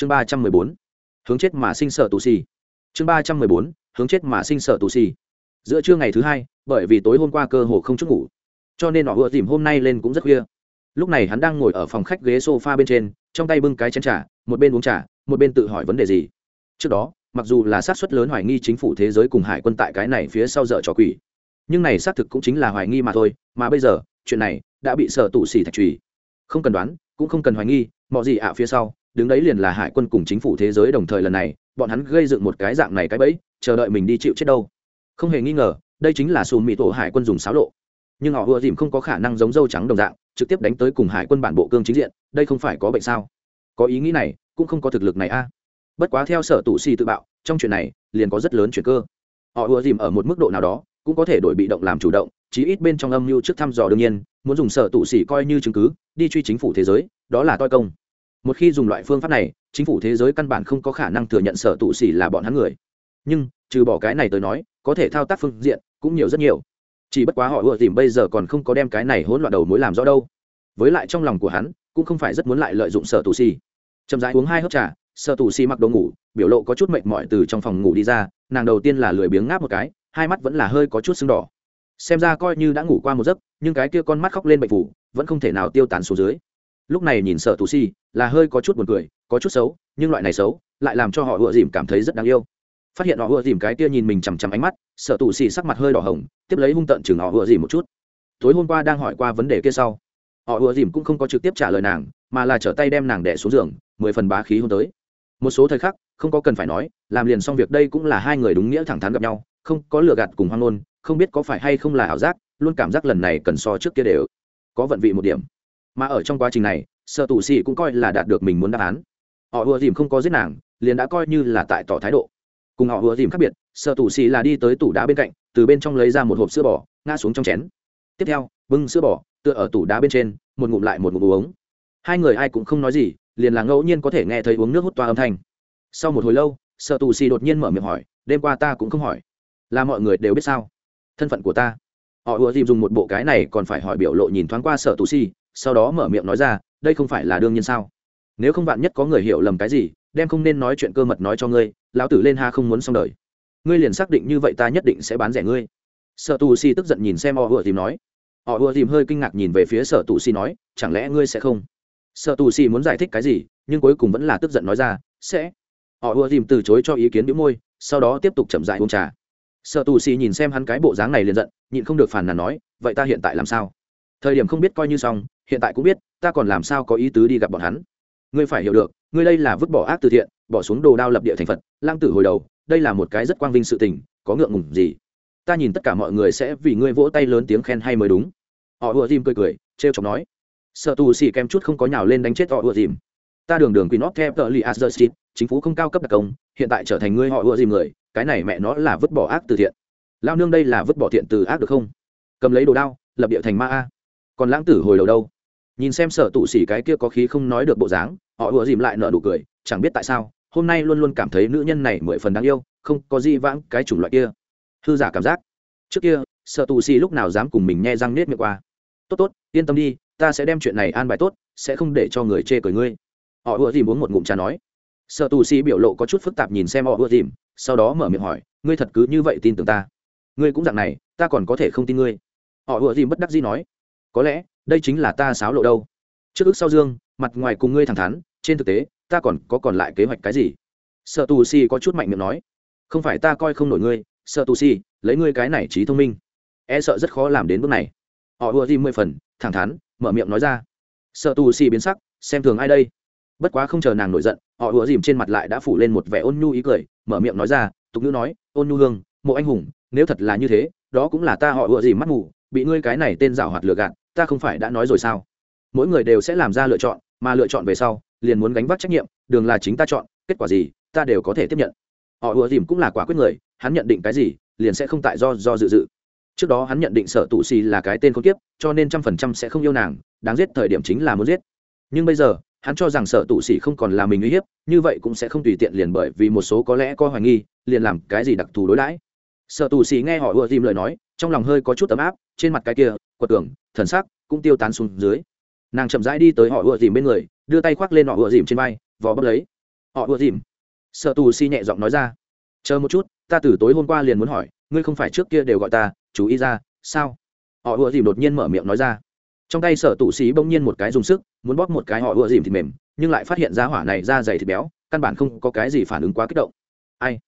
chương ba trăm mười bốn, hướng chết mà sinh sợ tù xì. Chương ba trăm mười bốn, hướng chết mà sinh sợ tù xì. Giữa trưa ngày thứ hai, bởi vì tối hôm qua cơ hồ không chút ngủ, cho nên họ vừa tìm hôm nay lên cũng rất khuya. Lúc này hắn đang ngồi ở phòng khách ghế sofa bên trên, trong tay bưng cái chén trà, một bên uống trà, một bên tự hỏi vấn đề gì. Trước đó, mặc dù là sát suất lớn hoài nghi chính phủ thế giới cùng hải quân tại cái này phía sau dở trò quỷ, nhưng này xác thực cũng chính là hoài nghi mà thôi, mà bây giờ, chuyện này đã bị sở tụ xỉ thạch trùy. Không cần đoán, cũng không cần hoài nghi, mọi gì ạ phía sau đứng đấy liền là hải quân cùng chính phủ thế giới đồng thời lần này, bọn hắn gây dựng một cái dạng này cái bẫy, chờ đợi mình đi chịu chết đâu. Không hề nghi ngờ, đây chính là xù mỹ tổ hải quân dùng xáo lộ. Nhưng họ ùa dìm không có khả năng giống dâu trắng đồng dạng, trực tiếp đánh tới cùng hải quân bản bộ cương chính diện, đây không phải có bệnh sao? Có ý nghĩ này, cũng không có thực lực này a. Bất quá theo sở tụ xì tự bạo, trong chuyện này, liền có rất lớn chuyện cơ. Họ ùa dìm ở một mức độ nào đó, cũng có thể đổi bị động làm chủ động, chí ít bên trong âm mưu trước thăm dò đương nhiên, muốn dùng sở tụ xỉ coi như chứng cứ, đi truy chính phủ thế giới, đó là toi công một khi dùng loại phương pháp này, chính phủ thế giới căn bản không có khả năng thừa nhận sở tụ xỉ là bọn hắn người. Nhưng, trừ bỏ cái này tới nói, có thể thao tác phương diện cũng nhiều rất nhiều. Chỉ bất quá họ ùa tìm bây giờ còn không có đem cái này hỗn loạn đầu mối làm rõ đâu. Với lại trong lòng của hắn, cũng không phải rất muốn lại lợi dụng sở tù xì chậm rãi uống hai hớp trà, sở tù xì mặc đồ ngủ, biểu lộ có chút mệt mỏi từ trong phòng ngủ đi ra, nàng đầu tiên là lười biếng ngáp một cái, hai mắt vẫn là hơi có chút sưng đỏ. Xem ra coi như đã ngủ qua một giấc, nhưng cái kia con mắt khóc lên bệnh phủ vẫn không thể nào tiêu tán xuống dưới lúc này nhìn sợ tù si, là hơi có chút buồn cười, có chút xấu, nhưng loại này xấu lại làm cho họ ựa dìm cảm thấy rất đáng yêu. Phát hiện họ ựa dìm cái kia nhìn mình chằm chằm ánh mắt sợ tù si sắc mặt hơi đỏ hồng, tiếp lấy hung tận chừng họ ựa dìm một chút. Tối hôm qua đang hỏi qua vấn đề kia sau, họ ựa dìm cũng không có trực tiếp trả lời nàng, mà là trở tay đem nàng đẻ xuống giường, mười phần bá khí hôn tới. Một số thời khắc, không có cần phải nói, làm liền xong việc đây cũng là hai người đúng nghĩa thẳng thắn gặp nhau, không có lừa gạt cùng hoang ngôn, không biết có phải hay không là ảo giác, luôn cảm giác lần này cần so trước kia đều có vận vị một điểm mà ở trong quá trình này, sợ tù xì cũng coi là đạt được mình muốn đáp án. Họ ùa dìm không có giết nàng, liền đã coi như là tại tỏ thái độ. Cùng họ ùa dìm khác biệt, sợ tù xì là đi tới tủ đá bên cạnh, từ bên trong lấy ra một hộp sữa bò, ngã xuống trong chén. Tiếp theo, bưng sữa bò, tựa ở tủ đá bên trên, một ngụm lại một ngụm uống. Hai người ai cũng không nói gì, liền là ngẫu nhiên có thể nghe thấy uống nước hút toa âm thanh. Sau một hồi lâu, sợ tù xì đột nhiên mở miệng hỏi, đêm qua ta cũng không hỏi. Là mọi người đều biết sao? Thân phận của ta. Họ ùa dìm dùng một bộ cái này còn phải hỏi biểu lộ nhìn thoáng qua sợ tù xì sau đó mở miệng nói ra, đây không phải là đương nhiên sao? Nếu không bạn nhất có người hiểu lầm cái gì, đem không nên nói chuyện cơ mật nói cho ngươi, lão tử lên ha không muốn xong đời. Ngươi liền xác định như vậy ta nhất định sẽ bán rẻ ngươi. Sợ tù si tức giận nhìn xem họ vừa dìm nói. Họ vừa dìm hơi kinh ngạc nhìn về phía sở tù si nói, chẳng lẽ ngươi sẽ không? Sợ tù si muốn giải thích cái gì, nhưng cuối cùng vẫn là tức giận nói ra, sẽ. Họ ùa dìm từ chối cho ý kiến đĩu môi, sau đó tiếp tục chậm dại uống trà. Sợ tù xì nhìn xem hắn cái bộ dáng này liền giận, nhịn không được phản nàn nói, vậy ta hiện tại làm sao? Thời điểm không biết coi như xong, hiện tại cũng biết, ta còn làm sao có ý tứ đi gặp bọn hắn. Ngươi phải hiểu được, ngươi đây là vứt bỏ ác từ thiện, bỏ xuống đồ đao lập địa thành phật, lang tử hồi đầu, đây là một cái rất quang vinh sự tình, có ngượng ngùng gì? Ta nhìn tất cả mọi người sẽ vì ngươi vỗ tay lớn tiếng khen hay mới đúng. Họ ùa dìm cười cười, trêu chọc nói. Sợ tù xì kem chút không có nhào lên đánh chết họ ùa dìm. Ta đường đường quy nót theo tờ li azersit chính phủ không cao cấp đặc công, hiện tại trở thành ngươi họ ùa dìm người, cái này mẹ nó là vứt bỏ ác từ thiện. Lao nương đây là vứt bỏ thiện từ ác được không? Cầm lấy đồ đao, lập địa thành ma a còn lãng tử hồi đầu đâu? Nhìn xem sở tụ xỉ cái kia có khí không nói được bộ dáng, họ ùa dìm lại nở nụ cười, chẳng biết tại sao, hôm nay luôn luôn cảm thấy nữ nhân này mười phần đáng yêu, không có gì vãng cái chủng loại kia. Hư giả cảm giác. Trước kia sợ tù xì lúc nào dám cùng mình nghe răng nết miệng qua. Tốt tốt, yên tâm đi, ta sẽ đem chuyện này an bài tốt, sẽ không để cho người chê cười ngươi. Họ ùa dìm uống một ngụm trà nói. Sợ tù xì biểu lộ có chút phức tạp nhìn xem họ ùa dìm, sau đó mở miệng hỏi, ngươi thật cứ như vậy tin tưởng ta? Ngươi cũng dạng này, ta còn có thể không tin ngươi. Họ ùa dìm bất đắc dĩ nói có lẽ đây chính là ta sáo lộ đâu. Trước ức sau dương, mặt ngoài cùng ngươi thẳng thắn, trên thực tế, ta còn có còn lại kế hoạch cái gì? Sợ tù si có chút mạnh miệng nói. Không phải ta coi không nổi ngươi, sợ tù si lấy ngươi cái này trí thông minh. E sợ rất khó làm đến bước này. Họ ùa di mười phần, thẳng thắn, mở miệng nói ra. Sợ tù si biến sắc, xem thường ai đây? Bất quá không chờ nàng nổi giận, họ ùa dìm trên mặt lại đã phủ lên một vẻ ôn nhu ý cười, mở miệng nói ra, tục ngữ nói, ôn nhu hương, mộ anh hùng, nếu thật là như thế, đó cũng là ta họ ùa dìm mắt mù, bị ngươi cái này tên rảo hoạt lừa gạt ta không phải đã nói rồi sao? Mỗi người đều sẽ làm ra lựa chọn, mà lựa chọn về sau, liền muốn gánh vác trách nhiệm, đường là chính ta chọn, kết quả gì, ta đều có thể tiếp nhận. Họ ùa dìm cũng là quả quyết người, hắn nhận định cái gì, liền sẽ không tại do do dự dự. Trước đó hắn nhận định sở tụ xì là cái tên không kiếp, cho nên trăm phần trăm sẽ không yêu nàng, đáng giết thời điểm chính là muốn giết. Nhưng bây giờ, hắn cho rằng sở tụ xì không còn là mình uy hiếp, như vậy cũng sẽ không tùy tiện liền bởi vì một số có lẽ có hoài nghi, liền làm cái gì đặc thù đối đãi sở tù xì nghe họ ùa dìm lời nói, trong lòng hơi có chút ấm áp, trên mặt cái kia, quật tường thần sắc cũng tiêu tán xuống dưới. Nàng chậm rãi đi tới họ ùa dìm bên người, đưa tay khoác lên họ ùa dìm trên vai, vò bấm lấy. Họ ùa dìm. Sợ tù xì nhẹ giọng nói ra. Chờ một chút, ta từ tối hôm qua liền muốn hỏi, ngươi không phải trước kia đều gọi ta, chú ý ra, sao? Họ ùa dìm đột nhiên mở miệng nói ra. Trong tay sở tù xí bỗng nhiên một cái dùng sức, muốn bóp một cái họ ùa dìm thịt mềm, nhưng lại phát hiện ra hỏa này da dày thịt béo, căn bản không có cái gì phản ứng quá kích động. Ai?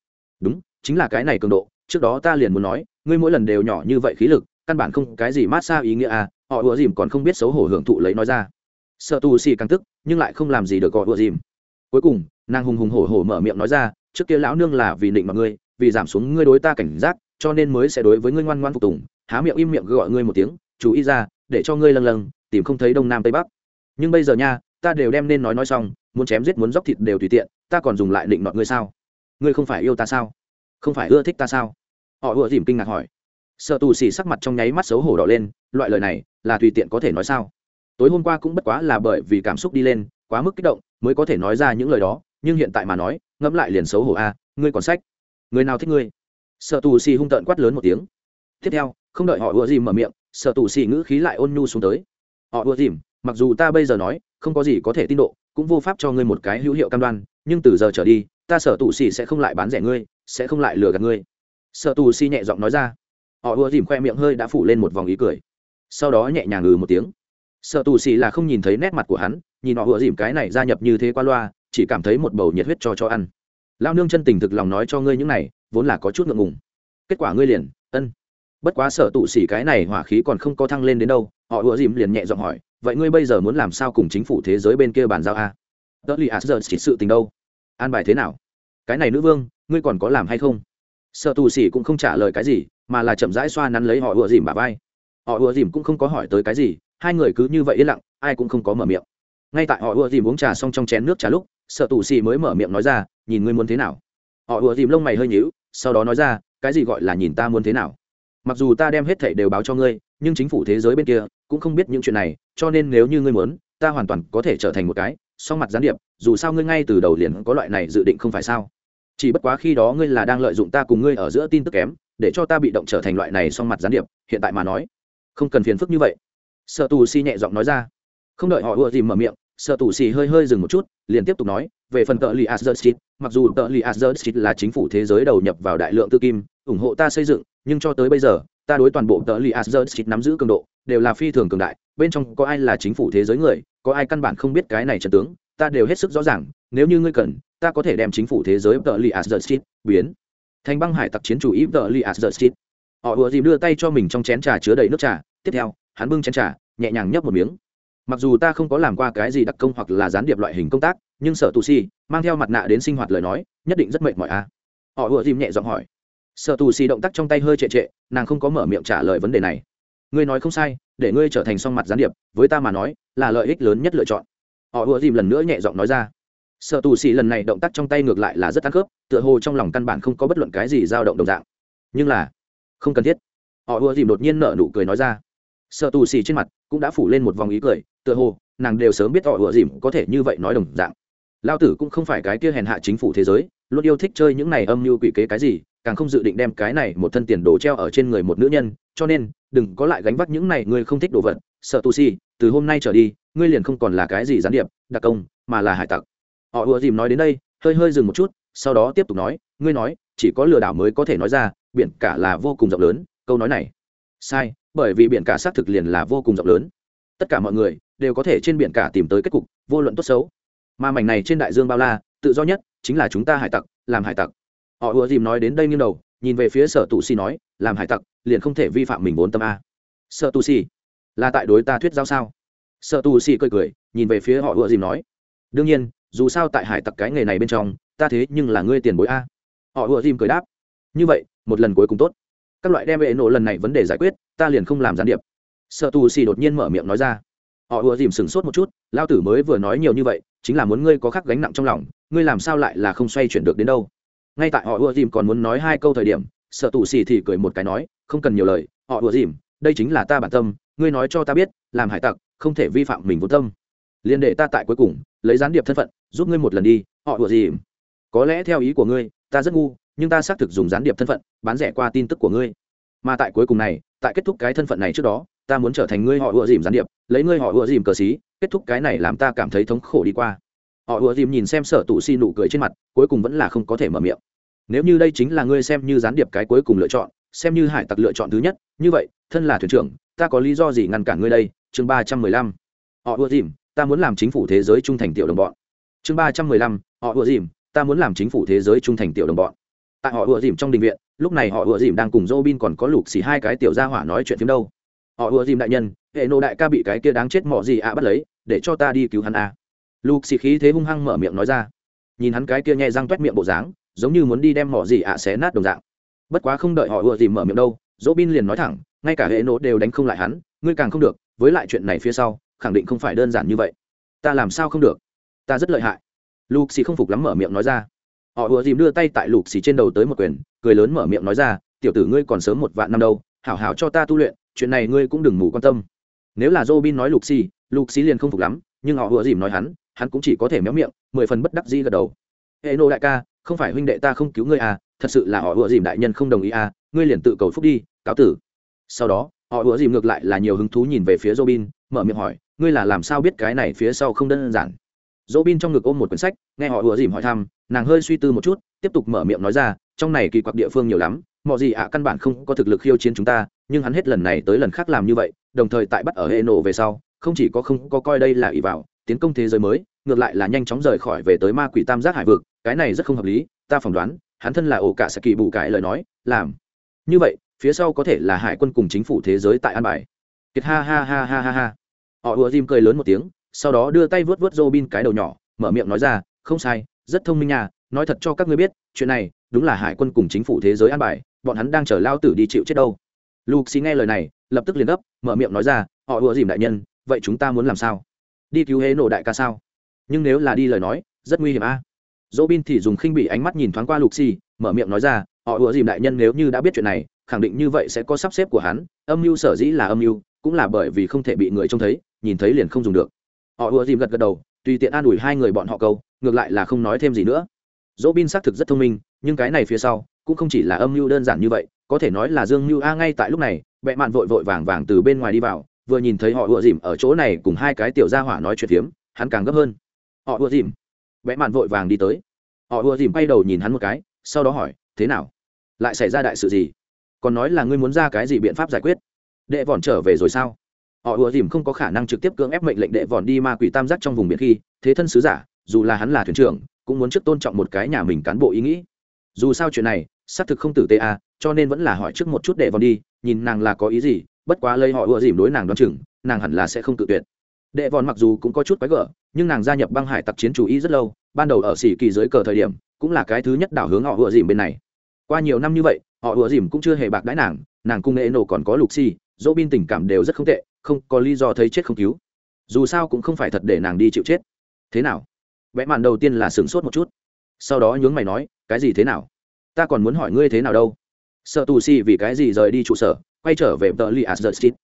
Đúng, chính là cái này cường độ trước đó ta liền muốn nói, ngươi mỗi lần đều nhỏ như vậy khí lực, căn bản không cái gì mát xa ý nghĩa à họ ùa dìm còn không biết xấu hổ hưởng thụ lấy nói ra. Sợ tù xì càng tức, nhưng lại không làm gì được gọi ùa dìm. Cuối cùng, nàng hùng hùng hổ hổ mở miệng nói ra, trước kia lão nương là vì định mọi ngươi, vì giảm xuống ngươi đối ta cảnh giác, cho nên mới sẽ đối với ngươi ngoan ngoan phục tùng, há miệng im miệng gọi ngươi một tiếng, chú ý ra, để cho ngươi lâng lâng, tìm không thấy đông nam tây bắc. Nhưng bây giờ nha, ta đều đem nên nói nói xong, muốn chém giết muốn dóc thịt đều tùy tiện, ta còn dùng lại định nọt ngươi sao? Ngươi không phải yêu ta sao? Không phải ưa thích ta sao? Họ ùa dìm kinh ngạc hỏi. Sợ tù xì sắc mặt trong nháy mắt xấu hổ đỏ lên, loại lời này là tùy tiện có thể nói sao? Tối hôm qua cũng bất quá là bởi vì cảm xúc đi lên, quá mức kích động, mới có thể nói ra những lời đó, nhưng hiện tại mà nói, ngẫm lại liền xấu hổ a, ngươi còn sách? Người nào thích ngươi? Sợ tù xì hung tợn quát lớn một tiếng. Tiếp theo, không đợi họ ùa dìm mở miệng, sợ tù xì ngữ khí lại ôn nhu xuống tới. Họ ùa dìm, mặc dù ta bây giờ nói, không có gì có thể tin độ, cũng vô pháp cho ngươi một cái hữu hiệu cam đoan, nhưng từ giờ trở đi, ta sở tù xì sẽ không lại bán rẻ ngươi, sẽ không lại lừa gạt ngươi sợ tù si nhẹ giọng nói ra. Họ ùa dìm khoe miệng hơi đã phủ lên một vòng ý cười. Sau đó nhẹ nhàng ngừ một tiếng. Sợ tù xì là không nhìn thấy nét mặt của hắn, nhìn họ ùa dìm cái này gia nhập như thế qua loa, chỉ cảm thấy một bầu nhiệt huyết cho cho ăn. Lao nương chân tình thực lòng nói cho ngươi những này, vốn là có chút ngượng ngùng. Kết quả ngươi liền, ân. Bất quá sợ tụ xỉ cái này hỏa khí còn không có thăng lên đến đâu, họ ùa dìm liền nhẹ giọng hỏi, vậy ngươi bây giờ muốn làm sao cùng chính phủ thế giới bên kia bàn giao a? Đỡ li asger chỉ sự tình đâu? An bài thế nào? Cái này nữ vương, ngươi còn có làm hay không? Sợ tù xỉ cũng không trả lời cái gì, mà là chậm rãi xoa nắn lấy họ ùa dìm bà vai. Họ ùa dìm cũng không có hỏi tới cái gì, hai người cứ như vậy yên lặng, ai cũng không có mở miệng. Ngay tại họ ùa dìm uống trà xong trong chén nước trà lúc sợ tù xỉ mới mở miệng nói ra, nhìn ngươi muốn thế nào? Họ ùa dìm lông mày hơi nhíu, sau đó nói ra, cái gì gọi là nhìn ta muốn thế nào? Mặc dù ta đem hết thảy đều báo cho ngươi, nhưng chính phủ thế giới bên kia cũng không biết những chuyện này, cho nên nếu như ngươi muốn, ta hoàn toàn có thể trở thành một cái song mặt gián điệp, dù sao ngươi ngay từ đầu liền có loại này dự định không phải sao? Chỉ bất quá khi đó ngươi là đang lợi dụng ta cùng ngươi ở giữa tin tức kém để cho ta bị động trở thành loại này song mặt gián điệp hiện tại mà nói không cần phiền phức như vậy. Sợ tù si nhẹ giọng nói ra. Không đợi họ ưa gì mở miệng sợ tù si hơi hơi dừng một chút liền tiếp tục nói về phần tợ li azerstit mặc dù tợ li azerstit là chính phủ thế giới đầu nhập vào đại lượng tư kim, ủng hộ ta xây dựng, nhưng cho tới bây giờ, ta đối toàn bộ tợ li azerstit nắm giữ cường độ, đều là phi thường cường đại, bên trong có ai là chính phủ thế giới người, có ai căn bản không biết cái này trận tướng, ta đều hết sức rõ ràng, nếu như ngươi cần, ta có thể đem chính phủ thế giới tờ li Azersit biến. Thành băng hải tặc chiến chủ ý tờ li Azersit. Họ vừa dìm đưa tay cho mình trong chén trà chứa đầy nước trà, tiếp theo, hắn bưng chén trà, nhẹ nhàng nhấp một miếng. Mặc dù ta không có làm qua cái gì đặc công hoặc là gián điệp loại hình công tác nhưng sở tù si mang theo mặt nạ đến sinh hoạt lời nói nhất định rất mệt mỏi a. À. họ ùa dìm nhẹ giọng hỏi. Sở tù si động tác trong tay hơi trệ trệ nàng không có mở miệng trả lời vấn đề này. Ngươi nói không sai để ngươi trở thành song mặt gián điệp với ta mà nói là lợi ích lớn nhất lựa chọn. Họ ùa dìm lần nữa nhẹ giọng nói ra sở tù xì lần này động tác trong tay ngược lại là rất ăn khớp, tựa hồ trong lòng căn bản không có bất luận cái gì dao động đồng dạng. Nhưng là, không cần thiết. Họ ùa dìm đột nhiên nở nụ cười nói ra. Sợ tù xì trên mặt cũng đã phủ lên một vòng ý cười, tựa hồ, nàng đều sớm biết họ ựa dìm có thể như vậy nói đồng dạng. Lao tử cũng không phải cái kia hèn hạ chính phủ thế giới, luôn yêu thích chơi những này âm mưu quỷ kế cái gì, càng không dự định đem cái này một thân tiền đồ treo ở trên người một nữ nhân, cho nên, đừng có lại gánh vác những này, ngươi không thích đồ vật. Sợ tu xì, từ hôm nay trở đi, ngươi liền không còn là cái gì gián điệp, đặc công, mà là hải tặc họ ùa dìm nói đến đây, hơi hơi dừng một chút, sau đó tiếp tục nói, ngươi nói, chỉ có lừa đảo mới có thể nói ra, biển cả là vô cùng rộng lớn, câu nói này. Sai, bởi vì biển cả xác thực liền là vô cùng rộng lớn. Tất cả mọi người đều có thể trên biển cả tìm tới kết cục, vô luận tốt xấu. Mà mảnh này trên đại dương bao la, tự do nhất chính là chúng ta hải tặc, làm hải tặc. Họ ùa dìm nói đến đây nghiêng đầu, nhìn về phía sở tù si nói, làm hải tặc, liền không thể vi phạm mình vốn tâm a. Sở tù si, là tại đối ta thuyết giao sao? Sở tù si cười cười, nhìn về phía họ ùa dìm nói, đương nhiên dù sao tại hải tặc cái nghề này bên trong, ta thế nhưng là ngươi tiền bối a. Họ ùa dìm cười đáp. Như vậy, một lần cuối cùng tốt. Các loại đem vệ nổ lần này vấn đề giải quyết, ta liền không làm gián điệp. Sợ tù xì đột nhiên mở miệng nói ra. Họ ùa dìm sửng sốt một chút, lao tử mới vừa nói nhiều như vậy, chính là muốn ngươi có khắc gánh nặng trong lòng, ngươi làm sao lại là không xoay chuyển được đến đâu? Ngay tại họ ùa dìm còn muốn nói hai câu thời điểm sợ tù xì thì cười một cái nói, không cần nhiều lời, họ ùa dìm đây chính là ta bản tâm, ngươi nói cho ta biết, làm hải tặc, không thể vi phạm mình vô tâm. Liền để ta tại cuối cùng, lấy gián điệp thân phận giúp ngươi một lần đi, họ đùa gì? có lẽ theo ý của ngươi, ta rất ngu, nhưng ta xác thực dùng gián điệp thân phận, bán rẻ qua tin tức của ngươi. Mà tại cuối cùng này, tại kết thúc cái thân phận này trước đó, ta muốn trở thành ngươi họ đùa dìm gián điệp, lấy ngươi họ đùa dìm cờ xí, kết thúc cái này làm ta cảm thấy thống khổ đi qua. Họ ùa dìm nhìn xem sở tụ si nụ cười trên mặt, cuối cùng vẫn là không có thể mở miệng. Nếu như đây chính là ngươi xem như gián điệp cái cuối cùng lựa chọn, xem như hải tặc lựa chọn thứ nhất, như vậy, thân là thuyền trưởng, ta có lý do gì ngăn cản ngươi đây? Chương ba trăm mười lăm. Họ ùa dìm ta muốn làm chính phủ thế giới trung thành tiểu đồng bọn chương ba trăm mười lăm, họ ùa dìm, ta muốn làm chính phủ thế giới trung thành tiểu đồng bọn. Tại họ ùa dìm trong đình viện, lúc này họ ùa dìm đang cùng dô bin còn có lục xì hai cái tiểu gia hỏa nói chuyện phim đâu. Họ ùa dìm đại nhân, hệ nộ đại ca bị cái kia đáng chết mọ gì ạ bắt lấy, để cho ta đi cứu hắn à. lục xì khí thế hung hăng mở miệng nói ra. Nhìn hắn cái kia nhẹ răng toét miệng bộ dáng, giống như muốn đi đem mọ gì ạ xé nát đồng dạng. Bất quá không đợi họ ùa dìm mở miệng đâu dỗ bin liền nói thẳng, ngay cả hệ nộ đều đánh không lại hắn, ngươi càng không được, với lại chuyện này phía sau, khẳng định không phải đơn giản như vậy. Ta làm sao không được? Ta rất lợi hại. Lục xì không phục lắm mở miệng nói ra. Họ ùa dìm đưa tay tại lục xì trên đầu tới một quyền, cười lớn mở miệng nói ra, tiểu tử ngươi còn sớm một vạn năm đâu, hảo hảo cho ta tu luyện, chuyện này ngươi cũng đừng mù quan tâm. Nếu là Robin nói lục xì lục xì liền không phục lắm, nhưng họ ùa dìm nói hắn hắn cũng chỉ có thể méo miệng, mười phần bất đắc dĩ gật đầu. Hệ nô đại ca, không phải huynh đệ ta không cứu ngươi à thật sự là họ ùa dìm đại nhân không đồng ý à ngươi liền tự cầu phúc đi, cáo tử. Sau đó, họ ùa dìm ngược lại là nhiều hứng thú nhìn về phía Robin, mở miệng hỏi, ngươi là làm sao biết cái này phía sau không đơn giản? Dỗ bin trong ngực ôm một quyển sách, nghe họ ùa dìm hỏi thăm, nàng hơi suy tư một chút, tiếp tục mở miệng nói ra, trong này kỳ quặc địa phương nhiều lắm mọi gì ạ, căn bản không có thực lực khiêu chiến chúng ta, nhưng hắn hết lần này tới lần khác làm như vậy, đồng thời tại bắt ở hệ nổ về sau, không chỉ có không có coi đây là ỷ vào, tiến công thế giới mới, ngược lại là nhanh chóng rời khỏi về tới ma quỷ tam giác hải vực, cái này rất không hợp lý, ta phỏng đoán, hắn thân là ổ cả sẽ kỳ bù cải lời nói, làm như vậy, phía sau có thể là hải quân cùng chính phủ thế giới tại an bài. Kiệt ha ha ha ha ha ha. Họ ùa dìm cười lớn một tiếng sau đó đưa tay vớt vớt Robin cái đầu nhỏ, mở miệng nói ra, "Không sai, rất thông minh nha, nói thật cho các ngươi biết, chuyện này đúng là hải quân cùng chính phủ thế giới an bài, bọn hắn đang chờ lao tử đi chịu chết đâu." Luke nghe lời này, lập tức liền gấp, mở miệng nói ra, "Họ ủa dìm đại nhân, vậy chúng ta muốn làm sao? Đi cứu hế nổ đại ca sao? Nhưng nếu là đi lời nói, rất nguy hiểm a." Robin thì dùng khinh bị ánh mắt nhìn thoáng qua Luke, mở miệng nói ra, "Họ ủa dìm đại nhân nếu như đã biết chuyện này, khẳng định như vậy sẽ có sắp xếp của hắn, âm mưu sở dĩ là âm mưu, cũng là bởi vì không thể bị người trông thấy, nhìn thấy liền không dùng được." Họ ùa dìm gật gật đầu, tùy tiện an ủi hai người bọn họ câu, ngược lại là không nói thêm gì nữa. Dỗ bin xác thực rất thông minh, nhưng cái này phía sau, cũng không chỉ là âm mưu đơn giản như vậy, có thể nói là dương mưu a ngay tại lúc này bẹ mạn vội vội vàng vàng từ bên ngoài đi vào, vừa nhìn thấy họ ùa dìm ở chỗ này cùng hai cái tiểu gia hỏa nói chuyện phiếm, hắn càng gấp hơn. Họ ùa dìm. Bẹ mạn vội vàng đi tới. Họ ùa dìm bay đầu nhìn hắn một cái, sau đó hỏi, thế nào? Lại xảy ra đại sự gì? Còn nói là ngươi muốn ra cái gì biện pháp giải quyết? Đệ vòn trở về rồi sao? Họ ùa dìm không có khả năng trực tiếp cưỡng ép mệnh lệnh đệ vòn đi ma quỷ tam giác trong vùng biển khi, thế thân sứ giả, dù là hắn là thuyền trưởng, cũng muốn trước tôn trọng một cái nhà mình cán bộ ý nghĩ. Dù sao chuyện này, xác thực không tử tế à cho nên vẫn là hỏi trước một chút đệ vòn đi, nhìn nàng là có ý gì, bất quá lấy họ ùa dìm đối nàng đoán chừng, nàng hẳn là sẽ không tự tuyệt. Đệ vòn mặc dù cũng có chút quái gở, nhưng nàng gia nhập băng hải tặc chiến chủ ý rất lâu, ban đầu ở xỉ kỳ dưới cờ thời điểm, cũng là cái thứ nhất đảo hướng họ ùa dìm bên này. Qua nhiều năm như vậy, họ ùa dìm cũng chưa hề bạc đãi nàng nàng cung nghệ nổ còn có lục xi dỗ bin tình cảm đều rất không tệ, không có lý do thấy chết không cứu. Dù sao cũng không phải thật để nàng đi chịu chết. Thế nào? Vẽ màn đầu tiên là sửng sốt một chút. Sau đó nhướng mày nói, cái gì thế nào? Ta còn muốn hỏi ngươi thế nào đâu? Sợ tù si vì cái gì rời đi trụ sở, quay trở về tờ li Street.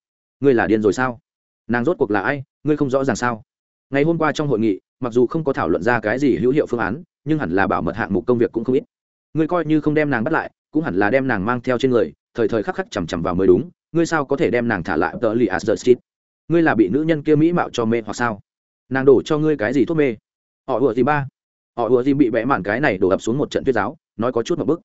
ngươi là điên rồi sao? Nàng rốt cuộc là ai? Ngươi không rõ ràng sao? Ngày hôm qua trong hội nghị, mặc dù không có thảo luận ra cái gì hữu hiệu phương án, nhưng hẳn là bảo mật hạng mục công việc cũng không ít. Ngươi coi như không đem nàng bắt lại, cũng hẳn là đem nàng mang theo trên người, thời thời khắc khắc chằm chằm vào mới đúng ngươi sao có thể đem nàng thả lại tờ li à asdert street ngươi là bị nữ nhân kia mỹ mạo cho mê hoặc sao? Nàng đổ cho ngươi cái gì thuốc mê? Họ ùa gì ba? Họ ùa gì bị bẽ mạn cái này đổ ập xuống một trận tuyết giáo, nói có chút một bức.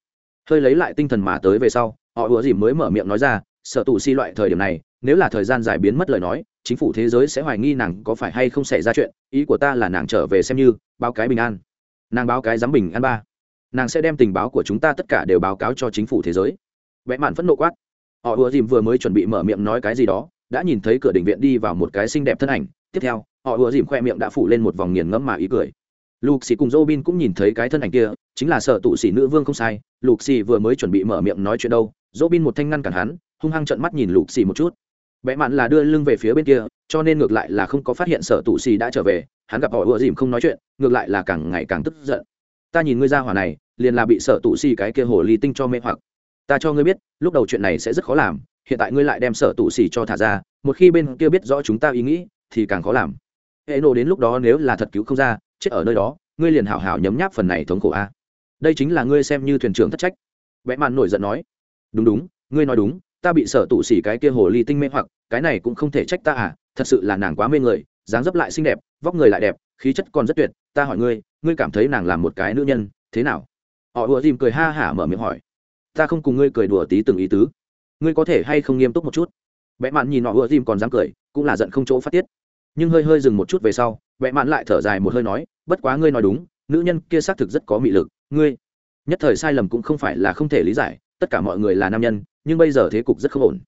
Hơi lấy lại tinh thần mà tới về sau, họ ùa gì mới mở miệng nói ra, sợ tù si loại thời điểm này, nếu là thời gian dài biến mất lời nói, chính phủ thế giới sẽ hoài nghi nàng có phải hay không xảy ra chuyện, ý của ta là nàng trở về xem như, báo cái bình an. Nàng báo cái giám bình an ba. Nàng sẽ đem tình báo của chúng ta tất cả đều báo cáo cho chính phủ thế giới. Vẽ mạn phẫn nộ quát họ ùa dìm vừa mới chuẩn bị mở miệng nói cái gì đó, đã nhìn thấy cửa đình viện đi vào một cái xinh đẹp thân ảnh. Tiếp theo, họ ùa dìm khoe miệng đã phủ lên một vòng nghiền ngẫm mà ý cười. Lục xì cùng Robin cũng nhìn thấy cái thân ảnh kia, chính là sợ tụ xỉ nữ vương không sai. Lục xì vừa mới chuẩn bị mở miệng nói chuyện đâu, Robin một thanh ngăn cản hắn, hung hăng trợn mắt nhìn lục xì một chút. Bẽ mạn là đưa lưng về phía bên kia, cho nên ngược lại là không có phát hiện sợ tụ xì đã trở về. Hắn gặp họ ùa dìm không nói chuyện, ngược lại là càng ngày càng tức giận. Ta nhìn ngươi ra hỏa này, liền là bị sợ tụ xì cái kia hồ ly tinh cho mê hoặc ta cho ngươi biết, lúc đầu chuyện này sẽ rất khó làm, hiện tại ngươi lại đem sở tụ xỉ cho thả ra, một khi bên kia biết rõ chúng ta ý nghĩ, thì càng khó làm. Hệ nộ đến lúc đó nếu là thật cứu không ra, chết ở nơi đó, ngươi liền hảo hảo nhấm nháp phần này thống khổ a. Đây chính là ngươi xem như thuyền trưởng thất trách. Vẽ màn nổi giận nói. Đúng đúng, ngươi nói đúng, ta bị sở tụ xỉ cái kia hồ ly tinh mê hoặc, cái này cũng không thể trách ta à thật sự là nàng quá mê người, dáng dấp lại xinh đẹp, vóc người lại đẹp, khí chất còn rất tuyệt, ta hỏi ngươi ngươi cảm thấy nàng là một cái nữ nhân, thế nào? Họ ùa dìm cười ha hả mở miệng hỏi ta không cùng ngươi cười đùa tí từng ý tứ. Ngươi có thể hay không nghiêm túc một chút? Vẽ mạn nhìn họ ưa dìm còn dám cười, cũng là giận không chỗ phát tiết. Nhưng hơi hơi dừng một chút về sau vẽ mạn lại thở dài một hơi nói, bất quá ngươi nói đúng, nữ nhân kia xác thực rất có mị lực. Ngươi, nhất thời sai lầm cũng không phải là không thể lý giải, tất cả mọi người là nam nhân, nhưng bây giờ thế cục rất không ổn.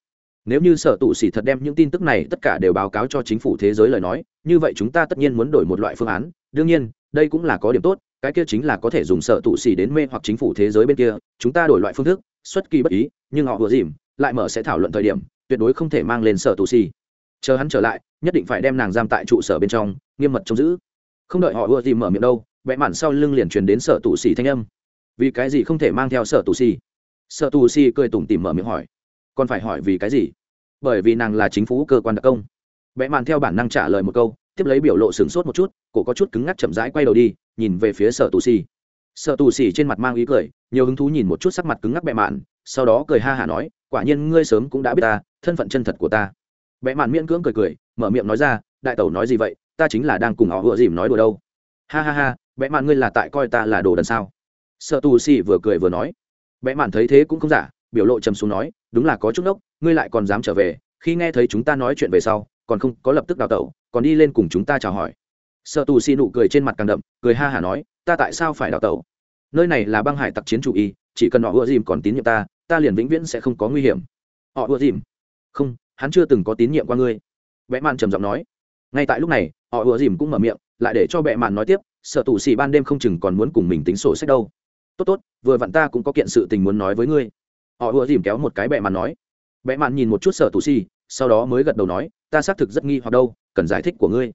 Nếu như sở tụ sĩ thật đem những tin tức này tất cả đều báo cáo cho chính phủ thế giới lời nói, như vậy chúng ta tất nhiên muốn đổi một loại phương án. Đương nhiên, đây cũng là có điểm tốt cái kia chính là có thể dùng sở tụ xì đến mê hoặc chính phủ thế giới bên kia, chúng ta đổi loại phương thức, xuất kỳ bất ý, nhưng họ vừa dìm, lại mở sẽ thảo luận thời điểm, tuyệt đối không thể mang lên sở tụ xì. Chờ hắn trở lại, nhất định phải đem nàng giam tại trụ sở bên trong, nghiêm mật trông giữ. Không đợi họ ưa dìm mở miệng đâu vẽ mản sau lưng liền truyền đến sở tụ xì thanh âm. Vì cái gì không thể mang theo sở tụ xì? Sở tụ xì cười tủm tỉm mở miệng hỏi. Còn phải hỏi vì cái gì? Bởi vì nàng là chính phủ cơ quan đặc công. Vẽ mản theo bản năng trả lời một câu, tiếp lấy biểu lộ sửng sốt một chút, cổ có chút cứng ngắc chậm rãi quay đầu đi nhìn về phía sở tù xì. Sở tù xì trên mặt mang ý cười, nhiều hứng thú nhìn một chút sắc mặt cứng ngắc bẹ mạn, sau đó cười ha hả nói, quả nhiên ngươi sớm cũng đã biết ta, thân phận chân thật của ta. Bẹ mạn miễn cưỡng cười cười, mở miệng nói ra, đại tẩu nói gì vậy, ta chính là đang cùng họ vừa dìm nói đùa đâu. Ha ha ha, bẹ mạn ngươi là tại coi ta là đồ đần sao? Sở tù xì vừa cười vừa nói. Bẹ mạn thấy thế cũng không giả, biểu lộ trầm xuống nói, đúng là có chút nốc ngươi lại còn dám trở về, khi nghe thấy chúng ta nói chuyện về sau, còn không có lập tức đào tẩu, còn đi lên cùng chúng ta chào hỏi sợ tù xì nụ cười trên mặt càng đậm, cười ha hả nói, ta tại sao phải đào tẩu? Nơi này là băng hải tặc chiến chủ y, chỉ cần họ ưa dìm còn tín nhiệm ta ta liền vĩnh viễn sẽ không có nguy hiểm. Họ ưa dìm? Không, hắn chưa từng có tín nhiệm qua ngươi. Vẽ mạn trầm giọng nói. Ngay tại lúc này, họ ưa dìm cũng mở miệng, lại để cho vẽ mạn nói tiếp sợ tù xì ban đêm không chừng còn muốn cùng mình tính sổ sách đâu. Tốt tốt, vừa vặn ta cũng có kiện sự tình muốn nói với ngươi. Họ ưa dìm kéo một cái bẹ mạn nói. Bẹ mạn nhìn một chút sợ tù xì, sau đó mới gật đầu nói, ta xác thực rất nghi hoặc đâu, cần giải thích của ngươi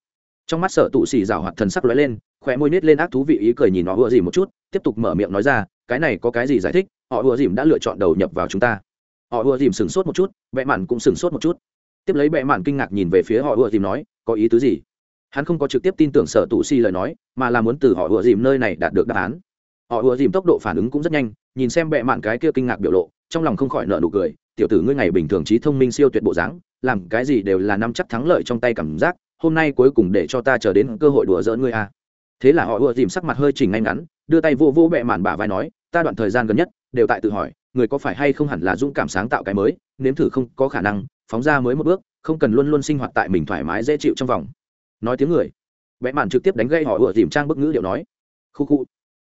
trong mắt sở tụ xì rào hoạt thần sắc lóe lên khỏe môi nít lên ác thú vị ý cười nhìn họ ùa dìm một chút, tiếp tục mở miệng nói ra, cái này có cái gì giải thích? Họ ùa dìm đã lựa chọn đầu nhập vào chúng ta. Họ ùa dìm sửng sốt một chút bẹ mạn cũng sửng sốt một chút. Tiếp lấy bẹ mạn kinh ngạc nhìn về phía họ ùa dìm nói, có ý tứ gì? Hắn không có trực tiếp tin tưởng sở tụ xì lời nói, mà là muốn từ họ ùa dìm nơi này đạt được đáp án. Họ ùa dìm tốc độ phản ứng cũng rất nhanh, nhìn xem bẹ mạn cái kia kinh ngạc biểu lộ, trong lòng không khỏi nợ nụ cười, tiểu tử ngươi ngày bình thường trí thông minh siêu tuyệt bộ dáng, làm cái gì đều là năm chắc thắng lợi trong tay cảm giác hôm nay cuối cùng để cho ta chờ đến cơ hội đùa giỡn ngươi à. thế là họ ùa dìm sắc mặt hơi chỉnh ngay ngắn, đưa tay vô vô bẹ mạn bả vai nói, ta đoạn thời gian gần nhất, đều tại tự hỏi, người có phải hay không hẳn là dũng cảm sáng tạo cái mới, nếm thử không có khả năng, phóng ra mới một bước, không cần luôn luôn sinh hoạt tại mình thoải mái dễ chịu trong vòng nói tiếng người bẽ mạn trực tiếp đánh gây họ ùa dìm trang bức ngữ điệu nói, khu khu,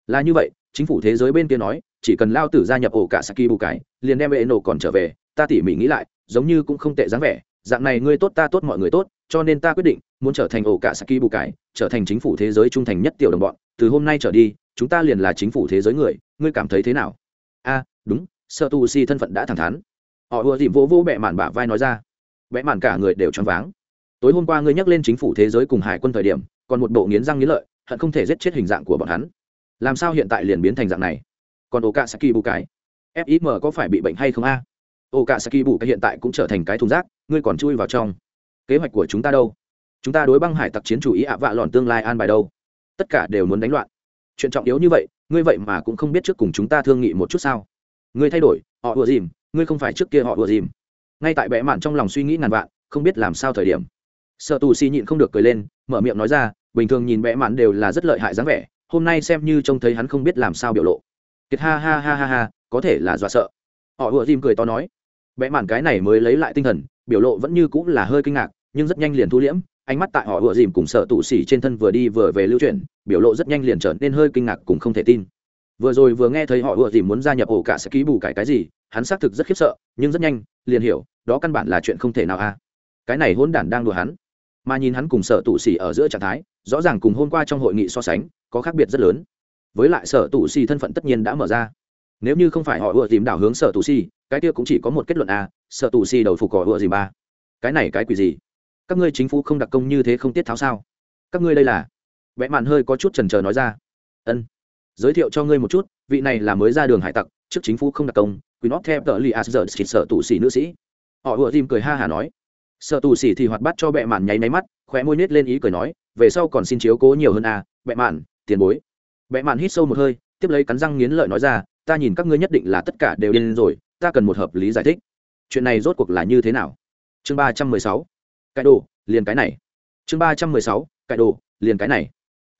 là như vậy, chính phủ thế giới bên kia nói, chỉ cần lao tử gia nhập ổ cả saki bù cái, liền đem bệ nổ còn trở về, ta tỉ mỉ nghĩ lại, giống như cũng không tệ dáng vẻ, dạng này ngươi tốt ta tốt mọi người tốt cho nên ta quyết định muốn trở thành ổ cả saki bù Cải, trở thành chính phủ thế giới trung thành nhất tiểu đồng bọn. Từ hôm nay trở đi chúng ta liền là chính phủ thế giới người. Ngươi cảm thấy thế nào? A đúng sợ tu si thân phận đã thẳng thắn. Họ ùa dìm vỗ vỗ bẹ mạn bả vai nói ra. Bẽ mạn cả người đều choáng váng. Tối hôm qua ngươi nhắc lên chính phủ thế giới cùng hải quân thời điểm còn một bộ nghiến răng nghiến lợi hận không thể giết chết hình dạng của bọn hắn. Làm sao hiện tại liền biến thành dạng này? Còn ổ cả saki bù cải fim có phải bị bệnh hay không a? Ổ cả saki bù cái hiện tại cũng trở thành cái thùng rác ngươi còn chui vào trong kế hoạch của chúng ta đâu? Chúng ta đối băng hải tặc chiến chủ ý ạ vạ lòn tương lai an bài đâu? Tất cả đều muốn đánh loạn. Chuyện trọng yếu như vậy, ngươi vậy mà cũng không biết trước cùng chúng ta thương nghị một chút sao? Ngươi thay đổi, họ ùa dìm, ngươi không phải trước kia họ ùa dìm. Ngay tại bẽ mạn trong lòng suy nghĩ ngàn vạn, không biết làm sao thời điểm. Sợ tù xì nhịn không được cười lên, mở miệng nói ra, bình thường nhìn bẽ mạn đều là rất lợi hại dáng vẻ, hôm nay xem như trông thấy hắn không biết làm sao biểu lộ. Kiệt ha ha ha ha ha, có thể là dọa sợ. Họ ùa dìm cười to nói. Bẽ mạn cái này mới lấy lại tinh thần, biểu lộ vẫn như cũng là hơi kinh ngạc nhưng rất nhanh liền thu liễm, ánh mắt tại họ vừa dìm cùng sợ tụ xỉ trên thân vừa đi vừa về lưu chuyển, biểu lộ rất nhanh liền trở nên hơi kinh ngạc cùng không thể tin. Vừa rồi vừa nghe thấy họ vừa dìm muốn gia nhập ổ cả sẽ ký bù cải cái gì, hắn xác thực rất khiếp sợ, nhưng rất nhanh, liền hiểu, đó căn bản là chuyện không thể nào a. Cái này hôn đản đang đùa hắn. Mà nhìn hắn cùng sở tụ xỉ ở giữa trạng thái, rõ ràng cùng hôm qua trong hội nghị so sánh, có khác biệt rất lớn. Với lại sở tụ xỉ thân phận tất nhiên đã mở ra. Nếu như không phải họ vừa dìm đảo hướng sở tụ xỉ, cái kia cũng chỉ có một kết luận a sở tụ xỉ đầu phục họ vừa dìm ba cái này cái quỷ gì? Các ngươi chính phủ không đặc công như thế không tiết tháo sao? Các ngươi đây là? Vẽ mạn hơi có chút trần trờ nói ra. Ân. Giới thiệu cho ngươi một chút, vị này là mới ra đường hải tặc, trước chính phủ không đặc công, Queen nót theo tờ li giờ xịt sợ tù xỉ nữ sĩ. Họ ùa tim cười ha hà nói. Sợ tù xỉ thì hoạt bắt cho bẹ mạn nháy máy mắt, khóe môi nết lên ý cười nói, về sau còn xin chiếu cố nhiều hơn à bẹ mạn, tiền bối. Bẹ mạn hít sâu một hơi, tiếp lấy cắn răng nghiến lợi nói ra, ta nhìn các ngươi nhất định là tất cả đều điên rồi, ta cần một hợp lý giải thích. Chuyện này rốt cuộc là như thế nào? Chương ba trăm mười sáu cái đồ, liền cái này. Chương ba trăm mười sáu, cái đồ, liền cái này.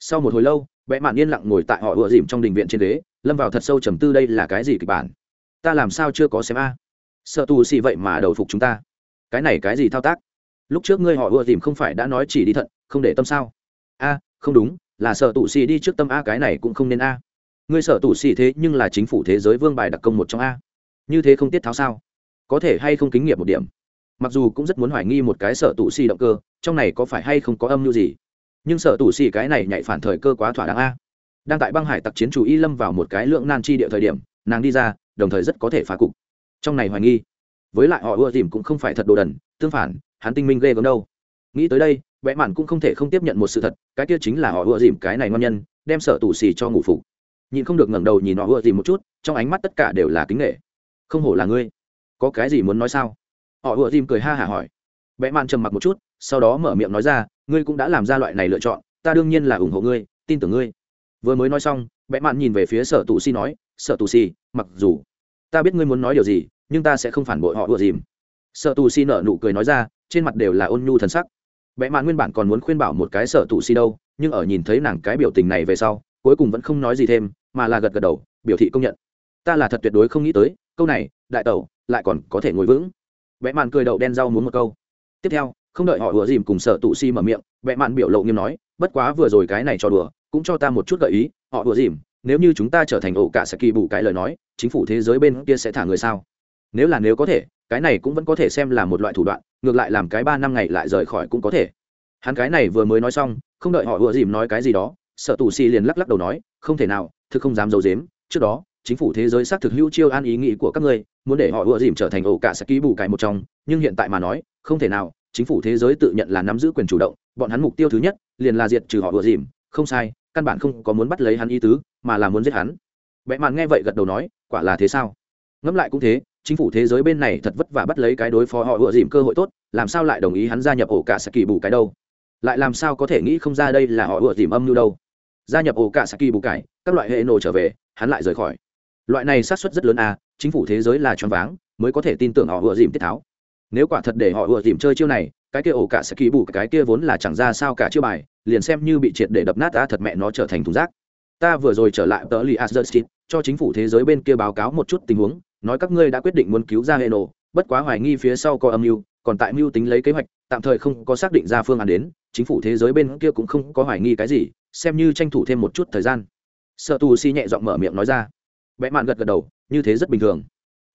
Sau một hồi lâu vẽ mạn yên lặng ngồi tại họ ựa dìm trong đình viện trên đế lâm vào thật sâu trầm tư đây là cái gì kịch bản? Ta làm sao chưa có xem a? Sợ tù xì vậy mà đầu phục chúng ta. Cái này cái gì thao tác? Lúc trước ngươi họ ưa tìm không phải đã nói chỉ đi thận, không để tâm sao? A, không đúng, là sợ tù xì đi trước tâm a cái này cũng không nên a. Ngươi sợ tù xì thế nhưng là chính phủ thế giới vương bài đặc công một trong a. Như thế không tiết tháo sao? Có thể hay không kính nghiệm một điểm? Mặc dù cũng rất muốn hoài nghi một cái sở tụ xì động cơ, trong này có phải hay không có âm mưu gì? Nhưng sở tụ xì cái này nhạy phản thời cơ quá thỏa đáng a. Đang tại băng hải tặc chiến chủ y lâm vào một cái lượng nan chi địa thời điểm, nàng đi ra, đồng thời rất có thể phá cục. Trong này hoài nghi. Với lại họ ưa tìm cũng không phải thật đồ đần, tương phản, hắn tinh minh ghê gớm đâu. Nghĩ tới đây vẽ mạn cũng không thể không tiếp nhận một sự thật, cái kia chính là họ ưa dìm cái này ngon nhân, đem sở tù xì cho ngủ phục. Nhìn không được ngẩng đầu nhìn họ ưa dìm một chút, trong ánh mắt tất cả đều là kính nghệ. Không hổ là ngươi. Có cái gì muốn nói sao? Họ ùa dìm cười ha hả hỏi. Vẽ mạn trầm mặc một chút, sau đó mở miệng nói ra, ngươi cũng đã làm ra loại này lựa chọn, ta đương nhiên là ủng hộ ngươi, tin tưởng ngươi. Vừa mới nói xong vẽ mạn nhìn về phía sở tù si nói, sở tù si, mặc dù ta biết ngươi muốn nói điều gì, nhưng ta sẽ không phản bội họ ùa dìm. Sợ tù si nở nụ cười nói ra, trên mặt đều là ôn nhu thần sắc. Vẽ mạn nguyên bản còn muốn khuyên bảo một cái sợ tù si đâu, nhưng ở nhìn thấy nàng cái biểu tình này về sau, cuối cùng vẫn không nói gì thêm, mà là gật gật đầu, biểu thị công nhận. Ta là thật tuyệt đối không nghĩ tới, câu này, đại tẩu, lại còn có thể ngồi vững vẽ mạn cười đậu đen rau muốn một câu. Tiếp theo, không đợi họ ùa dìm cùng sợ tụ si mở miệng vẽ mạn biểu lộ nghiêm nói, bất quá vừa rồi cái này cho đùa, cũng cho ta một chút gợi ý, họ ùa dìm, nếu như chúng ta trở thành ổ cả sẽ kỳ bù cái lời nói, chính phủ thế giới bên kia sẽ thả người sao? Nếu là nếu có thể, cái này cũng vẫn có thể xem là một loại thủ đoạn, ngược lại làm cái ba năm ngày lại rời khỏi cũng có thể. Hắn cái này vừa mới nói xong, không đợi họ ùa dìm nói cái gì đó sợ tù si liền lắc lắc đầu nói, không thể nào, thực không dám d i ấ u dếm trước đó chính phủ thế giới xác thực hữu chiêu an ý nghĩ của các ngươi, muốn để họ ùa dìm trở thành ổ cả sẽ ký bù cải một trong, nhưng hiện tại mà nói, không thể nào, chính phủ thế giới tự nhận là nắm giữ quyền chủ động, bọn hắn mục tiêu thứ nhất, liền là diệt trừ họ ùa dìm, không sai, căn bản không có muốn bắt lấy hắn ý tứ, mà là muốn giết hắn. Vẽ mạn nghe vậy gật đầu nói, quả là thế sao? Ngẫm lại cũng thế, chính phủ thế giới bên này thật vất vả bắt lấy cái đối phó họ ựa dìm cơ hội tốt, làm sao lại đồng ý hắn gia nhập ổ cả saki bù cái đâu? Lại làm sao có thể nghĩ không ra đây là họ ựa dìm âm mưu đâu? Gia nhập ổ cả saki bù cải, các loại hệ nổ trở về, hắn lại rời khỏi loại này sát xuất rất lớn à chính phủ thế giới là choáng váng, mới có thể tin tưởng họ ựa dìm tiết tháo. Nếu quả thật để họ ựa dìm chơi chiêu này, cái kia ổ cả sẽ kỳ bù, cái kia vốn là chẳng ra sao cả chiêu bài, liền xem như bị triệt để đập nát ta thật mẹ nó trở thành thùng rác. Ta vừa rồi trở lại tờ li asdustit cho chính phủ thế giới bên kia báo cáo một chút tình huống, nói các ngươi đã quyết định muốn cứu ra hệ nổ bất quá hoài nghi phía sau có âm mưu, còn tại mưu tính lấy kế hoạch, tạm thời không có xác định ra phương án đến, chính phủ thế giới bên kia cũng không có hoài nghi cái gì, xem như tranh thủ thêm một chút thời gian. Sợ tù si nhẹ giọng mở miệng nói ra bẽ mạn gật gật đầu, như thế rất bình thường.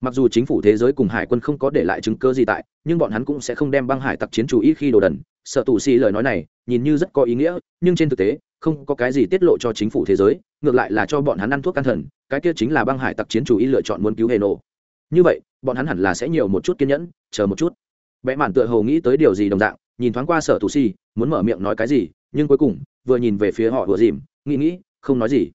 Mặc dù chính phủ thế giới cùng hải quân không có để lại chứng cơ gì tại, nhưng bọn hắn cũng sẽ không đem băng hải tặc chiến chủ ý khi đồ đần. Sợ tù si lời nói này, nhìn như rất có ý nghĩa, nhưng trên thực tế, không có cái gì tiết lộ cho chính phủ thế giới, ngược lại là cho bọn hắn ăn thuốc can thần, cái kia chính là băng hải tặc chiến chủ ý lựa chọn muốn cứu hệ nổ như vậy, bọn hắn hẳn là sẽ nhiều một chút kiên nhẫn, chờ một chút. Vẽ mạn tựa hồ nghĩ tới điều gì đồng dạng, nhìn thoáng qua sở tù si muốn mở miệng nói cái gì, nhưng cuối cùng, vừa nhìn về phía họ vừa dìm, nghĩ nghĩ, không nói gì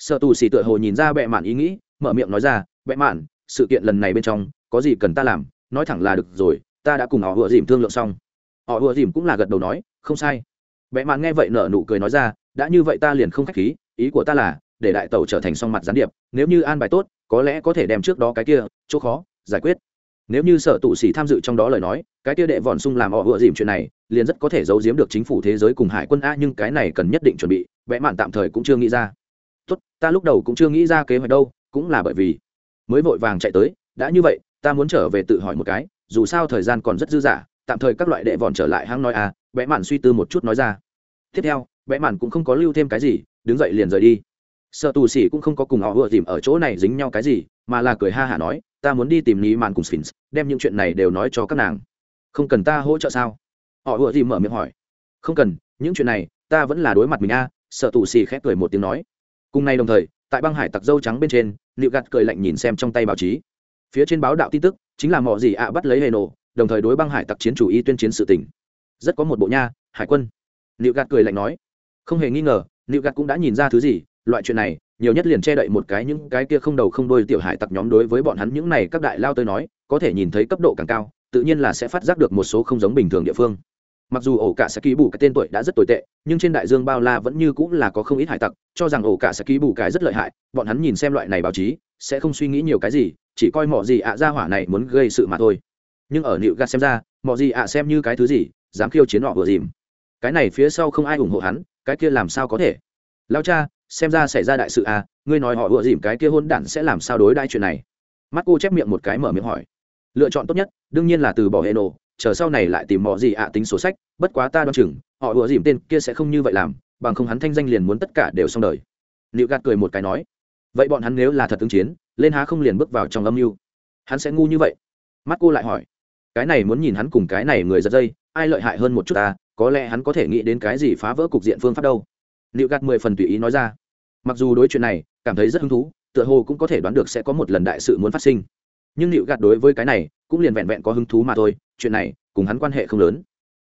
sở tù xì tựa hồ nhìn ra bệ mạn ý nghĩ, mở miệng nói ra, bệ mạn, sự kiện lần này bên trong, có gì cần ta làm? Nói thẳng là được rồi, ta đã cùng họ vừa dìm thương lượng xong. Họ vừa dìm cũng là gật đầu nói, không sai. Bệ mạn nghe vậy nở nụ cười nói ra, đã như vậy ta liền không khách khí, ý của ta là, để đại tẩu trở thành song mặt gián điệp, nếu như an bài tốt, có lẽ có thể đem trước đó cái kia, chỗ khó, giải quyết. Nếu như sở tụ sĩ tham dự trong đó lời nói, cái kia đệ vòn sung làm họ vừa dìm chuyện này, liền rất có thể giấu giếm được chính phủ thế giới cùng hải quân a, nhưng cái này cần nhất định chuẩn bị vẽ mạn tạm thời cũng chưa nghĩ ra tốt ta lúc đầu cũng chưa nghĩ ra kế hoạch đâu cũng là bởi vì mới vội vàng chạy tới đã như vậy ta muốn trở về tự hỏi một cái dù sao thời gian còn rất dư dả tạm thời các loại đệ vòn trở lại hãng nói à, vẽ mạn suy tư một chút nói ra. Tiếp theo vẽ mạn cũng không có lưu thêm cái gì đứng dậy liền rời đi. Sợ tù sĩ cũng không có cùng họ vừa tìm ở chỗ này dính nhau cái gì mà là cười ha hả nói ta muốn đi tìm ní màn cùng sphinx đem những chuyện này đều nói cho các nàng. Không cần ta hỗ trợ sao? Họ vừa tìm mở miệng hỏi. Không cần những chuyện này ta vẫn là đối mặt mình a. Sợ tù xì khép cười một tiếng nói cùng nay đồng thời, tại băng hải tặc dâu trắng bên trên liệu gạt cười lạnh nhìn xem trong tay báo chí. Phía trên báo đạo tin tức, chính là mỏ gì ạ bắt lấy hề nổ, đồng thời đối băng hải tặc chiến chủ y tuyên chiến sự tỉnh rất có một bộ nha, hải quân. Liệu gạt cười lạnh nói. Không hề nghi ngờ liệu gạt cũng đã nhìn ra thứ gì, loại chuyện này, nhiều nhất liền che đậy một cái những cái kia không đầu không đôi tiểu hải tặc nhóm đối với bọn hắn những này các đại lao tới nói, có thể nhìn thấy cấp độ càng cao, tự nhiên là sẽ phát giác được một số không giống bình thường địa phương mặc dù ổ cả sẽ ký bù cái tên tuổi đã rất tồi tệ, nhưng trên đại dương bao la vẫn như cũng là có không ít hải tặc, cho rằng ổ cả sẽ ký bù cái rất lợi hại, bọn hắn nhìn xem loại này báo chí, sẽ không suy nghĩ nhiều cái gì, chỉ coi mọi gì ạ ra hỏa này muốn gây sự mà thôi. Nhưng ở nịu gạt xem ra mọi gì ạ xem như cái thứ gì, dám khiêu chiến họ vừa dìm. Cái này phía sau không ai ủng hộ hắn, cái kia làm sao có thể? Lao cha, xem ra xảy ra đại sự à ngươi nói họ vừa dìm cái kia hôn đản sẽ làm sao đối đai chuyện này? Mắt cô chép miệng một cái mở miệng hỏi. Lựa chọn tốt nhất, đương nhiên là từ bỏ hệ nổ chờ sau này lại tìm mò gì ạ tính sổ sách, bất quá ta đoan chừng, họ ựa dìm tên kia sẽ không như vậy làm, bằng không hắn thanh danh liền muốn tất cả đều xong đời. Liệu gạt cười một cái nói, vậy bọn hắn nếu là thật ứng chiến, lên há không liền bước vào trong âm mưu? Hắn sẽ ngu như vậy? Mắt cô lại hỏi. Cái này muốn nhìn hắn cùng cái này người giật dây, ai lợi hại hơn một chút ta, có lẽ hắn có thể nghĩ đến cái gì phá vỡ cục diện phương pháp đâu. Liệu gạt mười phần tùy ý nói ra. Mặc dù đối chuyện này, cảm thấy rất hứng thú, tựa hồ cũng có thể đoán được sẽ có một lần đại sự muốn phát sinh. Nhưng liệu gạt đối với cái này, cũng liền vẹn vẹn có hứng thú mà thôi chuyện này, cùng hắn quan hệ không lớn.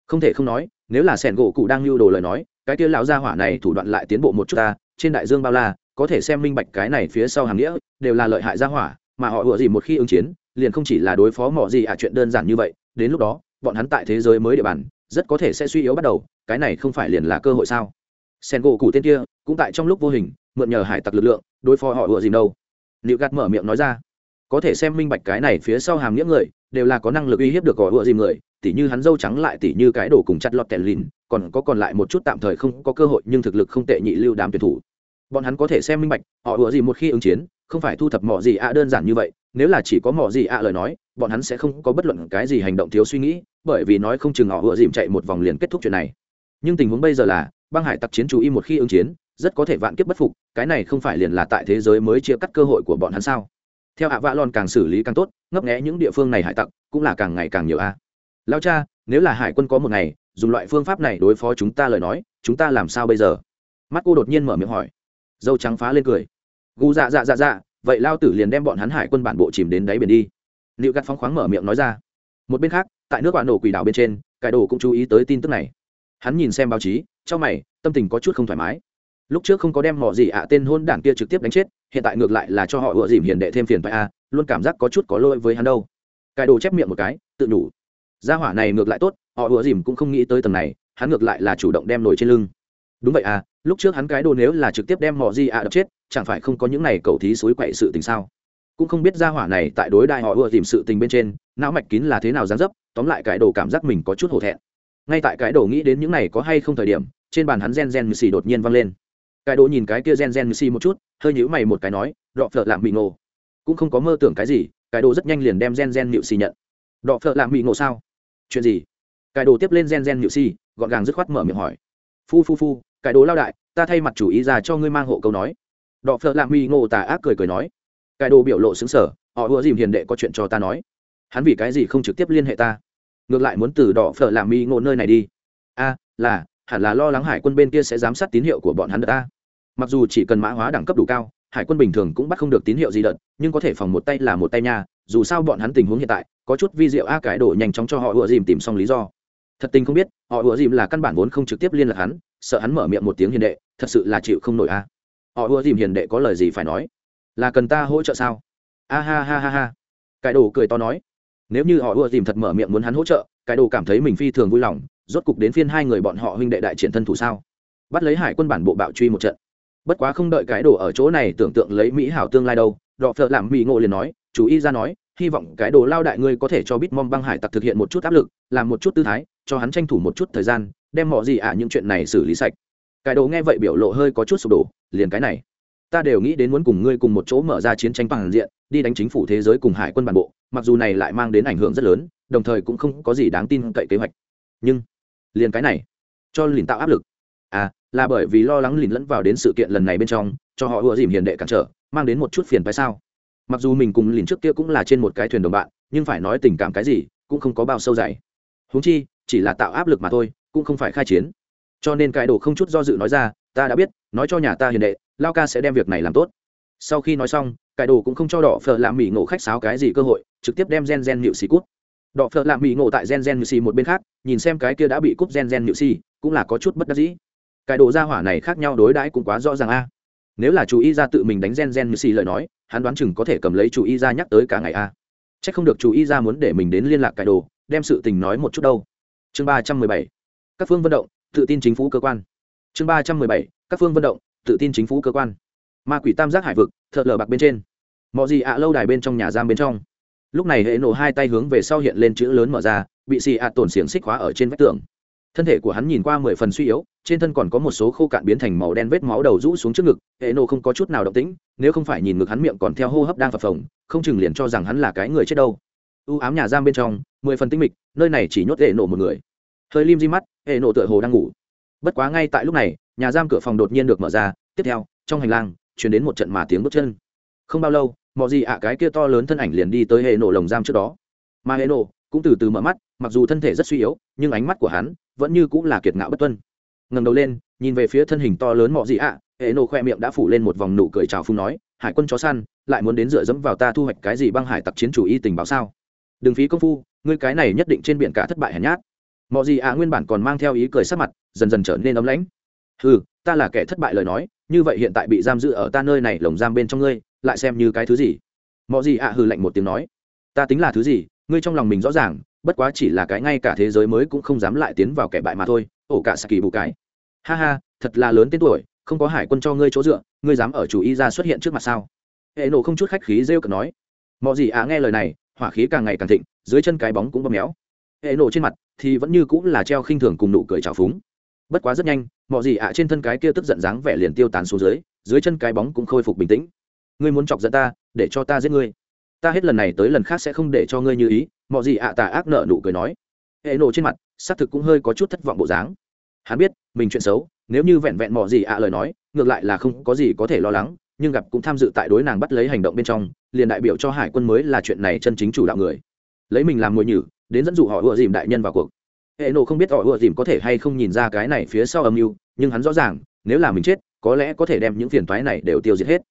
Không thể không nói, nếu là sẻn gỗ cụ đang lưu đồ lời nói, cái kia lão gia hỏa này thủ đoạn lại tiến bộ một chút ta, trên đại dương bao la, có thể xem minh bạch cái này phía sau hàng nghĩa, đều là lợi hại gia hỏa, mà họ ủa gì một khi ứng chiến, liền không chỉ là đối phó mỏ gì à chuyện đơn giản như vậy, đến lúc đó, bọn hắn tại thế giới mới địa bàn, rất có thể sẽ suy yếu bắt đầu, cái này không phải liền là cơ hội sao? Sen gỗ cụ tên kia, cũng tại trong lúc vô hình, mượn nhờ hải tặc lực lượng, đối phó họ ủa gì đâu? Liệu gạt mở miệng nói ra. Có thể xem minh bạch cái này phía sau hàm nghĩa người đều là có năng lực uy hiếp được họ ủa dìm người, tỉ như hắn dâu trắng lại tỉ như cái đồ cùng chặt lọt tèn lìn, còn có còn lại một chút tạm thời không có cơ hội nhưng thực lực không tệ nhị lưu đám tuyển thủ. Bọn hắn có thể xem minh bạch, họ ủa gì một khi ứng chiến, không phải thu thập mỏ gì ạ đơn giản như vậy, nếu là chỉ có mỏ gì ạ lời nói, bọn hắn sẽ không có bất luận cái gì hành động thiếu suy nghĩ, bởi vì nói không chừng họ ủa dìm chạy một vòng liền kết thúc chuyện này. Nhưng tình huống bây giờ là, băng hải tặc chiến chú y một khi ứng chiến, rất có thể vạn kiếp bất phục, cái này không phải liền là tại thế giới mới chia cắt cơ hội của bọn hắn sao? Theo ạ vạ lòn càng xử lý càng tốt, ngấp nghẽ những địa phương này hải tặc cũng là càng ngày càng nhiều a. Lao cha, nếu là hải quân có một ngày, dùng loại phương pháp này đối phó chúng ta lời nói, chúng ta làm sao bây giờ? Mắt cô đột nhiên mở miệng hỏi. Dâu trắng phá lên cười. Gu dạ dạ dạ dạ vậy lao tử liền đem bọn hắn hải quân bản bộ chìm đến đáy biển đi. Liệu gắt phóng khoáng mở miệng nói ra. Một bên khác, tại nước bạn nổ quỷ đảo bên trên cải đồ cũng chú ý tới tin tức này. Hắn nhìn xem báo chí, trong mày, tâm tình có chút không thoải mái. Lúc trước không có đem họ gì ạ tên hôn đảng kia trực tiếp đánh chết hiện tại ngược lại là cho họ ựa dìm hiền đệ thêm phiền phải a, luôn cảm giác có chút có lỗi với hắn đâu. Cài đồ chép miệng một cái, tự đủ gia hỏa này ngược lại tốt, họ ựa dìm cũng không nghĩ tới tầng này, hắn ngược lại là chủ động đem nổi trên lưng. Đúng vậy à lúc trước hắn cái đồ nếu là trực tiếp đem họ gì ạ đập chết, chẳng phải không có những này cầu thí suối quậy sự tình sao? Cũng không biết gia hỏa này tại đối đại họ ưa tìm sự tình bên trên, não mạch kín là thế nào dán dấp, tóm lại cái đồ cảm giác mình có chút hổ thẹn. Ngay tại cái đồ nghĩ đến những này có hay không thời điểm, trên bàn hắn gen gen xì đột nhiên văng lên cái đồ nhìn cái kia gen gen si một chút hơi nhữ mày một cái nói đọ phợ làm bị ngộ. Cũng không có mơ tưởng cái gì cái đồ rất nhanh liền đem gen gen nhịu si nhận. Đọ phợ làm bị ngộ sao? Chuyện gì? Cái đồ tiếp lên gen gen nhịu si, gọn gàng dứt khoát mở miệng hỏi. Phu phu phu cái đồ lao đại ta thay mặt chủ ý ra cho ngươi mang hộ câu nói. Đọ phợ làm bị ngộ tà ác cười cười nói. Cái đồ biểu lộ xứng sở họ ưa dìm hiền đệ có chuyện cho ta nói. Hắn vì cái gì không trực tiếp liên hệ ta? Ngược lại muốn từ đỏ phở làm mi ngộ nơi này đi. A là hẳn là lo lắng hải quân bên kia sẽ giám sát tín hiệu của bọn hắn đợt ta mặc dù chỉ cần mã hóa đẳng cấp đủ cao, hải quân bình thường cũng bắt không được tín hiệu gì đợt, nhưng có thể phòng một tay là một tay nha, dù sao bọn hắn tình huống hiện tại, có chút vi diệu a cái đổ nhanh chóng cho họ ùa dìm tìm xong lý do. Thật tình không biết, họ ùa dìm là căn bản vốn không trực tiếp liên lạc hắn, sợ hắn mở miệng một tiếng hiền đệ, thật sự là chịu không nổi a. Họ ùa dìm hiền đệ có lời gì phải nói? Là cần ta hỗ trợ sao? A ha ha ha ha. Cái đồ cười to nói. Nếu như họ ùa dìm thật mở miệng muốn hắn hỗ trợ, cái đồ cảm thấy mình phi thường vui lòng rốt cục đến phiên hai người bọn họ huynh đệ đại triển thân thủ sao? Bắt lấy hải quân bản bộ bạo truy một trận. Bất quá không đợi cái đồ ở chỗ này tưởng tượng lấy mỹ hảo tương lai đâu, đọ phợ làm mỹ ngộ liền nói, chú ý ra nói, hy vọng cái đồ lao đại ngươi có thể cho bít mong băng hải tặc thực hiện một chút áp lực, làm một chút tư thái, cho hắn tranh thủ một chút thời gian, đem mọi gì ạ những chuyện này xử lý sạch. Cái đồ nghe vậy biểu lộ hơi có chút sụp đổ, liền cái này. Ta đều nghĩ đến muốn cùng ngươi cùng một chỗ mở ra chiến tranh bằng diện, đi đánh chính phủ thế giới cùng hải quân bản bộ, mặc dù này lại mang đến ảnh hưởng rất lớn, đồng thời cũng không có gì đáng tin cậy kế hoạch. Nhưng liền cái này, cho lìn tạo áp lực. À là bởi vì lo lắng lìn lẫn vào đến sự kiện lần này bên trong, cho họ ùa dìm hiền đệ cản trở, mang đến một chút phiền phải sao? Mặc dù mình cùng lìn trước kia cũng là trên một cái thuyền đồng bạn, nhưng phải nói tình cảm cái gì, cũng không có bao sâu dày. Huống chi, chỉ là tạo áp lực mà thôi, cũng không phải khai chiến. Cho nên cái đồ không chút do dự nói ra, ta đã biết, nói cho nhà ta hiền đệ, lao ca sẽ đem việc này làm tốt. Sau khi nói xong cải đồ cũng không cho đỏ phở làm mỹ ngộ khách sáo cái gì cơ hội, trực tiếp đem gen gen nhự xì cút đọ phợ làm mỹ ngộ tại gen gen nhự xì một bên khác, nhìn xem cái kia đã bị cúp gen gen nhự xì cũng là có chút bất đắc dĩ. Cái đồ ra hỏa này khác nhau đối đãi cũng quá rõ ràng a. Nếu là chú ý ra tự mình đánh gen gen nhự xì lời nói, hắn đoán chừng có thể cầm lấy chú ý ra nhắc tới cả ngày a. Chắc không được chú ý ra muốn để mình đến liên lạc cái đồ, đem sự tình nói một chút đâu. Chương ba trăm mười bảy. Các phương vận động, tự tin chính phủ cơ quan. Chương ba trăm mười bảy. Các phương vận động, tự tin chính phủ cơ quan. Ma quỷ tam giác hải vực, thợ lờ bạc bên trên. Mọi gì ạ lâu đài bên trong, nhà giam bên trong lúc này hệ nổ hai tay hướng về sau hiện lên chữ lớn mở ra, bị xì ạ tổn xiềng xích khóa ở trên vách tường. Thân thể của hắn nhìn qua mười phần suy yếu, trên thân còn có một số khô cạn biến thành màu đen vết máu đầu rũ xuống trước ngực, hệ nổ không có chút nào động tĩnh, nếu không phải nhìn ngực hắn miệng còn theo hô hấp đang phập phồng, không chừng liền cho rằng hắn là cái người chết đâu. U ám nhà giam bên trong, mười phần tinh mịch, nơi này chỉ nhốt hệ nổ một người. Hơi lim di mắt, hệ nổ tựa hồ đang ngủ. Bất quá ngay tại lúc này, nhà giam cửa phòng đột nhiên được mở ra, tiếp theo, trong hành lang chuyển đến một trận mà tiếng bước chân. Không bao lâu mọi gì ạ, cái kia to lớn thân ảnh liền đi tới hệ nổ lồng giam trước đó. Mà hệ nổ cũng từ từ mở mắt, mặc dù thân thể rất suy yếu, nhưng ánh mắt của hắn vẫn như cũng là kiệt ngạo bất tuân. Ngẩng đầu lên, nhìn về phía thân hình to lớn mọi gì ạ, hệ nổ khoe miệng đã phủ lên một vòng nụ cười chào phung nói, hải quân chó săn, lại muốn đến dựa dẫm vào ta thu hoạch cái gì băng hải tặc chiến chủ y tình báo sao? Đừng phí công phu, ngươi cái này nhất định trên biển cả thất bại hèn nhát. Mọi gì ạ nguyên bản còn mang theo ý cười sắc mặt, dần dần trở nên ấm lãnh. Ừ ta là kẻ thất bại lời nói, như vậy hiện tại bị giam giữ ở ta nơi này, lồng giam bên trong ngươi lại xem như cái thứ gì. Mọi gì ạ hừ lạnh một tiếng nói, ta tính là thứ gì, ngươi trong lòng mình rõ ràng, bất quá chỉ là cái ngay cả thế giới mới cũng không dám lại tiến vào kẻ bại mà thôi, ổ cả saki bù cái. Ha ha, thật là lớn tên tuổi, không có hải quân cho ngươi chỗ dựa, ngươi dám ở chủ y ra xuất hiện trước mặt sao? Hệ nổ không chút khách khí rêu cực nói. Mọi gì ạ nghe lời này, hỏa khí càng ngày càng thịnh, dưới chân cái bóng cũng bóp méo. Hệ nổ trên mặt thì vẫn như cũng là treo khinh thường cùng nụ cười trào phúng. Bất quá rất nhanh mọi gì ạ trên thân cái kia tức giận dáng vẻ liền tiêu tán xuống dưới dưới chân cái bóng cũng khôi phục bình tĩnh ngươi muốn chọc giận ta, để cho ta giết ngươi. Ta hết lần này tới lần khác sẽ không để cho ngươi như ý, mọi gì ạ tà ác nợ nụ cười nói. Hệ nổ trên mặt, xác thực cũng hơi có chút thất vọng bộ dáng. Hắn biết, mình chuyện xấu, nếu như vẹn vẹn mọi gì ạ lời nói, ngược lại là không có gì có thể lo lắng, nhưng gặp cũng tham dự tại đối nàng bắt lấy hành động bên trong, liền đại biểu cho hải quân mới là chuyện này chân chính chủ đạo người. Lấy mình làm mồi nhử, đến dẫn dụ họ ùa dìm đại nhân vào cuộc. Hệ nổ không biết họ ùa dìm có thể hay không nhìn ra cái này phía sau âm mưu, nhưng hắn rõ ràng, nếu là mình chết, có lẽ có thể đem những phiền toái này đều tiêu diệt hết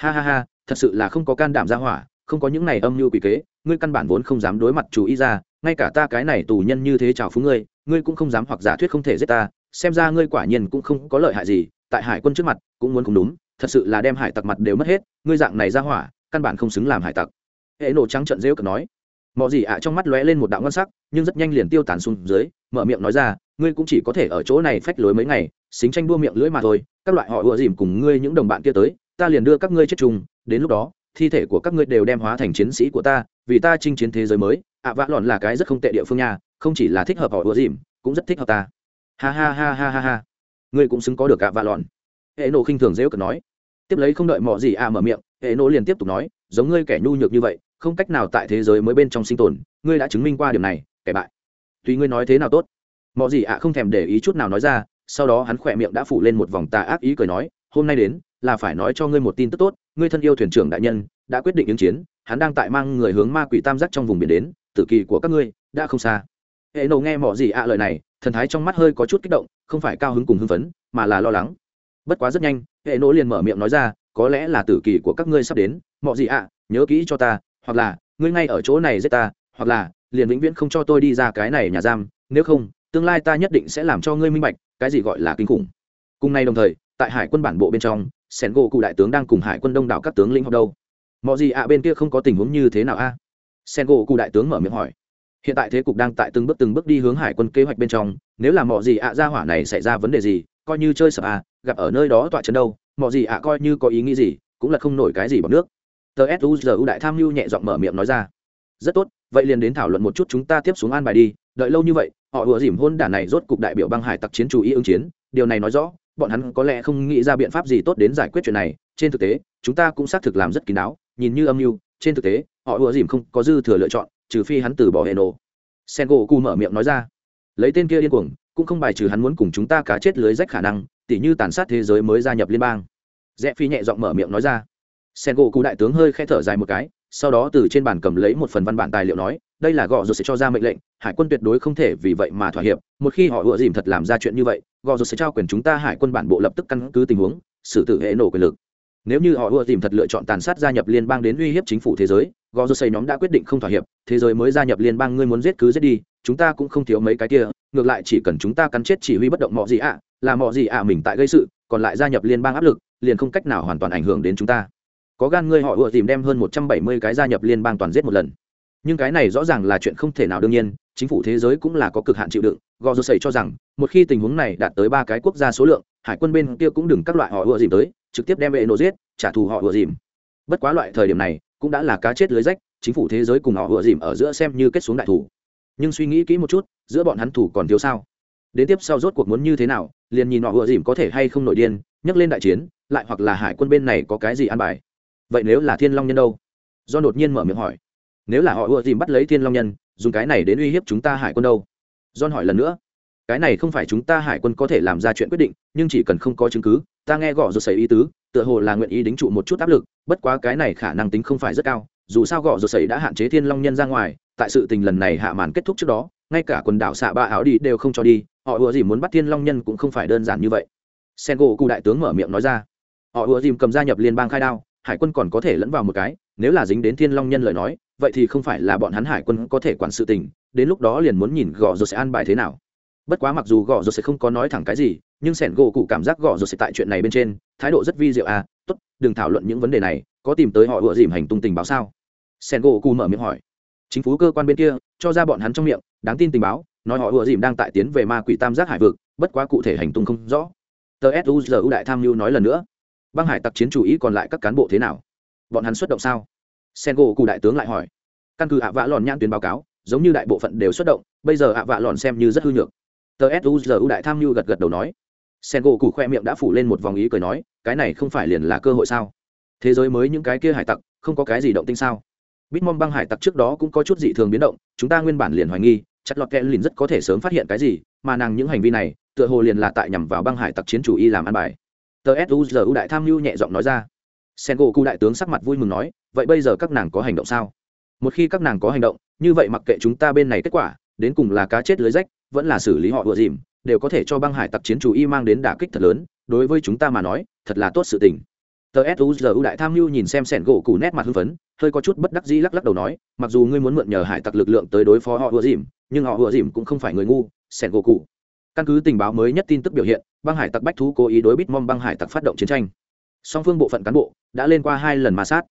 ha ha ha, thật sự là không có can đảm ra hỏa, không có những này âm mưu quỷ kế, ngươi căn bản vốn không dám đối mặt chủ ý ra, ngay cả ta cái này tù nhân như thế chào phúng ngươi ngươi cũng không dám hoặc giả thuyết không thể giết ta, xem ra ngươi quả nhiên cũng không có lợi hại gì, tại hải quân trước mặt cũng muốn không đúng, thật sự là đem hải tặc mặt đều mất hết, ngươi dạng này ra hỏa, căn bản không xứng làm hải tặc. Hệ nổ trắng trận rêu cực nói. Mọi gì ạ trong mắt lóe lên một đạo ngân sắc, nhưng rất nhanh liền tiêu tán xuống dưới, mở miệng nói ra, ngươi cũng chỉ có thể ở chỗ này phách lối mấy ngày, xính tranh đua miệng lưỡi mà thôi, các loại họ ùa dìm cùng ngươi những đồng bạn kia tới ta liền đưa các ngươi chết chung, đến lúc đó, thi thể của các ngươi đều đem hóa thành chiến sĩ của ta, vì ta chinh chiến thế giới mới. À, ạ vã lòn là cái rất không tệ địa phương nha, không chỉ là thích hợp họ ùa dìm, cũng rất thích hợp ta. Ha ha ha ha ha ha. Ngươi cũng xứng có được à, ạ vã lòn hệ nổ khinh thường dễ cợt nói. Tiếp lấy không đợi mọ gì à mở miệng, hệ nổ liền tiếp tục nói, giống ngươi kẻ nhu nhược như vậy, không cách nào tại thế giới mới bên trong sinh tồn, ngươi đã chứng minh qua điểm này, kẻ bại. Tùy ngươi nói thế nào tốt, mọ gì ạ không thèm để ý chút nào nói ra, sau đó hắn khỏe miệng đã phủ lên một vòng tà ác ý cười nói, hôm nay đến là phải nói cho ngươi một tin tức tốt, ngươi thân yêu thuyền trưởng đại nhân, đã quyết định ứng chiến, hắn đang tại mang người hướng ma quỷ tam giác trong vùng biển đến, tử kỳ của các ngươi, đã không xa. Hệ nổ nghe mỏ gì ạ lời này, thần thái trong mắt hơi có chút kích động, không phải cao hứng cùng hưng phấn, mà là lo lắng. Bất quá rất nhanh, hệ nổ liền mở miệng nói ra, có lẽ là tử kỳ của các ngươi sắp đến mọ gì ạ, nhớ kỹ cho ta, hoặc là, ngươi ngay ở chỗ này giết ta, hoặc là, liền vĩnh viễn không cho tôi đi ra cái này nhà giam, nếu không, tương lai ta nhất định sẽ làm cho ngươi minh bạch, cái gì gọi là kinh khủng. Cùng nay đồng thời, tại hải quân bản bộ bên trong sẻn gỗ cụ đại tướng đang cùng hải quân đông đảo các tướng lĩnh học đâu? Mọi gì ạ à, bên kia không có tình huống như thế nào a? À? sen gỗ cụ đại tướng mở miệng hỏi. Hiện tại thế cục đang tại từng bước từng bước đi hướng hải quân kế hoạch bên trong, nếu là mọi gì ạ à, ra hỏa này xảy ra vấn đề gì, coi như chơi sợ à gặp ở nơi đó tọa chân đâu mọi gì ạ à, coi như có ý nghĩ gì, cũng là không nổi cái gì bằng nước. Tờ suzu đại tham mưu nhẹ giọng mở miệng nói ra. Rất tốt, vậy liền đến thảo luận một chút chúng ta tiếp xuống an bài đi, đợi lâu như vậy, họ vừa dìm hôn đản này rốt cục đại biểu băng hải tặc chiến chủ ý ứng chiến, điều này nói rõ bọn hắn có lẽ không nghĩ ra biện pháp gì tốt đến giải quyết chuyện này. Trên thực tế, chúng ta cũng xác thực làm rất kín đáo. Nhìn như âm mưu, trên thực tế, họ ùa dìm không có dư thừa lựa chọn, trừ phi hắn từ bỏ hệ nổ. Sen gỗ cu mở miệng nói ra. Lấy tên kia điên cuồng, cũng không bài trừ hắn muốn cùng chúng ta cá chết lưới rách khả năng, tỉ như tàn sát thế giới mới gia nhập liên bang. Rẽ phi nhẹ giọng mở miệng nói ra. Sen gỗ cụ đại tướng hơi khe thở dài một cái, sau đó từ trên bàn cầm lấy một phần văn bản tài liệu nói, đây là gò rồi sẽ cho ra mệnh lệnh, hải quân tuyệt đối không thể vì vậy mà thỏa hiệp. Một khi họ ựa dìm thật làm ra chuyện như vậy gò rột sẽ trao quyền chúng ta hải quân bản bộ lập tức căn cứ tình huống, xử tử hệ nổ quyền lực. Nếu như họ ưa tìm thật lựa chọn tàn sát gia nhập liên bang đến uy hiếp chính phủ thế giới, gò rột xây nhóm đã quyết định không thỏa hiệp, thế giới mới gia nhập liên bang ngươi muốn giết cứ giết đi, chúng ta cũng không thiếu mấy cái kia, ngược lại chỉ cần chúng ta cắn chết chỉ huy bất động mọi gì ạ, là mọi gì ạ mình tại gây sự, còn lại gia nhập liên bang áp lực, liền không cách nào hoàn toàn ảnh hưởng đến chúng ta. Có gan ngươi họ ưa tìm đem hơn một trăm bảy mươi cái gia nhập liên bang toàn giết một lần. Nhưng cái này rõ ràng là chuyện không thể nào đương nhiên, chính phủ thế giới cũng là có cực hạn chịu đựng gò rô xây cho rằng, một khi tình huống này đạt tới ba cái quốc gia số lượng, hải quân bên kia cũng đừng các loại họ ùa dìm tới, trực tiếp đem vệ nổ giết, trả thù họ ùa dìm. Bất quá loại thời điểm này, cũng đã là cá chết lưới rách, chính phủ thế giới cùng họ ùa dìm ở giữa xem như kết xuống đại thủ nhưng suy nghĩ kỹ một chút, giữa bọn hắn thủ còn thiếu sao? Đến tiếp sau rốt cuộc muốn như thế nào, liền nhìn họ ùa dìm có thể hay không nổi điên, nhấc lên đại chiến, lại hoặc là hải quân bên này có cái gì an bài. Vậy nếu là thiên long nhân đâu? Do đột nhiên mở miệng hỏi. Nếu là họ ùa dìm bắt lấy thiên long nhân, dùng cái này đến uy hiếp chúng ta hải quân đâu? John hỏi lần nữa. Cái này không phải chúng ta hải quân có thể làm ra chuyện quyết định, nhưng chỉ cần không có chứng cứ, ta nghe gõ rồi xảy ý tứ, tựa hồ là nguyện ý đính trụ một chút áp lực, bất quá cái này khả năng tính không phải rất cao, dù sao gõ rồi xảy đã hạn chế thiên long nhân ra ngoài, tại sự tình lần này hạ màn kết thúc trước đó, ngay cả quần đảo xạ ba áo đi đều không cho đi, họ ùa dìm muốn bắt thiên long nhân cũng không phải đơn giản như vậy. Sen gỗ cụ đại tướng mở miệng nói ra. Họ ùa dìm cầm gia nhập liên bang khai đao, hải quân còn có thể lẫn vào một cái, nếu là dính đến thiên long nhân lời nói, vậy thì không phải là bọn hắn hải quân có thể quản sự tình đến lúc đó liền muốn nhìn gõ rồi sẽ an bài thế nào. Bất quá mặc dù gõ rồi sẽ không có nói thẳng cái gì, nhưng sẻn gỗ cụ cảm giác gõ rồi sẽ tại chuyện này bên trên, thái độ rất vi diệu à tốt, đừng thảo luận những vấn đề này, có tìm tới họ ủa dìm hành tung tình báo sao? Sẻn gỗ cụ mở miệng hỏi. Chính phủ cơ quan bên kia, cho ra bọn hắn trong miệng, đáng tin tình báo, nói họ ủa dìm đang tại tiến về ma quỷ tam giác hải vực, bất quá cụ thể hành tung không rõ. Tờ suzu đại tham mưu nói lần nữa. Băng hải tặc chiến chủ ý còn lại các cán bộ thế nào? Bọn hắn xuất động sao? Sen gỗ cụ đại tướng lại hỏi. Căn cứ ạ vã lòn nhãn tuyến báo cáo giống như đại bộ phận đều xuất động, bây giờ ạ vạ lòn xem như rất hư nhược. Tờ suzu đại tham mưu gật gật đầu nói. Sen gỗ cụ khoe miệng đã phủ lên một vòng ý cười nói, cái này không phải liền là cơ hội sao? Thế giới mới những cái kia hải tặc, không có cái gì động tinh sao? Bitmom băng hải tặc trước đó cũng có chút dị thường biến động, chúng ta nguyên bản liền hoài nghi chặt lọt kẽ lìn rất có thể sớm phát hiện cái gì, mà nàng những hành vi này, tựa hồ liền là tại nhằm vào băng hải tặc chiến chủ y làm ăn bài. Tờ suzu đại tham mưu nhẹ giọng nói ra. Sen gỗ cụ đại tướng sắc mặt vui mừng nói, vậy bây giờ các nàng có hành động sao? Một khi các nàng có hành động, như vậy mặc kệ chúng ta bên này kết quả, đến cùng là cá chết lưới rách, vẫn là xử lý họ vừa dìm, đều có thể cho băng hải tặc chiến chủ y mang đến đả kích thật lớn, đối với chúng ta mà nói, thật là tốt sự tình. Tờ suzu đại tham mưu nhìn xem sẻn gỗ cụ nét mặt hưng phấn, hơi có chút bất đắc dĩ lắc lắc đầu nói, mặc dù ngươi muốn mượn nhờ hải tặc lực lượng tới đối phó họ vừa dìm, nhưng họ vừa dìm cũng không phải người ngu, sẻn gỗ cụ căn cứ tình báo mới nhất tin tức biểu hiện, băng hải tặc bách thú cố ý đối bít mong băng hải tặc phát động chiến tranh. Song phương bộ phận cán bộ đã lên qua hai lần ma sát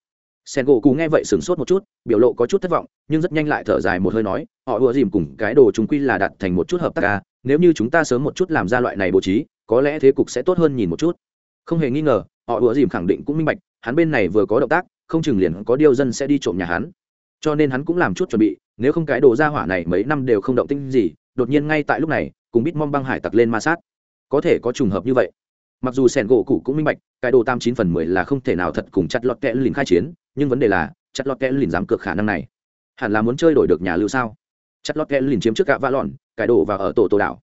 sen gỗ cù nghe vậy sửng sốt một chút, biểu lộ có chút thất vọng, nhưng rất nhanh lại thở dài một hơi nói, họ ùa dìm cùng cái đồ chúng quy là đặt thành một chút hợp tác ca nếu như chúng ta sớm một chút làm ra loại này bố trí, có lẽ thế cục sẽ tốt hơn nhìn một chút. Không hề nghi ngờ, họ ùa dìm khẳng định cũng minh bạch, hắn bên này vừa có động tác, không chừng liền có điêu dân sẽ đi trộm nhà hắn. Cho nên hắn cũng làm chút chuẩn bị, nếu không cái đồ ra hỏa này mấy năm đều không động tinh gì, đột nhiên ngay tại lúc này, cùng bít mong băng hải tặc lên ma sát. Có thể có trùng hợp như vậy. Mặc dù sẻn gỗ cụ cũng minh bạch, cái đồ tam chín phần mười là không thể nào thật cùng chặt lọt kẽ lìn khai chiến nhưng vấn đề là, chặt lọt kẽ lìn dám cược khả năng này. Hẳn là muốn chơi đổi được nhà lưu sao? Chặt lọt kẽ lìn chiếm trước gạ vã lòn cải đổ và ở tổ tổ đảo.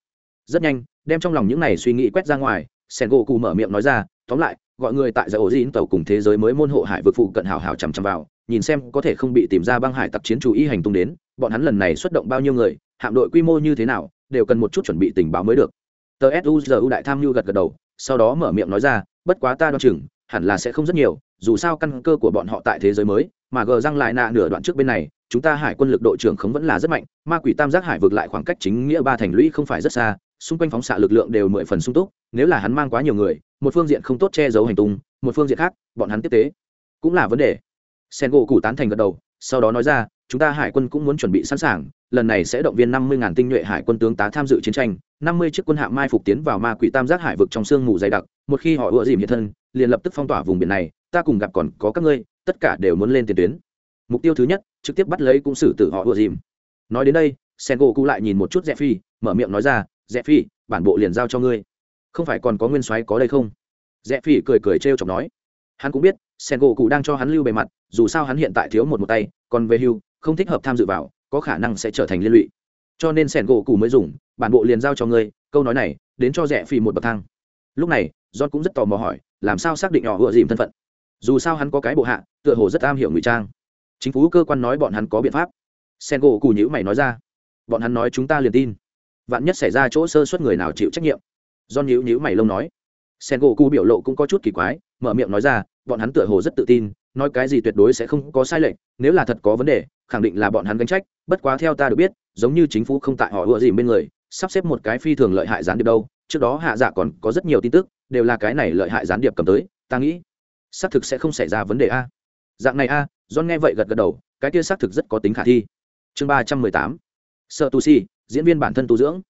Rất nhanh, đem trong lòng những này suy nghĩ quét ra ngoài, sen gỗ cụ mở miệng nói ra, tóm lại, gọi người tại giải ổ dĩ tàu cùng thế giới mới môn hộ hải vực phụ cận hào hào chằm chằm vào, nhìn xem có thể không bị tìm ra băng hải tặc chiến chủ y hành tung đến, bọn hắn lần này xuất động bao nhiêu người, hạm đội quy mô như thế nào, đều cần một chút chuẩn bị tình báo mới được. Tờ suzu đại tham mưu gật gật đầu, sau đó mở miệng nói ra, bất quá ta đoan chừng, hẳn là sẽ không rất nhiều dù sao căn cơ của bọn họ tại thế giới mới, mà gờ răng lại nạ nửa đoạn trước bên này, chúng ta hải quân lực đội trưởng khống vẫn là rất mạnh, ma quỷ tam giác hải vượt lại khoảng cách chính nghĩa ba thành lũy không phải rất xa, xung quanh phóng xạ lực lượng đều mười phần sung túc, nếu là hắn mang quá nhiều người, một phương diện không tốt che giấu hành tung, một phương diện khác, bọn hắn tiếp tế. Cũng là vấn đề. Sen gỗ cụ tán thành gật đầu, sau đó nói ra, chúng ta hải quân cũng muốn chuẩn bị sẵn sàng, lần này sẽ động viên năm mươi ngàn tinh nhuệ hải quân tướng tá tham dự chiến tranh, năm mươi chiếc quân hạm mai phục tiến vào ma quỷ tam giác hải vực trong sương mù dày đặc, một khi họ ựa dìm hiện thân, liền lập tức phong tỏa vùng biển này ta cùng gặp còn có các ngươi, tất cả đều muốn lên tiền tuyến. Mục tiêu thứ nhất, trực tiếp bắt lấy cũng xử tử họ ùa dìm. Nói đến đây sen gỗ cụ lại nhìn một chút rẽ phi mở miệng nói ra rẽ phi bản bộ liền giao cho ngươi. Không phải còn có nguyên soái có đây không? Rẽ phi cười cười trêu chọc nói. Hắn cũng biết sen gỗ cụ đang cho hắn lưu bề mặt, dù sao hắn hiện tại thiếu một một tay, còn về hưu, không thích hợp tham dự vào, có khả năng sẽ trở thành liên lụy. Cho nên Sen gỗ cụ mới dùng, bản bộ liền giao cho ngươi, câu nói này, đến cho Rẽ Phi một bậc thang. Lúc này, john cũng rất tò mò hỏi, làm sao xác định họ vừa dìm thân phận? Dù sao hắn có cái bộ hạ, tựa hồ rất am hiểu ngụy trang. Chính phủ cơ quan nói bọn hắn có biện pháp. Sen gỗ cù nhữ mày nói ra. Bọn hắn nói chúng ta liền tin. Vạn nhất xảy ra chỗ sơ suất người nào chịu trách nhiệm. Do nhữ nhữ mày lông nói. Sen gỗ cù biểu lộ cũng có chút kỳ quái, mở miệng nói ra, bọn hắn tựa hồ rất tự tin, nói cái gì tuyệt đối sẽ không có sai lệch, nếu là thật có vấn đề, khẳng định là bọn hắn gánh trách, bất quá theo ta được biết, giống như chính phủ không tại họ ựa gì bên người, sắp xếp một cái phi thường lợi hại gián điệp đâu, trước đó hạ dạ còn có rất nhiều tin tức, đều là cái này lợi hại gián điệp cầm tới, ta nghĩ xác thực sẽ không xảy ra vấn đề a. Dạng này a, john nghe vậy gật gật đầu, cái kia xác thực rất có tính khả thi. Chương ba trăm mười tám sợ tu si, diễn viên bản thân tu dưỡng.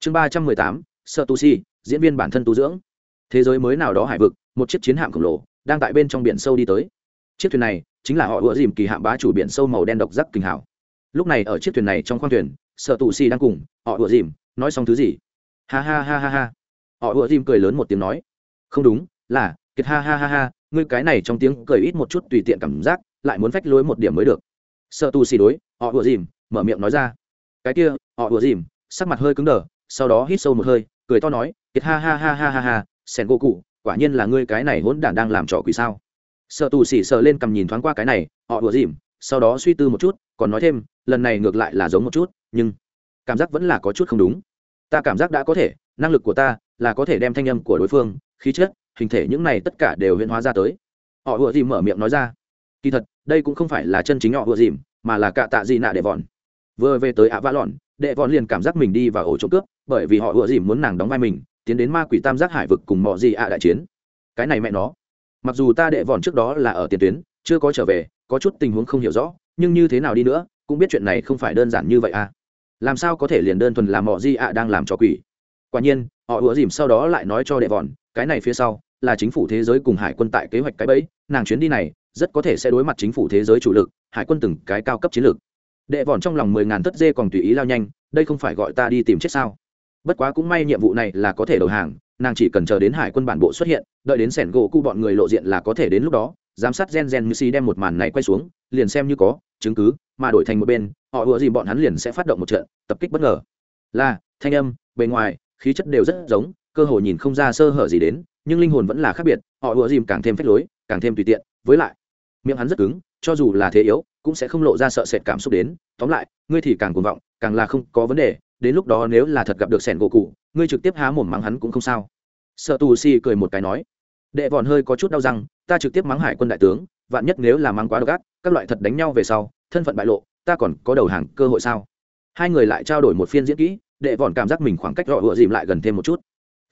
Chương ba trăm mười tám sợ tu si, diễn viên bản thân tu dưỡng. Thế giới mới nào đó hải vực, một chiếc chiến hạm khổng lồ, đang tại bên trong biển sâu đi tới. Chiếc thuyền này chính là họ ựa dìm kỳ hạm bá chủ biển sâu màu đen độc giác kinh hảo. Lúc này ở chiếc thuyền này trong khoang thuyền sợ tù si đang cùng họ ựa dìm nói xong thứ gì. Ha ha ha ha ha. Họ ùa dìm cười lớn một tiếng nói, không đúng, là, kiệt ha ha ha ha ngươi cái này trong tiếng cười ít một chút tùy tiện cảm giác, lại muốn phách lối một điểm mới được. Sợ tu xì đối, họ ùa dìm, mở miệng nói ra. Cái kia, họ ùa dìm, sắc mặt hơi cứng đờ, sau đó hít sâu một hơi, cười to nói, kiệt ha ha ha ha ha ha, sen gỗ cụ quả nhiên là ngươi cái này hỗn đản đang làm trò quỷ sao? Sợ tù xỉ sợ lên cầm nhìn thoáng qua cái này, họ ùa dìm, sau đó suy tư một chút, còn nói thêm, lần này ngược lại là giống một chút, nhưng cảm giác vẫn là có chút không đúng. Ta cảm giác đã có thể, năng lực của ta là có thể đem thanh âm của đối phương, khí chất hình thể những này tất cả đều huyễn hóa ra tới. Họ ùa dìm mở miệng nói ra, kỳ thật, đây cũng không phải là chân chính họ ùa dìm, mà là cạ tạ gì nạ đệ vòn. Vừa về tới ạ vã lòn đệ vòn liền cảm giác mình đi vào ổ trộm cướp, bởi vì họ ùa dìm muốn nàng đóng vai mình, tiến đến ma quỷ tam giác hải vực cùng mọi gì ạ đại chiến. Cái này mẹ nó. Mặc dù ta đệ vòn trước đó là ở tiền tuyến, chưa có trở về, có chút tình huống không hiểu rõ, nhưng như thế nào đi nữa, cũng biết chuyện này không phải đơn giản như vậy à. Làm sao có thể liền đơn thuần là mọi gì ạ đang làm cho quỷ? Quả nhiên, họ ủa dìm sau đó lại nói cho đệ vòn, cái này phía sau là chính phủ thế giới cùng hải quân tại kế hoạch cái bẫy, nàng chuyến đi này rất có thể sẽ đối mặt chính phủ thế giới chủ lực, hải quân từng cái cao cấp chiến lược. Đệ vòn trong lòng mười ngàn tất dê còn tùy ý lao nhanh, đây không phải gọi ta đi tìm chết sao? Bất quá cũng may nhiệm vụ này là có thể đầu hàng, nàng chỉ cần chờ đến hải quân bản bộ xuất hiện, đợi đến sẻn gỗ cu bọn người lộ diện là có thể đến lúc đó, giám sát gen gen như si đem một màn này quay xuống, liền xem như có, chứng cứ, mà đổi thành một bên, họ ủa gì bọn hắn liền sẽ phát động một trận, tập kích bất ngờ. Là, thanh âm, bề ngoài, khí chất đều rất giống, cơ hội nhìn không ra sơ hở gì đến nhưng linh hồn vẫn là khác biệt, họ ùa dìm càng thêm phách lối, càng thêm tùy tiện, với lại, miệng hắn rất cứng, cho dù là thế yếu, cũng sẽ không lộ ra sợ sệt cảm xúc đến. Tóm lại, ngươi thì càng cuồng vọng, càng là không có vấn đề, đến lúc đó nếu là thật gặp được sẻn gỗ cụ, ngươi trực tiếp há mồm mắng hắn cũng không sao. Sợ tù si cười một cái nói, đệ vòn hơi có chút đau răng, ta trực tiếp mắng hải quân đại tướng, vạn nhất nếu là mắng quá độc ác, các loại thật đánh nhau về sau, thân phận bại lộ, ta còn có đầu hàng cơ hội sao? Hai người lại trao đổi một phiên diễn kỹ, đệ vòn cảm giác mình khoảng cách rõ vừa dìm lại gần thêm một chút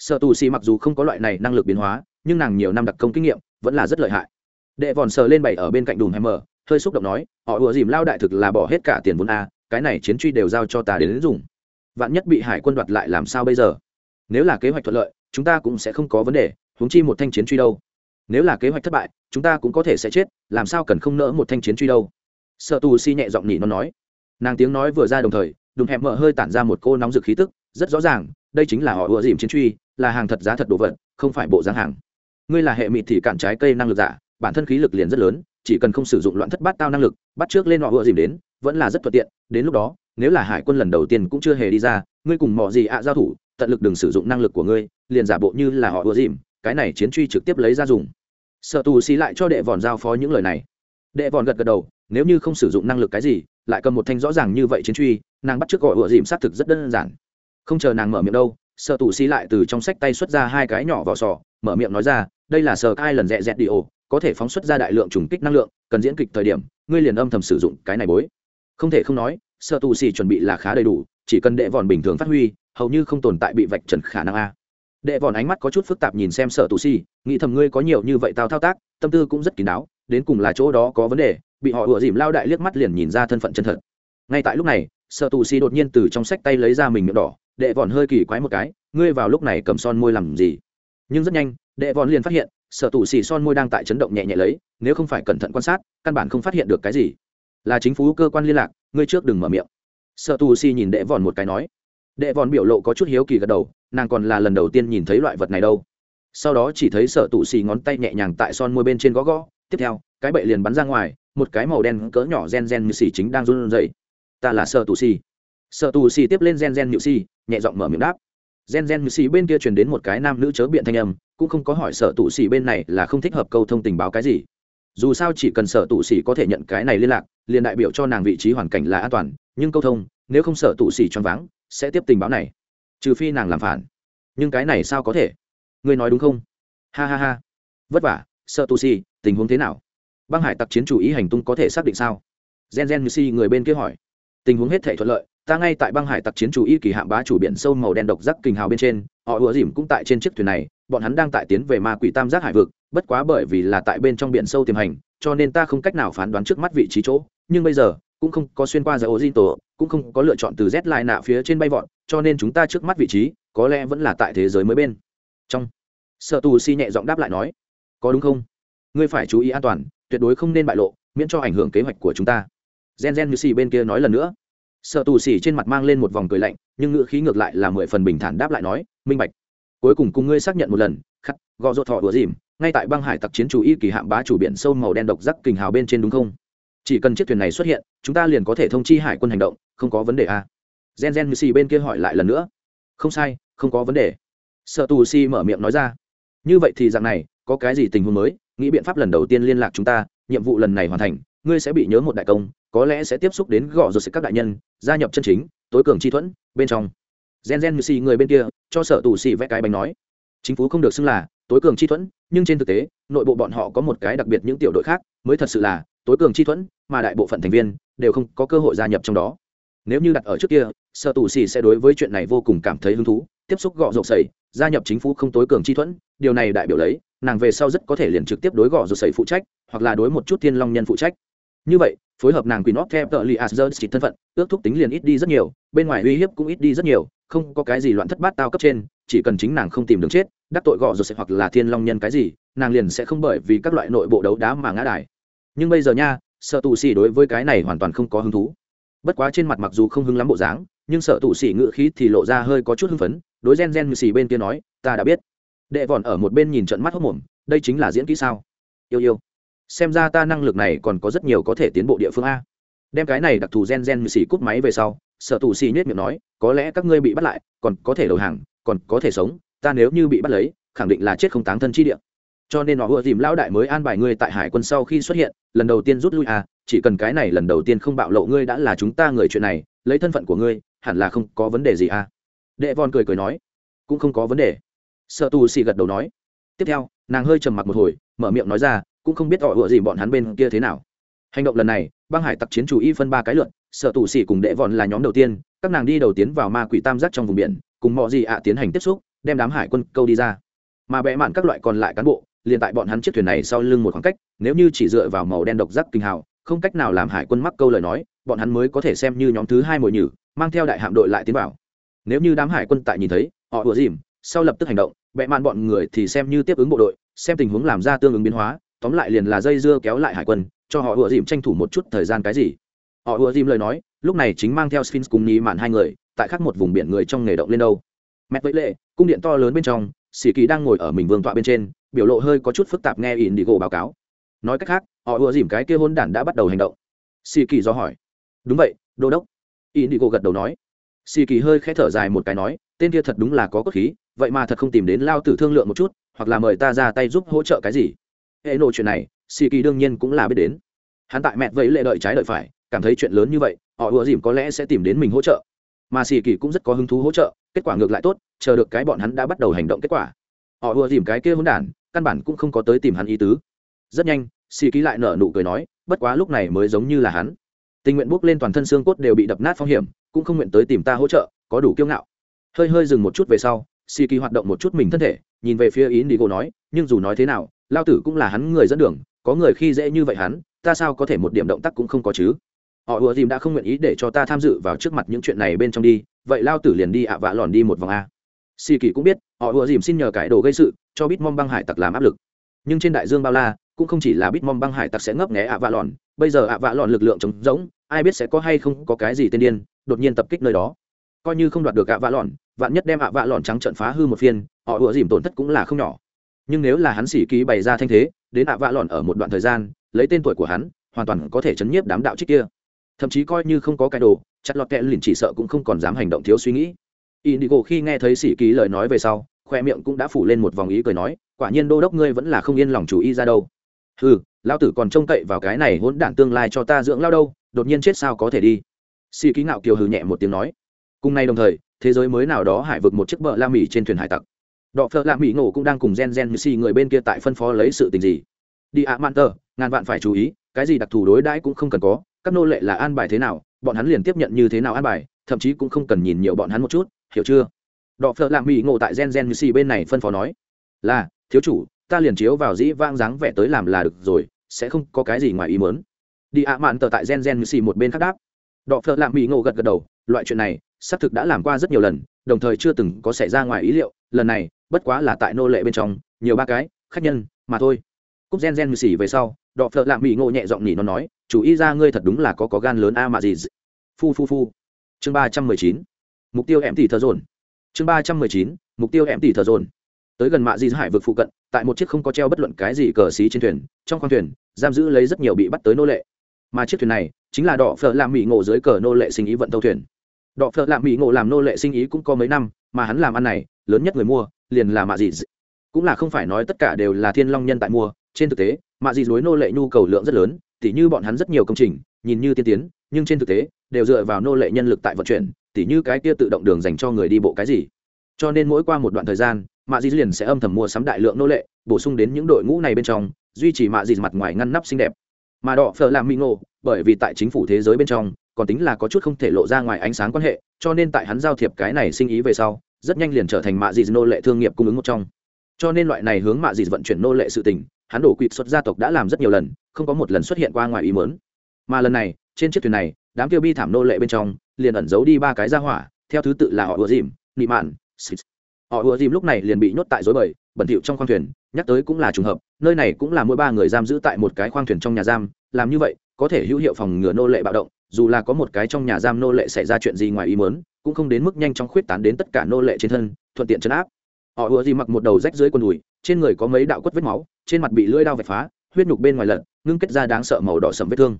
sợ tù si mặc dù không có loại này năng lực biến hóa, nhưng nàng nhiều năm đặc công kinh nghiệm vẫn là rất lợi hại. Đệ vòn sờ lên bảy ở bên cạnh đùm hem mờ hơi xúc động nói, họ ùa dìm lao đại thực là bỏ hết cả tiền vốn a, cái này chiến truy đều giao cho ta đến dùng. Vạn nhất bị hải quân đoạt lại làm sao bây giờ? Nếu là kế hoạch thuận lợi, chúng ta cũng sẽ không có vấn đề, huống chi một thanh chiến truy đâu. Nếu là kế hoạch thất bại, chúng ta cũng có thể sẽ chết, làm sao cần không nỡ một thanh chiến truy đâu? Sợ tù si nhẹ giọng nhỉ nó nói. Nàng tiếng nói vừa ra đồng thời, đùm hẹp mở hơi tản ra một cô nóng rực khí tức, rất rõ ràng đây chính là họ ùa dìm chiến truy, là hàng thật giá thật đồ vật, không phải bộ dáng hàng. Ngươi là hệ mịt thì cản trái cây năng lực giả, bản thân khí lực liền rất lớn, chỉ cần không sử dụng loạn thất bát tao năng lực, bắt trước lên họ ùa dìm đến, vẫn là rất thuận tiện. Đến lúc đó, nếu là hải quân lần đầu tiên cũng chưa hề đi ra, ngươi cùng mọi gì ạ giao thủ, tận lực đừng sử dụng năng lực của ngươi, liền giả bộ như là họ ùa dìm, cái này chiến truy trực tiếp lấy ra dùng. Sợ tù xí lại cho đệ vòn giao phó những lời này. Đệ vòn gật gật đầu, nếu như không sử dụng năng lực cái gì, lại cầm một thanh rõ ràng như vậy chiến truy, nàng bắt trước gọi ựa dìm xác thực rất đơn giản không chờ nàng mở miệng đâu sợ tù xì lại từ trong sách tay xuất ra hai cái nhỏ vỏ sò, mở miệng nói ra, đây là sờ hai lần rẽ rẽ đi ổ có thể phóng xuất ra đại lượng trùng kích năng lượng, cần diễn kịch thời điểm, ngươi liền âm thầm sử dụng cái này bối. Không thể không nói sợ tù xì chuẩn bị là khá đầy đủ, chỉ cần đệ vòn bình thường phát huy, hầu như không tồn tại bị vạch trần khả năng a. Đệ vòn ánh mắt có chút phức tạp nhìn xem sợ tù xì nghĩ thầm ngươi có nhiều như vậy tao thao tác, tâm tư cũng rất kín đáo, đến cùng là chỗ đó có vấn đề, bị họ ủa dìm lao đại liếc mắt liền nhìn ra thân phận chân thật. Ngay tại lúc này sợ tù xì đột nhiên từ trong sách tay lấy ra mình miệng đỏ đệ vòn hơi kỳ quái một cái, ngươi vào lúc này cầm son môi làm gì? Nhưng rất nhanh, đệ vòn liền phát hiện, sở tù xì son môi đang tại chấn động nhẹ nhẹ lấy, nếu không phải cẩn thận quan sát, căn bản không phát hiện được cái gì. Là chính phủ cơ quan liên lạc, ngươi trước đừng mở miệng. Sợ tù xì nhìn đệ vòn một cái nói. Đệ vòn biểu lộ có chút hiếu kỳ gật đầu, nàng còn là lần đầu tiên nhìn thấy loại vật này đâu. Sau đó chỉ thấy sợ tù xì ngón tay nhẹ nhàng tại son môi bên trên gõ gõ, tiếp theo, cái bậy liền bắn ra ngoài, một cái màu đen cỡ nhỏ gen gen như xì chính đang run rẩy. Ta là sợ tù xì. Sợ tù xì tiếp lên gen gen nhự xì nhẹ giọng mở miệng đáp. Gen gen như xì bên kia truyền đến một cái nam nữ chớ biện thanh âm, cũng không có hỏi sợ tụ xì bên này là không thích hợp câu thông tình báo cái gì. Dù sao chỉ cần sở tụ sĩ có thể nhận cái này liên lạc, liền đại biểu cho nàng vị trí hoàn cảnh là an toàn, nhưng câu thông, nếu không sở tụ sĩ choáng váng, sẽ tiếp tình báo này. Trừ phi nàng làm phản. Nhưng cái này sao có thể? Ngươi nói đúng không? Ha ha ha. Vất vả sợ tụ sĩ tình huống thế nào? Băng hải tặc chiến chủ ý hành tung có thể xác định sao? Gen gen như si người bên kia hỏi. Tình huống hết thể thuận lợi ta ngay tại băng hải tặc chiến chủ y kỳ hạm bá chủ biển sâu màu đen độc giác kình hào bên trên, họ ùa dìm cũng tại trên chiếc thuyền này, bọn hắn đang tại tiến về ma quỷ tam giác hải vực, bất quá bởi vì là tại bên trong biển sâu tiềm hành, cho nên ta không cách nào phán đoán trước mắt vị trí chỗ, nhưng bây giờ, cũng không có xuyên qua giải ô di tổ, cũng không có lựa chọn từ z lại nạ phía trên bay vọt, cho nên chúng ta trước mắt vị trí, có lẽ vẫn là tại thế giới mới bên. Trong sợ tù si nhẹ giọng đáp lại nói, có đúng không? Ngươi phải chú ý an toàn, tuyệt đối không nên bại lộ, miễn cho ảnh hưởng kế hoạch của chúng ta. Gen gen như si bên kia nói lần nữa sợ tù xỉ trên mặt mang lên một vòng cười lạnh, nhưng ngữ khí ngược lại là mười phần bình thản đáp lại nói, minh bạch, cuối cùng cùng ngươi xác nhận một lần, khắc, gò rột thọ đùa dìm, ngay tại băng hải tặc chiến chủ y kỳ hạm bá chủ biển sâu màu đen độc rắc kình hào bên trên đúng không? Chỉ cần chiếc thuyền này xuất hiện, chúng ta liền có thể thông chi hải quân hành động, không có vấn đề à. gen gen xì bên kia hỏi lại lần nữa. Không sai, không có vấn đề. Sợ tù si mở miệng nói ra. Như vậy thì dạng này, có cái gì tình huống mới? Nghĩ biện pháp lần đầu tiên liên lạc chúng ta, nhiệm vụ lần này hoàn thành, ngươi sẽ bị nhớ một đại công có lẽ sẽ tiếp xúc đến gõ rồi các đại nhân, gia nhập chân chính, tối cường chi thuẫn, bên trong. Gen gen như xì người bên kia, cho sở tù xì vẽ cái bánh nói. Chính phủ không được xưng là tối cường chi thuẫn, nhưng trên thực tế, nội bộ bọn họ có một cái đặc biệt những tiểu đội khác, mới thật sự là tối cường chi thuẫn, mà đại bộ phận thành viên đều không có cơ hội gia nhập trong đó. Nếu như đặt ở trước kia, sở tù xì sẽ đối với chuyện này vô cùng cảm thấy hứng thú, tiếp xúc gọ rột sầy gia nhập chính phủ không tối cường chi thuẫn, điều này đại biểu lấy, nàng về sau rất có thể liền trực tiếp đối gọ rột sầy phụ trách, hoặc là đối một chút thiên long nhân phụ trách. Như vậy phối hợp nàng queen of theo tờ li asher thân phận, ước thúc tính liền ít đi rất nhiều, bên ngoài uy hiếp cũng ít đi rất nhiều, không có cái gì loạn thất bát tao cấp trên, chỉ cần chính nàng không tìm đường chết, đắc tội gọ rồi sẽ hoặc là thiên long nhân cái gì, nàng liền sẽ không bởi vì các loại nội bộ đấu đá mà ngã đài. Nhưng bây giờ nha, sợ tù xì đối với cái này hoàn toàn không có hứng thú. Bất quá trên mặt mặc dù không hứng lắm bộ dáng, nhưng sợ tù xì ngự khí thì lộ ra hơi có chút hưng phấn, đối gen gen xì bên kia nói, ta đã biết. Đệ vòn ở một bên nhìn trận mắt hốc mồm, đây chính là diễn kỹ sao? Yêu yêu xem ra ta năng lực này còn có rất nhiều có thể tiến bộ địa phương a. Đem cái này đặc thù gen gen xì cút máy về sau, sở tù xì nhét miệng nói, có lẽ các ngươi bị bắt lại, còn có thể đầu hàng, còn có thể sống, ta nếu như bị bắt lấy, khẳng định là chết không táng thân chi địa. Cho nên họ vừa dìm lão đại mới an bài ngươi tại hải quân sau khi xuất hiện, lần đầu tiên rút lui à chỉ cần cái này lần đầu tiên không bạo lộ ngươi đã là chúng ta người chuyện này, lấy thân phận của ngươi, hẳn là không có vấn đề gì à. Đệ von cười cười nói, cũng không có vấn đề. Sợ tù xì gật đầu nói. Tiếp theo, nàng hơi trầm mặc một hồi, mở miệng nói ra cũng không biết họ ựa gì bọn hắn bên kia thế nào. Hành động lần này, băng hải tặc chiến chủ y phân ba cái lượn sợ tù xì cùng đệ vòn là nhóm đầu tiên, các nàng đi đầu tiến vào ma quỷ tam giác trong vùng biển, cùng mọi gì ạ tiến hành tiếp xúc, đem đám hải quân câu đi ra. Mà bẽ mạn các loại còn lại cán bộ, liền tại bọn hắn chiếc thuyền này sau lưng một khoảng cách, nếu như chỉ dựa vào màu đen độc giác kinh hào, không cách nào làm hải quân mắc câu lời nói, bọn hắn mới có thể xem như nhóm thứ hai mồi nhử, mang theo đại hạm đội lại tiến vào. Nếu như đám hải quân tại nhìn thấy, họ ủa dìm, sau lập tức hành động bẽ mạn bọn người thì xem như tiếp ứng bộ đội, xem tình huống làm ra tương ứng biến hóa tóm lại liền là dây dưa kéo lại hải quân, cho họ ùa dìm tranh thủ một chút thời gian cái gì. Họ ùa dìm lời nói, lúc này chính mang theo sphinx cùng nhí mạn hai người, tại khắc một vùng biển người trong nghề động lên đâu. Mẹ vẫy lệ, cung điện to lớn bên trong, sĩ kỳ đang ngồi ở mình vương tọa bên trên, biểu lộ hơi có chút phức tạp nghe ỉn đi gỗ báo cáo. Nói cách khác, họ ùa dìm cái kia hôn đản đã bắt đầu hành động. Sĩ kỳ do hỏi. Đúng vậy, đô đốc. Ỉn đi gỗ gật đầu nói. Sĩ kỳ hơi khẽ thở dài một cái nói, tên kia thật đúng là có cốt khí, vậy mà thật không tìm đến lao tử thương lượng một chút, hoặc là mời ta ra tay giúp hỗ trợ cái gì? Hệ nộ chuyện này xì kỳ đương nhiên cũng là biết đến. Hắn tại mẹ vẫy lệ đợi trái đợi phải, cảm thấy chuyện lớn như vậy, họ ùa dìm có lẽ sẽ tìm đến mình hỗ trợ. Mà xì kỳ cũng rất có hứng thú hỗ trợ, kết quả ngược lại tốt, chờ được cái bọn hắn đã bắt đầu hành động kết quả. Họ ùa dìm cái kia hỗn đản, căn bản cũng không có tới tìm hắn ý tứ. Rất nhanh xì kỳ lại nở nụ cười nói, bất quá lúc này mới giống như là hắn. Tình nguyện bốc lên toàn thân xương cốt đều bị đập nát phong hiểm, cũng không nguyện tới tìm ta hỗ trợ, có đủ kiêu ngạo. Hơi hơi dừng một chút về sau xì kỳ hoạt động một chút mình thân thể, nhìn về phía ý đi gỗ nói, nhưng dù nói thế nào lao tử cũng là hắn người dẫn đường, có người khi dễ như vậy hắn, ta sao có thể một điểm động tác cũng không có chứ? Họ ùa dìm đã không nguyện ý để cho ta tham dự vào trước mặt những chuyện này bên trong đi, vậy lao tử liền đi ạ vạ lòn đi một vòng a. Xì kỳ cũng biết, họ ùa dìm xin nhờ cải đồ gây sự, cho bít mong băng hải tặc làm áp lực. Nhưng trên đại dương bao la, cũng không chỉ là bít mong băng hải tặc sẽ ngấp nghé ạ vạ lòn, bây giờ ạ vạ lòn lực lượng trống rỗng, ai biết sẽ có hay không có cái gì tên điên, đột nhiên tập kích nơi đó. Coi như không đoạt được ạ vạ lòn, vạn nhất đem ạ vạ lòn trắng trận phá hư một phiên, họ ùa dìm tổn thất cũng là không nhỏ nhưng nếu là hắn sĩ ký bày ra thanh thế, đến ạ vạ lòn ở một đoạn thời gian, lấy tên tuổi của hắn, hoàn toàn có thể chấn nhiếp đám đạo trích kia. Thậm chí coi như không có cái đồ, chặt lọt kẹ lìn chỉ sợ cũng không còn dám hành động thiếu suy nghĩ. Indigo khi nghe thấy sĩ ký lời nói về sau, khoe miệng cũng đã phủ lên một vòng ý cười nói, quả nhiên đô đốc ngươi vẫn là không yên lòng chủ ý ra đâu. Ừ lao tử còn trông cậy vào cái này hỗn đản tương lai cho ta dưỡng lao đâu, đột nhiên chết sao có thể đi? Sĩ ký ngạo kiều hừ nhẹ một tiếng nói. Cùng nay đồng thời, thế giới mới nào đó hải vực một chiếc bờ la mỉ trên thuyền hải tặc đọ phợ lạ mỹ ngộ cũng đang cùng gen gen như xì người bên kia tại phân phó lấy sự tình gì. Đi ạ, mạn tờ, ngàn vạn phải chú ý, cái gì đặc thù đối đãi cũng không cần có, các nô lệ là an bài thế nào, bọn hắn liền tiếp nhận như thế nào an bài, thậm chí cũng không cần nhìn nhiều bọn hắn một chút, hiểu chưa? Đọ phợ lạ mỹ ngộ tại gen gen như xì bên này phân phó nói, là, thiếu chủ, ta liền chiếu vào dĩ vang dáng vẻ tới làm là được rồi, sẽ không có cái gì ngoài ý mớn đi ạ, mạn tờ tại gen gen như xì một bên khác đáp. Đọ phợ lạ mỹ ngộ gật gật đầu, loại chuyện này, xác thực đã làm qua rất nhiều lần, đồng thời chưa từng có xảy ra ngoài ý liệu, lần này bất quá là tại nô lệ bên trong, nhiều ba cái, khách nhân, mà thôi. Cúc gen gen như xì về sau, đọ phợ lạ mỹ ngộ nhẹ giọng nhỉ nó nói, chủ ý ra ngươi thật đúng là có có gan lớn a mà gì phu phu phu. Chương ba trăm mười chín. Mục tiêu em tỷ thờ dồn. Chương ba trăm mười chín, mục tiêu em tỷ thờ dồn. Tới gần mạ di hải vực phụ cận, tại một chiếc không có treo bất luận cái gì cờ xí trên thuyền, trong khoang thuyền, giam giữ lấy rất nhiều bị bắt tới nô lệ. Mà chiếc thuyền này, chính là đỏ phở làm mỹ ngộ dưới cờ nô lệ sinh ý vận tàu thuyền. Đỏ phở làm mỹ ngộ làm nô lệ sinh ý cũng có mấy năm, mà hắn làm ăn này, lớn nhất người mua liền là mạ dị cũng là không phải nói tất cả đều là thiên long nhân tại mua, trên thực tế, mạ dị đối nô lệ nhu cầu lượng rất lớn, tỉ như bọn hắn rất nhiều công trình, nhìn như tiên tiến, nhưng trên thực tế, đều dựa vào nô lệ nhân lực tại vận chuyển, tỉ như cái kia tự động đường dành cho người đi bộ cái gì. Cho nên mỗi qua một đoạn thời gian, mạ dị liền sẽ âm thầm mua sắm đại lượng nô lệ, bổ sung đến những đội ngũ này bên trong, duy trì mạ dị mặt ngoài ngăn nắp xinh đẹp. Mà đỏ phở làm mỹ ngộ bởi vì tại chính phủ thế giới bên trong, còn tính là có chút không thể lộ ra ngoài ánh sáng quan hệ, cho nên tại hắn giao thiệp cái này sinh ý về sau rất nhanh liền trở thành mạ dị nô lệ thương nghiệp cung ứng một trong. Cho nên loại này hướng mạ dị vận chuyển nô lệ sự tình, hắn đổ quỵt xuất gia tộc đã làm rất nhiều lần, không có một lần xuất hiện qua ngoài ý mớn mà lần này, trên chiếc thuyền này, đám kêu bi thảm nô lệ bên trong, liền ẩn giấu đi ba cái ra hỏa, theo thứ tự là họ ùa dìm, nị mạn họ ùa dìm lúc này liền bị nhốt tại dối bời, bẩn thỉu trong khoang thuyền, nhắc tới cũng là trùng hợp, nơi này cũng là mỗi ba người giam giữ tại một cái khoang thuyền trong nhà giam, làm như vậy, có thể hữu hiệu phòng ngừa nô lệ bạo động, dù là có một cái trong nhà giam nô lệ xảy ra chuyện gì ngoài ý mớn cũng không đến mức nhanh chóng khuyết tán đến tất cả nô lệ trên thân, thuận tiện chấn áp. Họ ùa gì mặc một đầu rách dưới quần đùi, trên người có mấy đạo quất vết máu, trên mặt bị lưỡi đao vạch phá, huyết nhục bên ngoài lật, ngưng kết ra đáng sợ màu đỏ sầm vết thương.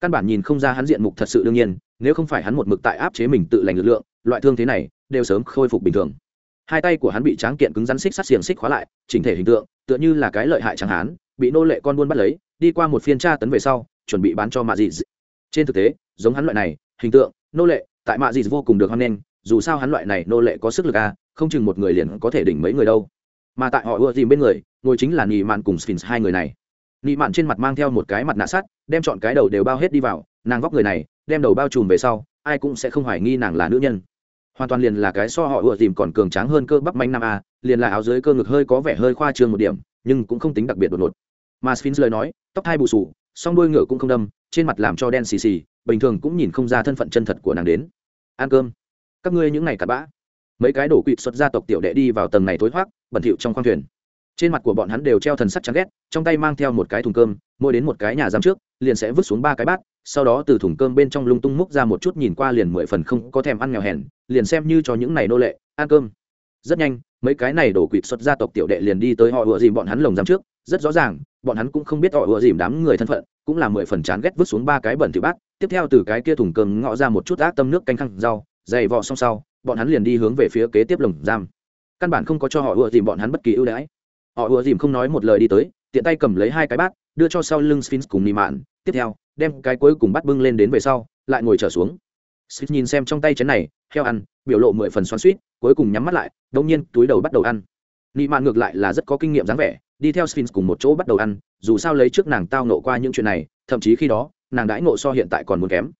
Căn bản nhìn không ra hắn diện mục thật sự đương nhiên, nếu không phải hắn một mực tại áp chế mình tự lành lực lượng, loại thương thế này đều sớm khôi phục bình thường. Hai tay của hắn bị tráng kiện cứng rắn xích sắt xiềng xích khóa lại, chỉnh thể hình tượng, tựa như là cái lợi hại chẳng hán, bị nô lệ con buôn bắt lấy, đi qua một phiên tra tấn về sau, chuẩn bị bán cho mạ dị. Trên thực tế, giống hắn loại này, hình tượng, nô lệ tại mạ dị vô cùng được hoan nghênh, dù sao hắn loại này nô lệ có sức lực à không chừng một người liền có thể đỉnh mấy người đâu. Mà tại họ ưa dìm bên người, ngồi chính là nị mạn cùng sphinx hai người này. Nị mạn trên mặt mang theo một cái mặt nạ sắt, đem chọn cái đầu đều bao hết đi vào, nàng vóc người này, đem đầu bao trùm về sau, ai cũng sẽ không hoài nghi nàng là nữ nhân. Hoàn toàn liền là cái so họ ưa dìm còn cường tráng hơn cơ bắp manh nam a, liền là áo dưới cơ ngực hơi có vẻ hơi khoa trương một điểm, nhưng cũng không tính đặc biệt đột ngột. Mà sphinx lời nói, tóc hai bù sù, song đuôi ngựa cũng không đâm, trên mặt làm cho đen xì xì bình thường cũng nhìn không ra thân phận chân thật của nàng đến. Ăn cơm. Các ngươi những ngày cặn bã. Mấy cái đổ quỵt xuất gia tộc tiểu đệ đi vào tầng này tối thoát bẩn thỉu trong khoang thuyền. Trên mặt của bọn hắn đều treo thần sắc chán ghét, trong tay mang theo một cái thùng cơm, mỗi đến một cái nhà giam trước, liền sẽ vứt xuống ba cái bát, sau đó từ thùng cơm bên trong lung tung múc ra một chút nhìn qua liền mười phần không có thèm ăn nghèo hèn, liền xem như cho những này nô lệ, ăn cơm. Rất nhanh, mấy cái này đổ quỵt xuất gia tộc tiểu đệ liền đi tới họ ựa dìm bọn hắn lồng giam trước, rất rõ ràng, bọn hắn cũng không biết họ ựa dìm đám người thân phận cũng là mười phần chán ghét vứt xuống ba cái bẩn thỉu bát. Tiếp theo từ cái kia thùng cơm ngõ ra một chút ác tâm nước canh khăn rau, dày vò xong sau, bọn hắn liền đi hướng về phía kế tiếp lồng giam. Căn bản không có cho họ ùa dìm bọn hắn bất kỳ ưu đãi. Họ ùa dìm không nói một lời đi tới, tiện tay cầm lấy hai cái bát, đưa cho sau lưng sphinx cùng nị mạn. Tiếp theo, đem cái cuối cùng bắt bưng lên đến về sau, lại ngồi trở xuống. Sphinx nhìn xem trong tay chén này, heo ăn, biểu lộ mười phần xoắn suýt cuối cùng nhắm mắt lại đông nhiên túi đầu bắt đầu ăn. Nị mạn ngược lại là rất có kinh nghiệm dáng vẻ đi theo sphinx cùng một chỗ bắt đầu ăn, dù sao lấy trước nàng tao nộ qua những chuyện này, thậm chí khi đó, nàng đãi nộ so hiện tại còn muốn kém.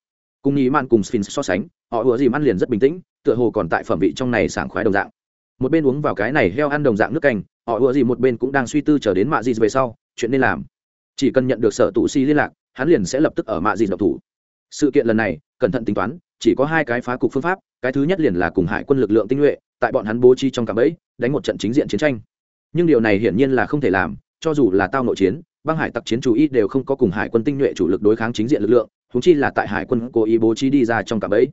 Cùng nghĩ man cùng sphinx so sánh, họ ủa dìm ăn liền rất bình tĩnh, tựa hồ còn tại phẩm vị trong này sảng khoái đồng dạng. Một bên uống vào cái này heo ăn đồng dạng nước canh, họ ủa dìm một bên cũng đang suy tư chờ đến mạ dì về sau, chuyện nên làm. Chỉ cần nhận được sở tụ si liên lạc, hắn liền sẽ lập tức ở mạ dì độc thủ. Sự kiện lần này, cẩn thận tính toán, chỉ có hai cái phá cục phương pháp, cái thứ nhất liền là cùng hải quân lực lượng tinh nhuệ, tại bọn hắn bố trí trong cạm bẫy, đánh một trận chính diện chiến tranh nhưng điều này hiển nhiên là không thể làm, cho dù là tao nội chiến, băng hải tặc chiến chủ y đều không có cùng hải quân tinh nhuệ chủ lực đối kháng chính diện lực lượng húng chi là tại hải quân cố ý bố trí đi ra trong cả bẫy.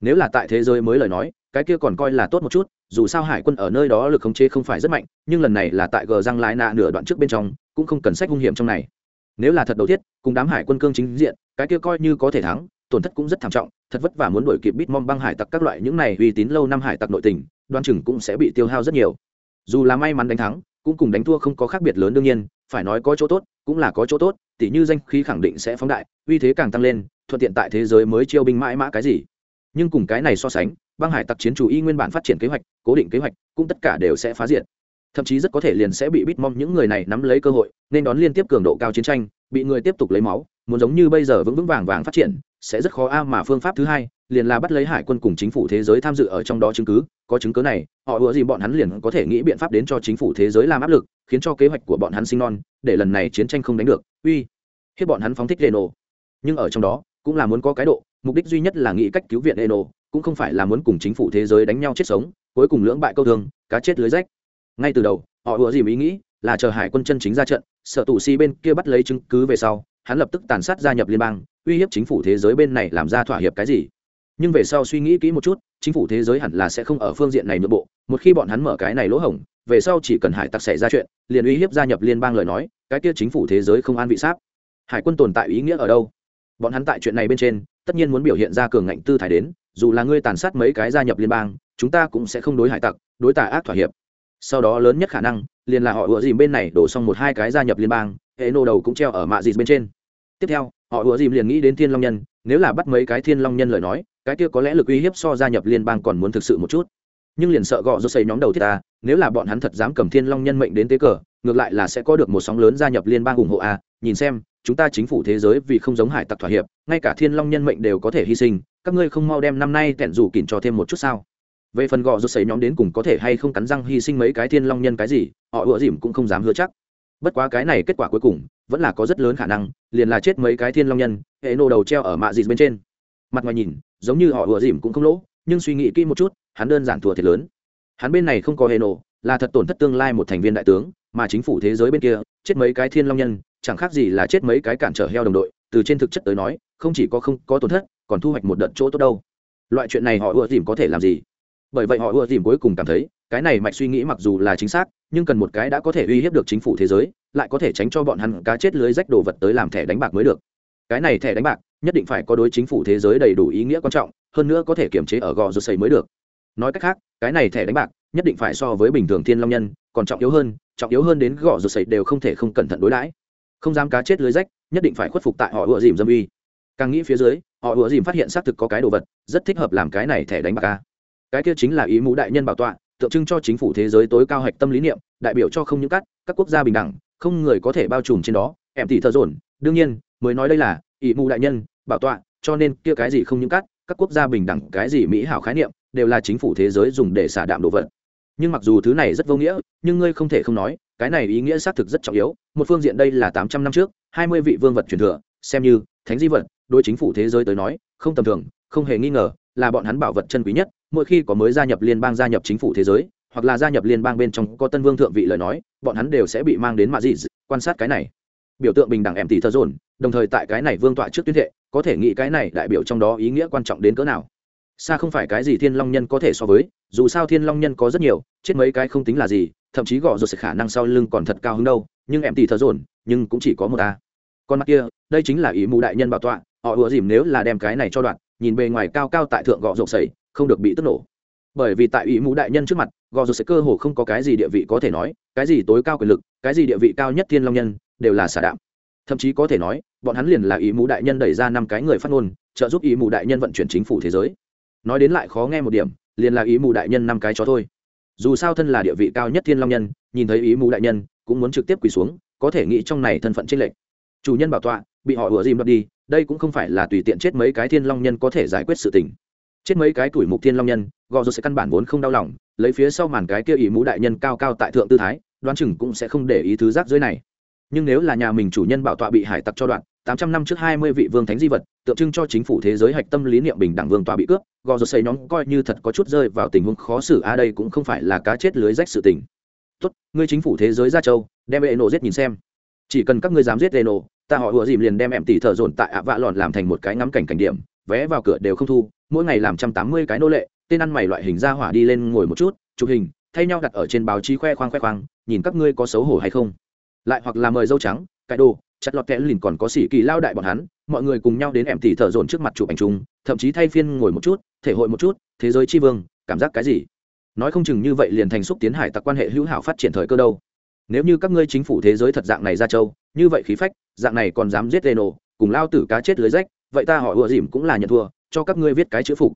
Nếu là tại thế giới mới lời nói, cái kia còn coi là tốt một chút, dù sao hải quân ở nơi đó lực khống chế không phải rất mạnh, nhưng lần này là tại gờ răng lái nạ nửa đoạn trước bên trong, cũng không cần sách hung hiểm trong này. Nếu là thật đầu tiết cùng đám hải quân cương chính diện, cái kia coi như có thể thắng, tổn thất cũng rất thảm trọng, thật vất vả muốn đổi kịp bít mong băng hải tặc các loại những này uy tín lâu năm hải tặc nội tình, đoan chừng cũng sẽ bị tiêu hao rất nhiều dù là may mắn đánh thắng, cũng cùng đánh thua không có khác biệt lớn đương nhiên, phải nói có chỗ tốt, cũng là có chỗ tốt, tỉ như danh khí khẳng định sẽ phóng đại, uy thế càng tăng lên, thuận tiện tại thế giới mới chiêu binh mãi mã cái gì. Nhưng cùng cái này so sánh, băng hải tặc chiến chủ y nguyên bản phát triển kế hoạch, cố định kế hoạch, cũng tất cả đều sẽ phá diệt. Thậm chí rất có thể liền sẽ bị bít mong những người này nắm lấy cơ hội, nên đón liên tiếp cường độ cao chiến tranh bị người tiếp tục lấy máu, muốn giống như bây giờ vững vững vàng vàng phát triển, sẽ rất khó a mà phương pháp thứ hai, liền là bắt lấy hải quân cùng chính phủ thế giới tham dự ở trong đó chứng cứ. Có chứng cứ này, họ ủa gì bọn hắn liền có thể nghĩ biện pháp đến cho chính phủ thế giới làm áp lực, khiến cho kế hoạch của bọn hắn sinh non, để lần này chiến tranh không đánh được. Uy hiếp bọn hắn phóng thích reno. Nhưng ở trong đó, cũng là muốn có cái độ, mục đích duy nhất là nghĩ cách cứu viện eno cũng không phải là muốn cùng chính phủ thế giới đánh nhau chết sống, cuối cùng lưỡng bại câu thương, cá chết lưới rách. Ngay từ đầu, họ ủa gì ý nghĩ là chờ hải quân chân chính ra trận, sợ tù si bên kia bắt lấy chứng cứ về sau, hắn lập tức tàn sát gia nhập liên bang, uy hiếp chính phủ thế giới bên này làm ra thỏa hiệp cái gì. Nhưng về sau suy nghĩ kỹ một chút, chính phủ thế giới hẳn là sẽ không ở phương diện này nội bộ, một khi bọn hắn mở cái này lỗ hổng, về sau chỉ cần hải tặc xảy ra chuyện, liền uy hiếp gia nhập liên bang lời nói, cái kia chính phủ thế giới không an vị sáp. Hải quân tồn tại ý nghĩa ở đâu? Bọn hắn tại chuyện này bên trên, tất nhiên muốn biểu hiện ra cường ngạnh tư thái đến, dù là ngươi tàn sát mấy cái gia nhập liên bang, chúng ta cũng sẽ không đối hải tặc, đối tà ác thỏa hiệp. Sau đó lớn nhất khả năng liền là họ ủa dìm bên này đổ xong một hai cái gia nhập liên bang, hệ nô đầu cũng treo ở mạ dìm bên trên. Tiếp theo, họ ủa dìm liền nghĩ đến thiên long nhân, nếu là bắt mấy cái thiên long nhân lời nói, cái kia có lẽ lực uy hiếp so gia nhập liên bang còn muốn thực sự một chút. Nhưng liền sợ gọ do xây nhóm đầu thiết ta, nếu là bọn hắn thật dám cầm thiên long nhân mệnh đến tế cờ, ngược lại là sẽ có được một sóng lớn gia nhập liên bang ủng hộ a. Nhìn xem, chúng ta chính phủ thế giới vì không giống hải tặc thỏa hiệp, ngay cả thiên long nhân mệnh đều có thể hy sinh, các ngươi không mau đem năm nay tẹn rủ kỉn cho thêm một chút sao? Về phần gò rút xấy nhóm đến cùng có thể hay không cắn răng hy sinh mấy cái thiên long nhân cái gì, họ ủa dìm cũng không dám hứa chắc. Bất quá cái này kết quả cuối cùng, vẫn là có rất lớn khả năng, liền là chết mấy cái thiên long nhân, hệ nổ đầu treo ở mạ dịt bên trên. Mặt ngoài nhìn, giống như họ ủa dìm cũng không lỗ, nhưng suy nghĩ kỹ một chút, hắn đơn giản thua thiệt lớn. Hắn bên này không có hệ nổ là thật tổn thất tương lai một thành viên đại tướng, mà chính phủ thế giới bên kia, chết mấy cái thiên long nhân, chẳng khác gì là chết mấy cái cản trở heo đồng đội, từ trên thực chất tới nói, không chỉ có không có tổn thất, còn thu hoạch một đợt chỗ tốt đâu. Loại chuyện này họ ưa dìm có thể làm gì? Bởi vậy họ ưa dìm cuối cùng cảm thấy, cái này mạch suy nghĩ mặc dù là chính xác, nhưng cần một cái đã có thể uy hiếp được chính phủ thế giới, lại có thể tránh cho bọn hắn cá chết lưới rách đồ vật tới làm thẻ đánh bạc mới được. Cái này thẻ đánh bạc, nhất định phải có đối chính phủ thế giới đầy đủ ý nghĩa quan trọng, hơn nữa có thể kiểm chế ở gò rô xây mới được. Nói cách khác, cái này thẻ đánh bạc, nhất định phải so với bình thường thiên long nhân, còn trọng yếu hơn, trọng yếu hơn đến gò rô xây đều không thể không cẩn thận đối đãi. Không dám cá chết lưới rách, nhất định phải khuất phục tại họ ưa dìm dâm uy. Càng nghĩ phía dưới, họ ựa dìm phát hiện xác thực có cái đồ vật rất thích hợp làm cái này thẻ đánh bạc ca cái kia chính là ý mũ đại nhân bảo tọa, tượng trưng cho chính phủ thế giới tối cao hạch tâm lý niệm, đại biểu cho không những cắt các quốc gia bình đẳng, không người có thể bao trùm trên đó, em thì thợ dồn. Đương nhiên, mới nói đây là ý mũ đại nhân, bảo tọa, cho nên kia cái gì không những cắt các quốc gia bình đẳng, cái gì mỹ hảo khái niệm, đều là chính phủ thế giới dùng để xả đạm đồ vật. Nhưng mặc dù thứ này rất vô nghĩa, nhưng ngươi không thể không nói, cái này ý nghĩa xác thực rất trọng yếu. Một phương diện đây là tám trăm năm trước, hai mươi vị vương vật truyền thừa, xem như thánh di vật, đối chính phủ thế giới tới nói, không tầm thường, không hề nghi ngờ là bọn hắn bảo vật chân quý nhất, mỗi khi có mới gia nhập liên bang gia nhập chính phủ thế giới, hoặc là gia nhập liên bang bên trong có tân vương thượng vị lời nói, bọn hắn đều sẽ bị mang đến mạ dị quan sát cái này. Biểu tượng bình đẳng em tỷ thơ dồn, đồng thời tại cái này vương tọa trước tuyên thệ, có thể nghĩ cái này đại biểu trong đó ý nghĩa quan trọng đến cỡ nào. Xa không phải cái gì thiên long nhân có thể so với, dù sao thiên long nhân có rất nhiều, chết mấy cái không tính là gì, thậm chí gõ rồi sẽ khả năng sau lưng còn thật cao hứng đâu, nhưng em tỷ thờ dồn, nhưng cũng chỉ có một ta con mắt kia, đây chính là ý mù đại nhân bảo tọa, họ ùa dìm nếu là đem cái này cho đoạn nhìn bề ngoài cao cao tại thượng gò rộp sầy, không được bị tức nổ. Bởi vì tại ý mũ đại nhân trước mặt, gò rột sẽ cơ hồ không có cái gì địa vị có thể nói, cái gì tối cao quyền lực, cái gì địa vị cao nhất thiên long nhân, đều là xả đạm. Thậm chí có thể nói, bọn hắn liền là ý mũ đại nhân đẩy ra năm cái người phát ngôn, trợ giúp ý mũ đại nhân vận chuyển chính phủ thế giới. Nói đến lại khó nghe một điểm, liền là ý mũ đại nhân năm cái chó thôi. Dù sao thân là địa vị cao nhất thiên long nhân, nhìn thấy ý mũ đại nhân, cũng muốn trực tiếp quỳ xuống, có thể nghĩ trong này thân phận trích lệnh chủ nhân bảo tọa bị họ ủa dìm đập đi, đây cũng không phải là tùy tiện chết mấy cái thiên long nhân có thể giải quyết sự tình. Chết mấy cái tuổi mục thiên long nhân gò rồi sẽ căn bản vốn không đau lòng, lấy phía sau màn cái kia ý mũ đại nhân cao cao tại thượng tư thái, đoán chừng cũng sẽ không để ý thứ rác dưới này. Nhưng nếu là nhà mình chủ nhân bảo tọa bị hải tặc cho đoạn, tám trăm năm trước hai mươi vị vương thánh di vật, tượng trưng cho chính phủ thế giới hạch tâm lý niệm bình đẳng vương tọa bị cướp gò rồi xây nhóm coi như thật có chút rơi vào tình huống khó xử, a, đây cũng không phải là cá chết lưới rách sự tình. Tốt, ngươi chính phủ thế giới ra châu, đem ê nổ giết nhìn xem. Chỉ cần các ngươi dám giết ê nổ ta họ ùa dìm liền đem em tỷ thợ dồn tại ạ vạ lòn làm thành một cái ngắm cảnh cảnh điểm, vé vào cửa đều không thu, mỗi ngày làm trăm tám mươi cái nô lệ, tên ăn mày loại hình ra hỏa đi lên ngồi một chút, chụp hình, thay nhau đặt ở trên báo chí khoe khoang khoe khoang, nhìn các ngươi có xấu hổ hay không. Lại hoặc là mời dâu trắng, cái đồ, chặt lọt kẽ lìn còn có sĩ kỳ lao đại bọn hắn, mọi người cùng nhau đến em tỷ thợ dồn trước mặt chụp ảnh chung, thậm chí thay phiên ngồi một chút, thể hội một chút, thế giới tri vương, cảm giác cái gì? Nói không chừng như vậy liền thành xúc tiến hải tặc quan hệ hữu hảo phát triển thời cơ đâu nếu như các ngươi chính phủ thế giới thật dạng này ra châu như vậy khí phách dạng này còn dám giết Reno, cùng lao tử cá chết lưới rách vậy ta họ ùa dìm cũng là nhận thua cho các ngươi viết cái chữ phục.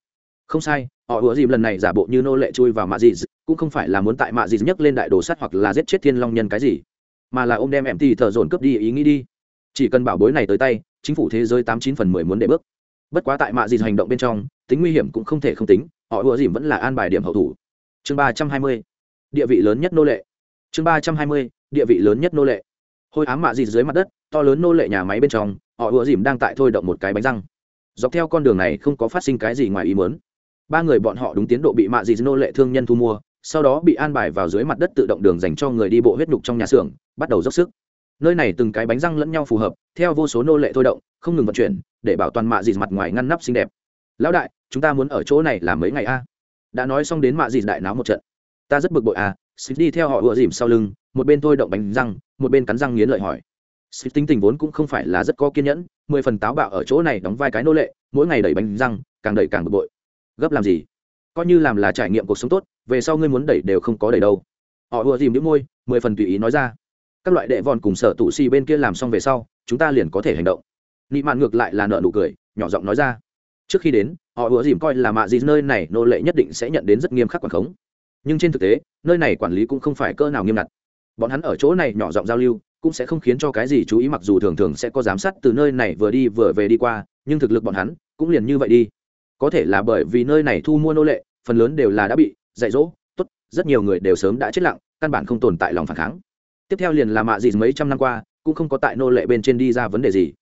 Không sai họ ùa dìm lần này giả bộ như nô lệ chui vào mạ dì cũng không phải là muốn tại mạ dì nhấc lên đại đồ sắt hoặc là giết chết thiên long nhân cái gì mà là ông đem em thì thợ dồn cướp đi ý nghĩ đi. Chỉ cần bảo bối này tới tay chính phủ thế giới tám chín phần mười muốn để bước. Bất quá tại mạ dì hành động bên trong tính nguy hiểm cũng không thể không tính họ ùa dìm vẫn là an bài điểm hậu thủ. Chương ba trăm hai mươi địa vị lớn nhất nô lệ chương ba trăm hai mươi, địa vị lớn nhất nô lệ. Hôi ám mạ dì dưới mặt đất, to lớn nô lệ nhà máy bên trong, họ ùa dìm đang tại thôi động một cái bánh răng. Dọc theo con đường này không có phát sinh cái gì ngoài ý muốn. Ba người bọn họ đúng tiến độ bị mạ dì nô lệ thương nhân thu mua, sau đó bị an bài vào dưới mặt đất tự động đường dành cho người đi bộ huyết nhục trong nhà xưởng, bắt đầu dốc sức. Nơi này từng cái bánh răng lẫn nhau phù hợp, theo vô số nô lệ thôi động, không ngừng vận chuyển, để bảo toàn mạ dì mặt ngoài ngăn nắp xinh đẹp. Lão đại, chúng ta muốn ở chỗ này là mấy ngày a? Đã nói xong đến mạ dịt đại náo một trận. Ta rất bực bội à xịt đi theo họ ùa dìm sau lưng, một bên thôi động bánh răng, một bên cắn răng nghiến lợi hỏi. Xịt tính tình vốn cũng không phải là rất có kiên nhẫn, mười phần táo bạo ở chỗ này đóng vai cái nô lệ, mỗi ngày đẩy bánh răng, càng đẩy càng bực bội. Gấp làm gì? Coi như làm là trải nghiệm cuộc sống tốt, về sau ngươi muốn đẩy đều không có đẩy đâu. Họ ùa dìm đĩu môi, mười phần tùy ý nói ra. Các loại đệ vòn cùng sở tụ si bên kia làm xong về sau, chúng ta liền có thể hành động. Nị mạn ngược lại là nở nụ cười, nhỏ giọng nói ra. Trước khi đến, họ ùa dìm coi là mạ gì nơi này nô lệ nhất định sẽ nhận đến rất nghiêm khắc quản khống nhưng trên thực tế, nơi này quản lý cũng không phải cỡ nào nghiêm ngặt. Bọn hắn ở chỗ này nhỏ giọng giao lưu, cũng sẽ không khiến cho cái gì chú ý mặc dù thường thường sẽ có giám sát từ nơi này vừa đi vừa về đi qua, nhưng thực lực bọn hắn cũng liền như vậy đi. Có thể là bởi vì nơi này thu mua nô lệ, phần lớn đều là đã bị dạy dỗ, tốt, rất nhiều người đều sớm đã chết lặng, căn bản không tồn tại lòng phản kháng. Tiếp theo liền là mạ gì mấy trăm năm qua, cũng không có tại nô lệ bên trên đi ra vấn đề gì.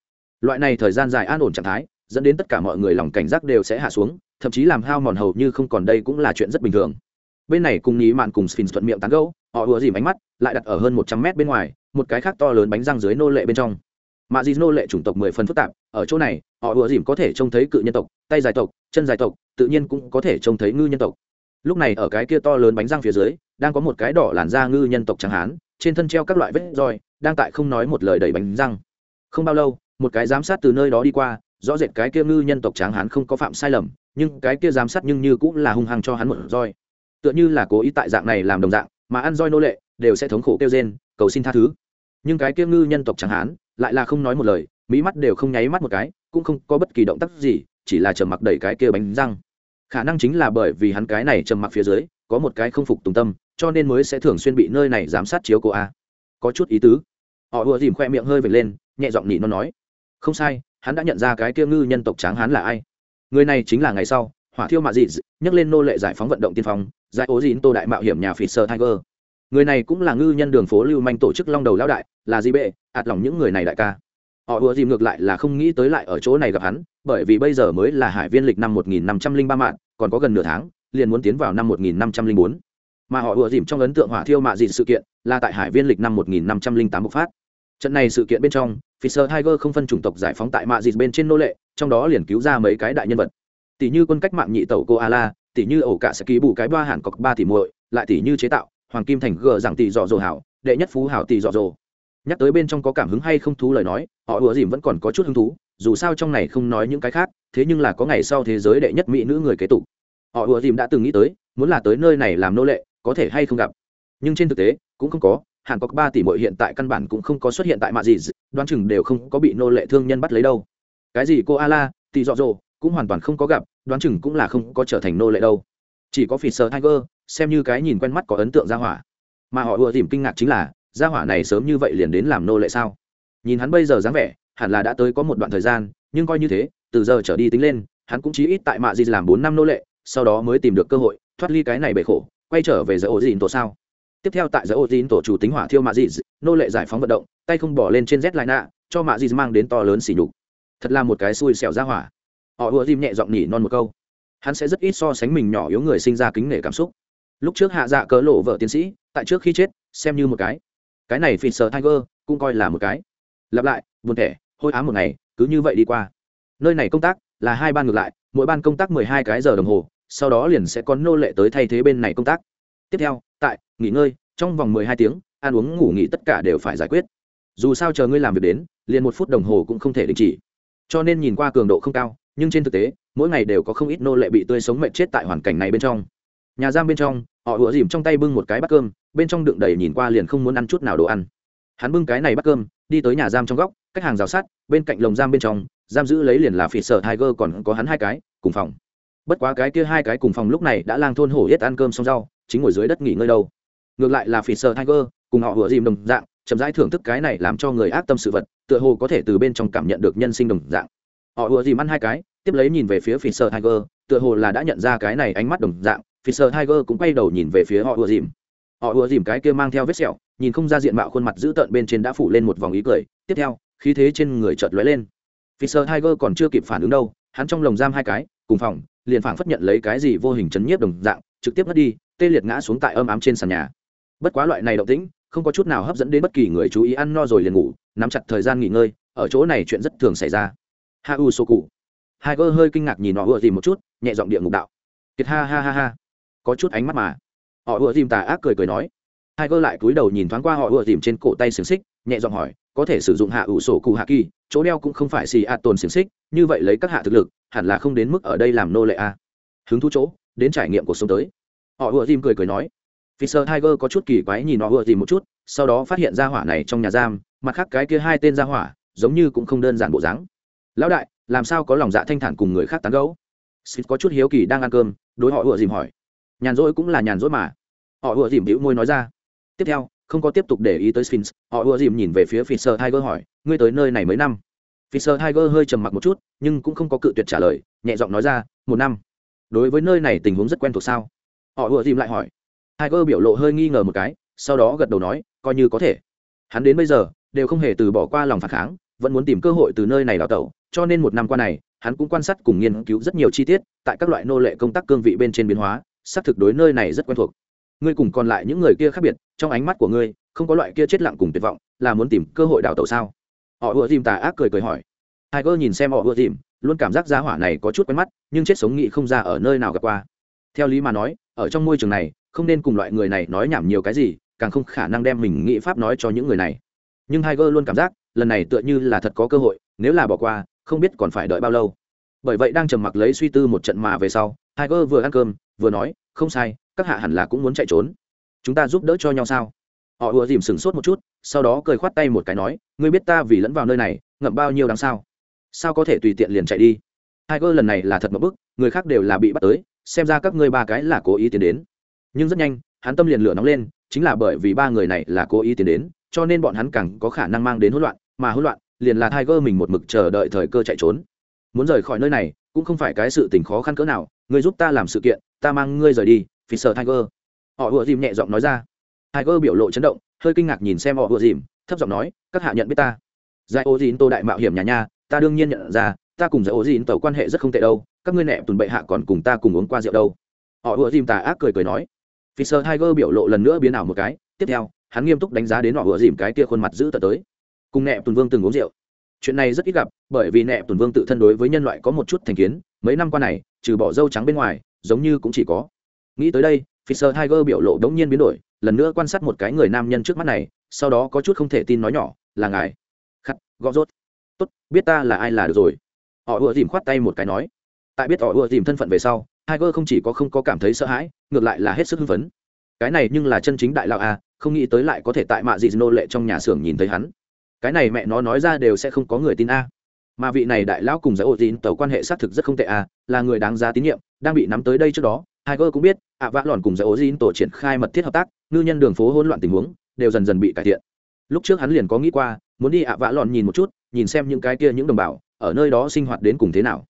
Loại này thời gian dài an ổn trạng thái, dẫn đến tất cả mọi người lòng cảnh giác đều sẽ hạ xuống, thậm chí làm hao mòn hầu như không còn đây cũng là chuyện rất bình thường bên này cùng nhí mạn cùng sphinx thuận miệng tán gẫu, họ ùa dìm ánh mắt lại đặt ở hơn một trăm mét bên ngoài, một cái khác to lớn bánh răng dưới nô lệ bên trong. Mạ dì nô lệ chủng tộc mười phần phức tạp, ở chỗ này, họ ùa dìm có thể trông thấy cự nhân tộc, tay dài tộc, chân dài tộc, tự nhiên cũng có thể trông thấy ngư nhân tộc. Lúc này ở cái kia to lớn bánh răng phía dưới, đang có một cái đỏ làn da ngư nhân tộc chẳng hán, trên thân treo các loại vết roi, đang tại không nói một lời đẩy bánh răng. Không bao lâu, một cái giám sát từ nơi đó đi qua, rõ rệt cái kia ngư nhân tộc tráng hán không có phạm sai lầm, nhưng cái kia giám sát nhưng như cũng là hung hăng cho hắn một roi tựa như là cố ý tại dạng này làm đồng dạng, mà ăn roi nô lệ, đều sẽ thống khổ kêu rên, cầu xin tha thứ. Nhưng cái kia ngư nhân tộc chẳng hán, lại là không nói một lời, mỹ mắt đều không nháy mắt một cái, cũng không có bất kỳ động tác gì, chỉ là trầm mặc đẩy cái kia bánh răng. Khả năng chính là bởi vì hắn cái này trầm mặc phía dưới, có một cái không phục tùng tâm, cho nên mới sẽ thường xuyên bị nơi này giám sát chiếu cô a. Có chút ý tứ. Họ ùa dìm khoe miệng hơi vệt lên, nhẹ giọng nhị nó nói. Không sai, hắn đã nhận ra cái kia ngư nhân tộc tráng hắn là ai. Người này chính là ngày sau hỏa thiêu mạ dị nhắc lên nô lệ giải phóng vận động tiên phong giải ố dịn tô đại mạo hiểm nhà phỉ sơ tiger. Người này cũng là ngư nhân đường phố lưu manh tổ chức long đầu lão đại là di bệ ạt lòng những người này đại ca. Họ ùa dìm ngược lại là không nghĩ tới lại ở chỗ này gặp hắn bởi vì bây giờ mới là hải viên lịch năm một nghìn năm trăm linh ba mạng còn có gần nửa tháng liền muốn tiến vào năm một nghìn năm trăm linh bốn. Mà họ ùa dìm trong ấn tượng hỏa thiêu mạ dị sự kiện là tại hải viên lịch năm một nghìn năm trăm linh tám bộc phát. Trận này sự kiện bên trong Fisher Tiger không phân chủng tộc giải phóng tại mạ dịt bên trên nô lệ, trong đó liền cứu ra mấy cái đại nhân vật. Tỷ như quân cách mạng nhị tẩu cô Ala, tỷ như ổ cả sẽ ký bù cái ba hẳn cọc ba tỷ muội, lại tỷ như chế tạo, hoàng kim thành gờ rằng tỷ dọ dồ hảo, đệ nhất phú hảo tỷ dọ dồ. Nhắc tới bên trong có cảm hứng hay không thú lời nói, họ ủa dìm vẫn còn có chút hứng thú, dù sao trong này không nói những cái khác, thế nhưng là có ngày sau thế giới đệ nhất mỹ nữ người kế tục. Họ ủa dìm đã từng nghĩ tới, muốn là tới nơi này làm nô lệ, có thể hay không gặp. Nhưng trên thực tế, cũng không có, hàn cọc ba tỷ muội hiện tại căn bản cũng không có xuất hiện tại mạ gì đoán chừng đều không có bị nô lệ thương nhân bắt lấy đâu cái gì cô ala tỷ dọ dồ cũng hoàn toàn không có gặp, đoán chừng cũng là không có trở thành nô lệ đâu. Chỉ có phỉ sơ Tiger, xem như cái nhìn quen mắt có ấn tượng gia hỏa. Mà họ ùa dìm kinh ngạc chính là gia hỏa này sớm như vậy liền đến làm nô lệ sao? Nhìn hắn bây giờ dáng vẻ, hẳn là đã tới có một đoạn thời gian, nhưng coi như thế, từ giờ trở đi tính lên, hắn cũng chí ít tại mạ Dị làm bốn năm nô lệ, sau đó mới tìm được cơ hội, thoát ly cái này bể khổ, quay trở về giới ổ dìn tổ sao? Tiếp theo tại giới ô tín tổ chủ tính hỏa thiêu mạ dị nô lệ giải phóng vận động, tay không bỏ lên trên z lại nạ cho mạ dị mang đến to lớn xỉ nhục. Thật là một cái xui xẻo ra hỏa họ ùa dìm nhẹ giọng nhỉ non một câu. Hắn sẽ rất ít so sánh mình nhỏ yếu người sinh ra kính nể cảm xúc. Lúc trước hạ dạ cớ lộ vợ tiến sĩ, tại trước khi chết, xem như một cái. Cái này phì sờ tiger, cũng coi là một cái. Lặp lại, buồn thẻ, hôi ám một ngày, cứ như vậy đi qua. Nơi này công tác là hai ban ngược lại, mỗi ban công tác mười hai cái giờ đồng hồ, sau đó liền sẽ có nô lệ tới thay thế bên này công tác. Tiếp theo, tại, nghỉ ngơi, trong vòng mười hai tiếng, ăn uống ngủ nghỉ tất cả đều phải giải quyết. Dù sao chờ ngươi làm việc đến, liền một phút đồng hồ cũng không thể đình chỉ. Cho nên nhìn qua cường độ không cao nhưng trên thực tế, mỗi ngày đều có không ít nô lệ bị tươi sống mệt chết tại hoàn cảnh này bên trong. Nhà giam bên trong, họ ủa dìm trong tay bưng một cái bát cơm, bên trong đựng đầy nhìn qua liền không muốn ăn chút nào đồ ăn. Hắn bưng cái này bát cơm, đi tới nhà giam trong góc, cách hàng rào sát bên cạnh lồng giam bên trong, giam giữ lấy liền là phỉ sở tiger còn có hắn hai cái, cùng phòng. Bất quá cái kia hai cái cùng phòng lúc này đã lang thôn hổ yết ăn cơm xong rau, chính ngồi dưới đất nghỉ ngơi đâu. Ngược lại là phỉ sở tiger, cùng họ ủa dìm đồng dạng, chậm rãi thưởng thức cái này làm cho người ác tâm sự vật, tựa hồ có thể từ bên trong cảm nhận được nhân sinh đồng dạng họ ùa dìm ăn hai cái, tiếp lấy nhìn về phía phi sơ tiger, tựa hồ là đã nhận ra cái này ánh mắt đồng dạng. Phi sơ tiger cũng quay đầu nhìn về phía họ ùa dìm. Họ ùa dìm cái kia mang theo vết sẹo, nhìn không ra diện mạo khuôn mặt dữ tợn bên trên đã phủ lên một vòng ý cười. Tiếp theo, khí thế trên người chợt lóe lên. Phi sơ tiger còn chưa kịp phản ứng đâu, hắn trong lồng giam hai cái, cùng phòng, liền phảng phất nhận lấy cái gì vô hình chấn nhiếp đồng dạng, trực tiếp mất đi, tê liệt ngã xuống tại âm ám trên sàn nhà. Bất quá loại này động tĩnh, không có chút nào hấp dẫn đến bất kỳ người chú ý ăn no rồi liền ngủ, nắm chặt thời gian nghỉ ngơi, ở chỗ này chuyện rất thường xảy ra ha u sô cụ hai gơ hơi kinh ngạc nhìn họ ùa dìm một chút, nhẹ giọng địa ngục đạo. Kiệt ha ha ha ha. Có chút ánh mắt mà. Họ ùa dìm tà ác cười cười nói. Hai gơ lại cúi đầu nhìn thoáng qua họ ùa dìm trên cổ tay xiềng xích, nhẹ giọng hỏi, có thể sử dụng hạ ủ sổ cụ hạ kỳ chỗ đeo cũng không phải xì ạt tồn xiềng xích, như vậy lấy các hạ thực lực, hẳn là không đến mức ở đây làm nô lệ a à. hứng thú chỗ, đến trải nghiệm cuộc sống tới. Họ ùa dìm cười cười nói. Fisher Tiger có chút kỳ quái nhìn họ vừa dìm một chút, sau đó phát hiện ra hỏa này trong nhà giam, mặt khác cái kia hai tên ra hỏa, giống như cũng không đơn giản bộ dáng lão đại, làm sao có lòng dạ thanh thản cùng người khác tán gẫu? Smith có chút hiếu kỳ đang ăn cơm, đối họ ủa dìm hỏi. Nhàn rỗi cũng là nhàn rỗi mà. Họ ủa dìm đĩu môi nói ra. Tiếp theo, không có tiếp tục để ý tới sphinx, họ ủa dìm nhìn về phía fisher tiger hỏi, ngươi tới nơi này mấy năm? Fisher tiger hơi trầm mặc một chút, nhưng cũng không có cự tuyệt trả lời, nhẹ giọng nói ra, một năm. Đối với nơi này tình huống rất quen thuộc sao? Họ ủa dìm lại hỏi. Tiger biểu lộ hơi nghi ngờ một cái, sau đó gật đầu nói, coi như có thể. Hắn đến bây giờ, đều không hề từ bỏ qua lòng phản kháng, vẫn muốn tìm cơ hội từ nơi này đào tẩu cho nên một năm qua này, hắn cũng quan sát cùng nghiên cứu rất nhiều chi tiết, tại các loại nô lệ công tác cương vị bên trên biến hóa, xác thực đối nơi này rất quen thuộc. Ngươi cùng còn lại những người kia khác biệt, trong ánh mắt của ngươi, không có loại kia chết lặng cùng tuyệt vọng, là muốn tìm cơ hội đào tẩu sao? Họ ùa dìm tà ác cười cười hỏi. Hai gơ nhìn xem họ ùa dìm luôn cảm giác giá hỏa này có chút quen mắt, nhưng chết sống nghĩ không ra ở nơi nào gặp qua. Theo lý mà nói, ở trong môi trường này, không nên cùng loại người này nói nhảm nhiều cái gì, càng không khả năng đem mình nghĩ pháp nói cho những người này. Nhưng hai gơ luôn cảm giác, lần này tựa như là thật có cơ hội, nếu là bỏ qua không biết còn phải đợi bao lâu. Bởi vậy đang trầm mặc lấy suy tư một trận mà về sau hai gơ vừa ăn cơm, vừa nói, không sai, các hạ hẳn là cũng muốn chạy trốn. Chúng ta giúp đỡ cho nhau sao? Họ ùa dìm sửng sốt một chút, sau đó cười khoát tay một cái nói, ngươi biết ta vì lẫn vào nơi này, ngậm bao nhiêu đằng sao? Sao có thể tùy tiện liền chạy đi? Hai cơ lần này là thật một bức, người khác đều là bị bắt tới, xem ra các ngươi ba cái là cố ý tiến đến. Nhưng rất nhanh, hắn tâm liền lửa nóng lên, chính là bởi vì ba người này là cố ý tiến đến, cho nên bọn hắn càng có khả năng mang đến hỗn loạn, mà hỗn loạn liền là Tiger mình một mực chờ đợi thời cơ chạy trốn. Muốn rời khỏi nơi này, cũng không phải cái sự tình khó khăn cỡ nào, ngươi giúp ta làm sự kiện, ta mang ngươi rời đi, Fisher Tiger. Họ vừa dìm nhẹ giọng nói ra. Tiger biểu lộ chấn động, hơi kinh ngạc nhìn xem họ vừa dìm, thấp giọng nói, các hạ nhận biết ta. Giải ô dìn tô đại mạo hiểm nhà nha, ta đương nhiên nhận ra, ta cùng giải ô dìn tàu quan hệ rất không tệ đâu, các ngươi nẹ tuần bệ hạ còn cùng ta cùng uống qua rượu đâu. Họ vừa dìm tà ác cười cười nói. Fisher Tiger biểu lộ lần nữa biến ảo một cái, tiếp theo, hắn nghiêm túc đánh giá đến họ vừa dìm cái kia khuôn mặt giữ tận tới cùng nẹ tuần vương từng uống rượu. Chuyện này rất ít gặp, bởi vì nẹ tuần vương tự thân đối với nhân loại có một chút thành kiến, mấy năm qua này, trừ bỏ dâu trắng bên ngoài, giống như cũng chỉ có. Nghĩ tới đây, fisher tiger biểu lộ đống nhiên biến đổi, lần nữa quan sát một cái người nam nhân trước mắt này, sau đó có chút không thể tin nói nhỏ, là ngài. Khắc, gõ rốt. Tốt, biết ta là ai là được rồi. Họ ùa dìm khoát tay một cái nói. Tại biết họ ùa dìm thân phận về sau, tiger không chỉ có không có cảm thấy sợ hãi, ngược lại là hết sức hưng phấn. Cái này nhưng là chân chính đại lão a, không nghĩ tới lại có thể tại mạ dị nô lệ trong nhà xưởng nhìn thấy hắn cái này mẹ nó nói ra đều sẽ không có người tin a. Mà vị này đại lão cùng giải ô tín tàu quan hệ xác thực rất không tệ a, là người đáng giá tín nhiệm, đang bị nắm tới đây trước đó, hai cơ cũng biết, ạ vã lòn cùng giải ô tín tổ triển khai mật thiết hợp tác, ngư nhân đường phố hỗn loạn tình huống, đều dần dần bị cải thiện. Lúc trước hắn liền có nghĩ qua, muốn đi ạ vã lòn nhìn một chút, nhìn xem những cái kia những đồng bào, ở nơi đó sinh hoạt đến cùng thế nào.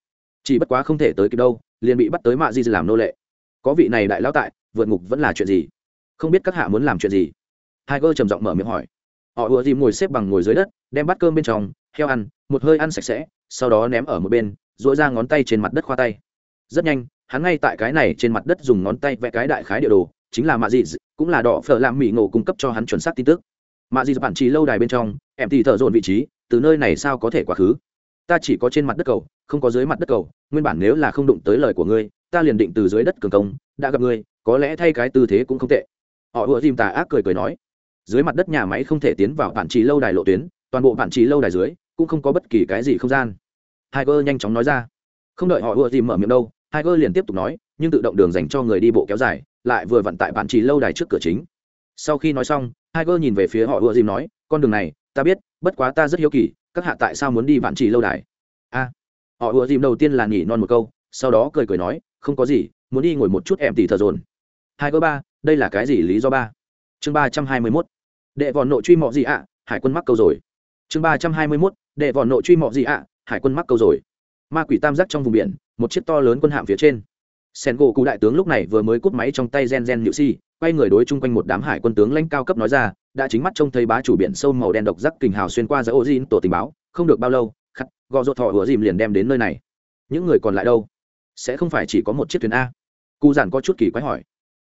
Chỉ bất quá không thể tới kịp đâu, liền bị bắt tới mạ di làm nô lệ. Có vị này đại lão tại, vượt ngục vẫn là chuyện gì? Không biết các hạ muốn làm chuyện gì? Hai cơ trầm giọng mở miệng hỏi họ ùa dìm ngồi xếp bằng ngồi dưới đất, đem bát cơm bên trong, heo ăn, một hơi ăn sạch sẽ, sau đó ném ở một bên dỗi ra ngón tay trên mặt đất khoa tay. Rất nhanh, hắn ngay tại cái này trên mặt đất dùng ngón tay vẽ cái đại khái địa đồ, chính là mạ dị cũng là đỏ phở làm mỹ ngộ cung cấp cho hắn chuẩn xác tin tức. Mạ dị bản trí lâu đài bên trong, em thì thở dồn vị trí, từ nơi này sao có thể quá khứ? Ta chỉ có trên mặt đất cầu, không có dưới mặt đất cầu, nguyên bản nếu là không đụng tới lời của ngươi, ta liền định từ dưới đất cường công, đã gặp ngươi, có lẽ thay cái tư thế cũng không tệ. Họ ùa dìm tà ác cười cười nói dưới mặt đất nhà máy không thể tiến vào bản trì lâu đài lộ tuyến, toàn bộ bản trì lâu đài dưới cũng không có bất kỳ cái gì không gian. Tiger nhanh chóng nói ra. Không đợi họ ưa gì mở miệng đâu, Tiger liền tiếp tục nói, nhưng tự động đường dành cho người đi bộ kéo dài, lại vừa vận tại bản trì lâu đài trước cửa chính. Sau khi nói xong, Tiger nhìn về phía họ ưa gì nói, con đường này, ta biết, bất quá ta rất hiếu kỳ, các hạ tại sao muốn đi bản trì lâu đài? A. Họ ưa dìm đầu tiên là nhỉ non một câu, sau đó cười cười nói, không có gì, muốn đi ngồi một chút em tỉ thờ dồn. Tiger ba, đây là cái gì lý do ba? Chương ba trăm hai mươi mốt đệ vòn nội truy mọ gì ạ? Hải quân mắc câu rồi. Chương ba trăm hai mươi mốt, đệ vòn nội truy mọ gì ạ? Hải quân mắc câu rồi. Ma quỷ tam giác trong vùng biển, một chiếc to lớn quân hạm phía trên. Sen gỗ cụ đại tướng lúc này vừa mới cút máy trong tay gen gen nhự si, quay người đối chung quanh một đám hải quân tướng lãnh cao cấp nói ra, đã chính mắt trông thấy bá chủ biển sâu màu đen độc giác kình hào xuyên qua giữa ô diên tổ tình báo, không được bao lâu, khắc, gò ruột thọ hứa dìm liền đem đến nơi này. Những người còn lại đâu? Sẽ không phải chỉ có một chiếc thuyền a. Cụ giản có chút kỳ quái hỏi.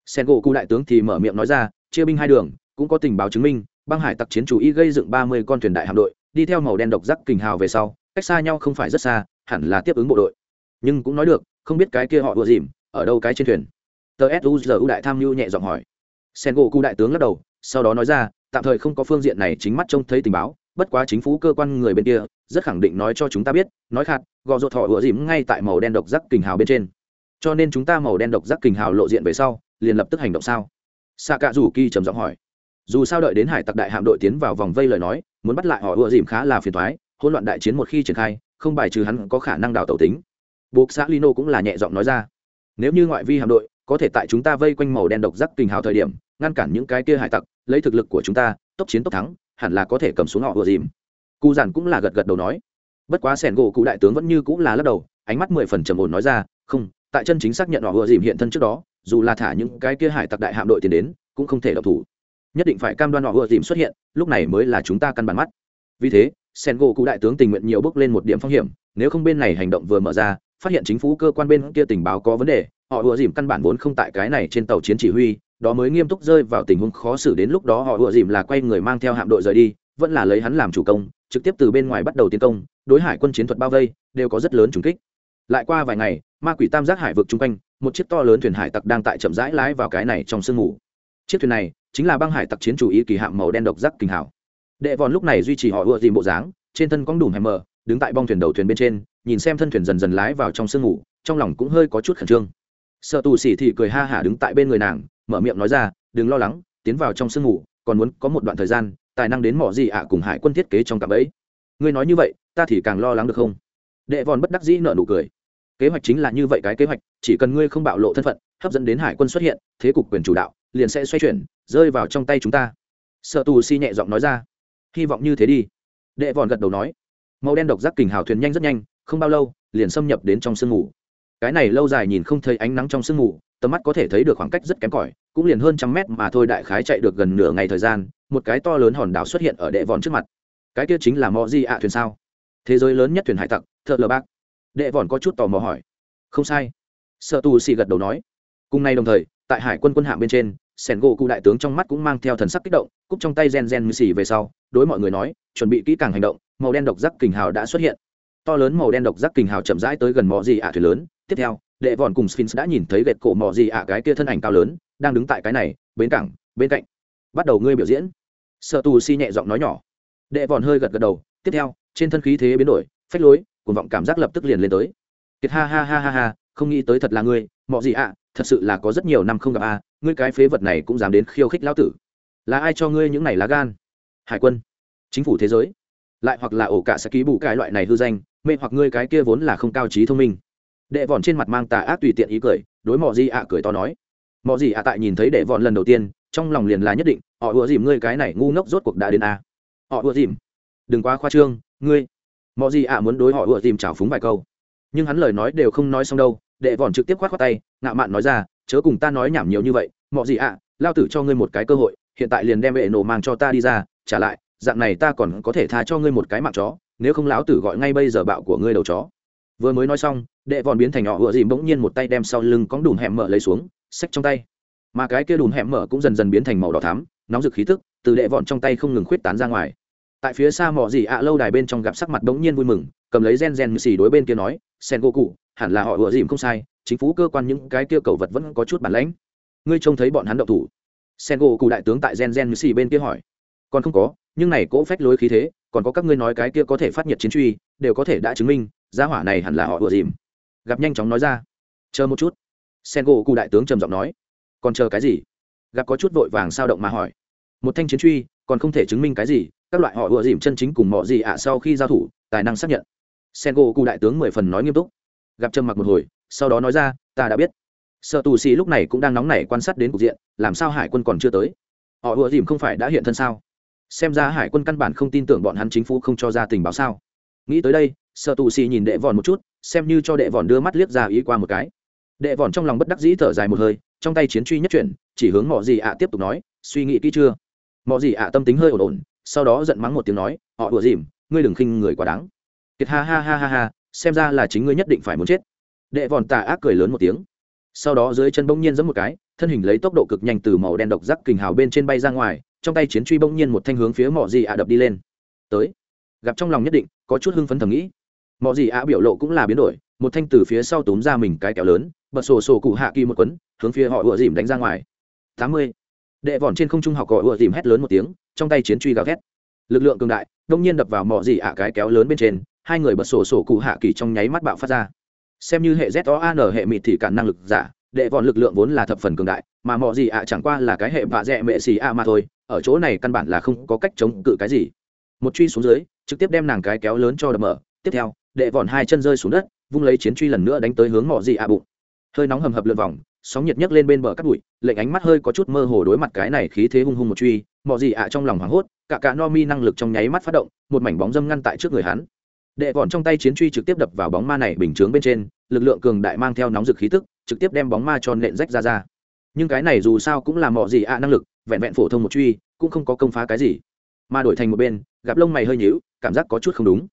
Sen gỗ cụ đại tướng thì mở miệng nói ra, chia binh hai đường cũng có tình báo chứng minh, băng hải tặc chiến chủ y gây dựng ba mươi con thuyền đại hạm đội, đi theo màu đen độc giác kình hào về sau, cách xa nhau không phải rất xa, hẳn là tiếp ứng bộ đội. Nhưng cũng nói được, không biết cái kia họ đùa dìm, ở đâu cái trên thuyền. Tờ suzu đại tham mưu nhẹ giọng hỏi. Sen gỗ cụ đại tướng lắc đầu, sau đó nói ra, tạm thời không có phương diện này chính mắt trông thấy tình báo, bất quá chính phủ cơ quan người bên kia, rất khẳng định nói cho chúng ta biết, nói khạt, gò ruột thọ ùa dìm ngay tại màu đen độc giác kình hào bên trên. Cho nên chúng ta màu đen độc giác kình hào lộ diện về sau, liền lập tức hành động sao? Xạ cạ rủ kỳ trầm giọng hỏi dù sao đợi đến hải tặc đại hạm đội tiến vào vòng vây lời nói, muốn bắt lại họ ùa dìm khá là phiền thoái hỗn loạn đại chiến một khi triển khai, không bài trừ hắn có khả năng đào tẩu tính. Buộc xã lino cũng là nhẹ giọng nói ra, nếu như ngoại vi hạm đội có thể tại chúng ta vây quanh màu đen độc giác kình hào thời điểm, ngăn cản những cái kia hải tặc, lấy thực lực của chúng ta, tốc chiến tốc thắng, hẳn là có thể cầm xuống họ ùa dìm. Cụ giản cũng là gật gật đầu nói. Bất quá sẻn gỗ cụ đại tướng vẫn như cũng là lắc đầu, ánh mắt mười phần trầm ổn nói ra, không, tại chân chính xác nhận họ ùa dìm hiện thân trước đó, dù là thả những cái kia hải tặc đại hạm đội tiền đến, cũng không thể độc thủ nhất định phải cam đoan họ vừa tìm xuất hiện, lúc này mới là chúng ta căn bản mắt. Vì thế sen gỗ cụ đại tướng tình nguyện nhiều bước lên một điểm phong hiểm, nếu không bên này hành động vừa mở ra, phát hiện chính phủ cơ quan bên kia tình báo có vấn đề, họ vừa dìm căn bản vốn không tại cái này trên tàu chiến chỉ huy, đó mới nghiêm túc rơi vào tình huống khó xử đến lúc đó họ vừa dìm là quay người mang theo hạm đội rời đi, vẫn là lấy hắn làm chủ công, trực tiếp từ bên ngoài bắt đầu tiến công, đối hải quân chiến thuật bao vây, đều có rất lớn trùng kích. Lại qua vài ngày, ma quỷ tam giác hải vực chung quanh, một chiếc to lớn thuyền hải tặc đang tại chậm rãi lái vào cái này trong sương mù. Chiếc thuyền này chính là băng hải tặc chiến chủ ý kỳ hạm màu đen độc giác kinh hảo. Đệ vòn lúc này duy trì họ ưa tìm bộ dáng, trên thân cong đùm hèm mờ, đứng tại bong thuyền đầu thuyền bên trên, nhìn xem thân thuyền dần dần lái vào trong sương ngủ, trong lòng cũng hơi có chút khẩn trương. Sợ tù xỉ thì cười ha hả đứng tại bên người nàng, mở miệng nói ra, đừng lo lắng, tiến vào trong sương ngủ, còn muốn có một đoạn thời gian, tài năng đến mỏ gì ạ cùng hải quân thiết kế trong cặp ấy. Ngươi nói như vậy, ta thì càng lo lắng được không? Đệ vòn bất đắc dĩ nợ nụ cười. Kế hoạch chính là như vậy cái kế hoạch, chỉ cần ngươi không bạo lộ thân phận, hấp dẫn đến hải quân xuất hiện, thế cục quyền chủ đạo liền sẽ xoay chuyển, rơi vào trong tay chúng ta. Sợ tù si nhẹ giọng nói ra. Hy vọng như thế đi. Đệ vòn gật đầu nói. Màu đen độc giác kình hào thuyền nhanh rất nhanh, không bao lâu, liền xâm nhập đến trong sương mù. Cái này lâu dài nhìn không thấy ánh nắng trong sương mù, tầm mắt có thể thấy được khoảng cách rất kém cỏi, cũng liền hơn trăm mét mà thôi đại khái chạy được gần nửa ngày thời gian, một cái to lớn hòn đảo xuất hiện ở đệ vòn trước mặt. Cái kia chính là mò di ạ thuyền sao? Thế giới lớn nhất thuyền hải tặc, thợ lờ bác đệ vòn có chút tò mò hỏi. Không sai. Sợ tù xì gật đầu nói. Cùng nay đồng thời, tại hải quân quân hạm bên trên sẻn gỗ cụ đại tướng trong mắt cũng mang theo thần sắc kích động, cúp trong tay gen gen mì xì về sau, đối mọi người nói, chuẩn bị kỹ càng hành động, màu đen độc giác kình hào đã xuất hiện. To lớn màu đen độc giác kình hào chậm rãi tới gần mò gì ạ thuyền lớn. Tiếp theo, đệ vòn cùng sphinx đã nhìn thấy gệt cổ mò gì ạ cái kia thân ảnh cao lớn, đang đứng tại cái này bến cảng, bên cạnh. Bắt đầu ngươi biểu diễn. Sợ tù si nhẹ giọng nói nhỏ. Đệ vòn hơi gật gật đầu, tiếp theo, trên thân khí thế biến đổi, phách lối, cuồng vọng cảm giác lập tức liền lên tới. Kiệt ha ha ha ha ha không nghĩ tới thật là ngươi mọi gì ạ, thật sự là có rất nhiều năm không gặp a, ngươi cái phế vật này cũng dám đến khiêu khích lão tử. Là ai cho ngươi những này lá gan? Hải quân, chính phủ thế giới. Lại hoặc là ổ cả sẽ ký bù cái loại này hư danh, mê hoặc ngươi cái kia vốn là không cao trí thông minh. Đệ vòn trên mặt mang tà ác tùy tiện ý cười, đối mọ gì ạ cười to nói. Mọ gì ạ tại nhìn thấy đệ vòn lần đầu tiên, trong lòng liền là nhất định, họ ùa dìm ngươi cái này ngu ngốc rốt cuộc đã đến a. Họ ùa dìm. Đừng quá khoa trương, ngươi. Mọ gì ạ muốn đối họ ùa dìm trào phúng vài câu. Nhưng hắn lời nói đều không nói xong đâu đệ vòn trực tiếp khoát khoát tay, ngạo mạn nói ra, chớ cùng ta nói nhảm nhiều như vậy, mọ gì ạ, lao tử cho ngươi một cái cơ hội, hiện tại liền đem vệ nổ mang cho ta đi ra, trả lại, dạng này ta còn có thể tha cho ngươi một cái mạng chó, nếu không lão tử gọi ngay bây giờ bạo của ngươi đầu chó. Vừa mới nói xong, đệ vòn biến thành nhỏ ựa dìm bỗng nhiên một tay đem sau lưng cóng đùm hẹm mở lấy xuống, xách trong tay. Mà cái kia đùm hẹm mở cũng dần dần biến thành màu đỏ thắm, nóng rực khí tức từ đệ vòn trong tay không ngừng khuyết tán ra ngoài. Tại phía xa mỏ gì ạ lâu đài bên trong gặp sắc mặt bỗng nhiên vui mừng cầm lấy gen gen xì đối bên kia nói, sen gỗ cụ hẳn là họ ựa dìm không sai, chính phủ cơ quan những cái kia cầu vật vẫn có chút bản lãnh. Ngươi trông thấy bọn hắn động thủ. Sen gỗ cụ đại tướng tại gen gen xì bên kia hỏi, còn không có, nhưng này cỗ phách lối khí thế, còn có các ngươi nói cái kia có thể phát nhiệt chiến truy, đều có thể đã chứng minh, gia hỏa này hẳn là họ ựa dìm. Gặp nhanh chóng nói ra, chờ một chút. Sen gỗ cụ đại tướng trầm giọng nói, còn chờ cái gì? Gặp có chút vội vàng sao động mà hỏi, một thanh chiến truy, còn không thể chứng minh cái gì, các loại họ ựa dìm chân chính cùng mọi gì ạ sau khi giao thủ, tài năng xác nhận sen gỗ cụ đại tướng mười phần nói nghiêm túc. Gặp trầm mặc một hồi, sau đó nói ra, ta đã biết. Sợ tù xì lúc này cũng đang nóng nảy quan sát đến cục diện, làm sao hải quân còn chưa tới? Họ ùa dìm không phải đã hiện thân sao? Xem ra hải quân căn bản không tin tưởng bọn hắn chính phủ không cho ra tình báo sao? Nghĩ tới đây sợ tù xì nhìn đệ vòn một chút, xem như cho đệ vòn đưa mắt liếc ra ý qua một cái. Đệ vòn trong lòng bất đắc dĩ thở dài một hơi, trong tay chiến truy nhất chuyển, chỉ hướng mọi gì ạ tiếp tục nói, suy nghĩ kỹ chưa? Mọi gì ạ tâm tính hơi ổn ổn, sau đó giận mắng một tiếng nói, họ ùa dìm, ngươi đừng khinh người quá đáng kiệt ha ha ha ha ha, xem ra là chính ngươi nhất định phải muốn chết. Đệ vòn tà ác cười lớn một tiếng. Sau đó dưới chân bỗng nhiên giẫm một cái, thân hình lấy tốc độ cực nhanh từ màu đen độc giác kình hào bên trên bay ra ngoài, trong tay chiến truy bỗng nhiên một thanh hướng phía mỏ gì ạ đập đi lên. Tới. Gặp trong lòng nhất định, có chút hưng phấn thầm nghĩ. Mỏ gì ạ biểu lộ cũng là biến đổi, một thanh từ phía sau túm ra mình cái kéo lớn, bật sổ sổ cụ hạ kỳ một quấn, hướng phía họ ùa dìm đánh ra ngoài. Tám mươi. Đệ vòn trên không trung học gọi ùa dìm hét lớn một tiếng, trong tay chiến truy gào thét. Lực lượng cường đại, đông nhiên đập vào mỏ dị ạ cái kéo lớn bên trên hai người bật sổ sổ cụ hạ kỳ trong nháy mắt bạo phát ra. Xem như hệ z o an hệ mịt thì cả năng lực giả, đệ vòn lực lượng vốn là thập phần cường đại, mà mỏ gì ạ chẳng qua là cái hệ vạ dẹ mệ xì a mà thôi, ở chỗ này căn bản là không có cách chống cự cái gì. Một truy xuống dưới, trực tiếp đem nàng cái kéo lớn cho đập mở. Tiếp theo, đệ vòn hai chân rơi xuống đất, vung lấy chiến truy lần nữa đánh tới hướng mỏ gì ạ bụng. Hơi nóng hầm hập lượn vòng, sóng nhiệt nhấc lên bên bờ cắt bụi, lệnh ánh mắt hơi có chút mơ hồ đối mặt cái này khí thế hung hung một truy mỏ gì ạ trong lòng hoảng hốt, cả cả no mi năng lực trong nháy mắt phát động, một mảnh bóng dâm ngăn tại trước người hắn đệ vòn trong tay chiến truy trực tiếp đập vào bóng ma này bình chướng bên trên, lực lượng cường đại mang theo nóng rực khí tức, trực tiếp đem bóng ma cho nện rách ra ra. Nhưng cái này dù sao cũng là mỏ gì ạ năng lực, vẹn vẹn phổ thông một truy, cũng không có công phá cái gì. Mà đổi thành một bên, gặp lông mày hơi nhíu, cảm giác có chút không đúng.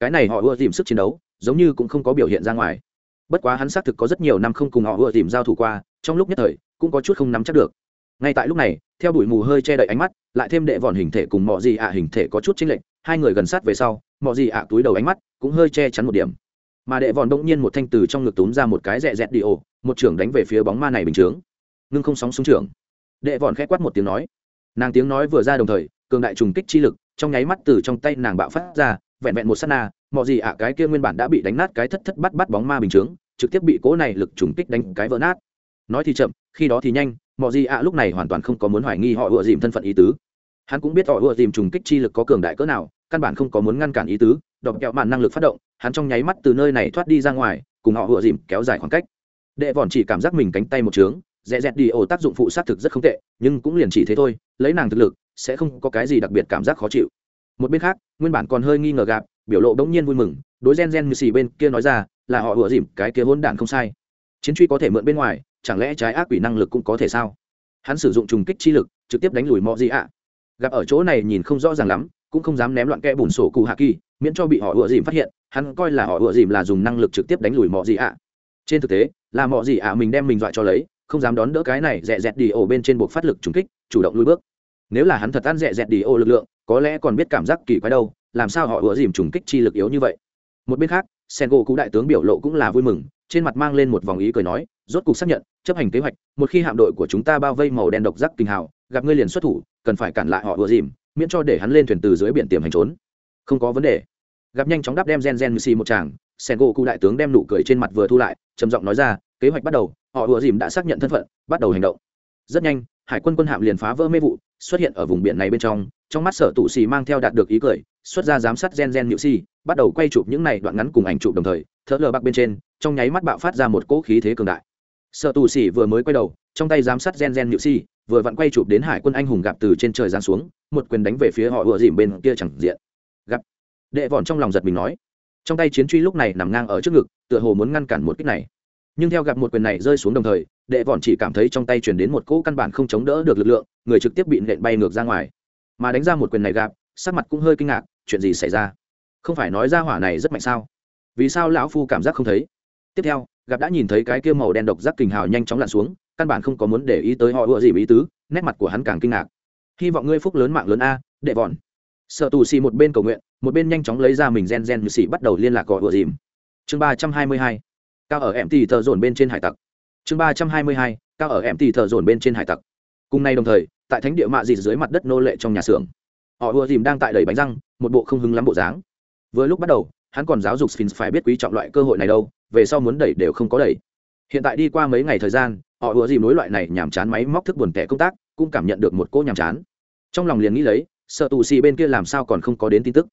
Cái này họ ưa tìm sức chiến đấu, giống như cũng không có biểu hiện ra ngoài. Bất quá hắn xác thực có rất nhiều năm không cùng họ ưa tìm giao thủ qua, trong lúc nhất thời, cũng có chút không nắm chắc được. Ngay tại lúc này, theo đuổi mù hơi che đậy ánh mắt, lại thêm đệ vòn hình thể cùng mọi gì ạ hình thể có chút chênh lệch, hai người gần sát về sau mọi gì ạ, túi đầu ánh mắt cũng hơi che chắn một điểm. Mà đệ vòn đông nhiên một thanh từ trong ngực túm ra một cái rẹ rẹt đi ồ, một trưởng đánh về phía bóng ma này bình chướng. Ngưng không sóng xuống trưởng. Đệ vòn khẽ quát một tiếng nói. Nàng tiếng nói vừa ra đồng thời, cường đại trùng kích chi lực trong nháy mắt từ trong tay nàng bạo phát ra, vẹn vẹn một sát na mọi gì ạ, cái kia nguyên bản đã bị đánh nát cái thất thất bắt bắt bóng ma bình chướng, trực tiếp bị cố này lực trùng kích đánh cái vỡ nát. Nói thì chậm, khi đó thì nhanh mọi gì ạ lúc này hoàn toàn không có muốn hoài nghi họ ựa dìm thân phận ý tứ. Hắn cũng biết họ ựa dìm trùng kích chi lực có cường đại cỡ nào căn bản không có muốn ngăn cản ý tứ, đọc kẹo màn năng lực phát động, hắn trong nháy mắt từ nơi này thoát đi ra ngoài, cùng họ hựa dìm kéo dài khoảng cách. Đệ vòn chỉ cảm giác mình cánh tay một trướng dẹ dẹt đi ổ tác dụng phụ sát thực rất không tệ, nhưng cũng liền chỉ thế thôi, lấy nàng thực lực, sẽ không có cái gì đặc biệt cảm giác khó chịu. Một bên khác, nguyên bản còn hơi nghi ngờ gạp biểu lộ đống nhiên vui mừng, đối gen gen như xì bên kia nói ra, là họ hựa dìm, cái kia hôn đản không sai. Chiến truy có thể mượn bên ngoài, chẳng lẽ trái ác quỷ năng lực cũng có thể sao? Hắn sử dụng trùng kích chi lực, trực tiếp đánh lùi mọi gì ạ? Gặp ở chỗ này nhìn không rõ ràng lắm cũng không dám ném loạn kẽ bùn sổ cụ hạ kỳ, miễn cho bị họ ựa dìm phát hiện, hắn coi là họ ựa dìm là dùng năng lực trực tiếp đánh lùi mọi gì ạ. Trên thực tế, là mọi gì ạ mình đem mình dọa cho lấy, không dám đón đỡ cái này dẹ dẹt đi ổ bên trên buộc phát lực trùng kích, chủ động lui bước. Nếu là hắn thật ăn dẹ dẹt đi ổ lực lượng, có lẽ còn biết cảm giác kỳ quái đâu, làm sao họ ựa dìm trùng kích chi lực yếu như vậy? Một bên khác sen gỗ cụ đại tướng biểu lộ cũng là vui mừng, trên mặt mang lên một vòng ý cười nói, rốt cục xác nhận, chấp hành kế hoạch, một khi hạm đội của chúng ta bao vây màu đen độc giác kinh hào, gặp ngươi liền xuất thủ, cần phải cản lại họ ựa dìm miễn cho để hắn lên thuyền từ dưới biển tiềm hành trốn. Không có vấn đề. Gặp nhanh chóng đáp đem gen gen xì một chàng sen gỗ cụ đại tướng đem nụ cười trên mặt vừa thu lại, trầm giọng nói ra, kế hoạch bắt đầu, họ ùa dìm đã xác nhận thân phận, bắt đầu hành động. Rất nhanh, hải quân quân hạm liền phá vỡ mê vụ, xuất hiện ở vùng biển này bên trong trong mắt sở tụ xì mang theo đạt được ý cười, xuất ra giám sát gen gen nhự xì, bắt đầu quay chụp những này đoạn ngắn cùng ảnh chụp đồng thời thỡ lờ bạc bên trên, trong nháy mắt bạo phát ra một cỗ khí thế cường đại. Sở tụ xì vừa mới quay đầu, trong tay giám sát gen gen nhự xì vừa vặn quay chụp đến hải quân anh hùng gặp từ trên trời giáng xuống, một quyền đánh về phía họ ùa dìm bên kia chẳng diện. Gặp. Đệ vòn trong lòng giật mình nói. Trong tay chiến truy lúc này nằm ngang ở trước ngực, tựa hồ muốn ngăn cản một kích này. Nhưng theo gặp một quyền này rơi xuống đồng thời, đệ vòn chỉ cảm thấy trong tay chuyển đến một cỗ căn bản không chống đỡ được lực lượng, người trực tiếp bị nện bay ngược ra ngoài. Mà đánh ra một quyền này gặp, sắc mặt cũng hơi kinh ngạc, chuyện gì xảy ra? Không phải nói ra hỏa này rất mạnh sao? Vì sao lão phu cảm giác không thấy? Tiếp theo, gặp đã nhìn thấy cái kia màu đen độc giác kình hào nhanh chóng lặn xuống căn bản không có muốn để ý tới họ ựa gì ý tứ, nét mặt của hắn càng kinh ngạc. Hy vọng ngươi phúc lớn mạng lớn a, đệ vòn. Sợ tù xì một bên cầu nguyện, một bên nhanh chóng lấy ra mình gen gen như xì bắt đầu liên lạc gọi ựa dìm chương ba trăm hai mươi hai, cao ở em tì thợ dồn bên trên hải tặc. Chương ba trăm hai mươi hai, cao ở em tì thợ dồn bên trên hải tặc. Cùng nay đồng thời, tại thánh địa mạ dịt dưới mặt đất nô lệ trong nhà xưởng, họ ùa dìm đang tại đầy bánh răng, một bộ không hứng lắm bộ dáng. Vừa lúc bắt đầu, hắn còn giáo dục sphinx phải biết quý trọng loại cơ hội này đâu, về sau muốn đẩy đều không có đẩy. Hiện tại đi qua mấy ngày thời gian họ ùa dìm nối loại này nhàm chán máy móc thức buồn tẻ công tác, cũng cảm nhận được một cỗ nhàm chán. Trong lòng liền nghĩ lấy, sợ tù xì bên kia làm sao còn không có đến tin tức.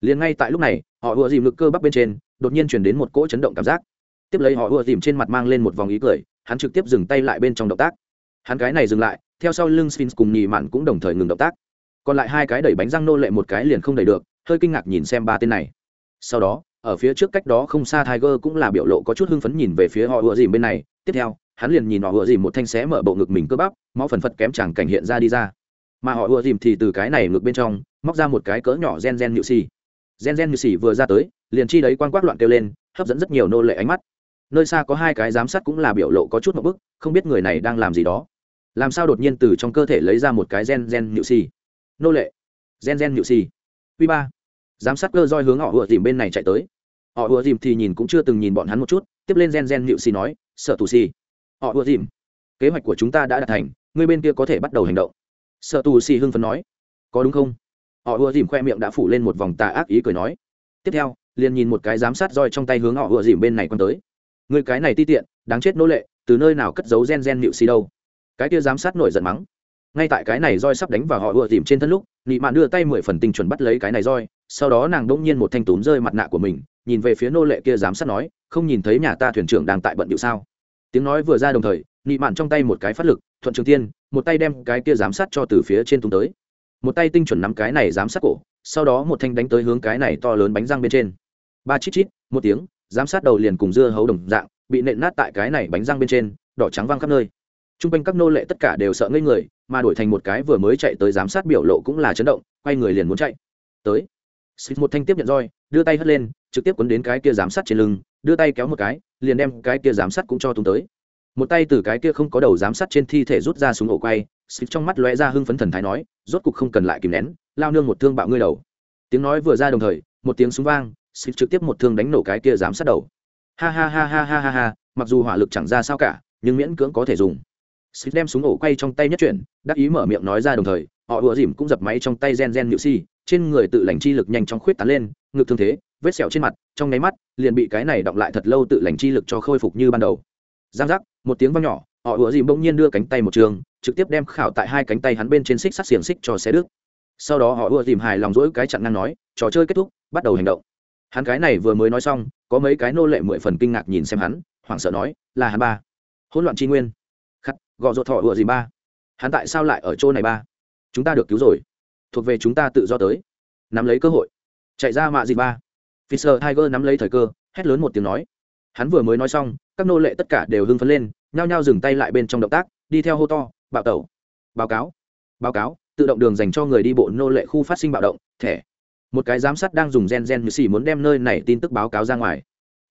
Liền ngay tại lúc này, họ ùa dìm lực cơ bắp bên trên, đột nhiên chuyển đến một cỗ chấn động cảm giác. Tiếp lấy họ ùa dìm trên mặt mang lên một vòng ý cười, hắn trực tiếp dừng tay lại bên trong động tác. Hắn cái này dừng lại, theo sau lưng sphinx cùng nhì mạn cũng đồng thời ngừng động tác. Còn lại hai cái đẩy bánh răng nô lệ một cái liền không đẩy được, hơi kinh ngạc nhìn xem ba tên này. Sau đó, ở phía trước cách đó không xa tiger cũng là biểu lộ có chút hưng phấn nhìn về phía họ ùa dìm bên này. Tiếp theo hắn liền nhìn họ ùa dìm một thanh xé mở bộ ngực mình cơ bắp, máu phần phật kém chẳng cảnh hiện ra đi ra. Mà họ ùa dìm thì từ cái này ngực bên trong, móc ra một cái cỡ nhỏ gen gen nhự xì. Gen gen nhự xì vừa ra tới, liền chi đấy quan quát loạn kêu lên, hấp dẫn rất nhiều nô lệ ánh mắt. Nơi xa có hai cái giám sát cũng là biểu lộ có chút một bức, không biết người này đang làm gì đó. Làm sao đột nhiên từ trong cơ thể lấy ra một cái gen gen nhự xì? Nô lệ. Gen gen nhự xì. Q ba. Giám sát cơ roi hướng họ ùa dìm bên này chạy tới. Họ ùa dìm thì nhìn cũng chưa từng nhìn bọn hắn một chút, tiếp lên gen gen nhự xì nói, sợ tù xì họ ùa dìm. Kế hoạch của chúng ta đã đạt thành, người bên kia có thể bắt đầu hành động. Sợ tù xì hưng phấn nói. Có đúng không? Họ ùa dìm khoe miệng đã phủ lên một vòng tà ác ý cười nói. Tiếp theo, liền nhìn một cái giám sát roi trong tay hướng họ ùa dìm bên này quan tới. Người cái này ti tiện, đáng chết nô lệ, từ nơi nào cất giấu gen gen nịu xì đâu? Cái kia giám sát nổi giận mắng. Ngay tại cái này roi sắp đánh vào họ ùa dìm trên thân lúc, nị mạn đưa tay mười phần tinh chuẩn bắt lấy cái này roi, sau đó nàng đỗng nhiên một thanh túm rơi mặt nạ của mình, nhìn về phía nô lệ kia giám sát nói, không nhìn thấy nhà ta thuyền trưởng đang tại bận điệu sao? Tiếng nói vừa ra đồng thời, nị mạn trong tay một cái phát lực, thuận trường tiên, một tay đem cái kia giám sát cho từ phía trên tung tới. Một tay tinh chuẩn nắm cái này giám sát cổ, sau đó một thanh đánh tới hướng cái này to lớn bánh răng bên trên. Ba chít chít, một tiếng, giám sát đầu liền cùng dưa hấu đồng dạng, bị nện nát tại cái này bánh răng bên trên, đỏ trắng văng khắp nơi. T r u n g quanh các nô lệ tất cả đều sợ ngây người, mà đổi thành một cái vừa mới chạy tới giám sát biểu lộ cũng là chấn động, quay người liền muốn chạy. Tới. Xịt một thanh tiếp nhận roi, đưa tay hất lên, trực tiếp quấn đến cái kia giám sát trên lưng đưa tay kéo một cái, liền đem cái kia giám sát cũng cho tung tới. Một tay từ cái kia không có đầu giám sát trên thi thể rút ra súng ổ quay xịt trong mắt lóe ra hưng phấn thần thái nói, rốt cục không cần lại kìm nén, lao nương một thương bạo ngươi đầu. Tiếng nói vừa ra đồng thời, một tiếng súng vang xịt trực tiếp một thương đánh nổ cái kia giám sát đầu. Ha ha ha ha ha ha ha, mặc dù hỏa lực chẳng ra sao cả, nhưng miễn cưỡng có thể dùng. Xịt đem súng ổ quay trong tay nhất chuyển, đắc ý mở miệng nói ra đồng thời, họ ùa dìm cũng dập máy trong tay gen gen nhự si trên người tự lành chi lực nhanh chóng khuyết tán lên, ngực thương thế vết sẹo trên mặt, trong nháy mắt, liền bị cái này động lại thật lâu tự lành chi lực cho khôi phục như ban đầu. Giang giác, một tiếng vang nhỏ, họ ủa dìm bỗng nhiên đưa cánh tay một trường, trực tiếp đem khảo tại hai cánh tay hắn bên trên xích sắt xiềng xích cho xé đứt. Sau đó họ ủa dìm hài lòng rỗi cái chặn ngang nói, trò chơi kết thúc, bắt đầu hành động. Hắn cái này vừa mới nói xong, có mấy cái nô lệ mười phần kinh ngạc nhìn xem hắn, hoảng sợ nói, là hắn ba. Hỗn loạn tri nguyên. Khắc, gò ruột thọ ủa dìm ba. Hắn tại sao lại ở chỗ này ba? Chúng ta được cứu rồi. Thuộc về chúng ta tự do tới. Nắm lấy cơ hội. Chạy ra mạ dìm ba fisher tiger nắm lấy thời cơ, hét lớn một tiếng nói. Hắn vừa mới nói xong, các nô lệ tất cả đều hưng phấn lên, nhao nhao dừng tay lại bên trong động tác, đi theo hô to, bạo tẩu. Báo cáo. Báo cáo, tự động đường dành cho người đi bộ nô lệ khu phát sinh bạo động, thẻ. Một cái giám sát đang dùng gen gen như xỉ muốn đem nơi này tin tức báo cáo ra ngoài.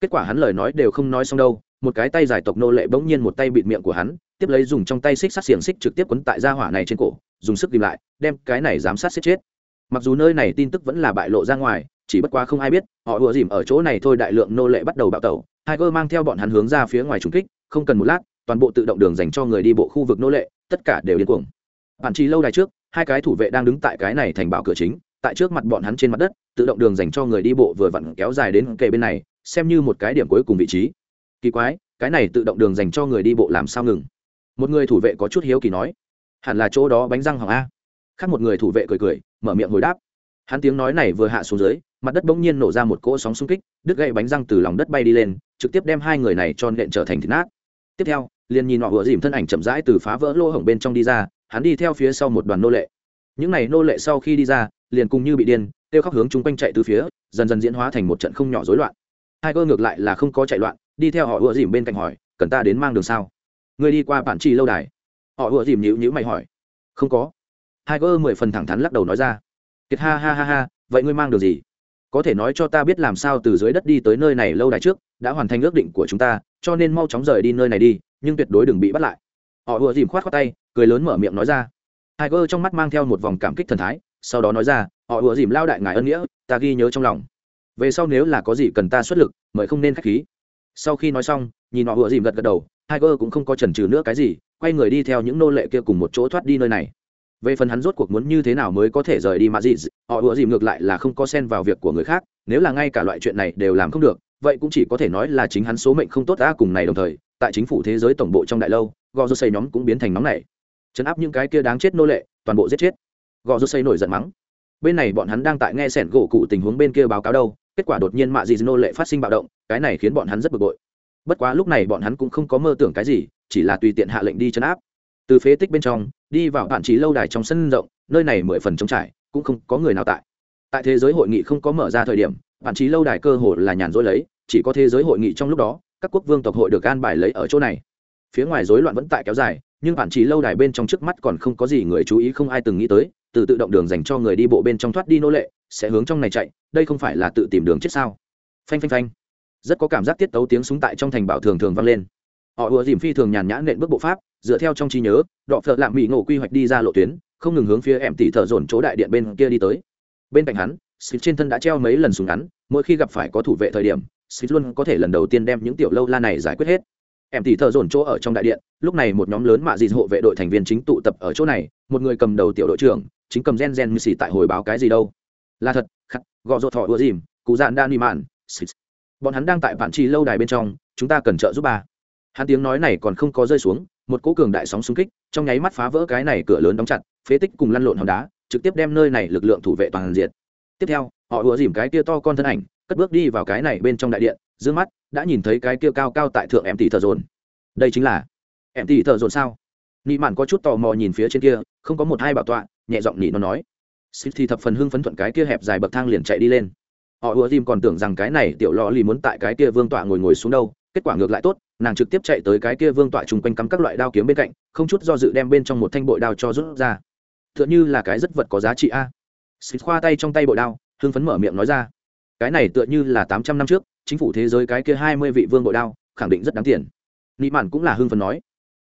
Kết quả hắn lời nói đều không nói xong đâu, một cái tay giải tộc nô lệ bỗng nhiên một tay bịt miệng của hắn, tiếp lấy dùng trong tay xích sắt xiềng xích trực tiếp quấn tại gia hỏa này trên cổ, dùng sức tìm lại, đem cái này giám sát giết chết. Mặc dù nơi này tin tức vẫn là bại lộ ra ngoài chỉ bất quá không ai biết, họ ùa dìm ở chỗ này thôi đại lượng nô lệ bắt đầu bạo tẩu. Hai cơ mang theo bọn hắn hướng ra phía ngoài trúng kích, không cần một lát, toàn bộ tự động đường dành cho người đi bộ khu vực nô lệ, tất cả đều điên cuồng. Bản trí lâu đài trước, hai cái thủ vệ đang đứng tại cái này thành bảo cửa chính, tại trước mặt bọn hắn trên mặt đất, tự động đường dành cho người đi bộ vừa vặn kéo dài đến kề bên này, xem như một cái điểm cuối cùng vị trí. Kỳ quái, cái này tự động đường dành cho người đi bộ làm sao ngừng? Một người thủ vệ có chút hiếu kỳ nói. Hẳn là chỗ đó bánh răng hỏng a. Khác một người thủ vệ cười cười, mở miệng hồi đáp hắn tiếng nói này vừa hạ xuống dưới, mặt đất bỗng nhiên nổ ra một cỗ sóng xung kích, đứt gậy bánh răng từ lòng đất bay đi lên, trực tiếp đem hai người này cho nện trở thành thịt nát. Tiếp theo, liền nhìn họ vừa dìm thân ảnh chậm rãi từ phá vỡ lỗ hổng bên trong đi ra, hắn đi theo phía sau một đoàn nô lệ. Những n à y nô lệ sau khi đi ra, liền cùng như bị điên, kêu khóc hướng chung quanh chạy từ phía, dần dần diễn hóa thành một trận không nhỏ rối loạn. Hai cơ ngược lại là không có chạy loạn, đi theo họ ùa dìm bên cạnh hỏi, cần ta đến mang đường sao? Người đi qua bản trì lâu đài. Họ ùa dìm nhữ nhữ mày hỏi. Không có. Hai cơ mười phần thẳng thắn lắc đầu nói ra kiệt ha ha ha ha, vậy ngươi mang được gì? Có thể nói cho ta biết làm sao từ dưới đất đi tới nơi này lâu đài trước, đã hoàn thành ước định của chúng ta, cho nên mau chóng rời đi nơi này đi, nhưng tuyệt đối đừng bị bắt lại. Họ vừa dìm khoát khoát tay, cười lớn mở miệng nói ra. Tiger trong mắt mang theo một vòng cảm kích thần thái, sau đó nói ra, họ vừa dìm lao đại ngài ân nghĩa, ta ghi nhớ trong lòng. Về sau nếu là có gì cần ta xuất lực, mời không nên k h á c h khí. Sau khi nói xong, nhìn họ vừa dìm gật gật đầu, Tiger cũng không có chần chừ nữa cái gì, quay người đi theo những nô lệ kia cùng một chỗ thoát đi nơi này về phần hắn rốt cuộc muốn như thế nào mới có thể rời đi mà gì họ ủa dìm ngược lại là không có xen vào việc của người khác, nếu là ngay cả loại chuyện này đều làm không được, vậy cũng chỉ có thể nói là chính hắn số mệnh không tốt đã cùng này đồng thời, tại chính phủ thế giới tổng bộ trong đại lâu, gò rô xây nhóm cũng biến thành nóng này chấn áp những cái kia đáng chết nô lệ, toàn bộ giết chết. Gò rô xây nổi giận mắng. Bên này bọn hắn đang tại nghe sẻn gỗ cụ tình huống bên kia báo cáo đâu, kết quả đột nhiên mạ dị nô lệ phát sinh bạo động, cái này khiến bọn hắn rất bực bội. Bất quá lúc này bọn hắn cũng không có mơ tưởng cái gì, chỉ là tùy tiện hạ lệnh đi chấn áp từ phế tích bên trong, đi vào bản trí lâu đài trong sân rộng, nơi này mười phần trống trải, cũng không có người nào tại. Tại thế giới hội nghị không có mở ra thời điểm bản trí lâu đài cơ hồ là nhàn rỗi lấy, chỉ có thế giới hội nghị trong lúc đó, các quốc vương tộc hội được an bài lấy ở chỗ này. Phía ngoài rối loạn vẫn tại kéo dài, nhưng bản trí lâu đài bên trong trước mắt còn không có gì người chú ý không ai từng nghĩ tới, từ tự động đường dành cho người đi bộ bên trong thoát đi nô lệ, sẽ hướng trong này chạy, đây không phải là tự tìm đường chết sao? Phanh phanh phanh. Rất có cảm giác tiết tấu tiếng súng tại trong thành bảo thường thường vang lên. Họ ùa dìm phi thường nhàn nhã nện bước bộ pháp dựa theo trong trí nhớ, đọ phợ lạm mỹ ngộ quy hoạch đi ra lộ tuyến, không ngừng hướng phía em tỷ thợ dồn chỗ đại điện bên kia đi tới. Bên cạnh hắn xịt trên thân đã treo mấy lần súng ngắn, mỗi khi gặp phải có thủ vệ thời điểm xịt luôn có thể lần đầu tiên đem những tiểu lâu la này giải quyết hết. Em tỷ thợ dồn chỗ ở trong đại điện, lúc này một nhóm lớn mạ dị hộ vệ đội thành viên chính tụ tập ở chỗ này, một người cầm đầu tiểu đội trưởng, chính cầm gen gen như xì tại hồi báo cái gì đâu. Là thật, khắc, gọ rột thỏ ùa dìm, cụ dạn đan ni mạn bọn hắn đang tại bản trì lâu đài bên trong, chúng ta cần trợ giúp bà hắn tiếng nói này còn không có rơi xuống một cỗ cường đại sóng xung kích, trong nháy mắt phá vỡ cái này cửa lớn đóng chặt, phế tích cùng lăn lộn hòn đá, trực tiếp đem nơi này lực lượng thủ vệ toàn diện. Tiếp theo, họ ùa dìm cái kia to con thân ảnh, cất bước đi vào cái này bên trong đại điện d mắt, đã nhìn thấy cái kia cao cao tại thượng em tỷ thợ dồn. Đây chính là em tỷ thợ dồn sao? Nị mạn có chút tò mò nhìn phía trên kia, không có một hai bảo tọa, nhẹ giọng nị nó nói. Xích thì thập phần hưng phấn thuận cái kia hẹp dài bậc thang liền chạy đi lên. Họ ùa dìm còn tưởng rằng cái này tiểu lò lì muốn tại cái kia vương tọa ngồi ngồi xuống đâu, kết quả ngược lại tốt nàng trực tiếp chạy tới cái kia vương tọa chung quanh cắm các loại đao kiếm bên cạnh, không chút do dự đem bên trong một thanh bội đao cho rút ra. T h ư ợ n h ư là cái rất vật có giá trị a. Xịt khoa tay trong tay bội đao, hưng phấn mở miệng nói ra. Cái này tựa như là tám trăm năm trước, chính phủ thế giới cái kia hai mươi vị vương bội đao, khẳng định rất đáng tiền. Nị mạn cũng là hưng phấn nói.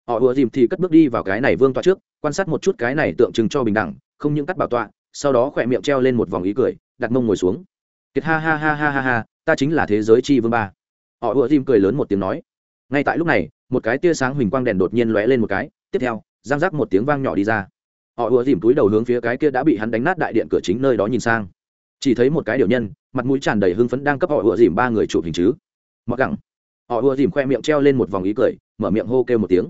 Họ ùa dìm thì cất bước đi vào cái này vương tọa trước, quan sát một chút cái này tượng trưng cho bình đẳng, không những cắt bảo tọa, sau đó khỏe miệng treo lên một vòng ý cười, đặt mông ngồi xuống. Kiệt ha ha ha ha ha ha, ta chính là thế giới chi vương ba. Họ ùa dìm cười lớn một tiếng nói ngay tại lúc này, một cái tia sáng huỳnh quang đèn đột nhiên lóe lên một cái, tiếp theo, giang rác một tiếng vang nhỏ đi ra. Họ ùa dìm túi đầu hướng phía cái kia đã bị hắn đánh nát đại điện cửa chính nơi đó nhìn sang. Chỉ thấy một cái điều nhân, mặt mũi tràn đầy hưng phấn đang cấp họ ùa dìm ba người chụp hình chứ. Mặc gẳng. Họ ùa dìm khoe miệng treo lên một vòng ý cười, mở miệng hô kêu một tiếng.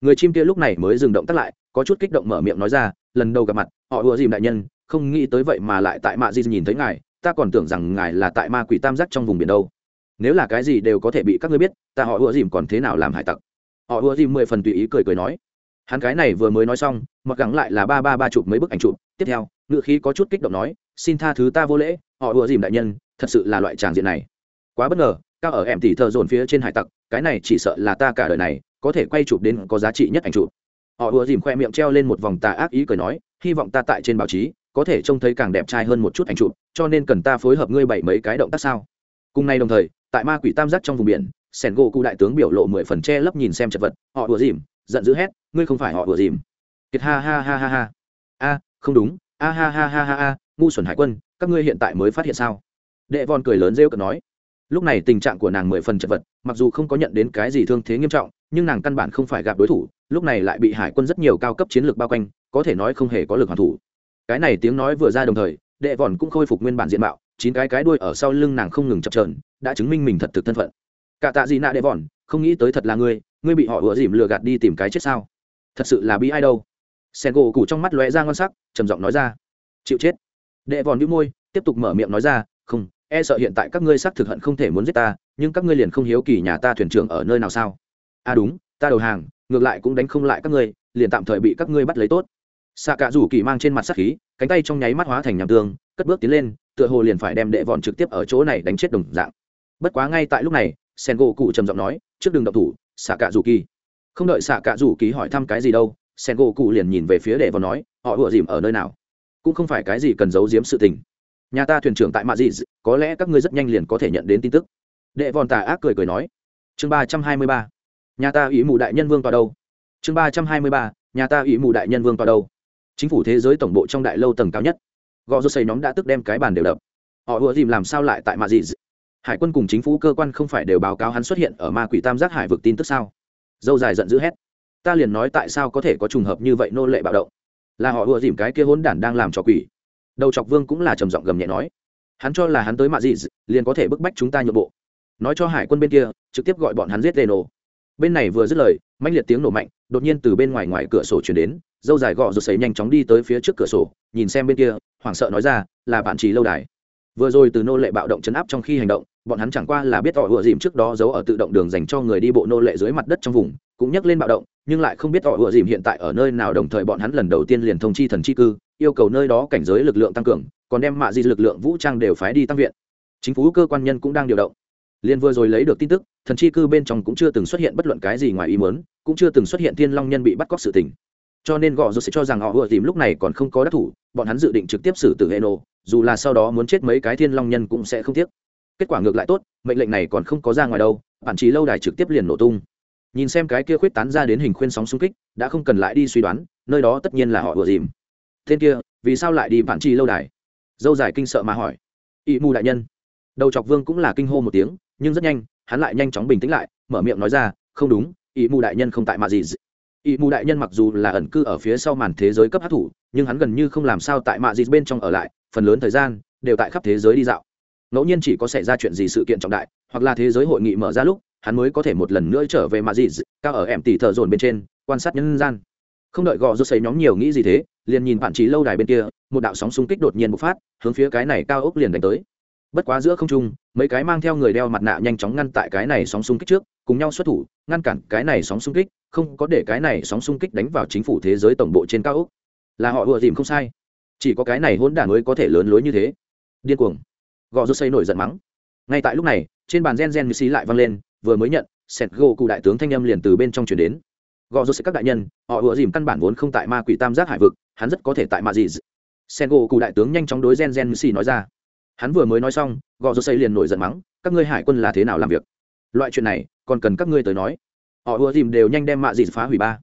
Người chim kia lúc này mới dừng động tắt lại, có chút kích động mở miệng nói ra, lần đầu gặp mặt, họ ùa dìm đại nhân, không nghĩ tới vậy mà lại tại mạ di nhìn thấy ngài, ta còn tưởng rằng ngài là tại ma quỷ tam giác trong vùng biển đâu nếu là cái gì đều có thể bị các ngươi biết, ta họ ùa dìm còn thế nào làm hải tặc? Họ ùa dìm mười phần tùy ý cười cười nói. Hắn cái này vừa mới nói xong, mặc gắng lại là ba ba ba chụp mấy bức ảnh chụp. Tiếp theo ngự khí có chút kích động nói, xin tha thứ ta vô lễ, họ ùa dìm đại nhân, thật sự là loại tràng diện này. Quá bất ngờ cao ở em tỉ thợ dồn phía trên hải tặc, cái này chỉ sợ là ta cả đời này, có thể quay chụp đến có giá trị nhất ảnh chụp. Họ ùa dìm khoe miệng treo lên một vòng tà ác ý cười nói, hy vọng ta tại trên báo chí, có thể trông thấy càng đẹp trai hơn một chút ảnh chụp, cho nên cần ta phối hợp ngươi bảy mấy cái động tác sao? Cùng nay đồng thời tại ma quỷ tam giác trong vùng biển, sẻn gỗ cụ đại tướng biểu lộ mười phần che lấp nhìn xem chật vật, họ đùa dìm, giận dữ hét, ngươi không phải họ đùa dìm. Kiệt ha ha ha ha ha. A, không đúng, a ha ha ha ha a ngu xuẩn hải quân, các ngươi hiện tại mới phát hiện sao? Đệ von cười lớn rêu cợt nói. Lúc này tình trạng của nàng mười phần chật vật, mặc dù không có nhận đến cái gì thương thế nghiêm trọng, nhưng nàng căn bản không phải gặp đối thủ, lúc này lại bị hải quân rất nhiều cao cấp chiến lược bao quanh, có thể nói không hề có lực hoàn thủ. Cái này tiếng nói vừa ra đồng thời, đệ vòn cũng khôi phục nguyên bản diện mạo chín cái cái đuôi ở sau lưng nàng không ngừng chập trờn, đã chứng minh mình thật thực thân phận. Cả tạ gì nạ đệ vòn, không nghĩ tới thật là ngươi ngươi bị họ ủa dìm lừa gạt đi tìm cái chết sao? Thật sự là bi ai đâu? Sen gỗ cụ trong mắt lóe ra ngon sắc, trầm giọng nói ra. Chịu chết. Đệ vòn đĩu môi, tiếp tục mở miệng nói ra, không e sợ hiện tại các ngươi xác thực hận không thể muốn giết ta, nhưng các ngươi liền không hiếu kỳ nhà ta thuyền trưởng ở nơi nào sao? À đúng, ta đầu hàng, ngược lại cũng đánh không lại các ngươi, liền tạm thời bị các ngươi bắt lấy tốt. Xạ cả rủ kỳ mang trên mặt sắc khí, cánh tay trong nháy mắt hóa thành nhàm tương, cất bước tiến lên tựa hồ liền phải đem đệ vòn trực tiếp ở chỗ này đánh chết đồng dạng. Bất quá ngay tại lúc này sen gỗ cụ trầm giọng nói, trước đường độc thủ xạ cả rủ kỳ không đợi xạ cả rủ kỳ hỏi thăm cái gì đâu sen gỗ cụ liền nhìn về phía đệ vòn nói, họ vừa dìm ở nơi nào? Cũng không phải cái gì cần giấu giếm sự tình. Nhà ta thuyền trưởng tại mạ dị có lẽ các ngươi rất nhanh liền có thể nhận đến tin tức. Đệ vòn tà ác cười cười nói, chương ba trăm hai mươi ba. Nhà ta ủy mụ đại nhân vương tòa đâu? Chương ba trăm hai mươi ba, nhà ta ủy mụ đại nhân vương tòa đâu? Chính phủ thế giới tổng bộ trong đại lâu tầng cao nhất gò rô xây nhóm đã tức đem cái bàn đều đập. Họ ùa dìm làm sao lại tại mạ dị hải quân cùng chính phủ cơ quan không phải đều báo cáo hắn xuất hiện ở ma quỷ tam giác hải vực tin tức sao? Dâu dài giận dữ hét. Ta liền nói tại sao có thể có trùng hợp như vậy nô lệ bạo động? Là họ ùa dìm cái kia hỗn đản đang làm trò quỷ. Đầu chọc vương cũng là trầm giọng gầm nhẹ nói. Hắn cho là hắn tới mạ dị liền có thể bức bách chúng ta nhượng bộ. Nói cho hải quân bên kia, trực tiếp gọi bọn hắn giết reno. Bên này vừa dứt lời mạnh liệt tiếng nổ mạnh, đột nhiên từ bên ngoài ngoài cửa sổ chuyển đến. Dâu dài gọ rồi xấy nhanh chóng đi tới phía trước cửa sổ, nhìn xem bên kia hoảng sợ nói ra, là bạn chỉ lâu đài. Vừa rồi từ nô lệ bạo động chấn áp trong khi hành động, bọn hắn chẳng qua là biết họ ựa dìm trước đó giấu ở tự động đường dành cho người đi bộ nô lệ dưới mặt đất trong vùng, cũng nhắc lên bạo động, nhưng lại không biết họ ựa dìm hiện tại ở nơi nào đồng thời bọn hắn lần đầu tiên liền thông chi thần chi cư, yêu cầu nơi đó cảnh giới lực lượng tăng cường, còn đem mạ di lực lượng vũ trang đều phái đi tăng viện. Chính phủ cơ quan nhân cũng đang điều động. Liên vừa rồi lấy được tin tức, thần chi cư bên trong cũng chưa từng xuất hiện bất luận cái gì ngoài ý muốn, cũng chưa từng xuất hiện thiên long nhân bị bắt cóc sự tình cho nên gọ rột sẽ cho rằng họ vừa tìm lúc này còn không có đắc thủ, bọn hắn dự định trực tiếp xử tử hệ nổ, dù là sau đó muốn chết mấy cái thiên long nhân cũng sẽ không tiếc. Kết quả ngược lại tốt, mệnh lệnh này còn không có ra ngoài đâu, bản trí lâu đài trực tiếp liền nổ tung. Nhìn xem cái kia khuyết tán ra đến hình khuyên sóng xung kích, đã không cần lại đi suy đoán, nơi đó tất nhiên là họ vừa dìm tên kia, vì sao lại đi bản trí lâu đài? Dâu dài kinh sợ mà hỏi. Ý mù đại nhân. Đầu chọc vương cũng là kinh hô một tiếng, nhưng rất nhanh, hắn lại nhanh chóng bình tĩnh lại, mở miệng nói ra, không đúng ý mù đại nhân không tại mạ gì ỵ mù đại nhân mặc dù là ẩn cư ở phía sau màn thế giới cấp hát thủ, nhưng hắn gần như không làm sao tại mạ dịt bên trong ở lại, phần lớn thời gian đều tại khắp thế giới đi dạo. Ngẫu nhiên chỉ có xảy ra chuyện gì sự kiện trọng đại, hoặc là thế giới hội nghị mở ra lúc, hắn mới có thể một lần nữa trở về mạ dịt, cao ở ẻm tỷ thợ dồn bên trên, quan sát nhân gian. Không đợi gò rút xấy nhóm nhiều nghĩ gì thế, liền nhìn bạn trí lâu đài bên kia, một đạo sóng xung kích đột nhiên bộc phát, hướng phía cái này cao ốc liền đánh tới bất quá giữa không trung, mấy cái mang theo người đeo mặt nạ nhanh chóng ngăn tại cái này sóng xung kích trước, cùng nhau xuất thủ, ngăn cản cái này sóng xung kích, không có để cái này sóng xung kích đánh vào chính phủ thế giới tổng bộ trên cao ốc. Là họ vừa dìm không sai. Chỉ có cái này hỗn đản mới có thể lớn lối như thế. Điên cuồng. Gò rút xây nổi giận mắng. Ngay tại lúc này, trên bàn gen gen như xí lại vang lên, vừa mới nhận, sẹt gỗ cụ đại tướng thanh âm liền từ bên trong chuyển đến. Gò rút xây các đại nhân, họ vừa dìm căn bản vốn không tại ma quỷ tam giác hải vực, hắn rất có thể tại ma gì sẹt gỗ cụ đại tướng nhanh chóng đối gen gen như xí nói ra hắn vừa mới nói xong, gò rô xây liền nổi giận mắng, các ngươi hải quân là thế nào làm việc? Loại chuyện này, còn cần các ngươi tới nói. Họ ùa dìm đều nhanh đem mạ gì phá hủy ba.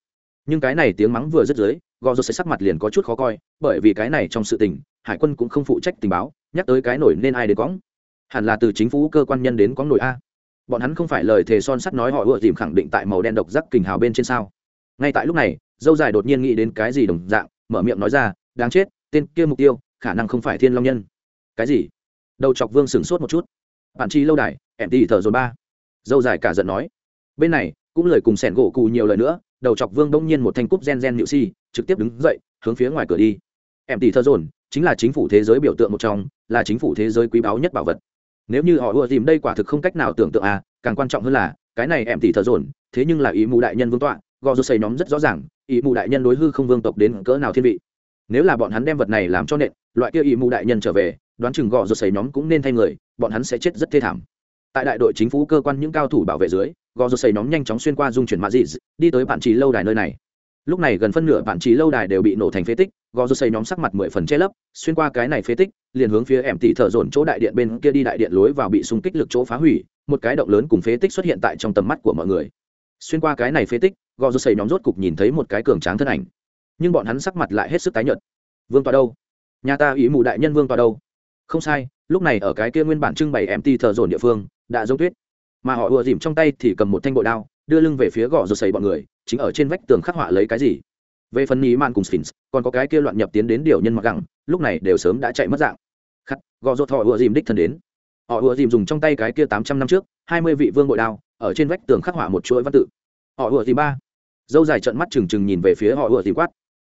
Nhưng cái này tiếng mắng vừa rất dưới, gò rô xây sắc mặt liền có chút khó coi, bởi vì cái này trong sự tình, hải quân cũng không phụ trách tình báo, nhắc tới cái nổi nên ai đến quõng. Hẳn là từ chính phủ cơ quan nhân đến quãng nổi a. Bọn hắn không phải lời thề son sắt nói họ ùa dìm khẳng định tại màu đen độc giác kình hào bên trên sao. Ngay tại lúc này, dâu dài đột nhiên nghĩ đến cái gì đồng dạng, mở miệng nói ra, đáng chết, tên kia mục tiêu, khả năng không phải thiên long nhân. Cái gì? Đầu chọc vương sửng sốt một chút. Bạn chi lâu đài em đi thở dồn ba. Dâu dài cả giận nói. Bên này, cũng lời cùng sẻn gỗ cù nhiều lời nữa, đầu chọc vương đông nhiên một thanh cúp gen gen nhự si, trực tiếp đứng dậy, hướng phía ngoài cửa đi. Em tỷ thơ dồn, chính là chính phủ thế giới biểu tượng một trong, là chính phủ thế giới quý báu nhất bảo vật. Nếu như họ ưa tìm đây quả thực không cách nào tưởng tượng à càng quan trọng hơn là, cái này em tỷ thơ dồn, thế nhưng là ý mù đại nhân vương tọa, gò rô xây nhóm rất rõ ràng, ý mù đại nhân đối hư không vương tộc đến cỡ nào thiên vị. Nếu là bọn hắn đem vật này làm cho nện, loại kia ý mù đại nhân trở về đoán chừng gò rô xây nhóm cũng nên thay người, bọn hắn sẽ chết rất thê thảm. Tại đại đội chính phủ cơ quan những cao thủ bảo vệ dưới gò rô xây nhóm nhanh chóng xuyên qua dung chuyển mạ dị đi tới bạn trì lâu đài nơi này. Lúc này gần phân nửa bạn trì lâu đài đều bị nổ thành phế tích gò rô xây nhóm sắc mặt mười phần che lấp, xuyên qua cái này phế tích, liền hướng phía ẻm tỉ thở dồn chỗ đại điện bên kia đi đại điện lối vào bị xung kích lực chỗ phá hủy, một cái động lớn cùng phế tích xuất hiện tại trong tầm mắt của mọi người. Xuyên qua cái này phế tích gò rô xây nhóm rốt cục nhìn thấy một cái cường tráng thân ảnh. Nhưng bọn hắn sắc mặt lại hết sức tái nhợt. Vương tọa đâu? Nhà ta ý mù đại nhân vương tọa đâu? Không sai, lúc này ở cái kia nguyên bản trưng bày mt thợ dồn địa phương, đã giống tuyết. Mà họ ùa dìm trong tay thì cầm một thanh bội đao, đưa lưng về phía gò rô xầy bọn người, chính ở trên vách tường khắc họa lấy cái gì. Về phần ní man cùng sphinx, còn có cái kia loạn nhập tiến đến điều nhân mặc gẳng, lúc này đều sớm đã chạy mất dạng. Khắc gò rột họ ùa dìm đích thân đến. Họ ùa dìm dùng trong tay cái kia tám trăm năm trước, hai mươi vị vương bội đao, ở trên vách tường khắc họa một chuỗi văn tự. Họ ùa dìm ba. Dâu dài trận mắt trừng trừng nhìn về phía họ ùa dìm quát.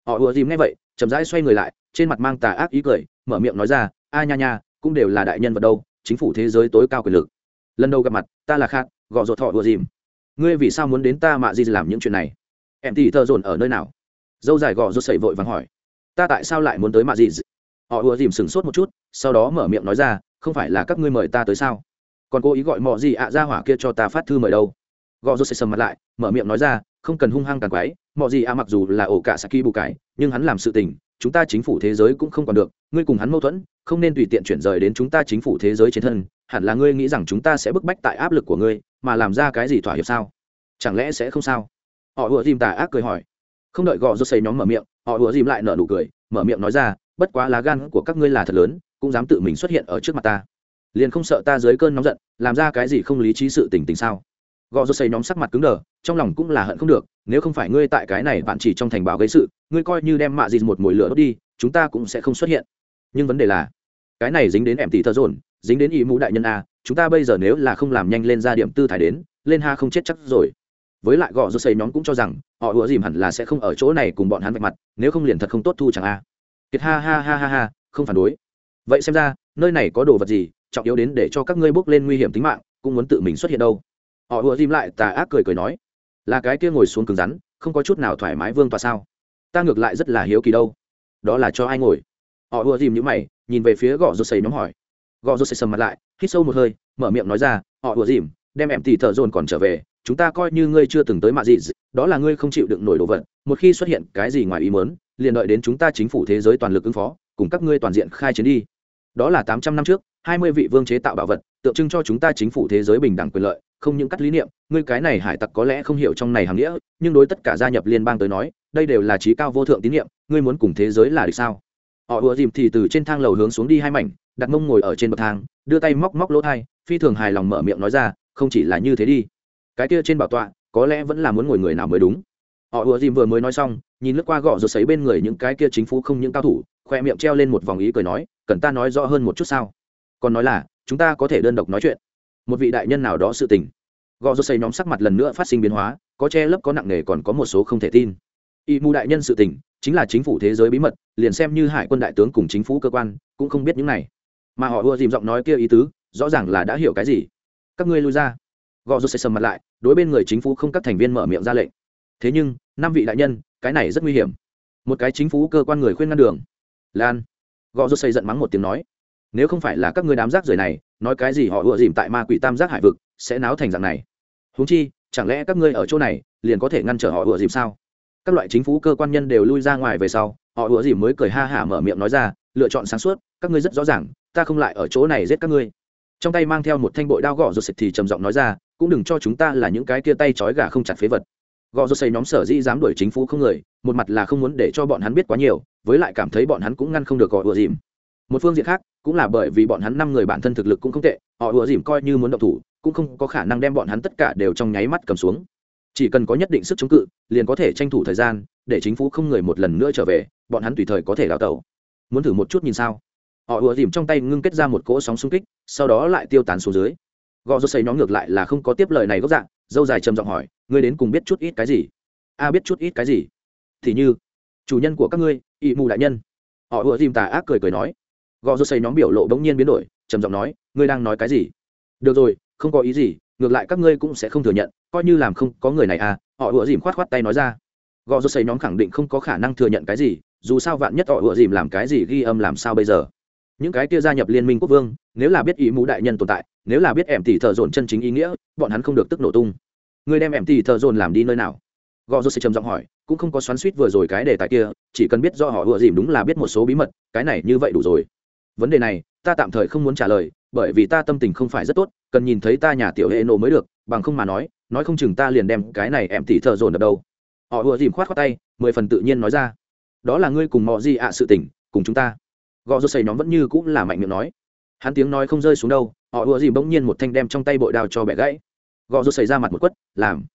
Họ ùa dìm nghe vậy, chậm rãi xoay người lại, trên mặt mang tà ác ý cười, mở miệng nói ra a nha nha, cũng đều là đại nhân vật đâu, chính phủ thế giới tối cao quyền lực. Lần đầu gặp mặt, ta là khát gọ rột thọ đùa dìm. Ngươi vì sao muốn đến ta mạ gì làm những chuyện này? Em thì thợ dồn ở nơi nào? Dâu dài gọ rột sậy vội vàng hỏi. Ta tại sao lại muốn tới mạ gì? Họ ùa dìm sửng sốt một chút, sau đó mở miệng nói ra, không phải là các ngươi mời ta tới sao? Còn cố ý gọi mọ gì ạ ra hỏa kia cho ta phát thư mời đâu? Gọ rột sậy sầm mặt lại, mở miệng nói ra, không cần hung hăng càng quái, mọ gì ạ mặc dù là ổ cả saki bù cái nhưng hắn làm sự tình chúng ta chính phủ thế giới cũng không còn được, ngươi cùng hắn mâu thuẫn, không nên tùy tiện chuyển rời đến chúng ta chính phủ thế giới trên thân, hẳn là ngươi nghĩ rằng chúng ta sẽ bức bách tại áp lực của ngươi, mà làm ra cái gì thỏa hiệp sao? Chẳng lẽ sẽ không sao? Họ ùa dìm tà ác cười hỏi. Không đợi gò rô xây nhóm mở miệng, họ ùa dìm lại nở nụ cười, mở miệng nói ra, bất quá lá gan của các ngươi là thật lớn, cũng dám tự mình xuất hiện ở trước mặt ta. Liền không sợ ta dưới cơn nóng giận, làm ra cái gì không lý trí sự tình tình sao? Gò rô xây nhóm sắc mặt cứng đờ, trong lòng cũng là hận không được, nếu không phải ngươi tại cái này bạn chỉ trong thành báo gây sự ngươi coi như đem mạ gì một mồi lửa đốt đi, chúng ta cũng sẽ không xuất hiện. Nhưng vấn đề là, cái này dính đến em tỷ thợ dồn, dính đến ý mũ đại nhân a, chúng ta bây giờ nếu là không làm nhanh lên ra điểm tư thải đến, lên ha không chết chắc rồi. Với lại gõ rút xây nhóm cũng cho rằng, họ ủa dìm hẳn là sẽ không ở chỗ này cùng bọn hắn vạch mặt, nếu không liền thật không tốt thu chẳng a. Kiệt ha ha ha ha ha, không phản đối. Vậy xem ra, nơi này có đồ vật gì, trọng yếu đến để cho các ngươi bước lên nguy hiểm tính mạng, cũng muốn tự mình xuất hiện đâu. Họ ủa dìm lại tà ác cười cười nói, là cái kia ngồi xuống cứng rắn, không có chút nào thoải mái vương tòa sao? Ta ngược lại rất là hiếu kỳ đâu. Đó là cho ai ngồi? Họ ùa dìm những mày, nhìn về phía gõ rô xây nhóm hỏi. Gõ rô xây sầm mặt lại, hít sâu một hơi, mở miệng nói ra, họ ùa dìm, đem em tỉ thợ dồn còn trở về, chúng ta coi như ngươi chưa từng tới mạ gì đó là ngươi không chịu đựng nổi đồ vật, một khi xuất hiện cái gì ngoài ý mớn liền đợi đến chúng ta chính phủ thế giới toàn lực ứng phó, cùng các ngươi toàn diện khai chiến đi. Đó là tám trăm năm trước, hai mươi vị vương chế tạo bảo vật, tượng trưng cho chúng ta chính phủ thế giới bình đẳng quyền lợi không những cắt lý niệm, ngươi cái này hải tặc có lẽ không hiểu trong này hàm nghĩa, nhưng đối tất cả gia nhập liên bang tới nói, đây đều là trí cao vô thượng tín nhiệm ngươi muốn cùng thế giới là được sao? Họ ùa dìm thì từ trên thang lầu hướng xuống đi hai mảnh, đặt mông ngồi ở trên bậc thang, đưa tay móc móc lỗ thai, phi thường hài lòng mở miệng nói ra, không chỉ là như thế đi. Cái kia trên bảo tọa, có lẽ vẫn là muốn ngồi người nào mới đúng. Họ ùa dìm vừa mới nói xong, nhìn lướt qua gõ rồi sấy bên người những cái kia chính phủ không những cao thủ, khoe miệng treo lên một vòng ý cười nói, cần ta nói rõ hơn một chút sao? Còn nói là, chúng ta có thể đơn độc nói chuyện một vị đại nhân nào đó sự tình. Gò rô xây nhóm sắc mặt lần nữa phát sinh biến hóa, có che lấp, có nặng nề, còn có một số không thể tin. Y mù đại nhân sự tình, chính là chính phủ thế giới bí mật, liền xem như hải quân đại tướng cùng chính phủ cơ quan, cũng không biết những này. Mà họ ưa dìm giọng nói kia ý tứ, rõ ràng là đã hiểu cái gì. Các ngươi lui ra. Gò rô xây sầm mặt lại, đối bên người chính phủ không các thành viên mở miệng ra lệnh. Thế nhưng, năm vị đại nhân, cái này rất nguy hiểm. Một cái chính phủ cơ quan người khuyên ngăn đường. Lan. Gò rô xây giận mắng một tiếng nói nếu không phải là các ngươi đám rác rưởi này, nói cái gì họ ùa dìm tại ma quỷ tam giác hải vực, sẽ náo thành dạng này. Huống chi, chẳng lẽ các ngươi ở chỗ này, liền có thể ngăn trở họ ùa dìm sao? Các loại chính phủ cơ quan nhân đều lui ra ngoài về sau, họ ùa dìm mới cười ha hả mở miệng nói ra, lựa chọn sáng suốt, các ngươi rất rõ ràng, ta không lại ở chỗ này giết các ngươi. Trong tay mang theo một thanh bội đao gõ rột xịt thì trầm giọng nói ra, cũng đừng cho chúng ta là những cái kia tay trói gà không chặt phế vật. Gõ ruột xây nhóm sở dĩ dám đuổi chính phủ không người, một mặt là không muốn để cho bọn hắn biết quá nhiều, với lại cảm thấy bọn hắn cũng ngăn không được gõ ùa dìm một phương diện khác, cũng là bởi vì bọn hắn năm người bản thân thực lực cũng không tệ, họ ùa dìm coi như muốn động thủ, cũng không có khả năng đem bọn hắn tất cả đều trong nháy mắt cầm xuống. Chỉ cần có nhất định sức chống cự, liền có thể tranh thủ thời gian, để chính phủ không người một lần nữa trở về, bọn hắn tùy thời có thể đào tẩu. Muốn thử một chút nhìn sao? Họ ùa dìm trong tay ngưng kết ra một cỗ sóng xung kích, sau đó lại tiêu tán xuống dưới. Gò rô xây nó ngược lại là không có tiếp lời này gốc dạng, dâu dài trầm giọng hỏi, ngươi đến cùng biết chút ít cái gì? A, biết chút ít cái gì? Thì như, chủ nhân của các ngươi ỵ mù đại nhân. Họ ùa dìm tà ác cười cười nói gò rô xây nhóm biểu lộ bỗng nhiên biến đổi, trầm giọng nói, ngươi đang nói cái gì? Được rồi, không có ý gì, ngược lại các ngươi cũng sẽ không thừa nhận, coi như làm không có người này à họ ủa dìm khoát khoát tay nói ra. Gò rô xây nhóm khẳng định không có khả năng thừa nhận cái gì, dù sao vạn nhất họ ủa dìm làm cái gì ghi âm làm sao bây giờ? Những cái kia gia nhập liên minh quốc vương, nếu là biết ý mũ đại nhân tồn tại, nếu là biết em tỷ thợ dồn chân chính ý nghĩa, bọn hắn không được tức nổ tung. Người đem em tỷ thợ dồn làm đi nơi nào? Gò rô xây trầm giọng hỏi, cũng không có xoắn suýt vừa rồi cái đề tài kia, chỉ cần biết do họ ủa dìm đúng là biết một số bí mật, cái này như vậy đủ rồi vấn đề này, ta tạm thời không muốn trả lời, bởi vì ta tâm tình không phải rất tốt, cần nhìn thấy ta nhà tiểu hệ nổ mới được, bằng không mà nói nói không chừng ta liền đem cái này em tỉ thợ dồn ở đâu. Họ ùa dìm khoát khoát tay, mười phần tự nhiên nói ra. Đó là ngươi cùng mọi gì ạ sự tỉnh cùng chúng ta. Gò rô xây nhóm vẫn như cũng là mạnh miệng nói. Hắn tiếng nói không rơi xuống đâu, họ ùa dìm bỗng nhiên một thanh đem trong tay bội đào cho bẻ gãy. Gò rô xây ra mặt một quất, làm.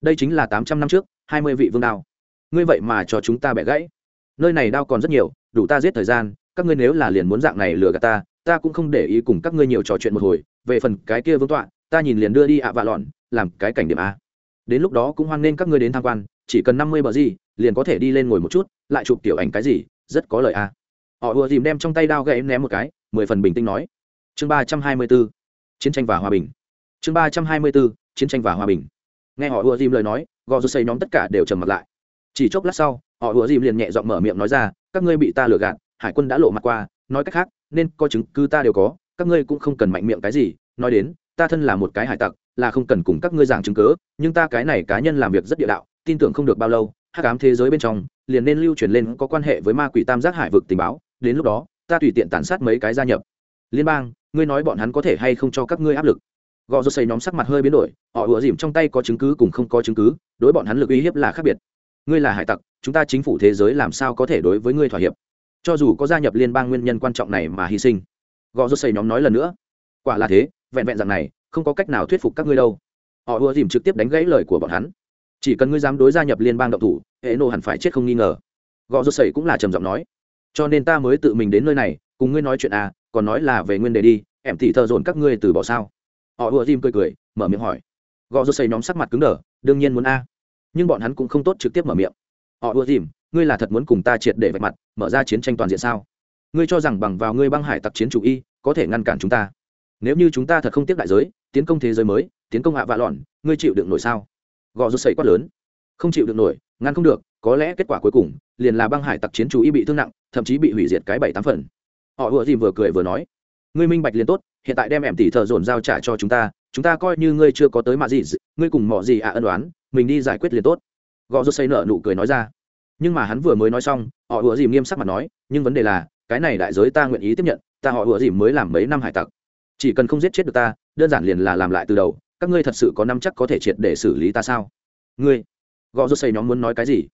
Đây chính là tám trăm năm trước, hai mươi vị vương đao. Ngươi vậy mà cho chúng ta bẻ gãy. Nơi này đao còn rất nhiều, đủ ta giết thời gian các ngươi nếu là liền muốn dạng này lừa gạt ta ta cũng không để ý cùng các ngươi nhiều trò chuyện một hồi, về phần cái kia vương tọa, ta nhìn liền đưa đi ạ à vạ lọn, làm cái cảnh điểm a. Đến lúc đó cũng hoan nên các ngươi đến tham quan, chỉ cần năm mươi bờ gì, liền có thể đi lên ngồi một chút, lại chụp tiểu ảnh cái gì, rất có lợi a. Họ vừa dìm đem trong tay đao gậy ném một cái, mười phần bình tĩnh nói. Chương ba trăm hai mươi b ố chiến tranh và hòa bình. Chương ba trăm hai mươi b ố chiến tranh và hòa bình. Nghe họ vừa dìm lời nói, gò rô xây nhóm tất cả đều trầm mặt lại. Chỉ chốc lát sau, họ vừa dìm liền nhẹ giọng mở miệng nói ra, các ngươi bị ta lừa gạt hải quân đã lộ mặt qua, nói cách khác, nên có chứng cứ ta đều có, các ngươi cũng không cần mạnh miệng cái gì, nói đến, ta thân là một cái hải tặc, là không cần cùng các ngươi giảng chứng cớ nhưng ta cái này cá nhân làm việc rất địa đạo, tin tưởng không được bao lâu hát cám thế giới bên trong, liền nên lưu truyền lên có quan hệ với ma quỷ tam giác hải vực tình báo, đến lúc đó, ta tùy tiện tàn sát mấy cái gia nhập. Liên bang, ngươi nói bọn hắn có thể hay không cho các ngươi áp lực? Gò rô xây nhóm sắc mặt hơi biến đổi, họ ủa dìm trong tay có chứng cứ cùng không có chứng cứ, đối bọn hắn lực uy hiếp là khác biệt. Ngươi là hải tặc, chúng ta chính phủ thế giới làm sao có thể đối với ngươi thỏa hiệp? Cho dù có gia nhập liên bang nguyên nhân quan trọng này mà hy sinh. Gò rô xây nhóm nói lần nữa. Quả là thế, vẹn vẹn rằng này, không có cách nào thuyết phục các ngươi đâu. Họ ùa dìm trực tiếp đánh gãy lời của bọn hắn. Chỉ cần ngươi dám đối gia nhập liên bang động thủ, hệ nộ hẳn phải chết không nghi ngờ. Gò rô xây cũng là trầm giọng nói. Cho nên ta mới tự mình đến nơi này, cùng ngươi nói chuyện à còn nói là về nguyên đề đi, em thì thợ dồn các ngươi từ bỏ sao? Họ ùa dìm cười cười, mở miệng hỏi. Gò rô xây nhóm sắc mặt cứng đờ, đương nhiên muốn a. Nhưng bọn hắn cũng không tốt trực tiếp mở miệng. Họ ùa dìm ngươi là thật muốn cùng ta triệt để vạch mặt, mở ra chiến tranh toàn diện sao? Ngươi cho rằng bằng vào ngươi băng hải tặc chiến chủ y, có thể ngăn cản chúng ta? Nếu như chúng ta thật không tiếp đại giới, tiến công thế giới mới, tiến công hạ vạ lọn, ngươi chịu đựng nổi sao? Gò rút sẩy quát lớn. Không chịu được nổi, ngăn không được, có lẽ kết quả cuối cùng, liền là băng hải tặc chiến chủ y bị thương nặng, thậm chí bị hủy diệt cái bảy tám phần. Họ vừa dìm vừa cười vừa nói, ngươi minh bạch liền tốt, hiện tại đem em tỷ thợ dồn giao trả cho chúng ta chúng ta coi như ngươi chưa có tới mạ gì ngươi cùng mọ gì ạ ân đoán mình đi giải quyết liền tốt. Gò rút xây nợ nụ cười nói ra nhưng mà hắn vừa mới nói xong, họ ủa dìm nghiêm sắc mặt nói, nhưng vấn đề là, cái này đại giới ta nguyện ý tiếp nhận, ta họ ủa dìm mới làm mấy năm hải tặc. Chỉ cần không giết chết được ta, đơn giản liền là làm lại từ đầu, các ngươi thật sự có năm chắc có thể triệt để xử lý ta sao? Ngươi? Gò rút xây nhóm muốn nói cái gì?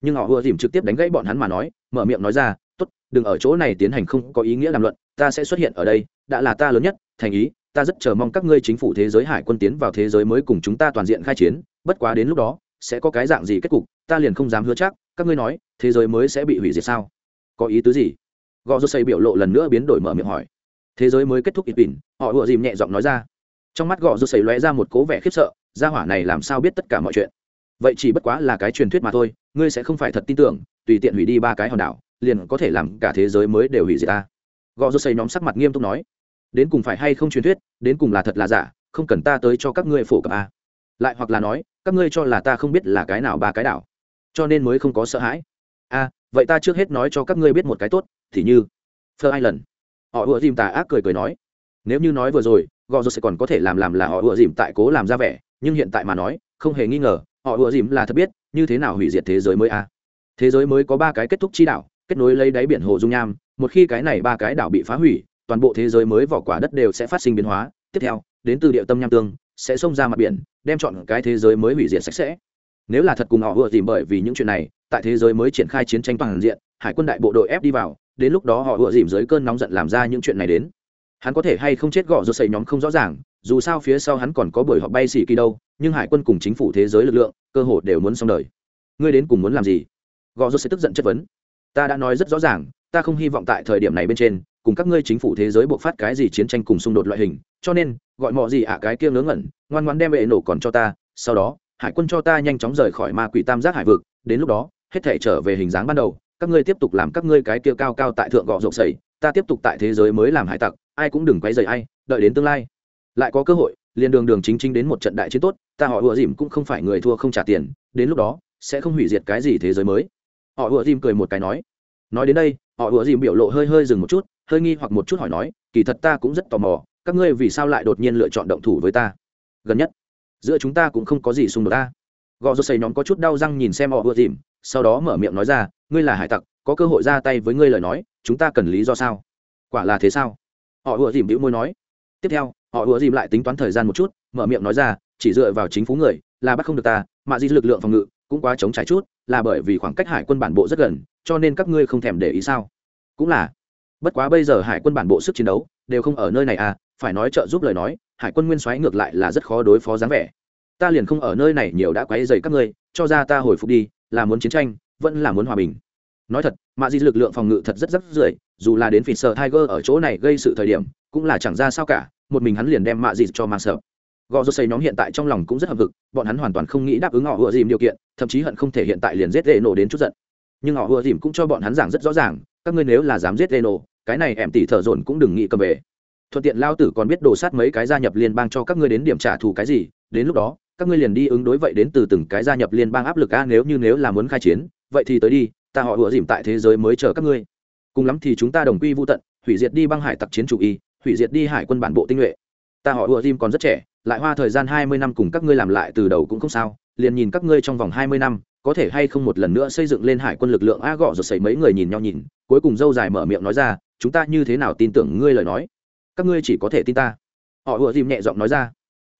Nhưng họ ủa dìm trực tiếp đánh gãy bọn hắn mà nói, mở miệng nói ra, tốt, đừng ở chỗ này tiến hành không có ý nghĩa làm luận, ta sẽ xuất hiện ở đây, đã là ta lớn nhất, thành ý, ta rất chờ mong các ngươi chính phủ thế giới hải quân tiến vào thế giới mới cùng chúng ta toàn diện khai chiến, bất quá đến lúc đó, sẽ có cái dạng gì kết cục, ta liền không dám hứa chắc các ngươi nói, thế giới mới sẽ bị hủy diệt sao? Có ý tứ gì? Gò rô xây biểu lộ lần nữa biến đổi mở miệng hỏi. Thế giới mới kết thúc ít bỉn họ ùa dìm nhẹ giọng nói ra. Trong mắt gò rô xây lóe ra một cố vẻ khiếp sợ, gia hỏa này làm sao biết tất cả mọi chuyện? Vậy chỉ bất quá là cái truyền thuyết mà thôi, ngươi sẽ không phải thật tin tưởng, tùy tiện hủy đi ba cái hòn đảo, liền có thể làm cả thế giới mới đều hủy diệt ta. Gò rô xây nhóm sắc mặt nghiêm túc nói. Đến cùng phải hay không truyền thuyết, đến cùng là thật là giả, không cần ta tới cho các ngươi phổ cập a. À. lại hoặc là nói, các ngươi cho là ta không biết là cái nào ba cái đảo cho nên mới không có sợ hãi a à, vậy ta trước hết nói cho các ngươi biết một cái tốt thì như Phơ lần Họ ùa dìm tà ác cười cười nói, nếu như nói vừa rồi, Gò sẽ còn có thể làm làm là họ ùa dìm tại cố làm ra vẻ, nhưng hiện tại mà nói, không hề nghi ngờ, họ ùa dìm là thật biết, như thế nào hủy diệt thế giới mới a. Thế giới mới có ba cái kết thúc chi đảo, kết nối lấy đáy biển hồ dung nham, một khi cái này ba cái đảo bị phá hủy, toàn bộ thế giới mới vỏ quả đất đều sẽ phát sinh biến hóa, tiếp theo, đến từ địa tâm nham tương, sẽ xông ra mặt biển, đem chọn cái thế giới mới hủy diệt sạch sẽ. Nếu là thật cùng họ vừa dìm bởi vì những chuyện này, tại thế giới mới triển khai chiến tranh toàn diện, hải quân đại bộ đội ép đi vào, đến lúc đó họ vừa dìm dưới cơn nóng giận làm ra những chuyện này đến. Hắn có thể hay không chết gõ rồi xây nhóm không rõ ràng dù sao phía sau hắn còn có buổi họp bay xì kỳ đâu nhưng hải quân cùng chính phủ thế giới lực lượng cơ hội đều muốn xong đời. Ngươi đến cùng muốn làm gì? Gõ rồi sẽ tức giận chất vấn. Ta đã nói rất rõ ràng ta không hy vọng tại thời điểm này bên trên cùng các ngươi chính phủ thế giới buộc phát cái gì chiến tranh cùng xung đột loại hình cho nên gọi mọi gì ạ cái kia ngớ ngẩn ngoan ngoan đem bệ nổ còn cho ta sau đó hải quân cho ta nhanh chóng rời khỏi ma quỷ tam giác hải vực, đến lúc đó, hết thể trở về hình dáng ban đầu, các ngươi tiếp tục làm các ngươi cái kia cao cao tại thượng gọ rộng sầy, ta tiếp tục tại thế giới mới làm hải tặc, ai cũng đừng quấy rầy ai, đợi đến tương lai. Lại có cơ hội, liền đường đường chính chính đến một trận đại chiến tốt, ta họ ùa dìm cũng không phải người thua không trả tiền, đến lúc đó, sẽ không hủy diệt cái gì thế giới mới. Họ ùa dìm cười một cái nói. Nói đến đây, họ ùa dìm biểu lộ hơi hơi dừng một chút, hơi nghi hoặc một chút hỏi nói, kỳ thật ta cũng rất tò mò, các ngươi vì sao lại đột nhiên lựa chọn động thủ với ta? Gần nhất giữa chúng ta cũng không có gì xung đột ta. Gò rô xây nhóm có chút đau răng nhìn xem họ vừa dìm, sau đó mở miệng nói ra, ngươi là hải tặc, có cơ hội ra tay với ngươi lời nói, chúng ta cần lý do sao? Quả là thế sao? Họ vừa dìm đĩu môi nói. Tiếp theo, họ vừa dìm lại tính toán thời gian một chút, mở miệng nói ra, chỉ dựa vào chính phủ người, là bắt không được ta, mà di lực lượng phòng ngự cũng quá chống trải chút, là bởi vì khoảng cách hải quân bản bộ rất gần, cho nên các ngươi không thèm để ý sao? Cũng là. Bất quá bây giờ hải quân bản bộ sức chiến đấu đều không ở nơi này à phải nói trợ giúp lời nói hải quân nguyên soái ngược lại là rất khó đối phó dáng vẻ. Ta liền không ở nơi này, nhiều đã quấy dày các ngươi, cho ra ta hồi phục đi, là muốn chiến tranh, vẫn là muốn hòa bình. Nói thật, mạ di lực lượng phòng ngự thật rất rất rưỡi, dù là đến phỉ sợ tiger ở chỗ này gây sự thời điểm, cũng là chẳng ra sao cả, một mình hắn liền đem mạ di cho mang sợ. Gò rô xây nhóm hiện tại trong lòng cũng rất hậm hực, bọn hắn hoàn toàn không nghĩ đáp ứng họ ùa dìm điều kiện, thậm chí hận không thể hiện tại liền giết lệ nổ đến chút giận. Nhưng họ ùa dìm cũng cho bọn hắn giảng rất rõ ràng, các ngươi nếu là dám giết lệ nổ, cái này em tỉ thở dồn cũng đừng nghĩ cầm về thuận tiện lao tử còn biết đổ sát mấy cái gia nhập liên bang cho các ngươi đến điểm trả thù cái gì, đến lúc đó, các ngươi liền đi ứng đối vậy đến từ từng cái gia nhập liên bang áp lực a, nếu như nếu là muốn khai chiến, vậy thì tới đi, ta họ ủa dìm tại thế giới mới chờ các ngươi. Cùng lắm thì chúng ta đồng quy vô tận, hủy diệt đi băng hải tặc chiến chủ y, hủy diệt đi hải quân bản bộ tinh nhuệ. Ta họ ủa dìm còn rất trẻ, lại hoa thời gian hai mươi năm cùng các ngươi làm lại từ đầu cũng không sao, liền nhìn các ngươi trong vòng hai mươi năm, có thể hay không một lần nữa xây dựng lên hải quân lực lượng a gọ rồi xảy mấy người nhìn nhau nhìn, cuối cùng dâu dài mở miệng nói ra, chúng ta như thế nào tin tưởng ngươi lời nói? Các ngươi chỉ có thể tin ta. Họ ùa dìm nhẹ giọng nói ra.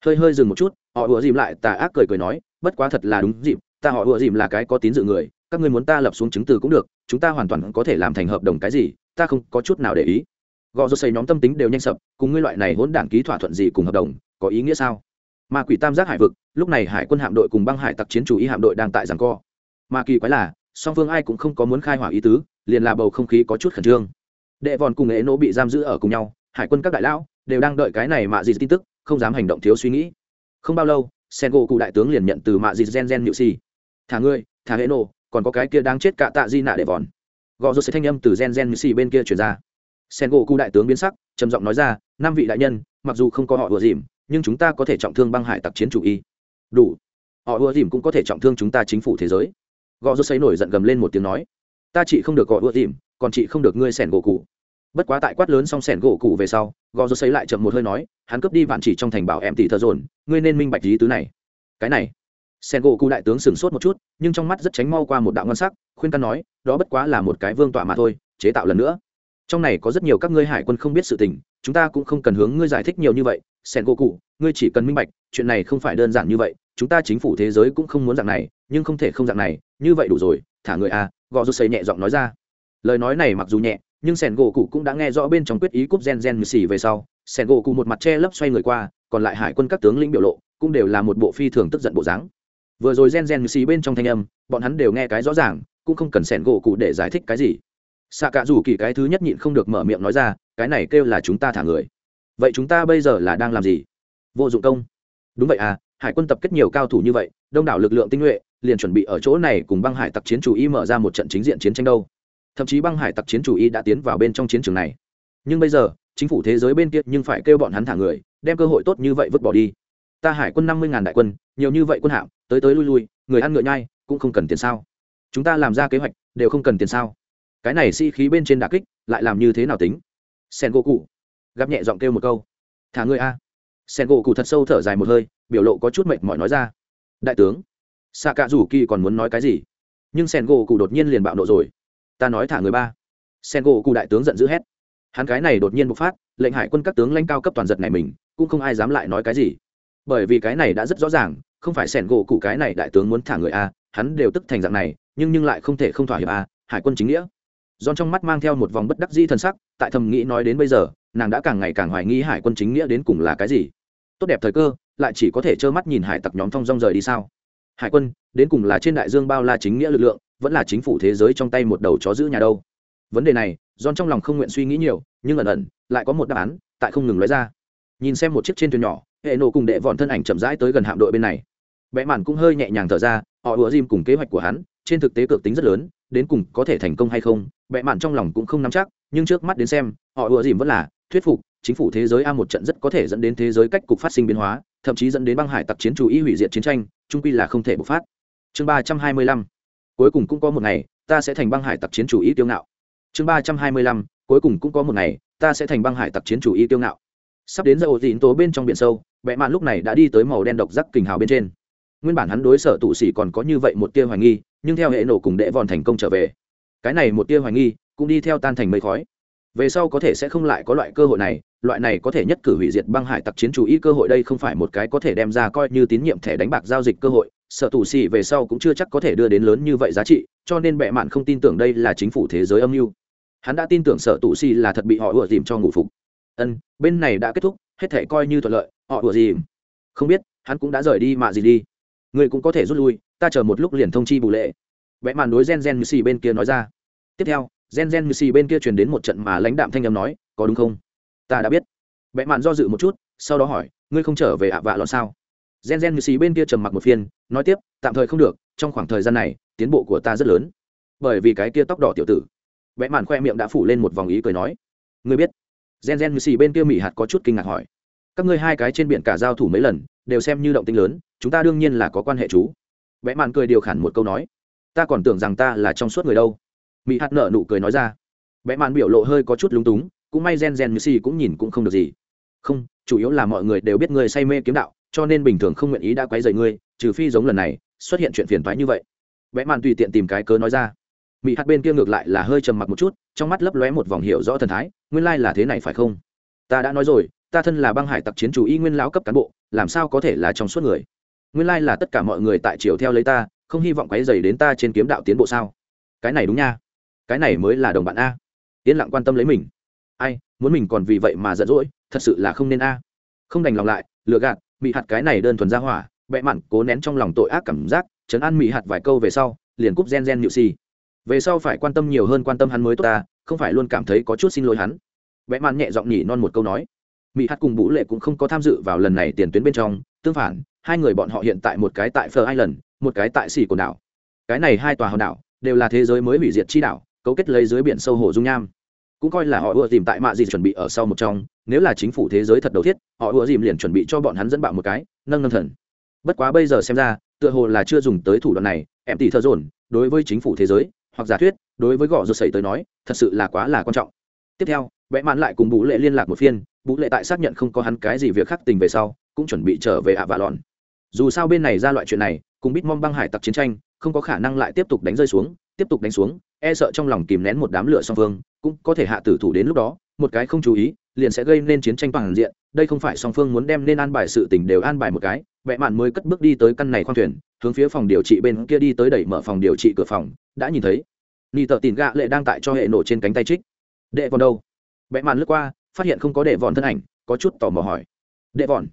Hơi hơi dừng một chút, họ ùa dìm lại, tà ác cười cười nói, bất quá thật là đúng dịp, ta họ ùa dìm là cái có tín dự người, các ngươi muốn ta lập xuống chứng từ cũng được, chúng ta hoàn toàn có thể làm thành hợp đồng cái gì, ta không có chút nào để ý. Gò rô xây nhóm tâm tính đều nhanh sập, cùng ngươi loại này hỗn đản ký thỏa thuận gì cùng hợp đồng, có ý nghĩa sao? Ma quỷ tam giác hải vực, lúc này hải quân hạm đội cùng băng hải tặc chiến chủ ý hạm đội đang tại giảng co. Mà kỳ quái là, song phương ai cũng không có muốn khai hỏa ý tứ, liền là bầu không khí có chút khẩn trương. Đệ vòn cùng ế nỗ bị giam giữ ở cùng nhau hải quân các đại lão đều đang đợi cái này mạ dịt tin tức, không dám hành động thiếu suy nghĩ. Không bao lâu, sen gỗ cụ đại tướng liền nhận từ mạ dịt gen gen nhự xì thả ngươi, thả hệ nổ, còn có cái kia đang chết cả tạ di nạ để vòn. Gò rô sẽ thanh âm từ gen gen xì bên kia chuyển ra. Sen gỗ cụ đại tướng biến sắc, trầm giọng nói ra, năm vị đại nhân, mặc dù không có họ vừa dìm, nhưng chúng ta có thể trọng thương băng hải tặc chiến chủ y. Đủ. Họ ưa dìm cũng có thể trọng thương chúng ta chính phủ thế giới. Gò rô xây nổi giận gầm lên một tiếng nói, ta chị không được gọi ưa dìm, còn chị không được ngươi sẻn gỗ cụ bất quá tại quát lớn xong sẻn gỗ cụ về sau, gò rô xấy lại chậm một hơi nói, hắn cướp đi vạn chỉ trong thành bảo em tỷ thợ dồn, ngươi nên minh bạch lý tứ này. Cái này sen gỗ cụ đại tướng sửng sốt một chút, nhưng trong mắt rất tránh mau qua một đạo ngon sắc, khuyên căn nói, đó bất quá là một cái vương tọa mà thôi, chế tạo lần nữa. Trong này có rất nhiều các ngươi hải quân không biết sự tình, chúng ta cũng không cần hướng ngươi giải thích nhiều như vậy sen gỗ cụ, ngươi chỉ cần minh bạch, chuyện này không phải đơn giản như vậy, chúng ta chính phủ thế giới cũng không muốn dạng này, nhưng không thể không dạng này, như vậy đủ rồi, thả người a gò rút xây nhẹ giọng nói ra. Lời nói này mặc dù nhẹ nhưng sẻn gỗ cụ cũng đã nghe rõ bên trong quyết ý cúp gen gen mười xì về sau. Sẻn gỗ cụ một mặt che lấp xoay người qua, còn lại hải quân các tướng lĩnh biểu lộ cũng đều là một bộ phi thường tức giận bộ dáng. Vừa rồi gen gen mười xì bên trong thanh âm, bọn hắn đều nghe cái rõ ràng, cũng không cần sẻn gỗ cụ để giải thích cái gì. Xạ cả rủ kỳ cái thứ nhất nhịn không được mở miệng nói ra, cái này kêu là chúng ta thả người. Vậy chúng ta bây giờ là đang làm gì? Vô dụng công. Đúng vậy à hải quân tập kết nhiều cao thủ như vậy, đông đảo lực lượng tinh nhuệ, liền chuẩn bị ở chỗ này cùng băng hải tặc chiến chủ y mở ra một trận chính diện chiến tranh đâu thậm chí băng hải tặc chiến chủ y đã tiến vào bên trong chiến trường này. Nhưng bây giờ, chính phủ thế giới bên kia nhưng phải kêu bọn hắn thả người, đem cơ hội tốt như vậy vứt bỏ đi. Ta hải quân năm mươi ngàn đại quân, nhiều như vậy quân hạm, tới tới lui lui, người ăn ngựa nhai, cũng không cần tiền sao? Chúng ta làm ra kế hoạch, đều không cần tiền sao? Cái này si-khí bên trên đà kích, lại làm như thế nào tính? Sen gỗ cụ gặp nhẹ giọng kêu một câu. Thả người a. Sen gỗ cụ thật sâu thở dài một hơi, biểu lộ có chút mệnh mỏi nói ra. Đại tướng xạ cạ rủ kỳ còn muốn nói cái gì? Nhưng sen gỗ cụ đột nhiên liền bạo nộ rồi ta nói thả người ba sen gỗ cụ đại tướng giận dữ hét hắn cái này đột nhiên bộc phát lệnh hải quân các tướng lãnh cao cấp toàn giật này mình cũng không ai dám lại nói cái gì bởi vì cái này đã rất rõ ràng không phải sẻn gỗ cụ cái này đại tướng muốn thả người a hắn đều tức thành dạng này nhưng nhưng lại không thể không thỏa hiệp a hải quân chính nghĩa Giòn trong mắt mang theo một vòng bất đắc dĩ thần sắc, tại thầm nghĩ nói đến bây giờ, nàng đã càng ngày càng hoài nghi hải quân chính nghĩa đến cùng là cái gì. Tốt đẹp thời cơ, lại chỉ có thể trơ mắt nhìn hải tặc nhóm thong dong rời đi sao? Hải quân, đến cùng là trên đại dương bao la chính nghĩa lực lượng, vẫn là chính phủ thế giới trong tay một đầu chó giữ nhà đâu? Vấn đề này, john trong lòng không nguyện suy nghĩ nhiều, nhưng ẩn ẩn lại có một đáp án, tại không ngừng nói ra. Nhìn xem một chiếc trên thuyền nhỏ, hệ nổ cùng đệ vòn thân ảnh chậm rãi tới gần hạm đội bên này. vẽ mạn cũng hơi nhẹ nhàng thở ra, họ ùa dìm cùng kế hoạch của hắn, trên thực tế cược tính rất lớn, đến cùng có thể thành công hay không bệ mạn trong lòng cũng không nắm chắc nhưng trước mắt đến xem họ ùa dìm vẫn là thuyết phục chính phủ thế giới a một trận rất có thể dẫn đến thế giới cách cục phát sinh biến hóa thậm chí dẫn đến băng hải tặc chiến chủ ý hủy diệt chiến tranh trung quy là không thể bộc phát chương ba trăm hai mươi lăm. Cuối cùng cũng có một ngày, ta sẽ thành băng hải tặc chiến chủ ý tiêu ngạo. Chương ba trăm hai mươi lăm, cuối cùng cũng có một ngày, ta sẽ thành băng hải tặc chiến chủ ý tiêu ngạo. Sắp đến giờ ổ dịn tố bên trong biển sâu bệ mạn lúc này đã đi tới màu đen độc rắc kình hào bên trên. Nguyên bản hắn đối sở tụ sĩ còn có như vậy một tia hoài nghi, nhưng theo hệ nổ cùng đệ vòn thành công trở về. Cái này một tia hoài nghi, cũng đi theo tan thành mây khói. Về sau có thể sẽ không lại có loại cơ hội này, loại này có thể nhất cử hủy diệt băng hải tặc chiến chủ ý cơ hội đây không phải một cái có thể đem ra coi như tín nhiệm thẻ đánh bạc giao dịch cơ hội sở tù xì về sau cũng chưa chắc có thể đưa đến lớn như vậy giá trị, cho nên bệ mạn không tin tưởng đây là chính phủ thế giới âm mưu. Hắn đã tin tưởng sở tù xì là thật bị họ ủa dìm cho ngủ phục. Ân, bên này đã kết thúc, hết thể coi như thuận lợi, họ ủa dìm. Không biết, hắn cũng đã rời đi mạ gì đi. Người cũng có thể rút lui, ta chờ một lúc liền thông chi bù lệ. Vẽ màn đối gen gen như xì bên kia nói ra. Tiếp theo, gen gen như xì bên kia truyền đến một trận mà lãnh đạm thanh âm nói, có đúng không? Ta đã biết. Vẽ màn do dự một chút, sau đó hỏi, ngươi không trở về ạ vạ lọn sao? Gen gen như xì bên kia trầm mặc một phiên nói tiếp, tạm thời không được, trong khoảng thời gian này, tiến bộ của ta rất lớn. Bởi vì cái kia tóc đỏ tiểu tử. Vẽ màn khoe miệng đã phủ lên một vòng ý cười nói. Ngươi biết. Gen gen mười xì bên kia mỹ hạt có chút kinh ngạc hỏi. Các ngươi hai cái trên biển cả giao thủ mấy lần, đều xem như động tinh lớn, chúng ta đương nhiên là có quan hệ chú. Vẽ màn cười điều khản một câu nói. Ta còn tưởng rằng ta là trong suốt người đâu. Mỹ hạt nở nụ cười nói ra. Vẽ màn biểu lộ hơi có chút lúng túng, cũng may gen gen mười xì cũng nhìn cũng không được gì. Không, chủ yếu là mọi người đều biết ngươi say mê kiếm đạo cho nên bình thường không nguyện ý đã quấy rầy ngươi, trừ phi giống lần này, xuất hiện chuyện phiền toái như vậy. Bẽ mạn tùy tiện tìm cái cớ nói ra. Mị hạt bên kia ngược lại là hơi trầm mặc một chút, trong mắt lấp lóe một vòng hiểu rõ thần thái, nguyên lai là thế này phải không? Ta đã nói rồi, ta thân là băng hải tặc chiến chủ y nguyên lão cấp cán bộ, làm sao có thể là trong suốt người? Nguyên lai là tất cả mọi người tại triều theo lấy ta, không hy vọng quấy rầy đến ta trên kiếm đạo tiến bộ sao? Cái này đúng nha. Cái này mới là đồng bạn a. Tiến lặng quan tâm lấy mình. Ai, muốn mình còn vì vậy mà giận dỗi, thật sự là không nên a. Không đành lòng lại lựa gạt mị hạt cái này đơn thuần ra hỏa bẽ mặn cố nén trong lòng tội ác cảm giác chấn an mị hạt vài câu về sau liền cúp gen gen nhự xì về sau phải quan tâm nhiều hơn quan tâm hắn mới tốt ta không phải luôn cảm thấy có chút xin lỗi hắn bẽ mặn nhẹ giọng nhỉ non một câu nói mỹ hạt cùng vũ lệ cũng không có tham dự vào lần này tiền tuyến bên trong tương phản hai người bọn họ hiện tại một cái tại phờ Island, một cái tại Xỉ của đảo. Cái này hai tòa hòn đảo đều là thế giới mới hủy diệt chi đảo, cấu kết lấy dưới biển sâu hồ dung nham. Cũng coi là họ ưa tìm tại mạ gì chuẩn bị ở sau một trong, nếu là chính phủ thế giới thật đầu thiết, họ ưa dìm liền chuẩn bị cho bọn hắn dẫn bạo một cái, nâng nâng thần. Bất quá bây giờ xem ra, tựa hồ là chưa dùng tới thủ đoạn này, em tỷ thơ dồn, đối với chính phủ thế giới, hoặc giả thuyết, đối với gõ rột sẩy tới nói, thật sự là quá là quan trọng. Tiếp theo, vẽ mãn lại cùng bú Lệ liên lạc một phiên, bú Lệ tại xác nhận không có hắn cái gì việc khác tình về sau, cũng chuẩn bị trở về ạ vạ lòn dù sao bên này ra loại chuyện này cùng bít mong băng hải tặc chiến tranh không có khả năng lại tiếp tục đánh rơi xuống tiếp tục đánh xuống e sợ trong lòng kìm nén một đám lửa song phương cũng có thể hạ tử thủ đến lúc đó, một cái không chú ý, liền sẽ gây nên chiến tranh toàn diện, đây không phải song phương muốn đem nên an bài sự tình đều an bài một cái vẽ mạn mới cất bước đi tới căn này khoang thuyền, hướng phía phòng điều trị bên kia đi tới đẩy mở phòng điều trị cửa phòng, đã nhìn thấy ni tờ tìm gạ lệ đang tại cho hệ nổ trên cánh tay trích. Đệ vòn đâu? Vẽ mạn lướt qua, phát hiện không có đệ vòn thân ảnh, có chút tò mò hỏi. Đệ vòn.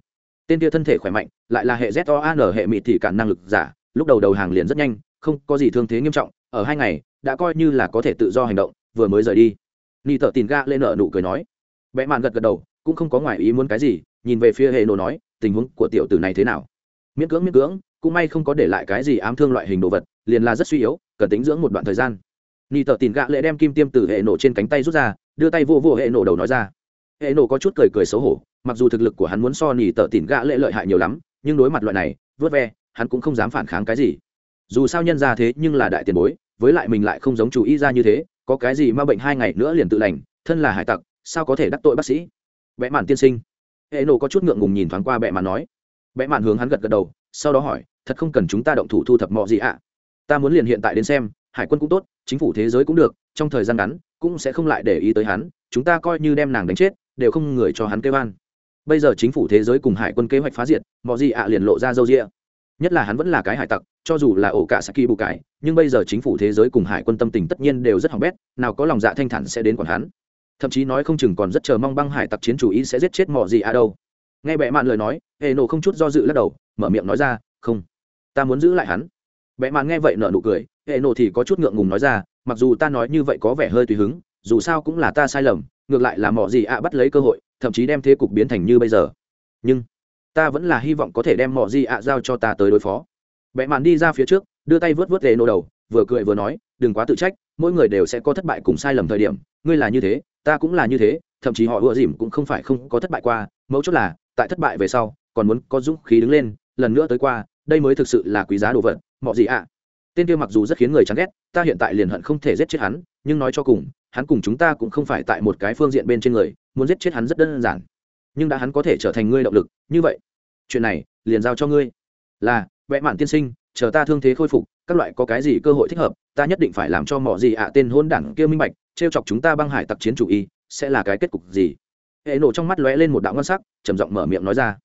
Tên kia thân thể khỏe mạnh, lại là hệ z o n, hệ mịt thì cản năng lực giả, lúc đầu đầu hàng liền rất nhanh, không có gì thương thế nghiêm trọng, ở hai ngày, đã coi như là có thể tự do hành động vừa mới rời đi. Ni tờ tìm gạ lên nợ nụ cười nói. Vẽ mạn gật gật đầu, cũng không có ngoài ý muốn cái gì, nhìn về phía hệ nổ nói, tình huống của tiểu tử này thế nào? Miễn cưỡng miễn cưỡng, cũng may không có để lại cái gì ám thương loại hình đồ vật, liền là rất suy yếu, cần tính dưỡng một đoạn thời gian. Ni tờ tìm gạ lệ đem kim tiêm từ hệ nổ trên cánh tay rút ra, đưa tay vô vô hệ nổ đầu nói ra. Hệ nổ có chút cười cười xấu hổ, mặc dù thực lực của hắn muốn so nỉ tờ tìm gạ lệ lợi hại nhiều lắm, nhưng đối mặt loại này, vớt ve, hắn cũng không dám phản kháng cái gì. Dù sao nhân ra thế nhưng là đại tiền bối, với lại mình lại không giống chủ ý ra như thế có cái gì mà bệnh hai ngày nữa liền tự lành, thân là hải tặc, sao có thể đắc tội bác sĩ? Vẽ mạn tiên sinh. Hệ nổ có chút ngượng ngùng nhìn thoáng qua bệ mạn nói. Bệ mạn hướng hắn gật gật đầu, sau đó hỏi, thật không cần chúng ta động thủ thu thập mọi gì ạ? Ta muốn liền hiện tại đến xem, hải quân cũng tốt, chính phủ thế giới cũng được, trong thời gian ngắn, cũng sẽ không lại để ý tới hắn, chúng ta coi như đem nàng đánh chết, đều không người cho hắn kêu an. Bây giờ chính phủ thế giới cùng hải quân kế hoạch phá diệt, mọi gì ạ liền lộ ra dâu rịa nhất là hắn vẫn là cái hải tặc, cho dù là ổ cả saki bù cải nhưng bây giờ chính phủ thế giới cùng hải quân tâm tình tất nhiên đều rất hỏng bét, nào có lòng dạ thanh thản sẽ đến còn hắn. Thậm chí nói không chừng còn rất chờ mong băng hải tặc chiến chủ ý sẽ giết chết mọi gì à đâu. Nghe bệ mạn lời nói hệ nổ không chút do dự lắc đầu, mở miệng nói ra, không, ta muốn giữ lại hắn. Bệ mạn nghe vậy nở nụ cười hệ nổ thì có chút ngượng ngùng nói ra, mặc dù ta nói như vậy có vẻ hơi tùy hứng, dù sao cũng là ta sai lầm, ngược lại là mọi gì ạ bắt lấy cơ hội, thậm chí đem thế cục biến thành như bây giờ. Nhưng ta vẫn là hy vọng có thể đem mọi gì ạ giao cho ta tới đối phó bệ mạn đi ra phía trước, đưa tay vớt vớt hệ nổ đầu, vừa cười vừa nói, đừng quá tự trách, mỗi người đều sẽ có thất bại cùng sai lầm thời điểm, ngươi là như thế, ta cũng là như thế, thậm chí họ ùa dìm cũng không phải không có thất bại qua, mấu chốt là, tại thất bại về sau, còn muốn có dũng khí đứng lên, lần nữa tới qua, đây mới thực sự là quý giá đồ vật mọi gì ạ à? tên kia mặc dù rất khiến người chán ghét, ta hiện tại liền hận không thể giết chết hắn, nhưng nói cho cùng, hắn cùng chúng ta cũng không phải tại một cái phương diện bên trên người, muốn giết chết hắn rất đơn giản nhưng đã hắn có thể trở thành ngươi động lực, như vậy chuyện này liền giao cho ngươi. Là, vẽ mạn tiên sinh, chờ ta thương thế khôi phục, các loại có cái gì cơ hội thích hợp, ta nhất định phải làm cho mọi gì ạ tên hôn đảng kia minh bạch t chọc chúng ta băng hải tặc chiến chủ y, sẽ là cái kết cục gì? Hệ nổ trong mắt lóe lên một đạo ngon sắc, trầm giọng mở miệng nói ra.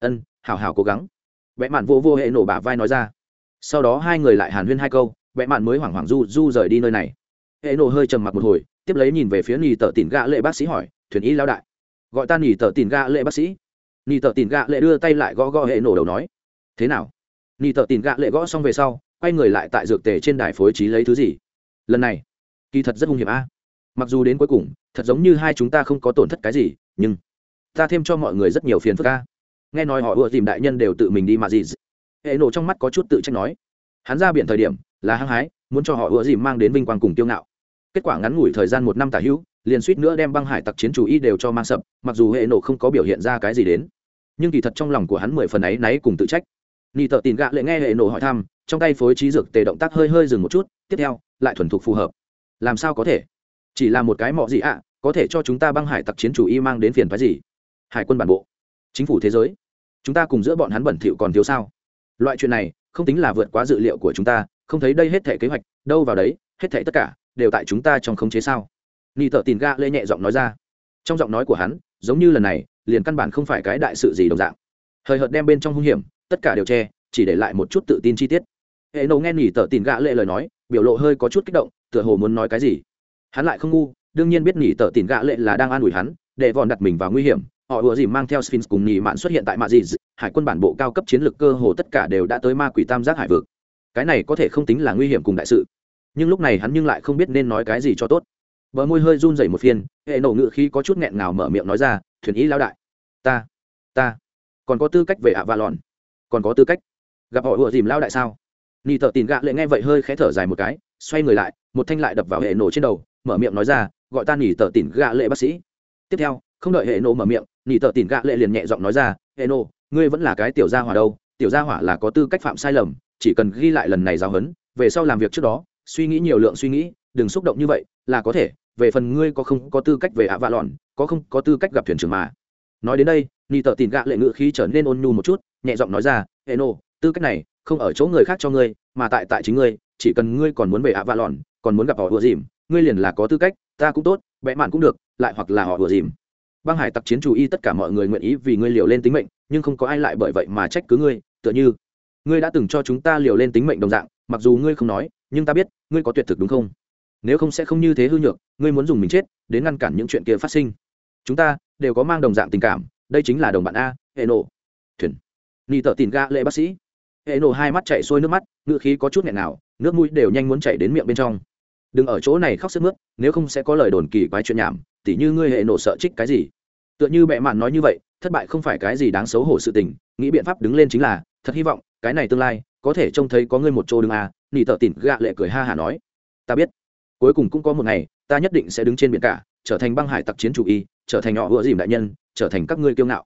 Ân hào hào cố gắng. Vẽ mạn vô vô hệ nổ bả vai nói ra. Sau đó hai người lại hàn huyên hai câu, vẽ mạn mới hoảng hoảng du du rời đi nơi này. Hệ nổ hơi trầm mặc một hồi, tiếp lấy nhìn về phía nhì tờ tìm gạ lệ bác sĩ hỏi, thuyền y lao đại, gọi ta nhì tờ tìm gạ lệ bác sĩ nhì tợ tìm gạ lệ đưa tay lại gõ gõ hệ nổ đầu nói, thế nào? Nhì tợ tìm gạ lệ gõ xong về sau, quay người lại tại dược tề trên đài phối trí lấy thứ gì? Lần này, kỳ thật rất hung hiểm a. Mặc dù đến cuối cùng, thật giống như hai chúng ta không có tổn thất cái gì, nhưng ta thêm cho mọi người rất nhiều phiền phức a. nghe nói họ ưa tìm đại nhân đều tự mình đi mà gì hệ nổ trong mắt có chút tự trách nói. Hắn ra biển thời điểm, là hăng hái, muốn cho họ ưa dìm mang đến vinh quang cùng tiêu ngạo kết quả ngắn ngủi thời gian một năm tả hữu, liền suýt nữa đem băng hải tặc chiến chủ y đều cho mang sập, mặc dù hệ nổ không có biểu hiện ra cái gì đến. Nhưng kỳ thật trong lòng của hắn mười phần ấy náy cùng tự trách. Ni tợ tìm gạ lệ nghe hệ nổ hỏi thăm, trong tay phối trí dược tề động tác hơi hơi dừng một chút, tiếp theo, lại thuần thục phù hợp. Làm sao có thể? Chỉ là một cái mọ gì ạ à, có thể cho chúng ta băng hải tặc chiến chủ y mang đến phiền phái gì? Hải quân bản bộ, chính phủ thế giới, chúng ta cùng giữa bọn hắn bẩn thỉu còn thiếu sao? Loại chuyện này, không tính là vượt quá dự liệu của chúng ta, không thấy đây hết thể kế hoạch, đâu vào đấy, hết thể tất cả đều tại chúng ta trong khống chế sao? Ni thợ tìm ga lê nhẹ giọng nói ra. Trong giọng nói của hắn, giống như lần này, liền căn bản không phải cái đại sự gì đồng dạng. Hời hợt đem bên trong hung hiểm, tất cả đều che, chỉ để lại một chút tự tin chi tiết. Hệ nổ nghe nỉ tờ tìm gạ lệ lời nói, biểu lộ hơi có chút kích động, tựa hồ muốn nói cái gì. Hắn lại không ngu, đương nhiên biết nỉ tờ tìm gạ lệ là đang an ủi hắn, để vòn đặt mình vào nguy hiểm. Họ ùa dìm mang theo sphinx cùng nỉ mạn xuất hiện tại mạ dị, hải quân bản bộ cao cấp chiến lược cơ hồ tất cả đều đã tới ma quỷ tam giác hải vực. Cái này có thể không tính là nguy hiểm cùng đại sự nhưng lúc này hắn nhưng lại không biết nên nói cái gì cho tốt. Bờ môi hơi run rẩy một phiên, hệ nổ ngự khi có chút nghẹn ngào mở miệng nói ra, thuyền ý lao đại. Ta ta, còn có tư cách về ạ và lòn còn có tư cách? Gặp họ ùa dìm lao đại sao? Ni thợ tìm gạ lệ nghe vậy hơi khẽ thở dài một cái, xoay người lại, một thanh lại đập vào hệ nổ trên đầu, mở miệng nói ra, gọi ta nỉ tờ tìm gạ lệ bác sĩ. Tiếp theo, không đợi hệ nổ mở miệng nỉ tờ tìm gạ lệ liền nhẹ giọng nói ra, hệ nổ, ngươi vẫn là cái tiểu gia hỏa đâu, tiểu gia hỏa là có tư cách phạm sai lầm, chỉ cần ghi lại lần này giáo huấn, về sau làm việc trước đó suy nghĩ nhiều lượng suy nghĩ, đừng xúc động như vậy, là có thể, về phần ngươi có không có tư cách về ạ vạ lòn có không có tư cách gặp thuyền trưởng mà. Nói đến đây ni tờ tìm gạ lệ ngự khí trở nên ôn nhu một chút, nhẹ giọng nói ra hệ nô tư cách này không ở chỗ người khác cho ngươi, mà tại tại chính ngươi, chỉ cần ngươi còn muốn về ạ vạ lòn còn muốn gặp họ vừa dìm, ngươi liền là có tư cách, ta cũng tốt vẽ mạn cũng được, lại hoặc là họ vừa dìm. Băng hải tặc chiến chủ y tất cả mọi người nguyện ý vì ngươi liều lên tính mệnh, nhưng không có ai lại bởi vậy mà trách cứ ngươi, tựa như ngươi đã từng cho chúng ta liều lên tính mệnh đồng dạng, mặc dù ngươi không nói nhưng ta biết, ngươi có tuyệt thực đúng không? Nếu không sẽ không như thế hư nhược, ngươi muốn dùng mình chết, đến ngăn cản những chuyện kia phát sinh. Chúng ta đều có mang đồng dạng tình cảm, đây chính là đồng bạn a hệ nổ thuyền. Ni tợ tìm ga lệ bác sĩ. Hệ nổ hai mắt chạy xuôi nước mắt, ngựa khí có chút nghẹn nào, nước mũi đều nhanh muốn chạy đến miệng bên trong. Đừng ở chỗ này khóc sức mướt, nếu không sẽ có lời đồn kỳ quái chuyện nhảm, tỉ như ngươi hệ nổ sợ trích cái gì. Tựa như bệ mạn nói như vậy, thất bại không phải cái gì đáng xấu hổ sự tình, nghĩ biện pháp đứng lên chính là, thật hy vọng, cái này tương lai, có thể trông thấy có ngươi một chỗ đứng a nỉ tợ tỉn gạ lệ cười ha hả nói, ta biết, cuối cùng cũng có một ngày, ta nhất định sẽ đứng trên biển cả, trở thành băng hải tặc chiến chủ y, trở thành nhỏ vừa dìm đại nhân, trở thành các ngươi kiêu ngạo.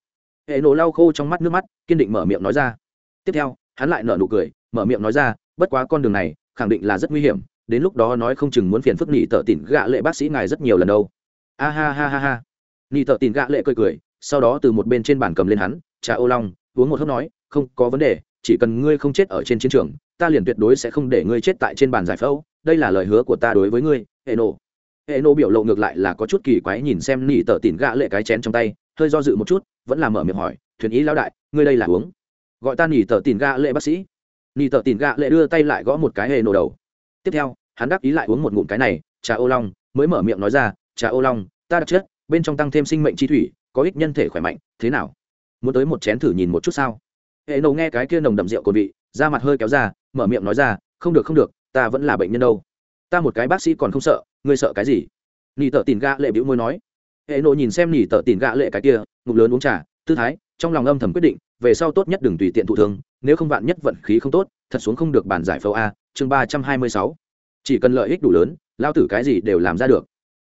Hệ nổ lau khô trong mắt nước mắt, kiên định mở miệng nói ra. Tiếp theo, hắn lại nở nụ cười, mở miệng nói ra, bất quá con đường này, khẳng định là rất nguy hiểm, đến lúc đó nói không chừng muốn phiền phức nỉ tợ tỉn gạ lệ bác sĩ ngài rất nhiều lần đâu. A ha ha ha ha. Nỉ tợ tỉn gạ lệ cười cười, sau đó từ một bên trên bàn cầm lên hắn, trà ô long, uống một hớp nói, không có vấn đề, chỉ cần ngươi không chết ở trên chiến trường ta liền tuyệt đối sẽ không để ngươi chết tại trên bàn giải phẫu, đây là lời hứa của ta đối với ngươi hệ nổ hệ nổ biểu lộ ngược lại là có chút kỳ quái nhìn xem nỉ tờ tỉn gạ lệ cái chén trong tay, hơi do dự một chút, vẫn là mở miệng hỏi, thuyền ý lão đại, ngươi đây là uống? Gọi ta nỉ tờ tỉn gạ lệ bác sĩ. Nỉ tờ tỉn gạ lệ đưa tay lại gõ một cái hệ nổ đầu. Tiếp theo, hắn đáp ý lại uống một ngụm cái này, trà ô long, mới mở miệng nói ra, trà ô long, ta đặc chất bên trong tăng thêm sinh mệnh chi thủy, có ích nhân thể khỏe mạnh, thế nào? Muốn tới một chén thử nhìn một chút sao? Hệ nổ nghe cái kia nồng đậm rượu cồn vị, da mặt hơi kéo ra mở miệng nói ra, không được không được, ta vẫn là bệnh nhân đâu. Ta một cái bác sĩ còn không sợ, ngươi sợ cái gì? Nỉ tợ tìm gạ lệ bĩu môi nói. Hệ nộ nhìn xem nỉ tợ tìm gạ lệ cái kia ngục lớn uống trà, tư thái, trong lòng âm thầm quyết định, về sau tốt nhất đừng tùy tiện thụ thương, nếu không vạn nhất vận khí không tốt, thật xuống không được bàn giải phẫu a, chương ba trăm hai mươi sáu. Chỉ cần lợi ích đủ lớn, lao tử cái gì đều làm ra được.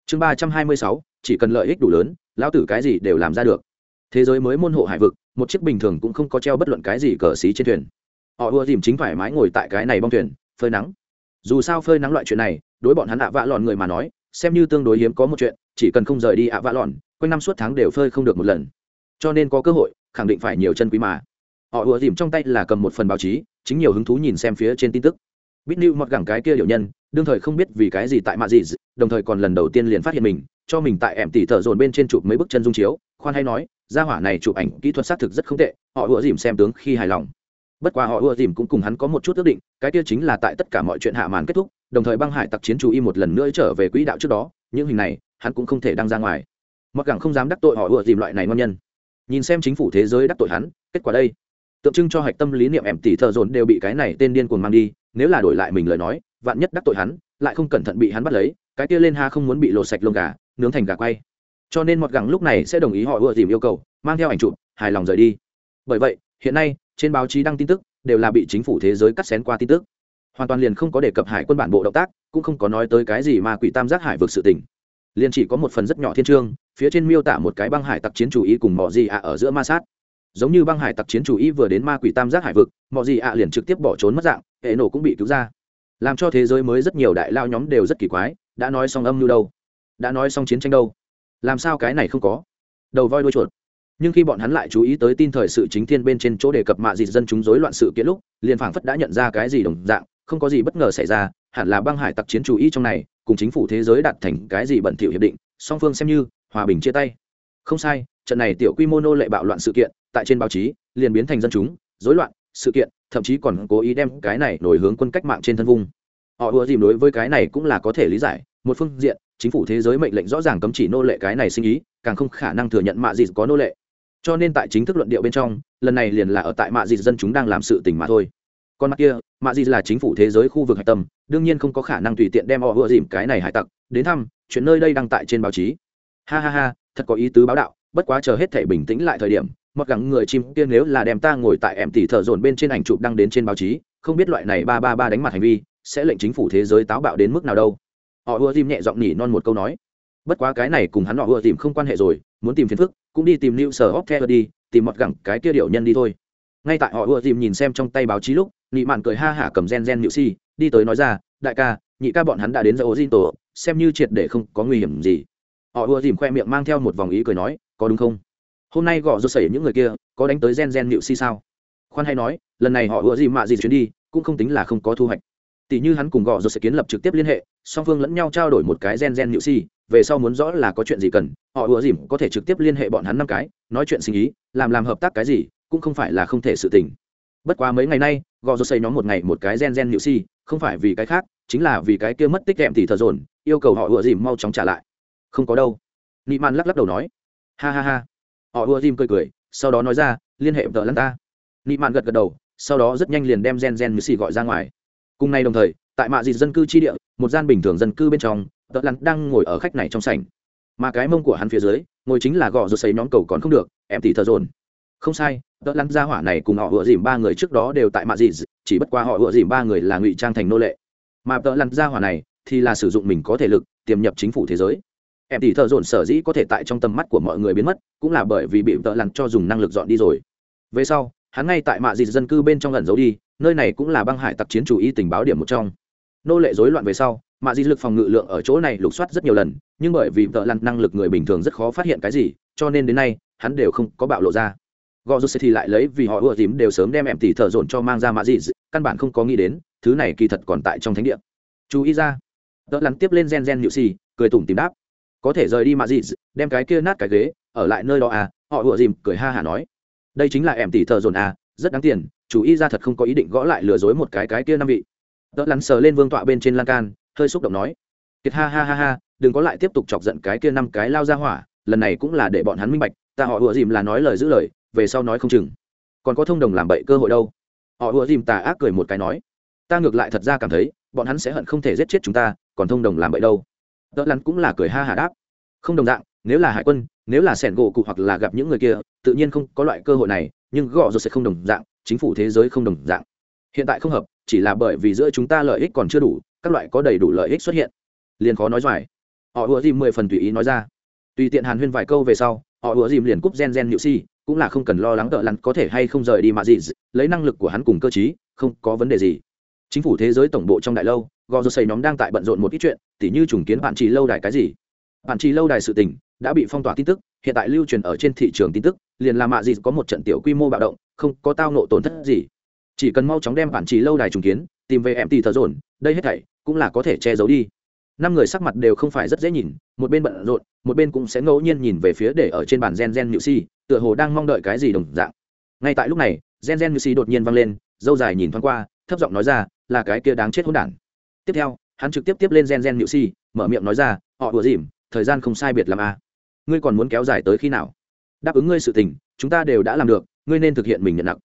Chương ba trăm hai mươi sáu, chỉ cần lợi ích đủ lớn, lao tử cái gì đều làm ra được. Thế giới mới môn hộ hải vực, một chiếc bình thường cũng không có treo bất luận cái gì cờ xí trên thuyền họ ưa dìm chính thoải mái ngồi tại cái này bong thuyền, phơi nắng. Dù sao phơi nắng loại chuyện này, đối bọn hắn ạ vạ lòn người mà nói, xem như tương đối hiếm có một chuyện, chỉ cần không rời đi ạ vạ lòn, quanh năm suốt tháng đều phơi không được một lần. Cho nên có cơ hội, khẳng định phải nhiều chân quý mà. Họ ùa dìm trong tay là cầm một phần báo chí, chính nhiều hứng thú nhìn xem phía trên tin tức. Bít lưu mọt gẳng cái kia điệu nhân, đương thời không biết vì cái gì tại mạ gì đồng thời còn lần đầu tiên liền phát hiện mình, cho mình tại ẻm tỉ thợ dồn bên trên chụp mấy bức chân dung chiếu. Khoan hay nói, gia hỏa này chụp ảnh kỹ thuật xác thực rất không tệ, họ ùa dìm xem tướng khi hài lòng bất quá họ ưa dìm cũng cùng hắn có một chút ước định, cái kia chính là tại tất cả mọi chuyện hạ màn kết thúc, đồng thời băng hải tặc chiến chú y một lần nữa trở về quỹ đạo trước đó, những hình này, hắn cũng không thể đăng ra ngoài. Mặc gẳng không dám đắc tội họ ưa dìm loại này ngon nhân. Nhìn xem chính phủ thế giới đắc tội hắn, kết quả đây. Tượng trưng cho hạch tâm lý niệm em tỷ thợ dồn đều bị cái này tên điên cuồng mang đi, nếu là đổi lại mình lời nói, vạn nhất đắc tội hắn, lại không cẩn thận bị hắn bắt lấy, cái kia lên ha không muốn bị lột sạch lông gà, nướng thành gà quay. Cho nên mọt gẳng lúc này sẽ đồng ý họ ưa dìm yêu cầu, mang theo ảnh chụp, hài lòng rời đi. Bởi vậy hiện nay, trên báo chí đăng tin tức đều là bị chính phủ thế giới cắt xén qua tin tức. Hoàn toàn liền không có đề cập hải quân bản bộ động tác, cũng không có nói tới cái gì mà quỷ tam giác hải vực sự tình. Liền chỉ có một phần rất nhỏ thiên trương, phía trên miêu tả một cái băng hải tặc chiến chủ ý cùng mỏ gì ạ ở giữa ma sát. Giống như băng hải tặc chiến chủ ý vừa đến ma quỷ tam giác hải vực mỏ gì ạ liền trực tiếp bỏ trốn mất dạng, hệ nổ cũng bị cứu ra. Làm cho thế giới mới rất nhiều đại lao nhóm đều rất kỳ quái, đã nói xong âm mưu đâu? Đã nói xong chiến tranh đâu? Làm sao cái này không có? Đầu voi đuôi chuột nhưng khi bọn hắn lại chú ý tới tin thời sự chính thiên bên trên chỗ đề cập mạ dịt dân chúng rối loạn sự kiện lúc, liền phảng phất đã nhận ra cái gì đồng dạng, không có gì bất ngờ xảy ra, hẳn là băng hải tặc chiến chú ý trong này, cùng chính phủ thế giới đạt thành cái gì bẩn thỉu hiệp định, song phương xem như, hòa bình chia tay không sai, trận này tiểu quy mô nô lệ bạo loạn sự kiện, tại trên báo chí, liền biến thành dân chúng, rối loạn, sự kiện, thậm chí còn cố ý đem cái này nổi hướng quân cách mạng trên thân vùng. họ ùa dìm đối với cái này cũng là có thể lý giải, một phương diện, chính phủ thế giới mệnh lệnh rõ ràng cấm chỉ nô lệ cái này sinh ý, càng không khả năng thừa nhận mạ dịt có nô lệ cho nên tại chính thức luận điệu bên trong, lần này liền là ở tại mạ dịt dân chúng đang làm sự tình mà thôi. Còn mặt kia, mạ dịt là chính phủ thế giới khu vực hạch tâm, đương nhiên không có khả năng tùy tiện đem họ vừa dìm cái này hải tặc, đến thăm, chuyện nơi đây đăng tại trên báo chí. Ha ha ha, thật có ý tứ báo đạo, bất quá chờ hết thể bình tĩnh lại thời điểm mặc gắng người chim kia nếu là đem ta ngồi tại em tỷ thợ dồn bên trên ảnh chụp đăng đến trên báo chí, không biết loại này ba ba ba đánh mặt hành vi, sẽ lệnh chính phủ thế giới táo bạo đến mức nào đâu. Họ ưa dìm nhẹ giọng nhỉ non một câu nói bất quá cái này cùng hắn họ vừa tìm không quan hệ rồi, muốn tìm phiền phức, cũng đi tìm new sở hóc theo đi, tìm một gẳng cái kia điệu nhân đi thôi. Ngay tại họ ưa tìm nhìn xem trong tay báo chí lúc nhị mạn cười ha hả cầm gen gen nhự si, đi tới nói ra, đại ca, nhị ca bọn hắn đã đến giờ ô diên tổ, xem như triệt để không có nguy hiểm gì. Họ ưa tìm khoe miệng mang theo một vòng ý cười nói, có đúng không? Hôm nay gõ rột xảy những người kia, có đánh tới gen gen nhự si sao? Khoan hay nói, lần này họ ưa gì mạ gì chuyến đi, cũng không tính là không có thu hoạch. Tỷ như hắn cùng gõ rột sẽ kiến lập trực tiếp liên hệ, song phương lẫn nhau trao đổi một cái gen gen nhự si về sau muốn rõ là có chuyện gì cần, họ ưa dìm có thể trực tiếp liên hệ bọn hắn năm cái, nói chuyện sinh ý, làm làm hợp tác cái gì, cũng không phải là không thể sự tình. Bất quá mấy ngày nay, gò rô xây nhóm một ngày một cái gen gen nhự si, không phải vì cái khác, chính là vì cái kia mất tích kẹm thì thờ dồn, yêu cầu họ ùa dìm mau chóng trả lại. Không có đâu. Nị mạn lắc lắc đầu nói. Ha ha ha. Họ ùa dìm cười cười, sau đó nói ra, liên hệ tờ lăn ta. Nị mạn gật gật đầu, sau đó rất nhanh liền đem gen gen nhự si gọi ra ngoài. Cùng ngày đồng thời, tại mạ dịt dân cư tri địa, một gian bình thường dân cư bên trong tợ lặn đang ngồi ở khách này trong sảnh. Mà cái mông của hắn phía dưới, ngồi chính là gò rột xấy nón cầu còn không được, em tỷ thờ dồn. Không sai, tợ lặn ra hỏa này cùng họ vừa dìm ba người trước đó đều tại mạ dịt chỉ bất qua họ vừa dìm ba người là ngụy trang thành nô lệ. Mà tợ lặn ra hỏa này thì là sử dụng mình có thể lực, tiềm nhập chính phủ thế giới. Em tỷ thợ dồn sở dĩ có thể tại trong tầm mắt của mọi người biến mất, cũng là bởi vì bị tợ lặn cho dùng năng lực dọn đi rồi. Về sau, hắn ngay tại mạ dịt dân cư bên trong lần giấu đi, nơi này cũng là băng hải tặc chiến chủ y tình báo điểm một trong. Nô lệ rối loạn về sau mạ di lực phòng ngự lượng ở chỗ này lục soát rất nhiều lần, nhưng bởi vì vợ lặn năng lực người bình thường rất khó phát hiện cái gì, cho nên đến nay, hắn đều không có bạo lộ ra. Gò rút thì lại lấy vì họ ưa tím đều sớm đem em tỷ thợ dồn cho mang ra mạ di căn bản không có nghĩ đến, thứ này kỳ thật còn tại trong thánh địa. Chú ý ra. Vợ lặn tiếp lên gen gen nhự xì, cười tủm tìm đáp. Có thể rời đi mà gì đem cái kia nát cái ghế, ở lại nơi đó à họ ưa dìm cười ha hả nói. Đây chính là em tỷ thợ dồn à rất đáng tiền, chú ý ra thật không có ý định gõ lại lừa dối một cái cái kia năm vị. Đỡ lắn sờ lên vương tọa bên trên lan can hơi xúc động nói, kiệt ha ha ha ha, đừng có lại tiếp tục chọc giận cái kia năm cái lao ra hỏa, lần này cũng là để bọn hắn minh bạch, ta họ ùa dìm là nói lời giữ lời, về sau nói không chừng. Còn có thông đồng làm bậy cơ hội đâu. Họ ùa dìm tà ác cười một cái nói, ta ngược lại thật ra cảm thấy, bọn hắn sẽ hận không thể giết chết chúng ta, còn thông đồng làm bậy đâu. Đỡ lắn cũng là cười ha hà đáp, không đồng dạng, nếu là hải quân, nếu là sẻn gỗ cụ hoặc là gặp những người kia, tự nhiên không có loại cơ hội này, nhưng gõ rồi sẽ không đồng dạng, chính phủ thế giới không đồng dạng. Hiện tại không hợp, chỉ là bởi vì giữa chúng ta lợi ích còn chưa đủ các loại có đầy đủ lợi ích xuất hiện. Liền khó nói doài họ ùa dìm mười phần tùy ý nói ra. Tùy tiện hàn huyên vài câu về sau, họ ùa dìm liền cúp gen gen nhự si cũng là không cần lo lắng tợ lặn có thể hay không rời đi mà gì lấy năng lực của hắn cùng cơ chí không có vấn đề gì. Chính phủ thế giới tổng bộ trong đại lâu, gò rô xây nhóm đang tại bận rộn một ít chuyện, tỉ như trùng kiến bạn trì lâu đài cái gì. Bạn trì lâu đài sự tình đã bị phong tỏa tin tức, hiện tại lưu truyền ở trên thị trường tin tức, liền là mạ gì có một trận tiểu quy mô bạo động, không có tao nộ tổn thất gì. Chỉ cần mau chóng đem bạn trì lâu đài trùng kiến, tìm về em tỷ thờ dồn đây hết thảy cũng là có thể che giấu đi. Năm người sắc mặt đều không phải rất dễ nhìn, một bên bận rộn, một bên cũng sẽ ngẫu nhiên nhìn về phía để ở trên bàn gen gen nhự si, tựa hồ đang mong đợi cái gì đồng dạng. Ngay tại lúc này, gen gen nhự si đột nhiên vang lên, dâu dài nhìn thoáng qua, thấp giọng nói ra, là cái kia đáng chết hỗn đản. Tiếp theo, hắn trực tiếp tiếp lên gen gen nhự si, mở miệng nói ra, họ đùa dìm, thời gian không sai biệt làm a. À. ngươi còn muốn kéo dài tới khi nào? Đáp ứng ngươi sự tình, chúng ta đều đã làm được, ngươi nên thực hiện mình nhận nặng.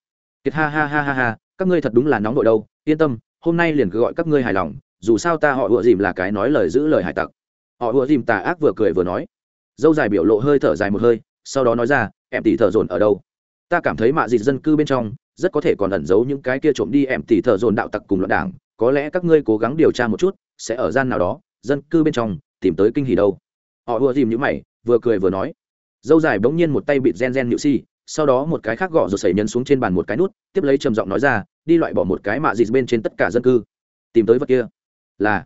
Kiệt ha ha ha ha ha, các ngươi thật đúng là nóng đội đâu, yên tâm hôm nay liền cứ gọi các ngươi hài lòng, dù sao ta họ ùa dìm là cái nói lời giữ lời hải tặc. Họ ùa dìm tà ác vừa cười vừa nói. Dâu dài biểu lộ hơi thở dài một hơi, sau đó nói ra, em tỷ thợ dồn ở đâu? Ta cảm thấy mạ dịt dân cư bên trong, rất có thể còn ẩn giấu những cái kia trộm đi em tỷ thợ dồn đạo tặc cùng loạn đảng, có lẽ các ngươi cố gắng điều tra một chút, sẽ ở gian nào đó, dân cư bên trong, tìm tới kinh hỉ đâu. Họ ùa dìm những mày, vừa cười vừa nói. Dâu dài bỗng nhiên một tay bị gen gen nhự si sau đó một cái khác gõ rồi sẩy nhấn xuống trên bàn một cái nút, tiếp lấy trầm giọng nói ra, đi loại bỏ một cái mạ dịt bên trên tất cả dân cư. Tìm tới vật kia. Là,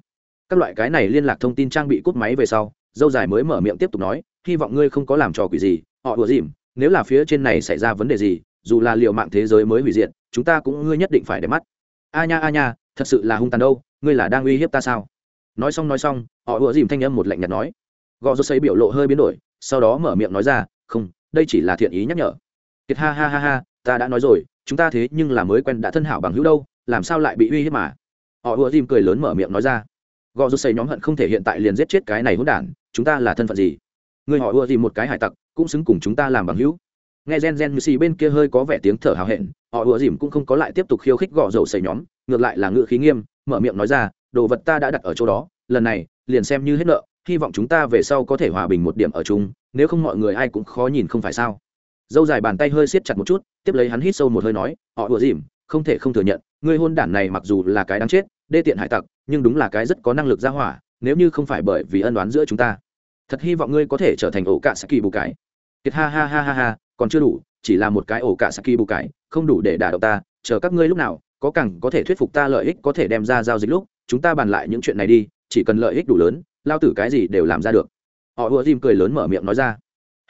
các loại cái này liên lạc thông tin trang bị cút máy về sau, dâu dài mới mở miệng tiếp tục nói, hy vọng ngươi không có làm trò quỷ gì, họ đùa dìm, nếu là phía trên này xảy ra vấn đề gì, dù là liệu mạng thế giới mới hủy diệt, chúng ta cũng ngươi nhất định phải để mắt. A nha a nha, thật sự là hung tàn đâu, ngươi là đang uy hiếp ta sao? Nói xong nói xong, họ ùa dìm thanh âm một lạnh nhạt nói. Gò rô xây biểu lộ hơi biến đổi, sau đó mở miệng nói ra, không, đây chỉ là thiện ý nhắc nhở kiệt ha ha ha ha, ta đã nói rồi, chúng ta thế nhưng là mới quen đã thân hảo bằng hữu đâu, làm sao lại bị uy hiếp mà? Họ ùa dìm cười lớn mở miệng nói ra. Gò rút xây nhóm hận không thể hiện tại liền giết chết cái này hỗn đản, chúng ta là thân phận gì? Người họ ùa dìm một cái hải tặc, cũng xứng cùng chúng ta làm bằng hữu. Nghe gen gen như xì bên kia hơi có vẻ tiếng thở hào hẹn, họ ùa dìm cũng không có lại tiếp tục khiêu khích gò dầu xây nhóm, ngược lại là ngự khí nghiêm, mở miệng nói ra, đồ vật ta đã đặt ở chỗ đó, lần này, liền xem như hết nợ, hy vọng chúng ta về sau có thể hòa bình một điểm ở chung, nếu không mọi người ai cũng khó nhìn không phải sao? Dâu dài bàn tay hơi siết chặt một chút, tiếp lấy hắn hít sâu một hơi nói, họ ùa dìm, không thể không thừa nhận người hôn đản này mặc dù là cái đáng chết, đê tiện hải tặc, nhưng đúng là cái rất có năng lực ra hỏa, nếu như không phải bởi vì ân đoán giữa chúng ta, thật hy vọng ngươi có thể trở thành ổ cạ saki bù cải. Kiệt ha ha ha ha ha, còn chưa đủ, chỉ là một cái ổ cạ saki bù cải, không đủ để đả động ta, chờ các ngươi lúc nào, có cẳng có thể thuyết phục ta lợi ích có thể đem ra giao dịch lúc, chúng ta bàn lại những chuyện này đi, chỉ cần lợi ích đủ lớn, lao tử cái gì đều làm ra được. Họ ùa dìm cười lớn mở miệng nói ra.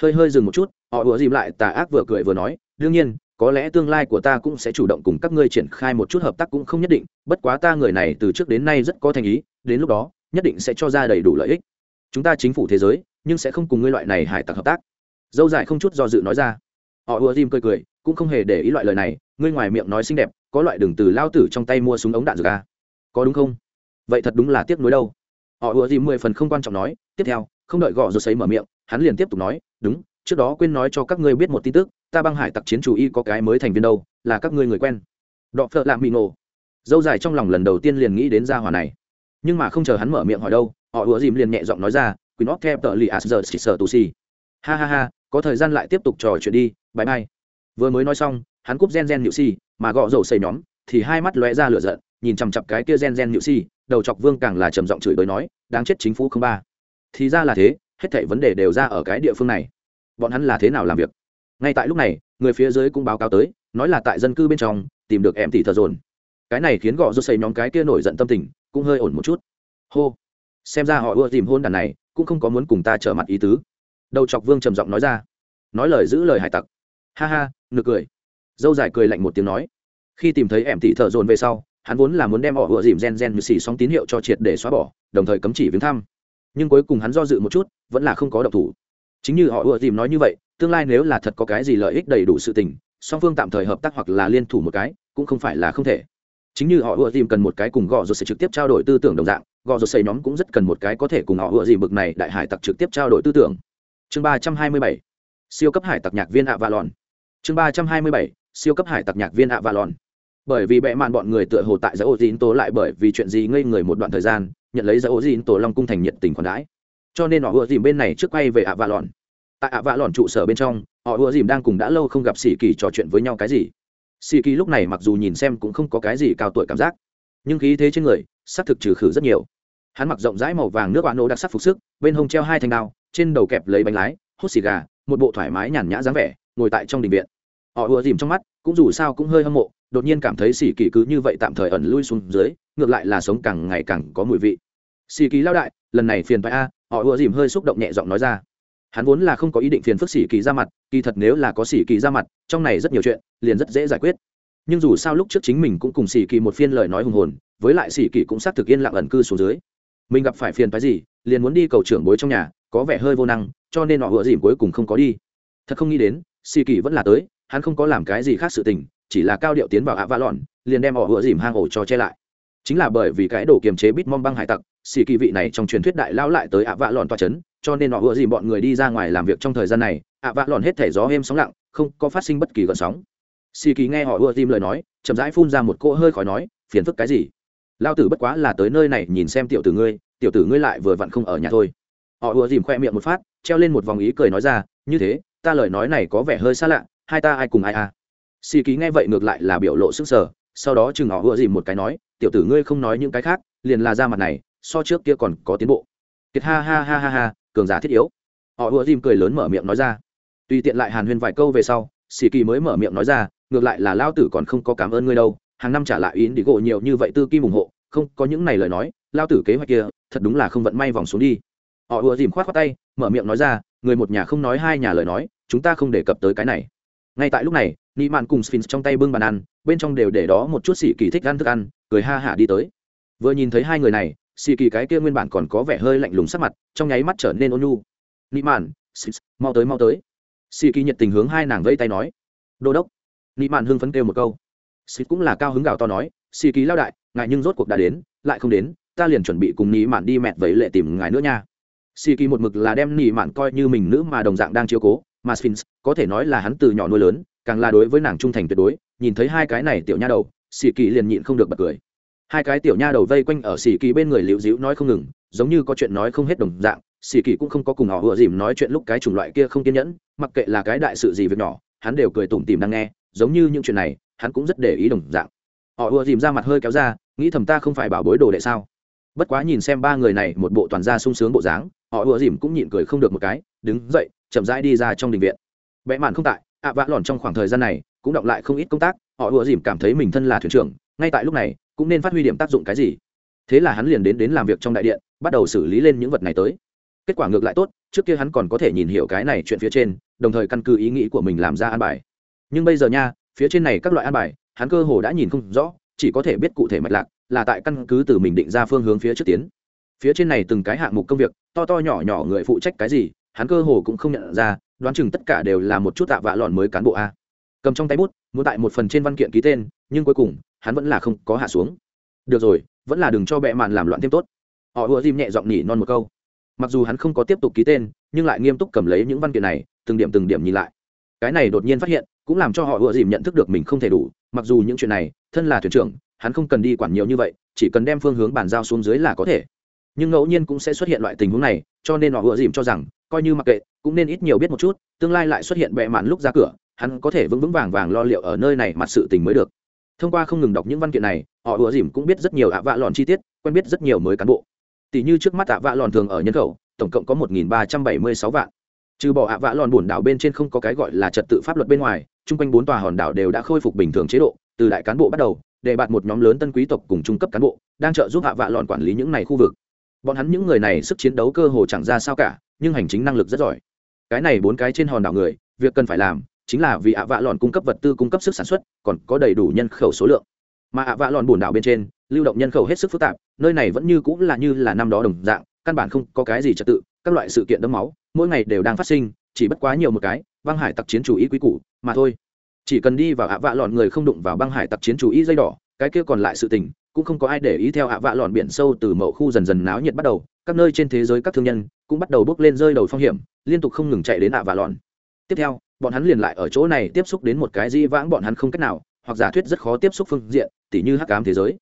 Hơi hơi dừng một chút họ ùa dìm lại, tà ác vừa cười vừa nói, đương nhiên, có lẽ tương lai của ta cũng sẽ chủ động cùng các ngươi triển khai một chút hợp tác cũng không nhất định, bất quá ta người này từ trước đến nay rất có thành ý, đến lúc đó, nhất định sẽ cho ra đầy đủ lợi ích. Chúng ta chính phủ thế giới, nhưng sẽ không cùng ngươi loại này hải tặc hợp tác. Dâu dài không chút do dự nói ra. Họ ùa dìm cười cười, cũng không hề để ý loại lời này, ngươi ngoài miệng nói xinh đẹp, có loại đường từ lao tử trong tay mua súng ống đạn dược a có đúng không? Vậy thật đúng là tiếc nuối đâu. Họ ùa dìm mười phần không quan trọng nói, tiếp theo, không đợi gõ rồi sấy mở miệng, hắn liền tiếp tục nói, đúng trước đó quên nói cho các ngươi biết một tin tức, ta băng hải tặc chiến chủ y có cái mới thành viên đâu, là các ngươi người quen. Đọ phợ lạ mị nổ. Dâu dài trong lòng lần đầu tiên liền nghĩ đến gia hỏa này. Nhưng mà không chờ hắn mở miệng hỏi đâu, họ ùa dìm liền nhẹ giọng nói ra quýnh óc theo tờ lì asger xịt sờ tù xì ha ha ha, có thời gian lại tiếp tục trò chuyện đi, bye bye. Vừa mới nói xong, hắn cúp gen gen nhự si mà gọ dầu xây nhóm, thì hai mắt lóe ra lửa giận, nhìn chằm chặp cái kia gen gen nhự si đầu chọc vương càng là trầm giọng chửi bới nói, đáng chết chính phủ không ba. Thì ra là thế, hết thảy vấn đề đều ra ở cái địa phương này bọn hắn là thế nào làm việc? Ngay tại lúc này, người phía dưới cũng báo cáo tới, nói là tại dân cư bên trong, tìm được em tỷ thợ dồn. Cái này khiến gọ rút xây nhóm cái kia nổi giận tâm tình, cũng hơi ổn một chút. Hô! Xem ra họ ưa tìm hôn đàn này, cũng không có muốn cùng ta trở mặt ý tứ. Đầu chọc vương trầm giọng nói ra. Nói lời giữ lời hải tặc. Ha ha, nực cười. Dâu dài cười lạnh một tiếng nói. Khi tìm thấy em tỷ thợ dồn về sau, hắn vốn là muốn đem họ ưa dìm gen gen như xì sóng tín hiệu cho triệt để xóa bỏ, đồng thời cấm chỉ viếng thăm. Nhưng cuối cùng hắn do dự một chút, vẫn là không có độc thủ chính như họ ưa tìm nói như vậy, tương lai nếu là thật có cái gì lợi ích đầy đủ sự tình, song phương tạm thời hợp tác hoặc là liên thủ một cái, cũng không phải là không thể. Chính như họ ưa tìm cần một cái cùng gò rồi sẽ trực tiếp trao đổi tư tưởng đồng dạng, gò rồi xây nhóm cũng rất cần một cái có thể cùng họ ưa gì bực này đại hải tặc trực tiếp trao đổi tư tưởng. Chương ba trăm hai mươi bảy, siêu cấp hải tặc nhạc viên ạ và lòn chương ba trăm hai mươi bảy, siêu cấp hải tặc nhạc viên ạ và lòn bởi vì bệ mạn bọn người tựa hồ tại giải ô dín tố lại bởi vì chuyện gì ngây người một đoạn thời gian, nhận lấy giải ô dín tố long cung thành nhiệt tình khoản đãi cho nên họ ùa dìm bên này trước quay về ạ vạ lòn tại ạ vạ lòn trụ sở bên trong, họ ùa dìm đang cùng đã lâu không gặp sĩ kỳ trò chuyện với nhau cái gì. Sĩ kỳ lúc này mặc dù nhìn xem cũng không có cái gì cao tuổi cảm giác, nhưng khí thế trên người s ắ c thực trừ khử rất nhiều. Hắn mặc rộng rãi màu vàng nước bạn nô đặc sắc phục sức, bên hông treo hai thanh đao, trên đầu kẹp lấy bánh lái, hút xì gà, một bộ thoải mái nhàn nhã dáng vẻ, ngồi tại trong đình viện. Họ ùa dìm trong mắt, cũng dù sao cũng hơi hâm mộ, đột nhiên cảm thấy sĩ kỳ cứ như vậy tạm thời ẩn lui xuống dưới, ngược lại là sống càng ngày càng có mùi vị. Sĩ kỳ lao đại, lần này phiền phải a họ ùa dìm hơi xúc động nhẹ giọng nói ra. Hắn vốn là không có ý định phiền phức xỉ kỳ ra mặt, kỳ thật nếu là có xỉ kỳ ra mặt, trong này rất nhiều chuyện, liền rất dễ giải quyết. Nhưng dù sao lúc trước chính mình cũng cùng xỉ kỳ một phiên lời nói hùng hồn, với lại xỉ kỳ cũng xác thực yên lặng ẩn cư xuống dưới. Mình gặp phải phiền phái gì, liền muốn đi cầu trưởng bối trong nhà, có vẻ hơi vô năng, cho nên họ ùa dìm cuối cùng không có đi. Thật không nghĩ đến xỉ kỳ vẫn là tới, hắn không có làm cái gì khác sự tình, chỉ là cao điệu tiến vào ạ vạ lọn, liền đem họ ùa dìm hang ổ cho che lại chính là bởi vì cái đồ kiềm chế bít mong băng hải tặc, xì kỳ vị này trong truyền thuyết đại lao lại tới ạ vạ lòn toa c h ấ n cho nên họ ưa gì bọn người đi ra ngoài làm việc trong thời gian này, ạ vạ lòn hết thể gió êm sóng lặng, không có phát sinh bất kỳ gợn sóng. Xì kỳ nghe họ ưa dìm lời nói, chậm rãi phun ra một cỗ hơi khỏi nói, phiền phức cái gì? Lao tử bất quá là tới nơi này nhìn xem tiểu tử ngươi, tiểu tử ngươi lại vừa vặn không ở nhà thôi. Họ ưa dìm khoe miệng một phát, treo lên một vòng ý cười nói ra, như thế, ta lời nói này có vẻ hơi xa lạ, hai ta ai cùng ai à? Xì kỳ nghe vậy ngược lại là biểu lộ sức sở sau đó chừng họ ưa dìm một cái nói, tiểu tử ngươi không nói những cái khác, liền là ra mặt này, so trước kia còn có tiến bộ. Kiệt ha ha ha ha ha, cường giả thiết yếu. Họ ùa dìm cười lớn mở miệng nói ra. Tùy tiện lại hàn huyên vài câu về sau xì kỳ mới mở miệng nói ra, ngược lại là lao tử còn không có cảm ơn ngươi đâu, hàng năm trả lại ý đi gỗ nhiều như vậy tư kim ủng hộ, không có những này lời nói lao tử kế hoạch kia, thật đúng là không vận may vòng xuống đi. Họ ùa dìm khoát khoát tay, mở miệng nói ra, người một nhà không nói hai nhà lời nói, chúng ta không đề cập tới cái này. Ngay tại lúc này nị mạn cùng sphinx trong tay bưng bàn ăn, bên trong đều để đó một chút xì kỳ thích ăn thức ăn, cười ha hả đi tới. Vừa nhìn thấy hai người này, xì kỳ cái kia nguyên bản còn có vẻ hơi lạnh lùng sắc mặt, trong nháy mắt trở nên ôn nhu. Nị mạn mau tới mau tới. Xì kỳ nhiệt tình hướng hai nàng vây tay nói. Đô đốc. Nị mạn hưng phấn kêu một câu. Sphinx cũng là cao hứng gào to nói, xì kỳ lao đại, ngại nhưng rốt cuộc đã đến, lại không đến, ta liền chuẩn bị cùng nị mạn đi mẹt vẫy lệ tìm ngài nữa nha. Xì kỳ một mực là đem nị mạn coi như mình nữ mà đồng dạng đang chiếu cố, mà sphinx, có thể nói là hắn từ nhỏ nuôi lớn càng là đối với nàng trung thành tuyệt đối, nhìn thấy hai cái này tiểu nha đầu xì kỳ liền nhịn không được bật cười. Hai cái tiểu nha đầu vây quanh ở xì kỳ bên người liễu dĩu nói không ngừng, giống như có chuyện nói không hết đồng dạng xì kỳ cũng không có cùng họ vừa dìm nói chuyện lúc cái chủng loại kia không kiên nhẫn, mặc kệ là cái đại sự gì việc nhỏ, hắn đều cười tủm tìm đang nghe, giống như những chuyện này, hắn cũng rất để ý đồng dạng. Họ vừa dìm ra mặt hơi kéo ra, nghĩ thầm ta không phải bảo bối đồ đệ sao? Bất quá nhìn xem ba người này một bộ toàn gia sung sướng bộ dáng, họ ùa dìm cũng nhịn cười không được một cái, đứng dậy, chậm rãi đi ra trong đình viện. Vẽ mạn không tại ạ vạ lòn trong khoảng thời gian này cũng động lại không ít công tác, họ ùa dìm cảm thấy mình thân là thuyền trưởng, ngay tại lúc này cũng nên phát huy điểm tác dụng cái gì. Thế là hắn liền đến đến làm việc trong đại điện, bắt đầu xử lý lên những vật này tới. Kết quả ngược lại tốt, trước kia hắn còn có thể nhìn hiểu cái này chuyện phía trên, đồng thời căn cứ ý nghĩ của mình làm ra an bài. Nhưng bây giờ nha, phía trên này các loại an bài, hắn cơ hồ đã nhìn không rõ, chỉ có thể biết cụ thể mạch lạc là tại căn cứ từ mình định ra phương hướng phía trước tiến. Phía trên này từng cái hạng mục công việc, to to nhỏ nhỏ người phụ trách cái gì, hắn cơ hồ cũng không nhận ra đoán chừng tất cả đều là một chút tạ vạ lòn mới cán bộ a. Cầm trong tay bút, muốn tại một phần trên văn kiện ký tên, nhưng cuối cùng, hắn vẫn là không có hạ xuống. Được rồi, vẫn là đừng cho bệ mạn làm loạn thêm tốt. Họ ùa dìm nhẹ giọng nhỉ non một câu. Mặc dù hắn không có tiếp tục ký tên, nhưng lại nghiêm túc cầm lấy những văn kiện này, từng điểm từng điểm nhìn lại. Cái này đột nhiên phát hiện, cũng làm cho họ ùa dìm nhận thức được mình không thể đủ, mặc dù những chuyện này, thân là thuyền trưởng, hắn không cần đi quản nhiều như vậy, chỉ cần đem phương hướng bàn giao xuống dưới là có thể. Nhưng ngẫu nhiên cũng sẽ xuất hiện loại tình huống này, cho nên họ ùa dìm cho rằng coi như mặc kệ, cũng nên ít nhiều biết một chút, tương lai lại xuất hiện bệ mạn lúc ra cửa, hắn có thể vững vững vàng vàng lo liệu ở nơi này mặt sự tình mới được. Thông qua không ngừng đọc những văn kiện này, họ ùa dìm cũng biết rất nhiều ạ vạ lòn chi tiết, quen biết rất nhiều mới cán bộ. Tỷ như trước mắt ạ vạ lòn thường ở nhân khẩu, tổng cộng có một ba trăm bảy mươi sáu vạn. Trừ bỏ ạ vạ lòn bùn đảo bên trên không có cái gọi là trật tự pháp luật bên ngoài, chung quanh bốn tòa hòn đảo đều đã khôi phục bình thường chế độ, từ đại cán bộ bắt đầu, để bạt một nhóm lớn tân quý tộc cùng trung cấp cán bộ, đang trợ giúp ạ vạ lòn quản lý những này khu vực. Bọn hắn những người này sức chiến đấu cơ hồ chẳng ra sao cả nhưng hành chính năng lực rất giỏi. Cái này bốn cái trên hòn đảo người, việc cần phải làm chính là vì ạ vạ lòn cung cấp vật tư cung cấp sức sản xuất, còn có đầy đủ nhân khẩu số lượng. Mà ạ vạ lòn buồn đảo bên trên, lưu động nhân khẩu hết sức phức tạp, nơi này vẫn như cũng là như là năm đó đồng dạng, căn bản không có cái gì trật tự, các loại sự kiện đẫm máu, mỗi ngày đều đang phát sinh, chỉ bất quá nhiều một cái, băng hải tặc chiến chủ ý quý cũ mà thôi. Chỉ cần đi vào ạ vạ lòn người không đụng vào băng hải tặc chiến chủ ý dây đỏ, cái kia còn lại sự tình, cũng không có ai để ý theo ạ vạ lòn biển sâu từ mậu khu dần dần náo nhiệt bắt đầu các nơi trên thế giới các thương nhân cũng bắt đầu bước lên rơi đầu phong hiểm, liên tục không ngừng chạy đến ạ vạ lòn tiếp theo, bọn hắn liền lại ở chỗ này tiếp xúc đến một cái di vãng bọn hắn không cách nào, hoặc giả thuyết rất khó tiếp xúc phương diện, tỉ như hắc ám thế giới.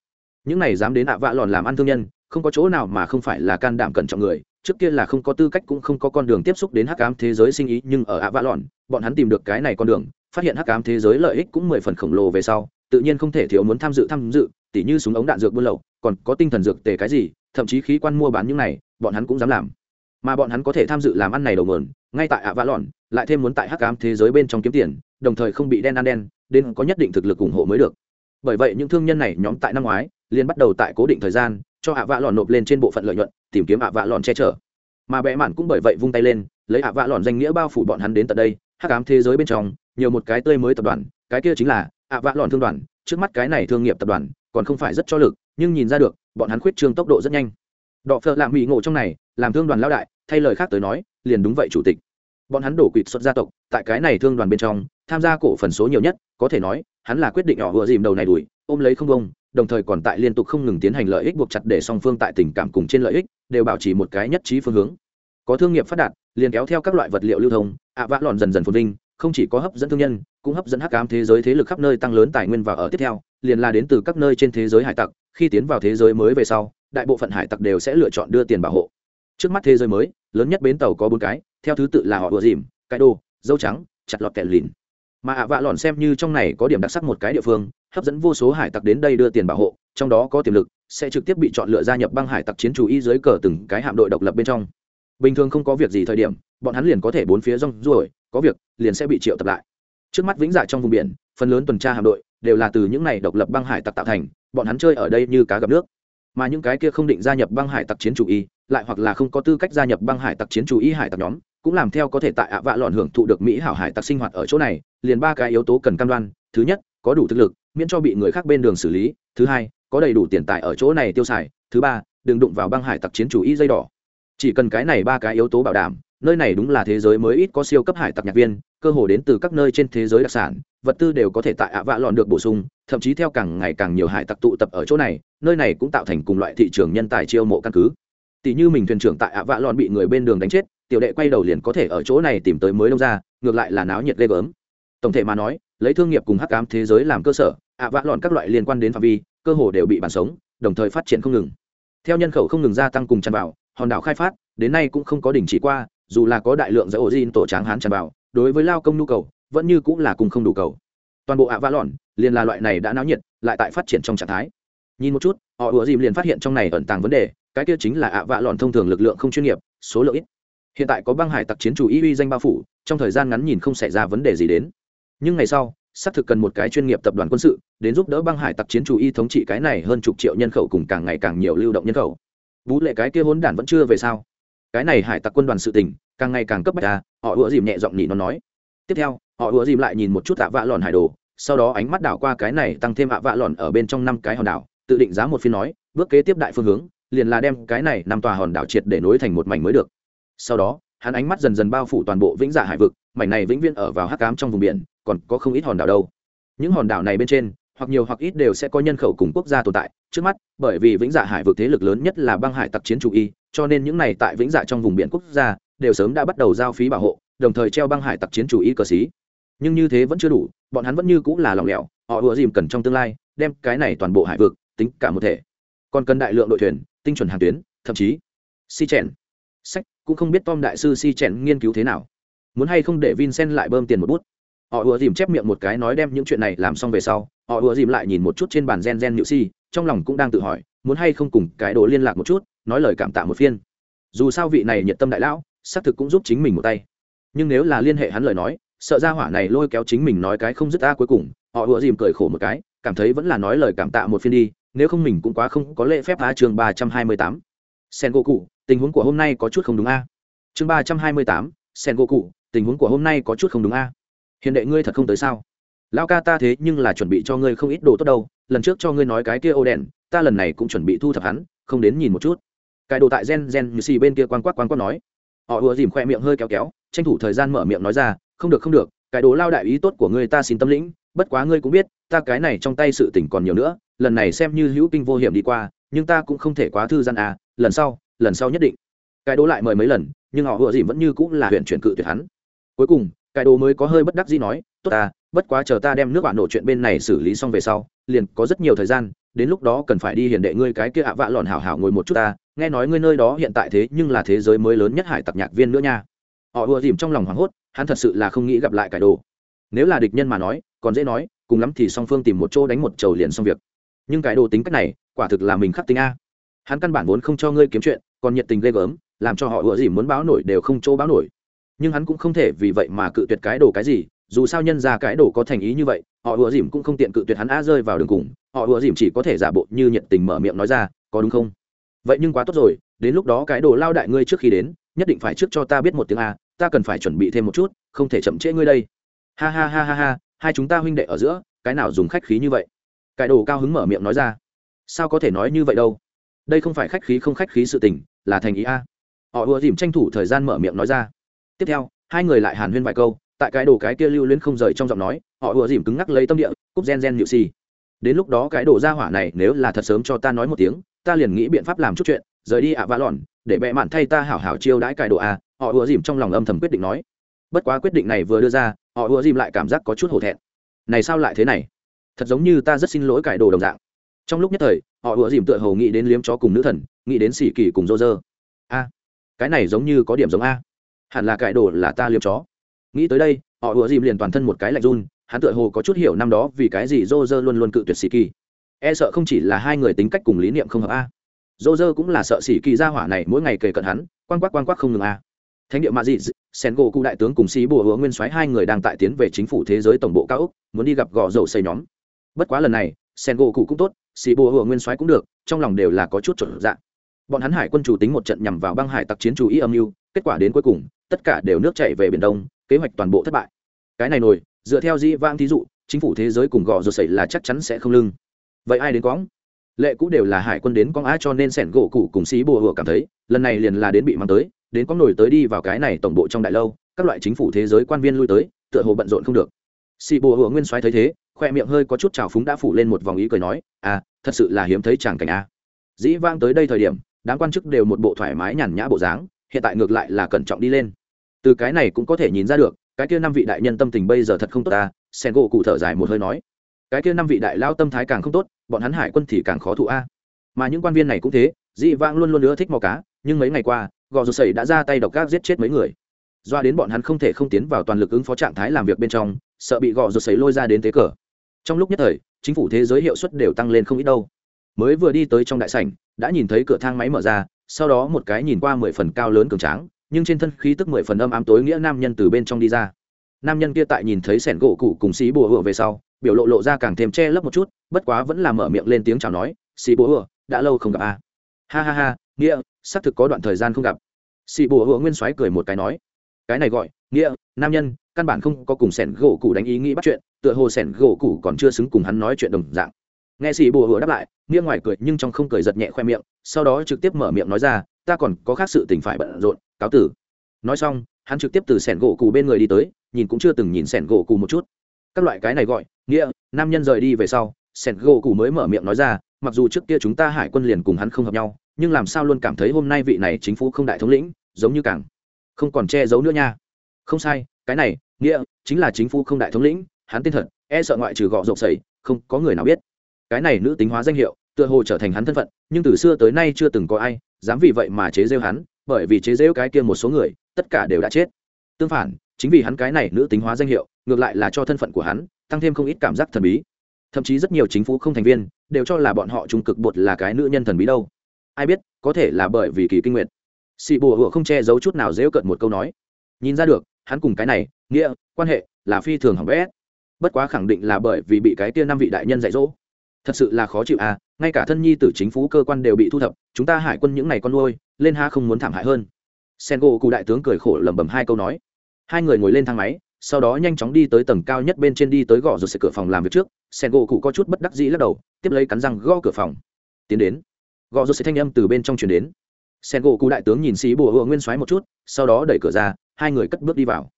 Những này dám đến ạ vạ lòn làm ăn thương nhân, không có chỗ nào mà không phải là can đảm cẩn trọng người, trước kia là không có tư cách cũng không có con đường tiếp xúc đến hắc ám thế giới sinh ý, nhưng ở ạ vạ lòn bọn hắn tìm được cái này con đường, phát hiện hắc ám thế giới lợi ích cũng mười phần khổng lồ về sau, tự nhiên không thể thiếu muốn tham dự tham dự, tỉ như súng ống đạn dược buôn lậu, còn có tinh thần dược tề cái gì thậm chí khí quan mua bán những này, bọn hắn cũng dám làm. Mà bọn hắn có thể tham dự làm ăn này đầu mườn ngay tại ạ vạ lòn lại thêm muốn tại hắc ám thế giới bên trong kiếm tiền, đồng thời không bị đen ăn đen, đến có nhất định thực lực ủng hộ mới được. Bởi vậy những thương nhân này nhóm tại năm ngoái, liền bắt đầu tại cố định thời gian, cho ạ vạ lòn nộp lên trên bộ phận lợi nhuận, tìm kiếm ạ vạ lòn che chở. Mà bẽ mạn cũng bởi vậy vung tay lên, lấy ạ vạ lòn danh nghĩa bao phủ bọn hắn đến tận đây, hắc ám thế giới bên trong, nhiều một cái tươi mới tập đoàn, cái kia chính là ạ vạ lòn thương đoàn. Trước mắt cái này thương nghiệp tập đoàn, còn không phải rất cho lực, nhưng nhìn ra được bọn hắn khuyết trương tốc độ rất nhanh. Đọ phợ làm mỹ ngộ trong này, làm thương đoàn lao đại, thay lời khác tới nói, liền đúng vậy chủ tịch. Bọn hắn đổ quỵt xuất gia tộc, tại cái này thương đoàn bên trong, tham gia cổ phần số nhiều nhất, có thể nói, hắn là quyết định nhỏ vừa dìm đầu này đuổi, ôm lấy không bông, đồng thời còn tại liên tục không ngừng tiến hành lợi ích buộc chặt để song phương tại tình cảm cùng trên lợi ích, đều bảo trì một cái nhất trí phương hướng. Có thương nghiệp phát đạt, liền kéo theo các loại vật liệu lưu thông, ạ vã lòn dần dần phồn vinh, không chỉ có hấp dẫn thương nhân, cũng hấp dẫn hắc ám thế giới thế lực khắp nơi tăng lớn tài nguyên và ở tiếp theo liền là đến từ các nơi trên thế giới hải tặc, khi tiến vào thế giới mới về sau, đại bộ phận hải tặc đều sẽ lựa chọn đưa tiền bảo hộ. Trước mắt thế giới mới, lớn nhất bến tàu có bốn cái, theo thứ tự là họ vừa dìm, cái đô dâu trắng, chặt lọt kẻ lìn. Mà ạ vạ lòn xem như trong này có điểm đặc sắc một cái địa phương, hấp dẫn vô số hải tặc đến đây đưa tiền bảo hộ, trong đó có tiềm lực, sẽ trực tiếp bị chọn lựa gia nhập băng hải tặc chiến chủ y dưới cờ từng cái hạm đội độc lập bên trong. Bình thường không có việc gì thời điểm, bọn hắn liền có thể bốn phía rong ruổi, có việc, liền sẽ bị triệu tập lại. Trước mắt vĩnh dạ trong vùng biển, phần lớn tuần tra hạm đội đều là từ những này độc lập băng hải tặc tạo thành, bọn hắn chơi ở đây như cá gặp nước. Mà những cái kia không định gia nhập băng hải tặc chiến chủ y, lại hoặc là không có tư cách gia nhập băng hải tặc chiến chủ y hải tặc nhóm, cũng làm theo có thể tại ạ vạ lọn hưởng thụ được mỹ hảo hải tặc sinh hoạt ở chỗ này, liền ba cái yếu tố cần cam đoan. Thứ nhất, có đủ thực lực, miễn cho bị người khác bên đường xử lý. Thứ hai, có đầy đủ tiền tài ở chỗ này tiêu xài. Thứ ba, đừng đụng vào băng hải tặc chiến chủ y dây đỏ. Chỉ cần cái này ba cái yếu tố bảo đảm nơi này đúng là thế giới mới ít có siêu cấp hải tặc nhạc viên, cơ hồ đến từ các nơi trên thế giới đặc sản, vật tư đều có thể tại ạ vạ lọn được bổ sung, thậm chí theo càng ngày càng nhiều hải tặc tụ tập ở chỗ này, nơi này cũng tạo thành cùng loại thị trường nhân tài chiêu mộ căn cứ. Tỷ như mình thuyền trưởng tại ạ vạ lọn bị người bên đường đánh chết, tiểu đệ quay đầu liền có thể ở chỗ này tìm tới mới đông ra ngược lại là náo nhiệt ghê gớm. Tổng thể mà nói, lấy thương nghiệp cùng hắc cám thế giới làm cơ sở, ạ vạ lọn các loại liên quan đến phạm vi, cơ hồ đều bị bàn sống, đồng thời phát triển không ngừng. Theo nhân khẩu không ngừng gia tăng cùng tràn vào, hòn đảo khai phát, đến nay cũng không có đình chỉ qua dù là có đại lượng dỡ ổ din tổ tráng hán tràn vào đối với lao công nhu cầu vẫn như cũng là cùng không đủ cầu. Toàn bộ ạ vạ lòn, liền là loại này đã náo nhiệt lại tại phát triển trong trạng thái. Nhìn một chút họ ủa dìm liền phát hiện trong này ẩn tàng vấn đề cái kia chính là ạ vạ lòn thông thường lực lượng không chuyên nghiệp số lượng ít. Hiện tại có băng hải tặc chiến chủ y uy danh bao phủ trong thời gian ngắn nhìn không xảy ra vấn đề gì đến. Nhưng ngày sau xác thực cần một cái chuyên nghiệp tập đoàn quân sự đến giúp đỡ băng hải tặc chiến chủ y thống trị cái này hơn chục triệu nhân khẩu cùng càng ngày càng nhiều lưu động nhân khẩu. Vũ lệ cái kia hốn đản vẫn chưa về sao? Cái này hải tặc quân đoàn sự tình, càng ngày càng cấp bách ra họ ủa dìm nhẹ giọng nhị nó nói. Tiếp theo, họ ủa dìm lại nhìn một chút ạ vạ lòn hải đồ, sau đó ánh mắt đảo qua cái này tăng thêm ạ vạ lòn ở bên trong năm cái hòn đảo, tự định giá một phiên nói, bước kế tiếp đại phương hướng, liền là đem cái này năm tòa hòn đảo triệt để nối thành một mảnh mới được. Sau đó, hắn ánh mắt dần dần bao phủ toàn bộ vĩnh dạ hải vực, mảnh này vĩnh viễn ở vào hắc cám trong vùng biển, còn có không ít hòn đảo đâu. Những hòn đảo này bên trên hoặc nhiều hoặc ít đều sẽ có nhân khẩu cùng quốc gia tồn tại. Trước mắt, bởi vì vĩnh dạ hải vực thế lực lớn nhất là băng hải tặc chiến chủ y, cho nên những này tại vĩnh dạ trong vùng biển quốc gia đều sớm đã bắt đầu giao phí bảo hộ, đồng thời treo băng hải tặc chiến chủ y cờ xí. Nhưng như thế vẫn chưa đủ, bọn hắn vẫn như cũng là lòng lẻo, họ ùa dìm cần trong tương lai, đem cái này toàn bộ hải vực, tính cả một thể. Còn cần đại lượng đội thuyền, tinh chuẩn hàng tuyến, thậm chí si chèn. Sách, cũng không biết tom đại sư si chèn nghiên cứu thế nào. Muốn hay không để vincent lại bơm tiền một bút? Họ ùa dìm chép miệng một cái nói đem những chuyện này làm xong về sau họ ùa dìm lại nhìn một chút trên bàn gen gen nhự si trong lòng cũng đang tự hỏi, muốn hay không cùng cái đồ liên lạc một chút, nói lời cảm tạ một phiên. Dù sao vị này nhiệt tâm đại lão, xác thực cũng giúp chính mình một tay. Nhưng nếu là liên hệ hắn lời nói, sợ ra hỏa này lôi kéo chính mình nói cái không dứt ta cuối cùng, họ ùa dìm cười khổ một cái, cảm thấy vẫn là nói lời cảm tạ một phiên đi, nếu không mình cũng quá không có lễ phép a chương ba trăm hai mươi tám. Sen gỗ cụ tình huống của hôm nay có chút không đúng a. Chương ba trăm hai mươi tám sen gỗ cụ tình huống của hôm nay có chút không đúng a. Hiện đệ ngươi thật không tới sao? Lão ca ta thế nhưng là chuẩn bị cho ngươi không ít đồ tốt đâu, lần trước cho ngươi nói cái kia ô đèn, ta lần này cũng chuẩn bị thu thập hắn, không đến nhìn một chút. Cái đồ tại gen gen như xì bên kia quan quát quan quát nói. Họ ùa dìm khoe miệng hơi kéo kéo, tranh thủ thời gian mở miệng nói ra, không được không được, cái đồ lao đại ý tốt của ngươi ta xin tâm lĩnh, bất quá ngươi cũng biết, ta cái này trong tay sự tỉnh còn nhiều nữa, lần này xem như hữu kinh vô hiểm đi qua, nhưng ta cũng không thể quá thư gian à lần sau lần sau nhất định. Cái đồ lại mời mấy lần, nhưng họ ùa dìm vẫn như cũng là huyện chuyển cự tuyệt hắn. Cuối cùng, cái đồ mới có hơi bất đắc gì nói, tốt ta bất quá chờ ta đem nước bạn nổ chuyện bên này xử lý xong về sau, liền có rất nhiều thời gian, đến lúc đó cần phải đi hiền đệ ngươi cái kia ạ vạ lòn hảo hảo ngồi một chút ta, nghe nói ngươi nơi đó hiện tại thế nhưng là thế giới mới lớn nhất hải tặc nhạc viên nữa nha. Họ ùa dìm trong lòng hoảng hốt, hắn thật sự là không nghĩ gặp lại cải đồ. Nếu là địch nhân mà nói, còn dễ nói, cùng lắm thì song phương tìm một chỗ đánh một trầu liền xong việc. Nhưng cái đồ tính cách này, quả thực là mình khắc tính a. Hắn căn bản vốn không cho ngươi kiếm chuyện, còn nhiệt tình ghê gớm, làm cho họ ùa dìm muốn báo nổi đều không chỗ báo nổi. Nhưng hắn cũng không thể vì vậy mà cự tuyệt cái đồ cái gì dù sao nhân ra cái đồ có thành ý như vậy, họ ùa dìm cũng không tiện cự tuyệt hắn a rơi vào đường cùng, họ ùa dìm chỉ có thể giả bộ như nhiệt tình mở miệng nói ra, có đúng không? Vậy nhưng quá tốt rồi, đến lúc đó cái đồ lao đại ngươi trước khi đến, nhất định phải trước cho ta biết một tiếng a, ta cần phải chuẩn bị thêm một chút, không thể chậm trễ ngươi đây. Ha ha ha ha ha, hai chúng ta huynh đệ ở giữa, cái nào dùng khách khí như vậy? Cái đồ cao hứng mở miệng nói ra. Sao có thể nói như vậy đâu? Đây không phải khách khí không khách khí sự tình, là thành ý a. Họ ùa dìm tranh thủ thời gian mở miệng nói ra. Tiếp theo, hai người lại hàn huyên vài câu tại cái đồ cái kia lưu luyến không rời trong giọng nói, họ ùa dìm cứng ngắc lấy tâm địa, cúp gen gen nhự xì. Đến lúc đó cái đồ ra hỏa này nếu là thật sớm cho ta nói một tiếng, ta liền nghĩ biện pháp làm chút chuyện, rời đi ạ à vã lòn để mẹ mạn thay ta hảo hảo chiêu đãi cái đồ a họ ùa dìm trong lòng âm thầm quyết định nói. Bất quá quyết định này vừa đưa ra, họ ùa dìm lại cảm giác có chút hổ thẹn. Này sao lại thế này? Thật giống như ta rất xin lỗi cải đồ đồng dạng. Trong lúc nhất thời, họ ùa dìm tựa hồ nghĩ đến liếm chó cùng nữ thần, nghĩ đến xỉ kỳ cùng rô rơ a, cái này giống như có điểm giống a. Hẳn là cải đồ là ta liếm chó nghĩ tới đây, họ ùa dìm liền toàn thân một cái lạnh run, hắn tựa hồ có chút hiểu năm đó vì cái gì rô dơ luôn luôn cự tuyệt sĩ kỳ e sợ không chỉ là hai người tính cách cùng lý niệm không hợp a. Dô dơ cũng là sợ sĩ kỳ ra hỏa này mỗi ngày kề cận hắn quan quắc quan quắc không ngừng a. Thánh địa mạ dị sen gỗ cụ đại tướng cùng sĩ bùa hứa nguyên soái hai người đang tại tiến về chính phủ thế giới tổng bộ cao úc muốn đi gặp gò dầu xây nhóm. Bất quá lần này sen gỗ cụ cũng tốt sĩ bùa hứa nguyên soái cũng được, trong lòng đều là có chút chuẩn dạng bọn hắn hải quân chủ tính một trận nhằm vào băng hải tặc chiến chủ ý âm mưu kết quả đến cuối cùng, tất cả đều nước chạy về biển đông kế hoạch toàn bộ thất bại. Cái này nổi dựa theo dĩ vang thí dụ, chính phủ thế giới cùng gò rồi xảy là chắc chắn sẽ không lưng. Vậy ai đến quõng? Lệ cũ đều là hải quân đến con á cho nên sẻn gỗ cụ cùng xí bùa hùa cảm thấy, lần này liền là đến bị mang tới, đến có nổi tới đi vào cái này tổng bộ trong đại lâu, các loại chính phủ thế giới quan viên lui tới, tựa hồ bận rộn không được. Xì bùa hùa nguyên soái thấy thế, khoe miệng hơi có chút trào phúng đã phủ lên một vòng ý cười nói à thật sự là hiếm thấy chàng cảnh a. Dĩ vang tới đây thời điểm, đám quan chức đều một bộ thoải mái nhàn nhã bộ dáng, hiện tại ngược lại là cẩn trọng đi lên từ cái này cũng có thể nhìn ra được, cái kia năm vị đại nhân tâm tình bây giờ thật không tốt ta, sen gỗ cụ thở dài một hơi nói. Cái kia năm vị đại lao tâm thái càng không tốt, bọn hắn hải quân thì càng khó thụ a. Mà những quan viên này cũng thế, dị vãng luôn luôn ưa thích mò cá, nhưng mấy ngày qua, gò rột sẩy đã ra tay độc gác giết chết mấy người. Doa đến bọn hắn không thể không tiến vào toàn lực ứng phó trạng thái làm việc bên trong, sợ bị gò rột sẩy lôi ra đến thế cờ. Trong lúc nhất thời, chính phủ thế giới hiệu suất đều tăng lên không ít đâu. Mới vừa đi tới trong đại sảnh, đã nhìn thấy cửa thang máy mở ra, sau đó một cái nhìn qua mười phần cao lớn cường tráng nhưng trên thân khí tức mười phần âm ám tối nghĩa nam nhân từ bên trong đi ra. Nam nhân kia tại nhìn thấy sẻn gỗ cụ cùng xí bùa hựa về sau, biểu lộ lộ ra càng thêm che lấp một chút, bất quá vẫn là mở miệng lên tiếng chào nói, xí bùa hựa, đã lâu không gặp a à. ha ha ha, nghĩa, xác thực có đoạn thời gian không gặp. Xì bùa hựa nguyên soái cười một cái nói, cái này gọi, nghĩa, nam nhân, căn bản không có cùng sẻn gỗ cụ đánh ý nghĩ bắt chuyện, tựa hồ sẻn gỗ cụ còn chưa xứng cùng hắn nói chuyện đồng dạng. Nghe xì bùa hựa đáp lại, nghĩa ngoài cười nhưng trong không cười giật nhẹ khoe miệng, sau đó trực tiếp mở miệng nói ra ta còn có khác sự tình phải bận rộn, cáo tử. Nói xong, hắn trực tiếp từ sẻn gỗ cụ bên người đi tới, nhìn cũng chưa từng nhìn sẻn gỗ cụ một chút. Các loại cái này gọi, nghĩa, nam nhân rời đi về sau, sẻn gỗ cụ mới mở miệng nói ra, mặc dù trước kia chúng ta hải quân liền cùng hắn không hợp nhau, nhưng làm sao luôn cảm thấy hôm nay vị này chính phủ không đại thống lĩnh, giống như càng không còn che giấu nữa nha. Không sai, cái này, nghĩa, chính là chính phủ không đại thống lĩnh, hắn tên thật e sợ ngoại trừ gọ rộng sầy không có người nào biết. Cái này nữ tính hóa danh hiệu tựa hồ trở thành hắn thân phận, nhưng từ xưa tới nay chưa từng có ai dám vì vậy mà chế rêu hắn, bởi vì chế rêu cái kia một số người, tất cả đều đã chết. Tương phản, chính vì hắn cái này nữ tính hóa danh hiệu, ngược lại là cho thân phận của hắn tăng thêm không ít cảm giác thần bí. Thậm chí rất nhiều chính phủ không thành viên đều cho là bọn họ trung cực bột là cái nữ nhân thần bí đâu. Ai biết, có thể là bởi vì kỳ kinh nguyện xị bùa hựa không che giấu chút nào dễu cận một câu nói. Nhìn ra được, hắn cùng cái này, nghĩa, quan hệ là phi thường hỏng bét. Bất quá khẳng định là bởi vì bị cái kia năm vị đại nhân dạy dỗ thật sự là khó chịu à ngay cả thân nhi t chính phủ cơ quan đều bị thu thập, chúng ta hải quân những ngày con nuôi, lên ha không muốn thảm hại hơn. Sen gỗ cụ đại tướng cười khổ lẩm bẩm hai câu nói. Hai người ngồi lên thang máy, sau đó nhanh chóng đi tới tầng cao nhất bên trên đi tới gõ rồi sẽ cửa phòng làm việc trước. Sen gỗ cụ có chút bất đắc dĩ lắc đầu, tiếp lấy cắn răng gõ cửa phòng. Tiến đến. Gõ rồi sẽ thanh âm từ bên trong chuyển đến. Sen gỗ cụ đại tướng nhìn xí bùa hựa nguyên xoáy một chút, sau đó đẩy cửa ra, hai người cất bước đi vào.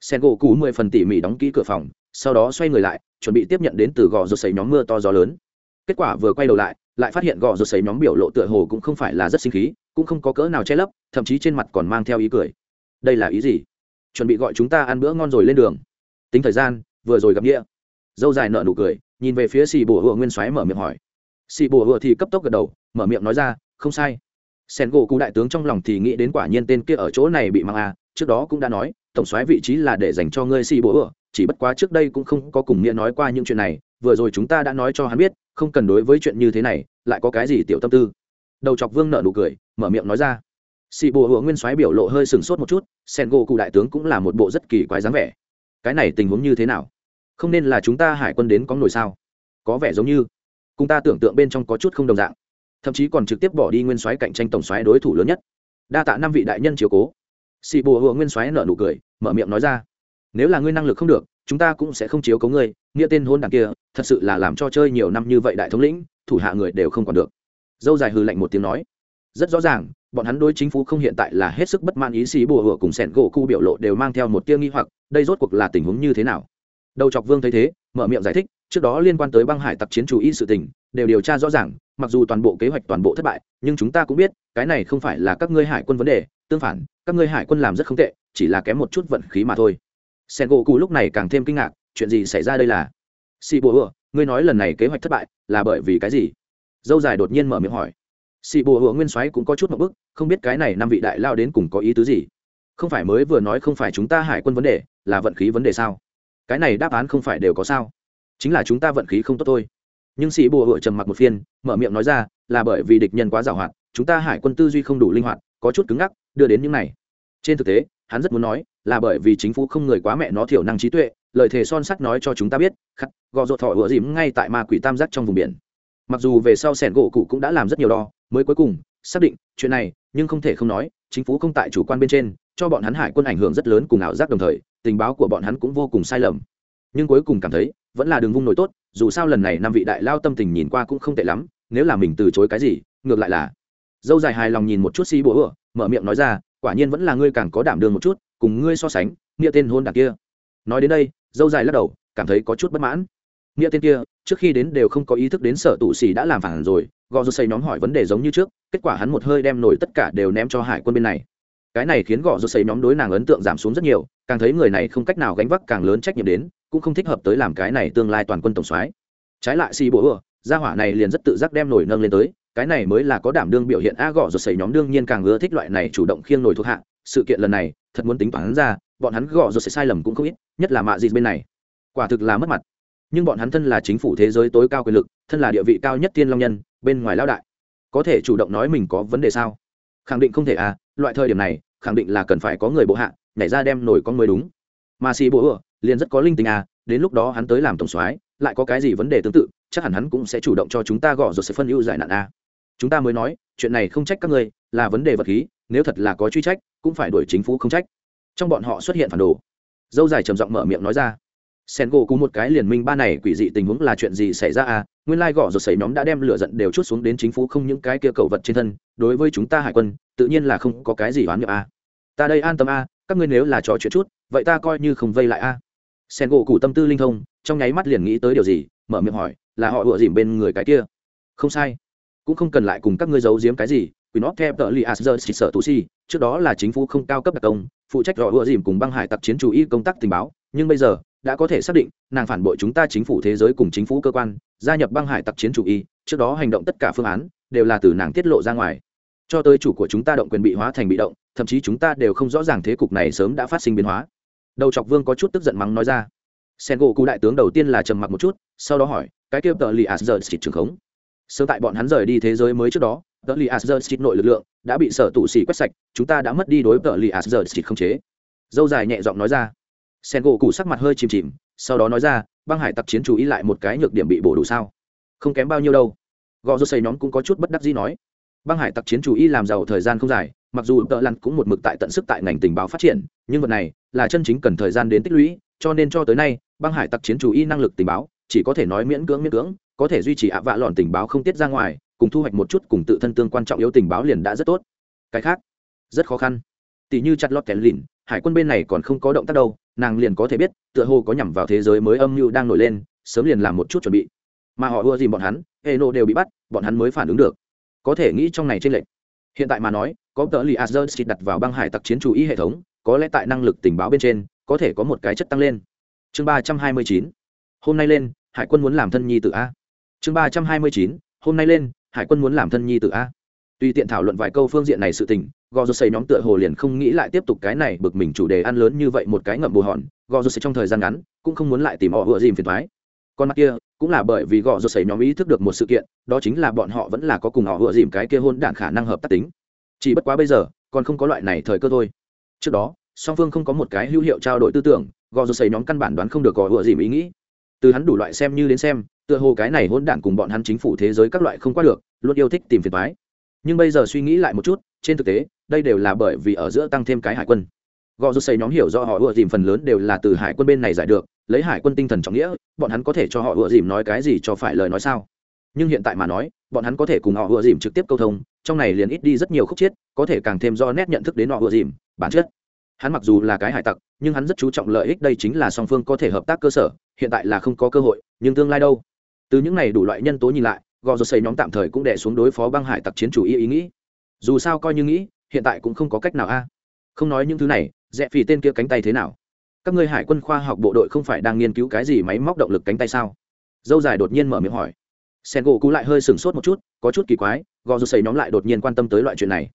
Sen gỗ cụ mười phần tỉ mỉ đóng kỹ cửa phòng, sau đó xoay người lại, chuẩn bị tiếp nhận đến từ gò rột sấy nhóm mưa to gió lớn kết quả vừa quay đầu lại lại phát hiện gò rột sấy nhóm biểu lộ tựa hồ cũng không phải là rất sinh khí, cũng không có cỡ nào che lấp, thậm chí trên mặt còn mang theo ý cười. Đây là ý gì? Chuẩn bị gọi chúng ta ăn bữa ngon rồi lên đường. Tính thời gian, vừa rồi gặp nghĩa. Dâu dài nợ nụ cười, nhìn về phía xì bùa hựa nguyên xoáy mở miệng hỏi. Xì bùa hựa thì cấp tốc gật đầu, mở miệng nói ra, không sai. Sen gỗ cụ đại tướng trong lòng thì nghĩ đến quả nhiên tên kia ở chỗ này bị mang à trước đó cũng đã nói, tổng soái vị trí là để dành cho ngươi xì bùa hựa chỉ bất quá trước đây cũng không có cùng nghĩa nói qua những chuyện này, vừa rồi chúng ta đã nói cho hắn biết không cần đối với chuyện như thế này, lại có cái gì tiểu tâm tư? Đầu chọc vương nợ nụ cười, mở miệng nói ra. Sĩ bùa hựa nguyên soái biểu lộ hơi sừng sốt một chút, sen gỗ cụ đại tướng cũng là một bộ rất kỳ quái dáng vẻ. Cái này tình huống như thế nào? Không nên là chúng ta hải quân đến có nổi sao? Có vẻ giống như cùng ta tưởng tượng bên trong có chút không đồng dạng. Thậm chí còn trực tiếp bỏ đi nguyên soái cạnh tranh tổng soái đối thủ lớn nhất. Đa tạ năm vị đại nhân chiều cố. Sĩ bùa hựa nguyên soái nợ nụ cười, mở miệng nói ra. Nếu là ngươi năng lực không được, chúng ta cũng sẽ không chiếu cấu ngươi, nghĩa tên hôn đảng kia thật sự là làm cho chơi nhiều năm như vậy đại thống lĩnh, thủ hạ người đều không còn được. Dâu dài hư lạnh một tiếng nói, rất rõ ràng, bọn hắn đối chính phủ không hiện tại là hết sức bất mãn ý xí bùa hựa cùng sẻn gỗ cu biểu lộ đều mang theo một tia nghi hoặc, đây rốt cuộc là tình huống như thế nào? Đầu chọc vương thấy thế, mở miệng giải thích, trước đó liên quan tới băng hải tặc chiến chủ y sự tình, đều điều tra rõ ràng, mặc dù toàn bộ kế hoạch toàn bộ thất bại, nhưng chúng ta cũng biết, cái này không phải là các ngươi hải quân vấn đề, tương phản, các ngươi hải quân làm rất không tệ, chỉ là kém một chút vận khí mà thôi. Sen gỗ cụ lúc này càng thêm kinh ngạc, chuyện gì xảy ra đây là? Xì bùa hựa ngươi nói lần này kế hoạch thất bại là bởi vì cái gì? Dâu dài đột nhiên mở miệng hỏi. Xì bùa hựa nguyên soái cũng có chút một bức, không biết cái này năm vị đại lao đến cùng có ý tứ gì? Không phải mới vừa nói không phải chúng ta hải quân vấn đề, là vận khí vấn đề sao? Cái này đáp án không phải đều có sao? Chính là chúng ta vận khí không tốt thôi. Nhưng sĩ bùa hựa trầm mặc một phiên, mở miệng nói ra, là bởi vì địch nhân quá giàu hoạt chúng ta hải quân tư duy không đủ linh hoạt, có chút cứng ngắc, đưa đến những này. Trên thực tế, hắn rất muốn nói, là bởi vì chính phủ không người quá mẹ nó thiểu năng trí tuệ lời thề son sắt nói cho chúng ta biết, khắc, gò rột thọ ựa dìm ngay tại ma quỷ tam giác trong vùng biển. Mặc dù về sau sẻn gỗ cụ cũng đã làm rất nhiều đo, mới cuối cùng, xác định, chuyện này, nhưng không thể không nói, chính phủ không tại chủ quan bên trên, cho bọn hắn hải quân ảnh hưởng rất lớn cùng ảo giác đồng thời, tình báo của bọn hắn cũng vô cùng sai lầm. Nhưng cuối cùng cảm thấy, vẫn là đường vung nổi tốt, dù sao lần này năm vị đại lao tâm tình nhìn qua cũng không tệ lắm, nếu là mình từ chối cái gì, ngược lại là dâu dài hài lòng nhìn một chút xi bố ửa mở miệng nói ra, quả nhiên vẫn là ngươi càng có đảm đường một chút, cùng ngươi so sánh, nghĩa tên hôn đ kia nói đến đây, dâu dài lắc đầu, cảm thấy có chút bất mãn. Nghĩa tên kia, trước khi đến đều không có ý thức đến sở tụ xì đã làm phản rồi, gò rô xây nhóm hỏi vấn đề giống như trước, kết quả hắn một hơi đem nổi tất cả đều ném cho hải quân bên này. Cái này khiến gò rô xây nhóm đối nàng ấn tượng giảm xuống rất nhiều, càng thấy người này không cách nào gánh vác càng lớn trách nhiệm đến, cũng không thích hợp tới làm cái này tương lai toàn quân tổng soái. Trái lại xì bộ ừa gia hỏa này liền rất tự giác đem nổi nâng lên tới, cái này mới là có đảm đương biểu hiện a, gò rồi xây nhóm đương nhiên càng ưa thích loại này chủ động khiêng nổi thuộc hạ, sự kiện lần này, thật muốn tính toán ra bọn hắn gõ rồi sẽ sai lầm cũng không ít, nhất là mạ dịt bên này. Quả thực là mất mặt. Nhưng bọn hắn thân là chính phủ thế giới tối cao quyền lực, thân là địa vị cao nhất tiên long nhân, bên ngoài lao đại. Có thể chủ động nói mình có vấn đề sao? Khẳng định không thể à loại thời điểm này, khẳng định là cần phải có người bộ hạ, nhảy ra đem nổi con mới đúng. Mà xì bộ ựa, liền rất có linh tình à đến lúc đó hắn tới làm tổng soái, lại có cái gì vấn đề tương tự, chắc hẳn hắn cũng sẽ chủ động cho chúng ta gõ rồi sẽ phân ưu giải nạn à? chúng ta mới nói, chuyện này không trách các ngươi, là vấn đề vật khí, nếu thật là có truy trách, cũng phải đuổi chính phủ không trách trong bọn họ xuất hiện phản đồ. Dâu dài trầm giọng mở miệng nói ra. Sen gỗ cú một cái liền minh ba này quỷ dị tình huống là chuyện gì xảy ra à? Nguyên lai gõ rồi xảy nhóm đã đem lửa giận đều chút xuống đến chính phủ không những cái kia cầu vật trên thân, đối với chúng ta hải quân, tự nhiên là không có cái gì oán nhập à. Ta đây an tâm à các ngươi nếu là trò chuyện chút, vậy ta coi như không vây lại à. Sen gỗ cụ tâm tư linh thông, trong nháy mắt liền nghĩ tới điều gì, mở miệng hỏi, là họ ựa dìm bên người cái kia. Không sai. Cũng không cần lại cùng các ngươi giấu giếm cái gì vì nó theo tờ li asger xịt sở tù si, trước đó là chính phủ không cao cấp đặc công phụ trách rõ ưa dìm cùng băng hải tặc chiến chủ y công tác tình báo, nhưng bây giờ, đã có thể xác định, nàng phản bội chúng ta chính phủ thế giới cùng chính phủ cơ quan, gia nhập băng hải tặc chiến chủ y, trước đó hành động tất cả phương án, đều là từ nàng tiết lộ ra ngoài. Cho tới chủ của chúng ta động quyền bị hóa thành bị động, thậm chí chúng ta đều không rõ ràng thế cục này sớm đã phát sinh biến hóa. Đầu chọc vương có chút tức giận mắng nói ra. Sen gỗ cụ đại tướng đầu tiên là trầm mặc một chút, sau đó hỏi, cái kêu tờ li à, asger xịt trường khống? Sớm tại bọn hắn rời đi thế giới mới trước đó, tờ li asger xịt nội lực lượng đã bị sở tụ xỉ quét sạch, chúng ta đã mất đi đối tờ li asger xịt không chế. Dâu dài nhẹ giọng nói ra. Sen gỗ cụ sắc mặt hơi chìm chìm, sau đó nói ra, băng hải tặc chiến chú ý lại một cái nhược điểm bị bổ đủ sao? Không kém bao nhiêu đâu. Gò rô xây nhóm cũng có chút bất đắc dĩ nói. Băng hải tặc chiến chủ ý làm giàu thời gian không dài, mặc dù tợ lặn cũng một mực tại tận sức tại ngành tình báo phát triển, nhưng vật này là chân chính cần thời gian đến tích lũy, cho nên cho tới nay, băng hải tặc chiến chủ ý năng lực tình báo chỉ có thể nói miễn cưỡng miễn cưỡng có thể duy trì ạ vạ lòn tình báo không tiết ra ngoài, cùng thu hoạch một chút cùng tự thân tương quan trọng yếu tình báo liền đã rất tốt. Cái khác, rất khó khăn. Tỷ như chặt lọt kèn lìn, hải quân bên này còn không có động tác đâu, nàng liền có thể biết, tựa hồ có nhằm vào thế giới mới âm mưu đang nổi lên, sớm liền làm một chút chuẩn bị. Mà họ ưa dìm bọn hắn, hệ nộ đều bị bắt, bọn hắn mới phản ứng được. Có thể nghĩ trong này trên lệnh hiện tại mà nói, có tờ li azers đặt vào băng hải tặc chiến chủ ý hệ thống, có lẽ tại năng lực tình báo bên trên, có thể có một cái chất tăng lên. Chương ba trăm hai mươi chín. Hôm nay lên, hải quân muốn làm thân nhi tự a chương ba trăm hai mươi chín, hôm nay lên, hải quân muốn làm thân nhi tự a. Tuy tiện thảo luận vài câu phương diện này sự tình, gò rô xây nhóm tựa hồ liền không nghĩ lại tiếp tục cái này bực mình chủ đề ăn lớn như vậy một cái ngậm bù hòn, gò rô xây trong thời gian ngắn cũng không muốn lại tìm họ vừa dìm phiền thoái con mắt kia, cũng là bởi vì gò rô xây nhóm ý thức được một sự kiện, đó chính là bọn họ vẫn là có cùng họ vừa dìm cái kia hôn đản khả năng hợp tác tính. Chỉ bất quá bây giờ, còn không có loại này thời cơ thôi. Trước đó, song phương không có một cái hữu hiệu trao đổi tư tưởng, gò rô xây nhóm căn bản đoán không được gò vừa dìm ý nghĩ. Từ hắn đủ loại xem như đến xem tựa hồ cái này hôn đản cùng bọn hắn chính phủ thế giới các loại không qua được, luôn yêu thích tìm phiền thoái nhưng bây giờ suy nghĩ lại một chút, trên thực tế, đây đều là bởi vì ở giữa tăng thêm cái hải quân. Gò rút xây nhóm hiểu do họ ùa dìm phần lớn đều là từ hải quân bên này giải được, lấy hải quân tinh thần trọng nghĩa, bọn hắn có thể cho họ ùa dìm nói cái gì cho phải lời nói sao? Nhưng hiện tại mà nói, bọn hắn có thể cùng họ ùa dìm trực tiếp câu thông, trong này liền ít đi rất nhiều khúc chiết có thể càng thêm do nét nhận thức đến họ ùa dìm, bản chất. Hắn mặc dù là cái hải tặc, nhưng hắn rất chú trọng lợi ích đây chính là song phương có thể hợp tác cơ sở, hiện tại là không có cơ hội, nhưng tương lai đâu? Từ những này đủ loại nhân tố nhìn lại, gò rột xây nhóm tạm thời cũng đẻ xuống đối phó băng hải tặc chiến chủ ý ý nghĩ. Dù sao coi như nghĩ, hiện tại cũng không có cách nào a. Không nói những thứ này rẽ phì tên kia cánh tay thế nào? Các ngươi hải quân khoa học bộ đội không phải đang nghiên cứu cái gì máy móc động lực cánh tay sao? Dâu dài đột nhiên mở miệng hỏi. Sen gỗ cú lại hơi sửng sốt một chút, có chút kỳ quái, gò rột xây nhóm lại đột nhiên quan tâm tới loại chuyện này.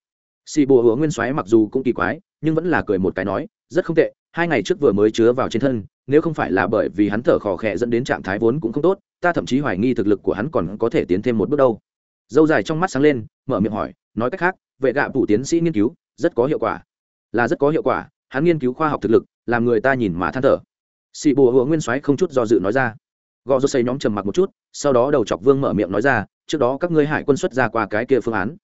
Xì bùa hứa nguyên soái mặc dù cũng kỳ quái, nhưng vẫn là cười một cái nói, rất không tệ hai ngày trước vừa mới chứa vào trên thân, nếu không phải là bởi vì hắn thở khò khẽ dẫn đến trạng thái vốn cũng không tốt, ta thậm chí hoài nghi thực lực của hắn còn có thể tiến thêm một bước đâu. Dâu dài trong mắt sáng lên, mở miệng hỏi, nói cách khác, vệ gạ phủ tiến sĩ nghiên cứu, rất có hiệu quả. Là rất có hiệu quả, hắn nghiên cứu khoa học thực lực, làm người ta nhìn mà than thở. Xị bùa hùa nguyên soái không chút do dự nói ra. Gò rô xây nhóm trầm mặc một chút, sau đó đầu chọc vương mở miệng nói ra, trước đó các ngươi hải quân xuất ra qua cái kia phương án.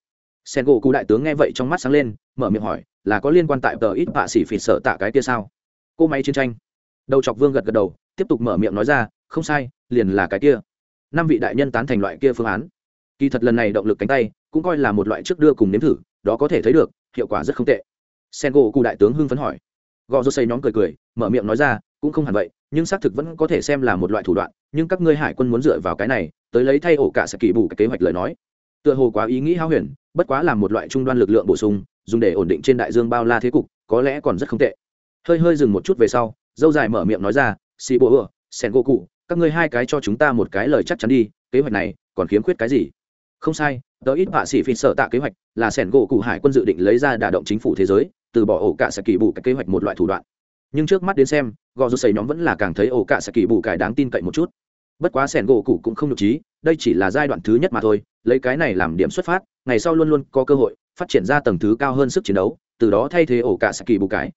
Sen gỗ cụ đại tướng nghe vậy trong mắt sáng lên, mở miệng hỏi, là có liên quan tại tờ ít bạ xỉ phỉ sợ tạ cái kia sao? Cô máy chiến tranh. Đầu chọc vương gật gật đầu, tiếp tục mở miệng nói ra, không sai, liền là cái kia. Năm vị đại nhân tán thành loại kia phương án. Kỳ thật lần này động lực cánh tay, cũng coi là một loại trước đưa cùng nếm thử, đó có thể thấy được, hiệu quả rất không tệ. Sen gỗ cụ đại tướng hưng phấn hỏi. Gò rô xây nhóm cười cười, mở miệng nói ra, cũng không hẳn vậy, nhưng xác thực vẫn có thể xem là một loại thủ đoạn, nhưng các ngươi hải quân muốn dựa vào cái này, tới lấy thay ổ cả sẽ kỳ bù cái kế hoạch lời nói. Tựa hồ quá ý nghĩ hao huyền, bất quá là một loại trung đoan lực lượng bổ sung, dùng để ổn định trên đại dương bao la thế cục, có lẽ còn rất không tệ hơi hơi dừng một chút về sau, dâu dài mở miệng nói ra xì bộ ựa sen gỗ cụ, các ngươi hai cái cho chúng ta một cái lời chắc chắn đi, kế hoạch này còn khiếm khuyết cái gì? Không sai, tớ ít bạ sĩ phi sợ tạ kế hoạch là sẻn gỗ cụ hải quân dự định lấy ra đả động chính phủ thế giới, từ bỏ ổ cả sẽ kỳ bù cái kế hoạch một loại thủ đoạn. Nhưng trước mắt đến xem, gò rút xầy nhóm vẫn là càng thấy ổ cả sẽ kỳ bù cải đáng tin cậy một chút. Bất quá sẻn gỗ cụ cũng không nhục trí, đây chỉ là giai đoạn thứ nhất mà thôi, lấy cái này làm điểm xuất phát, ngày sau luôn luôn có cơ hội phát triển ra tầng thứ cao hơn sức chiến đấu, từ đó thay thế ổ cả sẽ kỳ bù cái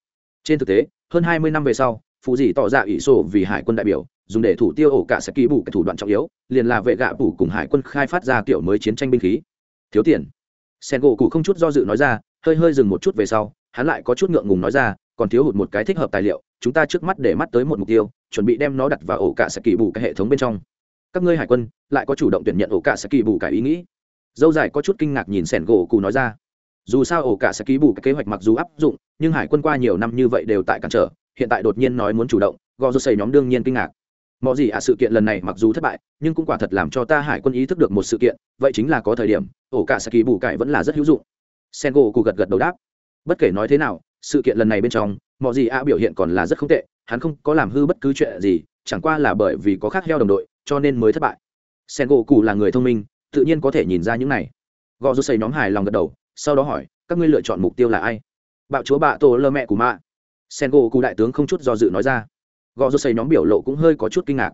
trên thực tế, hơn hai mươi năm về sau phụ dị tỏ ra ỷ sổ vì hải quân đại biểu, dùng để thủ tiêu ổ cả sẽ ký bù cái thủ đoạn trọng yếu, liền là vệ gạ bù cùng hải quân khai phát ra kiểu mới chiến tranh binh khí. Thiếu tiền. Sen gỗ cụ không chút do dự nói ra, hơi hơi dừng một chút về sau, hắn lại có chút ngượng ngùng nói ra, còn thiếu hụt một cái thích hợp tài liệu, chúng ta trước mắt để mắt tới một mục tiêu, chuẩn bị đem nó đặt vào ổ cả sẽ kỳ bù cái hệ thống bên trong. Các ngươi hải quân, lại có chủ động tuyển nhận ổ cả sẽ kỳ bù cái ý nghĩ. Dâu dài có chút kinh ngạc nhìn sẻn gỗ cụ nói ra dù sao ổ cả sẽ ký bù cái kế hoạch mặc dù áp dụng, nhưng hải quân qua nhiều năm như vậy đều tại cản trở, hiện tại đột nhiên nói muốn chủ động, gò rô xây nhóm đương nhiên kinh ngạc. Mọi gì ạ, sự kiện lần này mặc dù thất bại, nhưng cũng quả thật làm cho ta hải quân ý thức được một sự kiện, vậy chính là có thời điểm, ổ cả saki bù cải vẫn là rất hữu dụng. Sen gỗ cụ gật gật đầu đáp. Bất kể nói thế nào, sự kiện lần này bên trong mọi gì ạ biểu hiện còn là rất không tệ, hắn không có làm hư bất cứ chuyện gì, chẳng qua là bởi vì có khác heo đồng đội, cho nên mới thất bại. Sen gỗ cụ là người thông minh, tự nhiên có thể nhìn ra những này. Gò rô xây nhóm hài lòng gật đầu sau đó hỏi, các ngươi lựa chọn mục tiêu là ai? Bạo chúa bạ tổ lơ mẹ của mạ. Sen gỗ cụ đại tướng không chút do dự nói ra. Gò rô xây nhóm biểu lộ cũng hơi có chút kinh ngạc.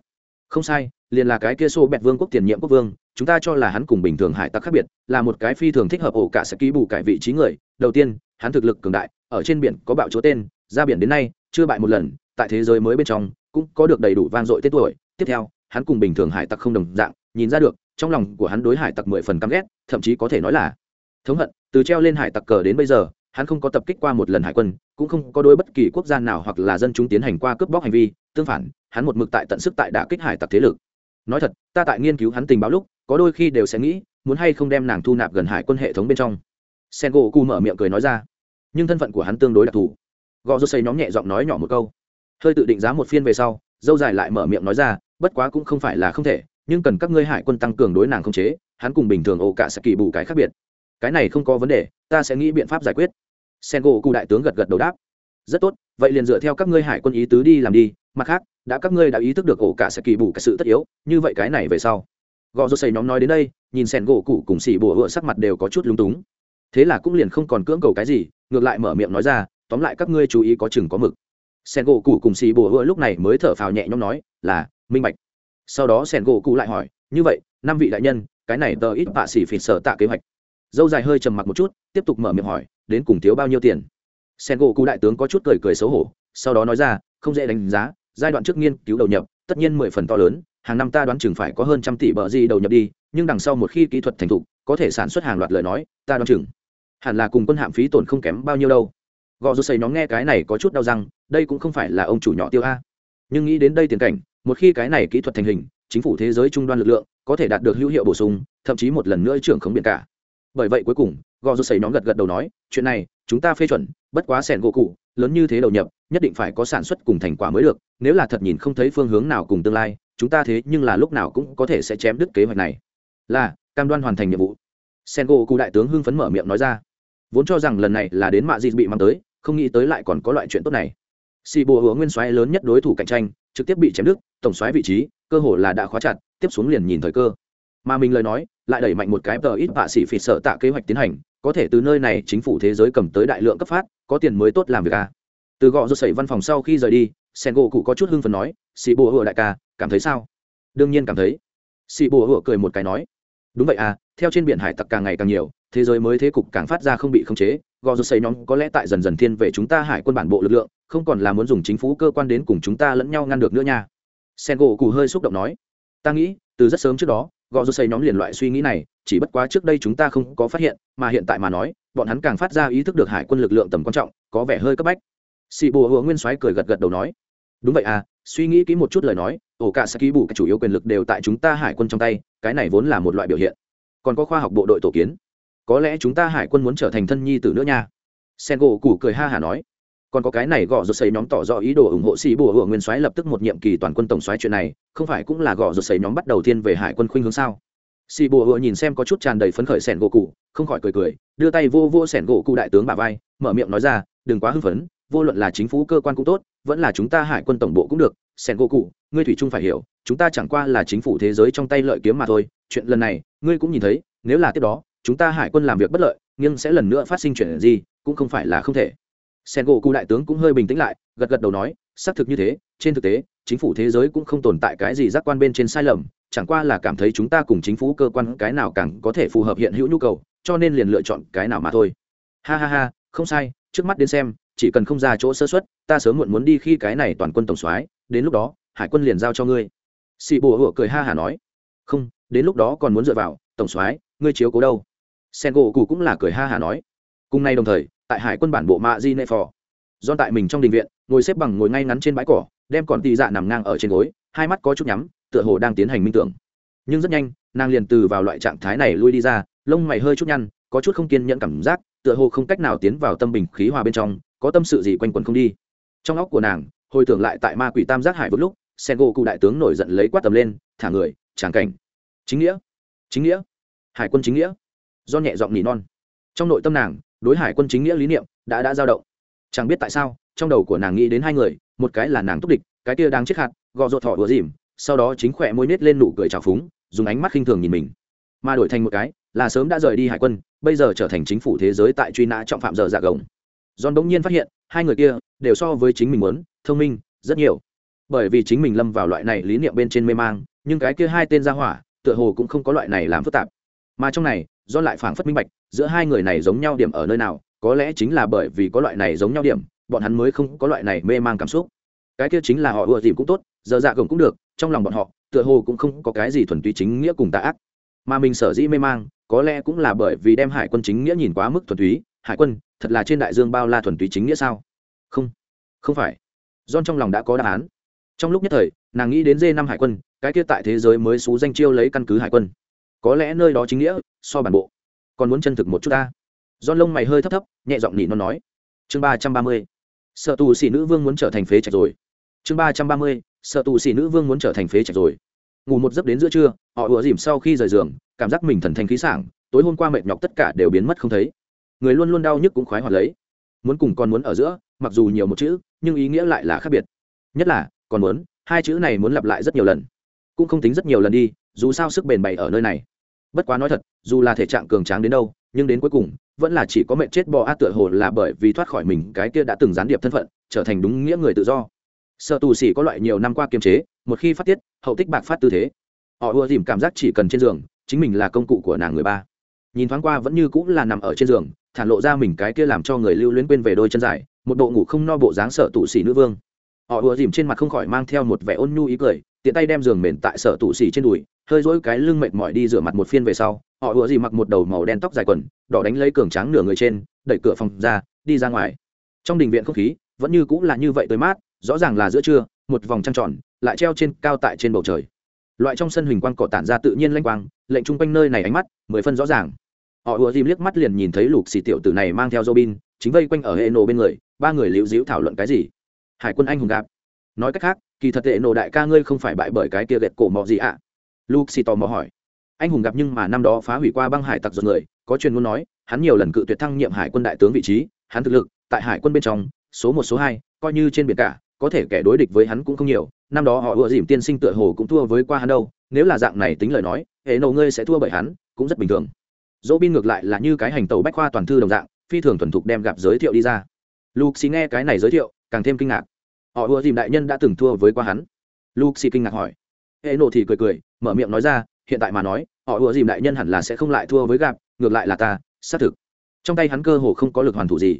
Không sai, liền là cái kia xô bẹt vương quốc tiền nhiệm quốc vương, chúng ta cho là hắn cùng bình thường hải tặc khác biệt, là một cái phi thường thích hợp ổ cả sẽ ký bù cải vị trí người. Đầu tiên, hắn thực lực cường đại, ở trên biển có bạo chúa tên, ra biển đến nay, chưa bại một lần, tại thế giới mới bên trong, cũng có được đầy đủ vang dội tên tuổi. Tiếp theo, hắn cùng bình thường hải tặc không đồng dạng, nhìn ra được, trong lòng của hắn đối hải tặc mười phần căm ghét, thậm chí có thể nói là thống hận, từ treo lên hải tặc cờ đến bây giờ, hắn không có tập kích qua một lần hải quân, cũng không có đối bất kỳ quốc gia nào hoặc là dân chúng tiến hành qua cướp bóc hành vi, tương phản, hắn một mực tại tận sức tại đả kích hải tặc thế lực. Nói thật, ta tại nghiên cứu hắn tình báo lúc, có đôi khi đều sẽ nghĩ, muốn hay không đem nàng thu nạp gần hải quân hệ thống bên trong. Sen gỗ cu mở miệng cười nói ra. Nhưng thân phận của hắn tương đối đặc thù. Gò rô xây nhóm nhẹ giọng nói nhỏ một câu. Hơi tự định giá một phiên về sau, dâu dài lại mở miệng nói ra, bất quá cũng không phải là không thể, nhưng cần các ngươi hải quân tăng cường đối nàng không chế, hắn cùng bình thường ổ cả sẽ kỳ bù cái khác biệt cái này không có vấn đề, ta sẽ nghĩ biện pháp giải quyết. Sen gỗ cụ đại tướng gật gật đầu đáp. Rất tốt, vậy liền dựa theo các ngươi hải quân ý tứ đi làm đi, mặt khác, đã các ngươi đã ý thức được ổ cả sẽ kỳ bù cái sự tất yếu, như vậy cái này về sau. Gò rô xây nhóm nói đến đây, nhìn sen gỗ cụ cùng xỉ bùa vựa sắc mặt đều có chút lúng túng. Thế là cũng liền không còn cưỡng cầu cái gì, ngược lại mở miệng nói ra, tóm lại các ngươi chú ý có chừng có mực. Sen gỗ cụ cùng xì bùa hựa lúc này mới thở phào nhẹ nhõm nói, là, minh bạch. Sau đó sen gỗ cụ lại hỏi, như vậy, năm vị đại nhân, cái này tờ ít bạ xỉ phịt sở tạ kế hoạch dâu dài hơi trầm mặc một chút, tiếp tục mở miệng hỏi, đến cùng thiếu bao nhiêu tiền? Sen gỗ cụ đại tướng có chút cười cười xấu hổ, sau đó nói ra, không dễ đánh giá, giai đoạn trước nghiên cứu đầu nhập, tất nhiên mười phần to lớn, hàng năm ta đoán chừng phải có hơn trăm tỷ bờ gì đầu nhập đi, nhưng đằng sau một khi kỹ thuật thành thục, có thể sản xuất hàng loạt lời nói, ta đoán chừng hẳn là cùng quân hạm phí tổn không kém bao nhiêu đâu. Gò rô xây nhóm nghe cái này có chút đau răng, đây cũng không phải là ông chủ nhỏ tiêu a. Nhưng nghĩ đến đây tiền cảnh, một khi cái này kỹ thuật thành hình, chính phủ thế giới trung đoan lực lượng, có thể đạt được hữu hiệu bổ sung, thậm chí một lần nữa trưởng khống biển cả bởi vậy cuối cùng, gò rút xầy nhóm gật gật đầu nói, chuyện này, chúng ta phê chuẩn, bất quá sẻn gỗ cụ, lớn như thế đầu nhập, nhất định phải có sản xuất cùng thành quả mới được, nếu là thật nhìn không thấy phương hướng nào cùng tương lai, chúng ta thế nhưng là lúc nào cũng có thể sẽ chém đứt kế hoạch này. Là, cam đoan hoàn thành nhiệm vụ. Sen gỗ cụ đại tướng hưng phấn mở miệng nói ra. Vốn cho rằng lần này là đến mạ dịt bị mang tới, không nghĩ tới lại còn có loại chuyện tốt này. Xì bùa hứa nguyên soái lớn nhất đối thủ cạnh tranh, trực tiếp bị chém đứt, tổng soái vị trí, cơ hồ là đã khóa chặt, tiếp xuống liền nhìn thời cơ. Mà mình lời nói lại đẩy mạnh một cái tờ ít bạ xỉ phỉ sợ tạ kế hoạch tiến hành, có thể từ nơi này chính phủ thế giới cầm tới đại lượng cấp phát, có tiền mới tốt làm việc à. từ gọ rột sẩy văn phòng sau khi rời đi sen gỗ cụ có chút hưng phần nói xì bùa hựa đại ca, cảm thấy sao? Đương nhiên cảm thấy. Xì bùa hựa cười một cái nói, đúng vậy à theo trên biển hải tặc càng ngày càng nhiều, thế giới mới thế cục càng phát ra không bị khống chế gò rô xây nhóm có lẽ tại dần dần thiên về chúng ta hải quân bản bộ lực lượng, không còn là muốn dùng chính phủ cơ quan đến cùng chúng ta lẫn nhau ngăn được nữa nha. Sen gỗ cụ hơi xúc động nói, ta nghĩ, từ rất sớm trước đó gò rô xây nhóm liền loại suy nghĩ này, chỉ bất quá trước đây chúng ta không có phát hiện, mà hiện tại mà nói, bọn hắn càng phát ra ý thức được hải quân lực lượng tầm quan trọng, có vẻ hơi cấp bách. Xì bùa hùa nguyên soái cười gật gật đầu nói, đúng vậy à suy nghĩ kỹ một chút lời nói, ổ cả sẽ ký bù chủ yếu quyền lực đều tại chúng ta hải quân trong tay, cái này vốn là một loại biểu hiện. Còn có khoa học bộ đội tổ kiến. Có lẽ chúng ta hải quân muốn trở thành thân nhi tử nữa nha. Sen gỗ củ cười ha hả nói còn có cái này gõ rột xấy nhóm tỏ rõ ý đồ ủng hộ sĩ bùa hựa nguyên soái lập tức một nhiệm kỳ toàn quân tổng soái chuyện này, không phải cũng là gõ rột xấy nhóm bắt đầu tiên về hải quân khuynh hướng sao? Sĩ bùa hựa nhìn xem có chút tràn đầy phấn khởi sẻn gỗ cụ, không khỏi cười cười, đưa tay vô vô sẻn gỗ cụ đại tướng bà vai, mở miệng nói ra, đừng quá hưng phấn, vô luận là chính phủ cơ quan cũng tốt, vẫn là chúng ta hải quân tổng bộ cũng được, sẻn gỗ cụ, ngươi thủy trung phải hiểu, chúng ta chẳng qua là chính phủ thế giới trong tay lợi kiếm mà thôi, chuyện lần này, ngươi cũng nhìn thấy, nếu là tiếp đó, chúng ta hải quân làm việc bất lợi nhưng sẽ lần nữa phát sinh chuyện gì, cũng không phải là không thể sen gỗ cụ đại tướng cũng hơi bình tĩnh lại, gật gật đầu nói, xác thực như thế, trên thực tế, chính phủ thế giới cũng không tồn tại cái gì giác quan bên trên sai lầm, chẳng qua là cảm thấy chúng ta cùng chính phủ cơ quan cái nào càng có thể phù hợp hiện hữu nhu cầu, cho nên liền lựa chọn cái nào mà thôi. Ha ha ha, không sai, trước mắt đến xem, chỉ cần không ra chỗ sơ xuất ta sớm muộn muốn đi khi cái này toàn quân tổng soái, đến lúc đó, hải quân liền giao cho ngươi. Xì bồ hựa cười ha hả nói, không, đến lúc đó còn muốn dựa vào, tổng soái, ngươi chiếu cố đâu? Sen gỗ cụ cũng là cười ha hả nói, cùng nay đồng thời tại hải quân bản bộ mạ di nệ phò. Do tại mình trong đình viện, ngồi xếp bằng ngồi ngay ngắn trên bãi cỏ, đem còn tì dạ nằm ngang ở trên gối, hai mắt có chút nhắm, tựa hồ đang tiến hành minh tưởng. Nhưng rất nhanh, nàng liền từ vào loại trạng thái này lui đi ra, lông mày hơi chút nhăn, có chút không kiên nhẫn cảm giác, tựa hồ không cách nào tiến vào tâm bình khí hòa bên trong, có tâm sự gì quanh quẩn không đi. Trong óc của nàng, hồi tưởng lại tại ma quỷ tam giác hải vực lúc sen gỗ cụ đại tướng nổi giận lấy quát tầm lên, thả người, tràng cảnh. Chính nghĩa. Chính nghĩa. Hải quân chính nghĩa. Do nhẹ giọng nỉ non. Trong nội tâm nàng đối hải quân chính nghĩa lý niệm đã đã dao động. Chẳng biết tại sao, trong đầu của nàng nghĩ đến hai người, một cái là nàng túc địch, cái kia đang chết hạt, gò ruột thỏ vừa dìm, sau đó chính khỏe môi nết lên nụ cười trào phúng, dùng ánh mắt khinh thường nhìn mình. Mà đổi thành một cái, là sớm đã rời đi hải quân, bây giờ trở thành chính phủ thế giới tại truy nã trọng phạm giờ dạ gồng. John bỗng nhiên phát hiện, hai người kia đều so với chính mình muốn, thông minh, rất nhiều. Bởi vì chính mình lâm vào loại này lý niệm bên trên mê mang, nhưng cái kia hai tên gia hỏa, tựa hồ cũng không có loại này làm phức tạp. Mà trong này do lại phảng phất minh bạch giữa hai người này giống nhau điểm ở nơi nào, có lẽ chính là bởi vì có loại này giống nhau điểm, bọn hắn mới không có loại này mê mang cảm xúc. Cái kia chính là họ ưa tìm cũng tốt, giờ dạ gồng cũng được, trong lòng bọn họ, tựa hồ cũng không có cái gì thuần túy chính nghĩa cùng tà ác. Mà mình sở dĩ mê mang, có lẽ cũng là bởi vì đem hải quân chính nghĩa nhìn quá mức thuần túy. Hải quân, thật là trên đại dương bao la thuần túy chính nghĩa sao? Không không phải. John trong lòng đã có đáp án. Trong lúc nhất thời, nàng nghĩ đến d năm hải quân, cái kia tại thế giới mới xú danh chiêu lấy căn cứ hải quân. Có lẽ nơi đó chính nghĩa, so bản bộ còn muốn chân thực một chút ta. Don lông mày hơi thấp thấp, nhẹ giọng nỉ nó nói. Chương ba trăm ba mươi, sợ tù xỉ nữ vương muốn trở thành phế trạch rồi. Chương ba trăm ba mươi, sợ tù xỉ nữ vương muốn trở thành phế trạch rồi. Ngủ một giấc đến giữa trưa, họ ùa dìm sau khi rời giường, cảm giác mình thần thanh khí sảng, tối hôm qua mệt nhọc tất cả đều biến mất không thấy. Người luôn luôn đau nhức cũng khoái hoạt lấy. Muốn cùng con muốn ở giữa, mặc dù nhiều một chữ, nhưng ý nghĩa lại là khác biệt. Nhất là còn muốn, hai chữ này muốn lặp lại rất nhiều lần. Cũng không tính rất nhiều lần đi, dù sao sức bền bày ở nơi này bất quá nói thật, dù là thể trạng cường tráng đến đâu, nhưng đến cuối cùng, vẫn là chỉ có mệnh chết bò a tựa hồ là bởi vì thoát khỏi mình cái kia đã từng gián điệp thân phận, trở thành đúng nghĩa người tự do. Sợ tù xỉ có loại nhiều năm qua kiềm chế, một khi phát tiết, hậu tích bạc phát tư thế. Họ ùa dìm cảm giác chỉ cần trên giường, chính mình là công cụ của nàng người ba. Nhìn thoáng qua vẫn như cũng là nằm ở trên giường, thản lộ ra mình cái kia làm cho người lưu luyến quên về đôi chân dài, một bộ ngủ không no bộ dáng sợ tù xỉ nữ vương. Họ ùa dìm trên mặt không khỏi mang theo một vẻ ôn nhu ý cười tiện tay đem giường mền tại sở tủ xì trên đùi, hơi dỗi cái lưng mệt mỏi đi rửa mặt một phiên về sau, họ ùa gì mặc một đầu màu đen tóc dài quần, đỏ đánh lấy cường tráng nửa người trên, đẩy cửa phòng ra, đi ra ngoài. Trong đình viện không khí vẫn như cũng là như vậy tới mát, rõ ràng là giữa trưa, một vòng trăng tròn lại treo trên cao tại trên bầu trời. Loại trong sân huỳnh quang cỏ tản ra tự nhiên lanh quang, lệnh chung quanh nơi này ánh mắt mười phân rõ ràng. Họ ùa dìm liếc mắt liền nhìn thấy lục xì tiểu tử này mang theo robin, chính vây quanh ở hệ nổ bên người, ba người liễu diễu thảo luận cái gì? Hải quân anh hùng gạp nói cách khác kỳ thật tệ nổ đại ca ngươi không phải bại bởi cái kia gẹt cổ mọ gì ạ? À? lục xì tò mò hỏi. Anh hùng gặp nhưng mà năm đó phá hủy qua băng hải tặc giật người, có truyền muốn nói, hắn nhiều lần cự tuyệt thăng nhiệm hải quân đại tướng vị trí, hắn thực lực, tại hải quân bên trong, số một, số hai, coi như trên biển cả, có thể kẻ đối địch với hắn cũng không nhiều, năm đó họ ùa dìm tiên sinh tựa hồ cũng thua với qua hắn đâu, nếu là dạng này tính lời nói, hệ nổ ngươi sẽ thua bởi hắn, cũng rất bình thường. Dỗ bin ngược lại là như cái hành tàu bách khoa toàn thư đồng dạng, phi thường thuần thục đem gặp giới thiệu đi ra. Luke xì nghe cái này giới thiệu, càng thêm kinh ngạc họ ùa dìm đại nhân đã từng thua với qua hắn. Luke xì kinh ngạc hỏi. Hệ nộ thì cười cười, mở miệng nói ra, hiện tại mà nói, họ ùa dìm đại nhân hẳn là sẽ không lại thua với gạp ngược lại là ta, xác thực. Trong tay hắn cơ hồ không có lực hoàn thủ gì.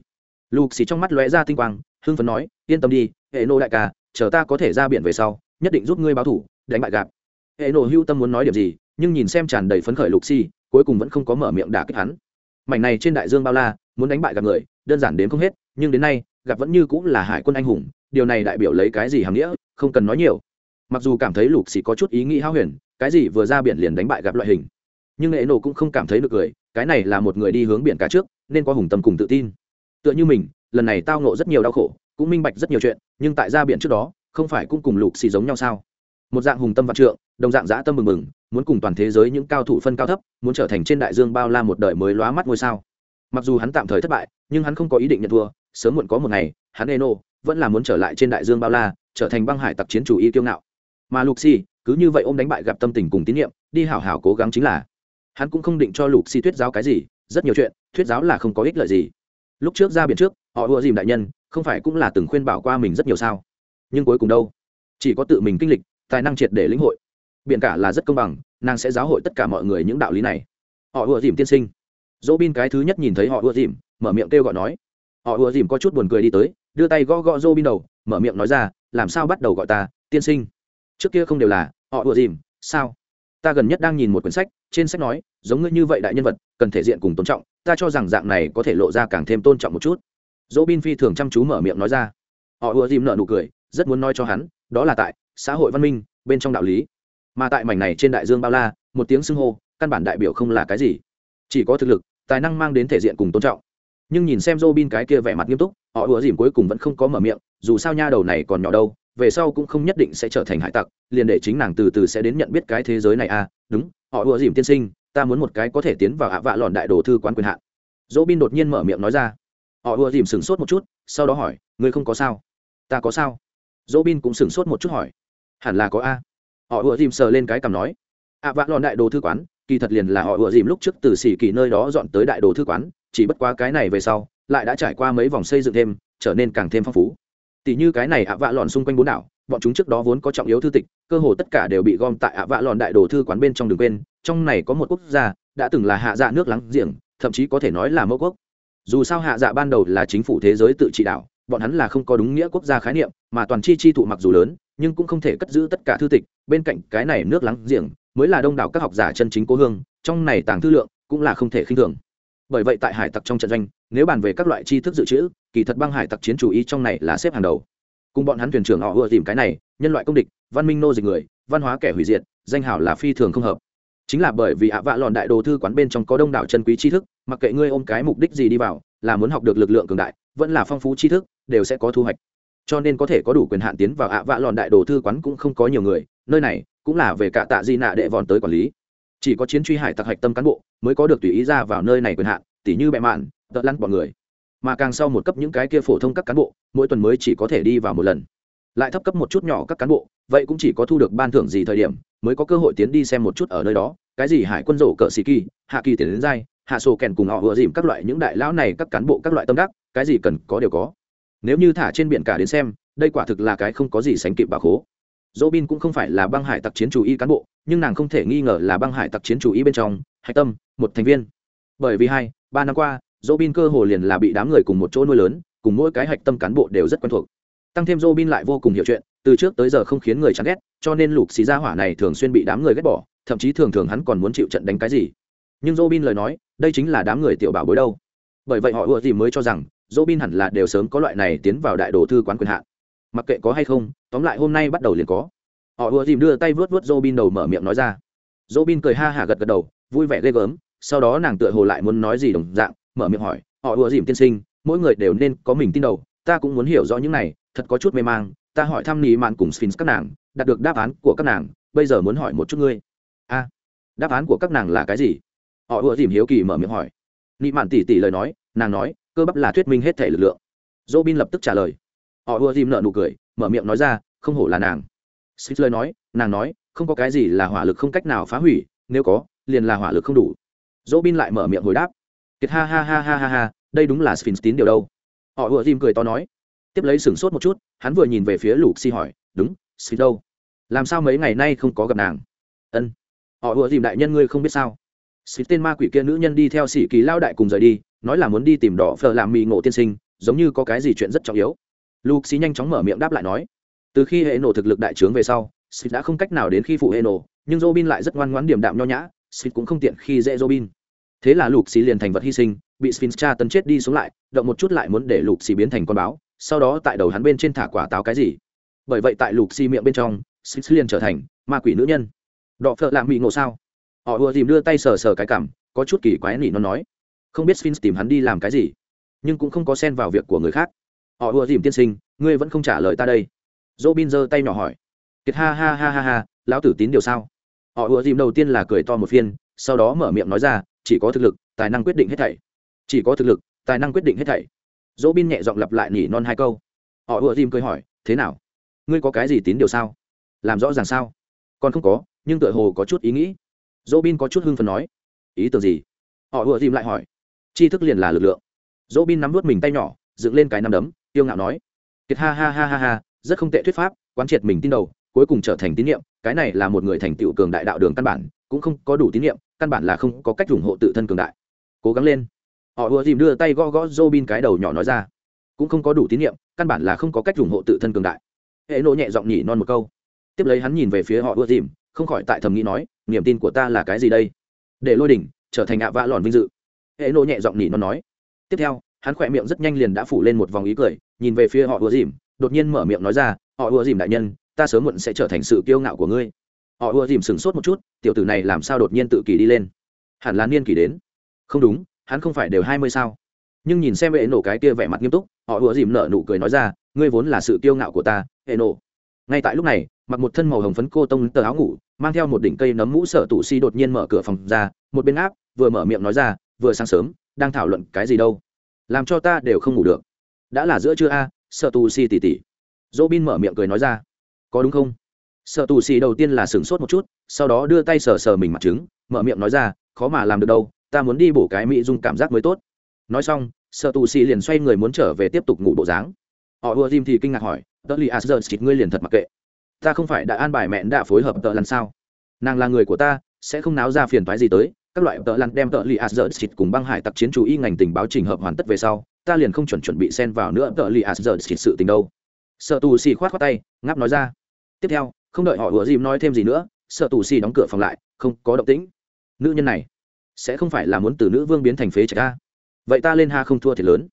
Lục xì trong mắt lóe ra tinh quang, hưng phấn nói, yên tâm đi, hệ nộ đại ca, chờ ta có thể ra biển về sau, nhất định giúp ngươi báo thủ, đánh bại gạp hệ nộ hưu tâm muốn nói điểm gì, nhưng nhìn xem tràn đầy phấn khởi lục xì cuối cùng vẫn không có mở miệng đả kích hắn. Mảnh này trên đại dương bao la, muốn đánh bại gặp người, đơn giản đến không hết, nhưng đến nay, gặp vẫn như cũng là hải quân anh hùng điều này đại biểu lấy cái gì hàm nghĩa, không cần nói nhiều. Mặc dù cảm thấy lục xì có chút ý nghĩ hao huyền, cái gì vừa ra biển liền đánh bại gặp loại hình. Nhưng nghệ nổ cũng không cảm thấy được cười, cái này là một người đi hướng biển cả trước, nên có hùng tâm cùng tự tin. Tựa như mình, lần này tao nộ rất nhiều đau khổ, cũng minh bạch rất nhiều chuyện, nhưng tại ra biển trước đó, không phải cũng cùng lục xì giống nhau sao? Một dạng hùng tâm vạn trượng, đồng dạng dã tâm mừng mừng, muốn cùng toàn thế giới những cao thủ phân cao thấp, muốn trở thành trên đại dương bao la một đời mới lóa mắt ngôi sao. Mặc dù hắn tạm thời thất bại, nhưng hắn không có ý định nhận thua, sớm muộn có một ngày, hắn eno vẫn là muốn trở lại trên đại dương bao la, trở thành băng hải tặc chiến chủ y kiêu ngạo. Mà lục xì cứ như vậy ôm đánh bại gặp tâm tình cùng tín nhiệm, đi hảo hảo cố gắng chính là. Hắn cũng không định cho lục xì thuyết giáo cái gì, rất nhiều chuyện, thuyết giáo là không có ích lợi gì. Lúc trước ra biển trước, họ ùa dìm đại nhân, không phải cũng là từng khuyên bảo qua mình rất nhiều sao? Nhưng cuối cùng đâu? Chỉ có tự mình kinh lịch, tài năng triệt để lĩnh hội. Biển cả là rất công bằng, nàng sẽ giáo hội tất cả mọi người những đạo lý này. Họ ùa dìm tiên sinh. Dỗ bin cái thứ nhất nhìn thấy họ ùa dìm, mở miệng kêu gọi nói. Họ ùa dìm có chút buồn cười đi tới đưa tay gõ gõ Dô bin đầu, mở miệng nói ra, làm sao bắt đầu gọi ta, tiên sinh? Trước kia không đều là, họ ùa dìm, sao? Ta gần nhất đang nhìn một quyển sách, trên sách nói, giống ngươi như vậy đại nhân vật, cần thể diện cùng tôn trọng, ta cho rằng dạng này có thể lộ ra càng thêm tôn trọng một chút. Dỗ bin phi thường chăm chú mở miệng nói ra. Họ ùa dìm nợ nụ cười, rất muốn nói cho hắn, đó là tại xã hội văn minh, bên trong đạo lý. Mà tại mảnh này trên đại dương bao la, một tiếng xưng hô, căn bản đại biểu không là cái gì. Chỉ có thực lực, tài năng mang đến thể diện cùng tôn trọng nhưng nhìn xem Robin cái kia vẻ mặt nghiêm túc, họ ùa dìm cuối cùng vẫn không có mở miệng, dù sao nha đầu này còn nhỏ đâu, về sau cũng không nhất định sẽ trở thành hải tặc, liền để chính nàng từ từ sẽ đến nhận biết cái thế giới này à đúng, họ ùa dìm tiên sinh, ta muốn một cái có thể tiến vào ạ vạ lòn đại đồ thư quán quyền hạn. Robin đột nhiên mở miệng nói ra. Họ ùa dìm sửng sốt một chút, sau đó hỏi, ngươi không có sao? Ta có sao? Robin cũng sửng sốt một chút hỏi. Hẳn là có a. Họ ùa dìm sờ lên cái cằm nói. Ạ vạ lòn đại đồ thư quán, kỳ thật liền là họ ùa dìm lúc trước từ xỉ kỳ nơi đó dọn tới đại đồ thư quán chỉ bất quá cái này về sau, lại đã trải qua mấy vòng xây dựng thêm, trở nên càng thêm phong phú. Tỷ như cái này ạ vạ lòn xung quanh bốn đảo, bọn chúng trước đó vốn có trọng yếu thư tịch, cơ hồ tất cả đều bị gom tại ạ vạ lòn đại đồ thư quán bên trong đường quên, trong này có một quốc gia đã từng là hạ dạ nước láng giềng, thậm chí có thể nói là mẫu quốc. Dù sao hạ dạ ban đầu là chính phủ thế giới tự trị đạo bọn hắn là không có đúng nghĩa quốc gia khái niệm, mà toàn chi chi thụ mặc dù lớn, nhưng cũng không thể cất giữ tất cả thư tịch, bên cạnh cái này nước láng giềng mới là đông đảo các học giả chân chính cố hương, trong này tàng thư lượng cũng là không thể khinh thường bởi vậy tại hải tặc trong trận doanh, nếu bàn về các loại tri thức dự trữ, kỳ thật băng hải tặc chiến chủ ý trong này là xếp hàng đầu. Cùng bọn hắn thuyền trưởng họ ưa tìm cái này, nhân loại công địch, văn minh nô dịch người, văn hóa kẻ hủy diệt, danh hảo là phi thường không hợp. Chính là bởi vì ạ vạ lòn đại đồ thư quán bên trong có đông đảo chân quý tri thức, mặc kệ ngươi ôm cái mục đích gì đi vào, là muốn học được lực lượng cường đại, vẫn là phong phú tri thức, đều sẽ có thu hoạch. Cho nên có thể có đủ quyền hạn tiến vào ạ vạ lòn đại đồ thư quán cũng không có nhiều người, nơi này cũng là về cả tạ di nạ đệ vòn tới quản lý chỉ có chiến truy hải tặc hạch tâm cán bộ mới có được tùy ý ra vào nơi này quyền hạn, tỉ như bẹ mạn, tợ lăn bọn người. Mà càng sau một cấp những cái kia phổ thông các cán bộ, mỗi tuần mới chỉ có thể đi vào một lần. Lại thấp cấp một chút nhỏ các cán bộ, vậy cũng chỉ có thu được ban thưởng gì thời điểm, mới có cơ hội tiến đi xem một chút ở nơi đó. Cái gì hải quân rổ cỡ xì kỳ, hạ kỳ tiền đến dai, hạ sổ kèn cùng họ vừa dìm các loại những đại lão này các cán bộ các loại tâm đắc, cái gì cần có đều có. Nếu như thả trên biển cả đến xem, đây quả thực là cái không có gì sánh kịp bà khố dỗ bin cũng không phải là băng hải tặc chiến chủ y cán bộ, nhưng nàng không thể nghi ngờ là băng hải tặc chiến chủ y bên trong hạch tâm, một thành viên. Bởi vì hai, ba năm qua, dỗ bin cơ hồ liền là bị đám người cùng một chỗ nuôi lớn, cùng mỗi cái hạch tâm cán bộ đều rất quen thuộc. Tăng thêm dỗ bin lại vô cùng hiểu chuyện, từ trước tới giờ không khiến người chán ghét, cho nên lục xì ra hỏa này thường xuyên bị đám người ghét bỏ, thậm chí thường thường hắn còn muốn chịu trận đánh cái gì. Nhưng dỗ bin lời nói, đây chính là đám người tiểu bảo bối đâu. Bởi vậy họ ùa gì mới cho rằng, dỗ bin hẳn là đều sớm có loại này tiến vào đại đồ thư quán quyền hạn mặc kệ có hay không, tóm lại hôm nay bắt đầu liền có. Họ ùa dìm đưa tay vớt vớt dô bin đầu mở miệng nói ra. Dô bin cười ha hả gật gật đầu, vui vẻ ghê gớm, sau đó nàng tựa hồ lại muốn nói gì đồng dạng, mở miệng hỏi, họ ùa dìm tiên sinh, mỗi người đều nên có mình tin đầu, ta cũng muốn hiểu rõ những này, thật có chút mê mang, ta hỏi thăm nỉ mạn cùng sphinx các nàng, đạt được đáp án của các nàng, bây giờ muốn hỏi một chút ngươi. A, đáp án của các nàng là cái gì? Họ ùa dìm hiếu kỳ mở miệng hỏi. Nỉ mạn tỉ tỉ lời nói, nàng nói, cơ bắp là thuyết minh hết thể lực lượng. Dô bin lập tức trả lời họ ùa dìm nợ nụ cười, mở miệng nói ra, không hổ là nàng. Xích lời nói, nàng nói, không có cái gì là hỏa lực không cách nào phá hủy, nếu có, liền là hỏa lực không đủ. Dỗ bin lại mở miệng hồi đáp, kiệt ha ha ha ha ha ha, đây đúng là sphinx tín điều đâu. Họ ùa dìm cười to nói. Tiếp lấy sửng sốt một chút, hắn vừa nhìn về phía lục xi hỏi, đúng sphinx đâu? Làm sao mấy ngày nay không có gặp nàng? Ân. Họ ùa dìm đại nhân ngươi không biết sao. Sphinx tên ma quỷ kia nữ nhân đi theo sĩ kỳ lao đại cùng rời đi, nói là muốn đi tìm đỏ phờ làm mì ngộ tiên sinh, giống như có cái gì chuyện rất trọng yếu lục xi nhanh chóng mở miệng đáp lại nói, từ khi hệ nổ thực lực đại trướng về sau sphinx đã không cách nào đến khi phụ hệ nổ, nhưng robin lại rất ngoan ngoãn điểm đạm nho nhã sphinx cũng không tiện khi dễ robin thế là lục xì liền thành vật hy sinh, bị sphinx tra tấn chết đi xuống lại, động một chút lại muốn để lục xì biến thành con báo, sau đó tại đầu hắn bên trên thả quả táo cái gì. Bởi vậy tại lục xì miệng bên trong, sphinx liền trở thành ma quỷ nữ nhân. Đọ phợ lạ mỹ ngộ sao? Họ ùa tìm đưa tay sờ sờ cái cảm, có chút kỳ quái nỉ nó nói. Không biết sphinx tìm hắn đi làm cái gì, nhưng cũng không có xen vào việc của người khác họ ùa dìm tiên sinh, ngươi vẫn không trả lời ta đây. Dỗ bin giơ tay nhỏ hỏi. Kiệt ha ha ha ha ha, lão tử tín điều sao? Họ ùa dìm đầu tiên là cười to một phiên, sau đó mở miệng nói ra, chỉ có thực lực, tài năng quyết định hết thảy. Chỉ có thực lực, tài năng quyết định hết thảy. Dỗ bin nhẹ giọng lặp lại nhỉ non hai câu. Họ ùa dìm cười hỏi, thế nào? Ngươi có cái gì tín điều sao? Làm rõ ràng sao? Còn không có, nhưng tựa hồ có chút ý nghĩ. Dỗ bin có chút hưng phần nói. Ý tưởng gì? Họ ùa dìm lại hỏi. Tri thức liền là lực lượng. Dỗ bin nắm vút mình tay nhỏ dựng lên cái nắm đấm, tiêu ngạo nói. Kiệt ha ha ha ha ha, rất không tệ thuyết pháp, quán triệt mình tin đầu, cuối cùng trở thành tín nhiệm cái này là một người thành tựu cường đại đạo đường căn bản, cũng không có đủ tín nhiệm căn bản là không có cách ủng hộ tự thân cường đại. Cố gắng lên. Họ ùa dìm đưa tay gõ gõ Robin cái đầu nhỏ nói ra. Cũng không có đủ tín nhiệm căn bản là không có cách ủng hộ tự thân cường đại. Hệ nộ nhẹ giọng nhỉ non một câu. Tiếp lấy hắn nhìn về phía họ ùa dìm, không khỏi tại thầm nghĩ nói, niềm tin của ta là cái gì đây? Để lôi đỉnh, trở thành ạ vã lòn vinh dự. Hệ nộ nhẹ giọng nhỉ non nói. Tiếp theo hắn khỏe miệng rất nhanh liền đã phủ lên một vòng ý cười, nhìn về phía họ ùa dìm, đột nhiên mở miệng nói ra, họ ùa dìm đại nhân, ta sớm muộn sẽ trở thành sự kiêu ngạo của ngươi. Họ ùa dìm sửng sốt một chút, tiểu tử này làm sao đột nhiên tự kỷ đi lên? Hẳn là niên kỷ đến. Không đúng, hắn không phải đều hai mươi sao? Nhưng nhìn xem hệ nổ cái kia vẻ mặt nghiêm túc, họ ùa dìm nở nụ cười nói ra, ngươi vốn là sự kiêu ngạo của ta hệ nổ ngay tại lúc này, mặc một thân màu hồng phấn cô tông tờ áo ngủ, mang theo một đỉnh cây nấm mũ sợ tủ si đột nhiên mở cửa phòng ra, một bên áp, vừa mở miệng nói ra, vừa sáng sớm, đang thảo luận cái gì đâu? Làm cho ta đều không ngủ được. Đã là giữa trưa a, sợ tù xì tỉ tỉ. Dỗ bin mở miệng cười nói ra. Có đúng không? Sợ tù xì đầu tiên là sửng sốt một chút, sau đó đưa tay sờ sờ mình mặt trứng, mở miệng nói ra, khó mà làm được đâu, ta muốn đi bổ cái mỹ dung cảm giác mới tốt. Nói xong, sợ tù xì liền xoay người muốn trở về tiếp tục ngủ bộ dáng. Họ ưa tim thì kinh ngạc hỏi, tớ li asger xịt ngươi liền thật mặc kệ. Ta không phải đã an bài mẹn đã phối hợp tợ lần sao nàng là người của ta, sẽ không náo ra phiền thoái gì tới các loại tợ lặn đem tợ li dởn xịt cùng băng hải tặc chiến chú y ngành tình báo trình hợp hoàn tất về sau ta liền không chuẩn chuẩn bị xen vào nữa tợ li dởn xịt sự tình đâu. Sợ tù xì khoát khoát tay ngáp nói ra. Tiếp theo không đợi họ ủa dìm nói thêm gì nữa sợ tù xì đóng cửa phòng lại không có động tĩnh. Nữ nhân này sẽ không phải là muốn từ nữ vương biến thành phế trạch ta vậy ta lên ha không thua thì lớn.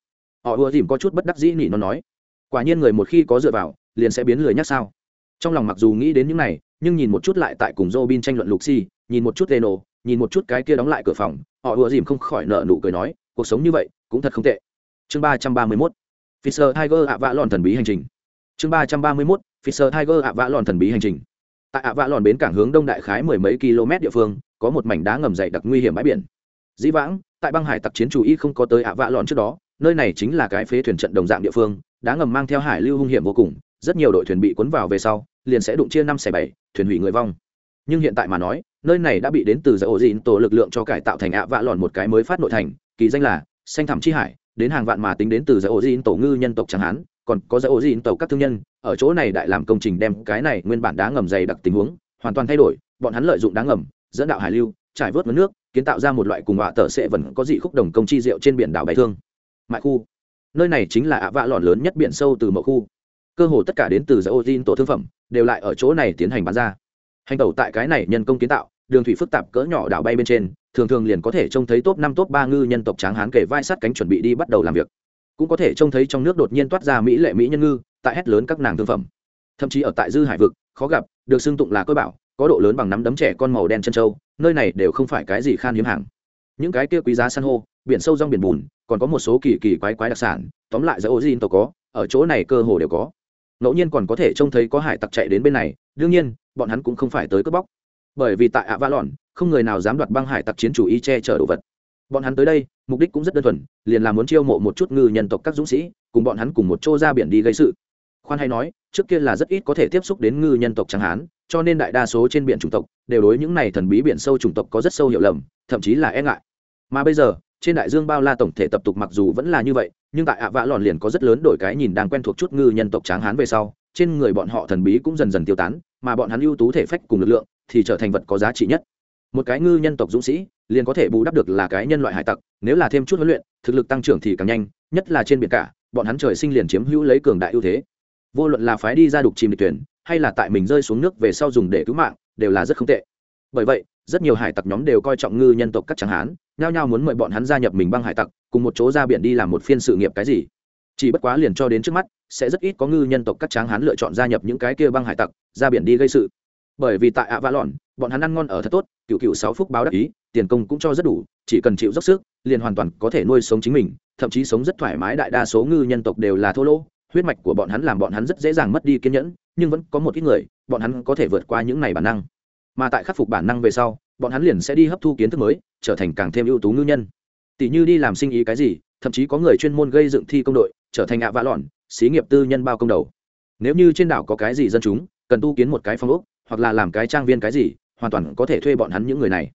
Họ ùa dìm có chút bất đắc dĩ nỉ nó nói. Quả nhiên người một khi có dựa vào liền sẽ biến lười nhắc sao? Trong lòng mặc dù nghĩ đến những này nhưng nhìn một chút lại tại cùng Robin tranh luận lục xì nhìn một chút Leno, nhìn một chút cái kia đóng lại cửa phòng, họ ùa dìm không khỏi nở nụ cười nói, cuộc sống như vậy cũng thật không tệ. Chương ba trăm ba mươi 331. Fisher Tiger ạ vạ lòn thần bí hành trình. Chương ba trăm ba mươi 331. Fisher Tiger ạ vạ lòn thần bí hành trình. Tại ạ vạ lòn bến cảng hướng đông đại khái mười mấy km địa phương, có một mảnh đá ngầm dày đặc nguy hiểm bãi biển. Dĩ vãng, tại băng hải tặc chiến chủ y không có tới ạ vạ lòn trước đó, nơi này chính là cái phế thuyền trận đồng dạng địa phương, đá ngầm mang theo hải lưu hung hiểm vô cùng, rất nhiều đội thuyền bị cuốn vào về sau, liền sẽ đụng chia năm xẻ bảy thuyền hủy người vong nhưng hiện tại mà nói, nơi này đã bị đến từ giải ổ dịn tổ lực lượng cho cải tạo thành ạ vạ lòn một cái mới phát nội thành, kỳ danh là xanh thảm chi hải, đến hàng vạn mà tính đến từ giải ổ dịn tổ ngư nhân tộc chẳng hán còn có giải ổ dịn tổ các thương nhân, ở chỗ này đại làm công trình đem cái này nguyên bản đá ngầm dày đặc tình huống hoàn toàn thay đổi, bọn hắn lợi dụng đá ngầm, dẫn đạo hải lưu, trải vớt mất nước, kiến tạo ra một loại cùng họa tờ sẽ vẫn có dị khúc đồng công chi rượu trên biển đảo bài thương. Mại khu, nơi này chính là ạ vạ lòn lớn nhất biển sâu từ mậu khu. Cơ hồ tất cả đến từ giải ô tin tổ thương phẩm, đều lại ở chỗ này tiến hành bán ra hành tẩu tại cái này nhân công kiến tạo, đường thủy phức tạp cỡ nhỏ đảo bay bên trên, thường thường liền có thể trông thấy top năm, top ba ngư nhân tộc tráng hán kể vai sát cánh chuẩn bị đi bắt đầu làm việc. Cũng có thể trông thấy trong nước đột nhiên toát ra mỹ lệ mỹ nhân ngư, tại hét lớn các nàng thương phẩm. Thậm chí ở tại dư hải vực, khó gặp, được xưng tụng là cơ bảo, có độ lớn bằng nắm đấm trẻ con màu đen chân trâu, nơi này đều không phải cái gì khan hiếm hàng. Những cái kia quý giá san hô, biển sâu rong biển bùn, còn có một số kỳ kỳ quái quái đặc sản, tóm lại giữa ô diên tàu có, ở chỗ này cơ hồ đều có. Ngẫu nhiên còn có thể trông thấy có hải tặc chạy đến bên này đương nhiên, bọn hắn cũng không phải tới cướp bóc. Bởi vì tại ạ va lòn không người nào dám đoạt băng hải tặc chiến chủ y che chở đồ vật. Bọn hắn tới đây, mục đích cũng rất đơn thuần, liền là muốn chiêu mộ một chút ngư nhân tộc các dũng sĩ, cùng bọn hắn cùng một chỗ ra biển đi gây sự. Khoan hay nói, trước kia là rất ít có thể tiếp xúc đến ngư nhân tộc chẳng hán cho nên đại đa số trên biển chủng tộc đều đối những này thần bí biển sâu chủng tộc có rất sâu hiểu lầm, thậm chí là e ngại. Mà bây giờ, trên đại dương bao la tổng thể tập tục mặc dù vẫn là như vậy, nhưng tại ạ vạ lòn liền có rất lớn đổi cái nhìn đang quen thuộc chút ngư nhân tộc tráng hán về sau trên người bọn họ thần bí cũng dần dần tiêu tán, mà bọn hắn ưu tú thể phách cùng lực lượng thì trở thành vật có giá trị nhất. Một cái ngư nhân tộc dũng sĩ liền có thể bù đắp được là cái nhân loại hải tặc, nếu là thêm chút huấn luyện, thực lực tăng trưởng thì càng nhanh, nhất là trên biển cả, bọn hắn trời sinh liền chiếm hữu lấy cường đại ưu thế. Vô luận là phái đi ra đục chìm địch tuyển hay là tại mình rơi xuống nước về sau dùng để cứu mạng, đều là rất không tệ. Bởi vậy, rất nhiều hải tặc nhóm đều coi trọng ngư nhân tộc các tráng hán, nhao nhao muốn mời bọn hắn gia nhập mình băng hải tặc, cùng một chỗ ra biển đi làm một phiên sự nghiệp cái gì chỉ bất quá liền cho đến trước mắt, sẽ rất ít có ngư nhân tộc các tráng hán lựa chọn gia nhập những cái kia băng hải tặc, ra biển đi gây sự. Bởi vì tại ạ vã lòn bọn hắn ăn ngon ở thật tốt, cựu cựu sáu phúc báo đắc ý, tiền công cũng cho rất đủ, chỉ cần chịu dốc sức, liền hoàn toàn có thể nuôi sống chính mình, thậm chí sống rất thoải mái đại đa số ngư nhân tộc đều là thô lỗ, huyết mạch của bọn hắn làm bọn hắn rất dễ dàng mất đi kiên nhẫn, nhưng vẫn có một ít người, bọn hắn có thể vượt qua những này bản năng. Mà tại khắc phục bản năng về sau, bọn hắn liền sẽ đi hấp thu kiến thức mới, trở thành càng thêm ưu tú ngư nhân. Tỷ như đi làm sinh ý cái gì, thậm chí có người chuyên môn gây dựng thi công đội trở thành ạ vã lòn xí nghiệp tư nhân bao công đầu. Nếu như trên đảo có cái gì dân chúng, cần tu kiến một cái phong ốc, hoặc là làm cái trang viên cái gì, hoàn toàn có thể thuê bọn hắn những người này.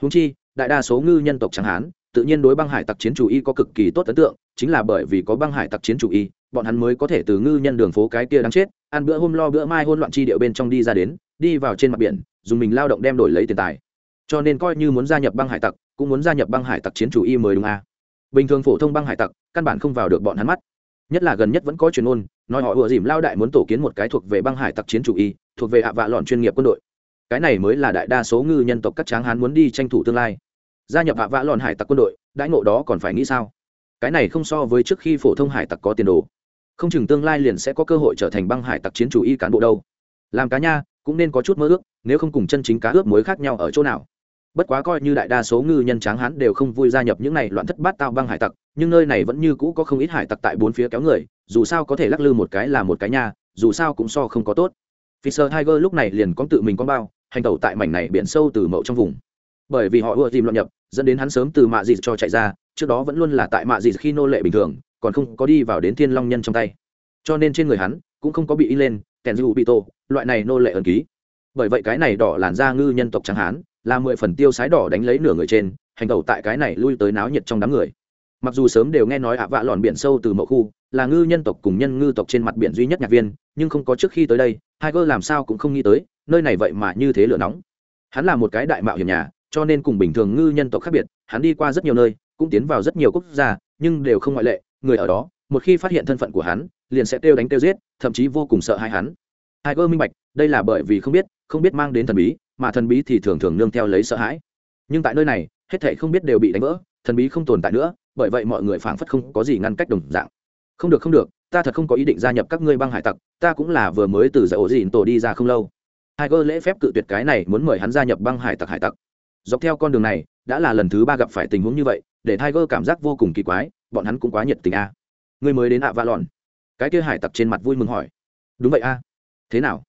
Húng chi, đại đa số ngư nhân tộc tráng hán, tự nhiên đối băng hải tặc chiến chủ y có cực kỳ tốt ấn tượng, chính là bởi vì có băng hải tặc chiến chủ y, bọn hắn mới có thể từ ngư nhân đường phố cái kia đáng chết, ăn bữa hôm lo bữa mai hôn loạn chi điệu bên trong đi ra đến, đi vào trên mặt biển, dùng mình lao động đem đổi lấy tiền tài. Cho nên coi như muốn gia nhập băng hải tặc, cũng muốn gia nhập băng hải tặc chiến chủ y mới đúng à. bình thường phổ thông băng hải tặc, căn bản không vào được bọn hắn mắt nhất là gần nhất vẫn có truyền ôn nói họ ùa dìm lao đại muốn tổ kiến một cái thuộc về băng hải tặc chiến chủ y, thuộc về hạ vạ lọn chuyên nghiệp quân đội. Cái này mới là đại đa số ngư nhân tộc các tráng hán muốn đi tranh thủ tương lai. Gia nhập hạ vạ lọn hải tặc quân đội, đãi ngộ đó còn phải nghĩ sao? Cái này không so với trước khi phổ thông hải tặc có tiền đồ. Không chừng tương lai liền sẽ có cơ hội trở thành băng hải tặc chiến chủ y cán bộ đâu. Làm cá nha, cũng nên có chút mơ ước, nếu không cùng chân chính cá ướp mối khác nhau ở chỗ nào bất quá coi như đại đa số ngư nhân tráng hán đều không vui gia nhập những này loạn thất bát tao băng hải tặc nhưng nơi này vẫn như cũ có không ít hải tặc tại bốn phía kéo người dù sao có thể lắc lư một cái là một cái nha dù sao cũng so không có tốt Fisher Tiger lúc này liền có tự mình con bao, hành tẩu tại mảnh này biển sâu từ mậu trong vùng. Bởi vì họ ưa tìm loạn nhập, dẫn đến hắn sớm từ mạ dịt cho chạy ra, trước đó vẫn luôn là tại mạ dịt khi nô lệ bình thường, còn không có đi vào đến thiên long nhân trong tay. Cho nên trên người hắn cũng không có bị in lên, kèn dụ bị tổ, loại này nô lệ ẩn ký. Bởi vậy cái này đỏ làn da ngư nhân tộc trắng hán, là mười phần tiêu sái đỏ đánh lấy nửa người trên, hành tẩu tại cái này lui tới náo nhiệt trong đám người. Mặc dù sớm đều nghe nói ạ vạ lòn biển sâu từ mậu khu là ngư nhân tộc cùng nhân ngư tộc trên mặt biển duy nhất nhạc viên nhưng không có trước khi tới đây hai gơ làm sao cũng không nghĩ tới nơi này vậy mà như thế lửa nóng. Hắn là một cái đại mạo hiểm nhà cho nên cùng bình thường ngư nhân tộc khác biệt hắn đi qua rất nhiều nơi cũng tiến vào rất nhiều quốc gia nhưng đều không ngoại lệ người ở đó một khi phát hiện thân phận của hắn liền sẽ kêu đánh kêu giết thậm chí vô cùng sợ hãi hắn. Tiger minh bạch, đây là bởi vì không biết không biết mang đến thần bí, mà thần bí thì thường thường nương theo lấy sợ hãi. Nhưng tại nơi này, hết thảy không biết đều bị đánh vỡ, thần bí không tồn tại nữa, bởi vậy mọi người phảng phất không có gì ngăn cách đồng dạng. Không được không được, ta thật không có ý định gia nhập các ngươi băng hải tặc, ta cũng là vừa mới từ giải ổ gìn tổ đi ra không lâu. Tiger lễ phép cự tuyệt cái này muốn mời hắn gia nhập băng hải tặc hải tặc. Dọc theo con đường này, đã là lần thứ ba gặp phải tình huống như vậy, để Tiger cảm giác vô cùng kỳ quái, bọn hắn cũng quá nhiệt tình a. À. ngươi mới đến ạ va lòn cái kia hải tặc trên mặt vui mừng hỏi. Đúng vậy a thế nào?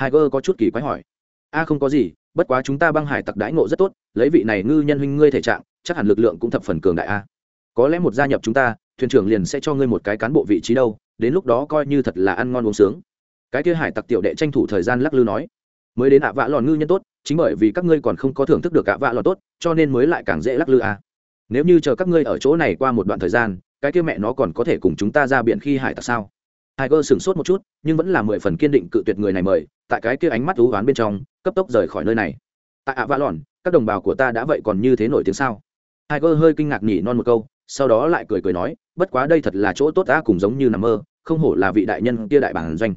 Tiger có chút kỳ quái hỏi. A, không có gì, bất quá chúng ta băng hải tặc đãi ngộ rất tốt, lấy vị này ngư nhân huynh ngươi thể trạng, chắc hẳn lực lượng cũng thập phần cường đại a. Có lẽ một gia nhập chúng ta, thuyền trưởng liền sẽ cho ngươi một cái cán bộ vị trí đâu, đến lúc đó coi như thật là ăn ngon uống sướng. Cái kia hải tặc tiểu đệ tranh thủ thời gian lắc lư nói. Mới đến ạ vạ lòn ngư nhân tốt, chính bởi vì các ngươi còn không có thưởng thức được ạ vạ lòn tốt, cho nên mới lại càng dễ lắc lư a. nếu như chờ các ngươi ở chỗ này qua một đoạn thời gian, cái kia mẹ nó còn có thể cùng chúng ta ra biển khi hải tặc sao? Tiger sửng sốt một chút, nhưng vẫn là mười phần kiên định cự tuyệt người này mời, tại cái kia ánh mắt u hoán bên trong, cấp tốc rời khỏi nơi này. Tại Avalon, các đồng bào của ta đã vậy còn như thế nổi tiếng sao? Tiger hơi kinh ngạc nhỉ non một câu, sau đó lại cười cười nói bất quá đây thật là chỗ tốt ta cùng giống như nằm mơ không hổ là vị đại nhân kia đại bản doanh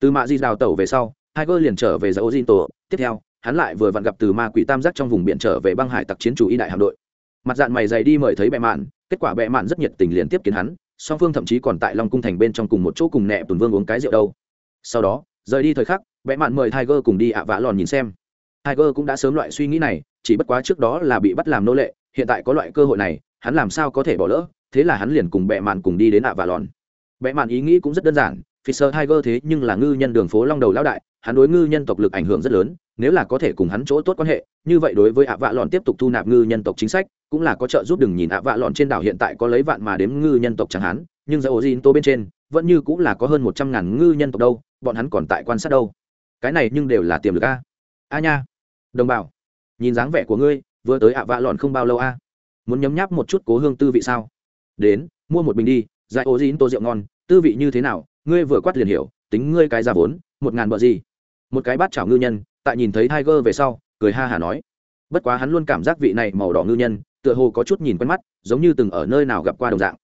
từ mạ di đào tẩu về sau Tiger liền trở về giải ô tổ tiếp theo hắn lại vừa vặn gặp từ ma quỷ tam giác trong vùng biển trở về băng hải tặc chiến chủ y đại hạm đội mặt dạng mày dày đi mời thấy bệ mạn kết quả bệ mạn rất nhiệt tình liền tiếp kiến hắn song phương thậm chí còn tại long cung thành bên trong cùng một chỗ cùng nẹ tùn vương uống cái rượu đâu. Sau đó rời đi thời khắc bệ mạn mời tiger cùng đi ạ vã lòn nhìn xem. Tiger cũng đã sớm loại suy nghĩ này chỉ bất quá trước đó là bị bắt làm nô lệ hiện tại có loại cơ hội này hắn làm sao có thể bỏ lỡ thế là hắn liền cùng bệ mạn cùng đi đến ạ vã lòn. Bệ mạn ý nghĩ cũng rất đơn giản Fisher Tiger thế nhưng là ngư nhân đường phố long đầu lão đại, hắn đối ngư nhân tộc lực ảnh hưởng rất lớn, nếu là có thể cùng hắn chỗ tốt quan hệ, như vậy đối với ạ vạ lòn tiếp tục thu nạp ngư nhân tộc chính sách, cũng là có trợ giúp đừng nhìn ạ vạ lòn trên đảo hiện tại có lấy vạn mà đếm ngư nhân tộc chẳng hắn, nhưng dầu tô bên trên, vẫn như cũng là có hơn một trăm ngàn ngư nhân tộc đâu, bọn hắn còn tại quan sát đâu. Cái này nhưng đều là tiềm lực a. A nha. Đồng bào, nhìn dáng vẻ của ngươi, vừa tới ạ vạ lòn không bao lâu a muốn nhấm nháp một chút cố hương tư vị sao đến mua một bình đi dạy ô dín tô rượu ngon tư vị như thế nào ngươi vừa quát liền hiểu tính ngươi cái ra vốn một ngàn bờ gì một cái bát chảo ngư nhân tại nhìn thấy tiger về sau cười ha hả nói. Bất quá hắn luôn cảm giác vị này màu đỏ ngư nhân tựa hồ có chút nhìn quen mắt giống như từng ở nơi nào gặp qua đồng dạng.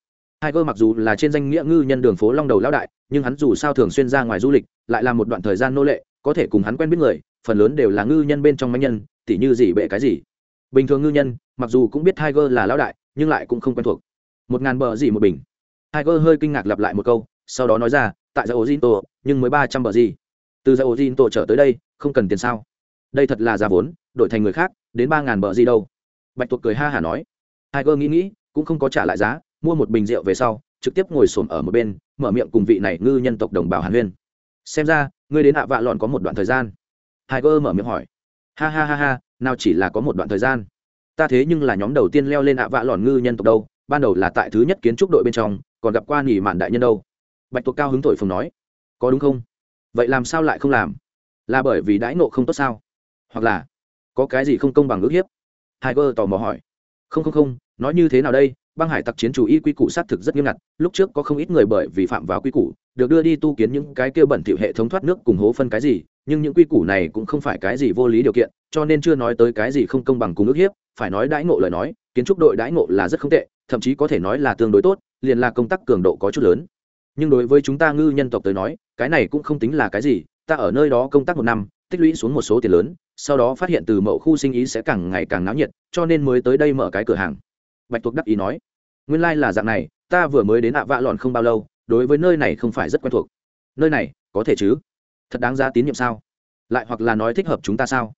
Tiger mặc dù là trên danh nghĩa ngư nhân đường phố Long Đầu lão đại, nhưng hắn dù sao thường xuyên ra ngoài du lịch, lại là một đoạn thời gian nô lệ, có thể cùng hắn quen biết người, phần lớn đều là ngư nhân bên trong mấy nhân, tỉ như gì bệ cái gì. Bình thường ngư nhân mặc dù cũng biết tiger là lão đại nhưng lại cũng không quen thuộc. Một ngàn bờ gì một bình. Tiger hơi kinh ngạc lặp lại một câu sau đó nói ra tại giải nhưng mới ba trăm bờ gì từ giải ozin tổ trở tới đây, không cần tiền sao? Đây thật là giá vốn, đổi thành người khác, đến ba ngàn bờ gì đâu? Bạch tuộc cười ha hả nói. Tiger nghĩ nghĩ, cũng không có trả lại giá, mua một bình rượu về sau, trực tiếp ngồi xổm ở một bên, mở miệng cùng vị này ngư nhân tộc đồng bào hàn huyên. Xem ra, ngươi đến ạ vạ lọn có một đoạn thời gian. Tiger mở miệng hỏi. Ha ha ha ha, nào chỉ là có một đoạn thời gian. Ta thế nhưng là nhóm đầu tiên leo lên ạ vạ lòn ngư nhân tộc đâu, ban đầu là tại thứ nhất kiến trúc đội bên trong, còn gặp qua nghỉ mạn đại nhân đâu. Bạch tuộc cao hứng thổi phồng nói. Có đúng không? Vậy làm sao lại không làm? Là bởi vì đãi nộ không tốt sao? Hoặc là có cái gì không công bằng ước hiếp? Tiger tò mò hỏi. Không không không, nói như thế nào đây? Băng hải tặc chiến chủ y quy củ xác thực rất nghiêm ngặt. Lúc trước có không ít người bởi vì phạm vào quy củ, được đưa đi tu kiến những cái kia bẩn thỉu hệ thống thoát nước cùng hố phân cái gì, nhưng những quy củ này cũng không phải cái gì vô lý điều kiện, cho nên chưa nói tới cái gì không công bằng cùng ước hiếp. Phải nói đãi ngộ lời nói, kiến trúc đội đãi ngộ là rất không tệ, thậm chí có thể nói là tương đối tốt, liền là công tác cường độ có chút lớn nhưng đối với chúng ta ngư nhân tộc tới nói, cái này cũng không tính là cái gì, ta ở nơi đó công tác một năm, tích lũy xuống một số tiền lớn, sau đó phát hiện từ mẫu khu sinh ý sẽ càng ngày càng náo nhiệt, cho nên mới tới đây mở cái cửa hàng. Bạch thuộc đắc ý nói. Nguyên lai、like、là dạng này, ta vừa mới đến ạ vạ lòn không bao lâu, đối với nơi này không phải rất quen thuộc. Nơi này, có thể chứ? Thật đáng giá tín nhiệm sao? Lại hoặc là nói thích hợp chúng ta sao?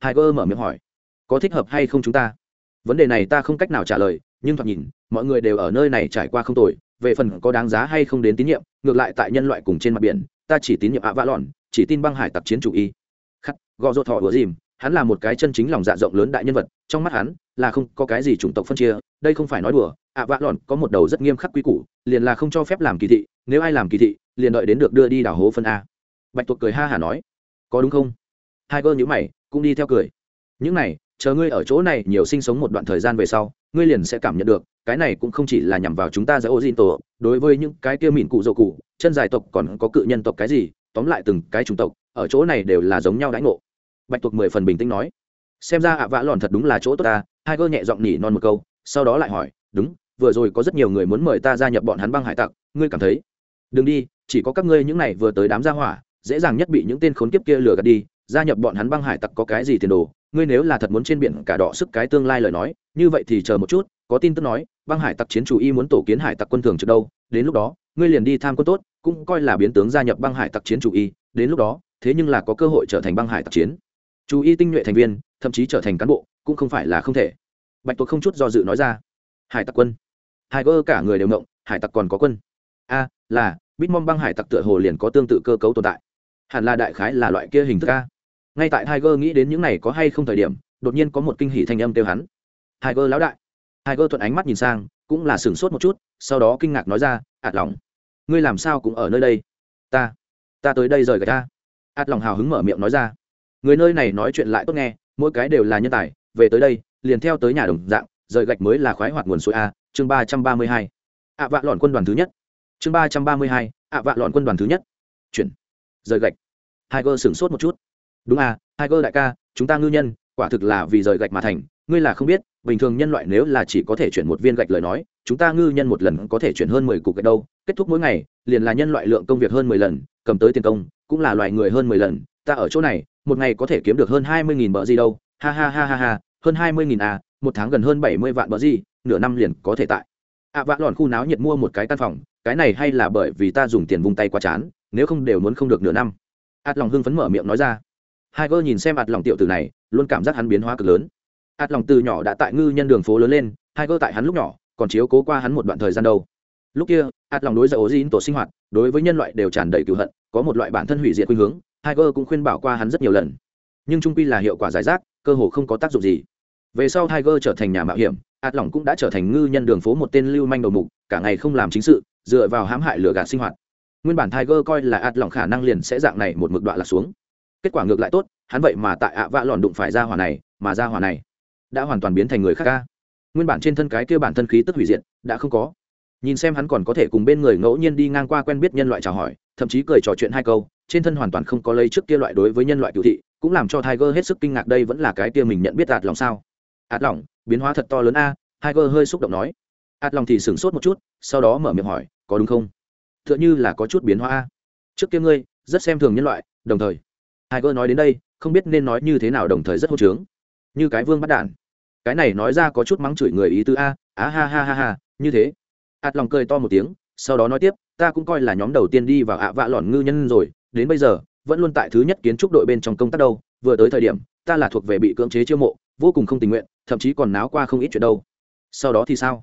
Hai cơ mở miệng hỏi. Có thích hợp hay không chúng ta? Vấn đề này ta không cách nào trả lời, nhưng thoạt nhìn, mọi người đều ở nơi này trải qua không tồi về phần có đáng giá hay không đến tín nhiệm, ngược lại tại nhân loại cùng trên mặt biển, ta chỉ tín nhiệm ạ vạ lòn chỉ tin băng hải tặc chiến chủ y. Khắc, gò rột thọ ủa dìm, hắn là một cái chân chính lòng dạ rộng lớn đại nhân vật, trong mắt hắn là không có cái gì chủng tộc phân chia, đây không phải nói đùa ạ vạ lòn có một đầu rất nghiêm khắc quy củ, liền là không cho phép làm kỳ thị, nếu ai làm kỳ thị, liền đợi đến được đưa đi đảo hố phân a. Bạch tuộc cười ha hả nói, có đúng không? Hai gơ nhữ mày, cũng đi theo cười. Những này chờ ngươi ở chỗ này nhiều sinh sống một đoạn thời gian về sau, ngươi liền sẽ cảm nhận được, cái này cũng không chỉ là nhằm vào chúng ta giữa ô diên tổ, đối với những cái kia mìn cụ dầu cụ, chân dài tộc còn có cự nhân tộc cái gì, tóm lại từng cái chủng tộc, ở chỗ này đều là giống nhau đãi ngộ. Bạch tuộc mười phần bình tĩnh nói. Xem ra ạ vã lòn thật đúng là chỗ tốt ta, hai cơ nhẹ giọng nhỉ non một câu, sau đó lại hỏi, đúng, vừa rồi có rất nhiều người muốn mời ta gia nhập bọn hắn băng hải tặc, ngươi cảm thấy? Đừng đi, chỉ có các ngươi những này vừa tới đám gia hỏa, dễ dàng nhất bị những tên khốn kiếp kia lừa gạt đi gia nhập bọn hắn băng hải tặc có cái gì tiền đồ, ngươi nếu là thật muốn trên biển cả đỏ sức cái tương lai lời nói, như vậy thì chờ một chút, có tin tức nói, băng hải tặc chiến chủ y muốn tổ kiến hải tặc quân thường trước đâu, đến lúc đó, ngươi liền đi tham quân tốt, cũng coi là biến tướng gia nhập băng hải tặc chiến chủ y, đến lúc đó, thế nhưng là có cơ hội trở thành băng hải tặc chiến. Chủ y tinh nhuệ thành viên, thậm chí trở thành cán bộ, cũng không phải là không thể. Bạch tuộc không chút do dự nói ra. Hải tặc quân. Hải cơ cả người đều ngộng, hải tặc còn có quân. A, là bitmom băng hải tặc tựa hồ liền có tương tự cơ cấu tồn tại. Hẳn là đại khái là loại kia hình thức a ngay tại tiger nghĩ đến những này có hay không thời điểm, đột nhiên có một kinh hỉ thanh âm kêu hắn. Tiger lão đại. Tiger thuận ánh mắt nhìn sang, cũng là sửng sốt một chút, sau đó kinh ngạc nói ra, ạt lòng ngươi làm sao cũng ở nơi đây? Ta ta tới đây rời gạch ta. Ạt lòng hào hứng mở miệng nói ra, người nơi này nói chuyện lại tốt nghe, mỗi cái đều là nhân tài, về tới đây, liền theo tới nhà đồng dạng, rời gạch mới là khoái hoạt nguồn suối a, chương ba trăm ba mươi hai. Ạ vạ lọn quân đoàn thứ nhất. Chương ba trăm ba mươi hai, ạ vạ lọn quân đoàn thứ nhất. Chuyển. Rời gạch. Tiger sửng sốt một chút đúng à hai cơ đại ca, chúng ta ngư nhân, quả thực là vì rời gạch mà thành. Ngươi là không biết, bình thường nhân loại nếu là chỉ có thể chuyển một viên gạch lời nói, chúng ta ngư nhân một lần có thể chuyển hơn mười cục gạch đâu. Kết thúc mỗi ngày, liền là nhân loại lượng công việc hơn mười lần, cầm tới tiền công, cũng là loài người hơn mười lần. Ta ở chỗ này, một ngày có thể kiếm được hơn hai mươi nghìn bờ gì đâu. Ha ha ha ha ha, hơn hai mươi nghìn à một tháng gần hơn bảy mươi vạn bờ gì, nửa năm liền có thể tại. À vạ lòn khu náo nhiệt mua một cái căn phòng, cái này hay là bởi vì ta dùng tiền vung tay qua chán, nếu không đều muốn không được nửa năm. Ạt lòng hưng phấn mở miệng nói ra hai gơ nhìn xem ạt lòng tiểu tử này, luôn cảm giác hắn biến hóa cực lớn. Ạt lòng từ nhỏ đã tại ngư nhân đường phố lớn lên hai gơ tại hắn lúc nhỏ, còn chiếu cố qua hắn một đoạn thời gian đâu. Lúc kia, ạt lòng đối với ố dín tổ sinh hoạt, đối với nhân loại đều tràn đầy cựu hận, có một loại bản thân hủy diệt khuynh hướng hai gơ cũng khuyên bảo qua hắn rất nhiều lần. Nhưng trung pi là hiệu quả giải rác, cơ hồ không có tác dụng gì. Về sau tiger trở thành nhà mạo hiểm, ạt lỏng cũng đã trở thành ngư nhân đường phố một tên lưu manh đầu mục, cả ngày không làm chính sự, dựa vào hãm hại lừa gạt sinh hoạt. Nguyên bản tiger coi là ạt lỏng khả năng liền sẽ dạng này một mực đoạn lạc xuống kết quả ngược lại tốt, hắn vậy mà tại ạ vạ lòn đụng phải ra hỏa này, mà ra hỏa này đã hoàn toàn biến thành người khác ca. Nguyên bản trên thân cái kia bản thân khí tức hủy diệt, đã không có. Nhìn xem hắn còn có thể cùng bên người ngẫu nhiên đi ngang qua quen biết nhân loại chào hỏi, thậm chí cười trò chuyện hai câu, trên thân hoàn toàn không có lấy trước kia loại đối với nhân loại cựu thị, cũng làm cho tiger hết sức kinh ngạc đây vẫn là cái kia mình nhận biết ạt lòng sao? Ạt lòng, biến hóa thật to lớn a, tiger hơi xúc động nói. Ạt lòng thì sửng sốt một chút, sau đó mở miệng hỏi, có đúng không? T h ư ợ n h ư là có chút biến hóa a. Trước kia ngươi rất xem thường nhân loại, đồng thời tiger nói đến đây không biết nên nói như thế nào đồng thời rất hô trướng như cái vương bắt đạn, cái này nói ra có chút mắng chửi người ý tứ a á ha ha ha ha như thế. Ạt lòng cười to một tiếng sau đó nói tiếp ta cũng coi là nhóm đầu tiên đi vào ạ vạ lòn ngư nhân rồi đến bây giờ vẫn luôn tại thứ nhất kiến trúc đội bên trong công tác đâu vừa tới thời điểm ta là thuộc về bị cưỡng chế chiêu mộ vô cùng không tình nguyện thậm chí còn náo qua không ít chuyện đâu. Sau đó thì sao?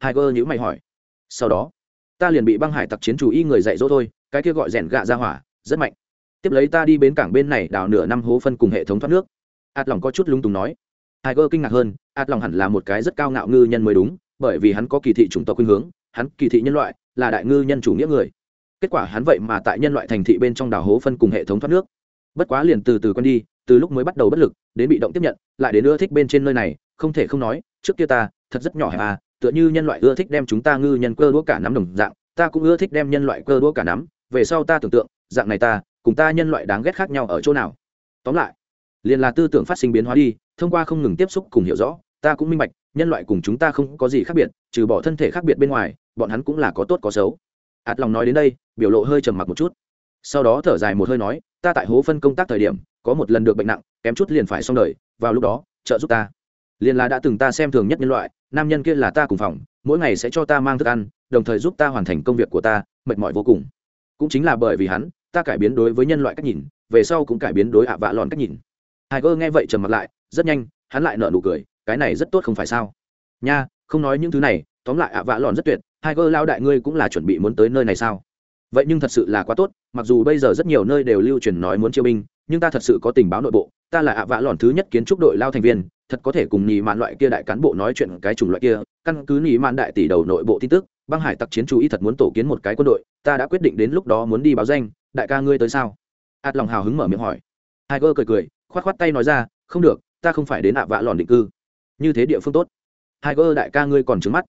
Tiger nhữ mày hỏi. Sau đó ta liền bị băng hải tặc chiến chủ y người dạy dỗ thôi cái kia gọi rèn gạ ra hỏa rất mạnh tiếp lấy ta đi bến cảng bên này đào nửa năm hố phân cùng hệ thống thoát nước. Ạt lòng có chút lung tùng nói. Tiger kinh ngạc hơn, ạt lòng hẳn là một cái rất cao ngạo ngư nhân mới đúng, bởi vì hắn có kỳ thị chủng tộc khuynh hướng, hắn kỳ thị nhân loại, là đại ngư nhân chủ nghĩa người. Kết quả hắn vậy mà tại nhân loại thành thị bên trong đảo hố phân cùng hệ thống thoát nước. Bất quá liền từ từ quen đi, từ lúc mới bắt đầu bất lực, đến bị động tiếp nhận, lại đến ưa thích bên trên nơi này, không thể không nói, trước kia ta, thật rất nhỏ hẹp à tựa như nhân loại ưa thích đem chúng ta ngư nhân cơ đũa cả nắm đồng dạng, ta cũng ưa thích đem nhân loại cơ đũa cả nắm, về sau ta tưởng tượng, dạng này ta cùng ta nhân loại đáng ghét khác nhau ở chỗ nào? Tóm lại, liền là tư tưởng phát sinh biến hóa đi, thông qua không ngừng tiếp xúc cùng hiểu rõ, ta cũng minh bạch, nhân loại cùng chúng ta không có gì khác biệt, trừ bỏ thân thể khác biệt bên ngoài, bọn hắn cũng là có tốt có xấu. Ạt lòng nói đến đây, biểu lộ hơi trầm mặc một chút. Sau đó thở dài một hơi nói, ta tại hố phân công tác thời điểm, có một lần được bệnh nặng, kém chút liền phải xong đời, vào lúc đó, trợ giúp ta. Liền là đã từng ta xem thường nhất nhân loại, nam nhân kia là ta cùng phòng, mỗi ngày sẽ cho ta mang thức ăn, đồng thời giúp ta hoàn thành công việc của ta, mệt mỏi vô cùng. Cũng chính là bởi vì hắn ta cải biến đối với nhân loại cách nhìn, về sau cũng cải biến đối ạ vạ lòn cách nhìn. Hai cơ nghe vậy trầm mặt lại, rất nhanh, hắn lại nở nụ cười, cái này rất tốt không phải sao? Nha, không nói những thứ này, tóm lại ạ vạ lòn rất tuyệt hai cơ lao đại ngươi cũng là chuẩn bị muốn tới nơi này sao? Vậy nhưng thật sự là quá tốt, mặc dù bây giờ rất nhiều nơi đều lưu truyền nói muốn chiêu binh, nhưng ta thật sự có tình báo nội bộ, ta là ạ vạ lòn thứ nhất kiến trúc đội lao thành viên, thật có thể cùng nhì mạn loại kia đại cán bộ nói chuyện cái chủng loại kia, căn cứ nhì mạn đại tỷ đầu nội bộ tin tức băng hải tặc chiến chú ý thật muốn tổ kiến một cái quân đội, ta đã quyết định đến lúc đó muốn đi báo danh, đại ca ngươi tới sao? Ạt lòng hào hứng mở miệng hỏi. Hai cơ cười cười, khoát khoát tay nói ra, không được, ta không phải đến ạ vạ lòn định cư. Như thế địa phương tốt. Hai cơ đại ca ngươi còn trứng mắt.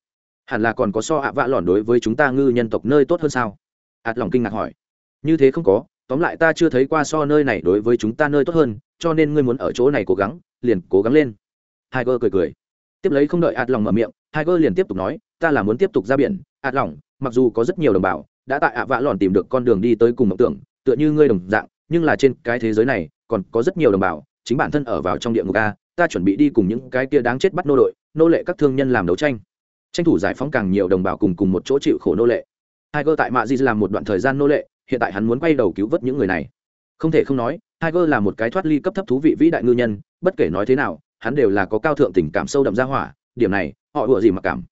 Hẳn là còn có so ạ vạ lòn đối với chúng ta ngư nhân tộc nơi tốt hơn sao? Ạt lòng kinh ngạc hỏi. Như thế không có, tóm lại ta chưa thấy qua so nơi này đối với chúng ta nơi tốt hơn, cho nên ngươi muốn ở chỗ này cố gắng, liền cố gắng lên. Hai cơ cười cười. Tiếp lấy không đợi ạt lòng mở miệng hai cơ liền tiếp tục nói ta là muốn tiếp tục ra biển ạt lỏng. mặc dù có rất nhiều đồng bào đã tại ạ vạ lòn tìm được con đường đi tới cùng mộng tưởng tựa như ngươi đồng dạng nhưng là trên cái thế giới này còn có rất nhiều đồng bào chính bản thân ở vào trong địa ngục a ta chuẩn bị đi cùng những cái kia đáng chết bắt nô đội nô lệ các thương nhân làm đấu tranh tranh thủ giải phóng càng nhiều đồng bào cùng cùng một chỗ chịu khổ nô lệ Tiger tại Mạ Di làm một đoạn thời gian nô lệ, hiện tại hắn muốn quay đầu cứu vớt những người này. Không thể không nói, Tiger là một cái thoát ly cấp thấp thú vị vĩ đại ngư nhân, bất kể nói thế nào, hắn đều là có cao thượng tình cảm sâu đậm ra hỏa, điểm này, họ ủa gì mà cảm.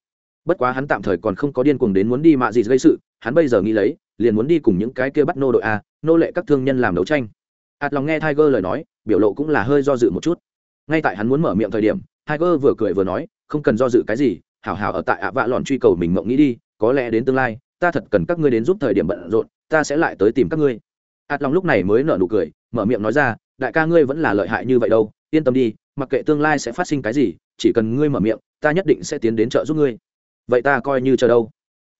Bất quá hắn tạm thời còn không có điên cuồng đến muốn đi Mạ gì gây sự, hắn bây giờ nghĩ lấy, liền muốn đi cùng những cái kia bắt nô đội a, nô lệ các thương nhân làm đấu tranh. Át lòng nghe Tiger lời nói, biểu lộ cũng là hơi do dự một chút. Ngay tại hắn muốn mở miệng thời điểm, Tiger vừa cười vừa nói, không cần do dự cái gì, hảo hảo ở tại ạ vạ lòn truy cầu mình mộng nghĩ đi, có lẽ đến tương lai, ta thật cần các ngươi đến giúp thời điểm bận rộn ta sẽ lại tới tìm các ngươi ạt lòng lúc này mới nở nụ cười mở miệng nói ra đại ca ngươi vẫn là lợi hại như vậy đâu yên tâm đi mặc kệ tương lai sẽ phát sinh cái gì chỉ cần ngươi mở miệng ta nhất định sẽ tiến đến trợ giúp ngươi vậy ta coi như chờ đâu?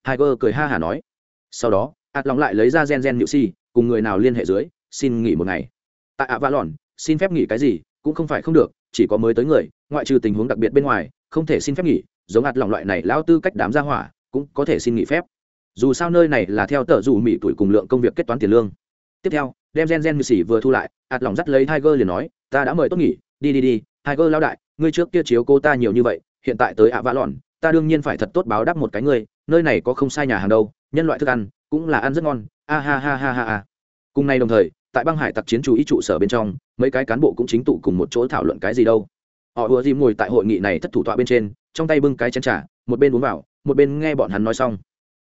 Tiger cười ha hả nói. Sau đó, ạt lòng lại lấy ra gen gen nhự si, cùng người nào liên hệ dưới, xin nghỉ một ngày. Tại ạ vạ lòn xin phép nghỉ cái gì cũng không phải không được, chỉ có mới tới người, ngoại trừ tình huống đặc biệt bên ngoài, không thể xin phép nghỉ, giống ạt lòng loại này lao tư cách đám ra hỏa, cũng có thể xin nghỉ phép. Dù sao nơi này là theo tờ dù mỹ tuổi cùng lượng công việc kết toán tiền lương. Tiếp theo, đem gen gen như xỉ vừa thu lại, ạt lòng dắt lấy tiger liền nói, ta đã mời tốt nghỉ, đi đi đi, tiger lao đại, ngươi trước kia chiếu cô ta nhiều như vậy, hiện tại tới ạ vã lòn ta đương nhiên phải thật tốt báo đáp một cái ngươi, nơi này có không sai nhà hàng đâu, nhân loại thức ăn, cũng là ăn rất ngon. A ha ha ha ha ha. Cùng nay đồng thời, tại băng hải tặc chiến chủ ý trụ sở bên trong, mấy cái cán bộ cũng chính tụ cùng một chỗ thảo luận cái gì đâu. Họ ùa dìm ngồi tại hội nghị này thất thủ tọa bên trên, trong tay bưng cái chén t r à một bên uống vào, một bên nghe bọn hắn nói xong.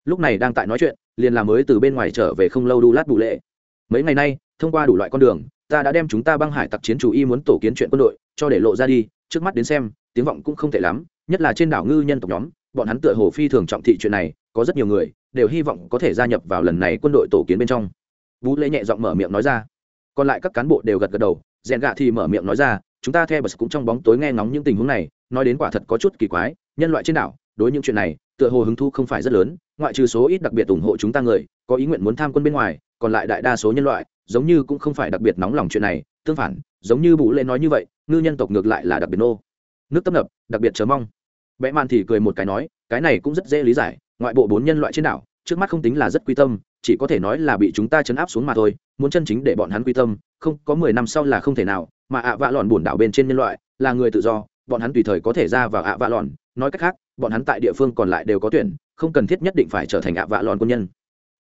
Lúc này đang tại nói chuyện, liền làm mới từ bên ngoài trở về không lâu đu lát bù lệ. Mấy ngày nay, thông qua đủ loại con đường, ta đã đem chúng ta băng hải tặc chiến chủ y muốn tổ kiến chuyện quân đội, cho để lộ ra đi, trước mắt đến xem, tiếng vọng cũng không tệ lắm nhất là trên đảo ngư nhân tộc nhóm, bọn hắn tựa hồ phi thường trọng thị chuyện này, có rất nhiều người đều hy vọng có thể gia nhập vào lần này quân đội tổ kiến bên trong. Vũ lễ nhẹ giọng mở miệng nói ra. Còn lại các cán bộ đều gật gật đầu, rèn gạ thì mở miệng nói ra, chúng ta theo bật cũng trong bóng tối nghe ngóng những tình huống này, nói đến quả thật có chút kỳ quái, nhân loại trên đảo, đối những chuyện này, tựa hồ hứng thu không phải rất lớn, ngoại trừ số ít đặc biệt ủng hộ chúng ta người, có ý nguyện muốn tham quân bên ngoài, còn lại đại đa số nhân loại, giống như cũng không phải đặc biệt nóng lòng chuyện này, tương phản, giống như bù lê nói như vậy, ngư nhân tộc ngược lại là đặc biệt nô. Nước tấp nập, đặc biệt chờ mong bẽ man thì cười một cái nói, cái này cũng rất dễ lý giải, ngoại bộ bốn nhân loại trên đảo, trước mắt không tính là rất quy tâm, chỉ có thể nói là bị chúng ta chấn áp xuống mà thôi, muốn chân chính để bọn hắn quy tâm, không, có mười năm sau là không thể nào, mà ạ vạ lòn buồn đảo bên trên nhân loại, là người tự do, bọn hắn tùy thời có thể ra vào ạ vạ lòn, nói cách khác, bọn hắn tại địa phương còn lại đều có tuyển, không cần thiết nhất định phải trở thành ạ vạ lòn quân nhân.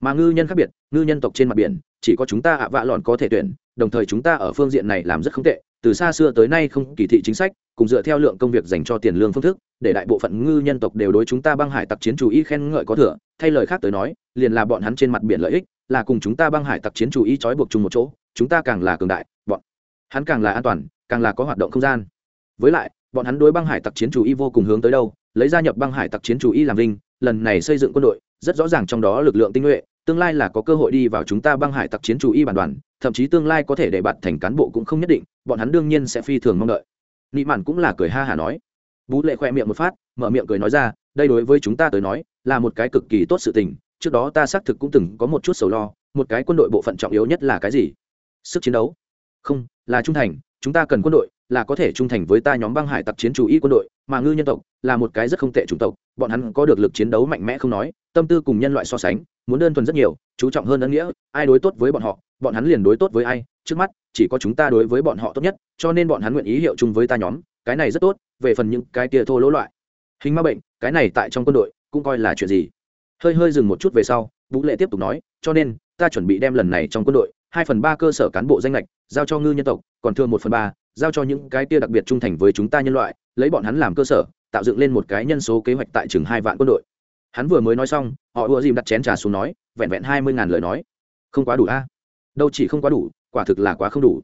Mà ngư nhân khác biệt, ngư nhân tộc trên mặt biển, chỉ có chúng ta ạ vạ lòn có thể tuyển, đồng thời chúng ta ở phương diện này làm rất không tệ, từ xa xưa tới nay không kỳ thị chính sách cùng dựa theo lượng công việc dành cho tiền lương phương thức, để đại bộ phận ngư nhân tộc đều đối chúng ta băng hải tặc chiến chủ y khen ngợi có thừa, thay lời khác tới nói, liền là bọn hắn trên mặt biển lợi ích, là cùng chúng ta băng hải tặc chiến chủ y trói buộc chung một chỗ, chúng ta càng là cường đại, bọn hắn càng là an toàn, càng là có hoạt động không gian. Với lại, bọn hắn đối băng hải tặc chiến chủ y vô cùng hướng tới đâu, lấy gia nhập băng hải tặc chiến chủ y làm linh, lần này xây dựng quân đội, rất rõ ràng trong đó lực lượng tinh nhuệ, tương lai là có cơ hội đi vào chúng ta băng hải tặc chiến chủ y bản đoàn, thậm chí tương lai có thể để bạn thành cán bộ cũng không nhất định, bọn hắn đương nhiên sẽ phi thường mong đợi nị mạn cũng là cười ha hả nói. Bú lệ khoe miệng một phát, mở miệng cười nói ra, đây đối với chúng ta tới nói, là một cái cực kỳ tốt sự tình, trước đó ta xác thực cũng từng có một chút sầu lo, một cái quân đội bộ phận trọng yếu nhất là cái gì? Sức chiến đấu. Không, là trung thành chúng ta cần quân đội là có thể trung thành với ta nhóm băng hải tặc chiến chủ y quân đội, mà ngư nhân tộc là một cái rất không tệ chủng tộc, bọn hắn có được lực chiến đấu mạnh mẽ không nói, tâm tư cùng nhân loại so sánh, muốn đơn thuần rất nhiều, chú trọng hơn ân nghĩa, ai đối tốt với bọn họ, bọn hắn liền đối tốt với ai, trước mắt, chỉ có chúng ta đối với bọn họ tốt nhất, cho nên bọn hắn nguyện ý hiệu chung với ta nhóm, cái này rất tốt, về phần những cái kia thô lỗ loại. Hình ma bệnh, cái này tại trong quân đội, cũng coi là chuyện gì? Hơi hơi dừng một chút về sau, vũ lệ tiếp tục nói, cho nên, ta chuẩn bị đem lần này trong quân đội hai phần ba cơ sở cán bộ danh lệch giao cho ngư nhân tộc, còn thường một phần ba, giao cho những cái kia đặc biệt trung thành với chúng ta nhân loại, lấy bọn hắn làm cơ sở, tạo dựng lên một cái nhân số kế hoạch tại chừng hai vạn quân đội. Hắn vừa mới nói xong, họ ùa dìm đặt chén trà xuống nói, vẹn vẹn hai mươi ngàn lời nói. Không quá đủ a. Đâu chỉ không quá đủ, quả thực là quá không đủ.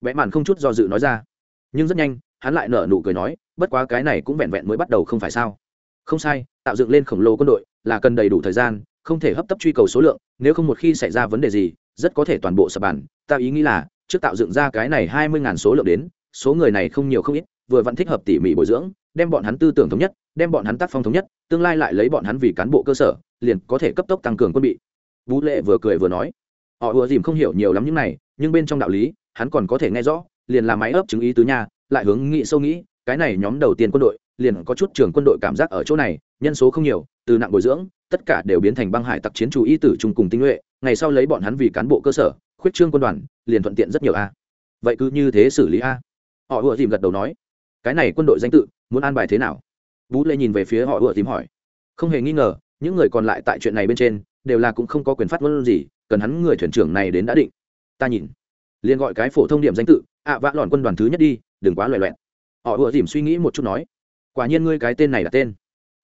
Vẽ màn không chút do dự nói ra. Nhưng rất nhanh, hắn lại nở nụ cười nói, bất quá cái này cũng vẹn vẹn mới bắt đầu không phải sao. Không sai, tạo dựng lên khổng lồ quân đội là cần đầy đủ thời gian không thể hấp tấp truy cầu số lượng, nếu không một khi xảy ra vấn đề gì, rất có thể toàn bộ sập bàn ta ý nghĩ là, trước tạo dựng ra cái này hai mươi ngàn số lượng đến, số người này không nhiều không ít, vừa vẫn thích hợp tỉ mỉ bồi dưỡng, đem bọn hắn tư tưởng thống nhất, đem bọn hắn tác phong thống nhất, tương lai lại lấy bọn hắn vì cán bộ cơ sở, liền có thể cấp tốc tăng cường quân bị. Vũ lệ vừa cười vừa nói, họ ùa dìm không hiểu nhiều lắm những này, nhưng bên trong đạo lý, hắn còn có thể nghe rõ, liền là máy ấp chứng ý tứ nha, lại hướng nghị sâu nghĩ, cái này nhóm đầu tiên quân đội, liền có chút trường quân đội cảm giác ở chỗ này, nhân số không nhiều từ nặng bồi dưỡng, tất cả đều biến thành băng hải tặc chiến chủ y tử trung cùng tinh nhuệ, ngày sau lấy bọn hắn vì cán bộ cơ sở, khuyết trương quân đoàn, liền thuận tiện rất nhiều a. Vậy cứ như thế xử lý a. Họ ủa dìm gật đầu nói, cái này quân đội danh tự, muốn an bài thế nào? Vũ lê nhìn về phía họ ủa dìm hỏi. Không hề nghi ngờ, những người còn lại tại chuyện này bên trên, đều là cũng không có quyền phát ngôn gì, cần hắn người thuyền trưởng này đến đã định. Ta nhìn. Liền gọi cái phổ thông điểm danh tự, ạ vã lòn quân đoàn thứ nhất đi, đừng quá loẹ loẹn họ ủa dìm suy nghĩ một chút nói, quả nhiên ngươi cái tên này là tên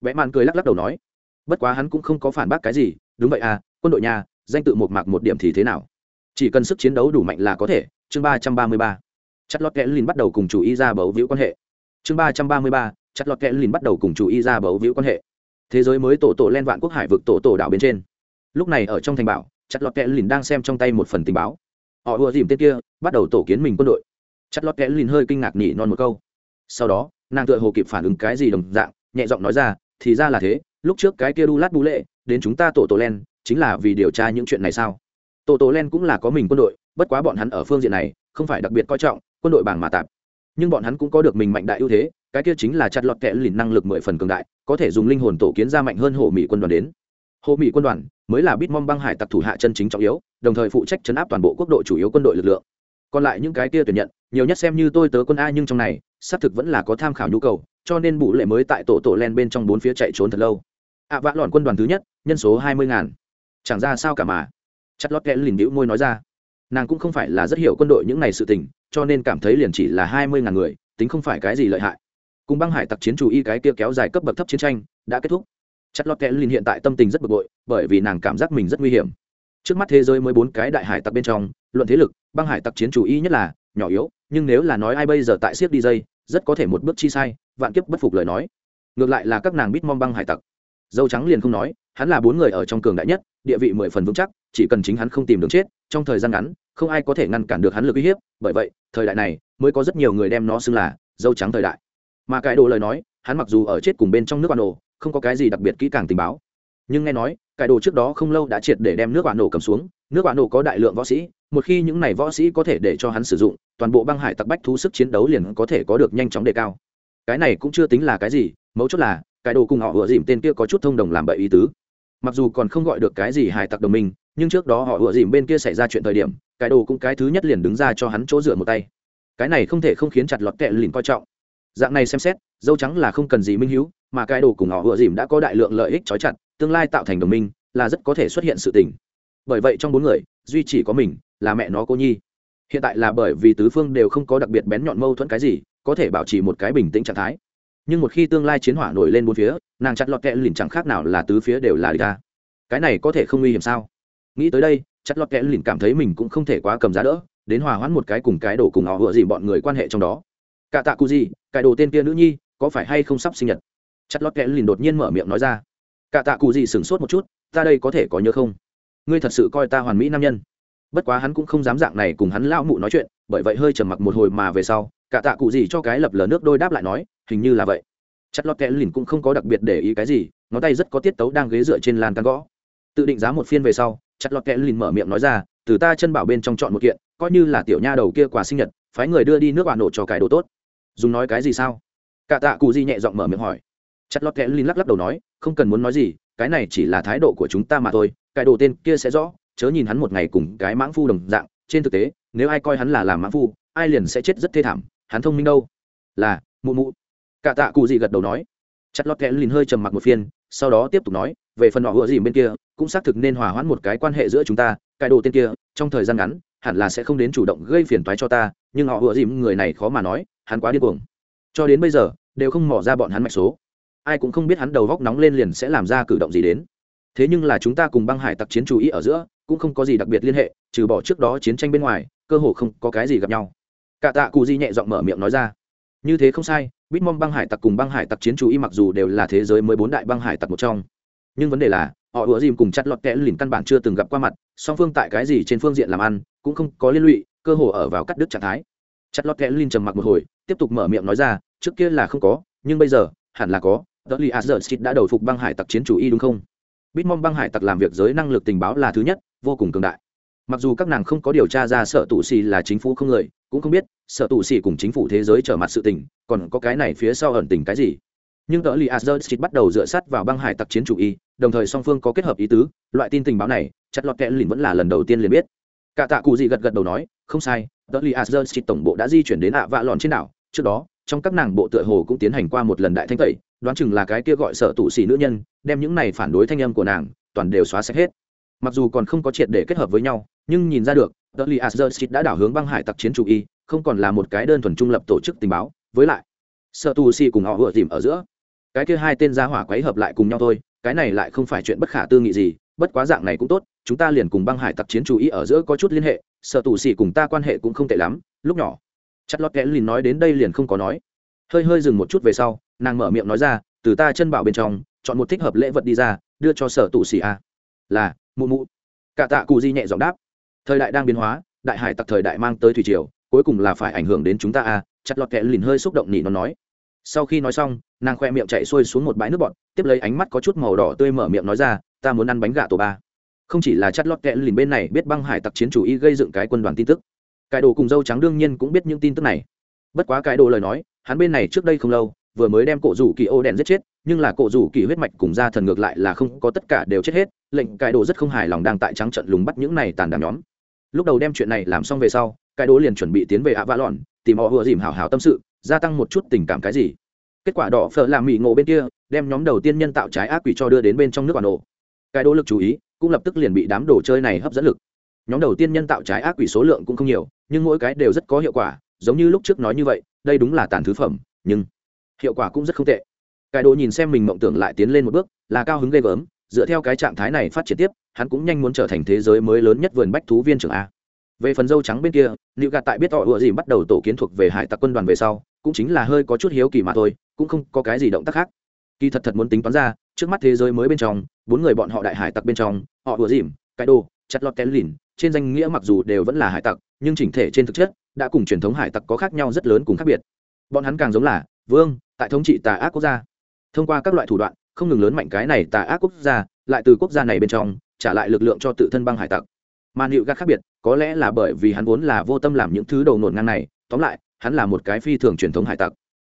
vẽ màn cười lắc lắc đầu nói, bất quá hắn cũng không có phản bác cái gì, đúng vậy à quân đội nhà, danh tự một mạc một điểm thì thế nào? Chỉ cần sức chiến đấu đủ mạnh là có thể. Chương ba trăm ba mươi ba. Chất lót kẽ lìn bắt đầu cùng chủ y ra bấu víu quan hệ. Chương ba trăm ba mươi ba. Chất lót kẽ lìn bắt đầu cùng chủ y ra bấu víu quan hệ. Thế giới mới tổ tổ len vạn quốc hải vực tổ tổ đảo bên trên. Lúc này ở trong thành bảo chất lót kẽ lìn đang xem trong tay một phần tình báo. Họ ùa dìm tên kia, bắt đầu tổ kiến mình quân đội. Chất lót kẽ lìn hơi kinh ngạc nhỉ non một câu. Sau đó, nàng tựa hồ kịp phản ứng cái gì đồng dạng, nhẹ giọng nói ra thì ra là thế, lúc trước cái kia đu lát bú lệ, đến chúng ta tổ tổ len, chính là vì điều tra những chuyện này sao? Tổ tổ len cũng là có mình quân đội, bất quá bọn hắn ở phương diện này, không phải đặc biệt coi trọng, quân đội bảng mà tạp. Nhưng bọn hắn cũng có được mình mạnh đại ưu thế, cái kia chính là chặt lọt kẽ lìn năng lực mười phần cường đại, có thể dùng linh hồn tổ kiến ra mạnh hơn hồ mỹ quân đoàn đến. Hồ mỹ quân đoàn mới là bitmom băng hải tặc thủ hạ chân chính trọng yếu, đồng thời phụ trách chấn áp toàn bộ quốc đội chủ yếu quân đội lực lượng. Còn lại những cái kia tuyển nhận, nhiều nhất xem như tôi tớ quân a nhưng trong này, xác thực vẫn là có tham khảo nhu cầu cho nên bụ lệ mới tại tổ tổ len bên trong bốn phía chạy trốn thật lâu. Ạ à, vã lọn quân đoàn thứ nhất nhân số hai mươi ngàn. Chẳng ra sao cả mà. Chất lót kẽ lìn đĩu môi nói ra. Nàng cũng không phải là rất hiểu quân đội những n à y sự tình cho nên cảm thấy liền chỉ là hai mươi ngàn người tính không phải cái gì lợi hại. Cùng băng hải tặc chiến chủ y cái kia kéo dài cấp bậc thấp chiến tranh đã kết thúc. Chất lót kẽ lìn hiện tại tâm tình rất bực bội bởi vì nàng cảm giác mình rất nguy hiểm. Trước mắt thế giới mới bốn cái đại hải tặc bên trong luận thế lực băng hải tặc chiến chủ y nhất là nhỏ yếu nhưng nếu là nói ai bây giờ tại siếc đi dây rất có thể một bước chi sai vạn kiếp bất phục lời nói. Ngược lại là các nàng bít mong băng hải tặc. Dâu trắng liền không nói, hắn là bốn người ở trong cường đại nhất, địa vị mười phần vững chắc, chỉ cần chính hắn không tìm đường chết, trong thời gian ngắn, không ai có thể ngăn cản được hắn lực uy hiếp, bởi vậy, thời đại này mới có rất nhiều người đem nó xưng là dâu trắng thời đại. Mà cái đồ lời nói, hắn mặc dù ở chết cùng bên trong nước bạn nổ không có cái gì đặc biệt kỹ càng tình báo. Nhưng nghe nói, cái đồ trước đó không lâu đã triệt để đem nước bạn nổ cầm xuống, nước bạn nổ có đại lượng võ sĩ, một khi những này võ sĩ có thể để cho hắn sử dụng, toàn bộ băng hải tặc bách thú sức chiến đấu liền có thể có được nhanh chóng đề cao cái này cũng chưa tính là cái gì, mấu chốt là, cái đồ cùng họ ủa dìm tên kia có chút thông đồng làm bậy ý tứ. Mặc dù còn không gọi được cái gì hải tặc đồng minh, nhưng trước đó họ ủa dìm bên kia xảy ra chuyện thời điểm, cái đồ cũng cái thứ nhất liền đứng ra cho hắn chỗ dựa một tay. Cái này không thể không khiến chặt lọt kẹ lìn coi trọng. Dạng này xem xét, dâu trắng là không cần gì minh hữu mà cái đồ cùng họ ủa dìm đã có đại lượng lợi ích trói chặt, tương lai tạo thành đồng minh, là rất có thể xuất hiện sự tình. Bởi vậy trong bốn người, duy chỉ có mình, là mẹ nó cô nhi. Hiện tại là bởi vì tứ phương đều không có đặc biệt bén nhọn mâu thuẫn cái gì có thể bảo trì một cái bình tĩnh trạng thái. Nhưng một khi tương lai chiến hỏa nổi lên bốn phía, nàng chặt lọt kẹ lìn chẳng khác nào là tứ phía đều là địch ta. Cái này có thể không nguy hiểm sao? Nghĩ tới đây, chặt lọt kẹ lìn cảm thấy mình cũng không thể quá cầm giá đỡ, đến hòa hoãn một cái cùng cái đồ cùng họ vừa gì bọn người quan hệ trong đó. Cả tạ cụ gì, cái đồ tên kia nữ nhi, có phải hay không sắp sinh nhật? Chặt lọt kẹ lìn đột nhiên mở miệng nói ra. Cả tạ cụ gì sửng sốt một chút, ta đây có thể có nhớ không? Ngươi thật sự coi ta hoàn mỹ nam nhân bất quá hắn cũng không dám dạng này cùng hắn lao mụ nói chuyện, bởi vậy hơi trầm mặc một hồi mà về sau, cả tạ cụ gì cho cái lập lờ nước đôi đáp lại nói, hình như là vậy. Chất lót kẽ lìn cũng không có đặc biệt để ý cái gì, ngón tay rất có tiết tấu đang ghế dựa trên lan can gõ. Tự định giá một phiên về sau, chất lót kẽ lìn mở miệng nói ra, từ ta chân bảo bên trong chọn một kiện, coi như là tiểu nha đầu kia quà sinh nhật, phái người đưa đi nước bà nổ cho cái đồ tốt. Dùng nói cái gì sao? Cả tạ cụ gì nhẹ giọng mở miệng hỏi. Chất lót kẽ lìn lắc lắc đầu nói, không cần muốn nói gì, cái này chỉ là thái độ của chúng ta mà thôi, cái đồ tên kia sẽ rõ chớ nhìn hắn một ngày cùng cái mãng phu đồng dạng, trên thực tế, nếu ai coi hắn là làm mãng phu, ai liền sẽ chết rất thê thảm, hắn thông minh đâu. Là, mụ mụ. Cả tạ cụ gì gật đầu nói. Chặt lọt kẽ lìn hơi trầm mặc một phiên, sau đó tiếp tục nói, về phần họ hựa gì bên kia, cũng xác thực nên hòa hoãn một cái quan hệ giữa chúng ta, cái đồ tên kia, trong thời gian ngắn, hẳn là sẽ không đến chủ động gây phiền toái cho ta, nhưng họ hựa gì người này khó mà nói, hắn quá điên cuồng. Cho đến bây giờ, đều không mỏ ra bọn hắn mạch số. Ai cũng không biết hắn đầu góc nóng lên liền sẽ làm ra cử động gì đến. Thế nhưng là chúng ta cùng băng hải tặc chiến chủ ý ở giữa cũng không có gì đặc biệt liên hệ, trừ bỏ trước đó chiến tranh bên ngoài, cơ hồ không có cái gì gặp nhau. Cả tạ cụ di nhẹ giọng mở miệng nói ra. Như thế không sai bitmom băng hải tặc cùng băng hải tặc chiến chủ y mặc dù đều là thế giới mới bốn đại băng hải tặc một trong. Nhưng vấn đề là, họ ủa dìm cùng chặt lọt kẽ lìn căn bản chưa từng gặp qua mặt, song phương tại cái gì trên phương diện làm ăn, cũng không có liên lụy, cơ hồ ở vào cắt đứt trạng thái. Chặt lọt kẽ lìn trầm mặc một hồi, tiếp tục mở miệng nói ra, trước kia là không có, nhưng bây giờ, hẳn là có đỡ li đã đầu phục băng hải tặc chiến chủ y đúng không? Bitmom băng hải tặc làm việc giới năng lực tình báo là thứ nhất vô cùng cường đại. Mặc dù các nàng không có điều tra ra sở tụ xì là chính phủ không người, cũng không biết sở tụ xì cùng chính phủ thế giới trở mặt sự tình, còn có cái này phía sau ẩn tình cái gì. Nhưng tờ li azert bắt đầu dựa sát vào băng hải tặc chiến chủ y, đồng thời song phương có kết hợp ý tứ, loại tin tình báo này, chặt lọt kẽ lìn vẫn là lần đầu tiên liền biết. Cả tạ cụ gì gật gật đầu nói, không sai, tờ li azert tổng bộ đã di chuyển đến ạ vạ lòn trên đảo, trước đó, trong các nàng bộ tựa hồ cũng tiến hành qua một lần đại thanh tẩy, đoán chừng là cái kia gọi sở tụ xì nữ nhân, đem những này phản đối thanh âm của nàng toàn đều xóa sạch hết mặc dù còn không có triệt để kết hợp với nhau, nhưng nhìn ra được, The Lee Asher đã đảo hướng băng hải tặc chiến chủ y, không còn là một cái đơn thuần trung lập tổ chức tình báo. Với lại, sở tu si cùng họ vừa tìm ở giữa, cái kia hai tên gia hỏa quấy hợp lại cùng nhau thôi, cái này lại không phải chuyện bất khả tư nghị gì, bất quá dạng này cũng tốt, chúng ta liền cùng băng hải tặc chiến chủ y ở giữa có chút liên hệ, sở tù xì cùng ta quan hệ cũng không tệ lắm, lúc nhỏ chặt lót kẽ lìn nói đến đây liền không có nói. Hơi hơi dừng một chút về sau, nàng mở miệng nói ra, từ ta chân bảo bên trong, chọn một thích hợp lễ vật đi ra, đưa cho sở tù xì a. Là mụ mụ. Cả tạ cụ di nhẹ giọng đáp. Thời đại đang biến hóa, đại hải tặc thời đại mang tới thủy triều, cuối cùng là phải ảnh hưởng đến chúng ta a chặt lọt kẹ lìn hơi xúc động nỉ nó nói. Sau khi nói xong, nàng khoe miệng chạy xuôi xuống một bãi nước bọt, tiếp lấy ánh mắt có chút màu đỏ tươi mở miệng nói ra, ta muốn ăn bánh gà tổ ba. Không chỉ là chặt lọt kẹ lìn bên này biết băng hải tặc chiến chủ y gây dựng cái quân đoàn tin tức cải đồ cùng dâu trắng đương nhiên cũng biết những tin tức này. Bất quá cải đồ lời nói, hắn bên này trước đây không lâu, vừa mới đem cổ rủ kỳ ô đèn giết chết nhưng là cổ rủ kỳ huyết mạch cùng gia thần ngược lại là không có tất cả đều chết hết, lệnh cải đồ rất không hài lòng đang tại trắng trận lùng bắt những này tàn đàm nhóm. Lúc đầu đem chuyện này làm xong về sau cải đồ liền chuẩn bị tiến về ạ vã lòn tìm họ vừa dìm hảo hảo tâm sự, gia tăng một chút tình cảm cái gì. Kết quả đỏ phở làm mỹ ngộ bên kia, đem nhóm đầu tiên nhân tạo trái ác quỷ cho đưa đến bên trong nước bản đồ cải đồ lực chú ý, cũng lập tức liền bị đám đồ chơi này hấp dẫn lực. Nhóm đầu tiên nhân tạo trái ác quỷ số lượng cũng không nhiều, nhưng mỗi cái đều rất có hiệu quả, giống như lúc trước nói như vậy, đây đúng là tàn thứ phẩm, nhưng hiệu quả cũng rất không tệ cải đồ nhìn xem mình mộng tưởng lại tiến lên một bước, là cao hứng ghê gớm, dựa theo cái trạng thái này phát triển tiếp, hắn cũng nhanh muốn trở thành thế giới mới lớn nhất vườn bách thú viên trưởng a. Về phần dâu trắng bên kia liệu gạt tại biết họ ựa gì bắt đầu tổ kiến thuộc về hải tặc quân đoàn về sau, cũng chính là hơi có chút hiếu kỳ mà thôi, cũng không có cái gì động tác khác. Kỳ thật thật muốn tính toán ra, trước mắt thế giới mới bên trong, bốn người bọn họ đại hải tặc bên trong, họ ựa dìm cái đồ chặt lọt kén lìn, trên danh nghĩa mặc dù đều vẫn là hải tặc, nhưng chỉnh thể trên thực chất, đã cùng truyền thống hải tặc có khác nhau rất lớn cùng khác biệt. Bọn hắn càng giống là, vương, tại thống trị tà ác quốc gia thông qua các loại thủ đoạn, không ngừng lớn mạnh cái này tà ác quốc gia, lại từ quốc gia này bên trong, trả lại lực lượng cho tự thân băng hải tặc. Mà hiệu gác khác biệt, có lẽ là bởi vì hắn vốn là vô tâm làm những thứ đầu nổn ngang này, tóm lại, hắn là một cái phi thường truyền thống hải tặc.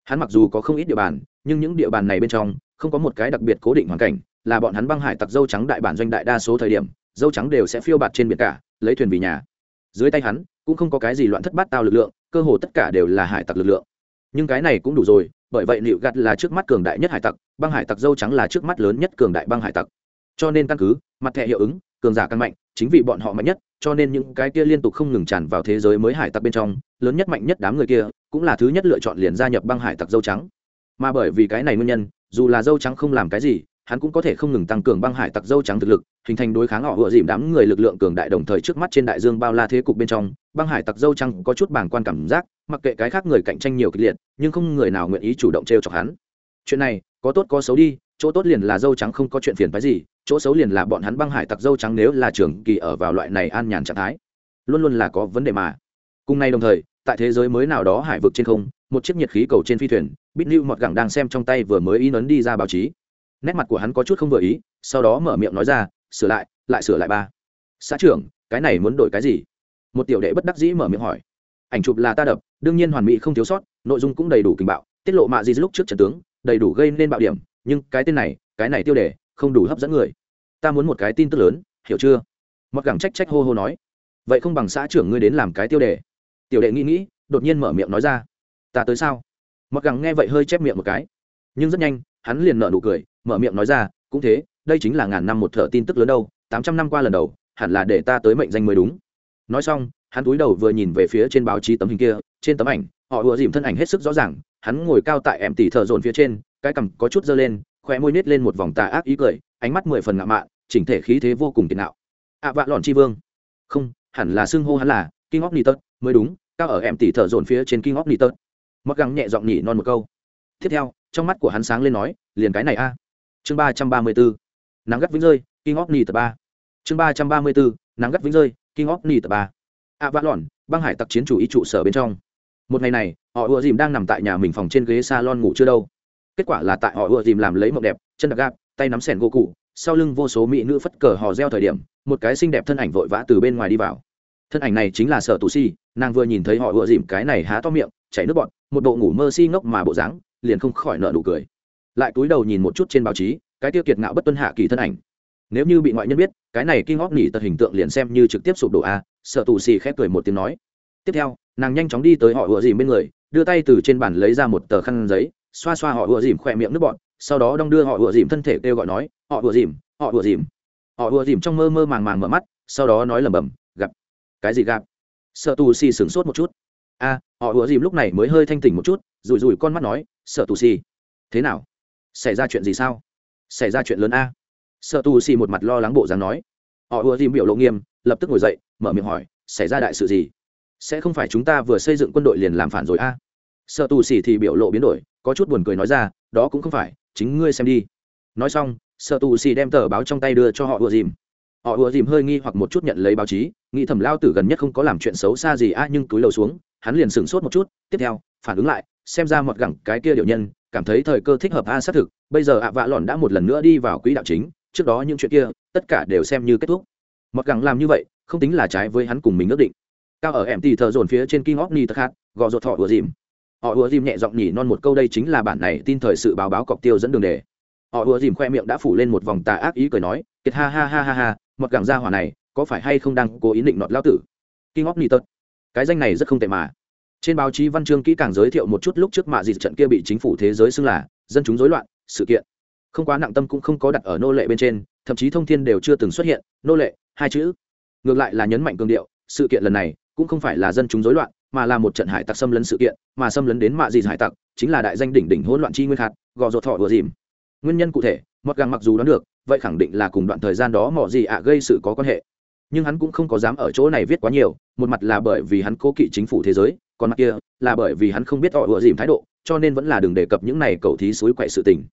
Hắn mặc dù có không ít địa bàn, nhưng những địa bàn này bên trong, không có một cái đặc biệt cố định hoàn cảnh, là bọn hắn băng hải tặc dâu trắng đại bản doanh đại đa số thời điểm, dâu trắng đều sẽ phiêu bạt trên biển cả, lấy thuyền vì nhà. Dưới tay hắn, cũng không có cái gì loạn thất bát tao lực lượng, cơ hồ tất cả đều là hải tặc lực lượng. Nhưng cái này cũng đủ rồi bởi vậy nịu gặt là trước mắt cường đại nhất hải tặc, băng hải tặc dâu trắng là trước mắt lớn nhất cường đại băng hải tặc. Cho nên căn cứ, mặt thẻ hiệu ứng, cường giả căn mạnh, chính vì bọn họ mạnh nhất, cho nên những cái kia liên tục không ngừng tràn vào thế giới mới hải tặc bên trong, lớn nhất mạnh nhất đám người kia, cũng là thứ nhất lựa chọn liền gia nhập băng hải tặc dâu trắng. Mà bởi vì cái này nguyên nhân, dù là dâu trắng không làm cái gì hắn cũng có thể không ngừng tăng cường băng hải tặc dâu trắng thực lực, hình thành đối kháng họ vừa dìm đám người lực lượng cường đại đồng thời trước mắt trên đại dương bao la thế cục bên trong, băng hải tặc dâu trắng có chút bảng quan cảm giác, mặc kệ cái khác người cạnh tranh nhiều kịch liệt, nhưng không người nào nguyện ý chủ động t r chọc hắn. Chuyện này, có tốt có xấu đi, chỗ tốt liền là dâu trắng không có chuyện phiền phái gì, chỗ xấu liền là bọn hắn băng hải tặc dâu trắng nếu là trường kỳ ở vào loại này an nhàn trạng thái, luôn luôn là có vấn đề mà. Cùng nay đồng thời, tại thế giới mới nào đó hải vực trên không, một chiếc nhiệt khí cầu trên phi thuyền, bít lưu mọt gẳng đang xem trong tay vừa mới in ấn đi ra báo chí nét mặt của hắn có chút không vừa ý, sau đó mở miệng nói ra, sửa lại lại sửa lại ba. Xã trưởng, cái này muốn đổi cái gì? Một tiểu đệ bất đắc dĩ mở miệng hỏi. Ảnh chụp là ta đập, đương nhiên hoàn mỹ không thiếu sót, nội dung cũng đầy đủ kinh bạo, tiết lộ mạ gì lúc trước trận tướng, đầy đủ gây nên bạo điểm, nhưng cái tên này, cái này tiêu đề, không đủ hấp dẫn người. Ta muốn một cái tin tức lớn, hiểu chưa? Mặc gẳng trách trách hô hô nói. Vậy không bằng xã trưởng ngươi đến làm cái tiêu đề. Tiểu đệ nghĩ nghĩ, đột nhiên mở miệng nói ra. Ta tới sao? Mặc gẳng nghe vậy hơi chép miệng một cái. Nhưng rất nhanh hắn liền nợ nụ cười, mở miệng nói ra, cũng thế, đây chính là ngàn năm một thợ tin tức lớn đâu, tám trăm năm qua lần đầu, hẳn là để ta tới mệnh danh mới đúng. Nói xong, hắn túi đầu vừa nhìn về phía trên báo chí tấm hình kia, trên tấm ảnh, họ ùa dìm thân ảnh hết sức rõ ràng, hắn ngồi cao tại em tỉ thợ dồn phía trên, cái cằm có chút dơ lên khoe môi nít lên một vòng tà ác ý cười, ánh mắt mười phần ngạo mạn, chỉnh thể khí thế vô cùng tiền nạo. Ạ vạ lòn chi vương. Không, hẳn là xưng hô hắn là king of nitus mới đúng, cao ở em tỷ thở dồn phía trên king of nitus mặc gắng nhẹ giọng nhỉ non một câu tiếp theo, trong mắt của hắn sáng lên nói, liền cái này a. Chương ba trăm ba mươi bốn, nắng gắt vĩnh rơi, king nì tờ ba. Chương ba trăm ba mươi bốn, nắng gắt vĩnh rơi, king nì tờ ba. A vã lòn băng hải tặc chiến chủ ý trụ sở bên trong. Một ngày này, họ ùa dìm đang nằm tại nhà mình phòng trên ghế s a lon ngủ chưa đâu. Kết quả là tại họ ùa dìm làm lấy mộng đẹp, chân đặc gạp, tay nắm sẻn gỗ cụ sau lưng vô số mỹ nữ phất cờ hò reo thời điểm, một cái xinh đẹp thân ảnh vội vã từ bên ngoài đi vào. Thân ảnh này chính là sở tù si, nàng vừa nhìn thấy họ ùa dìm cái này há to miệng, chảy nước bọt, một bộ ngủ mơ si ngốc mà bộ dáng liền không khỏi nợ nụ cười. Lại cúi đầu nhìn một chút trên báo chí, cái tiêu kiệt ngạo bất tuân hạ kỳ thân ảnh. Nếu như bị ngoại nhân biết, cái này kinh ngóc nỉ tật hình tượng liền xem như trực tiếp sụp đổ a sợ tù xì khép cười một tiếng nói. Tiếp theo, nàng nhanh chóng đi tới họ ùa dìm bên người, đưa tay từ trên bàn lấy ra một tờ khăn giấy, xoa xoa họ ùa dìm khỏe miệng nước bọn sau đó đong đưa họ ùa dìm thân thể kêu gọi nói, họ ùa dìm, họ ùa dìm. Họ ùa dìm trong mơ mơ màng màng mở mắt, sau đó nói lẩm bẩm, gặp. Cái gì gặp? Sợ tù xì sửng sốt một chút a họ ùa dìm lúc này mới hơi thanh tỉnh một chút, rủi rủi con mắt nói, sợ tù xì. Thế nào? Xảy ra chuyện gì sao? Xảy ra chuyện lớn a. Sợ tù xì một mặt lo lắng bộ dáng nói. Họ ùa dìm biểu lộ nghiêm, lập tức ngồi dậy, mở miệng hỏi, xảy ra đại sự gì? Sẽ không phải chúng ta vừa xây dựng quân đội liền làm phản rồi a? Sợ tù xì thì biểu lộ biến đổi, có chút buồn cười nói ra, đó cũng không phải, chính ngươi xem đi. Nói xong, sợ tù xì đem tờ báo trong tay đưa cho họ ùa dìm. Họ ùa dìm hơi nghi hoặc một chút nhận lấy báo chí, nghĩ thầm lao tử gần nhất không có làm chuyện xấu xa gì a, nhưng túi lầu xuống hắn liền sửng sốt một chút, tiếp theo, phản ứng lại, xem ra một gẳng cái kia điệu nhân, cảm thấy thời cơ thích hợp a, xác thực, bây giờ ạ vạ lòn đã một lần nữa đi vào quỹ đạo chính, trước đó những chuyện kia, tất cả đều xem như kết thúc. Một gẳng làm như vậy, không tính là trái với hắn cùng mình ước định. Cao ở em thì thợ dồn phía trên king of ni tật hát gò ruột thọ ùa dìm. Họ ùa dìm nhẹ giọng nhỉ non một câu đây chính là bản này tin thời sự báo báo cọc tiêu dẫn đường đề. Họ ùa dìm khoe miệng đã phủ lên một vòng tà ác ý cười nói, kiệt ha ha ha ha ha một gẳng ra hỏa này, có phải hay không đang cố ý định nọt lao tử? King of ni tật cái danh này rất không tệ mà. Trên báo chí văn chương kỹ càng giới thiệu một chút lúc trước mạ dịt trận kia bị chính phủ thế giới xưng là dân chúng rối loạn, sự kiện. Không quá nặng tâm cũng không có đặt ở nô lệ bên trên, thậm chí thông thiên đều chưa từng xuất hiện, nô lệ, hai chữ. Ngược lại là nhấn mạnh cường điệu, sự kiện lần này cũng không phải là dân chúng rối loạn, mà là một trận hải tặc xâm lấn sự kiện, mà xâm lấn đến mạ dịt hải tặc, chính là đại danh đỉnh đỉnh hỗn loạn chi nguyên hạt, gò ruột thọ vừa dìm. Nguyên nhân cụ thể, mọt gàng mặc dù đoán được, vậy khẳng định là cùng đoạn thời gian đó mỏ gì ạ gây sự có quan hệ nhưng hắn cũng không có dám ở chỗ này viết quá nhiều, một mặt là bởi vì hắn cố kỵ chính phủ thế giới, còn mặt kia là bởi vì hắn không biết họ ủa dìm thái độ, cho nên vẫn là đừng đề cập những này cầu thí suối quậy sự tình.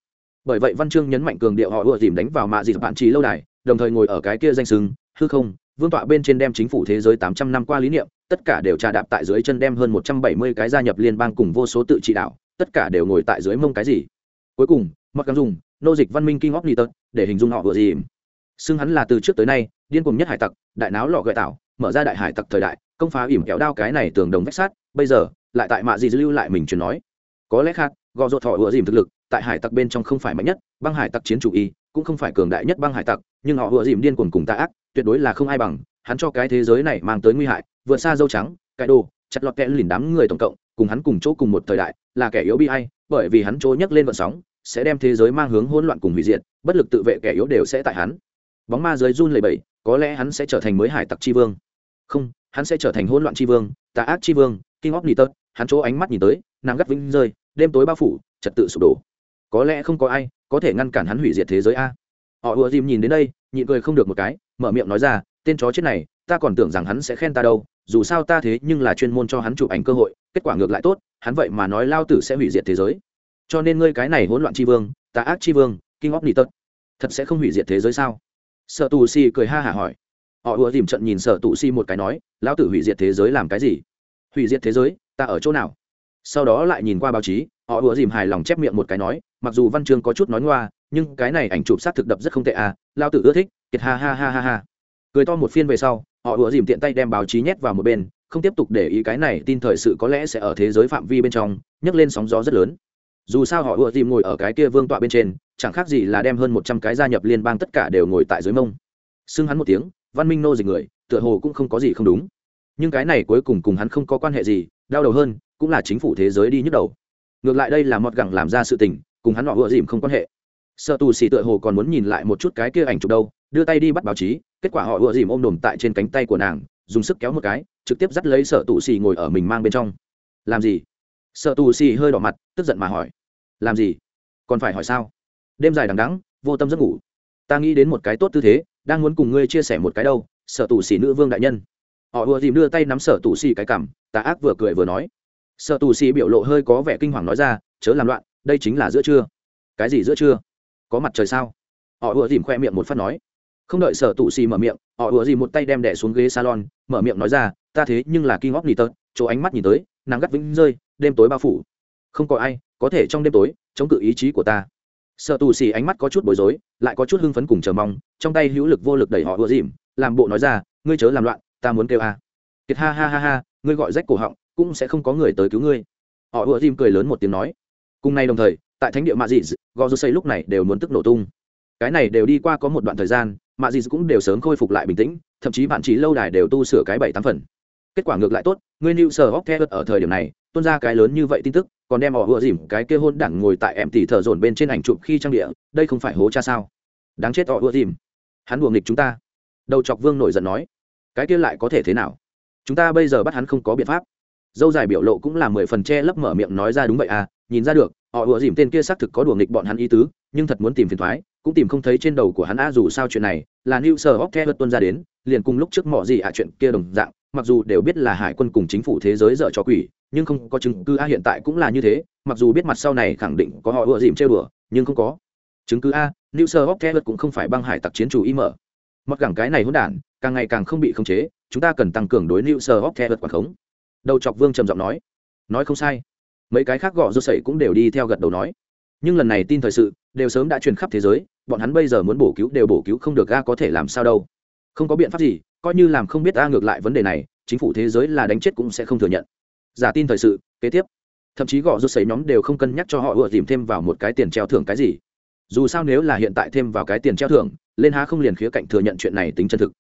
Bởi vậy văn chương nhấn mạnh cường điệu họ ủa dìm đánh vào mạ dịp bạn trí lâu đài, đồng thời ngồi ở cái kia danh sừng hư không, vương tọa bên trên đem chính phủ thế giới tám trăm năm qua lý niệm, tất cả đều trà đạp tại dưới chân đem hơn một trăm bảy mươi cái gia nhập liên bang cùng vô số tự trị đạo, tất cả đều ngồi tại dưới mông cái gì. Cuối cùng mặc càng dùng nô dịch văn minh kinh óc ni tật để hình dung họ ủa dìm. Xưng hắn là từ trước tới nay điên cùng nhất hải tặc, đại náo lọ gợi tạo, mở ra đại hải tặc thời đại, công phá ỉm kéo đao cái này tường đồng vách sát bây giờ, lại tại mạ gì lưu lại mình truyền nói. Có lẽ khác, gò rột thọ ựa dìm thực lực, tại hải tặc bên trong không phải mạnh nhất, băng hải tặc chiến chủ y, cũng không phải cường đại nhất băng hải tặc, nhưng họ ựa dìm điên cuồng cùng tạ ác, tuyệt đối là không ai bằng, hắn cho cái thế giới này mang tới nguy hại, vượt xa dâu trắng, cái đồ, chặt lọt kẽ lìn đám người tổng cộng, cùng hắn cùng chỗ cùng một thời đại, là kẻ yếu bi hay bởi vì hắn chỗ nhấc lên vận sóng, sẽ đem thế giới mang hướng hỗn loạn cùng hủy diệt, bất lực tự vệ kẻ yếu đều sẽ tại hắn. Bóng ma giới run lầy bẩy có lẽ hắn sẽ trở thành mới hải tặc chi vương. Không, hắn sẽ trở thành hỗn loạn chi vương, tà ác chi vương, king of niter hắn chỗ ánh mắt nhìn tới, nàng gắt vĩnh rơi, đêm tối bao phủ, trật tự sụp đổ. Có lẽ không có ai có thể ngăn cản hắn hủy diệt thế giới a. Họ ùa dìm nhìn đến đây, nhịn cười không được một cái, mở miệng nói ra, tên chó chết này, ta còn tưởng rằng hắn sẽ khen ta đâu, dù sao ta thế nhưng là chuyên môn cho hắn chụp ảnh cơ hội, kết quả ngược lại tốt, hắn vậy mà nói lao tử sẽ hủy diệt thế giới. Cho nên ngươi cái này hỗn loạn tri vương, tà ác tri vương, king of niter thật sẽ không hủy diệt thế giới sao? Sợ tù si cười ha hả hỏi. Họ ùa dìm trận nhìn sợ tù si một cái nói, lão tử hủy diệt thế giới làm cái gì? Hủy diệt thế giới, ta ở chỗ nào? Sau đó lại nhìn qua báo chí, họ ùa dìm hài lòng chép miệng một cái nói, mặc dù văn chương có chút nói ngoa, nhưng cái này ảnh chụp sát thực đập rất không tệ à lao tử ưa thích, kiệt ha ha ha ha ha. Cười to một phiên về sau, họ ùa dìm tiện tay đem báo chí nhét vào một bên, không tiếp tục để ý cái này tin thời sự có lẽ sẽ ở thế giới phạm vi bên trong, nhấc lên sóng gió rất lớn dù sao họ ùa dìm ngồi ở cái kia vương tọa bên trên, chẳng khác gì là đem hơn một trăm cái gia nhập liên bang tất cả đều ngồi tại dưới mông. Xưng hắn một tiếng, văn minh nô dịch người, tựa hồ cũng không có gì không đúng. Nhưng cái này cuối cùng cùng hắn không có quan hệ gì, đau đầu hơn, cũng là chính phủ thế giới đi nhức đầu. Ngược lại đây là mọt gẳng làm ra sự tình, cùng hắn họ ùa dìm không quan hệ. Sợ tù xì tựa hồ còn muốn nhìn lại một chút cái kia ảnh chụp đâu, đưa tay đi bắt báo chí, kết quả họ ùa dìm ôm đồm tại trên cánh tay của nàng, dùng sức kéo một cái, trực tiếp dắt lấy sợ tù xì ngồi ở mình mang bên trong. Làm gì? Sợ tù xì hơi đỏ mặt, tức giận mà hỏi làm gì? Còn phải hỏi sao? Đêm dài đằng đắng vô tâm giấc ngủ. Ta nghĩ đến một cái tốt tư thế, đang muốn cùng ngươi chia sẻ một cái đâu, sở tù xỉ nữ vương đại nhân. Họ vừa dìm đưa tay nắm sở tù xỉ cái cảm tà ác vừa cười vừa nói. Sở tù xỉ biểu lộ hơi có vẻ kinh hoàng nói ra, chớ làm loạn, đây chính là giữa trưa. Cái gì giữa trưa? Có mặt trời sao? Họ vừa dìm khoe miệng một phát nói. Không đợi sở tù xỉ mở miệng, họ vừa dìm một tay đem đẻ xuống ghế salon, mở miệng nói ra, ta thế nhưng là kinh ngóc nỉ tớt chỗ ánh mắt nhìn tới nàng gắt vĩnh rơi, đêm tối bao phủ. Không có ai có thể trong đêm tối, chống cự ý chí của ta. Sợ tù xì ánh mắt có chút bối rối, lại có chút hưng phấn cùng chờ mong, trong tay hữu lực vô lực đẩy họ ùa dìm, làm bộ nói ra, ngươi chớ làm loạn, ta muốn kêu a. À. kiệt ha ha ha ha, ngươi gọi rách cổ họng, cũng sẽ không có người tới cứu ngươi. Họ ùa dìm cười lớn một tiếng nói. Cùng nay đồng thời, tại thánh địa mạ dị gò dù xây lúc này đều muốn tức nổ tung. Cái này đều đi qua có một đoạn thời gian, mạ dị cũng đều sớm khôi phục lại bình tĩnh, thậm chí bạn chỉ lâu đài đều tu sửa cái bảy tám phần. Kết quả ngược lại tốt, ngươi lưu sở hóc ở thời điểm này, tuôn ra cái lớn như vậy tin tức còn đem họ vừa dìm cái kia hôn đẳng ngồi tại em tỉ thợ dồn bên trên ảnh chụp khi trang địa, đây không phải hố cha sao? Đáng chết họ vừa dìm. Hắn buồng nghịch chúng ta. Đầu chọc vương nổi giận nói, cái kia lại có thể thế nào? Chúng ta bây giờ bắt hắn không có biện pháp. Dâu dài biểu lộ cũng là mười phần che lấp mở miệng nói ra đúng vậy à nhìn ra được, họ ùa dìm tên kia xác thực có đùa nghịch bọn hắn ý tứ, nhưng thật muốn tìm phiền thoái cũng tìm không thấy trên đầu của hắn a dù sao chuyện này, là new sở hóc theo tuân ra đến, liền cùng lúc trước mọi gì ạ chuyện kia đồng dạng, mặc dù đều biết là hải quân cùng chính phủ thế giới dở cho quỷ nhưng không có chứng cứ a hiện tại cũng là như thế, mặc dù biết mặt sau này khẳng định có họ ùa dìm chơi bừa nhưng không có. Chứng cứ a, new sơ hóc thét cũng không phải băng hải tặc chiến chủ y mở mặc cảng cái này hỗn đản, càng ngày càng không bị khống chế, chúng ta cần tăng cường đối new sơ hóc thét quản khống. Đầu chọc vương trầm giọng nói. Nói không sai. Mấy cái khác gõ rô sậy cũng đều đi theo gật đầu nói. Nhưng lần này tin thời sự, đều sớm đã truyền khắp thế giới, bọn hắn bây giờ muốn bổ cứu đều bổ cứu không được a có thể làm sao đâu. Không có biện pháp gì, coi như làm không biết a ngược lại vấn đề này, chính phủ thế giới là đánh chết cũng sẽ không thừa nhận giả tin thời sự, kế tiếp. Thậm chí gõ rút xấy nhóm đều không cân nhắc cho họ ủa tìm thêm vào một cái tiền treo thưởng cái gì. Dù sao nếu là hiện tại thêm vào cái tiền treo thưởng, lên há không liền khía cạnh thừa nhận chuyện này tính chân thực.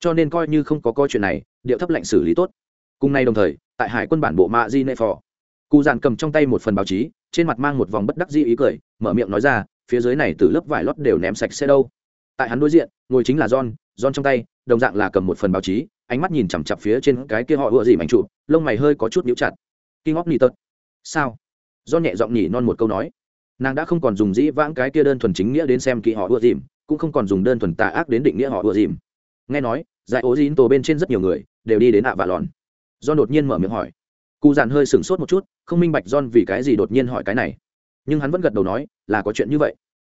Cho nên coi như không có coi chuyện này, điệu thấp lệnh xử lý tốt. Cùng nay đồng thời, tại hải quân bản bộ mạ di nệ phò, cụ dàn cầm trong tay một phần báo chí, trên mặt mang một vòng bất đắc di ý cười, mở miệng nói ra, phía dưới này từ lớp vải lót đều ném sạch xe đâu. Tại hắn đối diện, ngồi chính là john john trong tay đồng dạng là cầm một phần báo chí, ánh mắt nhìn chằm chặp phía trên cái kia họ ựa gì mảnh trụ, lông mày hơi có chút nhíu chặt. Kinh óc nỉ tật sao? Do nhẹ giọng nhỉ non một câu nói. Nàng đã không còn dùng dĩ vãng cái kia đơn thuần chính nghĩa đến xem kỳ họ ưa dìm cũng không còn dùng đơn thuần tà ác đến định nghĩa họ ưa dìm nghe nói, giải ố dín tổ bên trên rất nhiều người đều đi đến ạ và lòn. Do đột nhiên mở miệng hỏi. Cụ dàn hơi sửng sốt một chút, không minh bạch john vì cái gì đột nhiên hỏi cái này. Nhưng hắn vẫn gật đầu nói, là có chuyện như vậy.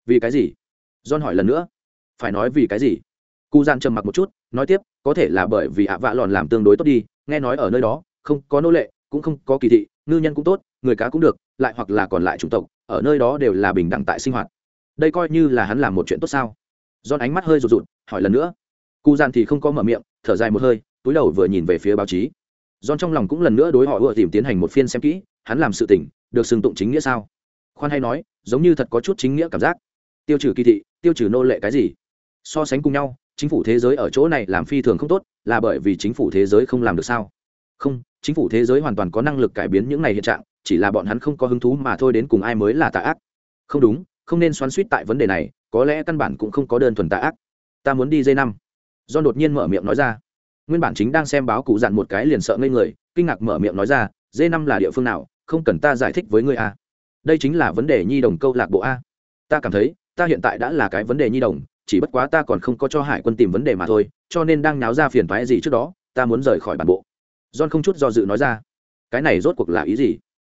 Vì cái gì? John hỏi lần nữa. Phải nói vì cái gì? Cụ Gian trầm mặc một chút, nói tiếp, có thể là bởi vì ạ vạ lòn làm tương đối tốt đi, nghe nói ở nơi đó, không có nô lệ, cũng không có kỳ thị, ngư nhân cũng tốt, người cá cũng được, lại hoặc là còn lại chủng tộc, ở nơi đó đều là bình đẳng tại sinh hoạt. Đây coi như là hắn làm một chuyện tốt sao? Giòn ánh mắt hơi rụt rụt, hỏi lần nữa. Cụ gian thì không có mở miệng, thở dài một hơi, túi đầu vừa nhìn về phía báo chí. Giòn trong lòng cũng lần nữa đối họ ưa tìm tiến hành một phiên xem kỹ, hắn làm sự tỉnh được xưng tụng chính nghĩa sao? Khoan hay nói, giống như thật có chút chính nghĩa cảm giác. Tiêu trừ kỳ thị, tiêu trừ nô lệ cái gì? So sánh cùng nhau chính phủ thế giới ở chỗ này làm phi thường không tốt, là bởi vì chính phủ thế giới không làm được sao? Không, chính phủ thế giới hoàn toàn có năng lực cải biến những này hiện trạng, chỉ là bọn hắn không có hứng thú mà thôi đến cùng ai mới là tà ác. Không đúng, không nên xoắn suýt tại vấn đề này, có lẽ căn bản cũng không có đơn thuần tà ác. Ta muốn đi dây năm. Do đột nhiên mở miệng nói ra. Nguyên bản chính đang xem báo cụ dặn một cái liền sợ ngây người, kinh ngạc mở miệng nói ra dây năm là địa phương nào, không cần ta giải thích với ngươi a đây chính là vấn đề nhi đồng câu lạc bộ a. Ta cảm thấy, ta hiện tại đã là cái vấn đề nhi đồng chỉ bất quá ta còn không có cho hải quân tìm vấn đề mà thôi, cho nên đang náo ra phiền toái gì trước đó, ta muốn rời khỏi bản bộ. John không chút do dự nói ra. Cái này rốt cuộc là ý gì?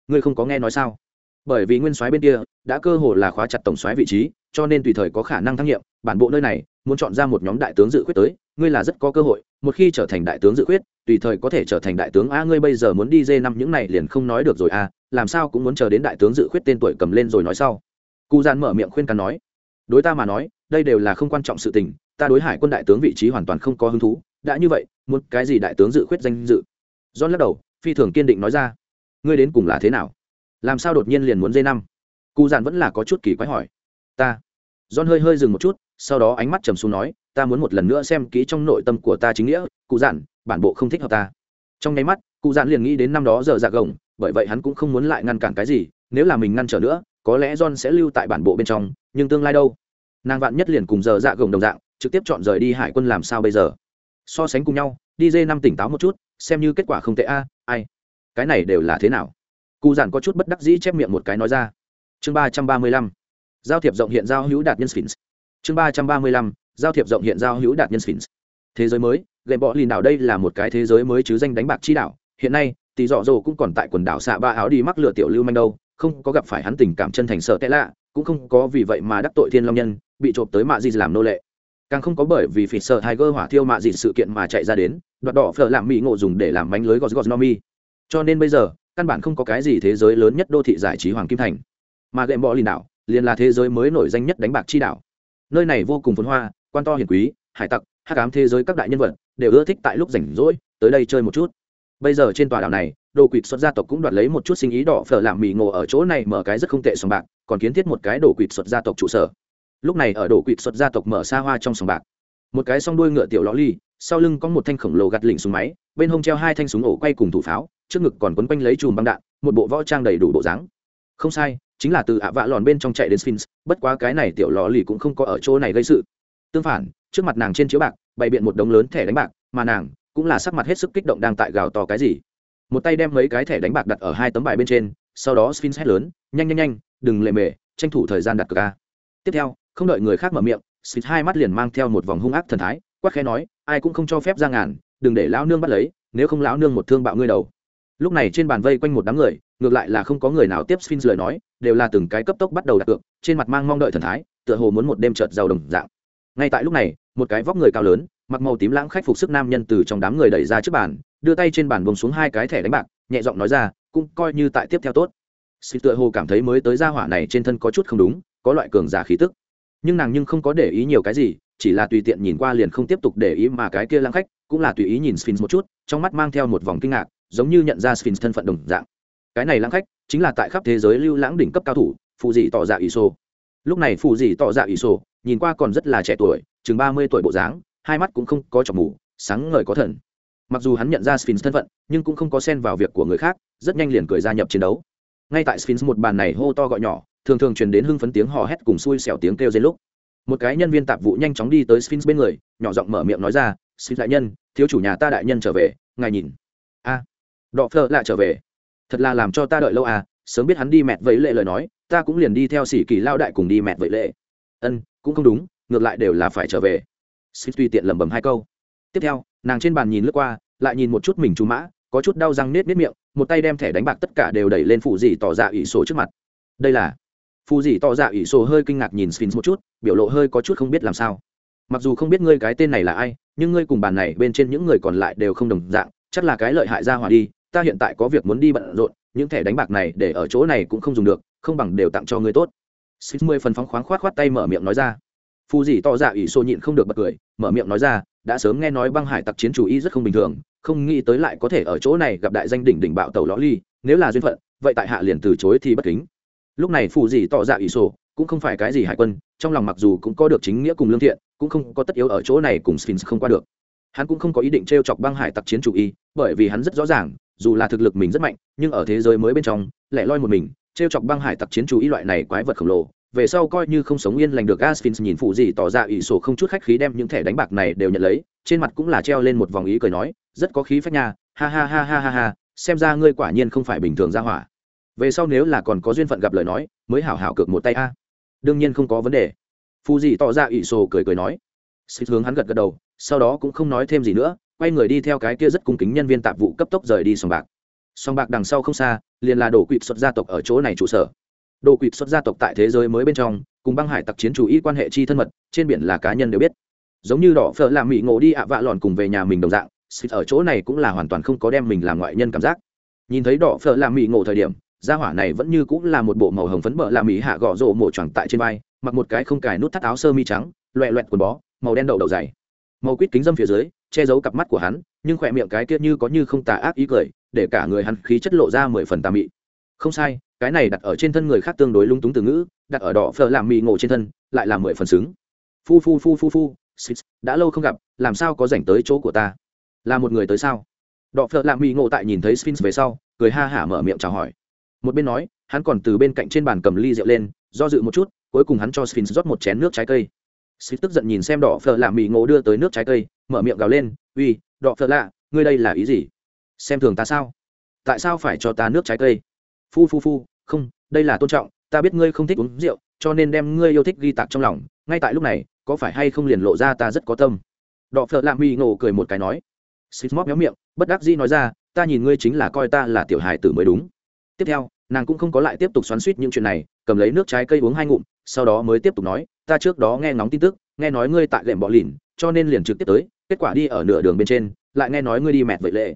Ngươi không có nghe nói sao? Bởi vì nguyên soái bên kia đã cơ hồ là khóa chặt tổng soái vị trí, cho nên tùy thời có khả năng thăng nhiệm, bản bộ nơi này muốn chọn ra một nhóm đại tướng dự khuyết tới, ngươi là rất có cơ hội, một khi trở thành đại tướng dự khuyết, tùy thời có thể trở thành đại tướng. A, ngươi bây giờ muốn đi dê năm những này liền không nói được rồi a làm sao cũng muốn chờ đến đại tướng dự khuyết tên tuổi cầm lên rồi nói sau. Cụ gian mở miệng khuyên cắn nói. Đối ta mà nói đây đều là không quan trọng sự tình, ta đối hải quân đại tướng vị trí hoàn toàn không có hứng thú, đã như vậy, muốn cái gì đại tướng dự khuyết danh dự? John lắc đầu, phi thường kiên định nói ra, ngươi đến cùng là thế nào? Làm sao đột nhiên liền muốn dây năm? Cụ giản vẫn là có chút kỳ quái hỏi. Ta. John hơi hơi dừng một chút, sau đó ánh mắt trầm xuống nói, ta muốn một lần nữa xem kỹ trong nội tâm của ta chính nghĩa cụ giản, bản bộ không thích hợp ta. Trong nháy mắt cụ giản liền nghĩ đến năm đó giờ dạ gồng, bởi vậy hắn cũng không muốn lại ngăn cản cái gì, nếu là mình ngăn trở nữa, có lẽ john sẽ lưu tại bản bộ bên trong, nhưng tương lai đâu? Nàng vạn nhất liền cùng giờ dạ gồng đồng dạng, trực tiếp chọn rời đi hải quân làm sao bây giờ? So sánh cùng nhau, đi dê năm tỉnh táo một chút, xem như kết quả không tệ a, ai? Cái này đều là thế nào? Cụ giản có chút bất đắc dĩ chép miệng một cái nói ra. Chương ba trăm ba mươi lăm, giao thiệp rộng hiện giao hữu đạt nhân sphinx. Chương ba trăm ba mươi lăm, giao thiệp rộng hiện giao hữu đạt nhân sphinx. Thế giới mới, gậy bọ lìn đảo đây là một cái thế giới mới chứ danh đánh bạc chi đảo. Hiện nay, tỷ dọ dồ cũng còn tại quần đảo xạ ba áo đi mắc lửa tiểu lưu manh đâu, không có gặp phải hắn tình cảm chân thành sợ tệ lạ, cũng không có vì vậy mà đắc tội thiên long nhân bị trộm tới mạ gì làm nô lệ. Càng không có bởi vì phỉ sợ tiger hỏa thiêu mạ gì sự kiện mà chạy ra đến, đoạt đỏ phở làm mỹ ngộ dùng để làm bánh lưới gọt gọt no mi cho nên bây giờ, căn bản không có cái gì thế giới lớn nhất đô thị giải trí hoàng kim thành. Mà gệm bọ lìn đảo, liền là thế giới mới nổi danh nhất đánh bạc chi đảo. Nơi này vô cùng phồn hoa, quan to hiển quý, hải tặc, hắc ám thế giới các đại nhân vật đều ưa thích tại lúc rảnh rỗi, tới đây chơi một chút. Bây giờ trên tòa đảo này, đồ quỵt xuất gia tộc cũng đoạt lấy một chút sinh ý đỏ phở làm mì ngộ ở chỗ này mở cái rất không tệ sòng bạc, còn kiến thiết một cái đồ quỵt xuất gia tộc trụ sở lúc này ở đổ quỵt xuất gia tộc mở xa hoa trong sòng bạc. Một cái song đuôi ngựa tiểu ló ly, sau lưng có một thanh khổng lồ gạt lỉnh súng máy, bên hông treo hai thanh súng ổ quay cùng thủ pháo, trước ngực còn quấn quanh lấy chùm băng đạn, một bộ võ trang đầy đủ bộ dáng. Không sai, chính là từ ạ vạ lòn bên trong chạy đến sphinx, bất quá cái này tiểu lò lì cũng không có ở chỗ này gây sự. Tương phản, trước mặt nàng trên chiếu bạc, bày biện một đống lớn thẻ đánh bạc, mà nàng cũng là sắc mặt hết sức kích động đang tại gào to cái gì. Một tay đem mấy cái thẻ đánh bạc đặt ở hai tấm bài bên trên, sau đó sphinx hét lớn, nhanh nhanh nhanh, đừng lệ mề, tranh thủ thời gian đặt cược ca tiếp theo không đợi người khác mở miệng xịt hai mắt liền mang theo một vòng hung ác thần thái, quát khẽ nói, ai cũng không cho phép ra ngàn, đừng để lão nương bắt lấy, nếu không lão nương một thương bạo ngươi đầu. Lúc này trên bàn vây quanh một đám người, ngược lại là không có người nào tiếp sphinx lời nói, đều là từng cái cấp tốc bắt đầu đặt cược, trên mặt mang mong đợi thần thái, tựa hồ muốn một đêm chợt giàu đồng dạng. Ngay tại lúc này, một cái vóc người cao lớn, mặc màu tím lãng khách phục sức nam nhân từ trong đám người đẩy ra trước bàn, đưa tay trên bàn bông xuống hai cái thẻ đánh bạc, nhẹ giọng nói ra, cũng coi như tại tiếp theo tốt. Xịt tựa hồ cảm thấy mới tới gia hỏa này trên thân có chút không đúng, có loại cường giả khí tức nhưng nàng nhưng không có để ý nhiều cái gì, chỉ là tùy tiện nhìn qua liền không tiếp tục để ý mà cái kia lãng khách, cũng là tùy ý nhìn sphinx một chút, trong mắt mang theo một vòng kinh ngạc, giống như nhận ra sphinx thân phận đồng dạng. Cái này lãng khách, chính là tại khắp thế giới lưu lãng đỉnh cấp cao thủ phụ dị tỏ dạ ỷ sô lúc này phụ dị tỏ dạ ỷ sô nhìn qua còn rất là trẻ tuổi, chừng ba mươi tuổi bộ dáng, hai mắt cũng không có chọc mù, sáng ngời có thần. Mặc dù hắn nhận ra sphinx thân phận, nhưng cũng không có xen vào việc của người khác, rất nhanh liền cười gia nhập chiến đấu. Ngay tại sphinx một bàn này hô to gọi nhỏ thường thường truyền đến hưng phấn tiếng hò hét cùng xui xẻo tiếng kêu dây lúc. Một cái nhân viên tạp vụ nhanh chóng đi tới sphinx bên người nhỏ giọng mở miệng nói ra sphinx đại nhân thiếu chủ nhà ta đại nhân trở về ngài nhìn. A à, đọ phơ lại trở về. Thật là làm cho ta đợi lâu à sớm biết hắn đi mẹt vậy lệ lời nói ta cũng liền đi theo sĩ kỳ lao đại cùng đi mẹt vậy lệ. Ân cũng không đúng ngược lại đều là phải trở về. Xin tùy tiện lẩm bẩm hai câu. Tiếp theo nàng trên bàn nhìn lướt qua lại nhìn một chút mình chú mã có chút đau răng nết nết miệng một tay đem thẻ đánh bạc tất cả đều đẩy lên phụ dì tỏ dạ ỷ số trước mặt. Đây là phù dì tỏ dạ ỷ sổ hơi kinh ngạc nhìn sphinx một chút, biểu lộ hơi có chút không biết làm sao. Mặc dù không biết ngươi cái tên này là ai, nhưng ngươi cùng bàn này bên trên những người còn lại đều không đồng dạng, chắc là cái lợi hại ra hỏa đi, ta hiện tại có việc muốn đi bận rộn, những thẻ đánh bạc này để ở chỗ này cũng không dùng được, không bằng đều tặng cho ngươi tốt. Sphinx mười phần phóng khoáng khoát khoát tay mở miệng nói ra. Phù dì to dạ ỷ sổ nhịn không được bật cười, mở miệng nói ra, đã sớm nghe nói băng hải tặc chiến chủ y rất không bình thường, không nghĩ tới lại có thể ở chỗ này gặp đại danh đỉnh đỉnh bạo tàu ló ly, nếu là duyên phận, vậy tại hạ liền từ chối thì bất kính lúc này phù dì tỏ dạ ỷ sổ cũng không phải cái gì hải quân trong lòng mặc dù cũng có được chính nghĩa cùng lương thiện cũng không có tất yếu ở chỗ này cùng sphinx không qua được hắn cũng không có ý định t r e o chọc băng hải tặc chiến chủ y bởi vì hắn rất rõ ràng dù là thực lực mình rất mạnh nhưng ở thế giới mới bên trong lẻ loi một mình t r e o chọc băng hải tặc chiến chủ y loại này quái vật khổng lồ về sau coi như không sống yên lành được Aspins nhìn phụ gì tỏ dạ ra ủy sổ không chút khách khí đem những thẻ đánh bạc này đều nhận lấy, trên mặt cũng là treo lên một vòng ý cười nói, rất có khí phách nha, ha ha ha ha ha ha, xem ra ngươi quả nhiên không phải bình thường ra hỏa. Về sau nếu là còn có duyên phận gặp lời nói, mới hảo hảo cược một tay a. Đương nhiên không có vấn đề. phù gì tỏ ra ủy sổ cười cười nói. Xích hướng hắn gật gật đầu, sau đó cũng không nói thêm gì nữa, quay người đi theo cái kia rất cung kính nhân viên tạp vụ cấp tốc rời đi sòng bạc. Sòng bạc đằng sau không xa, liền là đổ quỵt xuất gia tộc ở chỗ này trụ sở đồ quỵt xuất gia tộc tại thế giới mới bên trong cùng băng hải tặc chiến chủ ý quan hệ chi thân mật trên biển là cá nhân đều biết giống như đỏ phở làm mỹ ngộ đi ạ vạ lòn cùng về nhà mình đồng dạng xịt ở chỗ này cũng là hoàn toàn không có đem mình làm ngoại nhân cảm giác nhìn thấy đỏ phở làm mỹ ngộ thời điểm gia hỏa này vẫn như cũng là một bộ màu hồng phấn bờ làm mỹ hạ gõ rộ mổ choàng tại trên vai, mặc một cái không cài nút thắt áo sơ mi trắng, loẹ loẹt quần bó, màu đen đậu đậu dày. Màu quýt kính dâm phía dưới, che giấu cặp mắt của hắn, nhưng khỏe miệng cái kia như có như không tà ác ý cười, để cả người hắn khí chất lộ ra mười phần tà mị. Không sai, cái này đặt ở trên thân người khác tương đối lung túng từ ngữ, đặt ở đỏ phở làm mì ngộ trên thân, lại là mười phần xứng. Phu phu phu phu phu xích đã lâu không gặp, làm sao có dành tới chỗ của ta? Là một người tới sao? Đỏ phở làm mì ngộ tại nhìn thấy sphinx về sau, cười ha hả mở miệng chào hỏi một bên nói, hắn còn từ bên cạnh trên bàn cầm ly rượu lên, do dự một chút, cuối cùng hắn cho sphinx rót một chén nước trái cây. Sphinx tức giận nhìn xem đỏ phở làm mỹ ngộ đưa tới nước trái cây, mở miệng gào lên, uy, đỏ phở lạ, ngươi đây là ý gì? Xem thường ta sao? Tại sao phải cho ta nước trái cây? Phu phu phu, không, đây là tôn trọng, ta biết ngươi không thích uống rượu, cho nên đem ngươi yêu thích ghi tạc trong lòng, ngay tại lúc này, có phải hay không liền lộ ra ta rất có tâm? Đọ phợ lạ mỹ ngộ cười một cái nói. Xịt móc méo miệng, bất đắc dĩ nói ra, ta nhìn ngươi chính là coi ta là tiểu hài tử mới đúng. Tiếp theo nàng cũng không có lại tiếp tục xoắn suýt những chuyện này, cầm lấy nước trái cây uống hai ngụm, sau đó mới tiếp tục nói, ta trước đó nghe ngóng tin tức, nghe nói ngươi tại lệm bọ lìn, cho nên liền trực tiếp tới, kết quả đi ở nửa đường bên trên, lại nghe nói ngươi đi mẹt vậy lệ.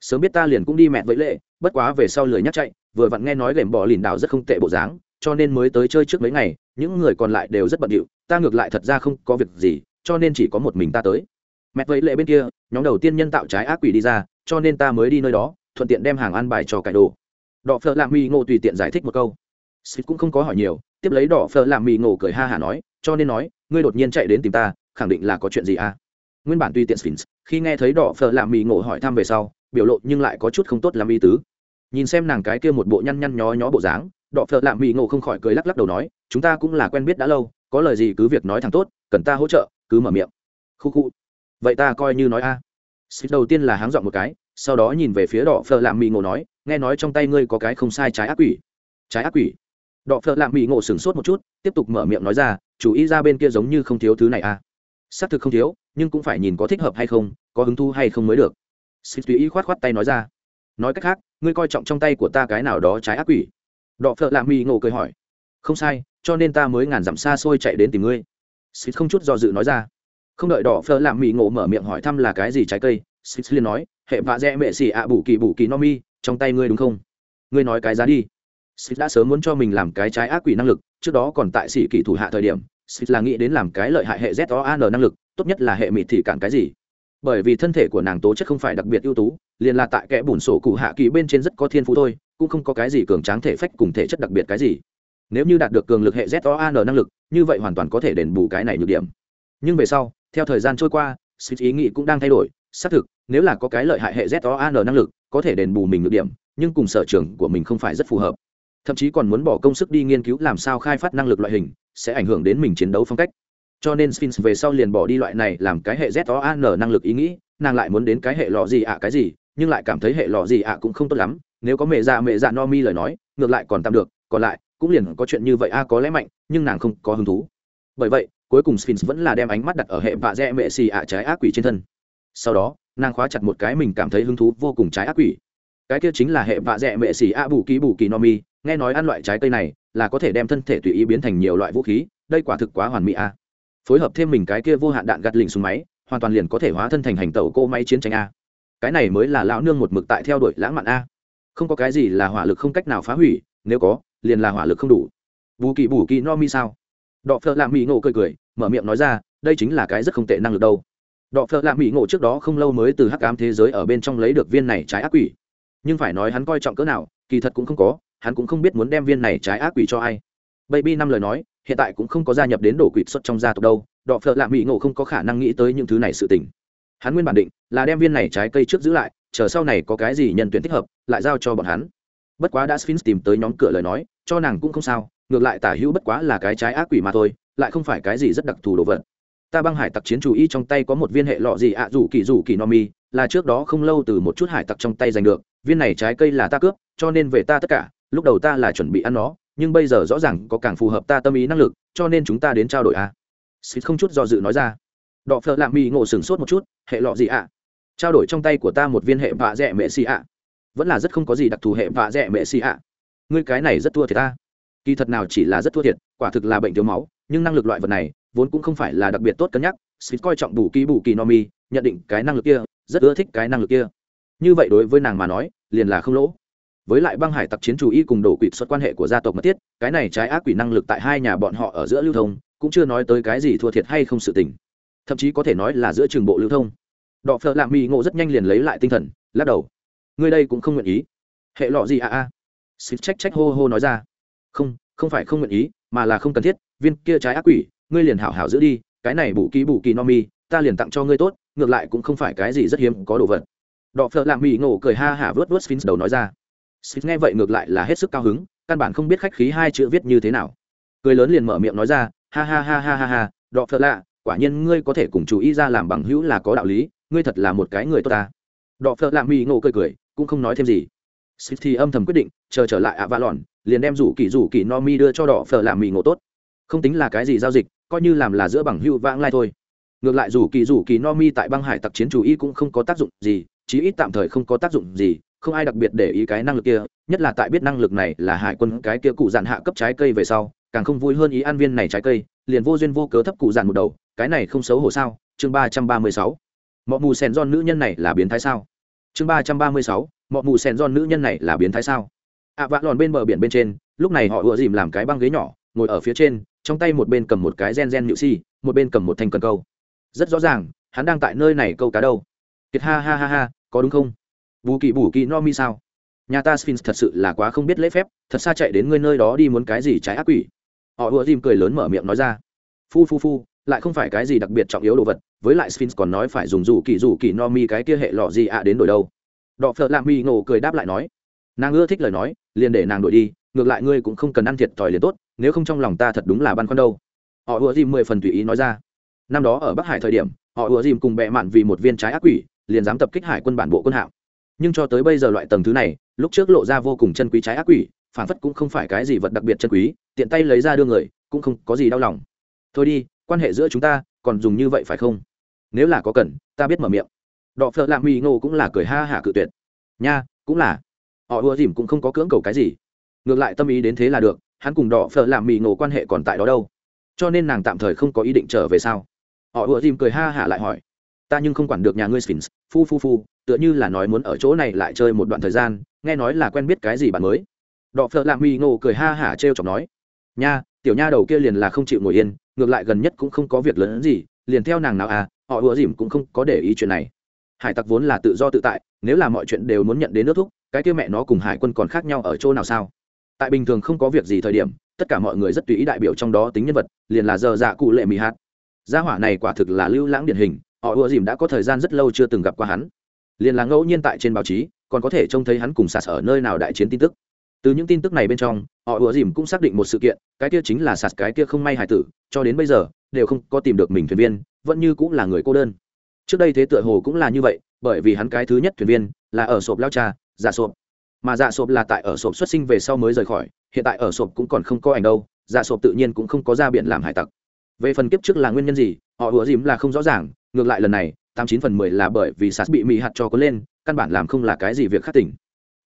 Sớm biết ta liền cũng đi mẹt vậy lệ, bất quá về sau lười nhắc chạy, vừa vặn nghe nói lệm bọ lìn đảo rất không tệ bộ dáng, cho nên mới tới chơi trước mấy ngày, những người còn lại đều rất bận điệu, ta ngược lại thật ra không có việc gì, cho nên chỉ có một mình ta tới. Mẹt vậy lệ bên kia, nhóm đầu tiên nhân tạo trái ác quỷ đi ra, cho nên ta mới đi nơi đó, thuận tiện đem hàng ăn bài cho cải đồ đỏ phở làm mì ngộ tùy tiện giải thích một câu. Xịt cũng không có hỏi nhiều, tiếp lấy đỏ phở làm mì ngộ cười ha hả nói, cho nên nói, ngươi đột nhiên chạy đến tìm ta, khẳng định là có chuyện gì à? Nguyên bản tùy tiện sphinx khi nghe thấy đỏ phở làm mì ngộ hỏi thăm về sau, biểu lộ nhưng lại có chút không tốt làm ý tứ. Nhìn xem nàng cái kia một bộ nhăn nhăn nhó nhó bộ dáng, đỏ phở làm mì ngộ không khỏi cười lắc lắc đầu nói, chúng ta cũng là quen biết đã lâu, có lời gì cứ việc nói thẳng tốt, cần ta hỗ trợ, cứ mở miệng. Khu khu. Vậy ta coi như nói a. À. xịt đầu tiên là háng dọn một cái sau đó nhìn về phía đỏ phở làm mì ngộ nói, nghe nói trong tay ngươi có cái không sai trái ác quỷ. Trái ác quỷ? Đỏ phở lạm mì ngộ sửng sốt một chút, tiếp tục mở miệng nói ra, chủ ý ra bên kia giống như không thiếu thứ này à? Xác thực không thiếu, nhưng cũng phải nhìn có thích hợp hay không, có hứng thu hay không mới được. Xịt tùy ý khoát khoát tay nói ra, nói cách khác, ngươi coi trọng trong tay của ta cái nào đó trái ác quỷ? Đọ phợ lạm bị ngộ cười hỏi, không sai, cho nên ta mới ngàn dặm xa xôi chạy đến tìm ngươi. Xịt không chút do dự nói ra, không đợi đỏ phở làm mỹ ngộ mở miệng hỏi thăm là cái gì trái cây Six liền nói, hệ vạ dẹ mẹ xỉ ạ bù kỳ bù kỳ no mi, trong tay ngươi đúng không? Ngươi nói cái giá đi. Six đã sớm muốn cho mình làm cái trái ác quỷ năng lực, trước đó còn tại sĩ kỳ thủ hạ thời điểm, Six là nghĩ đến làm cái lợi hại hệ z o năng lực, tốt nhất là hệ mịt thì cản cái gì. Bởi vì thân thể của nàng tố chất không phải đặc biệt ưu tú, liền là tại kẽ bùn sổ cụ hạ kỳ bên trên rất có thiên phú thôi, cũng không có cái gì cường tráng thể phách cùng thể chất đặc biệt cái gì. Nếu như đạt được cường lực hệ z o năng lực, như vậy hoàn toàn có thể đền bù cái này nhược điểm. Nhưng về sau, theo thời gian trôi qua, Six ý nghĩ cũng đang thay đổi xác thực, nếu là có cái lợi hại hệ z o an năng lực, có thể đền bù mình nhược điểm, nhưng cùng sở trường của mình không phải rất phù hợp. Thậm chí còn muốn bỏ công sức đi nghiên cứu làm sao khai phát năng lực loại hình, sẽ ảnh hưởng đến mình chiến đấu phong cách. Cho nên sphinx về sau liền bỏ đi loại này làm cái hệ z o an năng lực ý nghĩ, nàng lại muốn đến cái hệ lọ gì ạ, cái gì, nhưng lại cảm thấy hệ lọ gì ạ cũng không tốt lắm, nếu có mẹ già mẹ già no mi lời nói, ngược lại còn tạm được, còn lại, cũng liền có chuyện như vậy a có lẽ mạnh, nhưng nàng không có hứng thú. Bởi vậy, cuối cùng sphinx vẫn là đem ánh mắt đặt ở hệ vạ dẹ mẹ xì ạ trái ác quỷ trên thân sau đó, nàng khóa chặt một cái mình cảm thấy hứng thú vô cùng trái ác quỷ. Cái kia chính là hệ vạ dẹ mẹ xì a bù ký bù kỳ no mi, nghe nói ăn loại trái cây này là có thể đem thân thể tùy ý biến thành nhiều loại vũ khí, đây quả thực quá hoàn mỹ a. Phối hợp thêm mình cái kia vô hạn đạn gạt lình xuống máy, hoàn toàn liền có thể hóa thân thành hành tẩu cô máy chiến tranh a. Cái này mới là lão nương một mực tại theo đuổi lãng mạn a. Không có cái gì là hỏa lực không cách nào phá hủy, nếu có, liền là hỏa lực không đủ. Bù kỳ bù kỳ no mi sao? Đọ phợ lạ mỹ ngộ cười cười, mở miệng nói ra, đây chính là cái rất không tệ năng lực đâu đọ phợ lạ mỹ ngộ trước đó không lâu mới từ hắc ám thế giới ở bên trong lấy được viên này trái ác quỷ. Nhưng phải nói hắn coi trọng cỡ nào, kỳ thật cũng không có, hắn cũng không biết muốn đem viên này trái ác quỷ cho ai. Baby năm lời nói, hiện tại cũng không có gia nhập đến đổ quỷ xuất trong gia tộc đâu, đọ phợ lạ mỹ ngộ không có khả năng nghĩ tới những thứ này sự tình. Hắn nguyên bản định là đem viên này trái cây trước giữ lại, chờ sau này có cái gì nhân tuyển thích hợp, lại giao cho bọn hắn. Bất quá đã sphinx tìm tới nhóm cửa lời nói, cho nàng cũng không sao, ngược lại tả hữu bất quá là cái trái ác quỷ mà thôi, lại không phải cái gì rất đặc thù đồ vật ta băng hải tặc chiến chủ y trong tay có một viên hệ lọ gì ạ à, rủ kỳ rủ kỳ no mi là trước đó không lâu từ một chút hải tặc trong tay giành được viên này trái cây là ta cướp cho nên về ta tất cả lúc đầu ta là chuẩn bị ăn nó nhưng bây giờ rõ ràng có càng phù hợp ta tâm ý năng lực cho nên chúng ta đến trao đổi a. À. xịt không chút do dự nói ra. Đọ phợ lạ mi ngộ sửng sốt một chút hệ lọ gì ạ? Trao đổi trong tay của ta một viên hệ vạ rẻ mẹ xì ạ. Vẫn là rất không có gì đặc thù hệ vạ rẻ mẹ xì ạ. Ngươi cái này rất thua thiệt ta. Kỳ thật nào chỉ là rất thua thiệt quả thực là bệnh thiếu máu nhưng năng lực loại vật này vốn cũng không phải là đặc biệt tốt cân nhắc xịt coi trọng bù kỳ bù kỳ no mi nhận định cái năng lực kia, rất ưa thích cái năng lực kia. Như vậy đối với nàng mà nói, liền là không lỗ. Với lại băng hải tặc chiến chủ y cùng đổ quỵ xuất quan hệ của gia tộc mật thiết, cái này trái ác quỷ năng lực tại hai nhà bọn họ ở giữa lưu thông, cũng chưa nói tới cái gì thua thiệt hay không sự tình. Thậm chí có thể nói là giữa trường bộ lưu thông. Đọ phợ lạ mỹ ngộ rất nhanh liền lấy lại tinh thần, lắc đầu. Người đây cũng không nguyện ý. Hệ lọ gì à à xịt trách trách hô hô nói ra. Không không phải không nguyện ý, mà là không cần thiết, viên kia trái ác quỷ ngươi liền hảo hảo giữ đi, cái này bù ký bù kỳ no mi, ta liền tặng cho ngươi tốt, ngược lại cũng không phải cái gì rất hiếm có đồ vật. Đọ phợ lạ mỹ ngộ cười ha hả vớt vớt sphinx đầu nói ra. Sphinx nghe vậy ngược lại là hết sức cao hứng, căn bản không biết khách khí hai chữ viết như thế nào. Cười lớn liền mở miệng nói ra, ha ha ha ha ha ha, đọ phợ lạ, quả nhiên ngươi có thể cùng chú ý ra làm bằng hữu là có đạo lý, ngươi thật là một cái người tốt ta. Đọ phợ lạ mỹ ngộ cười cười, cũng không nói thêm gì. Sphinx thì âm thầm quyết định, chờ trở lại ạ vạ lòn liền đem rủ kỳ rủ kỳ no mi đưa cho đọ phợ làm mỹ ngộ tốt. Không tính là cái gì giao dịch coi như làm là giữa bằng hưu vãng lai thôi. Ngược lại dù kỳ dù kỳ no mi tại băng hải tặc chiến chủ y cũng không có tác dụng gì chí ít tạm thời không có tác dụng gì không ai đặc biệt để ý cái năng lực kia nhất là tại biết năng lực này là hải quân cái kia cụ dạn hạ cấp trái cây về sau càng không vui hơn ý an viên này trái cây liền vô duyên vô cớ thấp cụ dạn một đầu cái này không xấu hổ sao? Chương ba trăm ba mươi sáu. Mọ mù sèn don nữ nhân này là biến thái sao? Chương ba trăm ba mươi sáu. Mọ mù sèn don nữ nhân này là biến thái sao? Ạ à, vạ lòn bên bờ biển bên trên lúc này họ ùa dìm làm cái băng ghế nhỏ ngồi ở phía trên trong tay một bên cầm một cái gen gen nhự si, một bên cầm một thanh cần câu. Rất rõ ràng, hắn đang tại nơi này câu cá đâu. Kiệt ha ha ha ha, có đúng không? Bù kỳ bù kỳ no mi sao? Nhà ta sphinx thật sự là quá không biết lễ phép, thật xa chạy đến ngươi nơi đó đi muốn cái gì trái ác quỷ. Họ ùa dìm cười lớn mở miệng nói ra. Phu phu phu, lại không phải cái gì đặc biệt trọng yếu đồ vật, với lại sphinx còn nói phải dùng rủ kỳ rủ kỳ no mi cái kia hệ lọ gì ạ đến đổi đâu. Đọ phợ lạ mi ngộ cười đáp lại nói. Nàng ưa thích lời nói, liền để nàng đổi đi, ngược lại ngươi cũng không cần ăn thiệt thòi liền tốt nếu không trong lòng ta thật đúng là băn khoăn đâu. Họ ùa dìm mười phần tùy ý nói ra. Năm đó ở bắc hải thời điểm, họ ùa dìm cùng bệ mạn vì một viên trái ác quỷ, liền dám tập kích hải quân bản bộ quân hạm. Nhưng cho tới bây giờ loại tầng thứ này, lúc trước lộ ra vô cùng chân quý trái ác quỷ, phản phất cũng không phải cái gì vật đặc biệt chân quý, tiện tay lấy ra đưa người, cũng không có gì đau lòng. Thôi đi, quan hệ giữa chúng ta còn dùng như vậy phải không? Nếu là có cần, ta biết mở miệng. Đọ phợ lạ huy ngô cũng là cười ha hả cự tuyệt. Nha, cũng là. Họ ùa dìm cũng không có cưỡng cầu cái gì. Ngược lại tâm ý đến thế là được hắn cùng đỏ phở làm mì ngộ quan hệ còn tại đó đâu. Cho nên nàng tạm thời không có ý định trở về sao? Họ ùa dìm cười ha hả lại hỏi. Ta nhưng không quản được nhà ngươi sphinx, phu phu phu, tựa như là nói muốn ở chỗ này lại chơi một đoạn thời gian, nghe nói là quen biết cái gì bạn mới. Đọ phợ lạ mì ngộ cười ha hả t r e o chọc nói. Nha, tiểu nha đầu kia liền là không chịu ngồi yên, ngược lại gần nhất cũng không có việc lớn gì, liền theo nàng nào à họ ùa dìm cũng không có để ý chuyện này. Hải tặc vốn là tự do tự tại, nếu là mọi chuyện đều muốn nhận đến nước thúc, cái kia mẹ nó cùng hải quân còn khác nhau ở chỗ nào sao? Tại bình thường không có việc gì thời điểm, tất cả mọi người rất tùy ý đại biểu trong đó tính nhân vật, liền là giờ dạ cụ lệ mỹ hát gia hỏa này quả thực là lưu lãng điển hình, họ ùa dìm đã có thời gian rất lâu chưa từng gặp qua hắn. Liền là ngẫu nhiên tại trên báo chí, còn có thể trông thấy hắn cùng sạt ở nơi nào đại chiến tin tức. Từ những tin tức này bên trong, họ ùa dìm cũng xác định một sự kiện, cái kia chính là sạt cái kia không may hài tử, cho đến bây giờ, đều không có tìm được mình thuyền viên, vẫn như cũng là người cô đơn. Trước đây thế tựa hồ cũng là như vậy, bởi vì hắn cái thứ nhất thuyền viên là ở sộp lao cha, giả sộp mà dạ sộp là tại ở sộp xuất sinh về sau mới rời khỏi, hiện tại ở sộp cũng còn không có ảnh đâu dạ sộp tự nhiên cũng không có ra biển làm hải tặc. Về phần kiếp trước là nguyên nhân gì, họ ủa dìm là không rõ ràng, ngược lại lần này, tám chín phần mười là bởi vì sas bị mỹ hạt cho có lên, căn bản làm không là cái gì việc khắc tỉnh.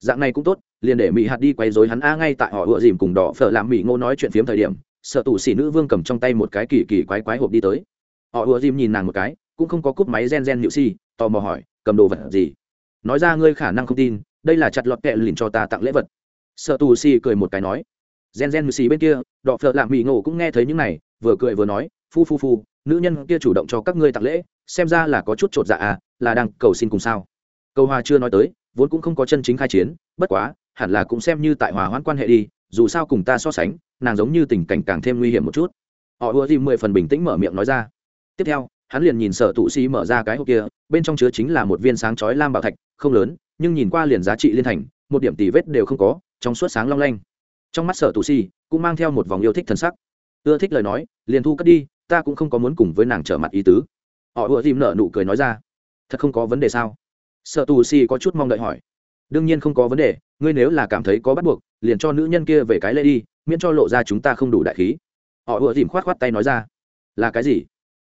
Dạng này cũng tốt, liền để mỹ hạt đi quay dối hắn a ngay tại họ ủa dìm cùng đỏ phở làm mỹ ngô nói chuyện phiếm thời điểm, sợ tù xỉ nữ vương cầm trong tay một cái kỳ kỳ quái quái hộp đi tới. Họ ủa dìm nhìn nàng một cái, cũng không có cúp máy gen gen nhự si, tò mò hỏi, cầm đồ vật gì? Nói ra ngươi khả năng không tin đây là chặt lọt kẹ lìn cho ta tặng lễ vật. Sợ tù si cười một cái nói. Gen gen xì bên kia, đọ phợ lạ mỹ ngộ cũng nghe thấy những này, vừa cười vừa nói, phu phu phu, nữ nhân kia chủ động cho các ngươi tặng lễ, xem ra là có chút t r ộ t dạ à là đang cầu xin cùng sao? Câu hoa chưa nói tới, vốn cũng không có chân chính khai chiến, bất quá, hẳn là cũng xem như tại hòa hoãn quan hệ đi, dù sao cùng ta so sánh, nàng giống như tình cảnh càng thêm nguy hiểm một chút. Họ ưa thì mười phần bình tĩnh mở miệng nói ra. Tiếp theo, hắn liền nhìn sở tụ sĩ mở ra cái hộp kia, bên trong chứa chính là một viên sáng chói lam bảo thạch, không lớn nhưng nhìn qua liền giá trị liên thành, một điểm tì vết đều không có, trong suốt sáng long lanh. Trong mắt sở tù si, cũng mang theo một vòng yêu thích thân sắc. Ưa thích lời nói, liền thu cất đi, ta cũng không có muốn cùng với nàng trở mặt ý tứ. Họ ùa dìm nở nụ cười nói ra. Thật không có vấn đề sao? Sợ tù si có chút mong đợi hỏi. Đương nhiên không có vấn đề, ngươi nếu là cảm thấy có bắt buộc, liền cho nữ nhân kia về cái lễ đi, miễn cho lộ ra chúng ta không đủ đại khí. Họ ùa dìm khoát khoát tay nói ra. Là cái gì?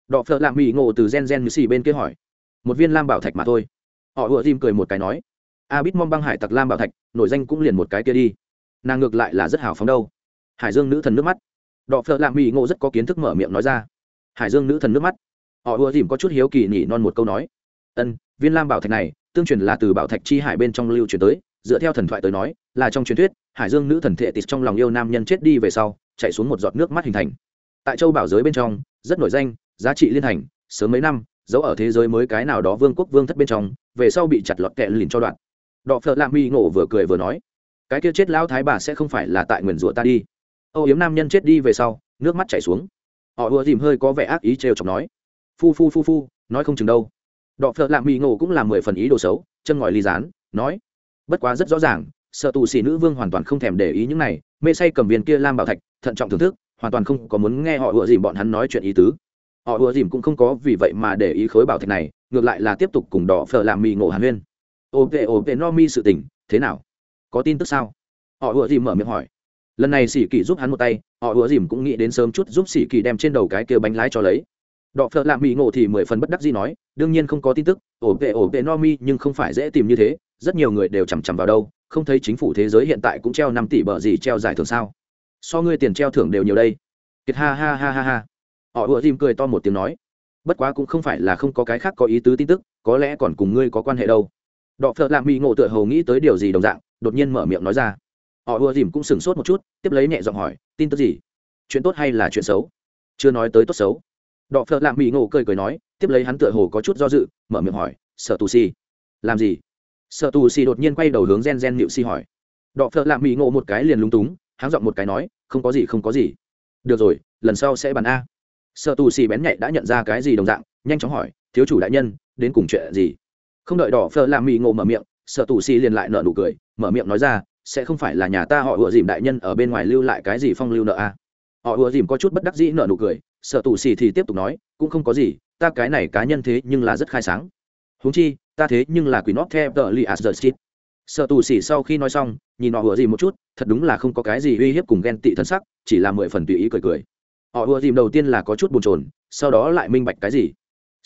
Đọ phợ lạ mỹ ngộ từ gen gen như xì bên kia hỏi. Một viên lam bảo thạch mà thôi. Họ ùa dìm cười một cái nói a bít mong băng hải tặc lam bảo thạch, nổi danh cũng liền một cái kia đi. Nàng ngược lại là rất hào phóng đâu. Hải dương nữ thần nước mắt. Đọ phợ lạ mỹ ngộ rất có kiến thức mở miệng nói ra. Hải dương nữ thần nước mắt. Họ ùa dìm có chút hiếu kỳ nhỉ non một câu nói. Ân, viên lam bảo thạch này, tương truyền là từ bảo thạch chi hải bên trong lưu truyền tới, dựa theo thần thoại tới nói, là trong truyền thuyết, hải dương nữ thần thệ tịt trong lòng yêu nam nhân chết đi về sau, chạy xuống một giọt nước mắt hình thành. Tại châu bảo giới bên trong, rất nổi danh, giá trị liên hành, sớm mấy năm giấu ở thế giới mới cái nào đó vương quốc vương thất bên trong, về sau bị chặt lọt kẹ lìn cho đoạn đọ phợ lạ mi ngộ vừa cười vừa nói, cái kia chết lão thái bà sẽ không phải là tại nguyền rủa ta đi. Âu yếm nam nhân chết đi về sau, nước mắt chảy xuống. Họ ùa dìm hơi có vẻ ác ý trêu chọc nói, phu phu phu phu, nói không chừng đâu. Đọ phợ lạ mi ngộ cũng là mười phần ý đồ xấu, chân ngòi ly dán nói, bất quá rất rõ ràng, sợ tù xỉ nữ vương hoàn toàn không thèm để ý những này, mê say cầm viên kia lam bảo thạch, thận trọng thưởng thức, hoàn toàn không có muốn nghe họ ùa dìm bọn hắn nói chuyện ý tứ. Họ ùa dìm cũng không có vì vậy mà để ý khối bảo thạch này, ngược lại là tiếp tục cùng đỏ phở làm mì ngộ hàn huyên. Ổn vệ ổn vệ no mi sự tình, thế nào? Có tin tức sao? Họ ùa dìm mở miệng hỏi. Lần này sĩ kỳ giúp hắn một tay, họ ùa dìm cũng nghĩ đến sớm chút giúp sĩ kỳ đem trên đầu cái kia bánh lái cho lấy. Đọ phợ lạ mỹ ngộ thì mười phần bất đắc gì nói, đương nhiên không có tin tức Ổn vệ ổn vệ no mi nhưng không phải dễ tìm như thế, rất nhiều người đều chằm chằm vào đâu, không thấy chính phủ thế giới hiện tại cũng treo năm tỷ bờ gì treo giải thưởng sao? So ngươi tiền treo thưởng đều nhiều đây. Kiệt ha ha ha ha ha. Họ ùa dìm cười to một tiếng nói, bất quá cũng không phải là không có cái khác có ý tứ tin tức, có lẽ còn cùng ngươi có quan hệ đâu đọ phợ lạ mỹ ngộ tựa hầu nghĩ tới điều gì đồng dạng, đột nhiên mở miệng nói ra. Họ ùa dìm cũng sửng sốt một chút, tiếp lấy nhẹ giọng hỏi, tin tức gì? Chuyện tốt hay là chuyện xấu? Chưa nói tới tốt xấu. Đọ phợ lạ mỹ ngộ cười cười nói, tiếp lấy hắn tựa hồ có chút do dự, mở miệng hỏi sợ tù si? Làm gì? Sợ tù si đột nhiên quay đầu hướng gen gen nịu si hỏi. Đọ phợ lạ mỹ ngộ một cái liền lúng túng, háng giọng một cái nói, không có gì, không có gì. Được rồi, lần sau sẽ bàn a. Sợ tù si bén nhạy đã nhận ra cái gì đồng dạng, nhanh chóng hỏi, thiếu chủ đại nhân, đến cùng chuyện gì? Không đợi đỏ phở làm mì ngộ mở miệng, sợ tù xì liền lại nợ nụ cười, mở miệng nói ra, sẽ không phải là nhà ta họ ủa dìm đại nhân ở bên ngoài lưu lại cái gì phong lưu nợ a họ ủa dìm có chút bất đắc dĩ nợ nụ cười, sợ tù xì thì tiếp tục nói, cũng không có gì, ta cái này cá nhân thế nhưng là rất khai sáng. Huống chi, ta thế nhưng là quỷ nót theo tờ li as the street sợ tù xì sau khi nói xong, nhìn họ ủa dìm một chút, thật đúng là không có cái gì uy hiếp cùng ghen tị thân sắc, chỉ là mười phần tùy ý cười cười. Họ ủa dìm đầu tiên là có chút bồn chồn, sau đó lại minh bạch cái gì?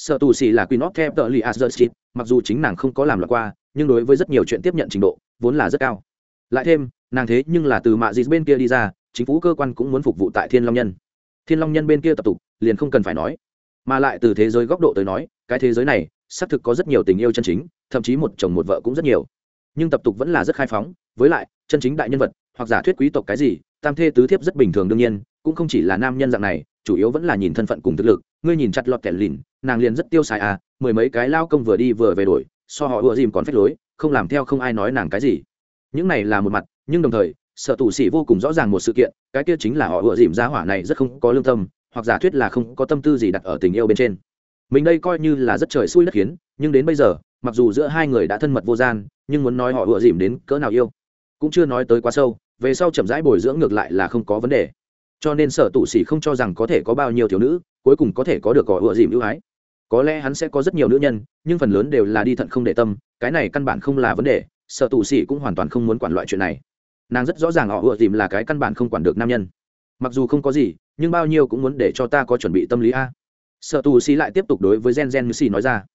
Sợ tù xì là queen of the tờ li as the mặc dù chính nàng không có làm loại qua, nhưng đối với rất nhiều chuyện tiếp nhận trình độ, vốn là rất cao. Lại thêm, nàng thế nhưng là từ mạ dịt bên kia đi ra, chính phủ cơ quan cũng muốn phục vụ tại thiên long nhân. Thiên long nhân bên kia tập tục, liền không cần phải nói. Mà lại từ thế giới góc độ tới nói, cái thế giới này, xác thực có rất nhiều tình yêu chân chính, thậm chí một chồng một vợ cũng rất nhiều. Nhưng tập tục vẫn là rất khai phóng, với lại, chân chính đại nhân vật, hoặc giả thuyết quý tộc cái gì, tam thê tứ thiếp rất bình thường đương nhiên, cũng không chỉ là nam nhân dạng này, chủ yếu vẫn là nhìn thân phận cùng thực lực. Ngươi nhìn chặt lọt kẻ lìn nàng liền rất tiêu xài à mười mấy cái lao công vừa đi vừa về đổi, so họ ùa dìm còn phép lối, không làm theo không ai nói nàng cái gì. Những này là một mặt, nhưng đồng thời, sợ tù sĩ vô cùng rõ ràng một sự kiện, cái kia chính là họ ùa dìm ra hỏa này rất không có lương tâm, hoặc giả thuyết là không có tâm tư gì đặt ở tình yêu bên trên. Mình đây coi như là rất trời xui đất khiến, nhưng đến bây giờ, mặc dù giữa hai người đã thân mật vô gian, nhưng muốn nói họ ùa dìm đến cỡ nào yêu, cũng chưa nói tới quá sâu, về sau chậm rãi bồi dưỡng ngược lại là không có vấn đề. Cho nên sở tụ sĩ không cho rằng có thể có bao nhiêu thiếu nữ, cuối cùng có thể có được họ ùa dìm ưu ái có lẽ hắn sẽ có rất nhiều nữ nhân, nhưng phần lớn đều là đi thận không để tâm, cái này căn bản không là vấn đề sở tù sĩ cũng hoàn toàn không muốn quản loại chuyện này. Nàng rất rõ ràng họ ựa dìm là cái căn bản không quản được nam nhân. Mặc dù không có gì, nhưng bao nhiêu cũng muốn để cho ta có chuẩn bị tâm lý a. Sợ tù xỉ lại tiếp tục đối với gen gen như xì nói ra.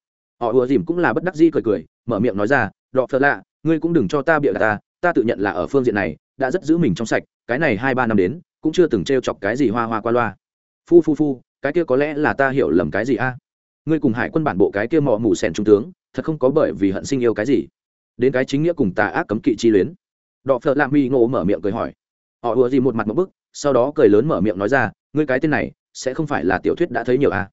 Họ ựa dìm cũng là bất đắc dĩ cười cười, mở miệng nói ra, đọ phật lạ, ngươi cũng đừng cho ta bịa ta ta tự nhận là ở phương diện này, đã rất giữ mình trong sạch, cái này hai ba năm đến, cũng chưa từng t r e o chọc cái gì hoa hoa qua loa. Phu phu phu, cái kia có lẽ là ta hiểu lầm cái gì a? Ngươi cùng hải quân bản bộ cái kia mò mù sèn trung tướng, thật không có bởi vì hận sinh yêu cái gì. Đến cái chính nghĩa cùng tà ác cấm kỵ chi luyến. Đọ phợ lạ mi ngộ mở miệng cười hỏi. Họ ùa gì một mặt một bức, sau đó cười lớn mở miệng nói ra, ngươi cái tên này, sẽ không phải là tiểu thuyết đã thấy nhiều à?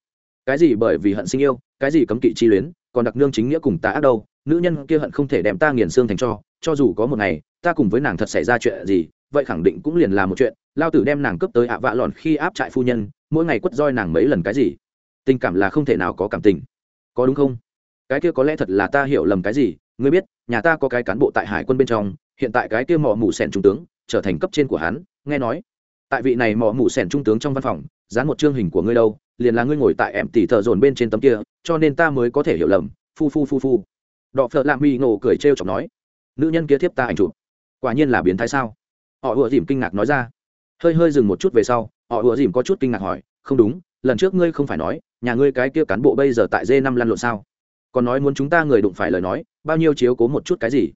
Cái gì bởi vì hận sinh yêu, cái gì cấm kỵ chi luyến, còn đặc nương chính nghĩa cùng tà ác đâu? Nữ nhân kia hận không thể đem ta nghiền xương thành cho cho dù có một ngày, ta cùng với nàng thật xảy ra chuyện gì, vậy khẳng định cũng liền là một chuyện. Lao tử đem nàng cướp tới ạ vạ lòn khi áp trại phu nhân, mỗi ngày quất roi nàng mấy lần cái gì? Tình cảm là không thể nào có cảm tình. Có đúng không? Cái kia có lẽ thật là ta hiểu lầm cái gì, ngươi biết, nhà ta có cái cán bộ tại hải quân bên trong, hiện tại cái kia mỏ mù sẻn trung tướng trở thành cấp trên của hắn, nghe nói. Tại vị này mỏ mù sẻn trung tướng trong văn phòng, dán một chương hình của ngươi đâu, liền là ngươi ngồi tại em tỉ thợ dồn bên trên tấm kia, cho nên ta mới có thể hiểu lầm. Phu phu phu phu. Đọ phợ lạ mi ngộ cười trêu chọc nói. Nữ nhân kia thiếp ta ảnh chụp. Quả nhiên là biến thái sao? Họ ùa dìm kinh ngạc nói ra. Hơi hơi dừng một chút về sau, họ ùa dìm có chút kinh ngạc hỏi, không đúng, lần trước ngươi không phải nói nhà ngươi cái kia cán bộ bây giờ tại d năm lăn lộn sao? Còn nói muốn chúng ta người đụng phải lời nói, bao nhiêu chiếu cố một chút cái gì?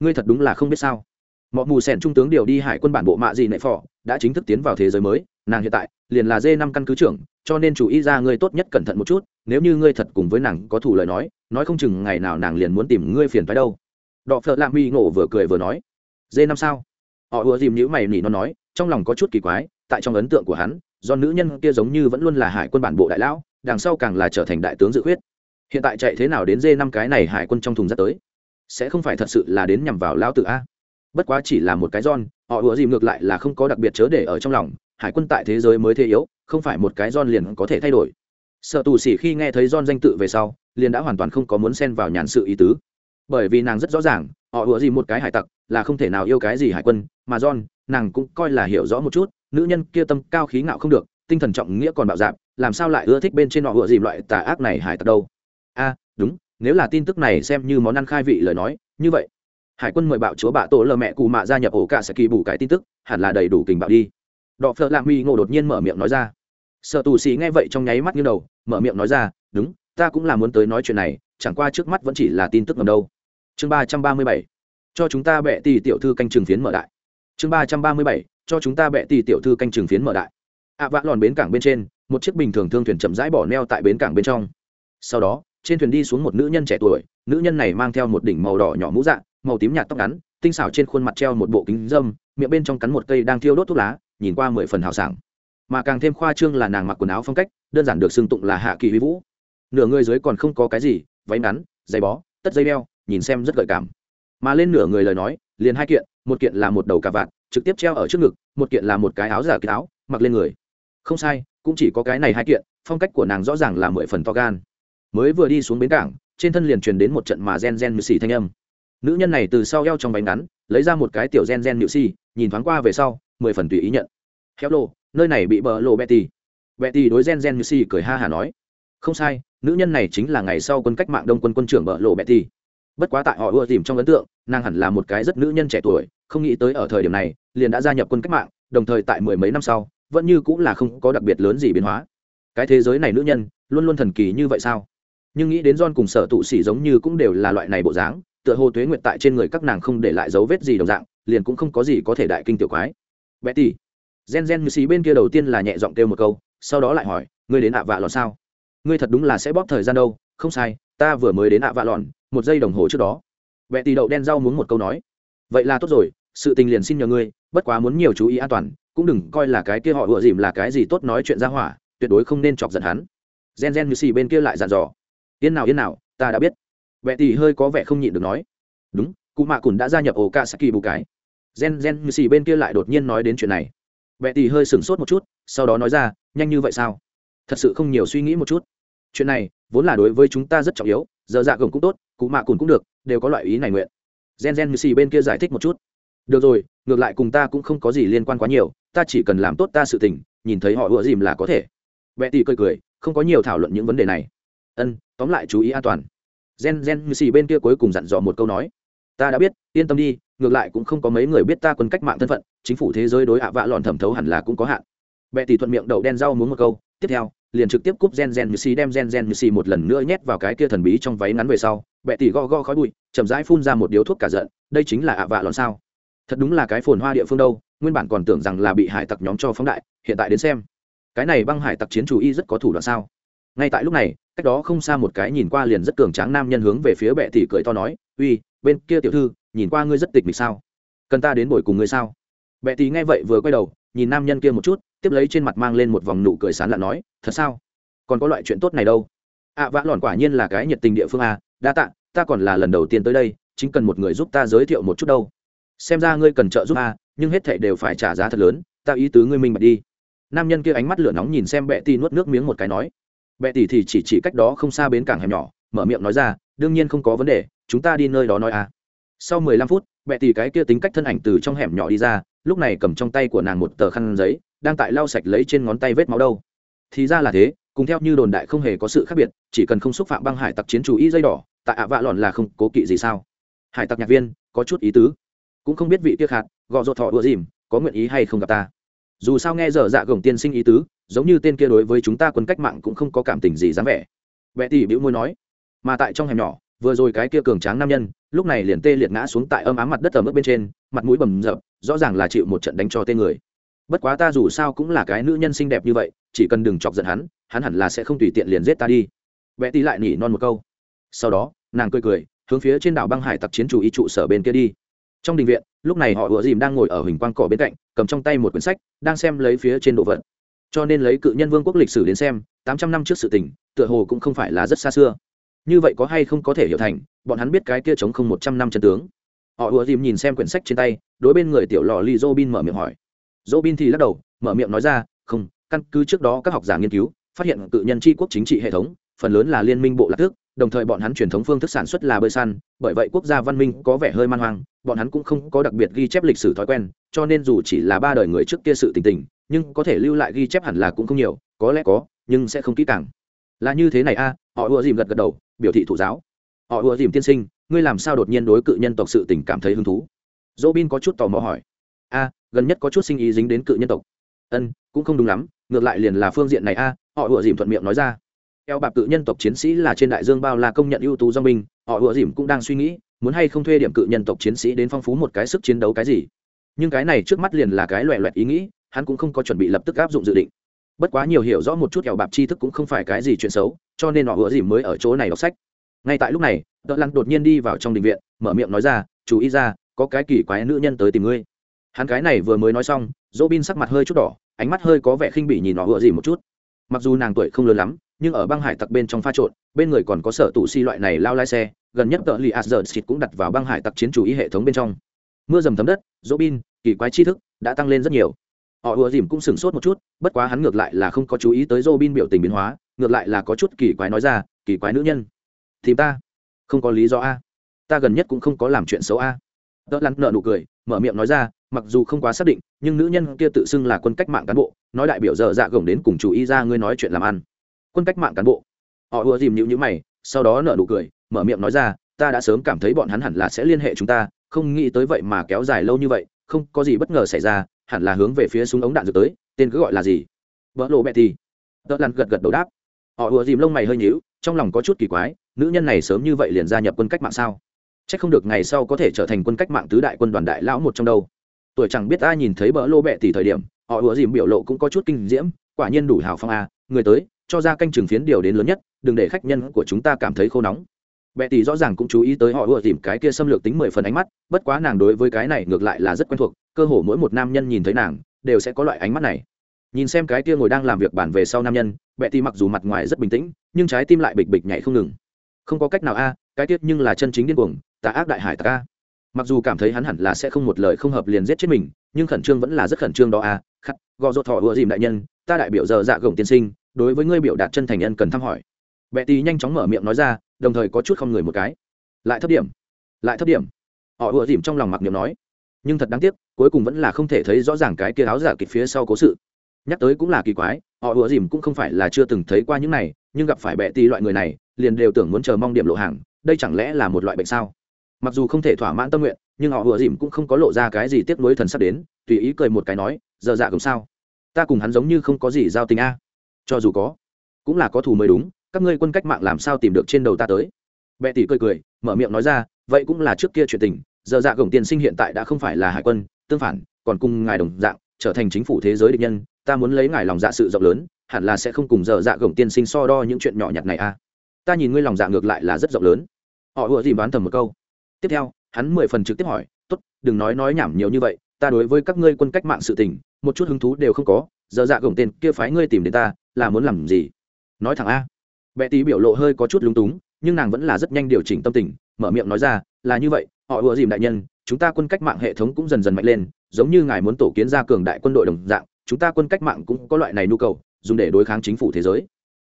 Ngươi thật đúng là không biết sao. Mọi mù sẻn trung tướng điều đi hải quân bản bộ mạ gì nệ phò, đã chính thức tiến vào thế giới mới, nàng hiện tại liền là d năm căn cứ trưởng, cho nên chủ ý ra ngươi tốt nhất cẩn thận một chút, nếu như ngươi thật cùng với nàng có thủ lời nói nói không chừng ngày nào nàng liền muốn tìm ngươi phiền phái đâu. Đọ phợ lạ huy ngộ vừa cười vừa nói d năm sao? Họ ùa dìm nhữ mày nỉ nó nói, trong lòng có chút kỳ quái, tại trong ấn tượng của hắn, do nữ nhân kia giống như vẫn luôn là hải quân bản bộ đại lão đằng sau càng là trở thành đại tướng dự khuyết. Hiện tại chạy thế nào đến d năm cái này hải quân trong thùng ra tới? Sẽ không phải thật sự là đến nhằm vào lão tự a? Bất quá chỉ là một cái giòn, họ ủa dìm ngược lại là không có đặc biệt chớ để ở trong lòng, hải quân tại thế giới mới thế yếu, không phải một cái giòn liền có thể thay đổi. Sợ tù xỉ khi nghe thấy giòn danh tự về sau, liền đã hoàn toàn không có muốn xen vào nhàn sự ý tứ. Bởi vì nàng rất rõ ràng, họ ủa dìm một cái hải tặc, là không thể nào yêu cái gì hải quân, mà giòn, nàng cũng coi là hiểu rõ một chút, nữ nhân kia tâm cao khí ngạo không được, tinh thần trọng nghĩa còn bạo dạp làm sao lại ưa thích bên trên họ ựa dìm loại tà ác này hải tặc đâu? A, đúng, nếu là tin tức này xem như món ăn khai vị lời nói, như vậy, hải quân mời bạo chúa bạ tổ lờ mẹ cụ mạ gia nhập ổ cả sẽ kỳ bù cái tin tức, hẳn là đầy đủ kình bạo đi. Đọ phợ lạng huy ngộ đột nhiên mở miệng nói ra. Sợ tù sĩ nghe vậy trong nháy mắt như đầu, mở miệng nói ra, đúng, ta cũng là muốn tới nói chuyện này, chẳng qua trước mắt vẫn chỉ là tin tức ngầm đâu. Chương ba trăm ba mươi bảy, cho chúng ta bệ tỷ tiểu thư canh trường phiến mở đại. Chương ba trăm ba mươi bảy, cho chúng ta bệ tỷ tiểu thư canh trường phiến mở đại ạ vạ lòn bến cảng bên trên, một chiếc bình thường thương thuyền chậm rãi bỏ neo tại bến cảng bên trong. Sau đó, trên thuyền đi xuống một nữ nhân trẻ tuổi, nữ nhân này mang theo một đỉnh màu đỏ nhỏ mũ dạng màu tím nhạt tóc ngắn, tinh xảo trên khuôn mặt treo một bộ kính dâm, miệng bên trong cắn một cây đang thiêu đốt thuốc lá, nhìn qua mười phần hào sảng. Mà càng thêm khoa trương là nàng mặc quần áo phong cách, đơn giản được xưng tụng là hạ kỳ huy vũ. Nửa người dưới còn không có cái gì, váy ngắn, giày bó, tất dây đeo, nhìn xem rất gợi cảm. Mà lên nửa người lời nói, liền hai kiện, một kiện là một đầu cà vạt, trực tiếp treo ở trước ngực, một kiện là một cái áo giả kỳ áo, mặc lên người không sai, cũng chỉ có cái này hai kiện, phong cách của nàng rõ ràng là mười phần to gan. Mới vừa đi xuống bến cảng, trên thân liền truyền đến một trận mà gen gen như xì thanh âm. Nữ nhân này từ sau eo trong bánh ngắn, lấy ra một cái tiểu gen gen nhự xì, nhìn thoáng qua về sau, mười phần tùy ý nhận. Héo lộ nơi này bị bờ lộ betty. Betty đối gen gen như xì cười ha hà nói. Không sai, nữ nhân này chính là ngày sau quân cách mạng đông quân quân trưởng bờ lộ betty. Bất quá tại họ ưa tìm trong ấn tượng, nàng hẳn là một cái rất nữ nhân trẻ tuổi, không nghĩ tới ở thời điểm này, liền đã gia nhập quân cách mạng, đồng thời tại mười mấy năm sau vẫn như cũng là không có đặc biệt lớn gì biến hóa. Cái thế giới này nữ nhân, luôn luôn thần kỳ như vậy sao? Nhưng nghĩ đến don cùng sở tụ sĩ giống như cũng đều là loại này bộ dáng, tựa hồ tuế nguyện tại trên người các nàng không để lại dấu vết gì đồng dạng, liền cũng không có gì có thể đại kinh tiểu quái. Betty gen gen như xí bên kia đầu tiên là nhẹ giọng kêu một câu, sau đó lại hỏi, ngươi đến ạ vạ lọn sao? Ngươi thật đúng là sẽ bóp thời gian đâu, không sai, ta vừa mới đến ạ vạ lọn, một giây đồng hồ trước đó. Betty đậu đen rau muốn một câu nói. Vậy là tốt rồi, sự tình liền xin nhờ ngươi, bất quá muốn nhiều chú ý an toàn cũng đừng coi là cái kia họ ựa dìm là cái gì tốt nói chuyện ra hỏa, tuyệt đối không nên chọc giận hắn. Gen gen như xì bên kia lại dặn dò. Yên nào yên nào, ta đã biết. Vẹ tì hơi có vẻ không nhịn được nói. Đúng, cụ mạ cùn đã gia nhập ổ ca saki bù cái. Gen gen như xì bên kia lại đột nhiên nói đến chuyện này. Vẹ tì hơi sửng sốt một chút, sau đó nói ra, nhanh như vậy sao? Thật sự không nhiều suy nghĩ một chút. Chuyện này, vốn là đối với chúng ta rất trọng yếu, giờ dạ gồng cũng tốt, cụ mạ cùn cũng được, đều có loại ý này nguyện. Gen gen như xì bên kia giải thích một chút. Được rồi, ngược lại cùng ta cũng không có gì liên quan quá nhiều ta chỉ cần làm tốt ta sự tình, nhìn thấy họ ủa dìm là có thể. Vẽ tì cười cười, không có nhiều thảo luận những vấn đề này. Ân, tóm lại chú ý an toàn. Gen gen như xì bên kia cuối cùng dặn dò một câu nói. Ta đã biết, yên tâm đi, ngược lại cũng không có mấy người biết ta quân cách mạng thân phận, chính phủ thế giới đối ạ vạ lòn thẩm thấu hẳn là cũng có hạn. Bệ tỷ thuận miệng đậu đen rau muốn một câu, tiếp theo, liền trực tiếp cúp gen gen như xì, đem gen gen như xì một lần nữa nhét vào cái kia thần bí trong váy ngắn về sau. Bệ tỷ go go khói bụi, chậm rãi phun ra một điếu thuốc cả giận, đây chính là ạ vạ lòn sao? Thật đúng là cái phồn hoa địa phương đâu nguyên bản còn tưởng rằng là bị hải tặc nhóm cho phóng đại hiện tại đến xem. Cái này băng hải tặc chiến chủ y rất có thủ đoạn sao? Ngay tại lúc này cách đó không xa một cái nhìn qua liền rất cường tráng nam nhân hướng về phía bệ tỷ cười to nói uy bên kia tiểu thư nhìn qua ngươi rất tịch mịch sao? Cần ta đến buổi cùng ngươi sao? Bệ tỷ nghe vậy vừa quay đầu nhìn nam nhân kia một chút tiếp lấy trên mặt mang lên một vòng nụ cười sán lạ nói thật sao? Còn có loại chuyện tốt này đâu? Ạ à, vã lòn quả nhiên là cái nhiệt tình địa phương à đa tạ ta còn là lần đầu tiên tới đây chính cần một người giúp ta giới thiệu một chút đâu. Xem ra ngươi cần trợ giúp à? Nhưng hết thảy đều phải trả giá thật lớn, ta ý tứ ngươi minh bạch đi. Nam nhân kia ánh mắt lửa nóng nhìn xem bệ tỷ nuốt nước miếng một cái nói. Bệ tỷ thì chỉ chỉ cách đó không xa bến cảng hẻm nhỏ, mở miệng nói ra, đương nhiên không có vấn đề, chúng ta đi nơi đó nói à. sau mười lăm phút, bệ tỷ cái kia tính cách thân ảnh từ trong hẻm nhỏ đi ra, lúc này cầm trong tay của nàng một tờ khăn giấy, đang tại lau sạch lấy trên ngón tay vết máu đâu. Thì ra là thế, cùng theo như đồn đại không hề có sự khác biệt, chỉ cần không xúc phạm băng hải tặc chiến chủ y dây đỏ, tại ạ vạ lòn là không cố kỵ gì sao. Hải tặc nhạc viên, có chút ý tứ. Cũng không biết vị kia khạt gò rột thọ ùa dìm, có nguyện ý hay không gặp ta? Dù sao nghe dở dạ gồng tiên sinh ý tứ, giống như tên kia đối với chúng ta quân cách mạng cũng không có cảm tình gì dám vẻ. Vẽ tỉ bĩu môi nói, mà tại trong hẻm nhỏ, vừa rồi cái kia cường tráng nam nhân, lúc này liền tê liệt ngã xuống tại âm ám mặt đất ở mức bên trên, mặt mũi bầm rập rõ ràng là chịu một trận đánh cho tên người. Bất quá ta dù sao cũng là cái nữ nhân xinh đẹp như vậy, chỉ cần đừng chọc giận hắn hắn hẳn là sẽ không tùy tiện liền giết ta đi. Vẽ tỉ lại nỉ non một câu. Sau đó, nàng cười cười, hướng phía trên đảo băng hải tặc chiến chủ y trụ sở bên kia đi. Trong đình viện lúc này họ ùa dìm đang ngồi ở hình quang cỏ bên cạnh, cầm trong tay một quyển sách, đang xem lấy phía trên đồ vật. Cho nên lấy cự nhân vương quốc lịch sử đến xem, tám trăm năm trước sự tình, tựa hồ cũng không phải là rất xa xưa. Như vậy có hay không có thể hiểu thành, bọn hắn biết cái kia chống không một trăm năm chân tướng. Họ ùa dìm nhìn xem quyển sách trên tay, đối bên người tiểu lò lì dô bin mở miệng hỏi. Dô bin thì lắc đầu, mở miệng nói ra, không, căn cứ trước đó các học giả nghiên cứu, phát hiện cự nhân tri quốc chính trị hệ thống, phần lớn là liên minh bộ lạc thức đồng thời bọn hắn truyền thống phương thức sản xuất là bơi săn, bởi vậy quốc gia văn minh có vẻ hơi man hoang, bọn hắn cũng không có đặc biệt ghi chép lịch sử thói quen, cho nên dù chỉ là ba đời người trước kia sự tình tình, nhưng có thể lưu lại ghi chép hẳn là cũng không nhiều, có lẽ có, nhưng sẽ không kỹ càng. Là như thế này a, họ ùa dìm gật gật đầu, biểu thị thụ giáo. Họ ùa dìm tiên sinh, ngươi làm sao đột nhiên đối cự nhân tộc sự tình cảm thấy hứng thú? Dỗ bin có chút tò mò hỏi. A, gần nhất có chút sinh ý dính đến cự nhân tộc. Ân, cũng không đúng lắm, ngược lại liền là phương diện này a, họ ùa dìm thuận miệng nói ra eo bạc cự nhân tộc chiến sĩ là trên đại dương bao là công nhận ưu tú do binh họ ủa dìm cũng đang suy nghĩ, muốn hay không thuê điểm cự nhân tộc chiến sĩ đến phong phú một cái sức chiến đấu cái gì. Nhưng cái này trước mắt liền là cái loẹ loẹt ý nghĩ, hắn cũng không có chuẩn bị lập tức áp dụng dự định. Bất quá nhiều hiểu rõ một chút eo bạc tri thức cũng không phải cái gì chuyện xấu, cho nên họ ủa dìm mới ở chỗ này đọc sách. Ngay tại lúc này, đợt lăng đột nhiên đi vào trong đình viện, mở miệng nói ra, chú ý ra, có cái kỳ quái nữ nhân tới tìm ngươi. Hắn cái này vừa mới nói xong dỗ bin sắc mặt hơi chút đỏ, ánh mắt hơi có vẻ khinh bỉ nhìn họ ủa dìm một chút. Mặc dù nàng tuổi không lớn lắm nhưng ở băng hải tặc bên trong pha trộn, bên người còn có sở tụ si loại này lao lai xe, gần nhất tờ li dợt xịt cũng đặt vào băng hải tặc chiến chủ ý hệ thống bên trong. Mưa dầm thấm đất dỗ bin kỳ quái tri thức, đã tăng lên rất nhiều. Họ ùa dìm cũng sửng sốt một chút, bất quá hắn ngược lại là không có chú ý tới dô bin biểu tình biến hóa, ngược lại là có chút kỳ quái nói ra, kỳ quái nữ nhân. Thì ta? Không có lý do a. Ta gần nhất cũng không có làm chuyện xấu a. Đỡ lăn nợ nụ cười, mở miệng nói ra, mặc dù không quá xác định, nhưng nữ nhân kia tự xưng là quân cách mạng cán bộ, nói đại biểu dở dạ gồng đến cùng chủ ý ra ngươi nói chuyện làm ăn quân cách mạng cán bộ. Họ ùa dìm nhịu nhữ mày, sau đó nợ nụ cười, mở miệng nói ra, ta đã sớm cảm thấy bọn hắn hẳn là sẽ liên hệ chúng ta, không nghĩ tới vậy mà kéo dài lâu như vậy, không có gì bất ngờ xảy ra, hẳn là hướng về phía súng ống đạn dược tới, tên cứ gọi là gì? Vỡ lộ bẹ thì tớ lăn gật gật đầu đáp. Họ ùa dìm lông mày hơi nhíu, trong lòng có chút kỳ quái, nữ nhân này sớm như vậy liền gia nhập quân cách mạng sao? C h ắ c không được ngày sau có thể trở thành quân cách mạng tứ đại quân đoàn đại lão một trong đâu. Tuổi chẳng biết ai nhìn thấy bỡ lô bẹ tỷ thời điểm, họ ùa dìm biểu lộ cũng có chút kinh diễm, quả nhiên đủ hào phong a à, người tới cho ra canh trường phiến điều đến lớn nhất, đừng để khách nhân của chúng ta cảm thấy khô nóng. Bẹ tỷ rõ ràng cũng chú ý tới họ ùa dìm cái kia xâm lược tính mười phần ánh mắt, bất quá nàng đối với cái này ngược lại là rất quen thuộc, cơ hồ mỗi một nam nhân nhìn thấy nàng, đều sẽ có loại ánh mắt này. Nhìn xem cái kia ngồi đang làm việc bản về sau nam nhân bẹ tỷ mặc dù mặt ngoài rất bình tĩnh, nhưng trái tim lại bịch bịch nhảy không ngừng. Không có cách nào a, cái tiết nhưng là chân chính điên cuồng, tà ác đại hải ta a. Mặc dù cảm thấy hắn hẳn là sẽ không một lời không hợp liền giết chết mình, nhưng khẩn trương vẫn là rất khẩn trương đó a. Khắc, gò ruột thọ ùa dìm đại nhân, ta đại biểu giờ dạ gồng tiên sinh đối với ngươi biểu đạt chân thành ân cần thăm hỏi. Bệ tì nhanh chóng mở miệng nói ra, đồng thời có chút không người một cái. Lại thấp điểm, lại thấp điểm. Họ ùa dìm trong lòng mặc niệm nói. Nhưng thật đáng tiếc, cuối cùng vẫn là không thể thấy rõ ràng cái kia áo giả kịch phía sau cố sự. Nhắc tới cũng là kỳ quái, họ ùa dìm cũng không phải là chưa từng thấy qua những này, nhưng gặp phải bệ tì loại người này, liền đều tưởng muốn chờ mong điểm lộ hàng, đây chẳng lẽ là một loại bệnh sao? Mặc dù không thể thỏa mãn tâm nguyện, nhưng họ ùa dìm cũng không có lộ ra cái gì tiếc nuối thần sắp đến, tùy ý cười một cái nói, giờ dạ cũng sao? Ta cùng hắn giống như không có gì giao tình a cho dù có, cũng là có thù mới đúng, các ngươi quân cách mạng làm sao tìm được trên đầu ta tới? Bệ tỷ cười cười, mở miệng nói ra, vậy cũng là trước kia chuyện tình, giờ dạ gồng tiên sinh hiện tại đã không phải là hải quân, tương phản, còn cùng ngài đồng dạng, trở thành chính phủ thế giới địch nhân, ta muốn lấy ngài lòng dạ sự rộng lớn, hẳn là sẽ không cùng giờ dạ gồng tiên sinh so đo những chuyện nhỏ nhặt này a ta nhìn ngươi lòng dạ ngược lại là rất rộng lớn. Họ vừa dìm đoán thầm một câu. Tiếp theo, hắn mười phần trực tiếp hỏi, tốt, đừng nói nói nhảm nhiều như vậy, ta đối với các ngươi quân cách mạng sự tình, một chút hứng thú đều không có, giờ dạ gồng tên kia phái ngươi tìm đến ta là muốn làm gì? Nói thẳng a. Bệ tí biểu lộ hơi có chút lúng túng, nhưng nàng vẫn là rất nhanh điều chỉnh tâm tình, mở miệng nói ra, là như vậy, họ ùa dìm đại nhân, chúng ta quân cách mạng hệ thống cũng dần dần mạnh lên, giống như ngài muốn tổ kiến ra cường đại quân đội đồng dạng, chúng ta quân cách mạng cũng có loại này nhu cầu, dùng để đối kháng chính phủ thế giới.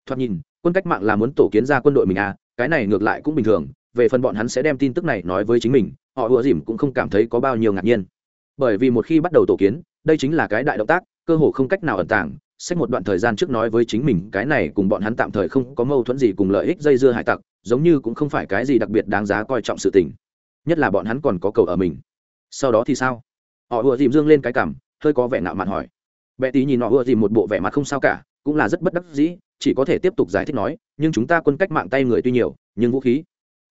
Thoạt nhìn, quân cách mạng là muốn tổ kiến ra quân đội mình à cái này ngược lại cũng bình thường, về phần bọn hắn sẽ đem tin tức này nói với chính mình, họ ùa dìm cũng không cảm thấy có bao nhiêu ngạc nhiên. Bởi vì một khi bắt đầu tổ kiến, đây chính là cái đại động tác, cơ hồ không cách nào ẩn tàng xét một đoạn thời gian trước nói với chính mình, cái này cùng bọn hắn tạm thời không có mâu thuẫn gì cùng lợi ích dây dưa hải tặc, giống như cũng không phải cái gì đặc biệt đáng giá coi trọng sự tình. Nhất là bọn hắn còn có cầu ở mình. Sau đó thì sao? Họ ùa dìm dương lên cái cảm, hơi có vẻ ngạo mạn hỏi. Bệ tí nhìn họ ùa dìm một bộ vẻ mặt không sao cả, cũng là rất bất đắc dĩ, chỉ có thể tiếp tục giải thích nói, nhưng chúng ta quân cách mạng tay người tuy nhiều, nhưng vũ khí.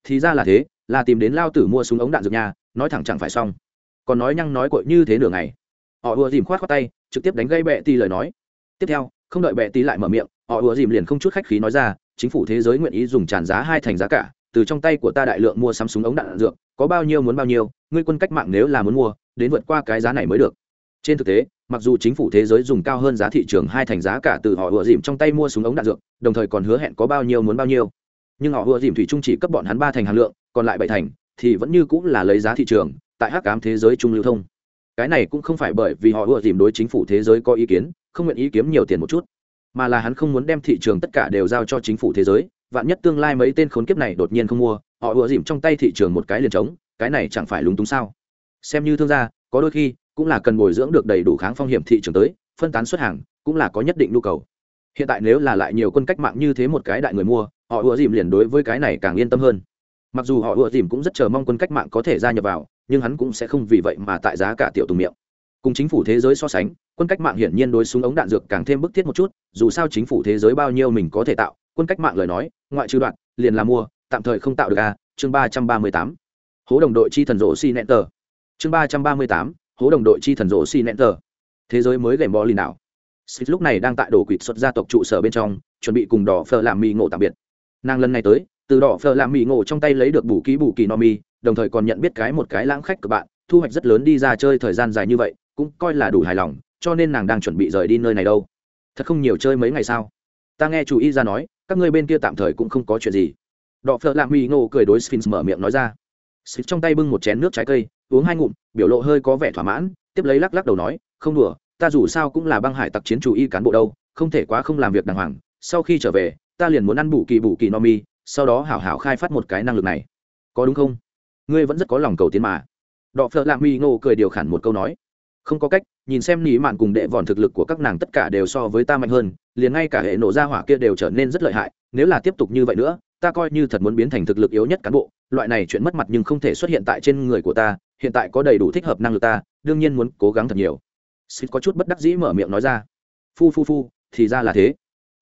Thì ra là thế, là tìm đến lao tử mua súng ống đạn dược nhà, nói thẳng chẳng phải xong. Còn nói nhăng nói cội như thế nửa ngày. Họ ùa dìm khoát khoát tay, trực tiếp đánh gây bệ tí lời nói tiếp theo, không đợi bệ tí lại mở miệng, họ ùa dìm liền không chút khách khí nói ra, chính phủ thế giới nguyện ý dùng tràn giá hai thành giá cả, từ trong tay của ta đại lượng mua sắm súng ống đạn dược, có bao nhiêu muốn bao nhiêu, ngươi quân cách mạng nếu là muốn mua, đến vượt qua cái giá này mới được. Trên thực tế, mặc dù chính phủ thế giới dùng cao hơn giá thị trường hai thành giá cả từ họ ùa dìm trong tay mua súng ống đạn dược, đồng thời còn hứa hẹn có bao nhiêu muốn bao nhiêu. Nhưng họ ùa dìm thủy trung chỉ cấp bọn hắn ba thành hàng lượng, còn lại bảy thành thì vẫn như cũng là lấy giá thị trường, tại hắc ám thế giới trung lưu thông. Cái này cũng không phải bởi vì họ ùa dìm đối chính phủ thế giới có ý kiến không nguyện ý kiếm nhiều tiền một chút, mà là hắn không muốn đem thị trường tất cả đều giao cho chính phủ thế giới, vạn nhất tương lai mấy tên khốn kiếp này đột nhiên không mua, họ ùa dìm trong tay thị trường một cái liền trống, cái này chẳng phải lúng túng sao? Xem như thương gia, có đôi khi cũng là cần bồi dưỡng được đầy đủ kháng phong hiểm thị trường tới, phân tán xuất hàng cũng là có nhất định nhu cầu. Hiện tại nếu là lại nhiều quân cách mạng như thế một cái đại người mua, họ ùa dìm liền đối với cái này càng yên tâm hơn. Mặc dù họ ùa dìm cũng rất chờ mong quân cách mạng có thể gia nhập vào, nhưng hắn cũng sẽ không vì vậy mà tại giá cả tiểu tùng miệng cùng chính phủ thế giới so sánh, quân cách mạng hiển nhiên đối súng ống đạn dược càng thêm bức thiết một chút, dù sao chính phủ thế giới bao nhiêu mình có thể tạo, quân cách mạng lời nói, ngoại trừ đoạn, liền là mua, tạm thời không tạo được a chương ba trăm ba mươi tám. Hố đồng đội chi thần rộ si nẹn tờ. Chương ba trăm ba mươi tám, hố đồng đội chi thần rộ si nẹn tờ. Thế giới mới gầy bò lì nào. Xích lúc này đang tại đổ quỵt xuất gia tộc trụ sở bên trong, chuẩn bị cùng đỏ phở làm mì ngộ tạm biệt. Nàng lần này tới, từ đỏ phở làm mì ngộ trong tay lấy được bù ký bù kỳ no mi, đồng thời còn nhận biết cái một cái lãng khách của bạn, thu hoạch rất lớn đi ra chơi thời gian dài như vậy cũng coi là đủ hài lòng, cho nên nàng đang chuẩn bị rời đi nơi này đâu. Thật không nhiều chơi mấy ngày sao? Ta nghe chủ y ra nói, các ngươi bên kia tạm thời cũng không có chuyện gì. Đọ phợ lạ mỹ ngộ cười đối sphinx mở miệng nói ra. Sphinx trong tay bưng một chén nước trái cây, uống hai ngụm, biểu lộ hơi có vẻ thỏa mãn, tiếp lấy lắc lắc đầu nói, không đùa, ta dù sao cũng là băng hải tặc chiến chủ y cán bộ đâu, không thể quá không làm việc đàng hoàng, sau khi trở về, ta liền muốn ăn bù kỳ bù kỳ no mi, sau đó hảo hảo khai phát một cái năng lực này. Có đúng không? Ngươi vẫn rất có lòng cầu tiến mà. Đọ phợ lạ mỹ ngộ cười điều khản một câu nói không có cách, nhìn xem nỉ mạn cùng đệ vòn thực lực của các nàng tất cả đều so với ta mạnh hơn, liền ngay cả hệ nổ ra hỏa kia đều trở nên rất lợi hại, nếu là tiếp tục như vậy nữa, ta coi như thật muốn biến thành thực lực yếu nhất cán bộ, loại này chuyện mất mặt nhưng không thể xuất hiện tại trên người của ta, hiện tại có đầy đủ thích hợp năng lực ta, đương nhiên muốn cố gắng thật nhiều. Xịt có chút bất đắc dĩ mở miệng nói ra. Phu phu phu, thì ra là thế.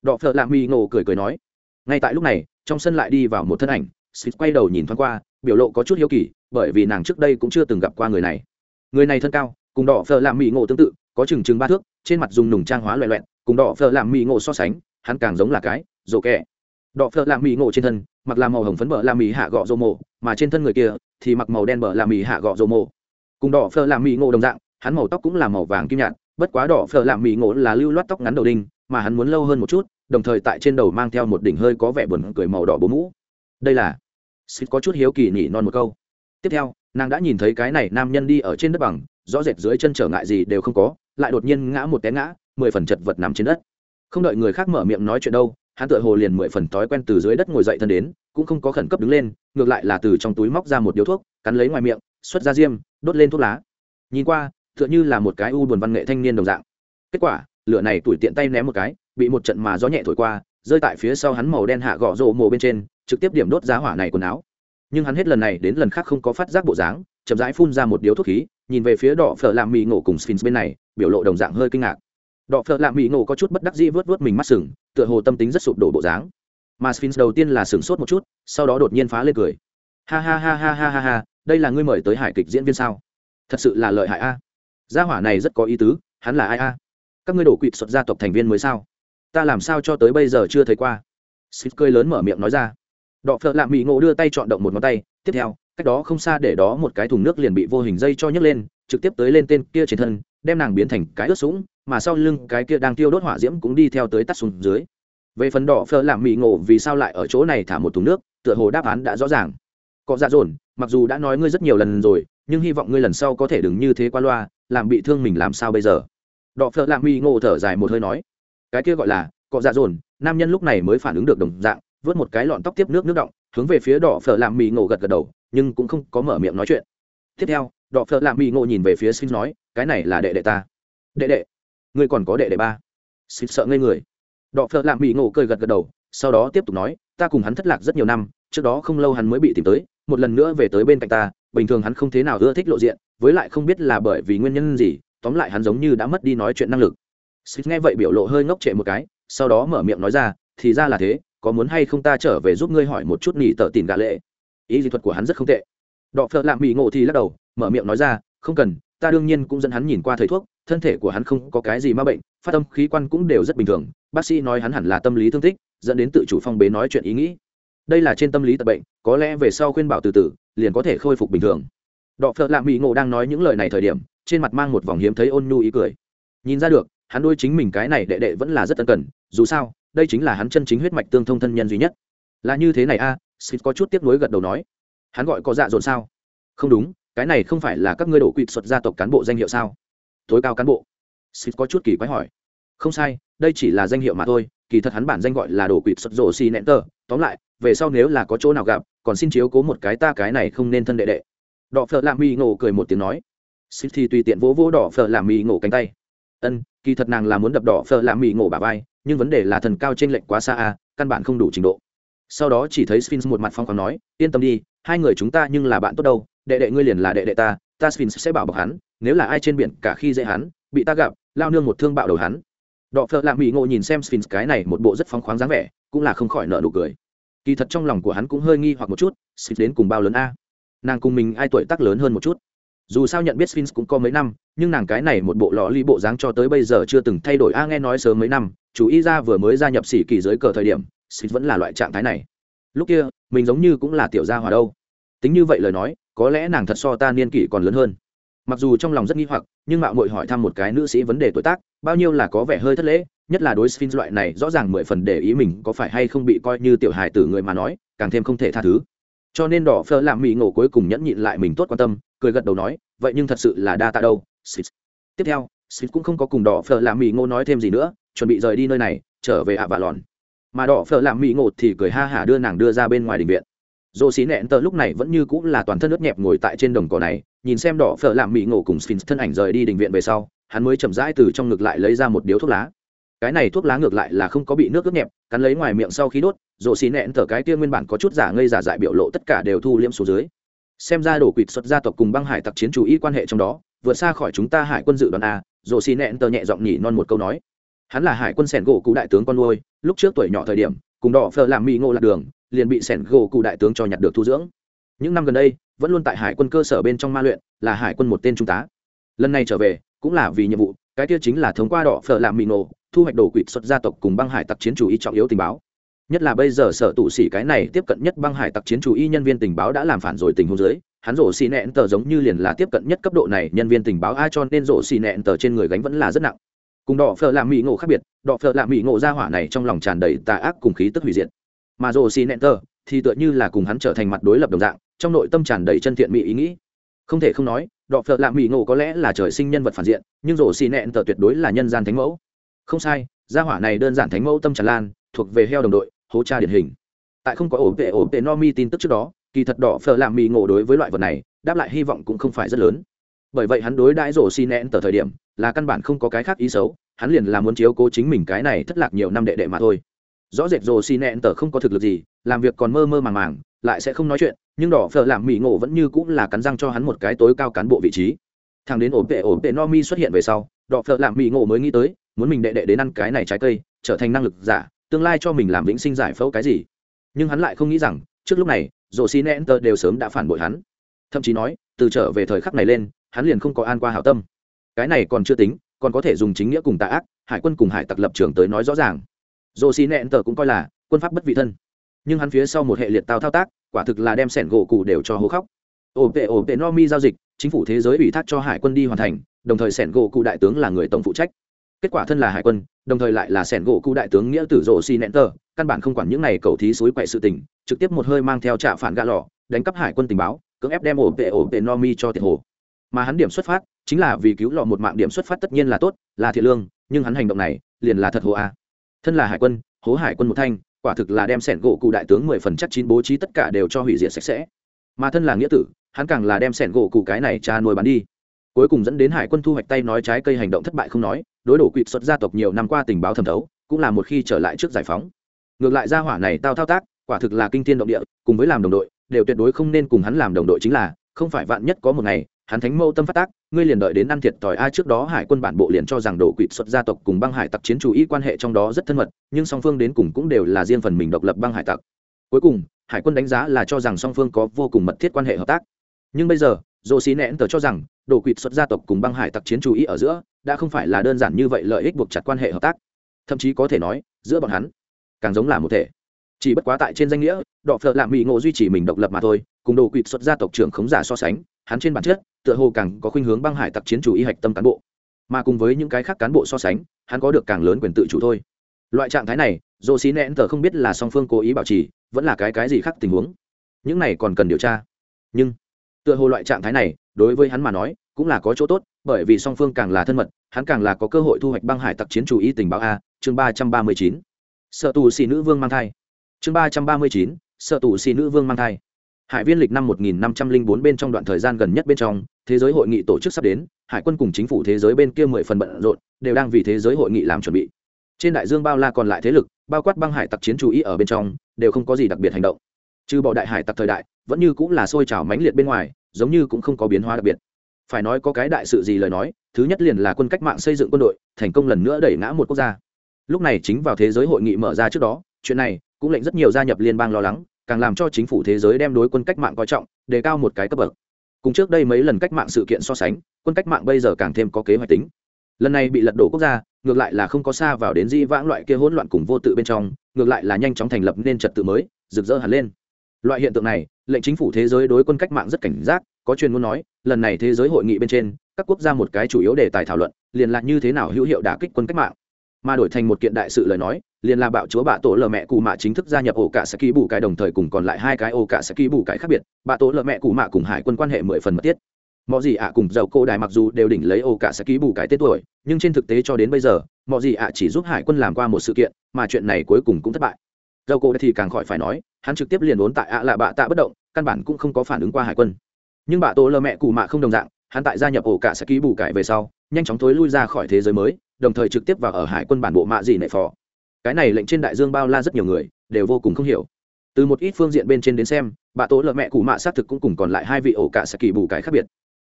Đọ phợ lạ mi ngộ cười cười nói. Ngay tại lúc này, trong sân lại đi vào một thân ảnh xịt quay đầu nhìn thoáng qua, biểu lộ có chút hiếu kỳ, bởi vì nàng trước đây cũng chưa từng gặp qua người này. Người này thân cao cùng đỏ phở làm mỹ ngộ tương tự, có chừng chừng ba thước, trên mặt dùng nùng trang hóa loẹ loẹn cùng đỏ phở làm mỹ ngộ so sánh, hắn càng giống là cái rổ kẹ. Đỏ phở làm mỹ ngộ trên thân, mặc làm màu hồng phấn bờ làm mỹ hạ gọ rô mộ mà trên thân người kia thì mặc màu đen bờ làm mỹ hạ gọ rô mộ cùng đỏ phở làm mỹ ngộ đồng dạng, hắn màu tóc cũng là màu vàng kim nhạt, bất quá đỏ phở làm mỹ ngộ là lưu loát tóc ngắn đầu đinh, mà hắn muốn lâu hơn một chút, đồng thời tại trên đầu mang theo một đỉnh hơi có vẻ buồn cười màu đỏ bố mũ. Đây là xịt có chút hiếu kỳ nhỉ non một câu. Tiếp theo, nàng đã nhìn thấy cái này nam nhân đi ở trên đất bằng rõ rệt dưới chân trở ngại gì đều không có, lại đột nhiên ngã một té ngã, mười phần chật vật nằm trên đất. Không đợi người khác mở miệng nói chuyện đâu, hắn tựa hồ liền mười phần thói quen từ dưới đất ngồi dậy thân đến, cũng không có khẩn cấp đứng lên, ngược lại là từ trong túi móc ra một điếu thuốc, cắn lấy ngoài miệng, xuất ra diêm, đốt lên thuốc lá. Nhìn qua, tựa như là một cái u buồn văn nghệ thanh niên đồng dạng. Kết quả, lửa này tủi tiện tay ném một cái, bị một trận mà gió nhẹ thổi qua, rơi tại phía sau hắn màu đen hạ gõ rộ mồ bên trên, trực tiếp điểm đốt giá hỏa này quần áo. Nhưng hắn hết lần này đến lần khác không có phát giác bộ dáng chậm rãi phun ra một điếu thuốc khí, nhìn về phía đỏ phở làm mì ngộ cùng sphinx bên này, biểu lộ đồng dạng hơi kinh ngạc. Đỏ phở làm mì ngộ có chút bất đắc dĩ vớt vớt mình mắt sừng, tựa hồ tâm tính rất sụp đổ bộ dáng. Mà sphinx đầu tiên là sửng sốt một chút, sau đó đột nhiên phá lên cười. Ha ha ha ha ha ha ha, đây là ngươi mời tới hải kịch diễn viên sao? Thật sự là lợi hại a. Gia hỏa này rất có ý tứ, hắn là ai a? Các ngươi đổ quỵt xuất gia tộc thành viên mới sao? Ta làm sao cho tới bây giờ chưa thấy qua? Sphinx cười lớn mở miệng nói ra. Đọ phợ lạ mỹ ngộ đưa tay chọn động một ngón tay, tiếp theo cách đó không xa để đó một cái thùng nước liền bị vô hình dây cho nhấc lên, trực tiếp tới lên tên kia trên thân, đem nàng biến thành cái ướt sũng, mà sau lưng cái kia đang tiêu đốt hỏa diễm cũng đi theo tới tắt xuống dưới. Về phần đỏ phở làm mị ngộ vì sao lại ở chỗ này thả một thùng nước, tựa hồ đáp án đã rõ ràng. Có dạ dồn, mặc dù đã nói ngươi rất nhiều lần rồi, nhưng hy vọng ngươi lần sau có thể đừng như thế qua loa, làm bị thương mình làm sao bây giờ? Đỏ phở làm mị ngộ thở dài một hơi nói. Cái kia gọi là cọ dạ dồn, nam nhân lúc này mới phản ứng được đồng dạng, vớt một cái lọn tóc tiếp nước nước động, hướng về phía đỏ phở làm mì ngộ gật gật đầu nhưng cũng không có mở miệng nói chuyện. Tiếp theo đọ phợ lạ mỹ ngộ nhìn về phía xin nói cái này là đệ đệ ta. Đệ đệ? Ngươi còn có đệ đệ ba? Xin sợ ngây người. Đọ phợ lạ mỹ ngộ cười gật gật đầu sau đó tiếp tục nói ta cùng hắn thất lạc rất nhiều năm trước đó không lâu hắn mới bị tìm tới một lần nữa về tới bên cạnh ta bình thường hắn không thế nào ưa thích lộ diện với lại không biết là bởi vì nguyên nhân gì tóm lại hắn giống như đã mất đi nói chuyện năng lực. Sít nghe vậy biểu lộ hơi ngốc trệ một cái, sau đó mở miệng nói ra, thì ra là thế, có muốn hay không ta trở về giúp ngươi hỏi một chút nghỉ tờ tìm gạ lệ? Ý dị thuật của hắn rất không tệ. Đọ phợ lạm bị ngộ thì lắc đầu mở miệng nói ra không cần ta đương nhiên cũng dẫn hắn nhìn qua thầy thuốc thân thể của hắn không có cái gì ma bệnh phát âm khí quan cũng đều rất bình thường bác sĩ nói hắn hẳn là tâm lý thương tích dẫn đến tự chủ phong bế nói chuyện ý nghĩ. Đây là trên tâm lý tật bệnh có lẽ về sau khuyên bảo từ từ liền có thể khôi phục bình thường. Đọ phợ lạm bị ngộ đang nói những lời này thời điểm trên mặt mang một vòng hiếm thấy ôn nhu ý cười. Nhìn ra được hắn đôi chính mình cái này đệ đệ vẫn là rất tân cần dù sao đây chính là hắn chân chính huyết mạch tương thông thân nhân duy nhất. Là như thế này a à, Smith có chút tiếc nuối gật đầu nói, hắn gọi có dạ dồn sao? Không đúng, cái này không phải là các ngươi đổ quỵ xuất gia tộc cán bộ danh hiệu sao? Tối cao cán bộ. Smith có chút kỳ quái hỏi. Không sai, đây chỉ là danh hiệu mà thôi, kỳ thật hắn bản danh gọi là đổ quỵ xuất rồ xi nẹn tờ. Tóm lại, về sau nếu là có chỗ nào gặp, còn xin chiếu cố một cái ta cái này không nên thân đệ đệ. Đỏ phở làm mi ngộ cười một tiếng nói. Smith thì tùy tiện vỗ vỗ đỏ phở làm mi ngộ cánh tay. Ân, kỳ thật nàng là muốn đập đỏ phở làm mi ngộ bà vai, nhưng vấn đề là thần cao trên lệnh quá xa a, căn bản không đủ trình độ sau đó chỉ thấy sphinx một mặt phong khoáng nói, yên tâm đi, hai người chúng ta nhưng là bạn tốt đâu, đệ đệ ngươi liền là đệ đệ ta ta sphinx sẽ bảo bọc hắn, nếu là ai trên biển cả khi dễ hắn, bị ta gặp, lao nương một thương bạo đầu hắn. Đọ phợ lạ mỹ ngộ nhìn xem sphinx cái này một bộ rất phong khoáng dáng vẻ, cũng là không khỏi nợ nụ cười. Kỳ thật trong lòng của hắn cũng hơi nghi hoặc một chút, sphinx đến cùng bao lớn a? Nàng cùng mình ai tuổi tác lớn hơn một chút? Dù sao nhận biết sphinx cũng có mấy năm, nhưng nàng cái này một bộ lò ly bộ dáng cho tới bây giờ chưa từng thay đổi. A, nghe nói sớm mấy năm, chú ý ra vừa mới gia nhập sĩ kỳ giới cờ thời điểm sphinx vẫn là loại trạng thái này. Lúc kia, mình giống như cũng là tiểu gia hòa đâu. Tính như vậy lời nói, có lẽ nàng thật so ta niên kỷ còn lớn hơn. Mặc dù trong lòng rất nghi hoặc, nhưng mạo muội hỏi thăm một cái nữ sĩ vấn đề tuổi tác, bao nhiêu là có vẻ hơi thất lễ, nhất là đối sphinx loại này rõ ràng mười phần để ý mình có phải hay không bị coi như tiểu hài tử người mà nói, càng thêm không thể tha thứ. Cho nên đỏ phơ làm mỹ ngộ cuối cùng nhẫn nhịn lại mình tốt quan tâm, cười gật đầu nói, vậy nhưng thật sự là đa tạ đâu sphinx tiếp theo sphinx cũng không có cùng đỏ phơ làm mỹ ngộ nói thêm gì nữa, chuẩn bị rời đi nơi này, trở về ạ và lòn mà đỏ phở làm mỹ ngột thì cười ha hả đưa nàng đưa ra bên ngoài đình viện. Dồ xí nẹn tờ lúc này vẫn như cũng là toàn thân ướt nhẹp ngồi tại trên đồng cỏ này, nhìn xem đỏ phở làm mỹ ngộ cùng sphinx thân ảnh rời đi đình viện về sau, hắn mới chậm rãi từ trong ngực lại lấy ra một điếu thuốc lá. Cái này thuốc lá ngược lại là không có bị nước ướt nhẹp, cắn lấy ngoài miệng sau khi đốt rổ xí nẹn tờ cái kia nguyên bản có chút giả ngây giả dại biểu lộ tất cả đều thu liễm xuống dưới. Xem ra đổ quỵt xuất gia tộc cùng băng hải tặc chiến chủ ý quan hệ trong đó, vượt xa khỏi chúng ta hải quân dự đoàn a rổ xí nẹn tờ nhẹ giọng nhỉ non một câu nói hắn là hải quân sẻn gỗ cụ đại tướng con nuôi, lúc trước tuổi nhỏ thời điểm, cùng đỏ phờ làm mỹ ngộ lạc đường, liền bị sẻn gỗ cụ đại tướng cho nhặt được thu dưỡng. Những năm gần đây, vẫn luôn tại hải quân cơ sở bên trong ma luyện, là hải quân một tên trung tá. Lần này trở về, cũng là vì nhiệm vụ, cái kia chính là thông qua đỏ phở làm mì nổ thu hoạch đồ quỵt xuất gia tộc cùng băng hải tặc chiến chủ y trọng yếu tình báo. Nhất là bây giờ sở tụ sĩ cái này tiếp cận nhất băng hải tặc chiến chủ y nhân viên tình báo đã làm phản rồi tình huống dưới, hắn rổ xì nẹn tờ giống như liền là tiếp cận nhất cấp độ này nhân viên tình báo, ai cho nên rổ xì nẹn tờ trên người gánh vẫn là rất nặng cùng đỏ phở làm mỹ ngộ khác biệt, đỏ phở làm mỹ ngộ ra hỏa này trong lòng tràn đầy tà ác cùng khí tức hủy diệt. Mà rồ xì nẹn tờ thì tựa như là cùng hắn trở thành mặt đối lập đồng dạng, trong nội tâm tràn đầy chân thiện mỹ ý nghĩ. Không thể không nói đọ phợ lạ mỹ ngộ có lẽ là trời sinh nhân vật phản diện, nhưng rổ xì nẹn tờ tuyệt đối là nhân gian thánh mẫu. Không sai, gia hỏa này đơn giản thánh mẫu tâm tràn lan, thuộc về heo đồng đội, hố cha điển hình. Tại không có ổ vệ ổ vệ no mi tin tức trước đó, kỳ thật đỏ phở làm mỹ ngộ đối với loại vật này, đáp lại hy vọng cũng không phải rất lớn bởi vậy hắn đối đãi rổ xi nẹn tờ thời điểm là căn bản không có cái khác ý xấu, hắn liền là muốn chiếu cố chính mình cái này thất lạc nhiều năm đệ đệ mà thôi. Rõ rệt rổ xi nẹn tờ không có thực lực gì, làm việc còn mơ mơ màng màng, lại sẽ không nói chuyện, nhưng đỏ phở làm mỹ ngộ vẫn như cũng là cắn răng cho hắn một cái tối cao cán bộ vị trí. Thằng đến ổn tệ ổn tệ no mi xuất hiện về sau, đỏ phở làm mỹ ngộ mới nghĩ tới, muốn mình đệ đệ đến ăn cái này trái cây, trở thành năng lực giả, tương lai cho mình làm vĩnh sinh giải phẫu cái gì. Nhưng hắn lại không nghĩ rằng, trước lúc này, rổ xi nén tờ đều sớm đã phản bội hắn. Thậm chí nói, từ trở về thời khắc này lên hắn liền không có an qua hảo tâm. Cái này còn chưa tính, còn có thể dùng chính nghĩa cùng tạ ác, hải quân cùng hải tặc lập trường tới nói rõ ràng. Rổ xi nén tờ cũng coi là quân pháp bất vị thân. Nhưng hắn phía sau một hệ liệt tao thao tác, quả thực là đem sẻn gỗ cụ đều cho hố khóc. Ổn tệ ổn tệ no mi giao dịch, chính phủ thế giới ủy thác cho hải quân đi hoàn thành, đồng thời sẻn gỗ cụ đại tướng là người tổng phụ trách. Kết quả thân là hải quân, đồng thời lại là sẻn gỗ cụ đại tướng nghĩa tử rộ xi nẹn tờ căn bản không quản những này cầu thí suối quậy sự tình, trực tiếp một hơi mang theo trả phản gạ lò, đánh cắp hải quân tình báo, cưỡng ép đem ổn tệ ổn tệ no mi cho tiền hồ mà hắn điểm xuất phát chính là vì cứu lọ một mạng điểm xuất phát tất nhiên là tốt, là thiện lương, nhưng hắn hành động này liền là thật hồ a. Thân là hải quân, hố hải quân một thanh, quả thực là đem sẻn gỗ cụ đại tướng mười phần chắc chín bố trí tất cả đều cho hủy diệt sạch sẽ. Mà thân là nghĩa tử, hắn càng là đem sẻn gỗ cụ cái này cha nuôi bắn đi. Cuối cùng dẫn đến hải quân thu hoạch tay nói trái cây hành động thất bại không nói, đối đổ quỵt xuất gia tộc nhiều năm qua tình báo thẩm thấu, cũng là một khi trở lại trước giải phóng. Ngược lại gia hỏa này tao thao tác, quả thực là kinh thiên động địa, cùng với làm đồng đội, đều tuyệt đối không nên cùng hắn làm đồng đội chính là không phải vạn nhất có một ngày, hắn thánh mâu tâm phát tác, ngươi liền đợi đến ăn thiệt thòi ai trước đó hải quân bản bộ liền cho rằng đổ quỵt xuất gia tộc cùng băng hải tặc chiến chủ ý quan hệ trong đó rất thân mật, nhưng song phương đến cùng cũng đều là riêng phần mình độc lập băng hải tặc. Cuối cùng, hải quân đánh giá là cho rằng song phương có vô cùng mật thiết quan hệ hợp tác. Nhưng bây giờ dồ xí nẽn tờ cho rằng, đổ quỵt xuất gia tộc cùng băng hải tặc chiến chủ ý ở giữa, đã không phải là đơn giản như vậy lợi ích buộc chặt quan hệ hợp tác. Thậm chí có thể nói, giữa bọn hắn, càng giống là một thể. Chỉ bất quá tại trên danh nghĩa, đọ phợ lạ mỹ ngộ duy trì mình độc lập mà thôi cùng đồ quỵt xuất gia tộc trưởng khống giả so sánh, hắn trên bản chất, tựa hồ càng có khuynh hướng băng hải tặc chiến chủ y hạch tâm cán bộ. Mà cùng với những cái khác cán bộ so sánh, hắn có được càng lớn quyền tự chủ thôi. Loại trạng thái này dồ xí nén tờ không biết là song phương cố ý bảo trì, vẫn là cái cái gì khác tình huống. Những này còn cần điều tra. Nhưng, tựa hồ loại trạng thái này, đối với hắn mà nói, cũng là có chỗ tốt, bởi vì song phương càng là thân mật, hắn càng là có cơ hội thu hoạch băng hải tặc chiến chủ y tình báo a, chương ba trăm ba mươi chín. Sợ tù xì nữ vương mang thai. Chương ba trăm ba mươi chín, sợ tù xì nữ vương mang thai hải viên lịch năm 1504 bên trong đoạn thời gian gần nhất bên trong, thế giới hội nghị tổ chức sắp đến, hải quân cùng chính phủ thế giới bên kia mười phần bận rộn, đều đang vì thế giới hội nghị làm chuẩn bị. Trên đại dương bao la còn lại thế lực, bao quát băng hải tặc chiến chú ý ở bên trong, đều không có gì đặc biệt hành động. Trừ bỏ đại hải tặc thời đại, vẫn như cũng là sôi trào mãnh liệt bên ngoài, giống như cũng không có biến hóa đặc biệt. Phải nói có cái đại sự gì lời nói, thứ nhất liền là quân cách mạng xây dựng quân đội, thành công lần nữa đẩy ngã một quốc gia. Lúc này chính vào thế giới hội nghị mở ra trước đó, chuyện này cũng lệnh rất nhiều gia nhập liên bang lo lắng càng làm cho chính phủ thế giới đem đối quân cách mạng coi trọng, đề cao một cái cấp bậc. Cùng trước đây mấy lần cách mạng sự kiện so sánh, quân cách mạng bây giờ càng thêm có kế hoạch tính. Lần này bị lật đổ quốc gia, ngược lại là không có xa vào đến di vãng loại kia hỗn loạn cùng vô tự bên trong, ngược lại là nhanh chóng thành lập nên trật tự mới, rực rỡ hẳn lên. Loại hiện tượng này, lệnh chính phủ thế giới đối quân cách mạng rất cảnh giác, có chuyên muốn nói, lần này thế giới hội nghị bên trên, các quốc gia một cái chủ yếu đề tài thảo luận, liền là như thế nào hữu hiệu đả kích quân cách mạng mà đổi thành một kiện đại sự lời nói, liền là bạo chúa bạ tổ lờ mẹ cụ mạ chính thức gia nhập ổ cả sẽ ký bù cái đồng thời cùng còn lại hai cái ổ cả sẽ ký bù cái khác biệt, bạ tổ lờ mẹ cụ mạ cùng hải quân quan hệ mười phần mật thiết. Mọi gì ạ cùng dầu cô đài mặc dù đều đỉnh lấy ổ cả sẽ ký bù cái tên tuổi, nhưng trên thực tế cho đến bây giờ mọi gì ạ chỉ giúp hải quân làm qua một sự kiện, mà chuyện này cuối cùng cũng thất bại. Dầu cô thì càng khỏi phải nói, hắn trực tiếp liền vốn tại ạ là bạ tạ bất động, căn bản cũng không có phản ứng qua hải quân. Nhưng bạ tổ lờ mẹ cụ mạ không đồng dạng, hắn tại gia nhập ổ cả sẽ ký bù cái về sau, nhanh chóng thối lui ra khỏi thế giới mới đồng thời trực tiếp vào ở hải quân bản bộ mạ dị nệ phò. Cái này lệnh trên đại dương bao la rất nhiều người, đều vô cùng không hiểu. Từ một ít phương diện bên trên đến xem, bà tố lợ mẹ cụ mạ xác thực cũng cùng còn lại hai vị ổ cả sẽ kỳ bù cái khác biệt.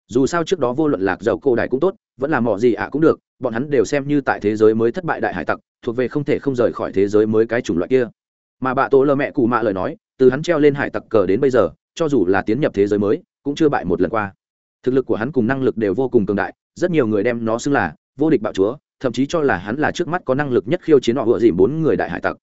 Dù sao trước đó vô luận lạc giàu cô đại cũng tốt, vẫn là mỏ gì ạ cũng được, bọn hắn đều xem như tại thế giới mới thất bại đại hải tặc, thuộc về không thể không rời khỏi thế giới mới cái chủng loại kia. Mà bà tố lợ mẹ cụ mạ lời nói, từ hắn treo lên hải tặc cờ đến bây giờ, cho dù là tiến nhập thế giới mới, cũng chưa bại một lần qua. Thực lực của hắn cùng năng lực đều vô cùng cường đại, rất nhiều người đem nó xưng là vô địch bạo chúa thậm chí cho là hắn là trước mắt có năng lực nhất khiêu chiến họ vừa dìm bốn người đại hải tặc.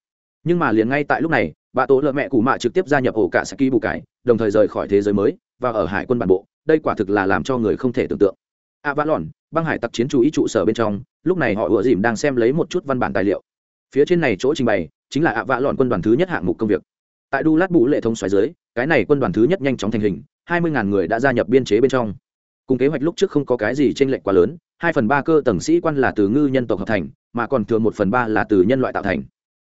Nhưng mà liền ngay tại lúc này, bà tổ lợ mẹ cụ mạ trực tiếp gia nhập ổ cả saki bù cải, đồng thời rời khỏi thế giới mới, và ở hải quân bản bộ, đây quả thực là làm cho người không thể tưởng tượng. A vã lòn băng hải tặc chiến chú ý trụ sở bên trong, lúc này họ ủa dìm đang xem lấy một chút văn bản tài liệu. Phía trên này chỗ trình bày, chính là ạ vã lòn quân đoàn thứ nhất hạng mục công việc. Tại đu lát bù lệ thống xoáy dưới, cái này quân đoàn thứ nhất nhanh chóng thành hình, hai mươi người đã gia nhập biên chế bên trong. Cùng kế hoạch lúc trước không có cái gì tranh lệch quá lớn hai phần ba cơ tầng sĩ quan là từ ngư nhân tộc hợp thành, mà còn thừa một phần ba là từ nhân loại tạo thành.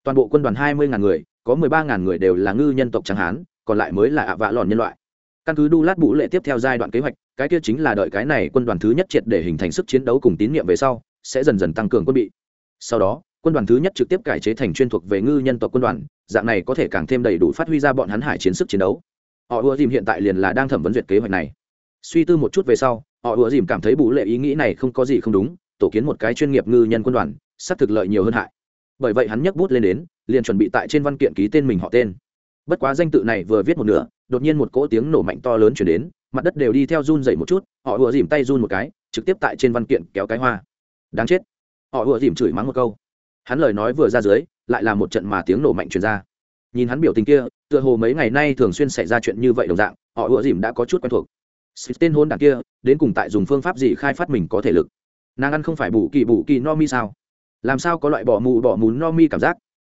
Toàn bộ quân đoàn hai mươi người, có mười ba người đều là ngư nhân tộc trắng hán, còn lại mới là ạ vạ lòn nhân loại. Căn cứ đu lát bụ lệ tiếp theo giai đoạn kế hoạch, cái kia chính là đợi cái này quân đoàn thứ nhất triệt để hình thành sức chiến đấu cùng tín nhiệm về sau, sẽ dần dần tăng cường quân bị. Sau đó, quân đoàn thứ nhất trực tiếp cải chế thành chuyên thuộc về ngư nhân tộc quân đoàn, dạng này có thể càng thêm đầy đủ phát huy ra bọn hắn hải chiến sức chiến đấu. Họ ưa dìm hiện tại liền là đang thẩm vấn duyệt kế hoạch này. Suy tư một chút về sau họ ủa dìm cảm thấy bù lệ ý nghĩ này không có gì không đúng, tổ kiến một cái chuyên nghiệp ngư nhân quân đoàn sắp thực lợi nhiều hơn hại. Bởi vậy hắn nhấc bút lên đến, liền chuẩn bị tại trên văn kiện ký tên mình họ tên. Bất quá danh tự này vừa viết một nửa, đột nhiên một cỗ tiếng nổ mạnh to lớn chuyển đến, mặt đất đều đi theo run dậy một chút, họ ùa dìm tay run một cái, trực tiếp tại trên văn kiện kéo cái hoa. Đáng chết. Họ ùa dìm chửi mắng một câu. Hắn lời nói vừa ra dưới, lại là một trận mà tiếng nổ mạnh chuyển ra. Nhìn hắn biểu tình kia, tựa hồ mấy ngày nay thường xuyên xảy ra chuyện như vậy đồng dạng, họ ùa dìm đã có chút quen thuộc xịt tên hôn đản kia, đến cùng tại dùng phương pháp gì khai phát mình có thể lực? Nàng ăn không phải bù kỳ bù kỳ no mi sao? Làm sao có loại bỏ mù bỏ mún no mi cảm giác?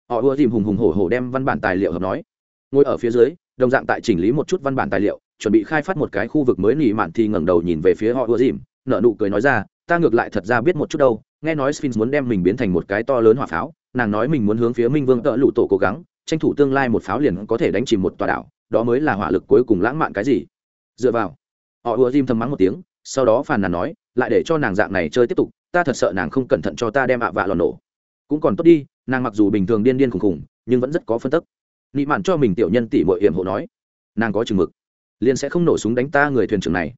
Họ ưa dìm hùng hùng hổ hổ đem văn bản tài liệu hợp nói. Ngồi ở phía dưới, đồng dạng tại chỉnh lý một chút văn bản tài liệu, chuẩn bị khai phát một cái khu vực mới nỉ mạn thì ngẩng đầu nhìn về phía họ ưa dìm nở nụ cười nói ra, ta ngược lại thật ra biết một chút đâu, nghe nói sphinx muốn đem mình biến thành một cái to lớn hỏa pháo, nàng nói mình muốn hướng phía minh vương tợ lụ tổ cố gắng, tranh thủ tương lai một pháo liền có thể đánh chìm một tòa đảo, đó mới là hỏa lực cuối cùng lãng mạn cái gì. Dựa vào họ ùa dìm thầm mắng một tiếng, sau đó phàn nàn nói, lại để cho nàng dạng này chơi tiếp tục, ta thật sợ nàng không cẩn thận cho ta đem ạ vạ lò nổ. Cũng còn tốt đi, nàng mặc dù bình thường điên điên khùng khùng, nhưng vẫn rất có phân tức. Nị mạn cho mình tiểu nhân tỷ mội hiểm hộ nói, nàng có chừng mực, liền sẽ không nổ súng đánh ta người thuyền trưởng này.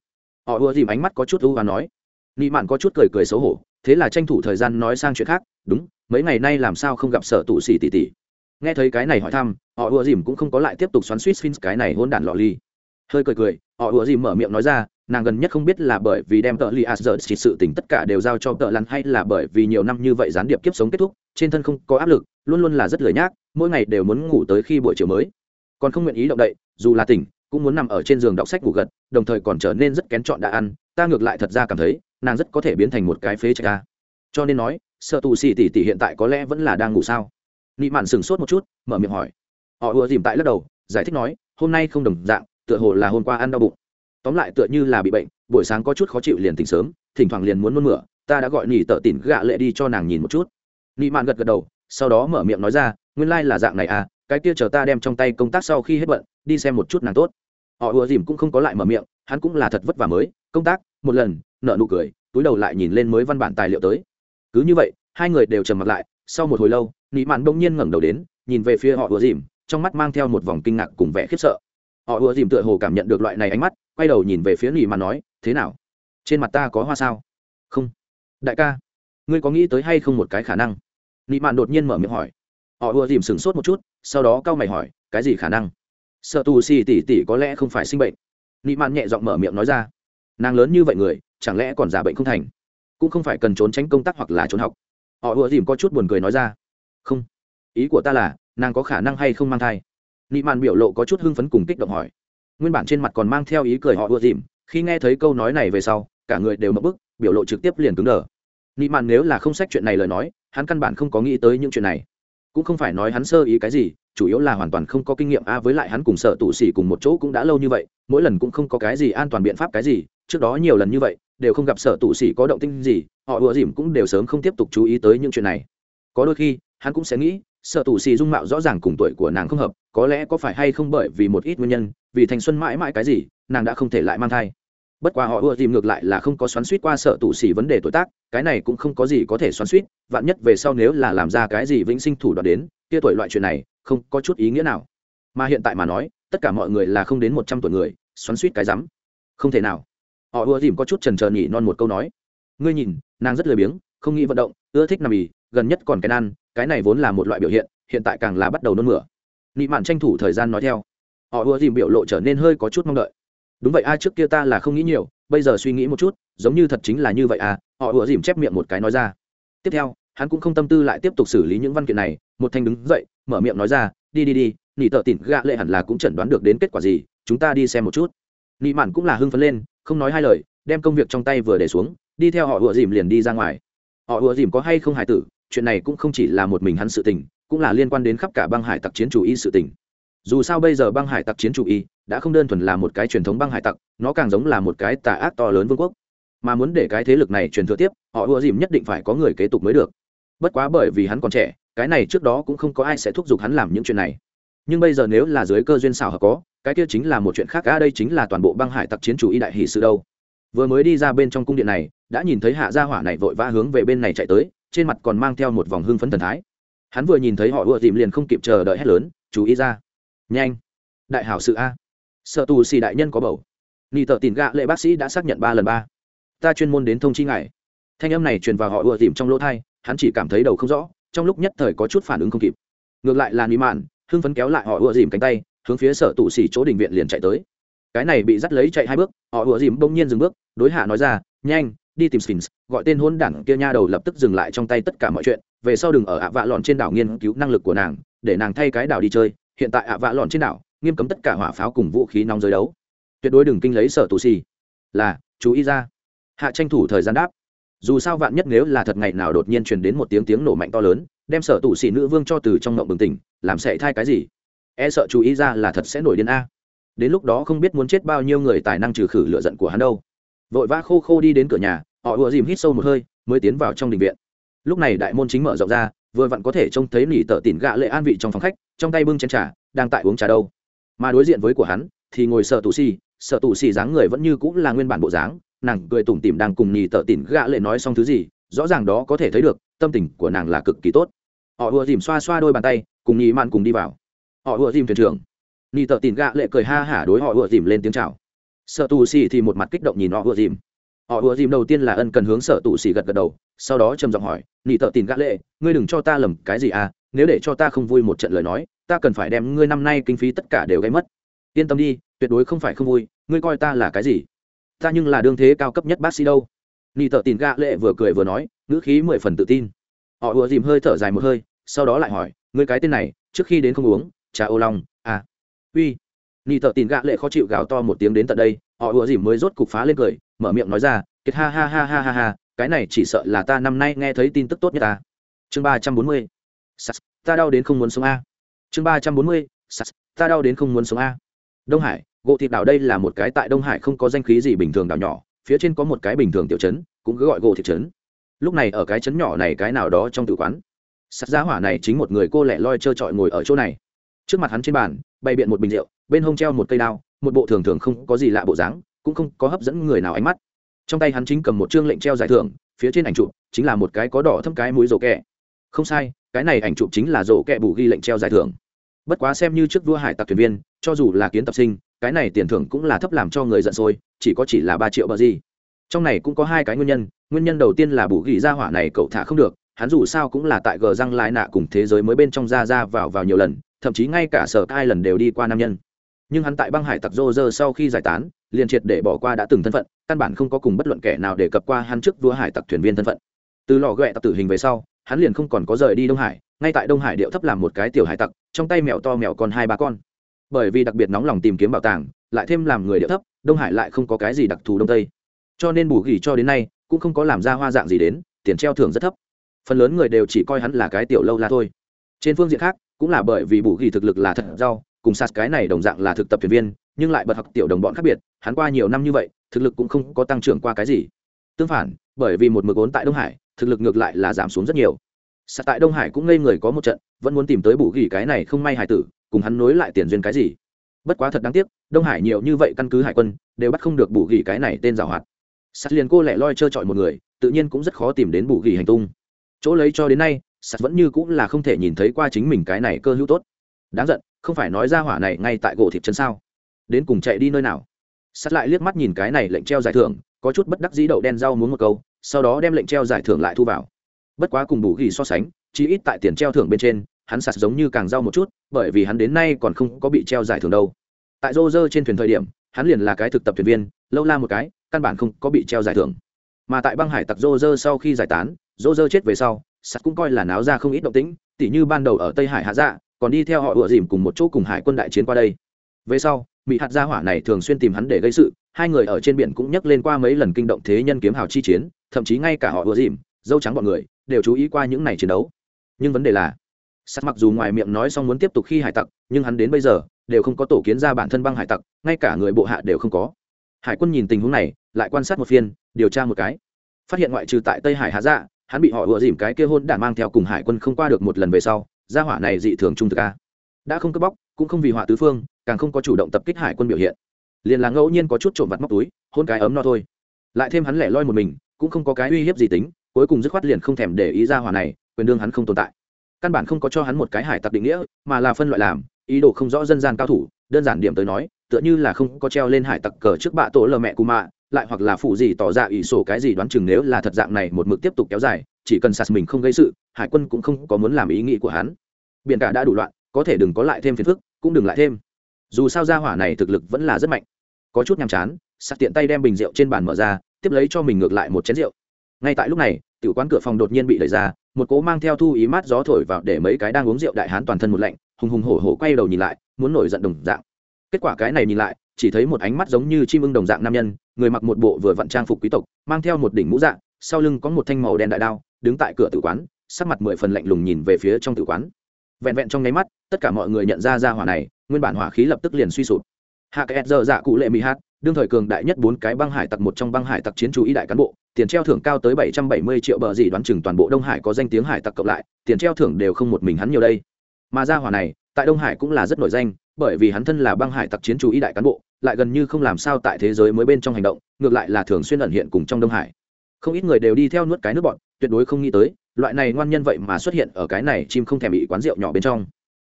Họ ùa dìm ánh mắt có chút ưu và nói, nị mạn có chút cười cười xấu hổ, thế là tranh thủ thời gian nói sang chuyện khác, đúng, mấy ngày nay làm sao không gặp sở tụ xỉ tỉ tỉ? Nghe thấy cái này hỏi thăm, họ ùa dìm cũng không có lại tiếp tục xoắn suýt sphinx cái này hôn đản lọ ly hơi cười cười, họ ủa gì mở miệng nói ra, nàng gần nhất không biết là bởi vì đem tợ li a giờ chỉ sự tình tất cả đều giao cho tợ lăn hay là bởi vì nhiều năm như vậy gián điệp kiếp sống kết thúc, trên thân không có áp lực, luôn luôn là rất lười nhác, mỗi ngày đều muốn ngủ tới khi buổi chiều mới. Còn không nguyện ý động đậy, dù là tỉnh, cũng muốn nằm ở trên giường đọc sách ngủ gật, đồng thời còn trở nên rất kén chọn đã ăn, ta ngược lại thật ra cảm thấy, nàng rất có thể biến thành một cái phế trạch ca cho nên nói, sợ tù xì tỉ tỉ hiện tại có lẽ vẫn là đang ngủ sao? Nị mạn sừng sốt một chút, mở miệng hỏi. Họ ùa dìm tại lắc đầu, giải thích nói, hôm nay không đồng dạng tựa hồ là hôm qua ăn đau bụng. Tóm lại tựa như là bị bệnh, buổi sáng có chút khó chịu liền tỉnh sớm, thỉnh thoảng liền muốn nôn mửa, ta đã gọi nỉ tợ tỉn gạ lệ đi cho nàng nhìn một chút. Nị mạn gật gật đầu, sau đó mở miệng nói ra, nguyên lai、like、là dạng này à cái kia chờ ta đem trong tay công tác sau khi hết bận, đi xem một chút nàng tốt. Họ ùa dìm cũng không có lại mở miệng, hắn cũng là thật vất vả mới, công tác, một lần nợ nụ cười, túi đầu lại nhìn lên mới văn bản tài liệu tới. Cứ như vậy, hai người đều trầm mặt lại, sau một hồi lâu nị mạn bỗng nhiên ngẩng đầu đến, nhìn về phía họ ùa dìm, trong mắt mang theo một vòng kinh ngạc cùng vẻ khiếp sợ họ ùa dìm tựa hồ cảm nhận được loại này ánh mắt, quay đầu nhìn về phía nghỉ mà nói, thế nào? Trên mặt ta có hoa sao? Không. Đại ca, ngươi có nghĩ tới hay không một cái khả năng? Nị mạn đột nhiên mở miệng hỏi. Họ ùa dìm sửng sốt một chút, sau đó cau mày hỏi, cái gì khả năng? Sợ tù xì tỉ tỉ có lẽ không phải sinh bệnh. Nị mạn nhẹ giọng mở miệng nói ra, nàng lớn như vậy người, chẳng lẽ còn giả bệnh không thành? Cũng không phải cần trốn tránh công tác hoặc là trốn học. Họ ùa dìm có chút buồn cười nói ra, không. Ý của ta là, nàng có khả năng hay không mang thai? Nị mạn biểu lộ có chút hưng phấn cùng kích động hỏi. Nguyên bản trên mặt còn mang theo ý cười họ ưa dìm khi nghe thấy câu nói này về sau, cả người đều mất bức, biểu lộ trực tiếp liền cứng đờ. Nị mạn nếu là không sách chuyện này lời nói, hắn căn bản không có nghĩ tới những chuyện này. Cũng không phải nói hắn sơ ý cái gì, chủ yếu là hoàn toàn không có kinh nghiệm, a, với lại hắn cùng sợ tụ xỉ cùng một chỗ cũng đã lâu như vậy, mỗi lần cũng không có cái gì an toàn biện pháp cái gì, trước đó nhiều lần như vậy, đều không gặp sợ tụ xỉ có động tinh gì, họ ùa dìm cũng đều sớm không tiếp tục chú ý tới những chuyện này. Có đôi khi, hắn cũng sẽ nghĩ sợ tù xì dung mạo rõ ràng cùng tuổi của nàng không hợp, có lẽ có phải hay không bởi vì một ít nguyên nhân, vì thành xuân mãi mãi cái gì, nàng đã không thể lại mang thai. Bất quá họ ưa tìm ngược lại là không có xoắn suýt qua sợ tù xì vấn đề tuổi tác, cái này cũng không có gì có thể xoắn suýt, vạn nhất về sau nếu là làm ra cái gì vĩnh sinh thủ đoạn đến, kia tuổi loại chuyện này, không có chút ý nghĩa nào. Mà hiện tại mà nói, tất cả mọi người là không đến một trăm tuổi người, xoắn suýt cái rắm. Không thể nào. Họ ưa tìm có chút trần trờ nhỉ non một câu nói. Ngươi nhìn, nàng rất lười biếng, không nghĩ vận động, ưa thích nằm ì, gần nhất còn cái ăn cái này vốn là một loại biểu hiện hiện tại càng là bắt đầu nôn mửa. Nị mạn tranh thủ thời gian nói theo. Họ ưa dìm biểu lộ trở nên hơi có chút mong đợi. Đúng vậy a, trước kia ta là không nghĩ nhiều, bây giờ suy nghĩ một chút, giống như thật chính là như vậy à họ ủa dìm chép miệng một cái nói ra. Tiếp theo, hắn cũng không tâm tư lại tiếp tục xử lý những văn kiện này, một thanh đứng dậy, mở miệng nói ra, đi đi đi, nị tợ tỉn gạ lệ hẳn là cũng chẩn đoán được đến kết quả gì, chúng ta đi xem một chút. Nị mạn cũng là hưng phấn lên, không nói hai lời, đem công việc trong tay vừa để xuống, đi theo họ ủa dìm liền đi ra ngoài. Họ ủa dìm có hay không hải tử chuyện này cũng không chỉ là một mình hắn sự tình, cũng là liên quan đến khắp cả băng hải tặc chiến chủ y sự tình. Dù sao bây giờ băng hải tặc chiến chủ y đã không đơn thuần là một cái truyền thống băng hải tặc, nó càng giống là một cái tà ác to lớn vương quốc. Mà muốn để cái thế lực này truyền thừa tiếp, họ ùa dìm nhất định phải có người kế tục mới được. Bất quá bởi vì hắn còn trẻ, cái này trước đó cũng không có ai sẽ thúc giục hắn làm những chuyện này. Nhưng bây giờ nếu là dưới cơ duyên xảo hợp có, cái kia chính là một chuyện khác À đây chính là toàn bộ băng hải tặc chiến chủ y đại hỷ sự đâu. Vừa mới đi ra bên trong cung điện này, đã nhìn thấy hạ gia hỏa này vội vã hướng về bên này chạy tới trên mặt còn mang theo một vòng hưng phấn thần thái. Hắn vừa nhìn thấy họ ùa dìm liền không kịp chờ đợi hét lớn, chú ý ra. Nhanh. Đại hảo sự a. Sợ tù xì đại nhân có bầu. Ni tờ tìm gạ lệ bác sĩ đã xác nhận ba lần ba. Ta chuyên môn đến thông chi ngài. Thanh âm này truyền vào họ ùa dìm trong lỗ thai, hắn chỉ cảm thấy đầu không rõ, trong lúc nhất thời có chút phản ứng không kịp. Ngược lại là ni mạn, hưng phấn kéo lại họ ùa dìm cánh tay, hướng phía sở tù xì chỗ đình viện liền chạy tới. Cái này bị dắt lấy chạy hai bước, họ ùa dìm bỗng nhiên dừng bước, đối hạ nói ra, nhanh đi tìm sphinx, gọi tên hôn đảng kia nha đầu lập tức dừng lại trong tay tất cả mọi chuyện, về sau đừng ở ạ vạ lọn trên đảo nghiên cứu năng lực của nàng, để nàng thay cái đảo đi chơi. Hiện tại ạ vạ lọn trên đảo, nghiêm cấm tất cả hỏa pháo cùng vũ khí nóng giới đấu. Tuyệt đối đừng kinh lấy sở tù xì. Là, chú ý ra. Hạ tranh thủ thời gian đáp. Dù sao vạn nhất nếu là thật ngày nào đột nhiên truyền đến một tiếng tiếng nổ mạnh to lớn, đem sở tù xì nữ vương cho từ trong ngộng bừng tỉnh, làm sệ thai cái gì? E sợ chú ý ra là thật sẽ nổi điên a. Đến lúc đó không biết muốn chết bao nhiêu người tài năng trừ khử lựa giận của hắn đâu. Vội vã khô khô đi đến cửa nhà họ ùa dìm hít sâu một hơi, mới tiến vào trong đình viện. Lúc này đại môn chính mở rộng ra, vừa vặn có thể trông thấy nỉ tờ tỉn gạ lệ an vị trong phòng khách, trong tay bưng chén trà, đang tại uống trà đâu. Mà đối diện với của hắn, thì ngồi sợ tù xì sợ tù xì dáng người vẫn như cũng là nguyên bản bộ dáng, nàng cười tủm tỉm đang cùng nỉ tợ tỉn gạ lệ nói xong thứ gì, rõ ràng đó có thể thấy được, tâm tình của nàng là cực kỳ tốt. Họ ùa dìm xoa xoa đôi bàn tay, cùng nhì mạn cùng đi vào. Họ ùa dìm thuyền trưởng. Nỉ tợ tỉn gạ lệ cười ha hả đối họ ùa dìm lên tiếng chào. Sợ tù xì thì một mặt kích động nhìn họ ùa dìm họ ùa dìm đầu tiên là ân cần hướng sở tụ xì gật gật đầu, sau đó trầm giọng hỏi, nị tợ tỉn gã lệ, ngươi đừng cho ta lầm cái gì à nếu để cho ta không vui một trận lời nói, ta cần phải đem ngươi năm nay kinh phí tất cả đều gây mất. Yên tâm đi, tuyệt đối không phải không vui, ngươi coi ta là cái gì? Ta nhưng là đương thế cao cấp nhất bác sĩ đâu. Nị tợ tìm gã lệ vừa cười vừa nói, ngữ khí mười phần tự tin. Họ ùa dìm hơi thở dài một hơi, sau đó lại hỏi, ngươi cái tên này, trước khi đến không uống, trà ô long à? Uy nị tợ tin gạ lệ khó chịu gào to một tiếng đến tận đây, họ ùa dìm mới rốt cục phá lên cười, mở miệng nói ra, kiệt ha ha ha ha ha ha, cái này chỉ sợ là ta năm nay nghe thấy tin tức tốt nhất ta. Chương ba trăm bốn mươi. Ta đau đến không muốn sống a. Chương ba trăm bốn mươi. Ta đau đến không muốn sống a. Đông hải, gỗ thịt đảo đây là một cái tại đông hải không có danh khí gì bình thường đảo nhỏ, phía trên có một cái bình thường tiểu trấn, cũng cứ gọi gỗ thịt trấn. Lúc này ở cái trấn nhỏ này cái nào đó trong tự quán. Sắt giá hỏa này chính một người cô lẻ loi trơ trọi ngồi ở chỗ này trước mặt hắn trên bàn, bày biện một bình rượu, bên hông treo một cây đao, một bộ thường thường không có gì lạ bộ dáng, cũng không có hấp dẫn người nào ánh mắt. Trong tay hắn chính cầm một chương lệnh treo giải thưởng, phía trên ảnh chụp chính là một cái có đỏ thâm cái mũi rổ kẹ. Không sai, cái này ảnh chụp chính là rổ kẹ bù ghi lệnh treo giải thưởng. Bất quá xem như trước vua hải tặc thuyền viên, cho dù là kiến tập sinh, cái này tiền thưởng cũng là thấp làm cho người giận sôi, chỉ có chỉ là ba triệu bờ gì. Trong này cũng có hai cái nguyên nhân nguyên nhân đầu tiên là bù ghi ra hỏa này cậu thả không được, hắn dù sao cũng là tại gờ răng lại nạ cùng thế giới mới bên trong ra ra vào vào nhiều lần thậm chí ngay cả sở hai lần đều đi qua nam nhân. Nhưng hắn tại băng hải tặc rô rơ sau khi giải tán, liền triệt để bỏ qua đã từng thân phận, căn bản không có cùng bất luận kẻ nào để cập qua hắn trước vua hải tặc thuyền viên thân phận. Từ lò ghẹ tặc tử hình về sau, hắn liền không còn có rời đi đông hải, ngay tại đông hải điệu thấp làm một cái tiểu hải tặc, trong tay mèo to mèo còn hai ba con. Bởi vì đặc biệt nóng lòng tìm kiếm bảo tàng, lại thêm làm người điệu thấp, đông hải lại không có cái gì đặc thù đông tây. Cho nên bù gỉ cho đến nay, cũng không có làm ra hoa dạng gì đến, tiền treo thưởng rất thấp. Phần lớn người đều chỉ coi hắn là cái tiểu lâu la thôi. Trên phương diện khác cũng là bởi vì bù ghi thực lực là thật rau, cùng sạt cái này đồng dạng là thực tập thuyền viên, nhưng lại bật học tiểu đồng bọn khác biệt, hắn qua nhiều năm như vậy, thực lực cũng không có tăng trưởng qua cái gì. Tương phản, bởi vì một mực ốn tại đông hải, thực lực ngược lại là giảm xuống rất nhiều. Sạt tại đông hải cũng ngây người có một trận, vẫn muốn tìm tới bù ghi cái này không may hải tử, cùng hắn nối lại tiền duyên cái gì. Bất quá thật đáng tiếc, đông hải nhiều như vậy căn cứ hải quân, đều bắt không được bù ghi cái này tên giảo hoạt. Sạt liền cô lẻ loi trơ trọi một người, tự nhiên cũng rất khó tìm đến bù ghi hành tung. Chỗ lấy cho đến nay sạt vẫn như cũng là không thể nhìn thấy qua chính mình cái này cơ hữu tốt. Đáng giận, không phải nói ra hỏa này ngay tại gỗ thịt chân sao? Đến cùng chạy đi nơi nào? Sắt lại liếc mắt nhìn cái này lệnh treo giải thưởng, có chút bất đắc dĩ đậu đen rau muốn một câu, sau đó đem lệnh treo giải thưởng lại thu vào. Bất quá cùng bù ghi so sánh, chỉ ít tại tiền treo thưởng bên trên, hắn sạt giống như càng rau một chút, bởi vì hắn đến nay còn không có bị treo giải thưởng đâu. Tại rô rơ trên thuyền thời điểm, hắn liền là cái thực tập thuyền viên, lâu la một cái, căn bản không có bị treo giải thưởng. Mà tại băng hải tặc rô rơ sau khi giải tán, rô rơ chết về sau sắt cũng coi là náo ra không ít động tĩnh, tỉ như ban đầu ở tây hải hạ dạ còn đi theo họ ựa dìm cùng một chỗ cùng hải quân đại chiến qua đây. Về sau mỹ hạt gia hỏa này thường xuyên tìm hắn để gây sự, hai người ở trên biển cũng nhắc lên qua mấy lần kinh động thế nhân kiếm hào chi chiến, thậm chí ngay cả họ ựa dìm, dâu trắng bọn người, đều chú ý qua những ngày chiến đấu. Nhưng vấn đề là, sắt mặc dù ngoài miệng nói xong muốn tiếp tục khi hải tặc, nhưng hắn đến bây giờ, đều không có tổ kiến ra bản thân băng hải tặc, ngay cả người bộ hạ đều không có. Hải quân nhìn tình huống này, lại quan sát một phiên, điều tra một cái. Phát hiện ngoại trừ tại tây hải hạ dạ hắn bị họ ựa dìm cái kia hôn đản mang theo cùng hải quân không qua được một lần về sau, gia hỏa này dị thường trung thực a. Đã không cướp bóc, cũng không vì họa tứ phương, càng không có chủ động tập kích hải quân biểu hiện. Liền là ngẫu nhiên có chút trộm vặt móc túi, hôn cái ấm no thôi. Lại thêm hắn lẻ loi một mình, cũng không có cái uy hiếp gì tính, cuối cùng dứt khoát liền không thèm để ý gia hỏa này, quyền đương hắn không tồn tại. Căn bản không có cho hắn một cái hải tặc định nghĩa, mà là phân loại làm, ý đồ không rõ dân gian cao thủ, đơn giản điểm tới nói tựa như là không có treo lên hải tặc cờ trước bạ tổ lờ mẹ cù mạ, lại hoặc là phụ gì tỏ ra ỷ sổ cái gì đoán chừng nếu là thật dạng này một mực tiếp tục kéo dài, chỉ cần sạt mình không gây sự, hải quân cũng không có muốn làm ý nghĩ của hắn. Biển cả đã đủ loạn, có thể đừng có lại thêm phiền phức, cũng đừng lại thêm. Dù sao gia hỏa này thực lực vẫn là rất mạnh. Có chút nhàm chán, sạt tiện tay đem bình rượu trên bàn mở ra, tiếp lấy cho mình ngược lại một chén rượu. Ngay tại lúc này, tiểu quán cửa phòng đột nhiên bị đẩy ra, một cố mang theo thu ý mát gió thổi vào để mấy cái đang uống rượu đại hán toàn thân một lạnh, hùng hùng hổ hổ quay đầu nhìn lại, muốn nổi giận đồng dạng kết quả cái này nhìn lại, chỉ thấy một ánh mắt giống như chim ưng đồng dạng nam nhân, người mặc một bộ vừa vặn trang phục quý tộc, mang theo một đỉnh mũ dạng sau lưng có một thanh màu đen đại đao, đứng tại cửa tử quán, sắc mặt mười phần lạnh lùng nhìn về phía trong tử quán. Vẹn vẹn trong nháy mắt, tất cả mọi người nhận ra ra hỏa này, nguyên bản hỏa khí lập tức liền suy sụp. Hạ cái giờ dạ cụ lệ mỹ hát, đương thời cường đại nhất bốn cái băng hải tặc một trong băng hải tặc chiến chú ý đại cán bộ, tiền treo thưởng cao tới bảy trăm bảy mươi triệu bờ gì đoán chừng toàn bộ đông hải có danh tiếng hải tặc cộng lại, tiền treo thưởng đều không một mình hắn nhiều đây. Mà ra hỏa này tại đông hải cũng là rất nổi danh, bởi vì hắn thân là băng hải tặc chiến chú ý đại cán bộ, lại gần như không làm sao tại thế giới mới bên trong hành động, ngược lại là thường xuyên ẩn hiện cùng trong đông hải. Không ít người đều đi theo nuốt cái nước bọn, tuyệt đối không nghĩ tới, loại này ngoan nhân vậy mà xuất hiện ở cái này chim không thèm bị quán rượu nhỏ bên trong.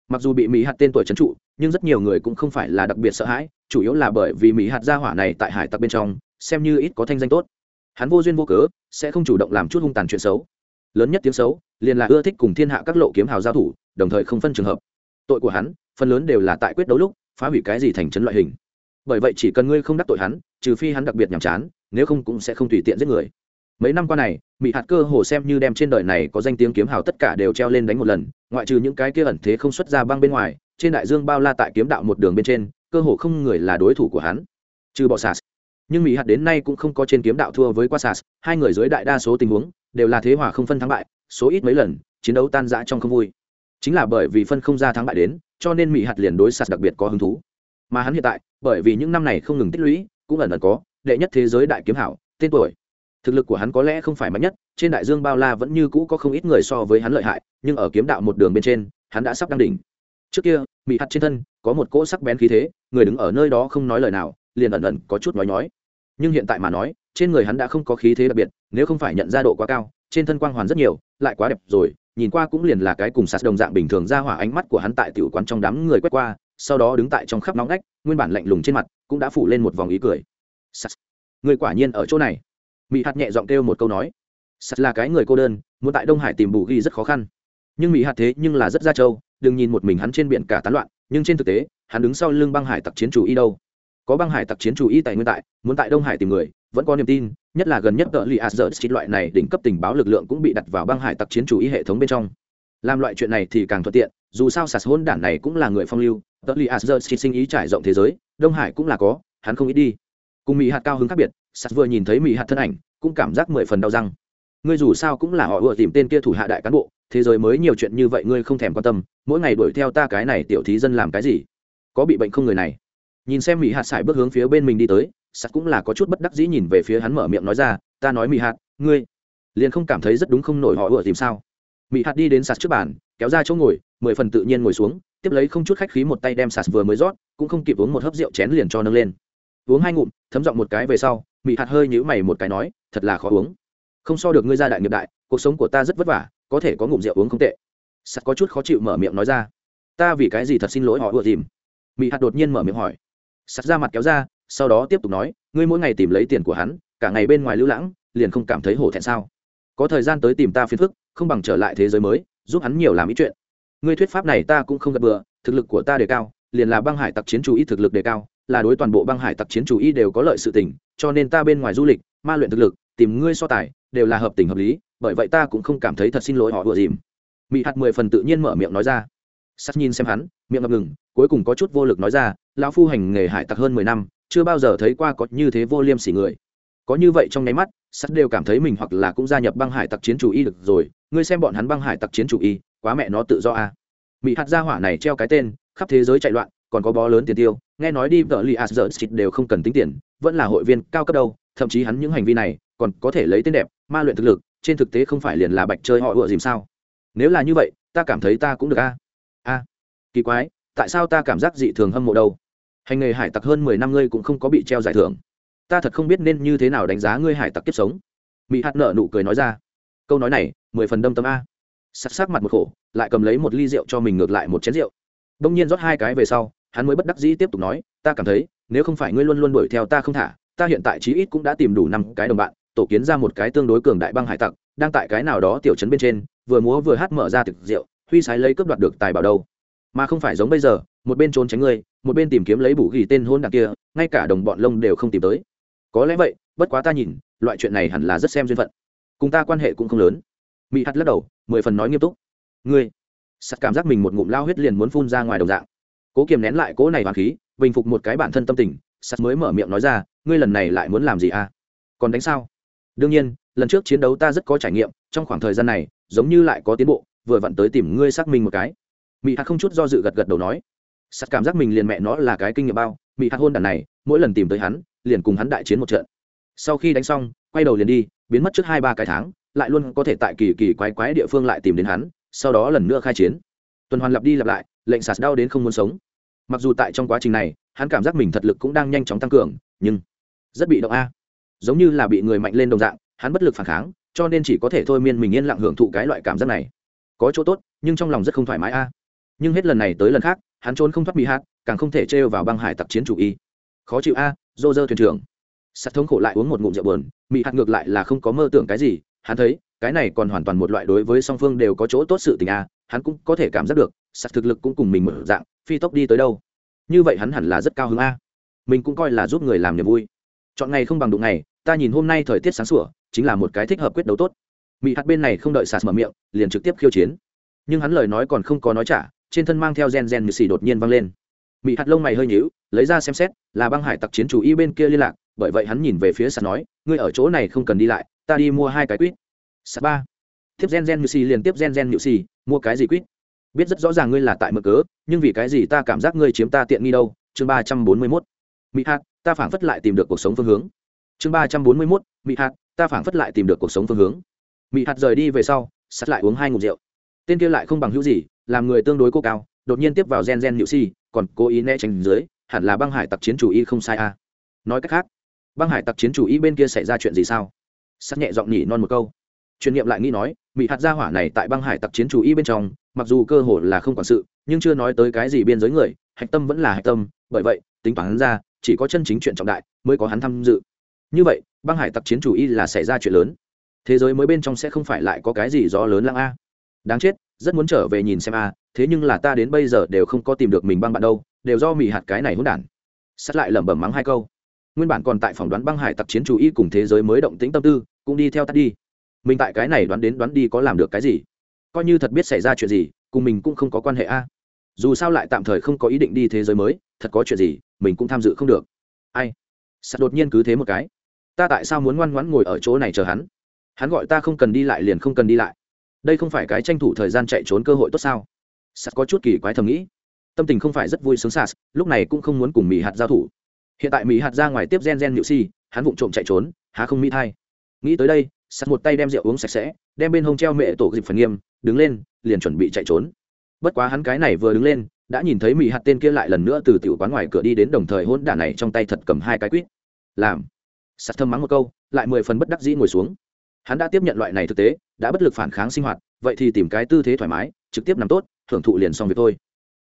Mặc dù bị mỹ hạt tên tuổi trấn trụ, nhưng rất nhiều người cũng không phải là đặc biệt sợ hãi, chủ yếu là bởi vì mỹ hạt gia hỏa này tại hải tặc bên trong, xem như ít có thanh danh tốt. Hắn vô duyên vô cớ, sẽ không chủ động làm chút hung tàn chuyện xấu. Lớn nhất tiếng xấu, liền là ưa thích cùng thiên hạ các lộ kiếm hào giao thủ, đồng thời không phân trường hợp tội của hắn, phần lớn đều là tại quyết đấu lúc, phá hủy cái gì thành trấn loại hình. Bởi vậy chỉ cần ngươi không đắc tội hắn, trừ phi hắn đặc biệt nhàm chán, nếu không cũng sẽ không tùy tiện giết người. Mấy năm qua này mỹ hạt cơ hồ xem như đem trên đời này có danh tiếng kiếm hào tất cả đều treo lên đánh một lần, ngoại trừ những cái kia ẩn thế không xuất ra băng bên ngoài, trên đại dương bao la tại kiếm đạo một đường bên trên, cơ hồ không người là đối thủ của hắn. Trừ bọ sas. Nhưng mỹ hạt đến nay cũng không có trên kiếm đạo thua với qua sas, hai người dưới đại đa số tình huống đều là thế hòa không phân thắng bại, số ít mấy lần, chiến đấu tan rã trong không vui chính là bởi vì phân không ra thắng bại đến, cho nên mỹ hạt liền đối sạt đặc biệt có hứng thú. Mà hắn hiện tại, bởi vì những năm này không ngừng tích lũy, cũng ẩn ẩn có, đệ nhất thế giới đại kiếm hảo, tên tuổi. Thực lực của hắn có lẽ không phải mạnh nhất, trên đại dương bao la vẫn như cũ có không ít người so với hắn lợi hại, nhưng ở kiếm đạo một đường bên trên, hắn đã sắp đăng đỉnh. Trước kia mỹ hạt trên thân, có một cỗ sắc bén khí thế, người đứng ở nơi đó không nói lời nào, liền ẩn ẩn có chút nói nhói. Nhưng hiện tại mà nói, trên người hắn đã không có khí thế đặc biệt, nếu không phải nhận ra độ quá cao, trên thân quang hoàn rất nhiều, lại quá đẹp rồi nhìn qua cũng liền là cái cùng sạt đồng dạng bình thường ra hỏa ánh mắt của hắn tại tiểu quán trong đám người quét qua sau đó đứng tại trong khắp nóng nách, nguyên bản lạnh lùng trên mặt cũng đã phủ lên một vòng ý cười. Sạt. Người quả nhiên ở chỗ này. Mỹ hạt nhẹ giọng kêu một câu nói. Sạt là cái người cô đơn muốn tại đông hải tìm bù ghi rất khó khăn. Nhưng mỹ hạt thế nhưng là rất ra châu đừng nhìn một mình hắn trên biển cả tán loạn nhưng trên thực tế hắn đứng sau lưng băng hải tặc chiến chủ y đâu có băng hải tặc chiến chủ y tại nguyên tại, muốn tại đông hải tìm người, vẫn có niềm tin, nhất là gần nhất tờ li asher chít loại này đỉnh cấp tình báo lực lượng cũng bị đặt vào băng hải tặc chiến chủ y hệ thống bên trong. Làm loại chuyện này thì càng thuận tiện, dù sao sạt hôn đản này cũng là người phong lưu tờ li asher chít sinh ý trải rộng thế giới, đông hải cũng là có, hắn không ít đi. Cùng mỹ hạt cao hứng khác biệt, sạt vừa nhìn thấy mỹ hạt thân ảnh, cũng cảm giác mười phần đau răng. Ngươi dù sao cũng là họ vừa tìm tên kia thủ hạ đại cán bộ, thế giới mới nhiều chuyện như vậy ngươi không thèm quan tâm, mỗi ngày đuổi theo ta cái này tiểu thí dân làm cái gì? Có bị bệnh không người này? Nhìn xem mỹ hạt sải bước hướng phía bên mình đi tới sắt cũng là có chút bất đắc dĩ nhìn về phía hắn mở miệng nói ra, ta nói mỹ hạt, ngươi liền không cảm thấy rất đúng không nổi họ ủa tìm sao? Mỹ hạt đi đến sạt trước bàn, kéo ra chỗ ngồi, mười phần tự nhiên ngồi xuống, tiếp lấy không chút khách khí một tay đem sạt vừa mới rót, cũng không kịp uống một hớp rượu chén liền cho nâng lên. Uống hai ngụm, thấm giọng một cái về sau mỹ hạt hơi nhữ mày một cái nói, thật là khó uống. Không so được ngươi ra đại nghiệp đại, cuộc sống của ta rất vất vả, có thể có ngụm rượu uống không tệ. Sắt có chút khó chịu mở miệng nói ra, ta vì cái gì thật xin lỗi họ ủa tìm? Mỹ hạt đột nhiên mở miệng hỏi sắt ra mặt kéo ra, sau đó tiếp tục nói, ngươi mỗi ngày tìm lấy tiền của hắn, cả ngày bên ngoài lưu lãng, liền không cảm thấy hổ thẹn sao? Có thời gian tới tìm ta phiền phức, không bằng trở lại thế giới mới, giúp hắn nhiều làm ít chuyện. Ngươi thuyết pháp này ta cũng không gật bừa, thực lực của ta đề cao, liền là băng hải tặc chiến chủ ý thực lực đề cao, là đối toàn bộ băng hải tặc chiến chủ y đều có lợi sự tình, cho nên ta bên ngoài du lịch, ma luyện thực lực, tìm ngươi so tài, đều là hợp tình hợp lý, bởi vậy ta cũng không cảm thấy thật xin lỗi họ vừa dìm. Mỹ hạt mười phần tự nhiên mở miệng nói ra. Sắt nhìn xem hắn, miệng ngập ngừng, cuối cùng có chút vô lực nói ra lão phu hành nghề hải tặc hơn mười năm, chưa bao giờ thấy qua có như thế vô liêm sỉ người. Có như vậy trong nháy mắt, sắt đều cảm thấy mình hoặc là cũng gia nhập băng hải tặc chiến chủ y được rồi, ngươi xem bọn hắn băng hải tặc chiến chủ y, quá mẹ nó tự do a à. mỹ hạt gia hỏa này treo cái tên, khắp thế giới chạy loạn, còn có bó lớn tiền tiêu, nghe nói đi vợ li à, as đều không cần tính tiền, vẫn là hội viên cao cấp đâu, thậm chí hắn những hành vi này, còn có thể lấy tên đẹp, ma luyện thực lực, trên thực tế không phải liền là bạch chơi họ ựa dìm sao? Nếu là như vậy, ta cảm thấy ta cũng được a a kỳ quái, tại sao ta cảm giác dị thường hâm mộ đâu? Hành nghề hải tặc hơn mười năm ngươi cũng không có bị treo giải thưởng. Ta thật không biết nên như thế nào đánh giá ngươi hải tặc kiếp sống. Mỹ hát nợ nụ cười nói ra. Câu nói này, mười phần đâm tâm a. Sắc sắc mặt một khổ, lại cầm lấy một ly rượu cho mình ngược lại một chén rượu. Đông nhiên rót hai cái về sau, hắn mới bất đắc dĩ tiếp tục nói, ta cảm thấy, nếu không phải ngươi luôn luôn đuổi theo ta không thả, ta hiện tại chí ít cũng đã tìm đủ năm cái đồng bạn, tổ kiến ra một cái tương đối cường đại băng hải tặc, đang tại cái nào đó tiểu trấn bên trên, vừa múa vừa hát mở ra thực rượu, huy sái lấy cướp đoạt được tài bảo đâu mà không phải giống bây giờ, một bên trốn tránh ngươi, một bên tìm kiếm lấy bù ghi tên hôn đặc kia, ngay cả đồng bọn lông đều không tìm tới. Có lẽ vậy, bất quá ta nhìn, loại chuyện này hẳn là rất xem duyên phận. Cùng ta quan hệ cũng không lớn. Mỹ hắt lắc đầu, mười phần nói nghiêm túc. Ngươi, sắt cảm giác mình một ngụm lao huyết liền muốn phun ra ngoài đồng dạng. Cố kiềm nén lại cỗ này hoàng khí, bình phục một cái bản thân tâm tình, sắt mới mở miệng nói ra, ngươi lần này lại muốn làm gì à? Còn đánh sao? Đương nhiên, lần trước chiến đấu ta rất có trải nghiệm, trong khoảng thời gian này, giống như lại có tiến bộ, vừa vặn tới tìm ngươi xác minh một cái mỹ hạt không chút do dự gật gật đầu nói, sắt cảm giác mình liền mẹ nó là cái kinh nghiệm bao mỹ hạt hôn đàn này, mỗi lần tìm tới hắn, liền cùng hắn đại chiến một trận. Sau khi đánh xong, quay đầu liền đi, biến mất trước hai ba cái tháng, lại luôn có thể tại kỳ kỳ quái quái địa phương lại tìm đến hắn, sau đó lần nữa khai chiến. Tuần hoàn lặp đi lặp lại, lệnh sạt đau đến không muốn sống. Mặc dù tại trong quá trình này, hắn cảm giác mình thật lực cũng đang nhanh chóng tăng cường, nhưng rất bị động a. Giống như là bị người mạnh lên đồng dạng, hắn bất lực phản kháng, cho nên chỉ có thể thôi miên mình yên lặng hưởng thụ cái loại cảm giác này. Có chỗ tốt, nhưng trong lòng rất không thoải mái a nhưng hết lần này tới lần khác, hắn trốn không thoát bị hát càng không thể trêu vào băng hải tặc chiến chủ y. Khó chịu a, dô dơ thuyền trưởng. Sắt thống khổ lại uống một ngụm rượu bờn mỹ hạt ngược lại là không có mơ tưởng cái gì, hắn thấy, cái này còn hoàn toàn một loại đối với song phương đều có chỗ tốt sự tình a, hắn cũng có thể cảm giác được, sắt thực lực cũng cùng mình mở dạng, phi tốc đi tới đâu. Như vậy hắn hẳn là rất cao hứng a. Mình cũng coi là giúp người làm niềm vui. Chọn ngày không bằng đụng ngày, ta nhìn hôm nay thời tiết sáng sủa, chính là một cái thích hợp quyết đấu tốt. Mỹ hạt bên này không đợi sạt mở miệng, liền trực tiếp khiêu chiến. Nhưng hắn lời nói còn không có nói trả trên thân mang theo gen gen như xì đột nhiên vang lên. Mỹ hạt lông mày hơi nhíu, lấy ra xem xét, là băng hải tặc chiến chủ y bên kia liên lạc, bởi vậy hắn nhìn về phía sạt nói, ngươi ở chỗ này không cần đi lại, ta đi mua hai cái quýt. Sạt ba. Tiếp gen gen như xì liền tiếp gen gen như xì, mua cái gì quýt? Biết rất rõ ràng ngươi là tại mở cớ, nhưng vì cái gì ta cảm giác ngươi chiếm ta tiện nghi đâu? Chương ba trăm bốn mươi mốt. Mỹ hạt, ta phảng phất lại tìm được cuộc sống phương hướng. Chương ba trăm bốn mươi mốt. Mỹ hạt, ta phảng phất lại tìm được cuộc sống phương hướng. Mỹ hạt rời đi về sau sắt lại uống hai ngụm rượu. Tên kia lại không bằng hữu gì làm người tương đối cô cao, đột nhiên tiếp vào gen gen nhự si, còn cố ý né tránh dưới, hẳn là băng hải tặc chiến chủ y không sai à. nói cách khác, băng hải tặc chiến chủ y bên kia xảy ra chuyện gì sao? Sắc nhẹ giọng nhỉ non một câu. Truyền nghiệm lại nghĩ nói mỹ hạt gia hỏa này tại băng hải tặc chiến chủ y bên trong, mặc dù cơ hồ là không quản sự, nhưng chưa nói tới cái gì biên giới người, hạch tâm vẫn là hạch tâm, bởi vậy, tính toán ra, chỉ có chân chính chuyện trọng đại mới có hắn tham dự. Như vậy, băng hải tặc chiến chủ y là xảy ra chuyện lớn. Thế giới mới bên trong sẽ không phải lại có cái gì gió lớn lăng a. Đáng chết rất muốn trở về nhìn xem a, thế nhưng là ta đến bây giờ đều không có tìm được mình băng bạn đâu, đều do mỹ hạt cái này hỗn đản. Sắt lại lẩm bẩm mắng hai câu. Nguyên bản còn tại phỏng đoán băng hải tặc chiến chủ y cùng thế giới mới động tĩnh tâm tư, cũng đi theo tắt đi. Mình tại cái này đoán đến đoán đi có làm được cái gì? Coi như thật biết xảy ra chuyện gì, cùng mình cũng không có quan hệ a. Dù sao lại tạm thời không có ý định đi thế giới mới, thật có chuyện gì, mình cũng tham dự không được. Ai? Sắt đột nhiên cứ thế một cái. Ta tại sao muốn ngoan ngoãn ngồi ở chỗ này chờ hắn? Hắn gọi ta không cần đi lại liền không cần đi lại đây không phải cái tranh thủ thời gian chạy trốn cơ hội tốt sao? Sắt có chút kỳ quái thầm nghĩ. Tâm tình không phải rất vui sướng sas, lúc này cũng không muốn cùng mỹ hạt giao thủ. Hiện tại mỹ hạt ra ngoài tiếp gen gen nhự si, hắn vụng trộm chạy trốn, há không mỹ thai. Nghĩ tới đây sắt một tay đem rượu uống sạch sẽ, đem bên hông treo mẹ tổ dịp phần nghiêm, đứng lên, liền chuẩn bị chạy trốn. Bất quá hắn cái này vừa đứng lên, đã nhìn thấy mỹ hạt tên kia lại lần nữa từ tiểu quán ngoài cửa đi đến đồng thời hôn đả này trong tay thật cầm hai cái quýt. Làm. Sắt thơm mắng một câu, lại mười phần bất đắc dĩ ngồi xuống. Hắn đã tiếp nhận loại này thực tế đã bất lực phản kháng sinh hoạt, vậy thì tìm cái tư thế thoải mái, trực tiếp nằm tốt, thưởng thụ liền xong việc thôi.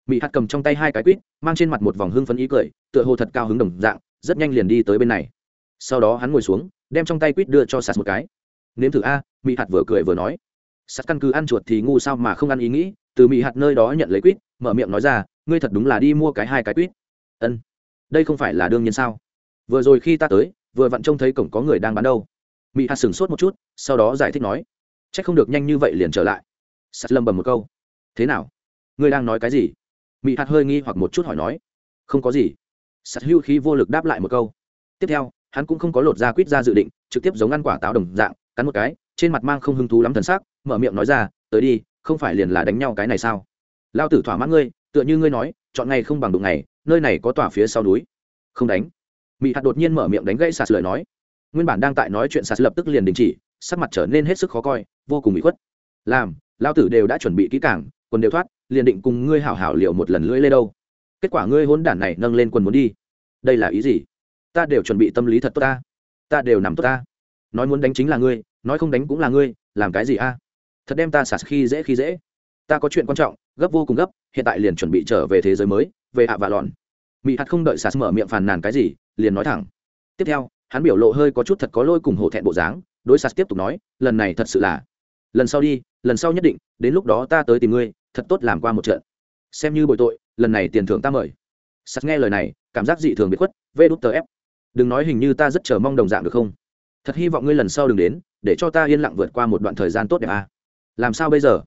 Mỹ hạt cầm trong tay hai cái quýt, mang trên mặt một vòng hưng phấn ý cười, tựa hồ thật cao hứng đồng dạng, rất nhanh liền đi tới bên này. Sau đó hắn ngồi xuống, đem trong tay quýt đưa cho sạt một cái. Nếm thử a mỹ hạt vừa cười vừa nói. Sạt căn cứ ăn chuột thì ngu sao mà không ăn ý nghĩ, từ mỹ hạt nơi đó nhận lấy quýt, mở miệng nói ra, ngươi thật đúng là đi mua cái hai cái quýt. Ân, đây không phải là đương nhiên sao? Vừa rồi khi ta tới, vừa vặn trông thấy cổng có người đang bán đâu. Mỹ hạt sửng sốt một chút, sau đó giải thích nói c h ắ c không được nhanh như vậy liền trở lại. Sắt lâm bầm một câu. Thế nào? Ngươi đang nói cái gì? Mị hạt hơi nghi hoặc một chút hỏi nói. Không có gì. Sắt hưu khí vô lực đáp lại một câu. Tiếp theo, hắn cũng không có lột ra quýt ra dự định, trực tiếp giống ăn quả táo đồng dạng, cắn một cái, trên mặt mang không hứng thú lắm thần sắc, mở miệng nói ra, tới đi, không phải liền là đánh nhau cái này sao? Lao tử thỏa mãn ngươi, tựa như ngươi nói, chọn ngày không bằng đụng ngày, nơi này có tòa phía sau núi. Không đánh. Mị hạt đột nhiên mở miệng đánh gãy sạt lời nói. Nguyên bản đang tại nói chuyện sạt lập tức liền đình chỉ, sắc mặt trở nên hết sức khó coi vô cùng bị khuất. Làm lao tử đều đã chuẩn bị kỹ cảng quần đều thoát, liền định cùng ngươi hảo hảo liệu một lần lưỡi lê đâu. Kết quả ngươi hôn đản này nâng lên quần muốn đi. Đây là ý gì? Ta đều chuẩn bị tâm lý thật tốt ta. Ta đều nằm tốt ta. Nói muốn đánh chính là ngươi, nói không đánh cũng là ngươi, làm cái gì a? Thật đem ta xả khi dễ khi dễ. Ta có chuyện quan trọng, gấp vô cùng gấp, hiện tại liền chuẩn bị trở về thế giới mới, về hạ và lòn mỹ hạt không đợi sạt mở miệng phàn nàn cái gì, liền nói thẳng. Tiếp theo, hắn biểu lộ hơi có chút thật có lôi cùng hổ thẹn bộ dáng, đối sạt tiếp tục nói, lần này thật sự là lần sau đi, lần sau nhất định, đến lúc đó ta tới tìm ngươi, thật tốt làm qua một trận. Xem như bội tội, lần này tiền thưởng ta mời. Sắt nghe lời này, cảm giác dị thường bị khuất, vê đút tờ ép. Đừng nói hình như ta rất chờ mong đồng dạng được không? Thật hy vọng ngươi lần sau đừng đến, để cho ta yên lặng vượt qua một đoạn thời gian tốt đẹp à. làm sao bây giờ?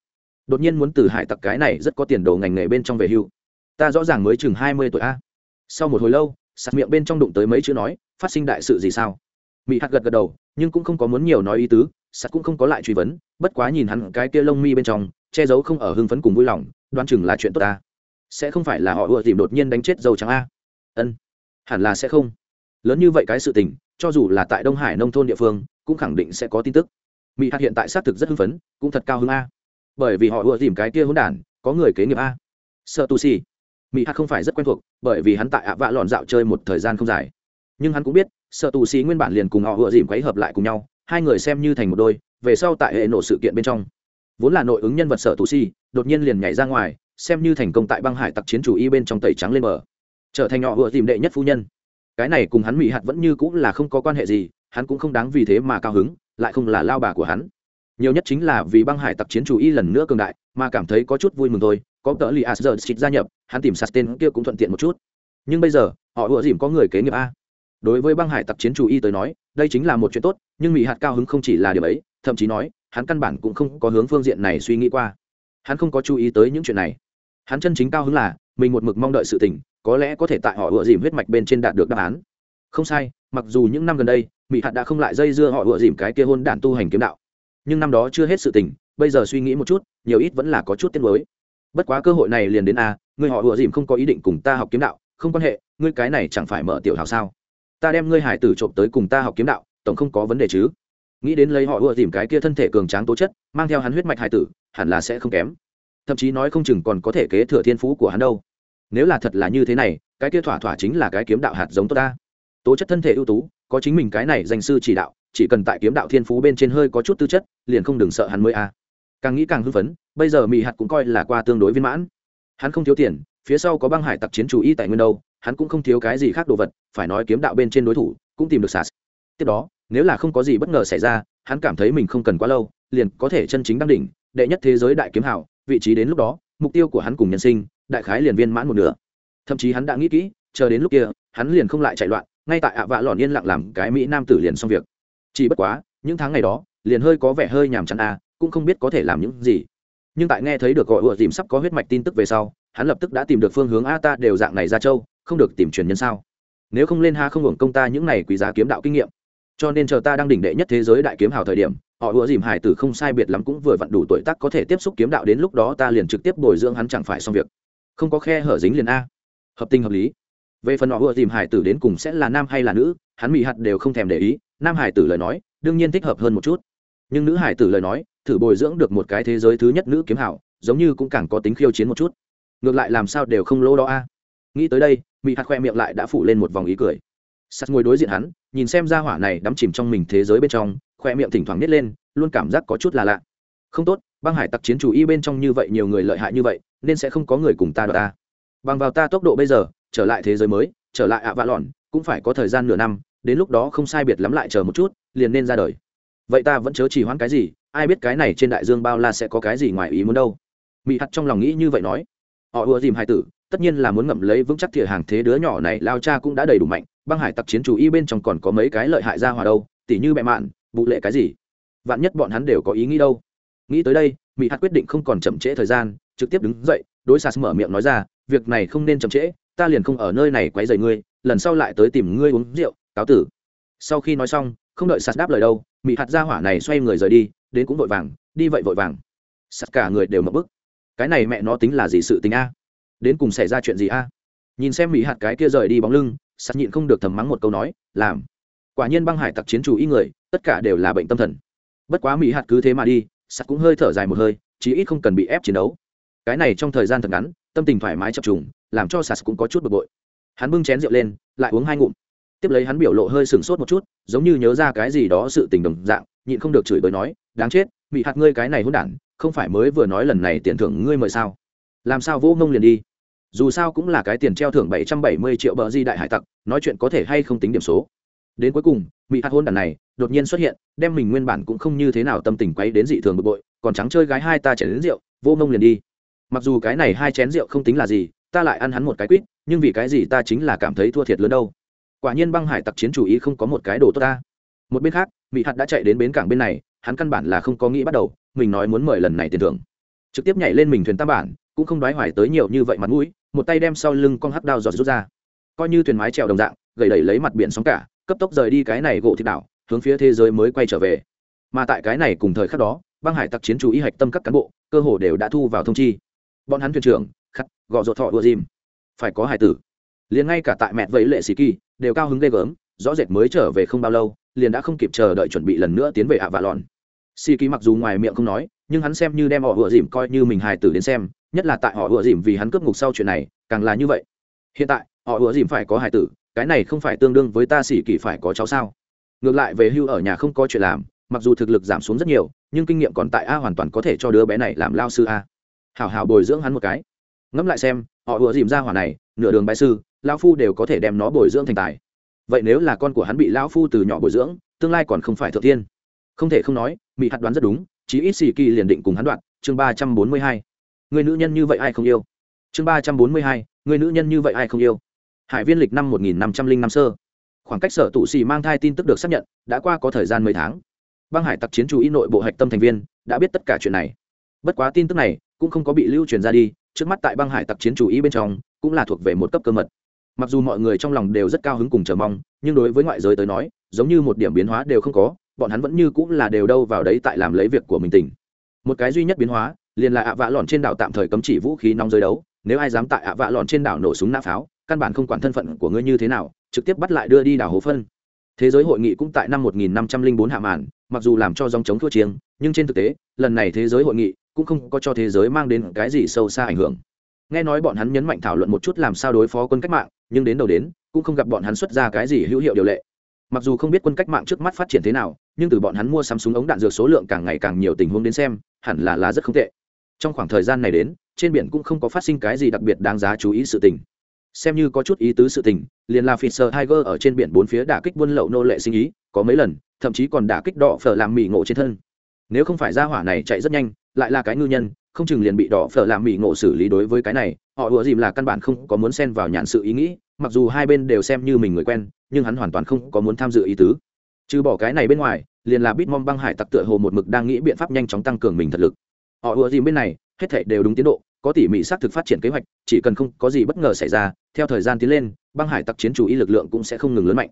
Đột nhiên muốn từ hải tặc cái này rất có tiền đồ ngành nghề bên trong về hưu. Ta rõ ràng mới chừng hai mươi tuổi a. À. sau một hồi lâu sạt miệng bên trong đụng tới mấy chữ nói, phát sinh đại sự gì sao? Mỹ hạt gật gật đầu, nhưng cũng không có muốn nhiều nói ý tứ sắt cũng không có lại truy vấn, bất quá nhìn hắn cái kia lông mi bên trong, che giấu không ở hưng phấn cùng vui lòng, đoán chừng là chuyện tốt ta. Sẽ không phải là họ ùa tìm đột nhiên đánh chết dâu trắng a. Ân, hẳn là sẽ không. Lớn như vậy cái sự tình, cho dù là tại đông hải nông thôn địa phương, cũng khẳng định sẽ có tin tức. Mỹ hạt hiện tại xác thực rất hưng phấn, cũng thật cao hứng a. Bởi vì họ ùa tìm cái kia hỗn đản, có người kế nghiệp a. Sợ tu si. Mỹ hạt không phải rất quen thuộc, bởi vì hắn tại ạ vạ lọn dạo chơi một thời gian không dài. Nhưng hắn cũng biết, sợ tù xí nguyên bản liền cùng họ vừa dìm quấy hợp lại cùng nhau hai người xem như thành một đôi, về sau tại hệ nổ sự kiện bên trong. Vốn là nội ứng nhân vật sở tù si, đột nhiên liền nhảy ra ngoài, xem như thành công tại băng hải tặc chiến chủ y bên trong tẩy trắng lên bờ. Trở thành nhỏ vừa tìm đệ nhất phu nhân. Cái này cùng hắn mỹ hạt vẫn như cũng là không có quan hệ gì, hắn cũng không đáng vì thế mà cao hứng, lại không là lao bà của hắn. Nhiều nhất chính là vì băng hải tặc chiến chủ y lần nữa cường đại, mà cảm thấy có chút vui mừng thôi. Có tờ li asger xịt gia nhập, hắn tìm sạt tên kia cũng thuận tiện một chút. Nhưng bây giờ, họ ủa dìm có người kế nghiệp a. Đối với băng hải tặc chiến chủ y tới nói đây chính là một chuyện tốt nhưng mỹ hạt cao hứng không chỉ là điều ấy thậm chí nói hắn căn bản cũng không có hướng phương diện này suy nghĩ qua. Hắn không có chú ý tới những chuyện này. Hắn chân chính cao hứng là mình một mực mong đợi sự tình có lẽ có thể tại họ ựa dìm huyết mạch bên trên đạt được đáp án. Không sai mặc dù những năm gần đây mỹ hạt đã không lại dây dưa họ ựa dìm cái kia hôn đản tu hành kiếm đạo. Nhưng năm đó chưa hết sự tình bây giờ suy nghĩ một chút nhiều ít vẫn là có chút tiếc mới bất quá cơ hội này liền đến a à, người họ ựa dìm không có ý định cùng ta học kiếm đạo không quan hệ ngươi cái này chẳng phải mở tiểu hào sao? Ta đem ngươi hải tử trộm tới cùng ta học kiếm đạo, tổng không có vấn đề chứ. Nghĩ đến lấy họ ưa tìm cái kia thân thể cường tráng tố chất, mang theo hắn huyết mạch hải tử, hẳn là sẽ không kém. Thậm chí nói không chừng còn có thể kế thừa thiên phú của hắn đâu. Nếu là thật là như thế này, cái kia thỏa thỏa chính là cái kiếm đạo hạt giống tốt ta. Tố chất thân thể ưu tú, có chính mình cái này danh sư chỉ đạo, chỉ cần tại kiếm đạo thiên phú bên trên hơi có chút tư chất, liền không đừng sợ hắn mới a. Càng nghĩ càng hưng phấn, bây giờ mỹ hạt cũng coi là qua tương đối viên mãn. Hắn không thiếu tiền, phía sau có băng hải tặc chiến chủ y tại nguyên đâu hắn cũng không thiếu cái gì khác đồ vật, phải nói kiếm đạo bên trên đối thủ, cũng tìm được sas. Tiếp đó, nếu là không có gì bất ngờ xảy ra, hắn cảm thấy mình không cần quá lâu, liền có thể chân chính đăng đỉnh, đệ nhất thế giới đại kiếm hảo vị trí đến lúc đó, mục tiêu của hắn cùng nhân sinh, đại khái liền viên mãn một nửa. Thậm chí hắn đã nghĩ kỹ, chờ đến lúc kia, hắn liền không lại chạy loạn, ngay tại ạ vạ lòn yên lặng làm cái mỹ nam tử liền xong việc. Chỉ bất quá, những tháng ngày đó, liền hơi có vẻ hơi nhàm chán a cũng không biết có thể làm những gì. Nhưng tại nghe thấy được gọi ựa tìm sắp có huyết mạch tin tức về sau, hắn lập tức đã tìm được phương hướng a ta đều dạng này ra châu không được tìm truyền nhân sao? Nếu không lên ha không hưởng công ta những này quý giá kiếm đạo kinh nghiệm. Cho nên chờ ta đang đỉnh đệ nhất thế giới đại kiếm hào thời điểm, họ ủa dìm hải tử không sai biệt lắm cũng vừa vặn đủ tuổi tác có thể tiếp xúc kiếm đạo đến lúc đó ta liền trực tiếp bồi dưỡng hắn chẳng phải xong việc. Không có khe hở dính liền a. Hợp tình hợp lý. Về phần họ ủa dìm hải tử đến cùng sẽ là nam hay là nữ, hắn mỹ hạt đều không thèm để ý, nam hải tử lời nói, đương nhiên thích hợp hơn một chút. Nhưng nữ hải tử lời nói, thử bồi dưỡng được một cái thế giới thứ nhất nữ kiếm hảo giống như cũng càng có tính khiêu chiến một chút. Ngược lại làm sao đều không lỗ đó a. Nghĩ tới đây mỹ hạt khoe miệng lại đã phủ lên một vòng ý cười. Sắt ngồi đối diện hắn, nhìn xem ra hỏa này đắm chìm trong mình thế giới bên trong khoe miệng thỉnh thoảng nít lên, luôn cảm giác có chút là lạ. Không tốt, băng hải tặc chiến chủ y bên trong như vậy nhiều người lợi hại như vậy, nên sẽ không có người cùng ta đ ta. Bằng vào ta tốc độ bây giờ, trở lại thế giới mới, trở lại ạ vạ lọn, cũng phải có thời gian nửa năm, đến lúc đó không sai biệt lắm lại chờ một chút, liền nên ra đời. Vậy ta vẫn chớ chỉ hoãn cái gì, ai biết cái này trên đại dương bao la sẽ có cái gì ngoài ý muốn đâu. Mỹ hắt trong lòng nghĩ như vậy nói. Họ ùa dìm hai tử tất nhiên là muốn ngậm lấy vững chắc thìa hàng thế đứa nhỏ này, lao cha cũng đã đầy đủ mạnh, băng hải tặc chiến chủ y bên trong còn có mấy cái lợi hại ra hòa đâu, tỉ như bẹ mạn vụ lệ cái gì? Vạn nhất bọn hắn đều có ý nghĩ đâu. Nghĩ tới đây mỹ hạt quyết định không còn chậm trễ thời gian, trực tiếp đứng dậy, đối sas mở miệng nói ra, việc này không nên chậm trễ, ta liền không ở nơi này quấy rầy ngươi, lần sau lại tới tìm ngươi uống rượu, cáo tử. Sau khi nói xong, không đợi sas đáp lời đâu mỹ hạt ra hỏa này xoay người rời đi, đến cũng vội vàng, đi vậy vội vàng. Sas cả người đều mập bức. Cái này mẹ nó tính là gì sự tình a? Đến cùng xảy ra chuyện gì a? Nhìn xem mỹ hạt cái kia rời đi bóng lưng sắt nhịn không được thầm mắng một câu nói, làm. Quả nhiên băng hải tặc chiến chủ ý người, tất cả đều là bệnh tâm thần. Bất quá mỹ hạt cứ thế mà đi sắt cũng hơi thở dài một hơi, chí ít không cần bị ép chiến đấu. Cái này trong thời gian thật ngắn, tâm tình thoải mái chập trùng, làm cho sạt cũng có chút bực bội. Hắn bưng chén rượu lên, lại uống hai ngụm. Tiếp lấy hắn biểu lộ hơi sừng sốt một chút, giống như nhớ ra cái gì đó sự tình đồng dạng, nhịn không được chửi bới nói, đáng chết bị hạt ngươi cái này hôn đản, không phải mới vừa nói lần này tiền thưởng ngươi mời sao? Làm sao vô ngông liền đi? Dù sao cũng là cái tiền treo thưởng bảy trăm bảy mươi triệu bờ di đại hải tặc, nói chuyện có thể hay không tính điểm số. Đến cuối cùng mỹ hạt hôn đàn này đột nhiên xuất hiện, đem mình nguyên bản cũng không như thế nào tâm tình quấy đến dị thường bực bội, còn trắng chơi gái hai ta chén đến rượu, vô mông liền đi. Mặc dù cái này hai chén rượu không tính là gì, ta lại ăn hắn một cái quýt, nhưng vì cái gì ta chính là cảm thấy thua thiệt lớn đâu. Quả nhiên băng hải tặc chiến chủ ý không có một cái đồ tốt ta. Một bên khác mỹ hạt đã chạy đến bến cảng bên này, hắn căn bản là không có nghĩ bắt đầu, mình nói muốn mời lần này tiền thưởng. Trực tiếp nhảy lên mình thuyền tam bản, cũng không đoái hoài tới nhiều như vậy mặt mũi một tay đem sau lưng con hắc đao giọt rút ra. Coi như thuyền mái trèo đồng dạng, gầy đẩy lấy mặt biển sóng cả, cấp tốc rời đi cái này gỗ thịt đảo, hướng phía thế giới mới quay trở về. Mà tại cái này cùng thời khắc đó, băng hải tặc chiến chủ ý hạch tâm các cán bộ, cơ hồ đều đã thu vào thông chi. Bọn hắn thuyền trưởng khắc gọ ruột thọ ùa dìm. Phải có hải tử. Liền ngay cả tại mẹ vẫy lệ sĩ kỳ, đều cao hứng ghê gớm, rõ rệt mới trở về không bao lâu, liền đã không kịp chờ đợi chuẩn bị lần nữa tiến về ạ vạ lòn sĩ kỳ mặc dù ngoài miệng không nói, nhưng hắn xem như đem họ ùa dìm coi như mình hải tử đến xem nhất là tại họ ủa dìm vì hắn cướp ngục sau chuyện này, càng là như vậy. Hiện tại, họ ủa dìm phải có hải tử, cái này không phải tương đương với ta xỉ kỳ phải có cháu sao? Ngược lại về hưu ở nhà không có chuyện làm, mặc dù thực lực giảm xuống rất nhiều, nhưng kinh nghiệm còn tại a hoàn toàn có thể cho đứa bé này làm lao sư a. Hảo hảo bồi dưỡng hắn một cái. Ngẫm lại xem, họ ủa dìm ra hỏa này, nửa đường bãi sư lao phu đều có thể đem nó bồi dưỡng thành tài. Vậy nếu là con của hắn bị lao phu từ nhỏ bồi dưỡng, tương lai còn không phải thượng tiên? Không thể không nói mỹ hạt đoán rất đúng, chí ít xì kỳ liền định cùng hắn đoạn, chương ba trăm bốn mươi hai người nữ nhân như vậy ai không yêu? Chương ba trăm bốn mươi hai người nữ nhân như vậy ai không yêu? Hải viên lịch năm một nghìn năm trăm linh năm sơ. Khoảng cách sở tụ xì mang thai tin tức được xác nhận, đã qua có thời gian mấy tháng. Băng hải tặc chiến chủ y nội bộ hạch tâm thành viên, đã biết tất cả chuyện này. Bất quá tin tức này cũng không có bị lưu truyền ra đi, trước mắt tại băng hải tặc chiến chủ y bên trong, cũng là thuộc về một cấp cơ mật. Mặc dù mọi người trong lòng đều rất cao hứng cùng chờ mong, nhưng đối với ngoại giới tới nói, giống như một điểm biến hóa đều không có, bọn hắn vẫn như cũng là đều đâu vào đấy tại làm lấy việc của mình tỉnh. Một cái duy nhất biến hóa liền là ạ vạ lòn trên đảo tạm thời cấm chỉ vũ khí nóng giới đấu, nếu ai dám tại ạ vạ lòn trên đảo nổ súng nã pháo, căn bản không quản thân phận của ngươi như thế nào, trực tiếp bắt lại đưa đi đảo hố phân. Thế giới hội nghị cũng tại năm 1504 hạ màn, mặc dù làm cho dòng chống thua chiêng, nhưng trên thực tế, lần này thế giới hội nghị cũng không có cho thế giới mang đến cái gì sâu xa ảnh hưởng. Nghe nói bọn hắn nhấn mạnh thảo luận một chút làm sao đối phó quân cách mạng, nhưng đến đầu đến, cũng không gặp bọn hắn xuất ra cái gì hữu hiệu điều lệ. Mặc dù không biết quân cách mạng trước mắt phát triển thế nào, nhưng từ bọn hắn mua sắm súng ống đạn dược số lượng càng ngày càng nhiều tình huống đến xem, hẳn là là rất không tệ trong khoảng thời gian này đến, trên biển cũng không có phát sinh cái gì đặc biệt đáng giá chú ý sự tình. Xem như có chút ý tứ sự tình, liền là Fisher Tiger ở trên biển bốn phía đả kích buôn lậu nô lệ sinh ý, có mấy lần, thậm chí còn đả kích đỏ phở làm mì ngộ trên thân. Nếu không phải ra hỏa này chạy rất nhanh, lại là cái ngư nhân, không chừng liền bị đỏ phở làm mì ngộ xử lý đối với cái này, họ ùa dìm là căn bản không có muốn xen vào nhãn sự ý nghĩ, mặc dù hai bên đều xem như mình người quen, nhưng hắn hoàn toàn không có muốn tham dự ý tứ. Trừ bỏ cái này bên ngoài, liền là bitmom băng hải tặc tựa hồ một mực đang nghĩ biện pháp nhanh chóng tăng cường mình thật lực họ ùa dìm bên này, hết thảy đều đúng tiến độ, có tỉ mỉ xác thực phát triển kế hoạch, chỉ cần không có gì bất ngờ xảy ra, theo thời gian tiến lên, băng hải tặc chiến chủ y lực lượng cũng sẽ không ngừng lớn mạnh.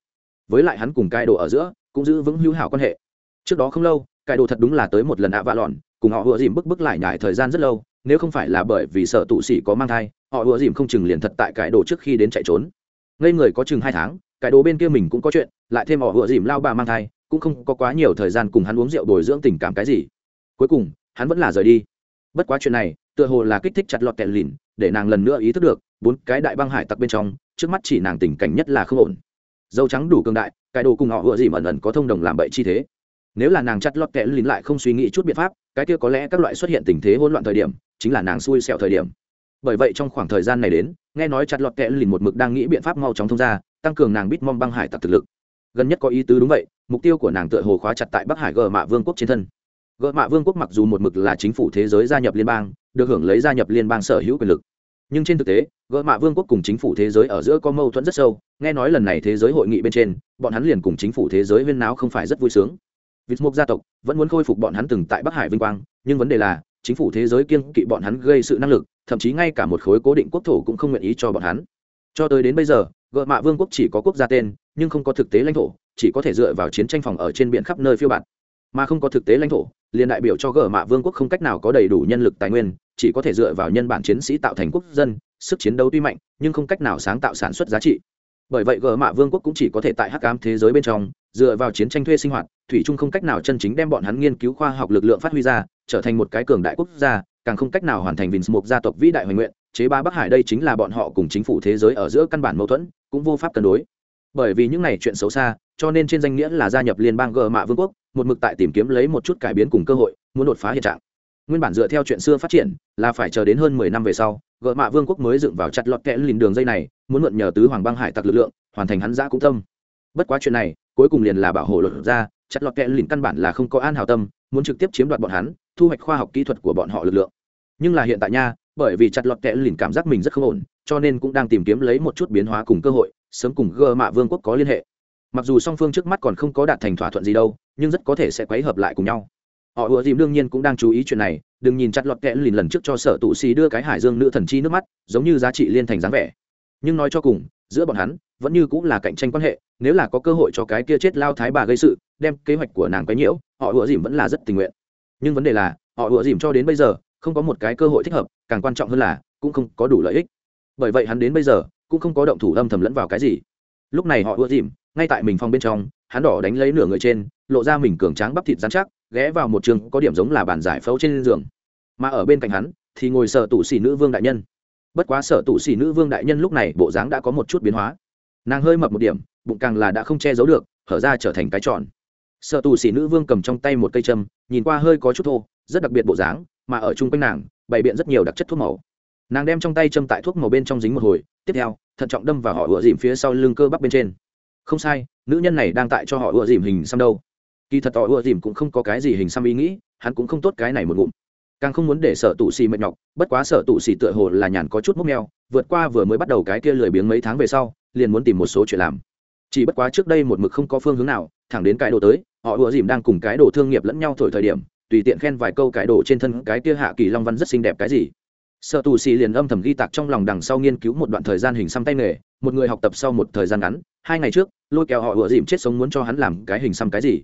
Với lại hắn cùng cai đồ ở giữa, cũng giữ vững hữu hảo quan hệ. Trước đó không lâu, cai đồ thật đúng là tới một lần ạ vạ lòn cùng họ ùa dìm bức bức lại nhải thời gian rất lâu, nếu không phải là bởi vì sợ tụ sĩ có mang thai, họ ùa dìm không chừng liền thật tại cải đồ trước khi đến chạy trốn. Ngây người có chừng hai tháng cải đồ bên kia mình cũng có chuyện, lại thêm họ ùa dìm lao bà mang thai, cũng không có quá nhiều thời gian cùng hắn uống rượu bồi dưỡng tình cảm cái gì. Cuối cùng hắn vẫn là rời đi. Bất quá chuyện này, tựa hồ là kích thích chặt lọt kẹt lìn, để nàng lần nữa ý thức được, bốn cái đại băng hải tặc bên trong, trước mắt chỉ nàng tình cảnh nhất là không ổn. Dâu trắng đủ cường đại, cái đồ cùng họ vừa dìm ẩn ẩn có thông đồng làm bậy chi thế. Nếu là nàng chặt lọt kẹt lìn lại không suy nghĩ chút biện pháp, cái kia có lẽ các loại xuất hiện tình thế hỗn loạn thời điểm, chính là nàng xui xẹo thời điểm. Bởi vậy trong khoảng thời gian này đến, nghe nói chặt lọt kẽ lìn một mực đang nghĩ biện pháp mau chóng thông ra, tăng cường nàng bít mong băng hải tặc thực lực. Gần nhất có ý tứ đúng vậy, mục tiêu của nàng tựa hồ khóa chặt tại bắc hải gờ mạ vương quốc trên thân gợ mạ vương quốc mặc dù một mực là chính phủ thế giới gia nhập liên bang, được hưởng lấy gia nhập liên bang sở hữu quyền lực. Nhưng trên thực tế gợ mạ vương quốc cùng chính phủ thế giới ở giữa có mâu thuẫn rất sâu, nghe nói lần này thế giới hội nghị bên trên, bọn hắn liền cùng chính phủ thế giới huyên náo không phải rất vui sướng. Vịt mục gia tộc vẫn muốn khôi phục bọn hắn từng tại bắc hải vinh quang, nhưng vấn đề là, chính phủ thế giới kiêng kỵ bọn hắn gây sự năng lực, thậm chí ngay cả một khối cố định quốc thổ cũng không nguyện ý cho bọn hắn. Cho tới đến bây giờ gợ mạ vương quốc chỉ có quốc gia tên, nhưng không có thực tế lãnh thổ, chỉ có thể dựa vào chiến tranh phòng ở trên biển khắp nơi phiêu bạt. Mà không có thực tế lãnh thổ liền đại biểu cho gở mạ vương quốc không cách nào có đầy đủ nhân lực tài nguyên, chỉ có thể dựa vào nhân bản chiến sĩ tạo thành quốc dân, sức chiến đấu tuy mạnh, nhưng không cách nào sáng tạo sản xuất giá trị. Bởi vậy gở mạ vương quốc cũng chỉ có thể tại hắc ám thế giới bên trong, dựa vào chiến tranh thuê sinh hoạt, thủy chung không cách nào chân chính đem bọn hắn nghiên cứu khoa học lực lượng phát huy ra, trở thành một cái cường đại quốc gia, càng không cách nào hoàn thành vinh Mục gia tộc vĩ đại hoành nguyện, chế ba bắc hải đây chính là bọn họ cùng chính phủ thế giới ở giữa căn bản mâu thuẫn, cũng vô pháp cân đối. Bởi vì những này chuyện xấu xa, cho nên trên danh nghĩa là gia nhập liên bang gờ mạ vương quốc một mực tại tìm kiếm lấy một chút cải biến cùng cơ hội, muốn đột phá hiện trạng. Nguyên bản dựa theo chuyện xưa phát triển, là phải chờ đến hơn mười năm về sau, gợ mạ vương quốc mới dựng vào chặt lọt kẽ lìn đường dây này, muốn mượn nhờ tứ hoàng băng hải tặc lực lượng, hoàn thành hắn giã cũng tâm. Bất quá chuyện này, cuối cùng liền là bảo hộ luật ra, chặt lọt kẽ lìn căn bản là không có an hào tâm, muốn trực tiếp chiếm đoạt bọn hắn, thu hoạch khoa học kỹ thuật của bọn họ lực lượng. Nhưng là hiện tại nha, bởi vì chặt lọt kẽ lìn cảm giác mình rất không ổn, cho nên cũng đang tìm kiếm lấy một chút biến hóa cùng cơ hội, sớm cùng gơ mạ vương quốc có liên hệ. Mặc dù song phương trước mắt còn không có đạt thành thỏa thuận gì đâu nhưng rất có thể sẽ quấy hợp lại cùng nhau. Họ ùa dìm đương nhiên cũng đang chú ý chuyện này, đừng nhìn chặt lọt kẽ lìn lần trước cho sở tụ xì đưa cái hải dương nữ thần chi nước mắt, giống như giá trị liên thành dáng vẻ. Nhưng nói cho cùng, giữa bọn hắn, vẫn như cũng là cạnh tranh quan hệ, nếu là có cơ hội cho cái kia chết lao thái bà gây sự, đem kế hoạch của nàng quấy nhiễu, họ ùa dìm vẫn là rất tình nguyện. Nhưng vấn đề là, họ ùa dìm cho đến bây giờ, không có một cái cơ hội thích hợp, càng quan trọng hơn là, cũng không có đủ lợi ích. Bởi vậy hắn đến bây giờ, cũng không có động thủ âm thầm lẫn vào cái gì. Lúc này họ ùa dìm ngay tại mình phong bên trong, hắn đỏ đánh lấy nửa người trên, lộ ra mình cường tráng bắp thịt dán chắc, ghé vào một trường có điểm giống là bàn giải phẫu trên giường. Mà ở bên cạnh hắn, thì ngồi sở tụ xỉ nữ vương đại nhân. Bất quá sở tụ xỉ nữ vương đại nhân lúc này bộ dáng đã có một chút biến hóa. Nàng hơi mập một điểm, bụng càng là đã không che giấu được, hở ra trở thành cái tròn. Sở tụ xỉ nữ vương cầm trong tay một cây châm, nhìn qua hơi có chút thô, rất đặc biệt bộ dáng, mà ở chung quanh nàng, bày biện rất nhiều đặc chất thuốc màu. Nàng đem trong tay châm tại thuốc màu bên trong dính một hồi, tiếp theo, thận trọng đâm vào họ ựa dìm phía sau lưng cơ bắp bên trên không sai nữ nhân này đang tại cho họ ưa dìm hình xăm đâu. Kỳ thật họ ưa dìm cũng không có cái gì hình xăm ý nghĩ hắn cũng không tốt cái này một ngụm. Càng không muốn để sở tụ xì mệt nhọc bất quá sở tụ xì tựa hồ là nhàn có chút mốc neo, vượt qua vừa mới bắt đầu cái kia lười biếng mấy tháng về sau liền muốn tìm một số chuyện làm. Chỉ bất quá trước đây một mực không có phương hướng nào thẳng đến cái đồ tới họ ùa dìm đang cùng cái đồ thương nghiệp lẫn nhau thổi thời điểm tùy tiện khen vài câu cái đồ trên thân cái kia hạ kỳ long văn rất xinh đẹp cái gì. Sợ tù xì liền âm thầm ghi tạc trong lòng đằng sau nghiên cứu một đoạn thời gian hình xăm tay nghề một người học tập sau một thời gian ngắn, hai ngày trước, lôi kéo họ ùa dìm chết sống muốn cho hắn làm cái hình xăm cái gì.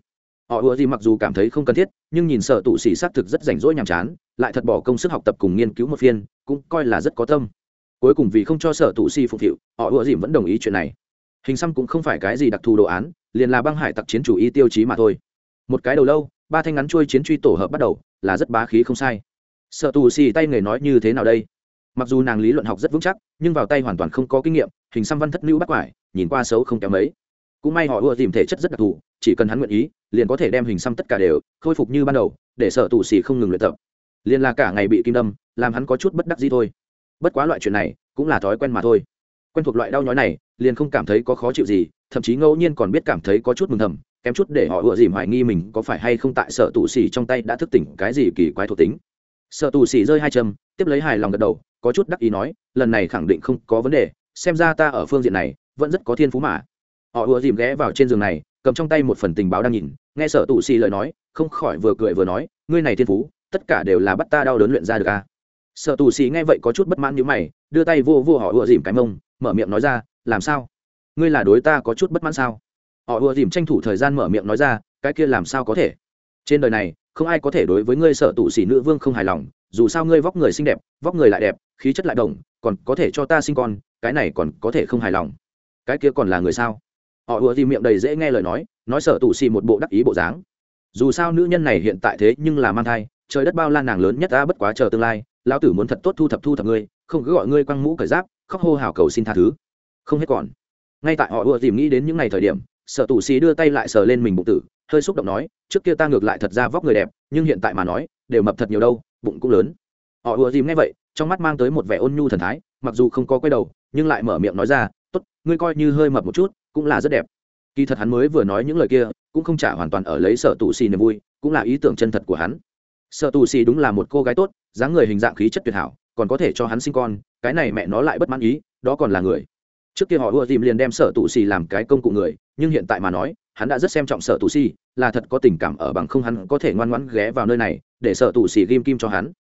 Họ ùa dìm mặc dù cảm thấy không cần thiết, nhưng nhìn sợ tù xì xác thực rất rảnh rỗi nhàm chán, lại thật bỏ công sức học tập cùng nghiên cứu một phiên, cũng coi là rất có tâm. Cuối cùng vì không cho sở tụ si phục vụ họ ùa dìm vẫn đồng ý chuyện này. Hình xăm cũng không phải cái gì đặc thù đồ án, liền là băng hải tặc chiến chủ y tiêu chí mà thôi. Một cái đầu lâu, ba thanh ngắn chuôi chiến truy tổ hợp bắt đầu, là rất bá khí không sai. Sợ tù xì tay nghề nói như thế nào đây? Mặc dù nàng lý luận học rất vững chắc, nhưng vào tay hoàn toàn không có kinh nghiệm, hình xăm văn thất lưu bắt quải, nhìn qua xấu không kém mấy. Cũng may họ ưa tìm thể chất rất đặc thù, chỉ cần hắn nguyện ý, liền có thể đem hình xăm tất cả đều khôi phục như ban đầu, để sở tù xì không ngừng luyện tập. Liền là cả ngày bị kim đâm, làm hắn có chút bất đắc gì thôi. Bất quá loại chuyện này, cũng là thói quen mà thôi. Quen thuộc loại đau nhói này, liền không cảm thấy có khó chịu gì, thậm chí ngẫu nhiên còn biết cảm thấy có chút mừng thầm, kém chút để họ ựa dìm hoài nghi mình có phải hay không tại sở tù xì trong tay đã thức tỉnh cái gì kỳ quái thuộc tính. Sở tù xì rơi hai châm, tiếp lấy hài lòng gật đầu có chút đắc ý nói, lần này khẳng định không có vấn đề, xem ra ta ở phương diện này, vẫn rất có thiên phú mà. Họ ùa dìm ghé vào trên giường này, cầm trong tay một phần tình báo đang nhìn, nghe sở tù xì lời nói, không khỏi vừa cười vừa nói, ngươi này thiên phú, tất cả đều là bắt ta đau đớn luyện ra được à. sở tù xì nghe vậy có chút bất mãn như mày, đưa tay vô vô họ ùa dìm cái mông, mở miệng nói ra, làm sao? Ngươi là đối ta có chút bất mãn sao? Họ ùa dìm tranh thủ thời gian mở miệng nói ra, cái kia làm sao có thể? Trên đời này, không ai có thể đối với ngươi sở tù xì nữ vương không hài lòng dù sao ngươi vóc người xinh đẹp, vóc người lại đẹp, khí chất lại đồng, còn có thể cho ta sinh con, cái này còn có thể không hài lòng. Cái kia còn là người sao? Họ ùa thì miệng đầy dễ nghe lời nói nói sở tù xì một bộ đắc ý bộ dáng. Dù sao nữ nhân này hiện tại thế nhưng là mang thai, trời đất bao la nàng lớn nhất ta bất quá chờ tương lai, lão tử muốn thật tốt thu thập thu thập ngươi, không cứ gọi ngươi quăng mũ cởi giáp, khóc hô hào cầu xin tha thứ. Không hết còn. Ngay tại họ ùa tìm nghĩ đến những ngày thời điểm sở tù xì đưa tay lại sờ lên mình bụng tử, hơi xúc động nói, trước kia ta ngược lại thật ra vóc người đẹp, nhưng hiện tại mà nói, đều mập thật nhiều đâu bụng cũng lớn. Họ ùa dìm nghe vậy, trong mắt mang tới một vẻ ôn nhu thần thái, mặc dù không có quay đầu, nhưng lại mở miệng nói ra, tốt, ngươi coi như hơi mập một chút, cũng là rất đẹp. Kỳ thật hắn mới vừa nói những lời kia, cũng không trả hoàn toàn ở lấy sở tù xì niềm vui, cũng là ý tưởng chân thật của hắn. Sở tù xì đúng là một cô gái tốt, dáng người hình dạng khí chất tuyệt hảo, còn có thể cho hắn sinh con, cái này mẹ nó lại bất mãn ý, đó còn là người. Trước kia họ ùa dìm liền đem sở tù xì làm cái công cụ người, nhưng hiện tại mà nói hắn đã rất xem trọng sở tù xì là thật có tình cảm ở bằng không hắn có thể ngoan ngoãn ghé vào nơi này, để sở tù xì ghim kim cho hắn.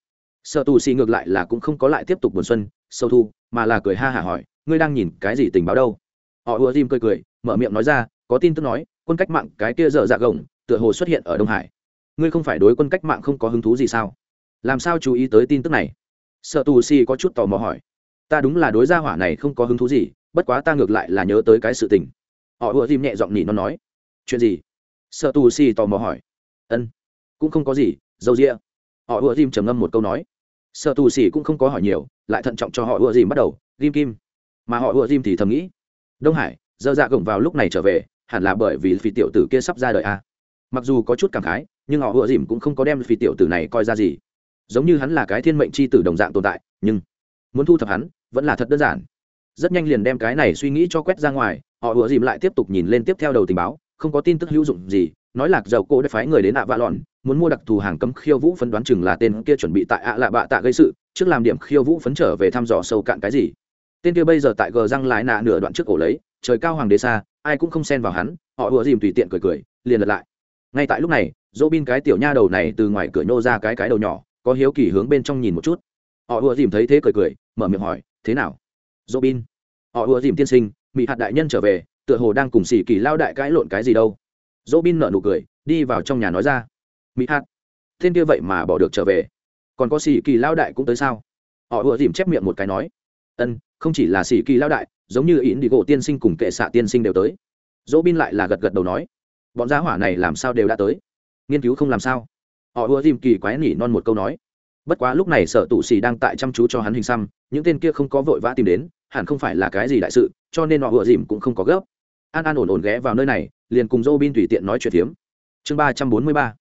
Sở tù xì ngược lại là cũng không có lại tiếp tục buồn xuân, sâu thu, mà là cười ha hả hỏi, ngươi đang nhìn cái gì tình báo đâu? Họ ùa dìm cười cười, mở miệng nói ra, có tin tức nói, quân cách mạng cái kia dở dạ gồng, tựa hồ xuất hiện ở đông hải. Ngươi không phải đối quân cách mạng không có hứng thú gì sao? Làm sao chú ý tới tin tức này? Sợ tù si có chút tò mò hỏi, ta đúng là đối gia hỏa này không có hứng thú gì, bất quá ta ngược lại là nhớ tới cái sự tình. Họ ùa dìm nhẹ giọng nhỉ nó nói chuyện gì? Sợ tù si tò mò hỏi. Ân, cũng không có gì, dâu rĩa họ ùa dìm trầm ngâm một câu nói. Sợ tù si cũng không có hỏi nhiều, lại thận trọng cho họ ùa dìm bắt đầu, ghim kim. Mà họ ùa dìm thì thầm nghĩ, đông hải, dơ dạ gồng vào lúc này trở về, hẳn là bởi vì phi tiểu tử kia sắp ra đời a mặc dù có chút cảm khái, nhưng họ ùa dìm cũng không có đem phi tiểu tử này coi ra gì. Giống như hắn là cái thiên mệnh c h i tử đồng dạng tồn tại, nhưng muốn thu thập hắn vẫn là thật đơn giản. Rất nhanh liền đem cái này suy nghĩ cho quét ra ngoài, họ ùa dìm lại tiếp tục nhìn lên tiếp theo đầu tình báo không có tin tức hữu dụng gì, nói lạc dầu cô đã phái người đến ạ vạ lòn muốn mua đặc thù hàng cấm khiêu vũ phấn đoán chừng là tên kia chuẩn bị tại ạ lạ bạ tạ gây sự, trước làm điểm khiêu vũ phấn trở về thăm dò sâu cạn cái gì. Tên kia bây giờ tại gờ răng lái nạ nửa đoạn trước cổ lấy, trời cao hoàng đế xa, ai cũng không xen vào hắn, họ ùa dìm tùy tiện cười cười, liền lật lại. Ngay tại lúc này dỗ bin cái tiểu nha đầu này từ ngoài cửa nhô ra cái cái đầu nhỏ, có hiếu kỳ hướng bên trong nhìn một chút. Họ ùa dìm thấy thế cười cười, mở miệng hỏi, thế nào? Dỗ bin họ ùa dìm tiên sinh mỹ hạt đại nhân trở về tựa hồ đang cùng xỉ kỳ lao đại cãi lộn cái gì đâu. Dỗ bin nợ nụ cười, đi vào trong nhà nói ra. Mỹ hát tên kia vậy mà bỏ được trở về. Còn có xỉ kỳ lao đại cũng tới sao? Họ ùa dìm chép miệng một cái nói. Ân, không chỉ là xỉ kỳ lao đại, giống như ỉn đi gỗ tiên sinh cùng kệ xạ tiên sinh đều tới. Dỗ bin lại là gật gật đầu nói. Bọn giá hỏa này làm sao đều đã tới? Nghiên cứu không làm sao? Họ ùa dìm kỳ quái nỉ non một câu nói. Bất quá lúc này sở tụ xì đang tại chăm chú cho hắn hình xăm, những tên kia không có vội vã tìm đến, hẳn không phải là cái gì đại sự, cho nên họ ùa dìm cũng không có gấp an an ổn ổn ghé vào nơi này, liền cùng dô bin tùy tiện nói chuyện phiếm. Chương ba trăm bốn mươi ba.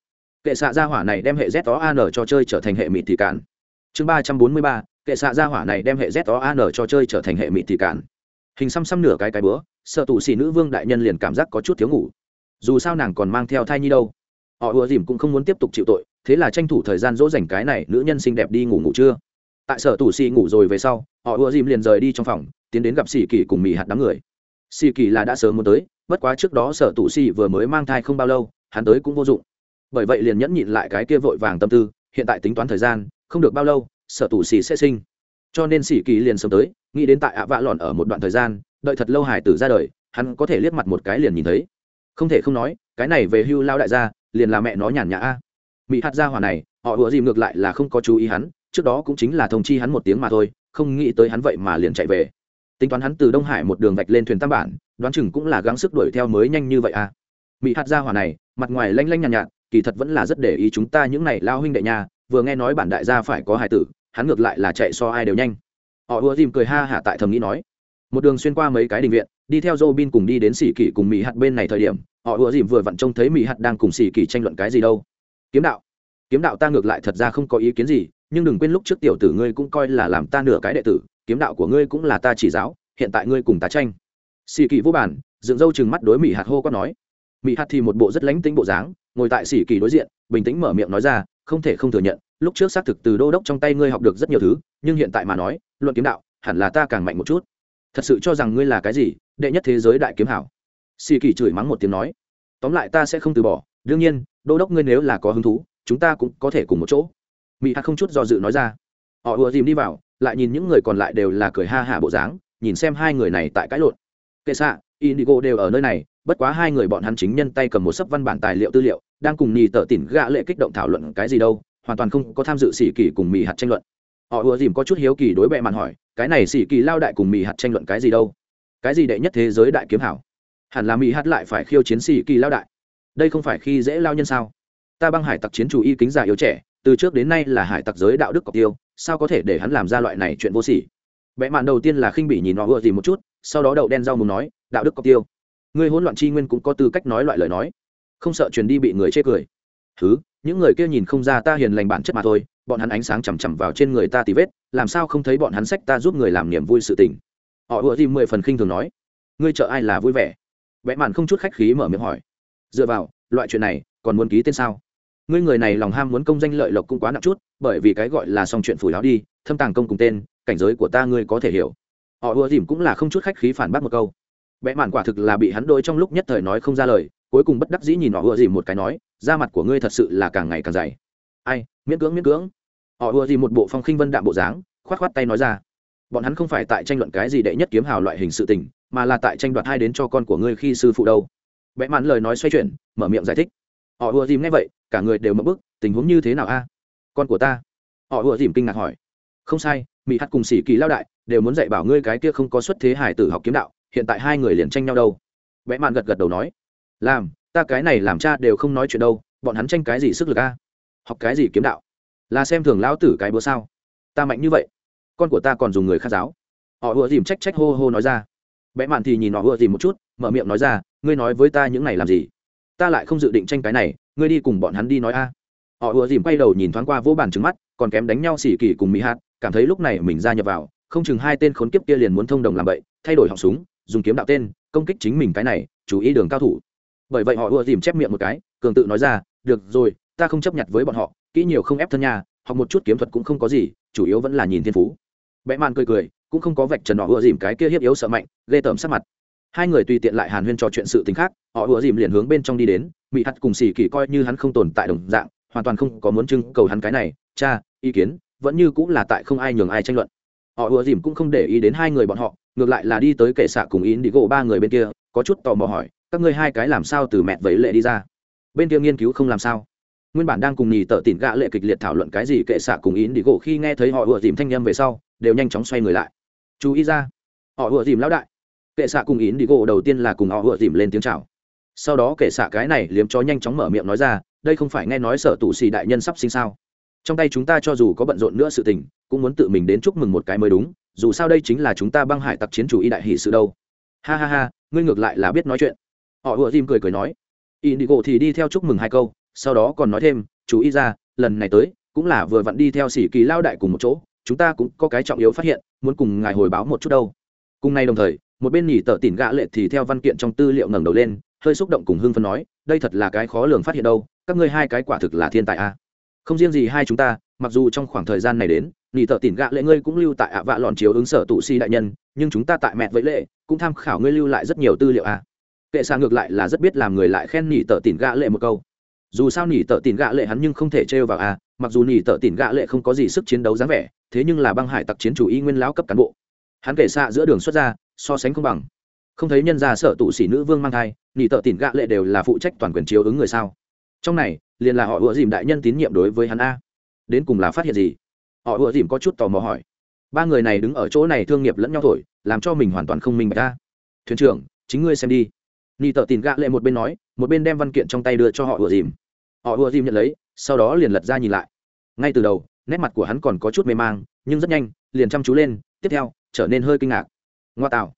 Kệ xạ gia hỏa này đem hệ z o an cho chơi trở thành hệ mịt thị cản chương ba trăm bốn mươi ba. Kệ xạ gia hỏa này đem hệ z o an cho chơi trở thành hệ mịt thị cản hình xăm xăm nửa cái cái bữa, sợ tù xì nữ vương đại nhân liền cảm giác có chút thiếu ngủ. Dù sao nàng còn mang theo thai nhi đâu. Họ ùa dìm cũng không muốn tiếp tục chịu tội, thế là tranh thủ thời gian dỗ dành cái này nữ nhân xinh đẹp đi ngủ ngủ trưa. Tại sở tù xì ngủ rồi về sau, họ ùa dìm liền rời đi trong phòng, tiến đến gặp xì kỳ cùng mì hạt đám người xì kỳ là đã sớm muốn tới, bất quá trước đó sở tụ xì vừa mới mang thai không bao lâu, hắn tới cũng vô dụng. Bởi vậy liền nhẫn nhịn lại cái kia vội vàng tâm tư, hiện tại tính toán thời gian, không được bao lâu, sở tụ xì sẽ sinh. Cho nên xì kỳ liền sớm tới, nghĩ đến tại ạ vạ lòn ở một đoạn thời gian, đợi thật lâu hải tử ra đời, hắn có thể liếc mặt một cái liền nhìn thấy. Không thể không nói, cái này về hưu lao đại gia, liền là mẹ nó nhàn nhã a. Mỹ hạt gia hỏa này, họ ủa gì ngược lại là không có chú ý hắn, trước đó cũng chính là thông chi hắn một tiếng mà thôi, không nghĩ tới hắn vậy mà liền chạy về tính toán hắn từ đông hải một đường vạch lên thuyền tam bản đoán chừng cũng là gắng sức đuổi theo mới nhanh như vậy à? mỹ hạt gia hỏa này mặt ngoài lanh lanh nhàn nhạt, nhạt kỳ thật vẫn là rất để ý chúng ta những này lao huynh đệ nhà vừa nghe nói bản đại gia phải có hài tử hắn ngược lại là chạy so ai đều nhanh. Họ ùa dìm cười ha hả tại thầm nghĩ nói. Một đường xuyên qua mấy cái đình viện đi theo dô bin cùng đi đến xỉ kỷ cùng mỹ hạt bên này thời điểm họ ùa dìm vừa vặn trông thấy mỹ hạt đang cùng xỉ kỷ tranh luận cái gì đâu. Kiếm đạo. Kiếm đạo ta ngược lại thật ra không có ý kiến gì nhưng đừng quên lúc trước tiểu tử ngươi cũng coi là làm ta nửa cái đệ tử kiếm đạo của ngươi cũng là ta chỉ giáo, hiện tại ngươi cùng ta tranh. Xì kỳ vô bản dựng râu chừng mắt đối mỹ hạt hô quát nói. Mỹ hạt thì một bộ rất lánh tính bộ dáng, ngồi tại xì kỳ đối diện, bình tĩnh mở miệng nói ra, không thể không thừa nhận, lúc trước xác thực từ đô đốc trong tay ngươi học được rất nhiều thứ, nhưng hiện tại mà nói, luận kiếm đạo, hẳn là ta càng mạnh một chút. Thật sự cho rằng ngươi là cái gì, đệ nhất thế giới đại kiếm hảo. Xì kỳ chửi mắng một tiếng nói. Tóm lại ta sẽ không từ bỏ, đương nhiên, đô đốc ngươi nếu là có hứng thú, chúng ta cũng có thể cùng một chỗ. Mỹ hạt không chút do dự nói ra. Họ ùa dìm đi vào lại nhìn những người còn lại đều là cười ha hả bộ dáng, nhìn xem hai người này tại cãi lộn. Kệ xạ, indigo đều ở nơi này, bất quá hai người bọn hắn chính nhân tay cầm một sấp văn bản tài liệu tư liệu, đang cùng nhì tờ tỉn gạ lệ kích động thảo luận cái gì đâu, hoàn toàn không có tham dự sĩ kỳ cùng mì hạt tranh luận. Họ ùa dìm có chút hiếu kỳ đối bệ màn hỏi, cái này sĩ kỳ lao đại cùng mì hạt tranh luận cái gì đâu? Cái gì đệ nhất thế giới đại kiếm hảo? Hẳn là mì hạt lại phải khiêu chiến sĩ kỳ lao đại. Đây không phải khi dễ lao nhân sao? Ta băng hải tặc chiến chủ y kính già yếu trẻ, từ trước đến nay là hải tặc giới đạo đức cọc tiêu sao có thể để hắn làm ra loại này chuyện vô sỉ? Vẽ mạn đầu tiên là khinh bỉ nhìn họ ưa gì một chút, sau đó đậu đen rau mùng nói, đạo đức cọc tiêu. Người hỗn loạn tri nguyên cũng có tư cách nói loại lời nói. Không sợ truyền đi bị người chê cười. Thứ, những người kia nhìn không ra ta hiền lành bản chất mà thôi, bọn hắn ánh sáng chằm chằm vào trên người ta tì vết, làm sao không thấy bọn hắn sách ta giúp người làm niềm vui sự tình? Họ ưa gì mười phần khinh thường nói, ngươi trợ ai là vui vẻ? Vẽ mạn không chút khách khí mở miệng hỏi, dựa vào, loại chuyện này, còn muốn ký tên sao? Ngươi người này lòng ham muốn công danh lợi lộc cũng quá nặng chút, bởi vì cái gọi là xong chuyện phủi láo đi, thâm tàng công cùng tên, cảnh giới của ta ngươi có thể hiểu. Họ ùa dìm cũng là không chút khách khí phản bác một câu. Vẽ mạn quả thực là bị hắn đôi trong lúc nhất thời nói không ra lời, cuối cùng bất đắc dĩ nhìn họ ùa dìm một cái nói, da mặt của ngươi thật sự là càng ngày càng dày. Ai, miễn cưỡng miễn cưỡng. Họ ùa dìm một bộ phong khinh vân đạm bộ dáng, khoát khoát tay nói ra, bọn hắn không phải tại tranh luận cái gì đệ nhất kiếm hào loại hình sự tình, mà là tại tranh đoạt hai đến cho con của ngươi khi sư phụ đâu. Vẽ mạn lời nói xoay chuyển, mở miệng giải thích. Họ ùa dìm nghe vậy cả người đều mất bức, tình huống như thế nào a? À? Con của ta. Họ ùa dìm kinh ngạc hỏi. Không sai mỹ hát cùng sĩ kỳ lao đại đều muốn dạy bảo ngươi cái kia không có xuất thế hải tử học kiếm đạo, hiện tại hai người liền tranh nhau đâu. Vẽ mạn gật gật đầu nói. Làm, ta cái này làm cha đều không nói chuyện đâu, bọn hắn tranh cái gì sức lực a? Học cái gì kiếm đạo? Là xem thường lão tử cái bữa sao? Ta mạnh như vậy, con của ta còn dùng người khác giáo. Họ ùa dìm trách trách hô hô nói ra. Vẽ mạn thì nhìn họ ùa dìm một chút, mở miệng nói ra, ngươi nói với ta những này làm gì? Ta lại không dự định tranh cái này ngươi đi cùng bọn hắn đi nói a. Họ ùa dìm quay đầu nhìn thoáng qua vô bàn trứng mắt, còn kém đánh nhau xỉ kỳ cùng mỹ hạt, cảm thấy lúc này mình ra nhập vào, không chừng hai tên khốn kiếp kia liền muốn thông đồng làm vậy thay đổi họng súng, dùng kiếm đạo tên, công kích chính mình cái này, chú ý đường cao thủ. Bởi vậy họ ùa dìm chép miệng một cái, cường tự nói ra, được rồi, ta không chấp nhận với bọn họ, kỹ nhiều không ép thân nhà học một chút kiếm thuật cũng không có gì, chủ yếu vẫn là nhìn thiên phú. Bẽ man cười cười, cũng không có vạch trần họ ùa dìm cái kia hiếp yếu sợ mạnh, ghê tởm sắc mặt. Hai người tùy tiện lại hàn huyên trò chuyện sự t khác, họ ùa dìm liền hướng bên trong đi đến mỹ hắt cùng xỉ kỳ coi như hắn không tồn tại đồng dạng, hoàn toàn không có muốn trưng cầu hắn cái này. Cha, ý kiến, vẫn như cũng là tại không ai nhường ai tranh luận. Họ ùa dìm cũng không để ý đến hai người bọn họ, ngược lại là đi tới kệ xạ cùng ý đi gỗ ba người bên kia, có chút tò mò hỏi, các ngươi hai cái làm sao từ mẹ vẫy lệ đi ra? Bên kia nghiên cứu không làm sao? Nguyên bản đang cùng nhì tợ tỉn gạ lệ kịch liệt thảo luận cái gì kệ xạ cùng ý đi gỗ khi nghe thấy họ ùa dìm thanh â m về sau, đều nhanh chóng xoay người lại. Chú ý ra, họ ùa dìm lão đại. Kệ xạ cùng ý đi gỗ đầu tiên là cùng họ ùa dìm lên tiếng chào sau đó kể xạ cái này liếm chó nhanh chóng mở miệng nói ra, đây không phải nghe nói sở tù xì đại nhân sắp sinh sao? Trong tay chúng ta cho dù có bận rộn nữa sự tình, cũng muốn tự mình đến chúc mừng một cái mới đúng, dù sao đây chính là chúng ta băng hải tặc chiến chủ y đại hỷ sự đâu. Ha ha ha, ngươi ngược lại là biết nói chuyện. Họ ùa tim cười cười nói. Y đi gộ thì đi theo chúc mừng hai câu, sau đó còn nói thêm, chú ý ra, lần này tới, cũng là vừa vặn đi theo sĩ kỳ lao đại cùng một chỗ, chúng ta cũng có cái trọng yếu phát hiện, muốn cùng ngài hồi báo một chút đâu. Cùng nay đồng thời, một bên nhỉ tờ tỉn gạ lệ thì theo văn kiện trong tư liệu ngẩng đầu lên hơi xúc động cùng hưng phân nói đây thật là cái khó lường phát hiện đâu các ngươi hai cái quả thực là thiên tài a. Không riêng gì hai chúng ta mặc dù trong khoảng thời gian này đến nhỉ tờ tỉn gạ lệ ngươi cũng lưu tại ạ vạ lọn chiếu ứng sở tụ si đại nhân nhưng chúng ta tại mẹ với lệ cũng tham khảo ngươi lưu lại rất nhiều tư liệu a. Kệ xa ngược lại là rất biết làm người lại khen nhỉ tờ tỉn gạ lệ một câu. Dù sao nỉ tợ tỉn gạ lệ hắn nhưng không thể trêu vào a, mặc dù nỉ tợ tỉn gạ lệ không có gì sức chiến đấu dáng vẻ thế nhưng là băng hải tặc chiến chủ y nguyên lão cấp cán bộ. Hắn kể xa giữa đường xuất ra so sánh không bằng không thấy nhân gia sở tụ sĩ nữ vương mang thai, nỉ tợ tỉn gạ lệ đều là phụ trách toàn quyền chiếu ứng người sao? Trong này, liền là họ ủa dìm đại nhân tín nhiệm đối với hắn a. Đến cùng là phát hiện gì? Họ ủa dìm có chút tò mò hỏi. Ba người này đứng ở chỗ này thương nghiệp lẫn nhau thổi, làm cho mình hoàn toàn không minh bạch ta thuyền trưởng, chính ngươi xem đi. Nhị tợ tỉn gạ lệ một bên nói, một bên đem văn kiện trong tay đưa cho họ ủa dìm. Họ ủa dìm nhận lấy, sau đó liền lật ra nhìn lại. Ngay từ đầu, nét mặt của hắn còn có chút mê mang, nhưng rất nhanh, liền chăm chú lên, tiếp theo, trở nên hơi kinh ngạc. Ngoa tạo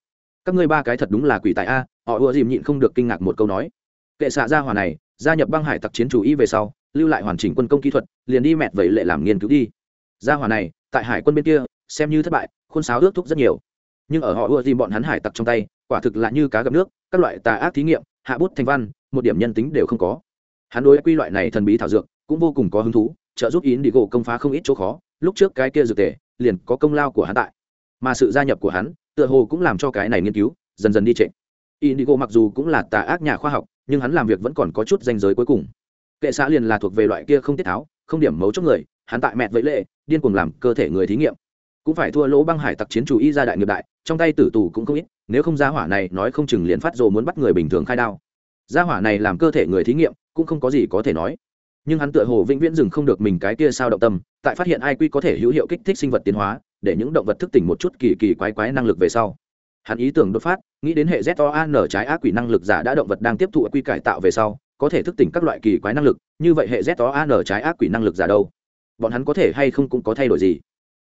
các ngươi ba cái thật đúng là quỷ tại a, họ ùa dìm nhịn không được kinh ngạc một câu nói. Kệ xạ gia hỏa này, gia nhập băng hải tặc chiến chủ y về sau, lưu lại hoàn chỉnh quân công kỹ thuật, liền đi mẹt vậy lệ làm nghiên cứu đi. Gia hỏa này, tại hải quân bên kia, xem như thất bại, khuôn sáo ước thúc rất nhiều. Nhưng ở họ ùa dìm bọn hắn hải tặc trong tay, quả thực là như cá gặp nước, các loại tà ác thí nghiệm, hạ bút thành văn, một điểm nhân tính đều không có. Hắn đối quy loại này thần bí thảo dược, cũng vô cùng có hứng thú, trợ giúp yến đi gỗ công phá không ít chỗ khó, lúc trước cái kia dược tề, liền có công lao của hắn tại. Mà sự gia nhập của hắn tựa hồ cũng làm cho cái này nghiên cứu dần dần đi trệ. Indigo mặc dù cũng là tà ác nhà khoa học, nhưng hắn làm việc vẫn còn có chút danh giới cuối cùng. Kệ xã liền là thuộc về loại kia không tiết tháo, không điểm mấu chốt người, hắn tại mẹ vẫy lệ, điên cuồng làm cơ thể người thí nghiệm. Cũng phải thua lỗ băng hải tặc chiến chủ y ra đại nghiệp đại, trong tay tử tù cũng không ít, nếu không gia hỏa này nói không chừng liền phát rồ muốn bắt người bình thường khai đao. Gia hỏa này làm cơ thể người thí nghiệm, cũng không có gì có thể nói. Nhưng hắn tựa hồ vĩnh viễn dừng không được mình cái kia sao động tâm, tại phát hiện ai quy có thể hữu hiệu kích thích sinh vật tiến hóa để những động vật thức tỉnh một chút kỳ kỳ quái quái năng lực về sau. Hắn ý tưởng đột phát, nghĩ đến hệ z o a n trái ác quỷ năng lực giả đã động vật đang tiếp thụ quy cải tạo về sau, có thể thức tỉnh các loại kỳ quái năng lực, như vậy hệ z o a n trái ác quỷ năng lực giả đâu? Bọn hắn có thể hay không cũng có thay đổi gì?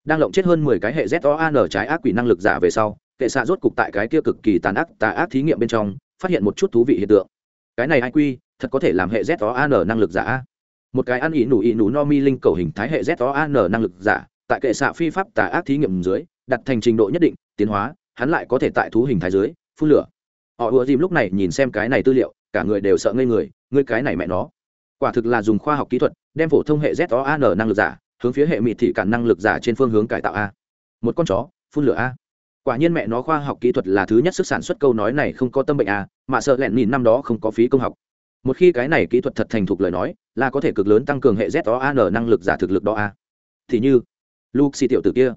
Đang lộng chết hơn mười cái hệ z o a n trái ác quỷ năng lực giả về sau, kệ xạ rốt cục tại cái kia cực kỳ tàn ác, tà ác thí nghiệm bên trong, phát hiện một chút thú vị hiện tượng. Cái này ai quy, thật có thể làm hệ z o a n năng lực giả một cái ăn ỉ nủ ỉ nủ no mi linh cầu hình thái hệ z o a n năng lực giả tại kệ xạ phi pháp tà ác thí nghiệm dưới, đặt thành trình độ nhất định, tiến hóa, hắn lại có thể tại thú hình thái dưới, phun lửa. Họ ùa dìm lúc này nhìn xem cái này tư liệu, cả người đều sợ ngây người, ngươi cái này mẹ nó. Quả thực là dùng khoa học kỹ thuật, đem phổ thông hệ z o a n năng lực giả, hướng phía hệ mịt thị cản năng lực giả trên phương hướng cải tạo a. Một con chó, phun lửa a. Quả nhiên mẹ nó khoa học kỹ thuật là thứ nhất sức sản xuất câu nói này không có tâm bệnh a, mà sợ lẹn nhìn năm đó không có phí công học. Một khi cái này kỹ thuật thật thành thục lời nói, là có thể cực lớn tăng cường hệ z o a n năng lực giả thực lực đó a. Thì như luke xì tiểu tử kia.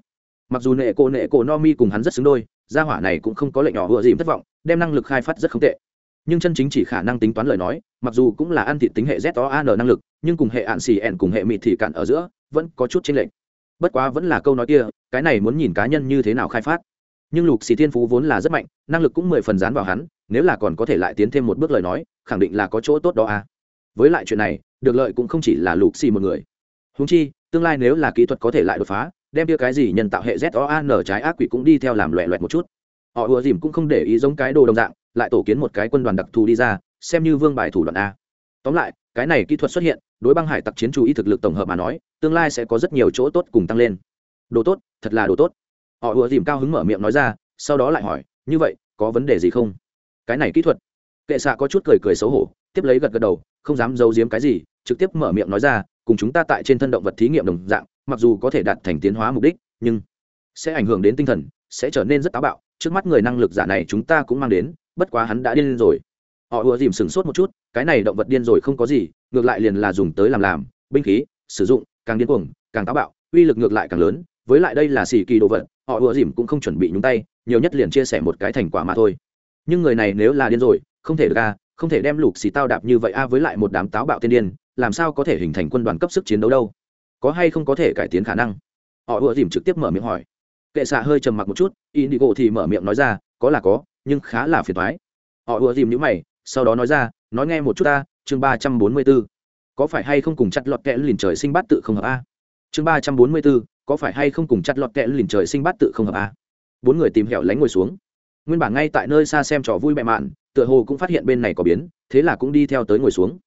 Mặc dù nệ cổ nệ cổ no mi cùng hắn rất xứng đôi, gia hỏa này cũng không có lệnh nhỏ vừa dìm thất vọng, đem năng lực khai phát rất không tệ. Nhưng chân chính chỉ khả năng tính toán lời nói, mặc dù cũng là ăn thịt tính hệ z o n năng lực, nhưng cùng hệ ạn xì ẻn cùng hệ mịt thị cạn ở giữa, vẫn có chút chênh lệch. Bất quá vẫn là câu nói kia, cái này muốn nhìn cá nhân như thế nào khai phát. Nhưng lục xì thiên phú vốn là rất mạnh, năng lực cũng mười phần dán vào hắn, nếu là còn có thể lại tiến thêm một bước lời nói, khẳng định là có chỗ tốt đó à. Với lại chuyện này, được lợi cũng không chỉ là lục xì một người. Húng chi tương lai nếu là kỹ thuật có thể lại đột phá, đem kia cái gì nhân tạo hệ z o a n trái ác quỷ cũng đi theo làm loẹ loẹt một chút. Họ ùa dìm cũng không để ý giống cái đồ đồng dạng, lại tổ kiến một cái quân đoàn đặc thù đi ra, xem như vương bài thủ đoạn a. Tóm lại, cái này kỹ thuật xuất hiện, đối băng hải tặc chiến chú ý thực lực tổng hợp mà nói, tương lai sẽ có rất nhiều chỗ tốt cùng tăng lên. Đồ tốt, thật là đồ tốt. Họ ùa dìm cao hứng mở miệng nói ra, sau đó lại hỏi, như vậy, có vấn đề gì không? Cái này kỹ thuật. Kệ xạ có chút cười cười xấu hổ, tiếp lấy gật gật đầu, không dám giấu giếm cái gì, trực tiếp mở miệng nói ra cùng chúng ta tại trên thân động vật thí nghiệm đồng dạng, mặc dù có thể đạt thành tiến hóa mục đích, nhưng sẽ ảnh hưởng đến tinh thần, sẽ trở nên rất táo bạo. Trước mắt người năng lực giả này chúng ta cũng mang đến, bất quá hắn đã điên rồi. Họ ùa dìm sửng sốt một chút, cái này động vật điên rồi không có gì, ngược lại liền là dùng tới làm làm, binh khí, sử dụng, càng điên cuồng, càng táo bạo, uy lực ngược lại càng lớn. Với lại đây là xì kỳ đồ vật, họ ùa dìm cũng không chuẩn bị nhúng tay, nhiều nhất liền chia sẻ một cái thành quả mà thôi. Nhưng người này nếu là điên rồi, không thể được a không thể đem lục xì tao đạp như vậy a với lại một đám táo bạo tiên điên làm sao có thể hình thành quân đoàn cấp sức chiến đấu đâu? Có hay không có thể cải tiến khả năng? Họ ùa dìm trực tiếp mở miệng hỏi. Kệ xạ hơi trầm mặc một chút in đi gỗ thì mở miệng nói ra, có là có, nhưng khá là phiền thoái họ ùa dìm nhữ mày, sau đó nói ra, nói nghe một chút ta, chương ba trăm bốn mươi b ố có phải hay không cùng chặt lọt kẽ lìn trời sinh bát tự không hợp a? Chương ba trăm bốn mươi b ố có phải hay không cùng chặt lọt kẽ lìn trời sinh bát tự không hợp a? Bốn người tìm hẻo lánh ngồi xuống. Nguyên bản ngay tại nơi xa xem trò vui mẹ mạn, tựa hồ cũng phát hiện bên này có biến, thế là cũng đi theo tới ngồi xuống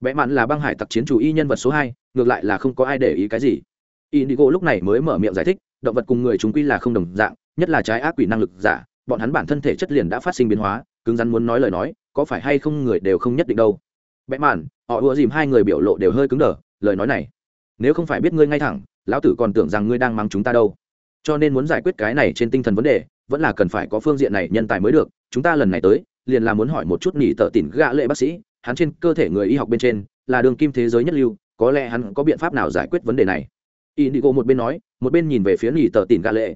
vẽ mạn là băng hải tặc chiến chủ y nhân vật số hai, ngược lại là không có ai để ý cái gì. Indigo lúc này mới mở miệng giải thích, động vật cùng người chúng quy là không đồng dạng, nhất là trái ác quỷ năng lực giả, bọn hắn bản thân thể chất liền đã phát sinh biến hóa, cứng rắn muốn nói lời nói, có phải hay không người đều không nhất định đâu. Bẽ mạn, họ ùa dìm hai người biểu lộ đều hơi cứng đờ, lời nói này, nếu không phải biết ngươi ngay thẳng, lão tử còn tưởng rằng ngươi đang mang chúng ta đâu. Cho nên muốn giải quyết cái này trên tinh thần vấn đề, vẫn là cần phải có phương diện này nhân tài mới được, chúng ta lần này tới, liền là muốn hỏi một chút nghỉ tợ tỉn gạ lệ bác sĩ hắn trên cơ thể người y học bên trên là đường kim thế giới nhất lưu, có lẽ hắn có biện pháp nào giải quyết vấn đề này? Indigo một bên nói, một bên nhìn về phía nghỉ tờ tỉn gạ lệ.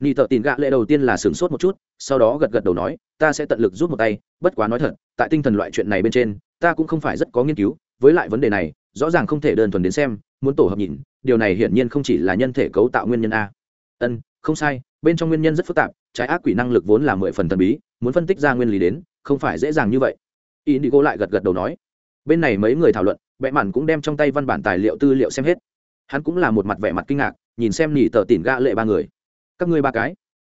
Nghỉ tờ tỉn gạ lệ đầu tiên là sửng sốt một chút, sau đó gật gật đầu nói, ta sẽ tận lực rút một tay, bất quá nói thật, tại tinh thần loại chuyện này bên trên, ta cũng không phải rất có nghiên cứu, với lại vấn đề này, rõ ràng không thể đơn thuần đến xem, muốn tổ hợp nhìn, điều này hiển nhiên không chỉ là nhân thể cấu tạo nguyên nhân a. Ân, không sai, bên trong nguyên nhân rất phức tạp, trái ác quỷ năng lực vốn là mười phần thần bí, muốn phân tích ra nguyên lý đến, không phải dễ dàng như vậy indigo lại gật gật đầu nói. Bên này mấy người thảo luận vẽ Mạn cũng đem trong tay văn bản tài liệu tư liệu xem hết. Hắn cũng là một mặt vẻ mặt kinh ngạc, nhìn xem nỉ tờ tỉn gã lệ ba người. Các ngươi ba cái?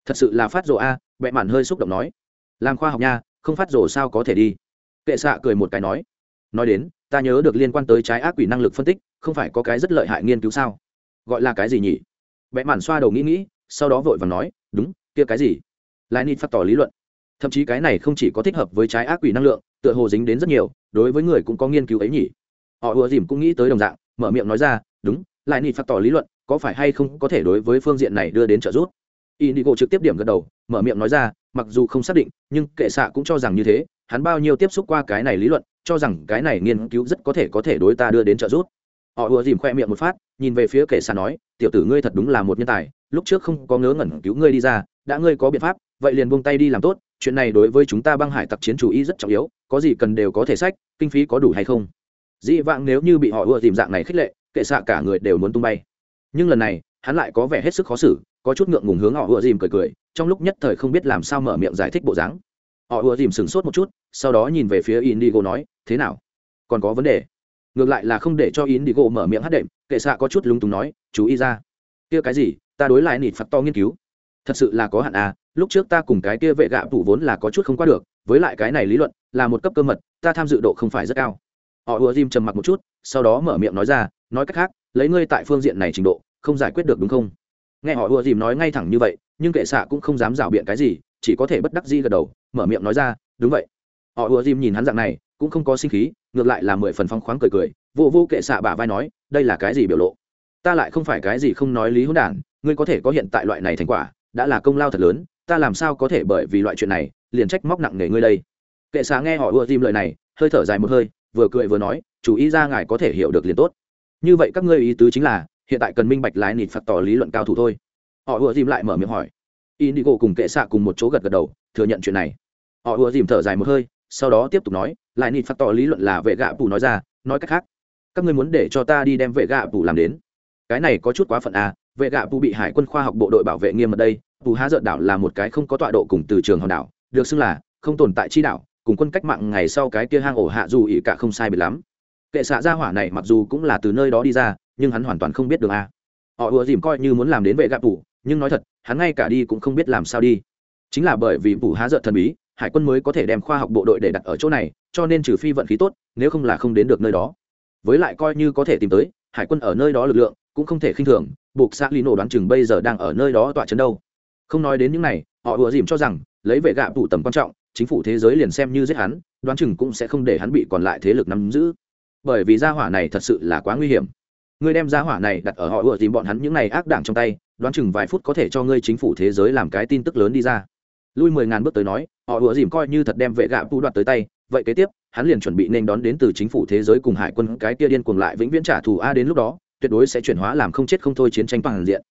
Thật sự là phát rồ a, bẹ mạn hơi xúc động nói. Làm khoa học nha, không phát rồ sao có thể đi. Kệ xạ cười một cái nói. Nói đến, ta nhớ được liên quan tới trái ác quỷ năng lực phân tích, không phải có cái rất lợi hại nghiên cứu sao? Gọi là cái gì nhỉ? Bẹ mạn xoa đầu nghĩ nghĩ, sau đó vội và nói, đúng, kia cái gì? Lại nịt phát tỏ lý luận. Thậm chí cái này không chỉ có thích hợp với trái ác quỷ năng lượng tựa hồ dính đến rất nhiều, đối với người cũng có nghiên cứu ấy nhỉ. Họ ùa dìm cũng nghĩ tới đồng dạng, mở miệng nói ra, đúng, lại nịt phát tỏ lý luận, có phải hay không có thể đối với phương diện này đưa đến trợ giúp? Indigo trực tiếp điểm gật đầu, mở miệng nói ra, mặc dù không xác định, nhưng kệ xạ cũng cho rằng như thế, hắn bao nhiêu tiếp xúc qua cái này lý luận, cho rằng cái này nghiên cứu rất có thể có thể đối ta đưa đến trợ giúp. Họ ùa dìm khoe miệng một phát, nhìn về phía kệ xạ nói, tiểu tử ngươi thật đúng là một nhân tài, lúc trước không có ngớ ngẩn cứu ngươi đi ra, đã ngươi có biện pháp, vậy liền buông tay đi làm tốt chuyện này đối với chúng ta băng hải tặc chiến chủ y rất trọng yếu, có gì cần đều có thể sách, kinh phí có đủ hay không? Dĩ vãng nếu như bị họ ưa dìm dạng này khích lệ, kệ xạ cả người đều muốn tung bay. Nhưng lần này, hắn lại có vẻ hết sức khó xử, có chút ngượng ngùng hướng họ ưa dìm cười cười, trong lúc nhất thời không biết làm sao mở miệng giải thích bộ dáng. Họ ưa dìm sửng sốt một chút, sau đó nhìn về phía indigo nói, thế nào? Còn có vấn đề? Ngược lại là không để cho indigo mở miệng hát đệm, kệ xạ có chút lúng túng nói, chú ý ra. Kia cái gì? Ta đối lại nịt phạt to nghiên cứu. Thật sự là có hạn à lúc trước ta cùng cái kia vệ gạ phủ vốn là có chút không qua được, với lại cái này lý luận là một cấp cơ mật, ta tham dự độ không phải rất cao. Họ ùa dìm trầm mặc một chút, sau đó mở miệng nói ra, nói cách khác, lấy ngươi tại phương diện này trình độ, không giải quyết được đúng không? Nghe họ ùa dìm nói ngay thẳng như vậy, nhưng kệ xạ cũng không dám rảo biện cái gì, chỉ có thể bất đắc di gật đầu, mở miệng nói ra, đúng vậy. Họ ùa dìm nhìn hắn dạng này, cũng không có sinh khí, ngược lại là mười phần phong khoáng cười cười, vô vô kệ xạ bả vai nói, đây là cái gì biểu lộ? Ta lại không phải cái gì không nói lý hỗn đản, ngươi có thể có hiện tại loại này thành quả, đã là công lao thật lớn ta làm sao có thể bởi vì loại chuyện này, liền trách móc nặng nề ngươi đây? Kệ xạ nghe họ ưa dìm lời này, hơi thở dài một hơi, vừa cười vừa nói, chủ ý ra ngài có thể hiểu được liền tốt. Như vậy các ngươi ý tứ chính là, hiện tại cần minh bạch lái nịt phạt tỏ lý luận cao thủ thôi. Họ ưa dìm lại mở miệng hỏi. Indigo cùng kệ xạ cùng một chỗ gật gật đầu, thừa nhận chuyện này. Họ ưa dìm thở dài một hơi, sau đó tiếp tục nói lại nịt phạt tỏ lý luận là vệ gạ bù nói ra, nói cách khác, các ngươi muốn để cho ta đi đem vệ gạ bù làm đến. Cái này có chút quá phận à vệ gạ bù bị hải quân khoa học bộ đội bảo vệ nghiêm mật đây Vũ há dợn đảo là một cái không có tọa độ cùng từ trường hòn đảo, được xưng là không tồn tại chi đảo, cùng quân cách mạng ngày sau cái kia hang ổ hạ dù ỉ cả không sai biệt lắm. Kệ xạ gia hỏa này mặc dù cũng là từ nơi đó đi ra, nhưng hắn hoàn toàn không biết đường a. Họ ùa dìm coi như muốn làm đến vệ gạ tủ nhưng nói thật, hắn ngay cả đi cũng không biết làm sao đi. Chính là bởi vì Vũ há Dợn thần bí, hải quân mới có thể đem khoa học bộ đội để đặt ở chỗ này, cho nên trừ phi vận khí tốt, nếu không là không đến được nơi đó. Với lại coi như có thể tìm tới, hải quân ở nơi đó lực lượng cũng không thể khinh thường, buộc xác lý nổ đoán chừng bây giờ đang ở nơi đó tọa chấn đâu không nói đến những này, họ ùa dìm cho rằng, lấy vệ gạ tụ tầm quan trọng, chính phủ thế giới liền xem như giết hắn, đoán chừng cũng sẽ không để hắn bị còn lại thế lực nắm giữ. Bởi vì gia hỏa này thật sự là quá nguy hiểm. Ngươi đem gia hỏa này đặt ở họ ùa Dìm bọn hắn những này ác đảng trong tay, đoán chừng vài phút có thể cho ngươi chính phủ thế giới làm cái tin tức lớn đi ra. Lui mười ngàn bước tới nói, họ ùa dìm coi như thật đem vệ gạ tụ đoạt tới tay, vậy kế tiếp, hắn liền chuẩn bị nên đón đến từ chính phủ thế giới cùng hải quân cái kia điên cuồng lại vĩnh viễn trả thù a đến lúc đó, tuyệt đối sẽ chuyển hóa làm không chết không thôi chiến tranh toàn diện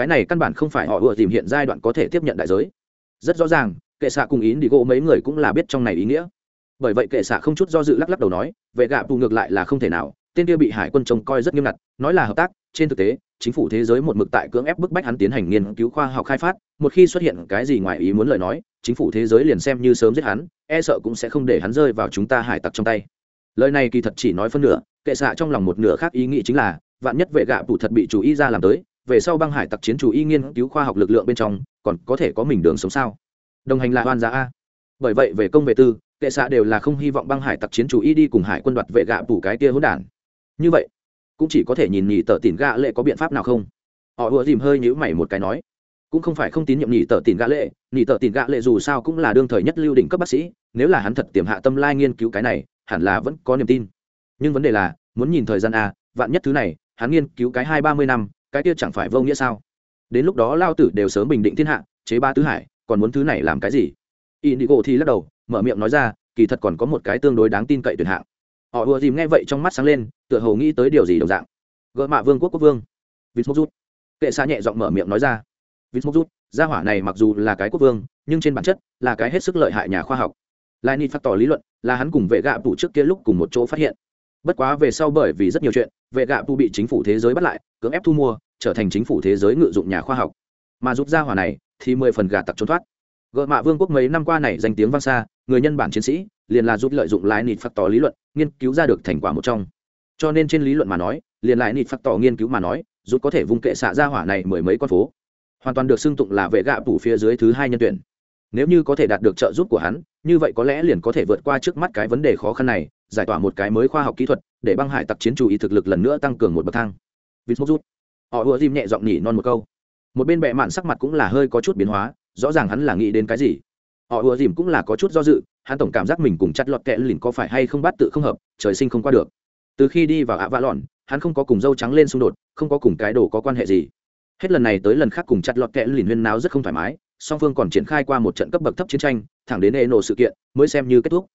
cái này căn bản không phải họ vừa tìm hiện giai đoạn có thể tiếp nhận đại giới. Rất rõ ràng, kệ xạ cùng ý đi gỗ mấy người cũng là biết trong này ý nghĩa. Bởi vậy kệ xạ không chút do dự lắc lắc đầu nói, vệ gạ bù ngược lại là không thể nào, tên kia bị hải quân trông coi rất nghiêm ngặt, nói là hợp tác, trên thực tế, chính phủ thế giới một mực tại cưỡng ép bức bách hắn tiến hành nghiên cứu khoa học khai phát, một khi xuất hiện cái gì ngoài ý muốn lời nói, chính phủ thế giới liền xem như sớm giết hắn e sợ cũng sẽ không để hắn rơi vào chúng ta hải tặc trong tay. Lời này kỳ thật chỉ nói phân nửa, kệ xạ trong lòng một nửa khác ý nghĩ chính là, vạn nhất vệ gạ bù thật bị chủ ý ra làm tới về sau băng hải tặc chiến chủ y nghiên cứu khoa học lực lượng bên trong, còn có thể có mình đường sống sao? Đồng hành là oan giá a. Bởi vậy về công về tư, kệ xạ đều là không hy vọng băng hải tặc chiến chủ y đi cùng hải quân đoạt vệ gạ phủ cái kia hỗn đản. Như vậy, cũng chỉ có thể nhìn nhì tờ tỉn gạ lệ có biện pháp nào không? Họ ùa dìm hơi nhữ mày một cái nói, cũng không phải không tín nhiệm nhì tờ tỉn gạ lệ nhì tờ tỉn gạ lệ dù sao cũng là đương thời nhất lưu đỉnh cấp bác sĩ, nếu là hắn thật tiềm hạ tâm lai nghiên cứu cái này, hẳn là vẫn có niềm tin. Nhưng vấn đề là, muốn nhìn thời gian a, vạn nhất thứ này, hắn nghiên cứu cái hai ba mươi năm cái kia chẳng phải vô nghĩa sao? Đến lúc đó lao tử đều sớm bình định thiên hạ, chế ba tứ hải, còn muốn thứ này làm cái gì? Indigo thì lắc đầu, mở miệng nói ra, kỳ thật còn có một cái tương đối đáng tin cậy tuyệt hạng. Họ vừa dìm nghe vậy trong mắt sáng lên, tựa hồ nghĩ tới điều gì đồng dạng. Gỡ mạ vương quốc quốc vương. Vít mốc rút kệ xa nhẹ giọng mở miệng nói ra. Vít mốc rút gia hỏa này mặc dù là cái quốc vương, nhưng trên bản chất là cái hết sức lợi hại nhà khoa học. Lai ni phát tỏ lý luận là hắn cùng vệ gạ tụ trước kia lúc cùng một chỗ phát hiện bất quá về sau bởi vì rất nhiều chuyện, vệ gạ tu bị chính phủ thế giới bắt lại, cưỡng ép thu mua, trở thành chính phủ thế giới ngự dụng nhà khoa học. Mà giúp gia hỏa này thì mười phần gà tặc trốn thoát. Gợ mạ vương quốc mấy năm qua này danh tiếng vang xa, người nhân bản chiến sĩ liền là giúp lợi dụng lái nịt phát tỏ lý luận, nghiên cứu ra được thành quả một trong. Cho nên trên lý luận mà nói, liền lại nịt phát tỏ nghiên cứu mà nói, giúp có thể vung kệ xạ ra hỏa này mười mấy con phố. Hoàn toàn được xưng tụng là vệ gạ phủ phía dưới thứ hai nhân tuyển nếu như có thể đạt được trợ giúp của hắn, như vậy có lẽ liền có thể vượt qua trước mắt cái vấn đề khó khăn này, giải tỏa một cái mới khoa học kỹ thuật, để băng hải tặc chiến chủ ý thực lực lần nữa tăng cường một bậc thang. Vịt mốc rút họ ùa dìm nhẹ giọng nhỉ non một câu. Một bên bệ mạn sắc mặt cũng là hơi có chút biến hóa, rõ ràng hắn là nghĩ đến cái gì. Họ ùa dìm cũng là có chút do dự, hắn tổng cảm giác mình cùng chặt lọt kẽ lìn có phải hay không bắt tự không hợp, trời sinh không qua được. Từ khi đi vào ạ vạ lòn hắn không có cùng dâu trắng lên xung đột, không có cùng cái đồ có quan hệ gì. Hết lần này tới lần khác cùng chặt lọt kẽ lìn huyên náo rất không thoải mái song phương còn triển khai qua một trận cấp bậc thấp chiến tranh thẳng đến hệ nổ sự kiện mới xem như kết thúc.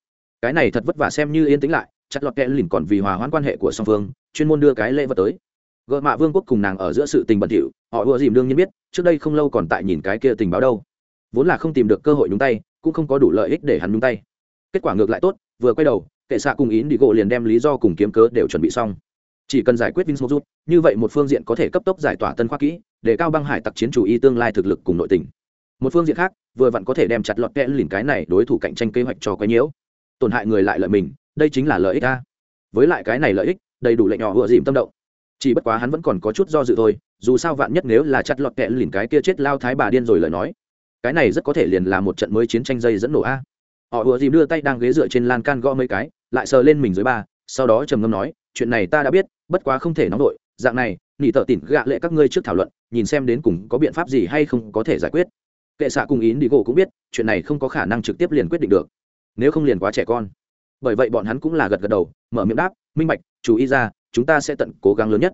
Cái này thật vất vả xem như yên tĩnh lại chặt lọt kẽ lìn còn vì hòa hoãn quan hệ của song phương chuyên môn đưa cái lễ vật tới. Gợ mạ vương quốc cùng nàng ở giữa sự tình bẩn thỉu họ ùa dìm đương nhiên biết trước đây không lâu còn tại nhìn cái kia tình báo đâu. Vốn là không tìm được cơ hội nhúng tay cũng không có đủ lợi ích để hắn nhúng tay. Kết quả ngược lại tốt vừa quay đầu kệ xạ cùng yến đi gộ liền đem lý do cùng kiếm cớ đều chuẩn bị xong. Chỉ cần giải quyết vinsmozut như vậy một phương diện có thể cấp tốc giải tỏa tân khoa kỹ, để cao băng hải tặc chiến chủ y tương lai thực lực cùng nội tình. Một phương diện khác, vừa vặn có thể đem chặt lọt kẽ lìn cái này đối thủ cạnh tranh kế hoạch cho quái nhiễu. Tổn hại người lại lợi mình, đây chính là lợi ích ta. Với lại cái này lợi ích, đầy đủ lệnh nhỏ vừa dìm tâm động. Chỉ bất quá hắn vẫn còn có chút do dự thôi, dù sao vạn nhất nếu là chặt lọt kẽ lìn cái kia chết lao thái bà điên rồi lời nói, cái này rất có thể liền là một trận mới chiến tranh dây dẫn nổ a. Họ vừa dìm đưa tay đang ghế dựa trên lan can gõ mấy cái, lại sờ lên mình dưới ba, sau đó trầm ngâm nói, chuyện này ta đã biết, bất quá không thể nóng đội dạng này nỉ tợ tỉn gạ lệ các ngươi trước thảo luận nhìn xem đến cùng có biện pháp gì hay không có thể giải quyết kệ xạ cùng ín đi gỗ cũng biết, chuyện này không có khả năng trực tiếp liền quyết định được. Nếu không liền quá trẻ con. Bởi vậy bọn hắn cũng là gật gật đầu, mở miệng đáp, minh bạch, chú ý ra, chúng ta sẽ tận cố gắng lớn nhất.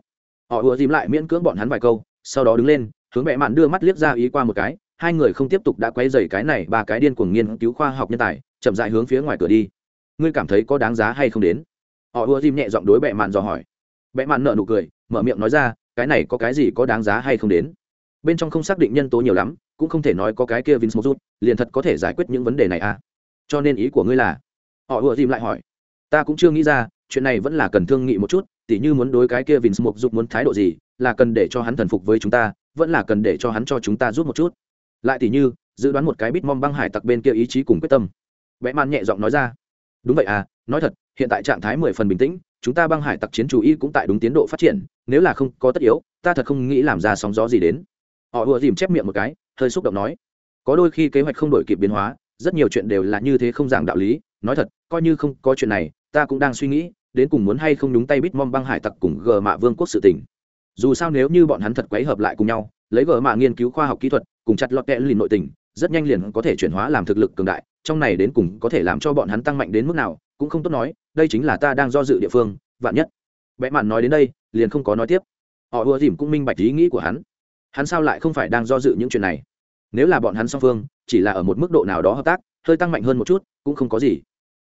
Họ ùa dìm lại miễn cưỡng bọn hắn vài câu, sau đó đứng lên, hướng mẹ mạn đưa mắt liếc ra ý qua một cái, hai người không tiếp tục đã quay dày cái này ba cái điên cuồng nghiên cứu khoa học nhân tài, chậm dại hướng phía ngoài cửa đi. Ngươi cảm thấy có đáng giá hay không đến? Họ ùa dìm nhẹ giọng đối bệ mạn dò hỏi. Bệ mạn nợ nụ cười, mở miệng nói ra, cái này có cái gì có đáng giá hay không đến? Bên trong không xác định nhân tố nhiều lắm, cũng không thể nói có cái kia vince mozut liền thật có thể giải quyết những vấn đề này à. Cho nên ý của ngươi là, họ ùa dìm lại hỏi, ta cũng chưa nghĩ ra, chuyện này vẫn là cần thương nghị một chút, tỉ như muốn đối cái kia vince mozut muốn thái độ gì, là cần để cho hắn thần phục với chúng ta, vẫn là cần để cho hắn cho chúng ta giúp một chút. Lại tỉ như, dự đoán một cái bít mong băng hải tặc bên kia ý chí cùng quyết tâm. Vẽ man nhẹ giọng nói ra, đúng vậy à nói thật, hiện tại trạng thái mười phần bình tĩnh, chúng ta băng hải tặc chiến chủ y cũng tại đúng tiến độ phát triển, nếu là không có tất yếu, ta thật không nghĩ làm ra sóng gió gì đến họ ùa dìm chép miệng một cái, hơi xúc động nói, có đôi khi kế hoạch không đổi kịp biến hóa, rất nhiều chuyện đều là như thế không giảng đạo lý. Nói thật, coi như không có chuyện này, ta cũng đang suy nghĩ, đến cùng muốn hay không đúng tay bít mom băng hải tặc cùng gờ mạ vương quốc sự tỉnh dù sao nếu như bọn hắn thật quấy hợp lại cùng nhau, lấy gờ mạ nghiên cứu khoa học kỹ thuật, cùng chặt lọt kẽ lìn nội tình, rất nhanh liền có thể chuyển hóa làm thực lực cường đại, trong này đến cùng có thể làm cho bọn hắn tăng mạnh đến mức nào, cũng không tốt nói, đây chính là ta đang do dự địa phương, vạn nhất. Vẽ mạn nói đến đây, liền không có nói tiếp. Họ ùa dìm cũng minh bạch ý nghĩ của hắn hắn sao lại không phải đang do dự những chuyện này? Nếu là bọn hắn song phương, chỉ là ở một mức độ nào đó hợp tác, hơi tăng mạnh hơn một chút, cũng không có gì.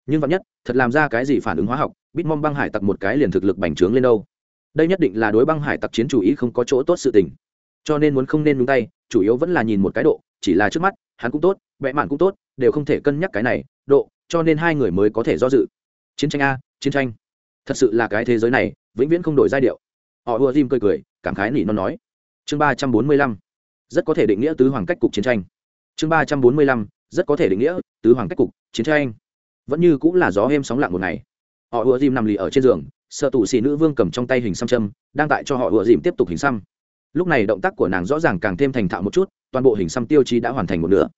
Nhưng vạn nhất, thật làm ra cái gì phản ứng hóa học bít mong băng hải tặc một cái liền thực lực bành trướng lên đâu. Đây nhất định là đối băng hải tặc chiến chủ ý không có chỗ tốt sự tình. Cho nên muốn không nên nhúng tay, chủ yếu vẫn là nhìn một cái độ, chỉ là trước mắt, hắn cũng tốt vẽ mạn cũng tốt, đều không thể cân nhắc cái này, độ, cho nên hai người mới có thể do dự. Chiến tranh a, chiến tranh. Thật sự là cái thế giới này, vĩnh viễn không đổi giai điệu. Họ ùa dìm cười cười, cảm khái nỉ non nói chương ba trăm bốn mươi lăm, rất có thể định nghĩa tứ hoàng cách cục chiến tranh. Chương ba trăm bốn mươi lăm, rất có thể định nghĩa tứ hoàng cách cục chiến tranh. Vẫn như cũng là gió êm sóng lặng một ngày. Họ ùa dìm nằm lì ở trên giường, sợ tù xì nữ vương cầm trong tay hình xăm châm, đang tại cho họ ùa dìm tiếp tục hình xăm. Lúc này động tác của nàng rõ ràng càng thêm thành thạo một chút, toàn bộ hình xăm tiêu chí đã hoàn thành một nửa.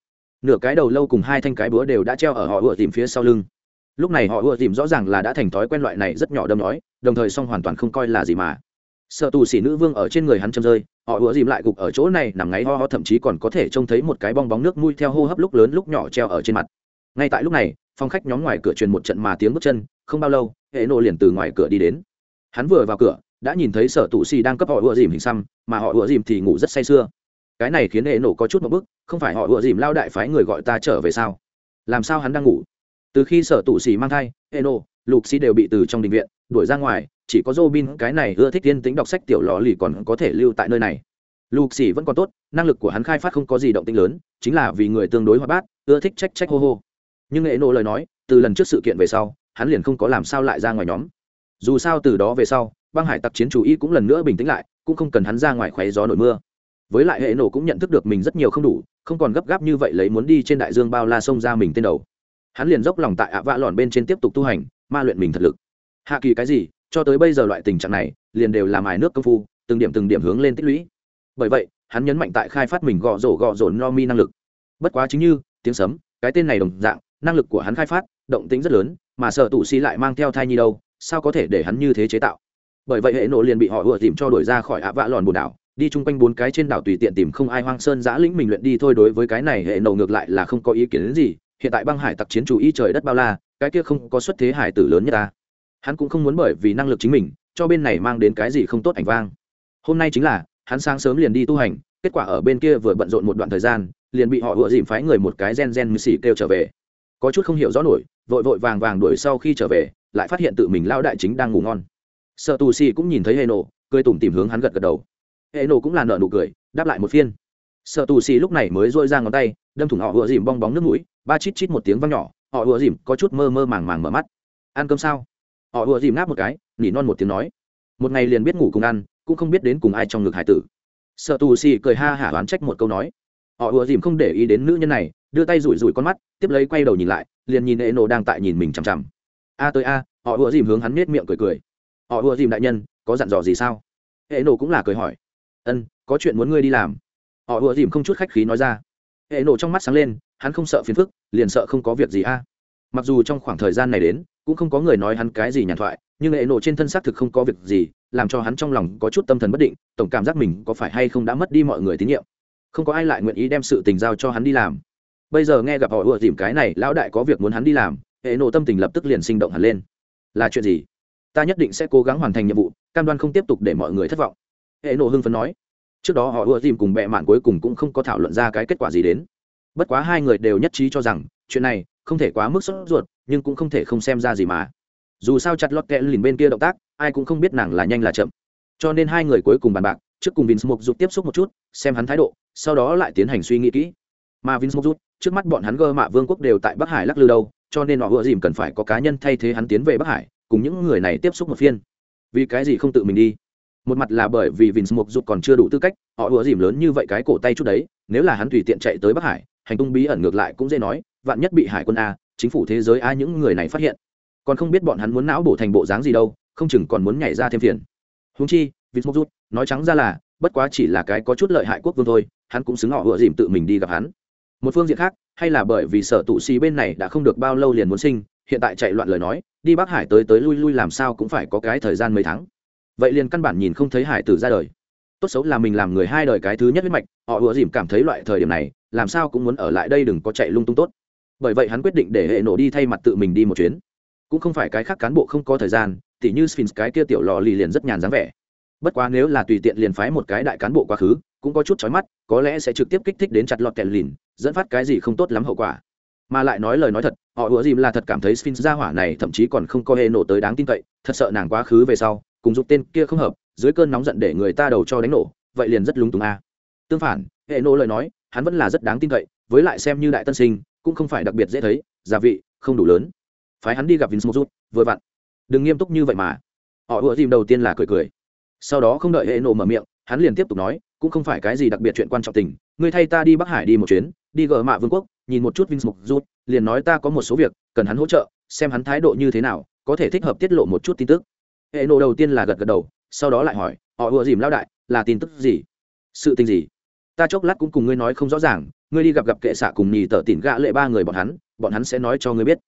Nửa cái đầu lâu cùng hai thanh cái búa đều đã treo ở họ ùa dìm phía sau lưng. Lúc này họ ùa dìm rõ ràng là đã thành thói quen loại này rất nhỏ đâm nói, đồng thời song hoàn toàn không coi là gì mà. Sợ tù xỉ nữ vương ở trên người hắn châm rơi họ ùa dìm lại gục ở chỗ này, nằm ngáy ho ho, thậm chí còn có thể trông thấy một cái bong bóng nước mui theo hô hấp lúc lớn lúc nhỏ treo ở trên mặt. Ngay tại lúc này phong khách nhóm ngoài cửa truyền một trận mà tiếng bước chân, không bao lâu, hệ nộ liền từ ngoài cửa đi đến. Hắn vừa vào cửa, đã nhìn thấy sở tụ xì đang cấp họ ùa dìm hình xăm, mà họ ùa dìm thì ngủ rất say sưa. Cái này khiến hệ nộ có chút một bức, không phải họ ùa dìm lao đại phái người gọi ta trở về sao? Làm sao hắn đang ngủ? Từ khi sở tụ xì mang thai, hệ nộ lục sĩ đều bị từ trong đình viện đuổi ra ngoài, chỉ có robin cái này ưa thích tiên tính đọc sách tiểu lò lì còn có thể lưu tại nơi này. Lục sĩ vẫn còn tốt, năng lực của hắn khai phát không có gì động tĩnh lớn, chính là vì người tương đối hoạt bát, ưa thích trách trách hô hô. Nhưng eno lời nói, từ lần trước sự kiện về sau, hắn liền không có làm sao lại ra ngoài nhóm. Dù sao từ đó về sau, băng hải tặc chiến chủ y cũng lần nữa bình tĩnh lại, cũng không cần hắn ra ngoài khoáy gió nổi mưa. Với lại hệ nổ cũng nhận thức được mình rất nhiều không đủ, không còn gấp gáp như vậy lấy muốn đi trên đại dương bao la sông ra mình tên đầu. Hắn liền dốc lòng tại ạ vạ lòn bên trên tiếp tục tu hành ma luyện mình thật lực. Hạ kỳ cái gì, cho tới bây giờ loại tình trạng này, liền đều làm ải nước công phu, từng điểm từng điểm hướng lên tích lũy. Bởi vậy, hắn nhấn mạnh tại khai phát mình gõ rổ gõ rổ no mi năng lực. Bất quá chính như, tiếng sấm, cái tên này đồng dạng, năng lực của hắn khai phát, động tính rất lớn, mà sợ tù xì lại mang theo thai nhi đâu, sao có thể để hắn như thế chế tạo? Bởi vậy hệ nộ liền bị họ vừa tìm cho đổi ra khỏi ạ vạ lòn bồn đảo, đi chung quanh bốn cái trên đảo tùy tiện tìm không ai hoang sơn giã lĩnh mình luyện đi thôi đối với cái này hệ nộ ngược lại là không có ý kiến gì, hiện tại băng hải tặc chiến chủ y trời đất bao la cái kia không có xuất thế hải tử lớn nhất ta. Hắn cũng không muốn bởi vì năng lực chính mình, cho bên này mang đến cái gì không tốt ảnh vang. Hôm nay chính là, hắn sáng sớm liền đi tu hành, kết quả ở bên kia vừa bận rộn một đoạn thời gian, liền bị họ vừa dìm phái người một cái gen gen mì xì kêu trở về. Có chút không hiểu rõ nổi, vội vội vàng vàng đuổi sau khi trở về, lại phát hiện tự mình lao đại chính đang ngủ ngon. Sợ tù xì cũng nhìn thấy hệ nổ cười tủm tìm hướng hắn gật gật đầu. Hệ nổ cũng là nợ nụ cười, đáp lại một phiên. Sợ tù xì lúc này mới dôi ra ngón tay, đâm thủng họ vừa dìm bong bóng nước mũi, ba chít chít một tiếng văng nhỏ họ ùa dìm có chút mơ mơ màng màng mở mắt. Ăn cơm sao? Họ ùa dìm ngáp một cái, nỉ non một tiếng nói. Một ngày liền biết ngủ cùng ăn, cũng không biết đến cùng ai trong ngực hải tử. Sợ tù xì cười ha hả đoán trách một câu nói. Họ ùa dìm không để ý đến nữ nhân này, đưa tay rủi rủi con mắt, tiếp lấy quay đầu nhìn lại, liền nhìn ệ nổ đang tại nhìn mình chằm chằm. A tới a, họ ùa dìm hướng hắn nết miệng cười cười. Họ ùa dìm đại nhân, có dặn dò gì sao? Ệ nổ cũng là cười hỏi. Ân, có chuyện muốn ngươi đi làm. Họ ùa dìm không chút khách khí nói ra. Hệ nổ trong mắt sáng lên, hắn không sợ phiền phức, liền sợ không có việc gì a. Mặc dù trong khoảng thời gian này đến, cũng không có người nói hắn cái gì nhàn thoại, nhưng hệ nổ trên thân xác thực không có việc gì, làm cho hắn trong lòng có chút tâm thần bất định, tổng cảm giác mình có phải hay không đã mất đi mọi người tín nhiệm. Không có ai lại nguyện ý đem sự tình giao cho hắn đi làm. Bây giờ nghe gặp họ ùa dìm cái này, lão đại có việc muốn hắn đi làm, hệ nổ tâm tình lập tức liền sinh động hẳn lên. Là chuyện gì? Ta nhất định sẽ cố gắng hoàn thành nhiệm vụ, cam đoan không tiếp tục để mọi người thất vọng. Hệ nổ hưng phấn nói trước đó họ ưa dìm cùng bệ mạn cuối cùng cũng không có thảo luận ra cái kết quả gì đến bất quá hai người đều nhất trí cho rằng chuyện này không thể quá mức sốt ruột nhưng cũng không thể không xem ra gì mà dù sao chặt lọt kẹ lìn bên kia động tác ai cũng không biết nàng là nhanh là chậm cho nên hai người cuối cùng bàn bạc trước cùng Vince Mục Dục tiếp xúc một chút, xem hắn thái độ, sau đó lại tiến hành suy nghĩ kỹ. Mà Vince Mục giúp, trước mắt bọn hắn gơ mạ vương quốc đều tại Bắc Hải lắc lư đâu, cho nên họ vừa dìm cần phải có cá nhân thay thế hắn tiến về Bắc Hải, cùng những người này tiếp xúc một phiên. Vì cái gì không tự mình đi? Một mặt là bởi vì Vince Mục Dục còn chưa đủ tư cách, họ vừa dìm lớn như vậy cái cổ tay chút đấy, nếu là hắn tùy tiện chạy tới Bắc Hải, hành tung bí ẩn ngược lại cũng dễ nói, vạn nhất bị Hải quân a, chính phủ thế giới a những người này phát hiện, còn không biết bọn hắn muốn não bổ thành bộ dáng gì đâu, không chừng còn muốn nhảy ra thêm phiền. Huống chi, Vince Mục Dục, nói trắng ra là bất quá chỉ là cái có chút lợi hại quốc vương thôi hắn cũng xứng họ vừa dìm tự mình đi gặp hắn. Một phương diện khác hay là bởi vì sở tụ xì bên này đã không được bao lâu liền muốn sinh hiện tại chạy loạn lời nói đi bắc hải tới tới lui lui làm sao cũng phải có cái thời gian mấy tháng vậy liền căn bản nhìn không thấy hải tử ra đời. Tốt xấu là mình làm người hai đời cái thứ nhất huyết mạch, họ ùa dìm cảm thấy loại thời điểm này, làm sao cũng muốn ở lại đây đừng có chạy lung tung tốt. Bởi vậy hắn quyết định để hệ nổ đi thay mặt tự mình đi một chuyến. Cũng không phải cái khác cán bộ không có thời gian, tỉ như sphinx cái kia tiểu lò lì liền rất nhàn dáng vẻ. Bất quá nếu là tùy tiện liền phái một cái đại cán bộ quá khứ, cũng có chút chói mắt, có lẽ sẽ trực tiếp kích thích đến chặt lọt kẹt lìn, dẫn phát cái gì không tốt lắm hậu quả. Mà lại nói lời nói thật, họ ủa dìm là thật cảm thấy sphinx ra hỏa này thậm chí còn không có hệ nổ tới đáng tin cậy, thật sợ nàng quá khứ về sau cùng giúp tên kia không hợp, dưới cơn nóng giận để người ta đầu cho đánh nổ, vậy liền rất lúng túng a. Tương phản, hệ nô lời nói, hắn vẫn là rất đáng tin cậy, với lại xem như đại tân sinh, cũng không phải đặc biệt dễ thấy, gia vị, không đủ lớn. Phái hắn đi gặp vince rút vừa vặn. Đừng nghiêm túc như vậy mà. Họ ủa dìm đầu tiên là cười cười. Sau đó không đợi hệ nộ mở miệng, hắn liền tiếp tục nói, cũng không phải cái gì đặc biệt chuyện quan trọng tình, ngươi thay ta đi bắc hải đi một chuyến, đi gỡ mạ vương quốc, nhìn một chút vinh mục rút liền nói ta có một số việc, cần hắn hỗ trợ, xem hắn thái độ như thế nào, có thể thích hợp tiết lộ một chút tin tức hệ nộ đầu tiên là gật gật đầu, sau đó lại hỏi, họ ùa dìm lao đại, là tin tức gì? Sự tình gì? Ta chốc lát cũng cùng ngươi nói không rõ ràng, ngươi đi gặp gặp kệ xạ cùng nhì tờ tỉn gạ lệ ba người bọn hắn bọn hắn sẽ nói cho ngươi biết.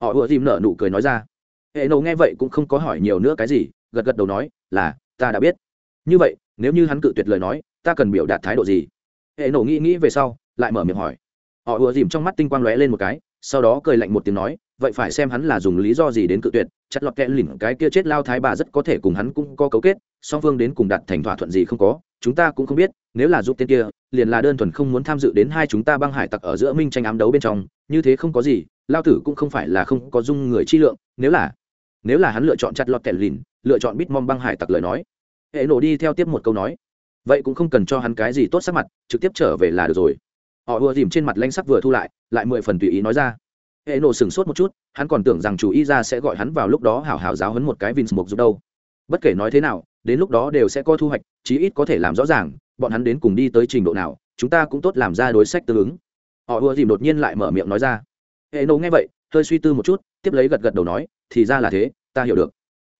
Họ ùa dìm nở nụ cười nói ra. Hệ nộ nghe vậy cũng không có hỏi nhiều nữa cái gì, gật gật đầu nói, là, ta đã biết. Như vậy, nếu như hắn cự tuyệt lời nói, ta cần biểu đạt thái độ gì? Hệ nộ nghĩ nghĩ về sau, lại mở miệng hỏi. Họ ùa dìm trong mắt tinh quang lóe lên một cái, sau đó cười lạnh một tiếng nói, vậy phải xem hắn là dùng lý do gì đến cự tuyệt chặt lọt kẽ lỉnh cái kia chết lao thái bà rất có thể cùng hắn cũng có cấu kết, song phương đến cùng đặt thành thỏa thuận gì không có, chúng ta cũng không biết, nếu là giúp tên kia, liền là đơn thuần không muốn tham dự đến hai chúng ta băng hải tặc ở giữa minh tranh ám đấu bên trong, như thế không có gì, lao tử cũng không phải là không có dung người chi lượng, nếu là nếu là hắn lựa chọn chặt lọt kẹt lìn, lựa chọn bít mong băng hải tặc lời nói. Hệ nổ đi theo tiếp một câu nói. Vậy cũng không cần cho hắn cái gì tốt sắc mặt, trực tiếp trở về là được rồi. Họ ùa dìm trên mặt lanh sắc vừa thu lại lại mười phần tùy ý nói ra hệ nổ sửng sốt một chút, hắn còn tưởng rằng chủ y ra sẽ gọi hắn vào lúc đó hảo hảo giáo hấn một cái vins mục giúp đâu. Bất kể nói thế nào, đến lúc đó đều sẽ có thu hoạch, chí ít có thể làm rõ ràng, bọn hắn đến cùng đi tới trình độ nào, chúng ta cũng tốt làm ra đối sách tương ứng. Họ ưa dìm đột nhiên lại mở miệng nói ra. Hệ nổ nghe vậy, hơi suy tư một chút, tiếp lấy gật gật đầu nói, thì ra là thế, ta hiểu được.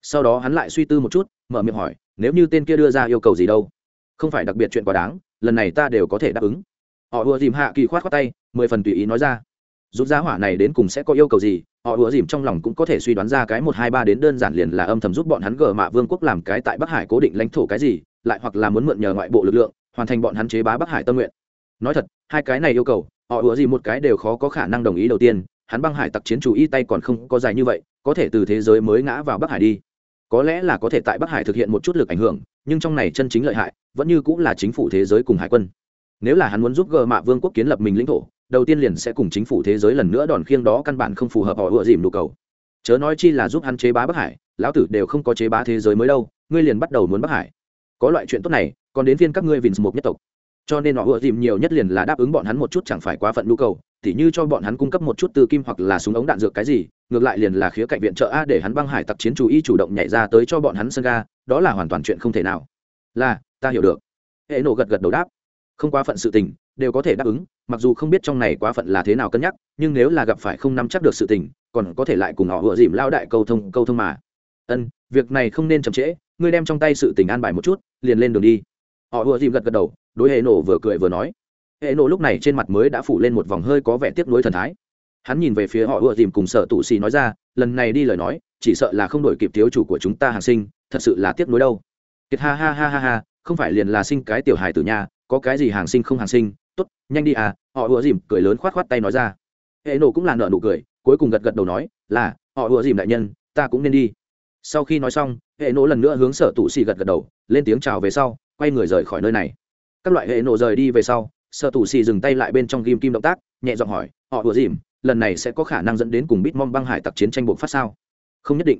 Sau đó hắn lại suy tư một chút, mở miệng hỏi, nếu như tên kia đưa ra yêu cầu gì đâu? Không phải đặc biệt chuyện quá đáng, lần này ta đều có thể đáp ứng. Họ ưa dìm hạ kỳ khoát khoát tay, mười phần tùy ý nói ra rút giá hỏa này đến cùng sẽ có yêu cầu gì, họ ủa dìm trong lòng cũng có thể suy đoán ra cái một hai ba đến đơn giản liền là âm thầm giúp bọn hắn gờ mạ vương quốc làm cái tại bắc hải cố định lãnh thổ cái gì, lại hoặc là muốn mượn nhờ ngoại bộ lực lượng, hoàn thành bọn hắn chế bá bắc hải tâm nguyện. Nói thật, hai cái này yêu cầu, họ ủa gì một cái đều khó có khả năng đồng ý đầu tiên, hắn băng hải tặc chiến chủ y tay còn không có dài như vậy, có thể từ thế giới mới ngã vào bắc hải đi. Có lẽ là có thể tại bắc hải thực hiện một chút lực ảnh hưởng, nhưng trong này chân chính lợi hại, vẫn như cũng là chính phủ thế giới cùng hải quân. Nếu là hắn muốn giúp gờ mạ vương quốc kiến lập mình lãnh thổ đầu tiên liền sẽ cùng chính phủ thế giới lần nữa đòn khiêng đó căn bản không phù hợp họ ựa dìm nhu cầu. Chớ nói chi là giúp hắn chế bá bắc hải, lão tử đều không có chế bá thế giới mới đâu, ngươi liền bắt đầu muốn bắc hải. Có loại chuyện tốt này, còn đến phiên các ngươi vinh một nhất tộc. Cho nên họ ựa dìm nhiều nhất liền là đáp ứng bọn hắn một chút chẳng phải quá phận nhu cầu, tỉ như cho bọn hắn cung cấp một chút từ kim hoặc là súng ống đạn dược cái gì, ngược lại liền là khía cạnh viện trợ a để hắn băng hải tặc chiến chủ y chủ động nhảy ra tới cho bọn hắn sân ga, đó là hoàn toàn chuyện không thể nào. Là, ta hiểu được. Hệ nổ gật gật đầu đáp không quá phận sự tình, đều có thể đáp ứng, mặc dù không biết trong này quá phận là thế nào cân nhắc, nhưng nếu là gặp phải không nắm chắc được sự tình, còn có thể lại cùng họ vừa dìm lao đại câu thông câu thông mà. Ân, việc này không nên chậm trễ, ngươi đem trong tay sự tình an bài một chút, liền lên đường đi. Họ vừa dìm gật gật đầu, đối hệ nổ vừa cười vừa nói. Hệ nổ lúc này trên mặt mới đã phủ lên một vòng hơi có vẻ tiếc nuối thần thái. Hắn nhìn về phía họ ưa dìm cùng sợ tụ xì nói ra, lần này đi lời nói, chỉ sợ là không đổi kịp thiếu chủ của chúng ta hàng sinh, thật sự là tiếc nuối đâu. Kiệt ha ha ha ha ha, không phải liền là sinh cái tiểu hài tử nhà có cái gì hàng sinh không hàng sinh, tốt, nhanh đi à họ ùa dìm cười lớn khoát khoát tay nói ra. Hệ nổ cũng là nợ nụ cười, cuối cùng gật gật đầu nói, là, họ ùa dìm đại nhân, ta cũng nên đi. Sau khi nói xong, hệ nổ lần nữa hướng sở tụ xì gật gật đầu, lên tiếng chào về sau, quay người rời khỏi nơi này. Các loại hệ nổ rời đi về sau, sở tụ xì dừng tay lại bên trong ghim kim động tác, nhẹ giọng hỏi, họ ùa dìm, lần này sẽ có khả năng dẫn đến cùng bitmom băng hải tặc chiến tranh buộc phát sao? Không nhất định.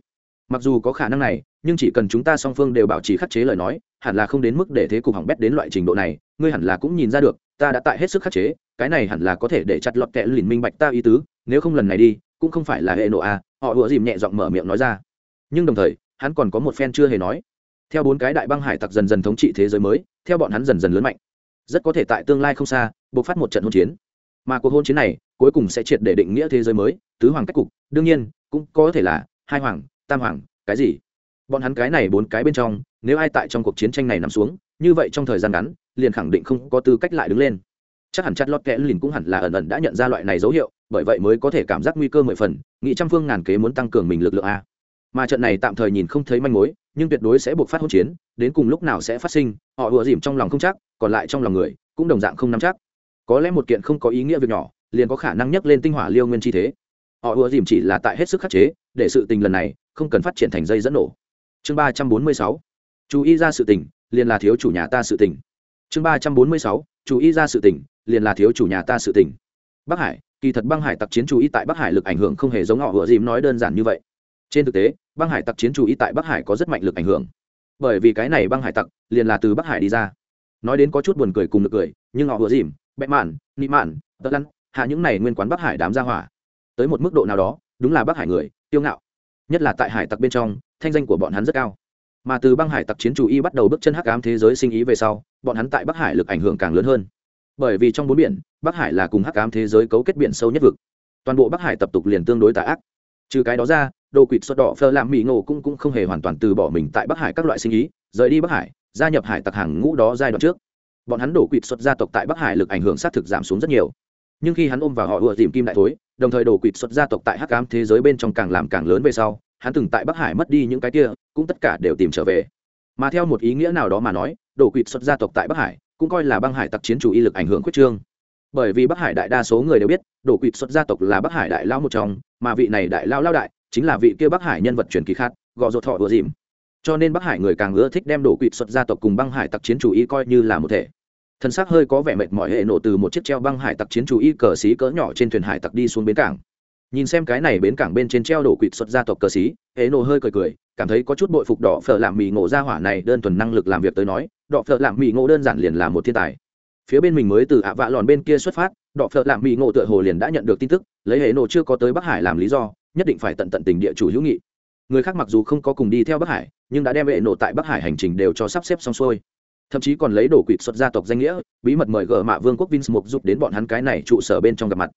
Mặc dù có khả năng này, nhưng chỉ cần chúng ta song phương đều bảo trì khắc chế lời nói, hẳn là không đến mức để thế cục hỏng bét đến loại trình độ này ngươi hẳn là cũng nhìn ra được, ta đã tại hết sức khắc chế, cái này hẳn là có thể để chặt lọt kẹ lìn minh bạch ta ý tứ, nếu không lần này đi, cũng không phải là hệ nộ à họ ùa dìm nhẹ giọng mở miệng nói ra. Nhưng đồng thời, hắn còn có một phen chưa hề nói. Theo bốn cái đại băng hải tặc dần dần thống trị thế giới mới, theo bọn hắn dần dần lớn mạnh. Rất có thể tại tương lai không xa buộc phát một trận hỗn chiến. Mà cuộc hôn chiến này, cuối cùng sẽ triệt để định nghĩa thế giới mới, tứ hoàng cách cục, đương nhiên, cũng có thể là hai hoàng, tam hoàng, cái gì? Bọn hắn cái này bốn cái bên trong, nếu ai tại trong cuộc chiến tranh này nằm xuống, như vậy trong thời gian ngắn liền khẳng định không có tư cách lại đứng lên. Chắc hẳn chặt lót kẽ lìn cũng hẳn là ẩn ẩn đã nhận ra loại này dấu hiệu, bởi vậy mới có thể cảm giác nguy cơ mười phần nghị trăm phương ngàn kế muốn tăng cường mình lực lượng a. Mà trận này tạm thời nhìn không thấy manh mối, nhưng tuyệt đối sẽ buộc phát hỗn chiến, đến cùng lúc nào sẽ phát sinh, họ ùa dìm trong lòng không chắc, còn lại trong lòng người, cũng đồng dạng không nắm chắc. Có lẽ một kiện không có ý nghĩa việc nhỏ, liền có khả năng nhắc lên tinh hỏa liêu nguyên chi thế. Họ ùa dìm chỉ là tại hết sức khắc chế, để sự tình lần này không cần phát triển thành dây dẫn nổ. Chương ba trăm bốn mươi sáu. Chú ý ra sự tình, liền là thiếu chủ nhà ta sự tình chương ba trăm bốn mươi sáu, chú ý ra sự tình, liền là thiếu chủ nhà ta sự tình. Bắc hải, kỳ thật băng hải tặc chiến chú ý tại bắc hải lực ảnh hưởng không hề giống họ vừa dìm nói đơn giản như vậy. Trên thực tế, băng hải tặc chiến chú ý tại bắc hải có rất mạnh lực ảnh hưởng. Bởi vì cái này băng hải tặc liền là từ bắc hải đi ra. Nói đến có chút buồn cười cùng được cười, nhưng họ vừa dìm, bẹ mạn, nị mạn tớ lăn, hạ những này nguyên quán bắc hải đám ra hỏa. Tới một mức độ nào đó, đúng là bắc hải người tiêu ngạo. Nhất là tại hải tặc bên trong, thanh danh của bọn hắn rất cao mà từ băng hải tặc chiến chủ y bắt đầu bước chân hắc ám thế giới sinh ý về sau, bọn hắn tại bắc hải lực ảnh hưởng càng lớn hơn. Bởi vì trong bốn biển, bắc hải là cùng hắc ám thế giới cấu kết biển sâu nhất vực. Toàn bộ bắc hải tập tục liền tương đối tà ác. Trừ cái đó ra, đồ quỵt xuất đỏ phơ làm mỹ ngộ cũng cũng không hề hoàn toàn từ bỏ mình tại bắc hải các loại sinh ý, rời đi bắc hải, gia nhập hải tặc hàng ngũ đó giai đoạn trước. Bọn hắn đổ quỵt xuất gia tộc tại bắc hải lực ảnh hưởng sát thực giảm xuống rất nhiều. Nhưng khi hắn ôm vào họ ùa tìm kim đại thối, đồng thời đổ quỵt xuất gia tộc tại hắc ám thế giới bên trong càng làm càng lớn về sau hắn từng tại bắc hải mất đi những cái kia, cũng tất cả đều tìm trở về. Mà theo một ý nghĩa nào đó mà nói, đổ quỵt xuất gia tộc tại bắc hải, cũng coi là băng hải tặc chiến chủ y lực ảnh hưởng quyết trương. Bởi vì bắc hải đại đa số người đều biết, đổ quỵt xuất gia tộc là bắc hải đại lao một trong, mà vị này đại lao lao đại, chính là vị kia bắc hải nhân vật truyền kỳ khát gò ruột thọ vừa dìm. Cho nên bắc hải người càng ưa thích đem đổ quỵt xuất gia tộc cùng băng hải tặc chiến chủ y coi như là một thể. Thân xác hơi có vẻ mệt mỏi hệ nổ từ một chiếc treo băng hải tặc chiến chủ y cờ xí cỡ nhỏ trên thuyền hải tặc đi xuống bến cảng nhìn xem cái này bến cảng bên trên treo đổ quỵt xuất gia tộc cờ xí hệ nổ hơi cười cười, cảm thấy có chút bội phục đỏ phở làm mì ngộ ra hỏa này đơn thuần năng lực làm việc tới nói, đỏ phở làm mì ngộ đơn giản liền là một thiên tài. Phía bên mình mới từ ạ vạ lòn bên kia xuất phát, đỏ phở làm mì ngộ tựa hồ liền đã nhận được tin tức, lấy hệ nổ chưa có tới bắc hải làm lý do, nhất định phải tận tận tình địa chủ hữu nghị. Người khác mặc dù không có cùng đi theo bắc hải, nhưng đã đem hệ nổ tại bắc hải hành trình đều cho sắp xếp xong xuôi. Thậm chí còn lấy đổ quỵt xuất gia tộc danh nghĩa, bí mật mời gỡ mạ vương quốc vinh mục giúp đến bọn hắn cái này trụ sở bên trong gặp mặt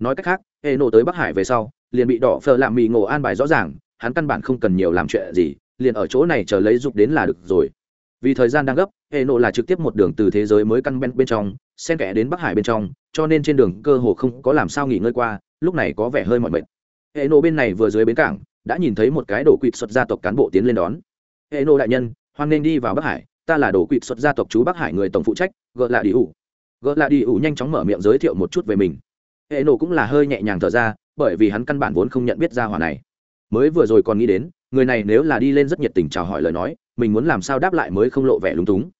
nói cách khác hệ nổ tới bắc hải về sau, liền bị đỏ phờ làm mì ngộ an bài rõ ràng, hắn căn bản không cần nhiều làm chuyện gì, liền ở chỗ này chờ lấy giúp đến là được rồi. Vì thời gian đang gấp hệ nộ là trực tiếp một đường từ thế giới mới căn bên bên trong, xen kẽ đến bắc hải bên trong, cho nên trên đường cơ hồ không có làm sao nghỉ ngơi qua, lúc này có vẻ hơi mỏi mệt. Hệ nộ bên này vừa dưới bến cảng, đã nhìn thấy một cái đổ quỵt xuất gia tộc cán bộ tiến lên đón. Hệ nộ đại nhân, hoan nên đi vào bắc hải, ta là đổ quỵt xuất gia tộc chú bắc hải người tổng phụ trách, gợ lạ đi ủ. Gợ lạ đi ủ nhanh chóng mở miệng giới thiệu một chút về mình hệ nổ cũng là hơi nhẹ nhàng thở ra, bởi vì hắn căn bản vốn không nhận biết ra hỏa này. Mới vừa rồi còn nghĩ đến, người này nếu là đi lên rất nhiệt tình chào hỏi lời nói, mình muốn làm sao đáp lại mới không lộ vẻ lúng túng.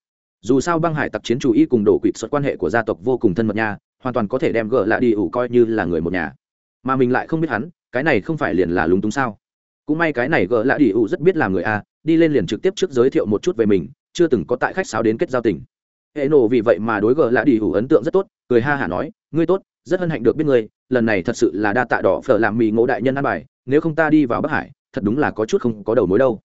Dù sao băng hải tặc chiến chủ y cùng đổ quỵt xuất quan hệ của gia tộc vô cùng thân mật nha, hoàn toàn có thể đem gỡ lạ đi ủ coi như là người một nhà. Mà mình lại không biết hắn, cái này không phải liền là lúng túng sao? Cũng may cái này gỡ lạ đi ủ rất biết làm người a, đi lên liền trực tiếp trước giới thiệu một chút về mình, chưa từng có tại khách sáo đến kết giao tình. Hệ nổ vì vậy mà đối gỡ lạ đi ủ ấn tượng rất tốt, cười ha hả nói, ngươi tốt rất hân hạnh được biết ngươi, lần này thật sự là đa tạ đỏ phở làm mì ngộ đại nhân ăn bài, nếu không ta đi vào bắc hải, thật đúng là có chút không có đầu mối đâu.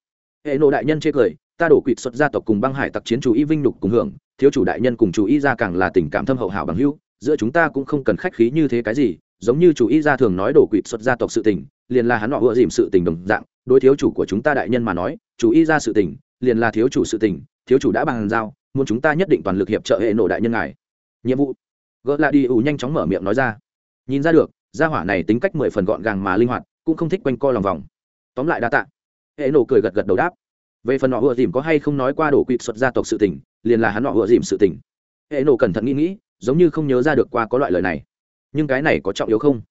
Hệ nộ đại nhân chê cười, ta đổ quỵt xuất gia tộc cùng băng hải tặc chiến chủ y vinh nhục cùng hưởng, thiếu chủ đại nhân cùng chủ y ra càng là tình cảm thâm hậu hảo bằng hữu, giữa chúng ta cũng không cần khách khí như thế cái gì, giống như chủ y gia thường nói đổ quỵt xuất gia tộc sự tình, liền là hắn họ vừa dìm sự tình đồng dạng, đối thiếu chủ của chúng ta đại nhân mà nói, chủ y ra sự tình, liền là thiếu chủ sự tình, thiếu chủ đã bàn giao, muốn chúng ta nhất định toàn lực hiệp trợ hệ nổ đại nhân ngài. Nhiệm vụ gỡ lại đi, ủ nhanh chóng mở miệng nói ra. Nhìn ra được, gia hỏa này tính cách mười phần gọn gàng mà linh hoạt, cũng không thích quanh co lòng vòng. Tóm lại đa tạ. Hệ nổ cười gật gật đầu đáp. Về phần họ ưa dìm có hay không nói qua đổ quỵt xuất gia tộc sự tình, liền là hắn họ ưa dìm sự tình. Hệ nổ cẩn thận nghĩ nghĩ, giống như không nhớ ra được qua có loại lời này. Nhưng cái này có trọng yếu không?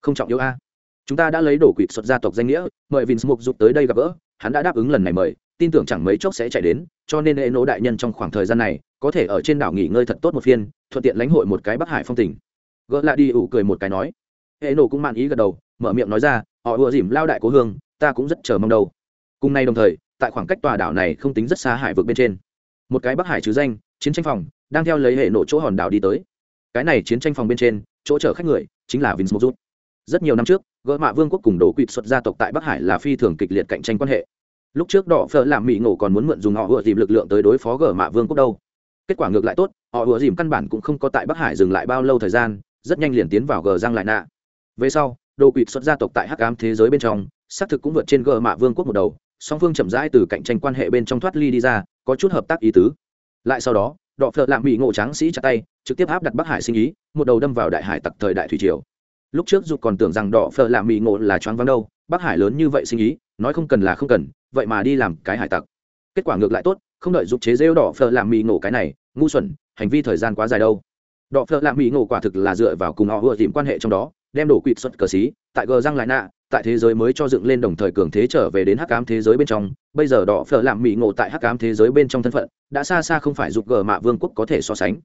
Không trọng yếu a. Chúng ta đã lấy đổ quỵt xuất gia tộc danh nghĩa, mời vinh mục dục tới đây gặp gỡ, hắn đã đáp ứng lần này mời, tin tưởng chẳng mấy chốc sẽ chạy đến cho nên hệ nỗ đại nhân trong khoảng thời gian này có thể ở trên đảo nghỉ ngơi thật tốt một phiên, thuận tiện lãnh hội một cái bắc hải phong tình. Gỡ lại đi ủ cười một cái nói. Hệ nỗ cũng mạn ý gật đầu, mở miệng nói ra, họ ùa dìm lao đại cố hương, ta cũng rất chờ mong đâu. Cùng nay đồng thời, tại khoảng cách tòa đảo này không tính rất xa hải vực bên trên, một cái bắc hải chứ danh, chiến tranh phòng, đang theo lấy hệ nổ chỗ hòn đảo đi tới. Cái này chiến tranh phòng bên trên, chỗ chở khách người chính là vince rất nhiều năm trước, gỡ mạ vương quốc cùng đổ quỵt xuất gia tộc tại bắc hải là phi thường kịch liệt cạnh tranh quan hệ lúc trước đỏ phở làm mỹ ngộ còn muốn mượn dùng họ ùa dìm lực lượng tới đối phó gở mạ vương quốc đâu. Kết quả ngược lại tốt, họ ùa dìm căn bản cũng không có tại bắc hải dừng lại bao lâu thời gian, rất nhanh liền tiến vào gờ giang lại nạ. Về sau, đồ quỵt xuất gia tộc tại hắc ám thế giới bên trong, xác thực cũng vượt trên gờ mạ vương quốc một đầu, song phương chậm rãi từ cạnh tranh quan hệ bên trong thoát ly đi ra, có chút hợp tác ý tứ. Lại sau đó đọ phợ lạm mỹ ngộ tráng sĩ chặt tay, trực tiếp áp đặt bắc hải sinh ý, một đầu đâm vào đại hải tặc thời đại thủy triều. Lúc trước dục còn tưởng rằng đọ phợ lạm mỹ ngộ là choáng vắng đâu, bắc hải lớn như vậy sinh ý, nói không cần là không cần vậy mà đi làm cái hải tặc. Kết quả ngược lại tốt, không đợi dục chế rêu đỏ phở làm mì ngộ cái này, ngu xuẩn, hành vi thời gian quá dài đâu. Đỏ phở làm mì ngộ quả thực là dựa vào cùng họ vừa tìm quan hệ trong đó, đem đổ quỵt xuất cờ xí, tại gờ răng lại nạ, tại thế giới mới cho dựng lên đồng thời cường thế trở về đến hắc ám thế giới bên trong. Bây giờ đỏ phở làm mì ngộ tại hắc ám thế giới bên trong thân phận, đã xa xa không phải dục gờ mạ vương quốc có thể so sánh.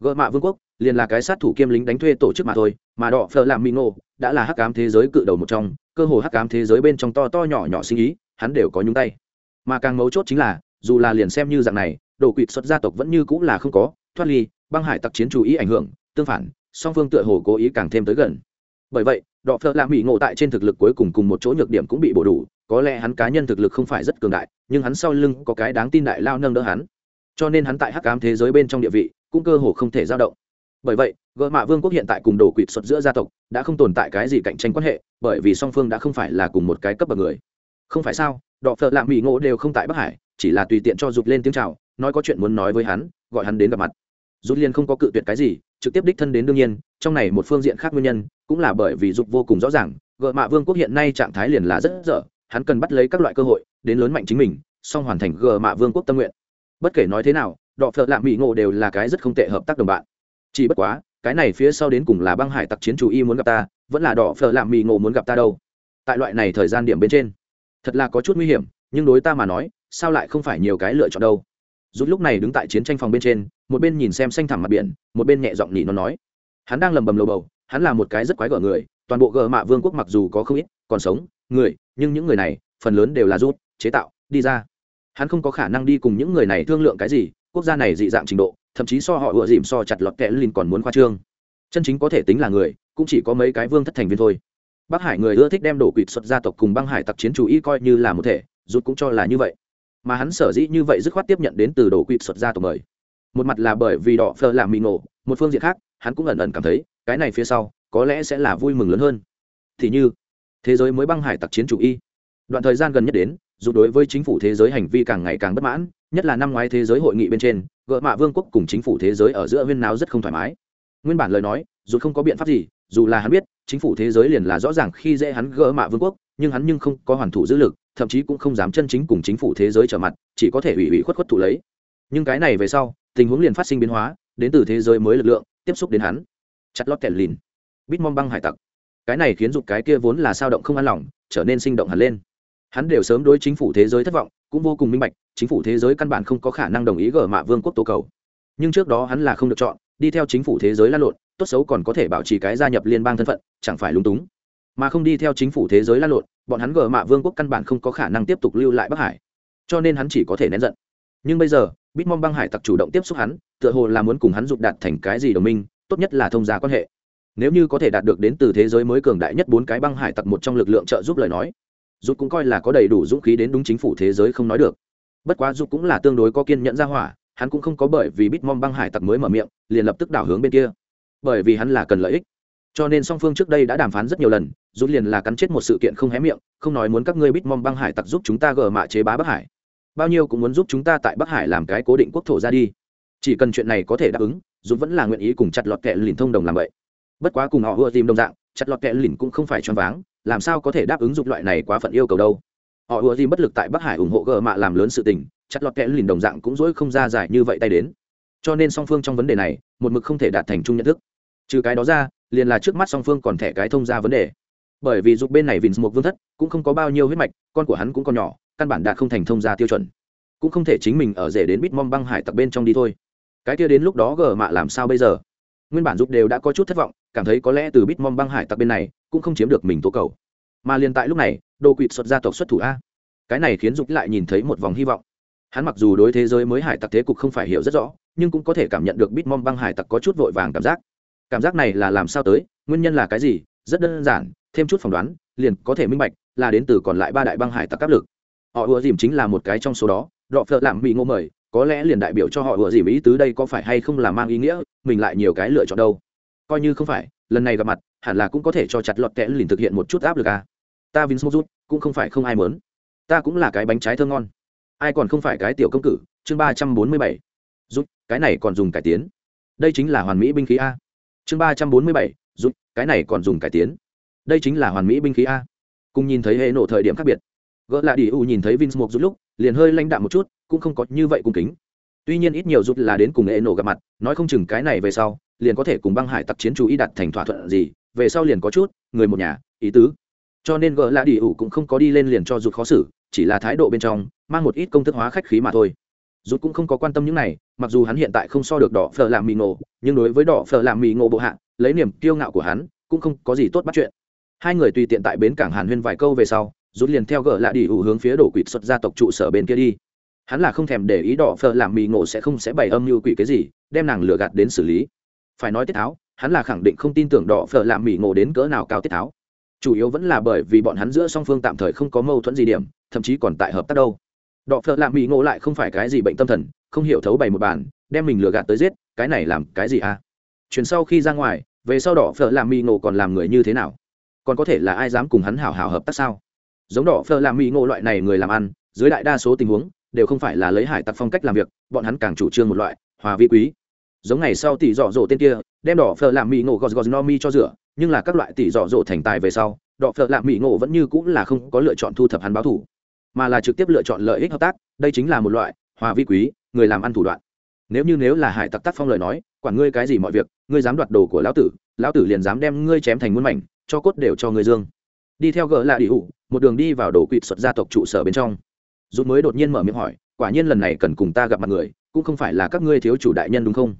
Gờ mạ vương quốc liền là cái sát thủ kiêm lính đánh thuê tổ chức mà thôi, mà đỏ phở làm mì ngộ đã là hắc ám thế giới cự đầu một trong, cơ hồ hắc ám thế giới bên trong to to nhỏ nhỏ sinh ý hắn đều có nhúng tay. Mà càng mấu chốt chính là, dù là liền xem như dạng này, đồ quỵt xuất gia tộc vẫn như cũng là không có, thoát ly, băng hải tặc chiến chú ý ảnh hưởng, tương phản, song phương tựa hồ cố ý càng thêm tới gần. Bởi vậy, đọ phợ lạ mỹ ngộ tại trên thực lực cuối cùng cùng một chỗ nhược điểm cũng bị bổ đủ, có lẽ hắn cá nhân thực lực không phải rất cường đại, nhưng hắn sau lưng có cái đáng tin đại lao nâng đỡ hắn. Cho nên hắn tại hắc cám thế giới bên trong địa vị cũng cơ hồ không thể dao động. Bởi vậy gợ mạ vương quốc hiện tại cùng đồ quỵt xuất giữa gia tộc đã không tồn tại cái gì cạnh tranh quan hệ, bởi vì song phương đã không phải là cùng một cái cấp bậc người không phải sao, đọ phợ lạ mỹ ngộ đều không tại bắc hải, chỉ là tùy tiện cho dục lên tiếng chào, nói có chuyện muốn nói với hắn, gọi hắn đến gặp mặt. Rút liên không có cự tuyệt cái gì, trực tiếp đích thân đến đương nhiên, trong này một phương diện khác nguyên nhân, cũng là bởi vì dục vô cùng rõ ràng, gợ mạ vương quốc hiện nay trạng thái liền là rất dở, hắn cần bắt lấy các loại cơ hội, đến lớn mạnh chính mình, song hoàn thành gợ mạ vương quốc tâm nguyện. Bất kể nói thế nào, đọ phợ lạ mỹ ngộ đều là cái rất không tệ hợp tác đồng bạn. Chỉ bất quá, cái này phía sau đến cùng là băng hải tặc chiến chủ y muốn gặp ta, vẫn là đỏ phở lạm mỹ ngộ muốn gặp ta đâu. Tại loại này thời gian điểm bên trên thật là có chút nguy hiểm, nhưng đối ta mà nói, sao lại không phải nhiều cái lựa chọn đâu? Rút lúc này đứng tại chiến tranh phòng bên trên, một bên nhìn xem xanh thẳm mặt biển, một bên nhẹ giọng nhị nó nói. Hắn đang lầm bầm lầu bầu, hắn là một cái rất quái gở người, toàn bộ gờ mạ vương quốc mặc dù có không ít, còn sống, người, nhưng những người này, phần lớn đều là rút, chế tạo, đi ra. Hắn không có khả năng đi cùng những người này thương lượng cái gì, quốc gia này dị dạng trình độ, thậm chí so họ ựa dìm so chặt lọt kẽ linh còn muốn khoa trương. Chân chính có thể tính là người, cũng chỉ có mấy cái vương thất thành viên thôi bắc hải người ưa thích đem đổ quỵt xuất gia tộc cùng băng hải tặc chiến chủ y coi như là một thể rút cũng cho là như vậy. Mà hắn sở dĩ như vậy dứt khoát tiếp nhận đến từ đổ quỵt xuất gia tộc mời. Một mặt là bởi vì đỏ phờ làm mì nổ một phương diện khác, hắn cũng ẩn ẩn cảm thấy, cái này phía sau, có lẽ sẽ là vui mừng lớn hơn. Thì như, thế giới mới băng hải tặc chiến chủ y. Đoạn thời gian gần nhất đến, dù đối với chính phủ thế giới hành vi càng ngày càng bất mãn, nhất là năm ngoái thế giới hội nghị bên trên gợ mạ vương quốc cùng chính phủ thế giới ở giữa huyên náo rất không thoải mái. Nguyên bản lời nói, dù không có biện pháp gì, dù là hắn biết chính phủ thế giới liền là rõ ràng khi dễ hắn gỡ mạ vương quốc, nhưng hắn nhưng không có hoàn thủ dữ lực, thậm chí cũng không dám chân chính cùng chính phủ thế giới trở mặt, chỉ có thể ủy ủy khuất khuất thủ lấy. Nhưng cái này về sau, tình huống liền phát sinh biến hóa, đến từ thế giới mới lực lượng, tiếp xúc đến hắn. Chặt lót kẹt lìn. Bít mong băng hải tặc. Cái này khiến dục cái kia vốn là sao động không an lòng, trở nên sinh động hẳn lên. Hắn đều sớm đối chính phủ thế giới thất vọng, cũng vô cùng minh bạch, chính phủ thế giới căn bản không có khả năng đồng ý gỡ mạ vương quốc tố cầu. Nhưng trước đó hắn là không được chọn, đi theo chính phủ thế giới lan lộn tốt xấu còn có thể bảo trì cái gia nhập liên bang thân phận, chẳng phải lúng túng. Mà không đi theo chính phủ thế giới lan lộn, bọn hắn gờ mạ vương quốc căn bản không có khả năng tiếp tục lưu lại bắc hải. Cho nên hắn chỉ có thể nén giận. Nhưng bây giờ, bitmom băng hải tặc chủ động tiếp xúc hắn, tựa hồ là muốn cùng hắn dục đạt thành cái gì đồng minh, tốt nhất là thông gia quan hệ. Nếu như có thể đạt được đến từ thế giới mới cường đại nhất bốn cái băng hải tặc một trong lực lượng trợ giúp lời nói, dục cũng coi là có đầy đủ dũng khí đến đúng chính phủ thế giới không nói được. Bất quá dục cũng là tương đối có kiên nhẫn ra hỏa, hắn cũng không có bởi vì bitmom băng hải tặc mới mở miệng, liền lập tức đảo hướng bên kia bởi vì hắn là cần lợi ích. Cho nên song phương trước đây đã đàm phán rất nhiều lần, rút liền là cắn chết một sự kiện không hé miệng, không nói muốn các ngươi bitmom băng hải tặc giúp chúng ta gờ mạ chế bá bắc hải. Bao nhiêu cũng muốn giúp chúng ta tại bắc hải làm cái cố định quốc thổ ra đi. Chỉ cần chuyện này có thể đáp ứng, dũng vẫn là nguyện ý cùng chặt lọt kẹ lìn thông đồng làm vậy. Bất quá cùng họ ưa tìm đồng dạng, chặt lọt kẹ lìn cũng không phải choáng váng, làm sao có thể đáp ứng dụng loại này quá phận yêu cầu đâu. Họ ưa tìm bất lực tại bắc hải ủng hộ gờ mạ làm lớn sự tình, chặt lọt kẹ lìn đồng dạng cũng dỗi không ra giải như vậy tay đến. Cho nên song phương trong vấn đề này, một mực không thể đạt thành chung nhận thức trừ cái đó ra, liền là trước mắt song phương còn thẻ cái thông ra vấn đề. Bởi vì dục bên này vinh một vương thất cũng không có bao nhiêu huyết mạch, con của hắn cũng còn nhỏ, căn bản đạt không thành thông gia tiêu chuẩn. Cũng không thể chính mình ở rể đến bít mong băng hải tặc bên trong đi thôi. Cái kia đến lúc đó gờ mạ làm sao bây giờ? Nguyên bản dục đều đã có chút thất vọng, cảm thấy có lẽ từ bít mong băng hải tặc bên này, cũng không chiếm được mình tố cầu. Mà liền tại lúc này, đồ quỵt xuất gia tộc xuất thủ a. Cái này khiến dục lại nhìn thấy một vòng hy vọng. Hắn mặc dù đối thế giới mới hải tặc thế cục không phải hiểu rất rõ, nhưng cũng có thể cảm nhận được bít mong băng hải tặc có chút vội vàng cảm giác cảm giác này là làm sao tới, nguyên nhân là cái gì? Rất đơn giản, thêm chút phỏng đoán, liền có thể minh bạch, là đến từ còn lại ba đại băng hải tặc áp lực. Họ ùa dìm chính là một cái trong số đó đọ phợ làm bị ngô mời, có lẽ liền đại biểu cho họ ùa dìm ý tứ đây có phải hay không là mang ý nghĩa, mình lại nhiều cái lựa chọn đâu? Coi như không phải, lần này gặp mặt, hẳn là cũng có thể cho chặt lọt kẽ liền thực hiện một chút áp lực à. ta vin smokút cũng không phải không ai mớn ta cũng là cái bánh trái thơ ngon. Ai còn không phải cái tiểu công cử? Chương ba trăm bốn mươi bảy. Giúp cái này còn dùng cải tiến. Đây chính là hoàn mỹ binh khí a chương ba trăm bốn mươi bảy giúp cái này còn dùng cải tiến. Đây chính là hoàn mỹ binh khí a. Cùng nhìn thấy hệ nổ thời điểm khác biệt. Gỡ lại đi u nhìn thấy vince một rút lúc, liền hơi lanh đạm một chút, cũng không có như vậy cung kính. Tuy nhiên ít nhiều rút là đến cùng hệ nổ gặp mặt, nói không chừng cái này về sau, liền có thể cùng băng hải tặc chiến chú ý đặt thành thỏa thuận gì, về sau liền có chút, người một nhà, ý tứ. Cho nên gỡ lại đi u cũng không có đi lên liền cho rút khó xử, chỉ là thái độ bên trong, mang một ít công thức hóa khách khí mà thôi rút cũng không có quan tâm những này, mặc dù hắn hiện tại không so được đỏ phở làm mì ngộ, nhưng đối với đỏ phở làm mì ngộ bộ hạ, lấy niềm kiêu ngạo của hắn, cũng không có gì tốt bắt chuyện. Hai người tùy tiện tại bến cảng hàn huyên vài câu về sau, rút liền theo gỡ lại đi ủ hướng phía đổ quỵt xuất gia tộc trụ sở bên kia đi. Hắn là không thèm để ý đỏ phở làm mì ngộ sẽ không sẽ bày âm như quỷ cái gì, đem nàng lừa gạt đến xử lý. Phải nói tiết tháo, hắn là khẳng định không tin tưởng đỏ phở làm mì ngộ đến cỡ nào cao tiết tháo. Chủ yếu vẫn là bởi vì bọn hắn giữa song phương tạm thời không có mâu thuẫn gì điểm, thậm chí còn tại hợp tác đâu đọ phợ làm mỹ ngộ lại không phải cái gì bệnh tâm thần, không hiểu thấu bày một bàn đem mình lừa gạt tới giết, cái này làm cái gì à? Chuyển sau khi ra ngoài, về sau đỏ phở làm mì ngộ còn làm người như thế nào? Còn có thể là ai dám cùng hắn hảo hảo hợp tác sao? Giống đỏ phở làm mì ngộ loại này người làm ăn, dưới đại đa số tình huống, đều không phải là lấy hải tặc phong cách làm việc, bọn hắn càng chủ trương một loại, hòa vi quý. Giống ngày sau tỷ dọ dỗ tên kia, đem đỏ phở làm mì ngộ gos gos no mi cho rửa, nhưng là các loại tỷ dọ dỗ thành tài về sau đỏ phở làm mì ngộ vẫn như cũng là không có lựa chọn thu thập hắn báo thủ mà là trực tiếp lựa chọn lợi ích hợp tác, đây chính là một loại hòa vi quý, người làm ăn thủ đoạn. Nếu như nếu là hải tặc tác phong lời nói, quản ngươi cái gì mọi việc, ngươi dám đoạt đồ của lão tử lão tử liền dám đem ngươi chém thành muôn mảnh, cho cốt đều cho ngươi dương. Đi theo gỡ lạ đi hụ một đường đi vào đồ quỵt xuất gia tộc trụ sở bên trong. Dù mới đột nhiên mở miệng hỏi, quả nhiên lần này cần cùng ta gặp mặt người, cũng không phải là các ngươi thiếu chủ đại nhân đúng không?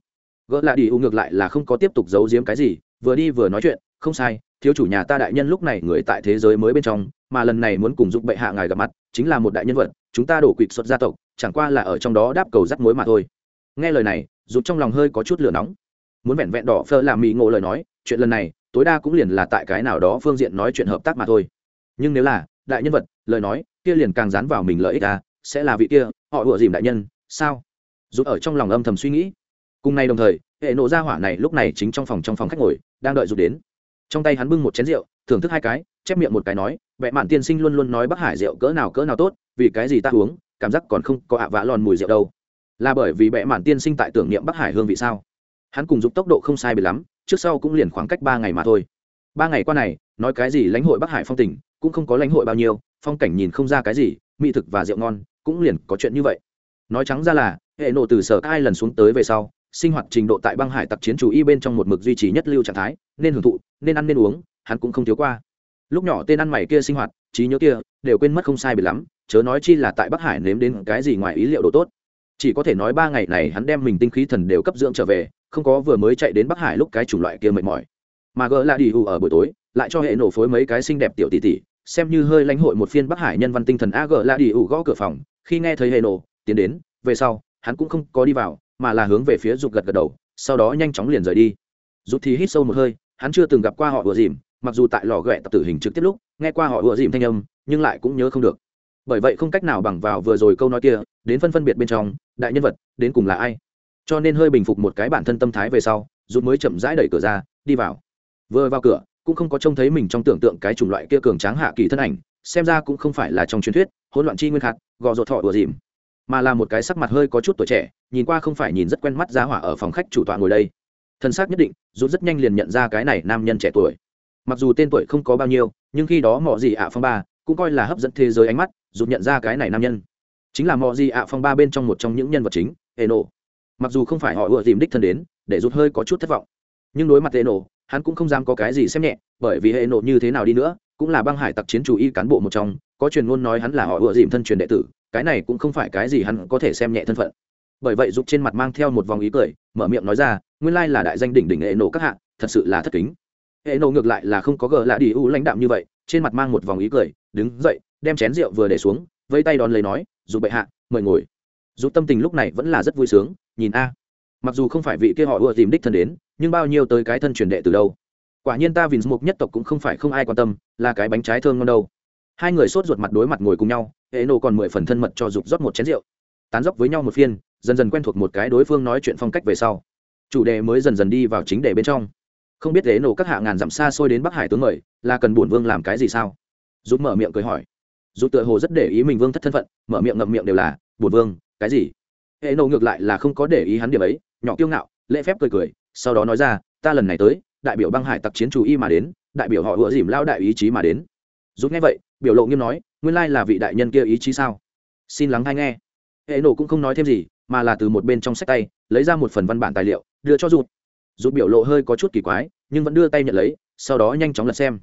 Gỡ lạ đi hụ ngược lại là không có tiếp tục giấu giếm cái gì, vừa đi vừa nói chuyện, không sai, thiếu chủ nhà ta đại nhân lúc này người tại thế giới mới bên trong mà lần này muốn cùng giúp bệ hạ ngài gặp mặt, chính là một đại nhân vật, chúng ta đổ quỵt xuất gia tộc, chẳng qua là ở trong đó đáp cầu dắt mối mà thôi. Nghe lời này giúp trong lòng hơi có chút lửa nóng. Muốn vẹn vẹn đỏ phơ làm mỹ ngộ lời nói, chuyện lần này, tối đa cũng liền là tại cái nào đó phương diện nói chuyện hợp tác mà thôi. Nhưng nếu là, đại nhân vật, lời nói, kia liền càng dán vào mình lợi ích à sẽ là vị kia, họ ủa dìm đại nhân, sao? Giúp ở trong lòng âm thầm suy nghĩ. Cùng nay đồng thời, hệ nộ gia hỏa này lúc này chính trong phòng trong phòng khách ngồi, đang đợi rụt đến. Trong tay hắn bưng một chén rượu, thưởng thức hai cái chép miệng một cái nói vẽ mạn tiên sinh luôn luôn nói bắc hải rượu cỡ nào cỡ nào tốt, vì cái gì ta uống, cảm giác còn không có ạ vã lòn mùi rượu đâu. Là bởi vì bệ mạn tiên sinh tại tưởng niệm bắc hải hương vị sao? Hắn cùng dục tốc độ không sai biệt lắm, trước sau cũng liền khoảng cách ba ngày mà thôi. Ba ngày qua này, nói cái gì lãnh hội bắc hải phong tỉnh cũng không có lãnh hội bao nhiêu, phong cảnh nhìn không ra cái gì, mỹ thực và rượu ngon, cũng liền có chuyện như vậy. Nói trắng ra là, hệ nộ từ sở hai lần xuống tới về sau, sinh hoạt trình độ tại băng hải tặc chiến chủ y bên trong một mực duy trì nhất lưu trạng thái, nên hưởng thụ, nên ăn nên uống, hắn cũng không thiếu qua lúc nhỏ tên ăn mày kia sinh hoạt, trí nhớ kia, đều quên mất không sai biệt lắm, chớ nói chi là tại bắc hải nếm đến cái gì ngoài ý liệu đồ tốt. Chỉ có thể nói ba ngày này hắn đem mình tinh khí thần đều cấp dưỡng trở về, không có vừa mới chạy đến bắc hải lúc cái chủng loại kia mệt mỏi. Mà gỡ lại đi hù ở buổi tối, lại cho hệ nổ phối mấy cái xinh đẹp tiểu tỷ tỷ, xem như hơi lãnh hội một phiên bắc hải nhân văn tinh thần a gỡ lại đi hù gõ cửa phòng, khi nghe thấy hệ nổ, tiến đến, về sau, hắn cũng không có đi vào, mà là hướng về phía rụt gật gật đầu, sau đó nhanh chóng liền rời đi. Rụt thì hít sâu một hơi, hắn chưa từng gặp qua họ vừa dìm mặc dù tại lò ghẹ tập tử hình trực tiếp lúc, nghe qua họ ùa dìm thanh âm, nhưng lại cũng nhớ không được. Bởi vậy không cách nào bằng vào vừa rồi câu nói kia, đến phân phân biệt bên trong, đại nhân vật, đến cùng là ai. Cho nên hơi bình phục một cái bản thân tâm thái về sau rút mới chậm rãi đẩy cửa ra, đi vào. Vừa vào cửa, cũng không có trông thấy mình trong tưởng tượng cái chủng loại kia cường tráng hạ kỳ thân ảnh, xem ra cũng không phải là trong truyền thuyết, hỗn loạn chi nguyên hạt, gò ruột thọ ùa dìm. Mà là một cái sắc mặt hơi có chút tuổi trẻ, nhìn qua không phải nhìn rất quen mắt giá hỏa ở phòng khách chủ tọa ngồi đây. Thân xác nhất định rút rất nhanh liền nhận ra cái này nam nhân trẻ tuổi mặc dù tên tuổi không có bao nhiêu, nhưng khi đó mọi gì ạ phong ba cũng coi là hấp dẫn thế giới ánh mắt, dù nhận ra cái này nam nhân. Chính là mọi gì ạ phong ba bên trong một trong những nhân vật chính, eno. Mặc dù không phải họ ựa tìm đích thân đến, để rút hơi có chút thất vọng. Nhưng đối mặt eno, hắn cũng không dám có cái gì xem nhẹ, bởi vì eno như thế nào đi nữa, cũng là băng hải tặc chiến chủ y cán bộ một trong, có truyền ngôn nói hắn là họ ựa dìm thân truyền đệ tử, cái này cũng không phải cái gì hắn có thể xem nhẹ thân phận. Bởi vậy giúp trên mặt mang theo một vòng ý cười, mở miệng nói ra, nguyên lai là đại danh đỉnh đỉnh hệ nổ các hạng thật sự là thất kính hệ nổ ngược lại là không có gờ lạ đi u lãnh đạm như vậy, trên mặt mang một vòng ý cười, đứng dậy, đem chén rượu vừa để xuống vây tay đón lấy nói, dù bệ hạ, mời ngồi. Dù tâm tình lúc này vẫn là rất vui sướng, nhìn a. Mặc dù không phải vị kia họ ưa tìm đích thân đến, nhưng bao nhiêu tới cái thân truyền đệ từ đâu. Quả nhiên ta vì mục nhất tộc cũng không phải không ai quan tâm, là cái bánh trái thơm ngon đâu. Hai người sốt ruột mặt đối mặt ngồi cùng nhau, hệ nổ còn mười phần thân mật cho dục rót một chén rượu. Tán dốc với nhau một phiên, dần dần quen thuộc một cái đối phương nói chuyện phong cách về sau. Chủ đề mới dần dần đi vào chính đề bên trong không biết thế nổ các hạ ngàn dặm xa xôi đến bắc hải tướng mời, là cần bổn vương làm cái gì sao? Giúp mở miệng cười hỏi. Dù tựa hồ rất để ý mình vương thất thân phận, mở miệng ngậm miệng đều là, bổn vương, cái gì? Hệ nổ ngược lại là không có để ý hắn điểm ấy, nhỏ kiêu ngạo, lễ phép cười cười, sau đó nói ra, ta lần này tới, đại biểu băng hải tặc chiến chủ y mà đến, đại biểu họ ủa dìm lao đại ý chí mà đến. Giúp nghe vậy, biểu lộ nghiêm nói, nguyên lai là vị đại nhân kia ý chí sao? Xin lắng hay nghe. Hệ nổ cũng không nói thêm gì, mà là từ một bên trong sách tay, lấy ra một phần văn bản tài liệu, đưa cho rụt rút biểu lộ hơi có chút kỳ quái, nhưng vẫn đưa tay nhận lấy, sau đó nhanh chóng lật xem.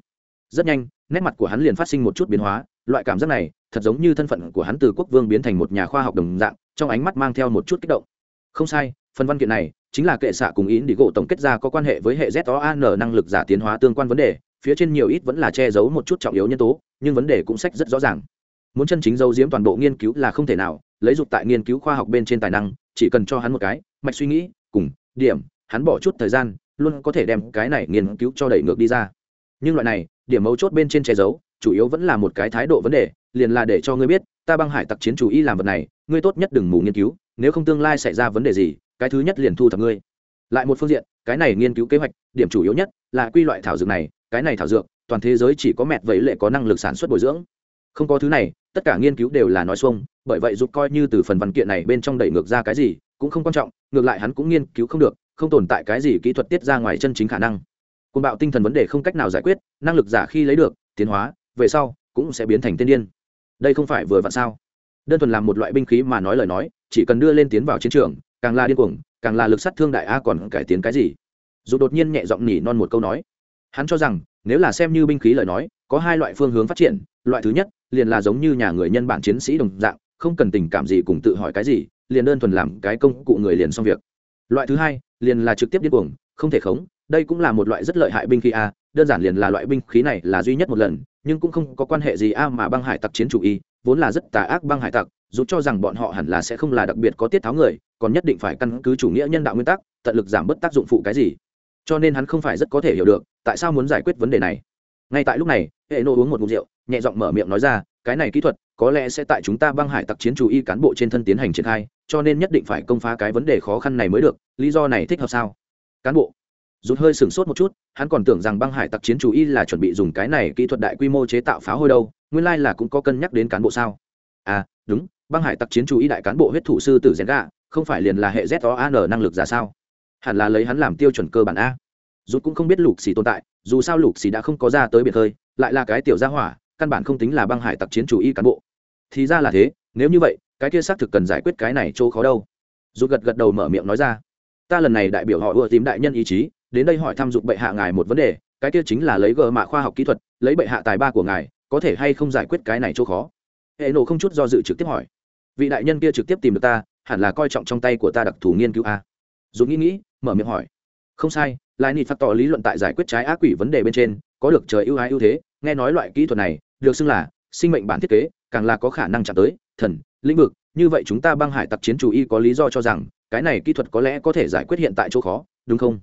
Rất nhanh, nét mặt của hắn liền phát sinh một chút biến hóa, loại cảm giác này thật giống như thân phận của hắn từ quốc vương biến thành một nhà khoa học đồng dạng, trong ánh mắt mang theo một chút kích động. Không sai, phần văn kiện này chính là kệ xạ cùng ý đi gỗ tổng kết ra có quan hệ với hệ z o an năng lực giả tiến hóa tương quan vấn đề, phía trên nhiều ít vẫn là che giấu một chút trọng yếu nhân tố, nhưng vấn đề cũng sách rất rõ ràng. Muốn chân chính giấu giếm toàn bộ nghiên cứu là không thể nào, lấy dục tại nghiên cứu khoa học bên trên tài năng, chỉ cần cho hắn một cái, mạch suy nghĩ, cùng điểm hắn bỏ chút thời gian, luôn có thể đem cái này nghiên cứu cho đẩy ngược đi ra. Nhưng loại này, điểm mấu chốt bên trên che giấu, chủ yếu vẫn là một cái thái độ vấn đề, liền là để cho ngươi biết, ta băng hải tặc chiến chủ y làm vật này, ngươi tốt nhất đừng mù nghiên cứu, nếu không tương lai xảy ra vấn đề gì, cái thứ nhất liền thu thập ngươi. Lại một phương diện, cái này nghiên cứu kế hoạch, điểm chủ yếu nhất là quy loại thảo dược này, cái này thảo dược, toàn thế giới chỉ có mẹt vậy lệ có năng lực sản xuất bồi dưỡng. Không có thứ này, tất cả nghiên cứu đều là nói xuông, bởi vậy giúp coi như từ phần văn kiện này bên trong đẩy ngược ra cái gì, cũng không quan trọng, ngược lại hắn cũng nghiên cứu không được không tồn tại cái gì kỹ thuật tiết ra ngoài chân chính khả năng. Côn bạo tinh thần vấn đề không cách nào giải quyết, năng lực giả khi lấy được, tiến hóa, về sau, cũng sẽ biến thành tiên điên. Đây không phải vừa vặn sao? Đơn thuần làm một loại binh khí mà nói lời nói, chỉ cần đưa lên tiến vào chiến trường, càng là điên cuồng, càng là lực sát thương đại a còn cải tiến cái gì? Dù đột nhiên nhẹ giọng nhỉ non một câu nói. Hắn cho rằng, nếu là xem như binh khí lời nói, có hai loại phương hướng phát triển, loại thứ nhất, liền là giống như nhà người nhân bản chiến sĩ đồng dạng, không cần tình cảm gì cùng tự hỏi cái gì, liền đơn thuần làm cái công cụ người liền xong việc. Loại thứ hai liền là trực tiếp điên cuồng, không thể khống, đây cũng là một loại rất lợi hại binh khí a, đơn giản liền là loại binh khí này là duy nhất một lần, nhưng cũng không có quan hệ gì a mà băng hải tặc chiến chủ y, vốn là rất tà ác băng hải tặc, dù cho rằng bọn họ hẳn là sẽ không là đặc biệt có tiết tháo người, còn nhất định phải căn cứ chủ nghĩa nhân đạo nguyên tắc, tận lực giảm bớt tác dụng phụ cái gì. Cho nên hắn không phải rất có thể hiểu được, tại sao muốn giải quyết vấn đề này. Ngay tại lúc này hệ nô uống một ngụm rượu, nhẹ giọng mở miệng nói ra cái này kỹ thuật có lẽ sẽ tại chúng ta băng hải tặc chiến chủ y cán bộ trên thân tiến hành triển khai, cho nên nhất định phải công phá cái vấn đề khó khăn này mới được, lý do này thích hợp sao? Cán bộ rút hơi sửng sốt một chút, hắn còn tưởng rằng băng hải tặc chiến chủ y là chuẩn bị dùng cái này kỹ thuật đại quy mô chế tạo phá hôi đâu, nguyên lai là cũng có cân nhắc đến cán bộ sao? À đúng, băng hải tặc chiến chủ y đại cán bộ huyết thủ sư tử rèn gà không phải liền là hệ z o an năng lực giả sao? Hẳn là lấy hắn làm tiêu chuẩn cơ bản a. Rút cũng không biết lục xì tồn tại, dù sao lục xì đã không có ra tới biệt hơi, lại là cái tiểu gia hỏa căn bản không tính là băng hải tặc chiến chủ y cán bộ. Thì ra là thế, nếu như vậy, cái kia xác thực cần giải quyết cái này chỗ khó đâu. Rút gật gật đầu mở miệng nói ra. Ta lần này đại biểu họ ưa tìm đại nhân ý chí, đến đây hỏi thăm dụng bệ hạ ngài một vấn đề, cái kia chính là lấy gờ mạ khoa học kỹ thuật, lấy bệ hạ tài ba của ngài, có thể hay không giải quyết cái này chỗ khó? Hệ nộ không chút do dự trực tiếp hỏi. Vị đại nhân kia trực tiếp tìm được ta, hẳn là coi trọng trong tay của ta đặc thù nghiên cứu a. Dù nghĩ nghĩ, mở miệng hỏi. Không sai lại nịt phát tỏ lý luận tại giải quyết trái ác quỷ vấn đề bên trên, có được trời ưu ái ưu thế, nghe nói loại kỹ thuật này được xưng là sinh mệnh bản thiết kế, càng là có khả năng chạm tới thần, lĩnh vực. Như vậy chúng ta băng hải tặc chiến chủ y có lý do cho rằng cái này kỹ thuật có lẽ có thể giải quyết hiện tại chỗ khó, đúng không?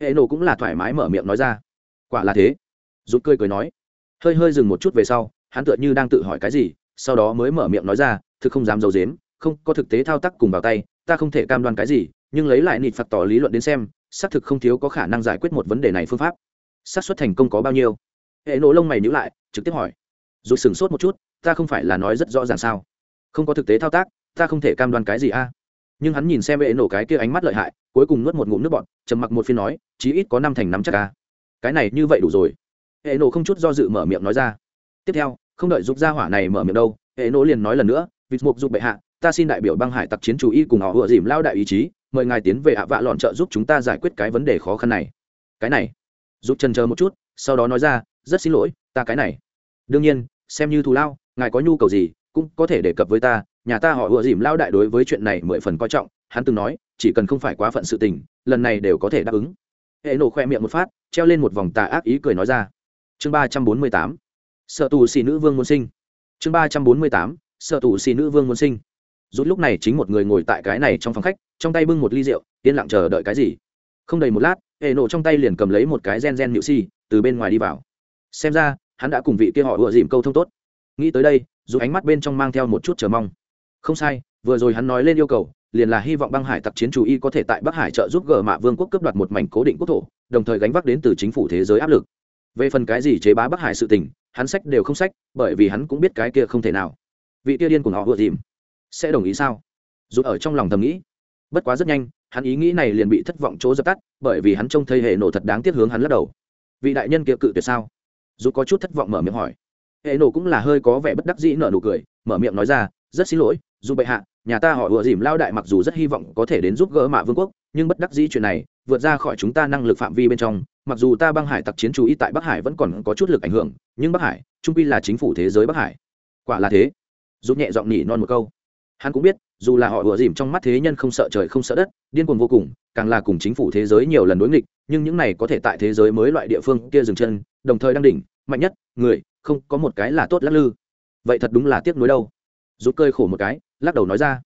Hệ nổ cũng là thoải mái mở miệng nói ra. Quả là thế. Rút cười cười nói. Hơi hơi dừng một chút về sau, hắn tựa như đang tự hỏi cái gì, sau đó mới mở miệng nói ra, thực không dám d i ấ u dếm không, có thực tế thao tác cùng vào tay, ta không thể cam đoan cái gì, nhưng lấy lại nịt phạt tỏ lý luận đến xem, xác thực không thiếu có khả năng giải quyết một vấn đề này phương pháp. Xác suất thành công có bao nhiêu? Hệ nổ lông mày nhữ lại, trực tiếp hỏi rồi sừng sốt một chút, ta không phải là nói rất rõ ràng sao? Không có thực tế thao tác, ta không thể cam đoan cái gì a. Nhưng hắn nhìn xem bệ nổ cái kia ánh mắt lợi hại, cuối cùng nuốt một ngụm nước bọn trầm mặc một phiên nói, chí ít có năm thành năm chắc a. Cái này như vậy đủ rồi. Hệ nổ không chút do dự mở miệng nói ra. Tiếp theo, không đợi giúp gia hỏa này mở miệng đâu, hệ nổ liền nói lần nữa, vịt mục dục bệ hạ, ta xin đại biểu băng hải tặc chiến chủ y cùng họ vừa dìm lao đại ý chí, mời ngài tiến về hạ vạ lọn trợ giúp chúng ta giải quyết cái vấn đề khó khăn này. Cái này giúp chân chờ một chút, sau đó nói ra, rất xin lỗi, ta cái này. Đương nhiên xem như thù lao, ngài có nhu cầu gì cũng có thể đề cập với ta, nhà ta họ ùa dìm lao đại đối với chuyện này mười phần coi trọng, hắn từng nói, chỉ cần không phải quá phận sự tình, lần này đều có thể đáp ứng. Hệ nổ khoe miệng một phát, treo lên một vòng tà ác ý cười nói ra. Chương ba trăm bốn mươi tám, sợ tù xì nữ vương muốn sinh. Chương ba trăm bốn mươi tám, sợ tù xì nữ vương muốn sinh. Rút lúc này chính một người ngồi tại cái này trong phòng khách, trong tay bưng một ly rượu, yên lặng chờ đợi cái gì? Không đầy một lát, hệ nổ trong tay liền cầm lấy một cái gen gen nhự si từ bên ngoài đi vào. Xem ra hắn đã cùng vị kia họ ùa dìm câu thông tốt. Nghĩ tới đây, dù ánh mắt bên trong mang theo một chút chờ mong. Không sai, vừa rồi hắn nói lên yêu cầu, liền là hy vọng băng hải tặc chiến chủ y có thể tại bắc hải trợ giúp gờ mạ vương quốc cướp đoạt một mảnh cố định quốc thổ, đồng thời gánh vác đến từ chính phủ thế giới áp lực. Về phần cái gì chế bá bắc hải sự tình, hắn sách đều không sách, bởi vì hắn cũng biết cái kia không thể nào. Vị kia điên của họ vừa dìm, sẽ đồng ý sao? Dù ở trong lòng thầm nghĩ. Bất quá rất nhanh, hắn ý nghĩ này liền bị thất vọng chỗ dập tắt, bởi vì hắn trông thấy hệ nổ thật đáng tiếc hướng hắn lắc đầu. Vị đại nhân kia cự tuyệt sao? Dù có chút thất vọng mở miệng hỏi. Hệ nổ cũng là hơi có vẻ bất đắc dĩ nở nụ cười, mở miệng nói ra, rất xin lỗi, dù bệ hạ, nhà ta họ ùa dìm lao đại mặc dù rất hy vọng có thể đến giúp gỡ mạ vương quốc, nhưng bất đắc dĩ chuyện này vượt ra khỏi chúng ta năng lực phạm vi bên trong, mặc dù ta băng hải tặc chiến chú ý tại bắc hải vẫn còn có chút lực ảnh hưởng, nhưng bắc hải, trung quy là chính phủ thế giới bắc hải. Quả là thế. Giúp nhẹ giọng nhỉ non một câu. Hắn cũng biết dù là họ ùa dìm trong mắt thế nhân không sợ trời không sợ đất, điên cuồng vô cùng, càng là cùng chính phủ thế giới nhiều lần đối nghịch, nhưng những này có thể tại thế giới mới loại địa phương kia dừng chân, đồng thời đang đỉnh, mạnh nhất, người, không có một cái là tốt lắc lư. Vậy thật đúng là tiếc nuối đâu. Giúp cơi khổ một cái, lắc đầu nói ra.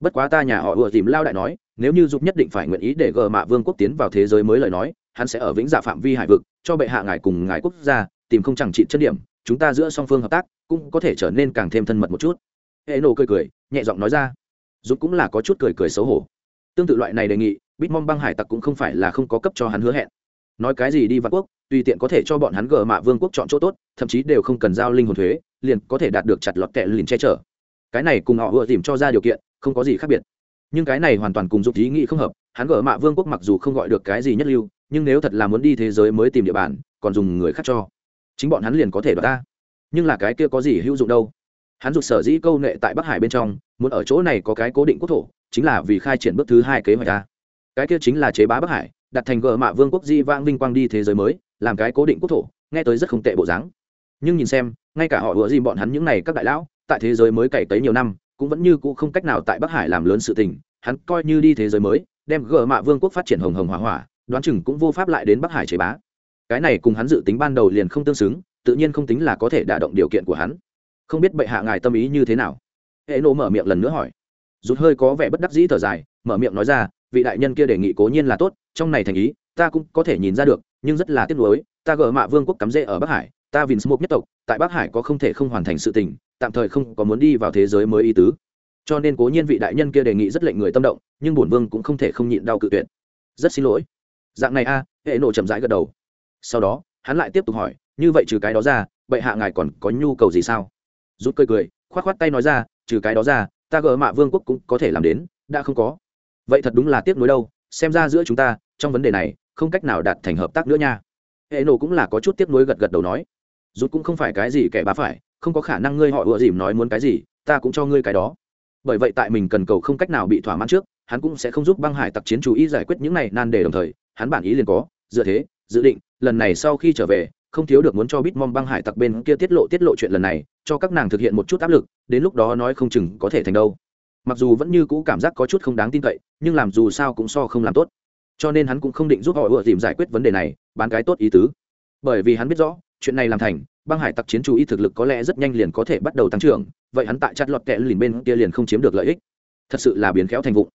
Bất quá ta nhà họ ùa dìm lao đại nói, nếu như giúp nhất định phải nguyện ý để gờ mạ vương quốc tiến vào thế giới mới lời nói, hắn sẽ ở vĩnh dạ phạm vi hải vực, cho bệ hạ ngài cùng ngài quốc gia, tìm không chẳng trị chất điểm, chúng ta giữa song phương hợp tác, cũng có thể trở nên càng thêm thân mật một chút. Hệ nổ cười cười, nhẹ giọng nói ra dũng cũng là có chút cười cười xấu hổ. Tương tự loại này đề nghị bitmom băng hải tặc cũng không phải là không có cấp cho hắn hứa hẹn. Nói cái gì đi vạn quốc, tùy tiện có thể cho bọn hắn gờ mạ vương quốc chọn chỗ tốt, thậm chí đều không cần giao linh hồn thuế, liền có thể đạt được chặt lọt kẹ liền che chở. Cái này cùng họ vừa tìm cho ra điều kiện, không có gì khác biệt. Nhưng cái này hoàn toàn cùng dục ý nghĩ không hợp, hắn gỡ mạ vương quốc mặc dù không gọi được cái gì nhất lưu, nhưng nếu thật là muốn đi thế giới mới tìm địa bàn, còn dùng người khác cho. Chính bọn hắn liền có thể đoạt ta. Nhưng là cái kia có gì hữu dụng đâu? Hắn rụt sở dĩ câu nệ tại bắc hải bên trong, muốn ở chỗ này có cái cố định quốc thổ, chính là vì khai triển bước thứ hai kế hoạch ta cái kia chính là chế bá bắc hải, đặt thành gỡ mạ vương quốc di vang vinh quang đi thế giới mới, làm cái cố định quốc thổ, nghe tới rất không tệ bộ dáng. Nhưng nhìn xem, ngay cả họ vừa dìm bọn hắn những này các đại lão, tại thế giới mới cày tới nhiều năm, cũng vẫn như cũ không cách nào tại bắc hải làm lớn sự tình, hắn coi như đi thế giới mới, đem gỡ mạ vương quốc phát triển hồng hồng hỏa hỏa đoán chừng cũng vô pháp lại đến bắc hải chế bá. Cái này cùng hắn dự tính ban đầu liền không tương xứng, tự nhiên không tính là có thể đả động điều kiện của hắn không biết bệ hạ ngài tâm ý như thế nào. Hệ nộ mở miệng lần nữa hỏi. Rút hơi có vẻ bất đắc dĩ thở dài, mở miệng nói ra, vị đại nhân kia đề nghị cố nhiên là tốt, trong này thành ý, ta cũng có thể nhìn ra được, nhưng rất là tiếc nuối, ta gỡ mạ vương quốc cắm rễ ở bắc hải, ta vinh smoke nhất tộc, tại bắc hải có không thể không hoàn thành sự tình, tạm thời không có muốn đi vào thế giới mới ý tứ. Cho nên cố nhiên vị đại nhân kia đề nghị rất lệnh người tâm động, nhưng bổn vương cũng không thể không nhịn đau cự tuyệt. Rất xin lỗi. Dạng này a, hệ nộ chậm rãi gật đầu. Sau đó, hắn lại tiếp tục hỏi, như vậy trừ cái đó ra, bệ hạ ngài còn có nhu cầu gì sao? Rút cười cười, khoát khoát tay nói ra, trừ cái đó ra, ta gỡ mạ vương quốc cũng có thể làm đến, đã không có. Vậy thật đúng là tiếc nuối đâu, xem ra giữa chúng ta, trong vấn đề này, không cách nào đạt thành hợp tác nữa nha. Hệ nổ cũng là có chút tiếc nuối gật gật đầu nói, rút cũng không phải cái gì kẻ bá phải, không có khả năng ngươi họ ùa dìm nói muốn cái gì, ta cũng cho ngươi cái đó. Bởi vậy tại mình cần cầu không cách nào bị thỏa mãn trước, hắn cũng sẽ không giúp băng hải tặc chiến chú ý giải quyết những này nan đề đồng thời, hắn bản ý liền có, dựa thế, dự định, lần này sau khi trở về không thiếu được muốn cho bitmom băng hải tặc bên kia tiết lộ tiết lộ chuyện lần này, cho các nàng thực hiện một chút áp lực, đến lúc đó nói không chừng có thể thành đâu. Mặc dù vẫn như cũ cảm giác có chút không đáng tin cậy, nhưng làm dù sao cũng so không làm tốt. Cho nên hắn cũng không định giúp họ ủa tìm giải quyết vấn đề này, bán cái tốt ý tứ. Bởi vì hắn biết rõ, chuyện này làm thành, băng hải tặc chiến chú ý thực lực có lẽ rất nhanh liền có thể bắt đầu tăng trưởng, vậy hắn tại chặt lọt kẹ lìn bên kia liền không chiếm được lợi ích. Thật sự là biến khéo thành vụng.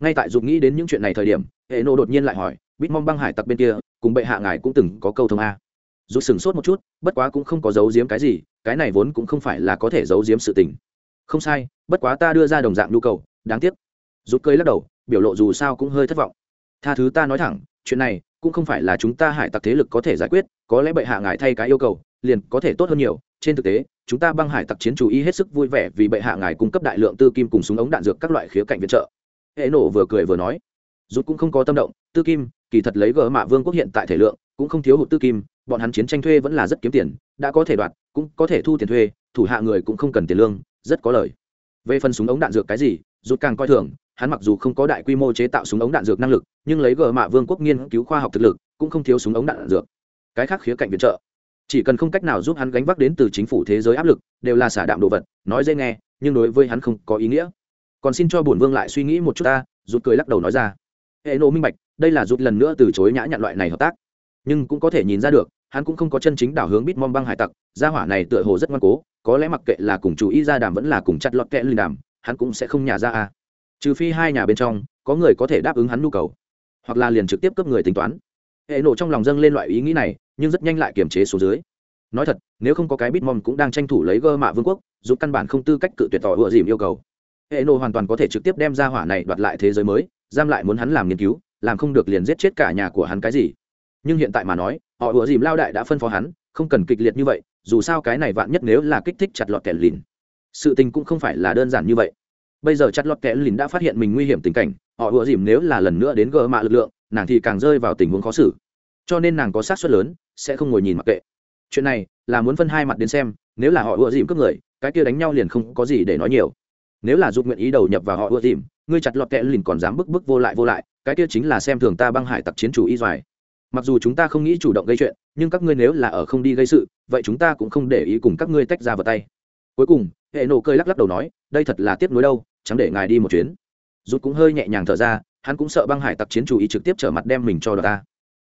Ngay tại dục nghĩ đến những chuyện này thời điểm hệ nộ đột nhiên lại hỏi, bít mong băng hải tặc bên kia, cùng bệ hạ ngài cũng từng có câu thông a? Dù sừng sốt một chút, bất quá cũng không có giấu giếm cái gì, cái này vốn cũng không phải là có thể giấu giếm sự tình. Không sai, bất quá ta đưa ra đồng dạng nhu cầu, đáng tiếc. Rút cơi lắc đầu, biểu lộ dù sao cũng hơi thất vọng. Tha thứ ta nói thẳng, chuyện này cũng không phải là chúng ta hải tặc thế lực có thể giải quyết, có lẽ bệ hạ ngài thay cái yêu cầu, liền có thể tốt hơn nhiều. Trên thực tế, chúng ta băng hải tặc chiến chủ ý hết sức vui vẻ vì bệ hạ ngài cung cấp đại lượng tư kim cùng súng ống đạn dược các loại khía cạnh viện trợ. Hệ nổ vừa cười vừa nói. Rút cũng không có tâm động, tư kim, kỳ thật lấy gỡ mạ vương quốc hiện tại thể lượng, cũng không thiếu hụt tư kim bọn hắn chiến tranh thuê vẫn là rất kiếm tiền, đã có thể đoạt, cũng có thể thu tiền thuê, thủ hạ người cũng không cần tiền lương, rất có lời. Về phần súng ống đạn dược cái gì, rút càng coi thường, hắn mặc dù không có đại quy mô chế tạo súng ống đạn dược năng lực, nhưng lấy gờ mạ vương quốc nghiên cứu khoa học thực lực, cũng không thiếu súng ống đạn dược. Cái khác khía cạnh viện trợ. Chỉ cần không cách nào giúp hắn gánh vác đến từ chính phủ thế giới áp lực, đều là xả đạm đồ vật, nói dễ nghe, nhưng đối với hắn không có ý nghĩa. Còn xin cho bổn vương lại suy nghĩ một chút ta, rút cười lắc đầu nói ra. Hệ nộ minh bạch, đây là rút lần nữa từ chối nhã nhặn loại này hợp tác. Nhưng cũng có thể nhìn ra được hắn cũng không có chân chính đảo hướng bít mong băng hải tặc, gia hỏa này tựa hồ rất ngoan cố, có lẽ mặc kệ là cùng chủ ý ra đàm vẫn là cùng chặt lọt kẽ lì đàm, hắn cũng sẽ không nhả ra à. trừ phi hai nhà bên trong, có người có thể đáp ứng hắn nhu cầu, hoặc là liền trực tiếp cấp người tính toán. Hệ nổ trong lòng dâng lên loại ý nghĩ này, nhưng rất nhanh lại kiềm chế số dưới. Nói thật, nếu không có cái bít mong cũng đang tranh thủ lấy gơ mạ vương quốc giúp căn bản không tư cách cự tuyệt tỏ ựa dìm yêu cầu. Hệ nổ hoàn toàn có thể trực tiếp đem gia hỏa này đoạt lại thế giới mới, giam lại muốn hắn làm nghiên cứu, làm không được liền giết chết cả nhà của hắn cái gì nhưng hiện tại mà nói, họ ủa dìm lao đại đã phân phó hắn, không cần kịch liệt như vậy, dù sao cái này vạn nhất nếu là kích thích chặt lọt kẻ lìn. Sự tình cũng không phải là đơn giản như vậy. Bây giờ chặt lọt kẻ lìn đã phát hiện mình nguy hiểm tình cảnh, họ ủa dìm nếu là lần nữa đến gỡ mạ lực lượng, nàng thì càng rơi vào tình huống khó xử. Cho nên nàng có sát suất lớn, sẽ không ngồi nhìn mặc kệ. Chuyện này là muốn phân hai mặt đến xem, nếu là họ ủa dìm cướp người, cái kia đánh nhau liền không có gì để nói nhiều. Nếu là giúp nguyện ý đầu nhập vào họ ủa dìm, ngươi chặt lọt kẻ lìn còn dám bức bức vô lại vô lại, cái kia chính là xem thường ta băng hải tặc chiến chủ y doài mặc dù chúng ta không nghĩ chủ động gây chuyện, nhưng các ngươi nếu là ở không đi gây sự, vậy chúng ta cũng không để ý cùng các ngươi tách ra vào tay. Cuối cùng, hệ nổ cơi lắc lắc đầu nói, đây thật là tiếc nuối đâu, chẳng để ngài đi một chuyến. Rút cũng hơi nhẹ nhàng thở ra, hắn cũng sợ băng hải tặc chiến chủ ý trực tiếp trở mặt đem mình cho đợt ta.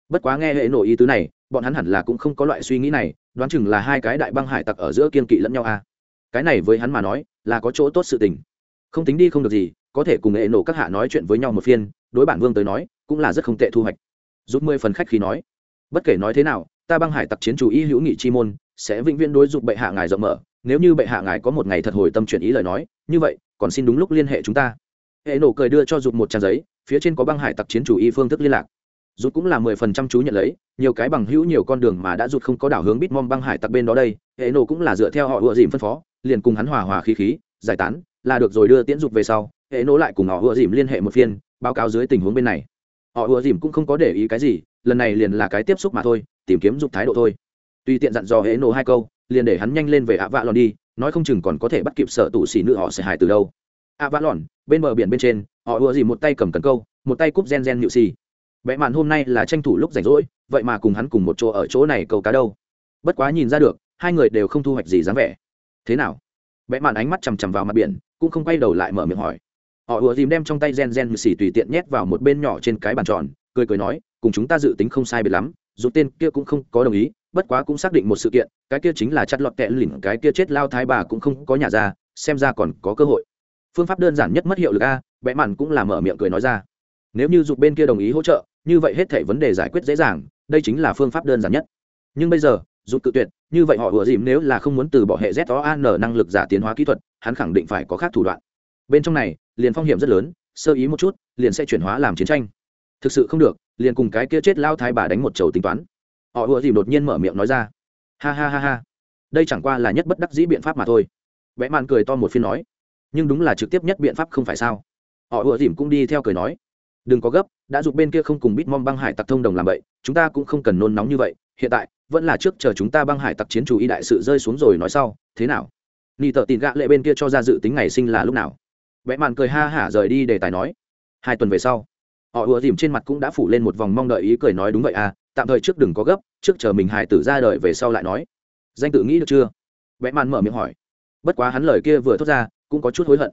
Bất quá nghe hệ nổ ý tứ này, bọn hắn hẳn là cũng không có loại suy nghĩ này, đoán chừng là hai cái đại băng hải tặc ở giữa kiên kỵ lẫn nhau à. cái này với hắn mà nói, là có chỗ tốt sự tình. Không tính đi không được gì, có thể cùng hệ nổ các hạ nói chuyện với nhau một phiên, đối bản vương tới nói, cũng là rất không tệ thu hoạch rút mười phần khách khi nói. Bất kể nói thế nào, ta băng hải tặc chiến chủ y hữu nghị chi môn sẽ vĩnh viễn đối dục bệ hạ ngài rộng mở. Nếu như bệ hạ ngài có một ngày thật hồi tâm chuyển ý lời nói, như vậy, còn xin đúng lúc liên hệ chúng ta. Hệ nổ cười đưa cho dục một trang giấy, phía trên có băng hải tặc chiến chủ y phương thức liên lạc. Rút cũng là mười phần trăm chú nhận lấy, nhiều cái bằng hữu nhiều con đường mà đã rút không có đảo hướng bít mong băng hải tặc bên đó đây. Hệ nổ cũng là dựa theo họ ựa dìm phân phó, liền cùng hắn hòa hòa khí khí, giải tán, là được rồi đưa tiễn dục về sau. Hệ nổ lại cùng họ ựa dìm liên hệ một phiên, báo cáo dưới tình huống bên này họ ùa dìm cũng không có để ý cái gì, lần này liền là cái tiếp xúc mà thôi, tìm kiếm dục thái độ thôi. Tuy tiện dặn dò hễ nổ hai câu, liền để hắn nhanh lên về ạ vạ lòn đi, nói không chừng còn có thể bắt kịp sợ tủ xỉ nữ họ sẽ hài từ đâu. Ạ vạ lòn bên bờ biển bên trên, họ ùa dìm một tay cầm cần câu, một tay cúp gen gen nhự xì. Vẽ màn hôm nay là tranh thủ lúc rảnh rỗi, vậy mà cùng hắn cùng một chỗ ở chỗ này câu cá đâu. Bất quá nhìn ra được, hai người đều không thu hoạch gì dáng vẻ. Thế nào? Vẽ màn ánh mắt chằm chằm vào mặt biển, cũng không quay đầu lại mở miệng hỏi họ ùa dìm đem trong tay gen gen xỉ tùy tiện nhét vào một bên nhỏ trên cái bàn tròn, cười cười nói, cùng chúng ta dự tính không sai biệt lắm, dù tên kia cũng không có đồng ý, bất quá cũng xác định một sự kiện, cái kia chính là chặt lọt tẹ lỉnh cái kia chết lao thái bà cũng không có nhà ra, xem ra còn có cơ hội. Phương pháp đơn giản nhất mất hiệu lực a vẽ mặn cũng là mở miệng cười nói ra. Nếu như dục bên kia đồng ý hỗ trợ, như vậy hết thể vấn đề giải quyết dễ dàng, đây chính là phương pháp đơn giản nhất. Nhưng bây giờ, dục tự tuyệt, như vậy họ ủa dìm nếu là không muốn từ bỏ hệ z o an năng lực giả tiến hóa kỹ thuật, hắn khẳng định phải có khác thủ đoạn. Bên trong này liền phong hiểm rất lớn, sơ ý một chút, liền sẽ chuyển hóa làm chiến tranh. Thực sự không được, liền cùng cái kia chết lao thái bà đánh một chầu tính toán. Họ ùa dìm đột nhiên mở miệng nói ra. Ha ha ha ha. Đây chẳng qua là nhất bất đắc dĩ biện pháp mà thôi. Vẽ màn cười to một phiên nói. Nhưng đúng là trực tiếp nhất biện pháp không phải sao? Họ ùa dìm cũng đi theo cười nói. Đừng có gấp, đã dục bên kia không cùng bít mong băng hải tặc thông đồng làm vậy, chúng ta cũng không cần nôn nóng như vậy. Hiện tại, vẫn là trước chờ chúng ta băng hải tặc chiến chủ y đại sự rơi xuống rồi nói sau. Thế nào? Ni tờ tin gạ lệ bên kia cho ra dự tính ngày sinh là lúc nào? Vẽ mạn cười ha hả rời đi để tài nói. Hai tuần về sau, họ ùa dìm trên mặt cũng đã phủ lên một vòng mong đợi ý cười nói đúng vậy à tạm thời trước đừng có gấp, trước chờ mình hài tử ra đời về sau lại nói. Danh tự nghĩ được chưa? Vẽ mạn mở miệng hỏi. Bất quá hắn lời kia vừa thốt ra, cũng có chút hối hận.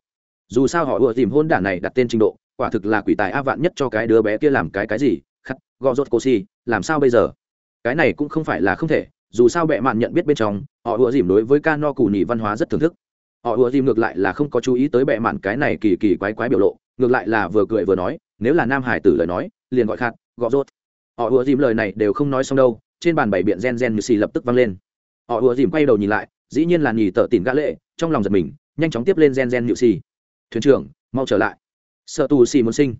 Dù sao họ ùa dìm hôn đản này đặt tên trình độ, quả thực là quỷ tài a vạn nhất cho cái đứa bé kia làm cái cái gì, khắc, gò rốt cô si, làm sao bây giờ? Cái này cũng không phải là không thể, dù sao bệ mạn nhận biết bên trong, họ ùa dìm đối với ca no cù nỉ văn hóa rất thưởng thức họ ùa dìm ngược lại là không có chú ý tới bệ mạn cái này kỳ kỳ quái quái biểu lộ, ngược lại là vừa cười vừa nói, nếu là nam hải tử lời nói, liền gọi khạt gọ rốt. Họ ùa dìm lời này đều không nói xong đâu, trên bàn bảy biện gen gen như xì lập tức vang lên. Họ ùa dìm quay đầu nhìn lại, dĩ nhiên là nhì tờ tìm gã lệ, trong lòng giật mình, nhanh chóng tiếp lên gen gen như xì. Thuyền trưởng, mau trở lại. Sợ tù xì muốn sinh.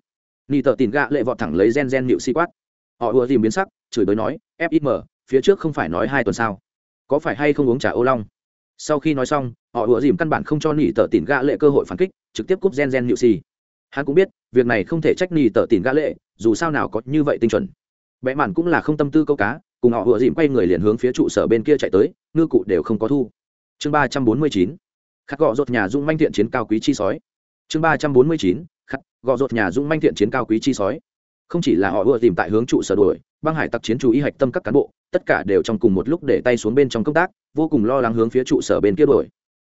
Nhì tờ tìm gã lệ vọt thẳng lấy gen gen như xì quát. Họ ùa dìm biến sắc, chửi bới nói fxm phía trước không phải nói hai tuần sao? Có phải hay không uống trà ô long? Sau khi nói xong, họ ủa dìm căn bản không cho nỉ tờ tìm gã lệ cơ hội phản kích, trực tiếp cúp gen gen nhự xì hắn cũng biết, việc này không thể trách nỉ tờ tìm gã lệ, dù sao nào có như vậy tinh chuẩn. Bẽ mạn cũng là không tâm tư câu cá, cùng họ ủa dìm quay người liền hướng phía trụ sở bên kia chạy tới, ngư cụ đều không có thu. Chương ba trăm bốn mươi chín, khắc gọ rột nhà dung manh thiện chiến cao quý chi sói. Chương ba trăm bốn mươi chín, khắc gọ rột nhà dung manh thiện chiến cao quý chi sói. Không chỉ là họ ủa dìm tại hướng trụ sở đuổi băng hải tặc chiến chú ý hạch tâm các cán bộ, tất cả đều trong cùng một lúc để tay xuống bên trong công tác, vô cùng lo lắng hướng phía trụ sở bên kia đuổi.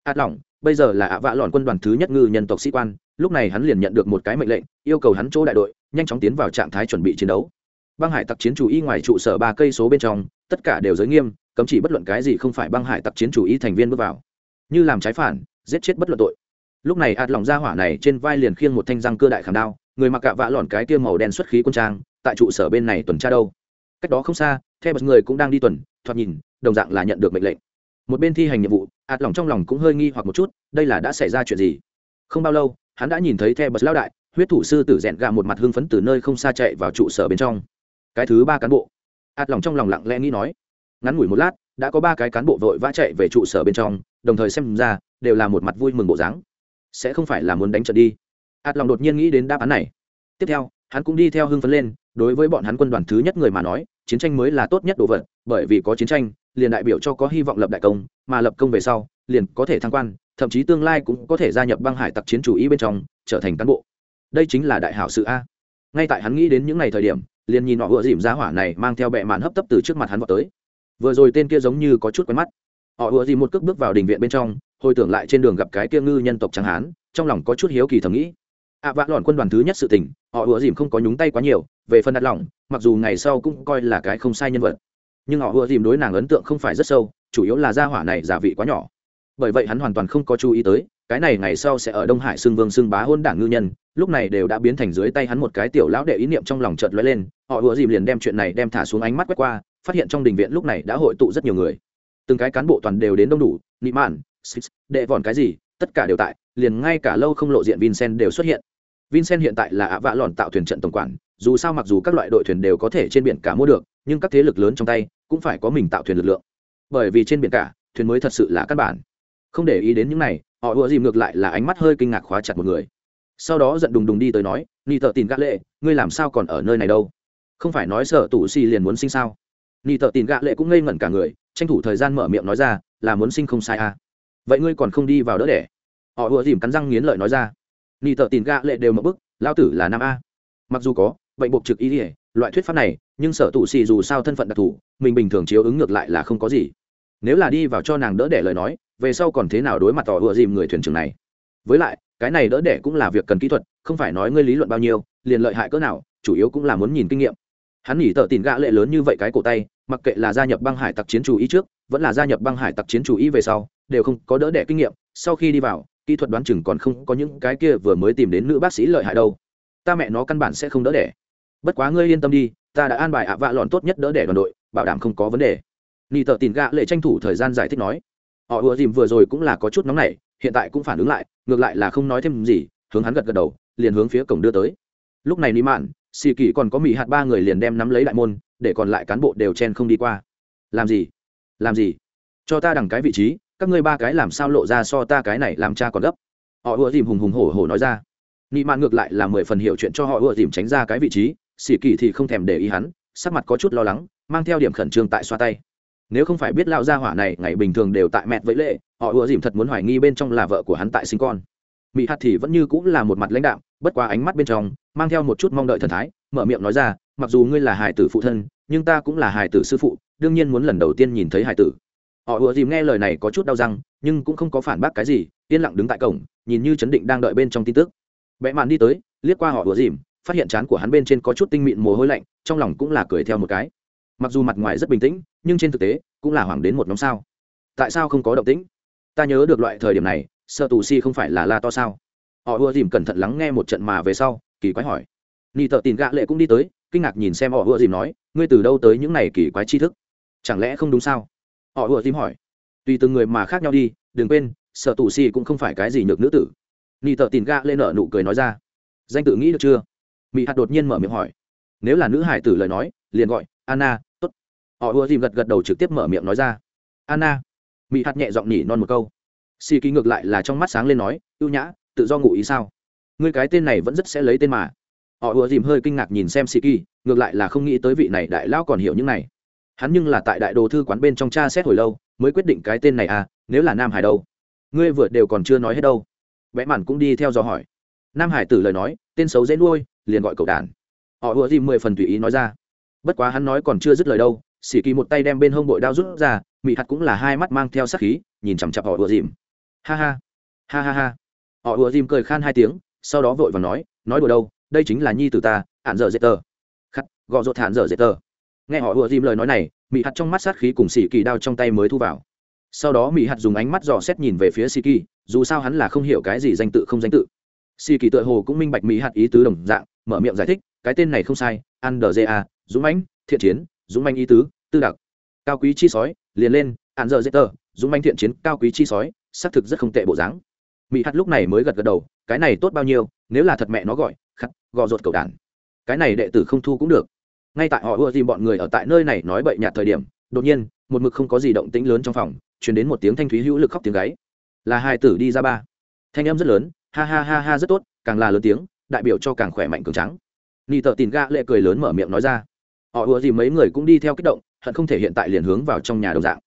Át lỏng, bây giờ là ạ vạ lọn quân đoàn thứ nhất ngư nhân tộc sĩ quan, lúc này hắn liền nhận được một cái mệnh lệnh, yêu cầu hắn chỗ đại đội, nhanh chóng tiến vào trạng thái chuẩn bị chiến đấu. Băng hải tặc chiến chủ y ngoài trụ sở ba cây số bên trong, tất cả đều giới nghiêm, cấm chỉ bất luận cái gì không phải băng hải tặc chiến chủ y thành viên bước vào. Như làm trái phản, giết chết bất luận tội. Lúc này ạt lòng ra hỏa này trên vai liền khiêng một thanh răng cơ đại khảm đao, người mặc cạ vạ lọn cái tiêu màu đen xuất khí quân trang, tại trụ sở bên này tuần tra đâu cách đó không xa theo bậc người cũng đang đi tuần, thoạt nhìn, đồng dạng là nhận được mệnh lệnh. Một bên thi hành nhiệm vụ, ạt lòng trong lòng cũng hơi nghi hoặc một chút, đây là đã xảy ra chuyện gì? Không bao lâu, hắn đã nhìn thấy theo bật lao đại, huyết thủ sư tử rẽn gà một mặt hưng phấn từ nơi không xa chạy vào trụ sở bên trong. Cái thứ ba cán bộ. Ạt lòng trong lòng lặng lẽ nghĩ nói, ngắn ngủi một lát, đã có ba cái cán bộ vội vã chạy về trụ sở bên trong, đồng thời xem ra, đều là một mặt vui mừng bộ dáng. Sẽ không phải là muốn đánh trận đi. Ạt lòng đột nhiên nghĩ đến đáp án này. Tiếp theo, hắn cũng đi theo hưng phấn lên đối với bọn hắn quân đoàn thứ nhất người mà nói, chiến tranh mới là tốt nhất đồ vật, bởi vì có chiến tranh, liền đại biểu cho có hy vọng lập đại công, mà lập công về sau, liền có thể thăng quan, thậm chí tương lai cũng có thể gia nhập băng hải tặc chiến chủ ý bên trong, trở thành cán bộ. Đây chính là đại hảo sự a. Ngay tại hắn nghĩ đến những ngày thời điểm, liền nhìn họ vừa dìm giá hỏa này mang theo bệ mạn hấp tấp từ trước mặt hắn vào tới. Vừa rồi tên kia giống như có chút quen mắt. Họ vừa dìm một cước bước vào đình viện bên trong, hồi tưởng lại trên đường gặp cái kia ngư nhân tộc trắng hán, trong lòng có chút hiếu kỳ thầm nghĩ ạ à, vạ lòn quân đoàn thứ nhất sự tình họ ùa dìm không có nhúng tay quá nhiều về phần đặt lòng mặc dù ngày sau cũng coi là cái không sai nhân vật. Nhưng họ ùa dìm đối nàng ấn tượng không phải rất sâu chủ yếu là gia hỏa này giả vị quá nhỏ. Bởi vậy hắn hoàn toàn không có chú ý tới cái này ngày sau sẽ ở đông hải xưng vương xưng bá hôn đảng ngư nhân lúc này đều đã biến thành dưới tay hắn một cái tiểu lão đệ ý niệm trong lòng chợt lóe lên họ ùa dìm liền đem chuyện này đem thả xuống ánh mắt quét qua phát hiện trong đình viện lúc này đã hội tụ rất nhiều người. Từng cái cán bộ toàn đều đến đông đủ nị mạn đệ vòn cái gì tất cả đều tại liền ngay cả lâu không lộ diện vincent đều xuất hiện vincent hiện tại là ạ vạ lòn tạo thuyền trận tổng quản, dù sao mặc dù các loại đội thuyền đều có thể trên biển cả mua được, nhưng các thế lực lớn trong tay cũng phải có mình tạo thuyền lực lượng. Bởi vì trên biển cả, thuyền mới thật sự là căn bản. Không để ý đến những này, họ ùa dìm ngược lại là ánh mắt hơi kinh ngạc khóa chặt một người. Sau đó giận đùng đùng đi tới nói ni tợ tìm gã lệ, ngươi làm sao còn ở nơi này đâu? Không phải nói sợ tủ xì liền muốn sinh sao? Ni tợ tìm gã lệ cũng ngây ngẩn cả người, tranh thủ thời gian mở miệng nói ra, là muốn sinh không sai à? Vậy ngươi còn không đi vào đỡ đẻ? Họ ùa dìm cắn răng nghiến lợi nói ra ni tợ tìm gạ lệ đều mở bức lao tử là nam a. Mặc dù có, bệnh buộc trực ý ỉa loại thuyết pháp này, nhưng sở tụ xì dù sao thân phận đặc thù, mình bình thường chiếu ứng ngược lại là không có gì. Nếu là đi vào cho nàng đỡ đẻ lời nói, về sau còn thế nào đối mặt tỏ ựa dìm người thuyền trưởng này? Với lại, cái này đỡ đẻ cũng là việc cần kỹ thuật, không phải nói ngươi lý luận bao nhiêu, liền lợi hại cỡ nào, chủ yếu cũng là muốn nhìn kinh nghiệm. Hắn nghỉ tợ tìm gã lệ lớn như vậy cái cổ tay, mặc kệ là gia nhập băng hải tặc chiến chủ ý trước, vẫn là gia nhập băng hải tặc chiến chủ ý về sau, đều không có đỡ đẻ kinh nghiệm, sau khi đi vào kỹ thuật đoán chừng còn không có những cái kia vừa mới tìm đến nữ bác sĩ lợi hại đâu. Ta mẹ nó căn bản sẽ không đỡ đẻ. Bất quá ngươi yên tâm đi, ta đã an bài ạ vạ lọn tốt nhất đỡ đẻ đoàn đội, bảo đảm không có vấn đề. Ni tờ tìm gạ lệ tranh thủ thời gian giải thích nói. Họ ùa dìm vừa rồi cũng là có chút nóng nảy, hiện tại cũng phản ứng lại, ngược lại là không nói thêm gì, hướng hắn gật gật đầu, liền hướng phía cổng đưa tới. Lúc này ni mạn, xì kỳ còn có mỹ hạt ba người liền đem nắm lấy đại môn, để còn lại cán bộ đều chen không đi qua. Làm gì? Làm gì? Cho ta đằng cái vị trí các ngươi ba cái làm sao lộ ra so ta cái này làm cha còn gấp? Họ ùa dìm hùng hùng hổ hổ nói ra. Nị mạn ngược lại là mười phần hiểu chuyện cho họ ùa dìm tránh ra cái vị trí, xỉ kỳ thì không thèm để ý hắn, sắc mặt có chút lo lắng, mang theo điểm khẩn trương tại xoa tay. Nếu không phải biết lao gia hỏa này, ngày bình thường đều tại mẹt với lệ, họ ùa dìm thật muốn hoài nghi bên trong là vợ của hắn tại sinh con. Mỹ hạt thì vẫn như cũng là một mặt lãnh đạo bất quá ánh mắt bên trong, mang theo một chút mong đợi thần thái, mở miệng nói ra, mặc dù ngươi là hài tử phụ thân, nhưng ta cũng là hài tử sư phụ, đương nhiên muốn lần đầu tiên nhìn thấy hài tử họ ùa dìm nghe lời này có chút đau răng, nhưng cũng không có phản bác cái gì, yên lặng đứng tại cổng, nhìn như chấn định đang đợi bên trong tin tức. Vẽ mạn đi tới, liếc qua họ ùa dìm, phát hiện chán của hắn bên trên có chút tinh mịn mồ hôi lạnh, trong lòng cũng là cười theo một cái. Mặc dù mặt ngoài rất bình tĩnh, nhưng trên thực tế, cũng là hoảng đến một nhóm sao. Tại sao không có động tĩnh? Ta nhớ được loại thời điểm này, sợ tù si không phải là la to sao? Họ ùa dìm cẩn thận lắng nghe một trận mà về sau, kỳ quái hỏi. Ni tợ tìm gạ lệ cũng đi tới, kinh ngạc nhìn xem họ ùa dìm nói, ngươi từ đâu tới những này kỳ quái tri thức? Chẳng lẽ không đúng sao? Họ ùa tìm hỏi. Tùy từng người mà khác nhau đi, đừng quên, sở tù si cũng không phải cái gì nhược nữ tử. Ni tờ tìm gạ lên nở nụ cười nói ra. Danh tự nghĩ được chưa? Mỹ hạt đột nhiên mở miệng hỏi. Nếu là nữ hải tử lời nói, liền gọi, anna t ố t họ ùa dìm gật gật đầu trực tiếp mở miệng nói ra. Anna. Mỹ hạt nhẹ giọng nhỉ non một câu. Xì ký ngược lại là trong mắt sáng lên nói, ưu nhã, tự do ngụ ý sao? Ngươi cái tên này vẫn rất sẽ lấy tên mà. Họ ùa dìm hơi kinh ngạc nhìn xem xì kỳ ngược lại là không nghĩ tới vị này đại lão còn hiểu những này hắn nhưng là tại đại đồ thư quán bên trong cha xét hồi lâu, mới quyết định cái tên này à nếu là nam hải đâu? Ngươi vừa đều còn chưa nói hết đâu. Vẽ màn cũng đi theo dò hỏi. Nam hải tử lời nói, tên xấu dễ nuôi, liền gọi cậu đàn họ ùa gì mười phần tùy ý nói ra. Bất quá hắn nói còn chưa dứt lời đâu xỉ kỳ một tay đem bên hông bội đao rút ra, mị hạt cũng là hai mắt mang theo sắc khí, nhìn chằm chặp họ ùa dìm. Ha ha ha ha ha. Họ ùa dìm cười khan hai tiếng, sau đó vội và nói nói đùa đâu, đây chính là nhi từ ta, hạn dở dễ tờ. Khắc, gọ rột hạn dở dễ tờ nghe họ ùa dìm lời nói này, mị hạt trong mắt sát khí cùng xì kỳ đao trong tay mới thu vào. Sau đó mị hạt dùng ánh mắt dò xét nhìn về phía xì kỳ, dù sao hắn là không hiểu cái gì danh tự không danh tự. Xì kỳ tựa hồ cũng minh bạch mị hạt ý tứ đồng dạng, mở miệng giải thích, cái tên này không sai ăn đờ ja dũng mãnh, thiện chiến, dũng manh ý tứ, tư đặc. Cao quý chi sói, liền lên ăn dở dễ tờ dũng manh thiện chiến, cao quý chi sói, xác thực rất không tệ bộ dáng. Mỹ hắt lúc này mới gật gật đầu, cái này tốt bao nhiêu, nếu là thật mẹ nó gọi, khắc, gò ruột cầu đàn. Cái này đệ tử không thu cũng được ngay tại họ ưa gì bọn người ở tại nơi này nói bậy nhạt thời điểm, đột nhiên, một mực không có gì động tĩnh lớn trong phòng chuyển đến một tiếng thanh thúy hữu lực khóc tiếng gáy. Là hai tử đi ra ba. Thanh âm rất lớn, ha ha ha ha rất tốt, càng là lớn tiếng, đại biểu cho càng khỏe mạnh cường trắng ni tợ tìm ga lệ cười lớn mở miệng nói ra. Họ ùa gì mấy người cũng đi theo kích động, hận không thể hiện tại liền hướng vào trong nhà đồng dạng.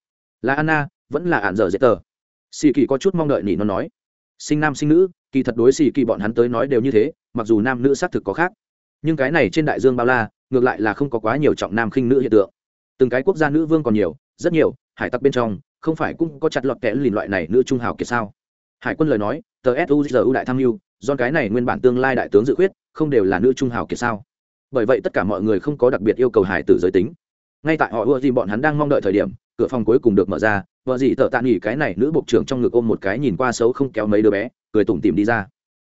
Là anna, vẫn là ạn dở dễ tờ. Xì kỳ có chút mong đợi nỉ nó nói. Sinh nam sinh nữ, kỳ thật đối xì kỳ bọn hắn tới nói đều như thế, mặc dù nam nữ xác thực có khác. Nhưng cái này trên đại dương bao la ngược lại là không có quá nhiều trọng nam khinh nữ hiện tượng. Từng cái quốc gia nữ vương còn nhiều, rất nhiều, hải tặc bên trong, không phải cũng có chặt lọt kẽ lìn loại này nữ trung hào kiệt sao? Hải quân lời nói, tờ suzu đại tham mưu do cái này nguyên bản tương lai đại tướng dự khuyết, không đều là nữ trung hào kiệt sao? Bởi vậy tất cả mọi người không có đặc biệt yêu cầu hải tử giới tính. Ngay tại họ ưa gì bọn hắn đang mong đợi thời điểm, cửa phòng cuối cùng được mở ra, vợ gì tợ tạ nghỉ cái này nữ bộ trưởng trong ngực ôm một cái nhìn qua xấu không kéo mấy đứa bé, cười tủm tìm đi ra.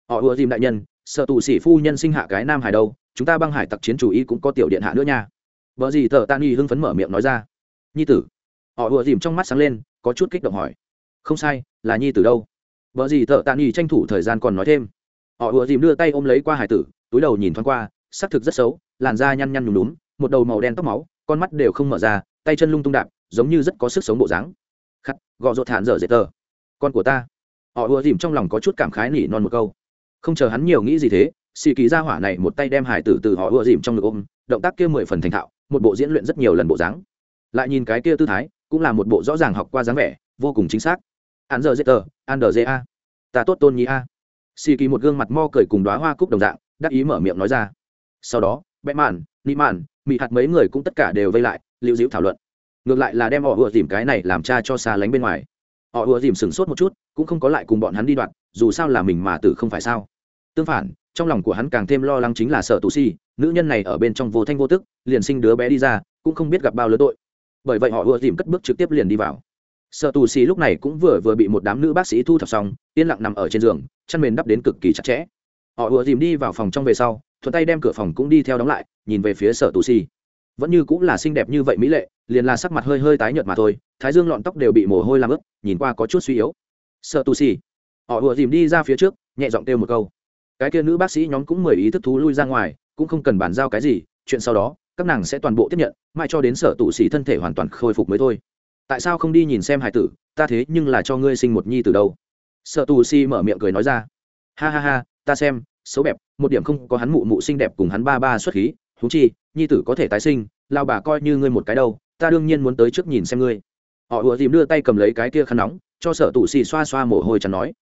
Họ ưa dìm đại nhân, sợ tù sĩ phu nhân sinh hạ cái nam hải đâu chúng ta băng hải tặc chiến chủ ý cũng có tiểu điện hạ nữa nha. Vợ gì thợ tan y hưng phấn mở miệng nói ra. Nhi tử. Họ ưa dìm trong mắt sáng lên, có chút kích động hỏi. Không sai, là nhi tử đâu? Vợ gì thợ tan y tranh thủ thời gian còn nói thêm. Họ ưa dìm đưa tay ôm lấy qua hải tử, túi đầu nhìn thoáng qua xác thực rất xấu, làn da nhăn nhăn nhùm núm, một đầu màu đen tóc máu, con mắt đều không mở ra, tay chân lung tung đạp, giống như rất có sức sống bộ dáng. Khắt, gọ rột thản dở dệt tờ. Con của ta. Họ ùa dìm trong lòng có chút cảm khái nỉ non một câu. Không chờ hắn nhiều nghĩ gì thế xì kỳ ra hỏa này một tay đem hải tử từ họ ưa dìm trong ngực ôm, động tác kia mười phần thành thạo, một bộ diễn luyện rất nhiều lần bộ dáng. Lại nhìn cái kia tư thái, cũng là một bộ rõ ràng học qua dáng vẻ, vô cùng chính xác. An giờ giết tờ an đờ dễ a ta tốt tôn nhi a. Xì kỳ một gương mặt mo cười cùng đoá hoa cúc đồng dạng, đắc ý mở miệng nói ra. Sau đó bẽ mạn nị mạn mị hạt mấy người cũng tất cả đều vây lại lưu giữ thảo luận. Ngược lại là đem họ ưa dìm cái này làm cha cho xa lánh bên ngoài. Họ ưa dìm sửng sốt một chút, cũng không có lại cùng bọn hắn đi đoạn, dù sao là mình mà tử không phải sao. Tương phản trong lòng của hắn càng thêm lo lắng chính là sợ tù si, nữ nhân này ở bên trong vô thanh vô tức, liền sinh đứa bé đi ra, cũng không biết gặp bao lớn tội. Bởi vậy họ ùa dìm cất bước trực tiếp liền đi vào. Sợ tù si lúc này cũng vừa vừa bị một đám nữ bác sĩ thu thập xong, yên lặng nằm ở trên giường, chăn mền đắp đến cực kỳ chặt chẽ. Họ ùa dìm đi vào phòng trong về sau, thuận tay đem cửa phòng cũng đi theo đóng lại, nhìn về phía sở tù si. Vẫn như cũng là xinh đẹp như vậy mỹ lệ, liền là sắc mặt hơi hơi tái nhợt mà thôi, thái dương lọn tóc đều bị mồ hôi làm ướt, nhìn qua có chút suy yếu. Sợ tù si, họ vừa dìm đi ra phía trước, nhẹ giọng kêu một câu cái kia nữ bác sĩ nhóm cũng mời ý thức thú lui ra ngoài, cũng không cần bàn giao cái gì, chuyện sau đó, các nàng sẽ toàn bộ tiếp nhận, mãi cho đến sở tụ xỉ thân thể hoàn toàn khôi phục mới thôi. Tại sao không đi nhìn xem hải tử, ta thế nhưng là cho ngươi sinh một nhi từ đâu? Sở tù si mở miệng cười nói ra. Ha ha ha, ta xem, xấu bẹp, một điểm không có hắn mụ mụ xinh đẹp cùng hắn ba ba xuất khí thú chi, nhi tử có thể tái sinh, lao bà coi như ngươi một cái đâu, ta đương nhiên muốn tới trước nhìn xem ngươi. Họ ùa dìm đưa tay cầm lấy cái kia khăn nóng, cho sở tù xì xoa xoa mồ hôi chắn nói.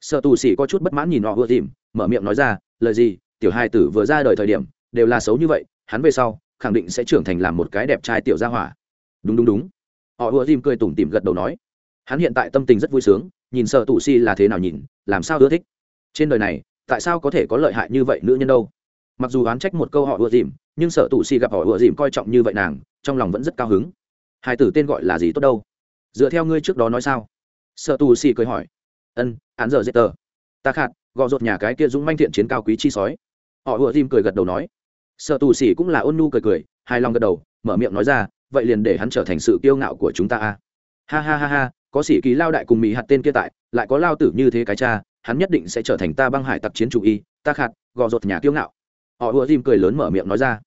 Sở tù xì có chút bất mãn nhìn họ ùa dìm mở miệng nói ra, lời gì? Tiểu hai tử vừa ra đời thời điểm, đều là xấu như vậy, hắn về sau, khẳng định sẽ trưởng thành làm một cái đẹp trai tiểu gia hỏa. Đúng đúng đúng. Họ ùa dìm cười tủm tỉm gật đầu nói. Hắn hiện tại tâm tình rất vui sướng, nhìn sở tù Si là thế nào nhìn, làm sao ưa thích? Trên đời này, tại sao có thể có lợi hại như vậy nữ nhân đâu? Mặc dù oán trách một câu họ ùa dìm, nhưng sở tù Si gặp họ ùa dìm coi trọng như vậy nàng, trong lòng vẫn rất cao hứng. Hai tử tên gọi là gì tốt đâu? Dựa theo ngươi trước đó nói sao? Sợ tù Si cười hỏi. Ân, án giờ dễ tờ. Ta khạt gò rột nhà cái kia dũng manh thiện chiến cao quý chi sói. Họ ùa dìm cười gật đầu nói. Sợ tù xì cũng là ôn nu cười cười, hài lòng gật đầu, mở miệng nói ra, vậy liền để hắn trở thành sự kiêu ngạo của chúng ta a. Ha ha ha ha, có sĩ kỳ lao đại cùng mỹ hạt tên kia tại, lại có lao tử như thế cái cha, hắn nhất định sẽ trở thành ta băng hải tặc chiến chủ y, ta khạt, gò rột nhà kiêu ngạo. Họ ùa dìm cười lớn mở miệng nói ra.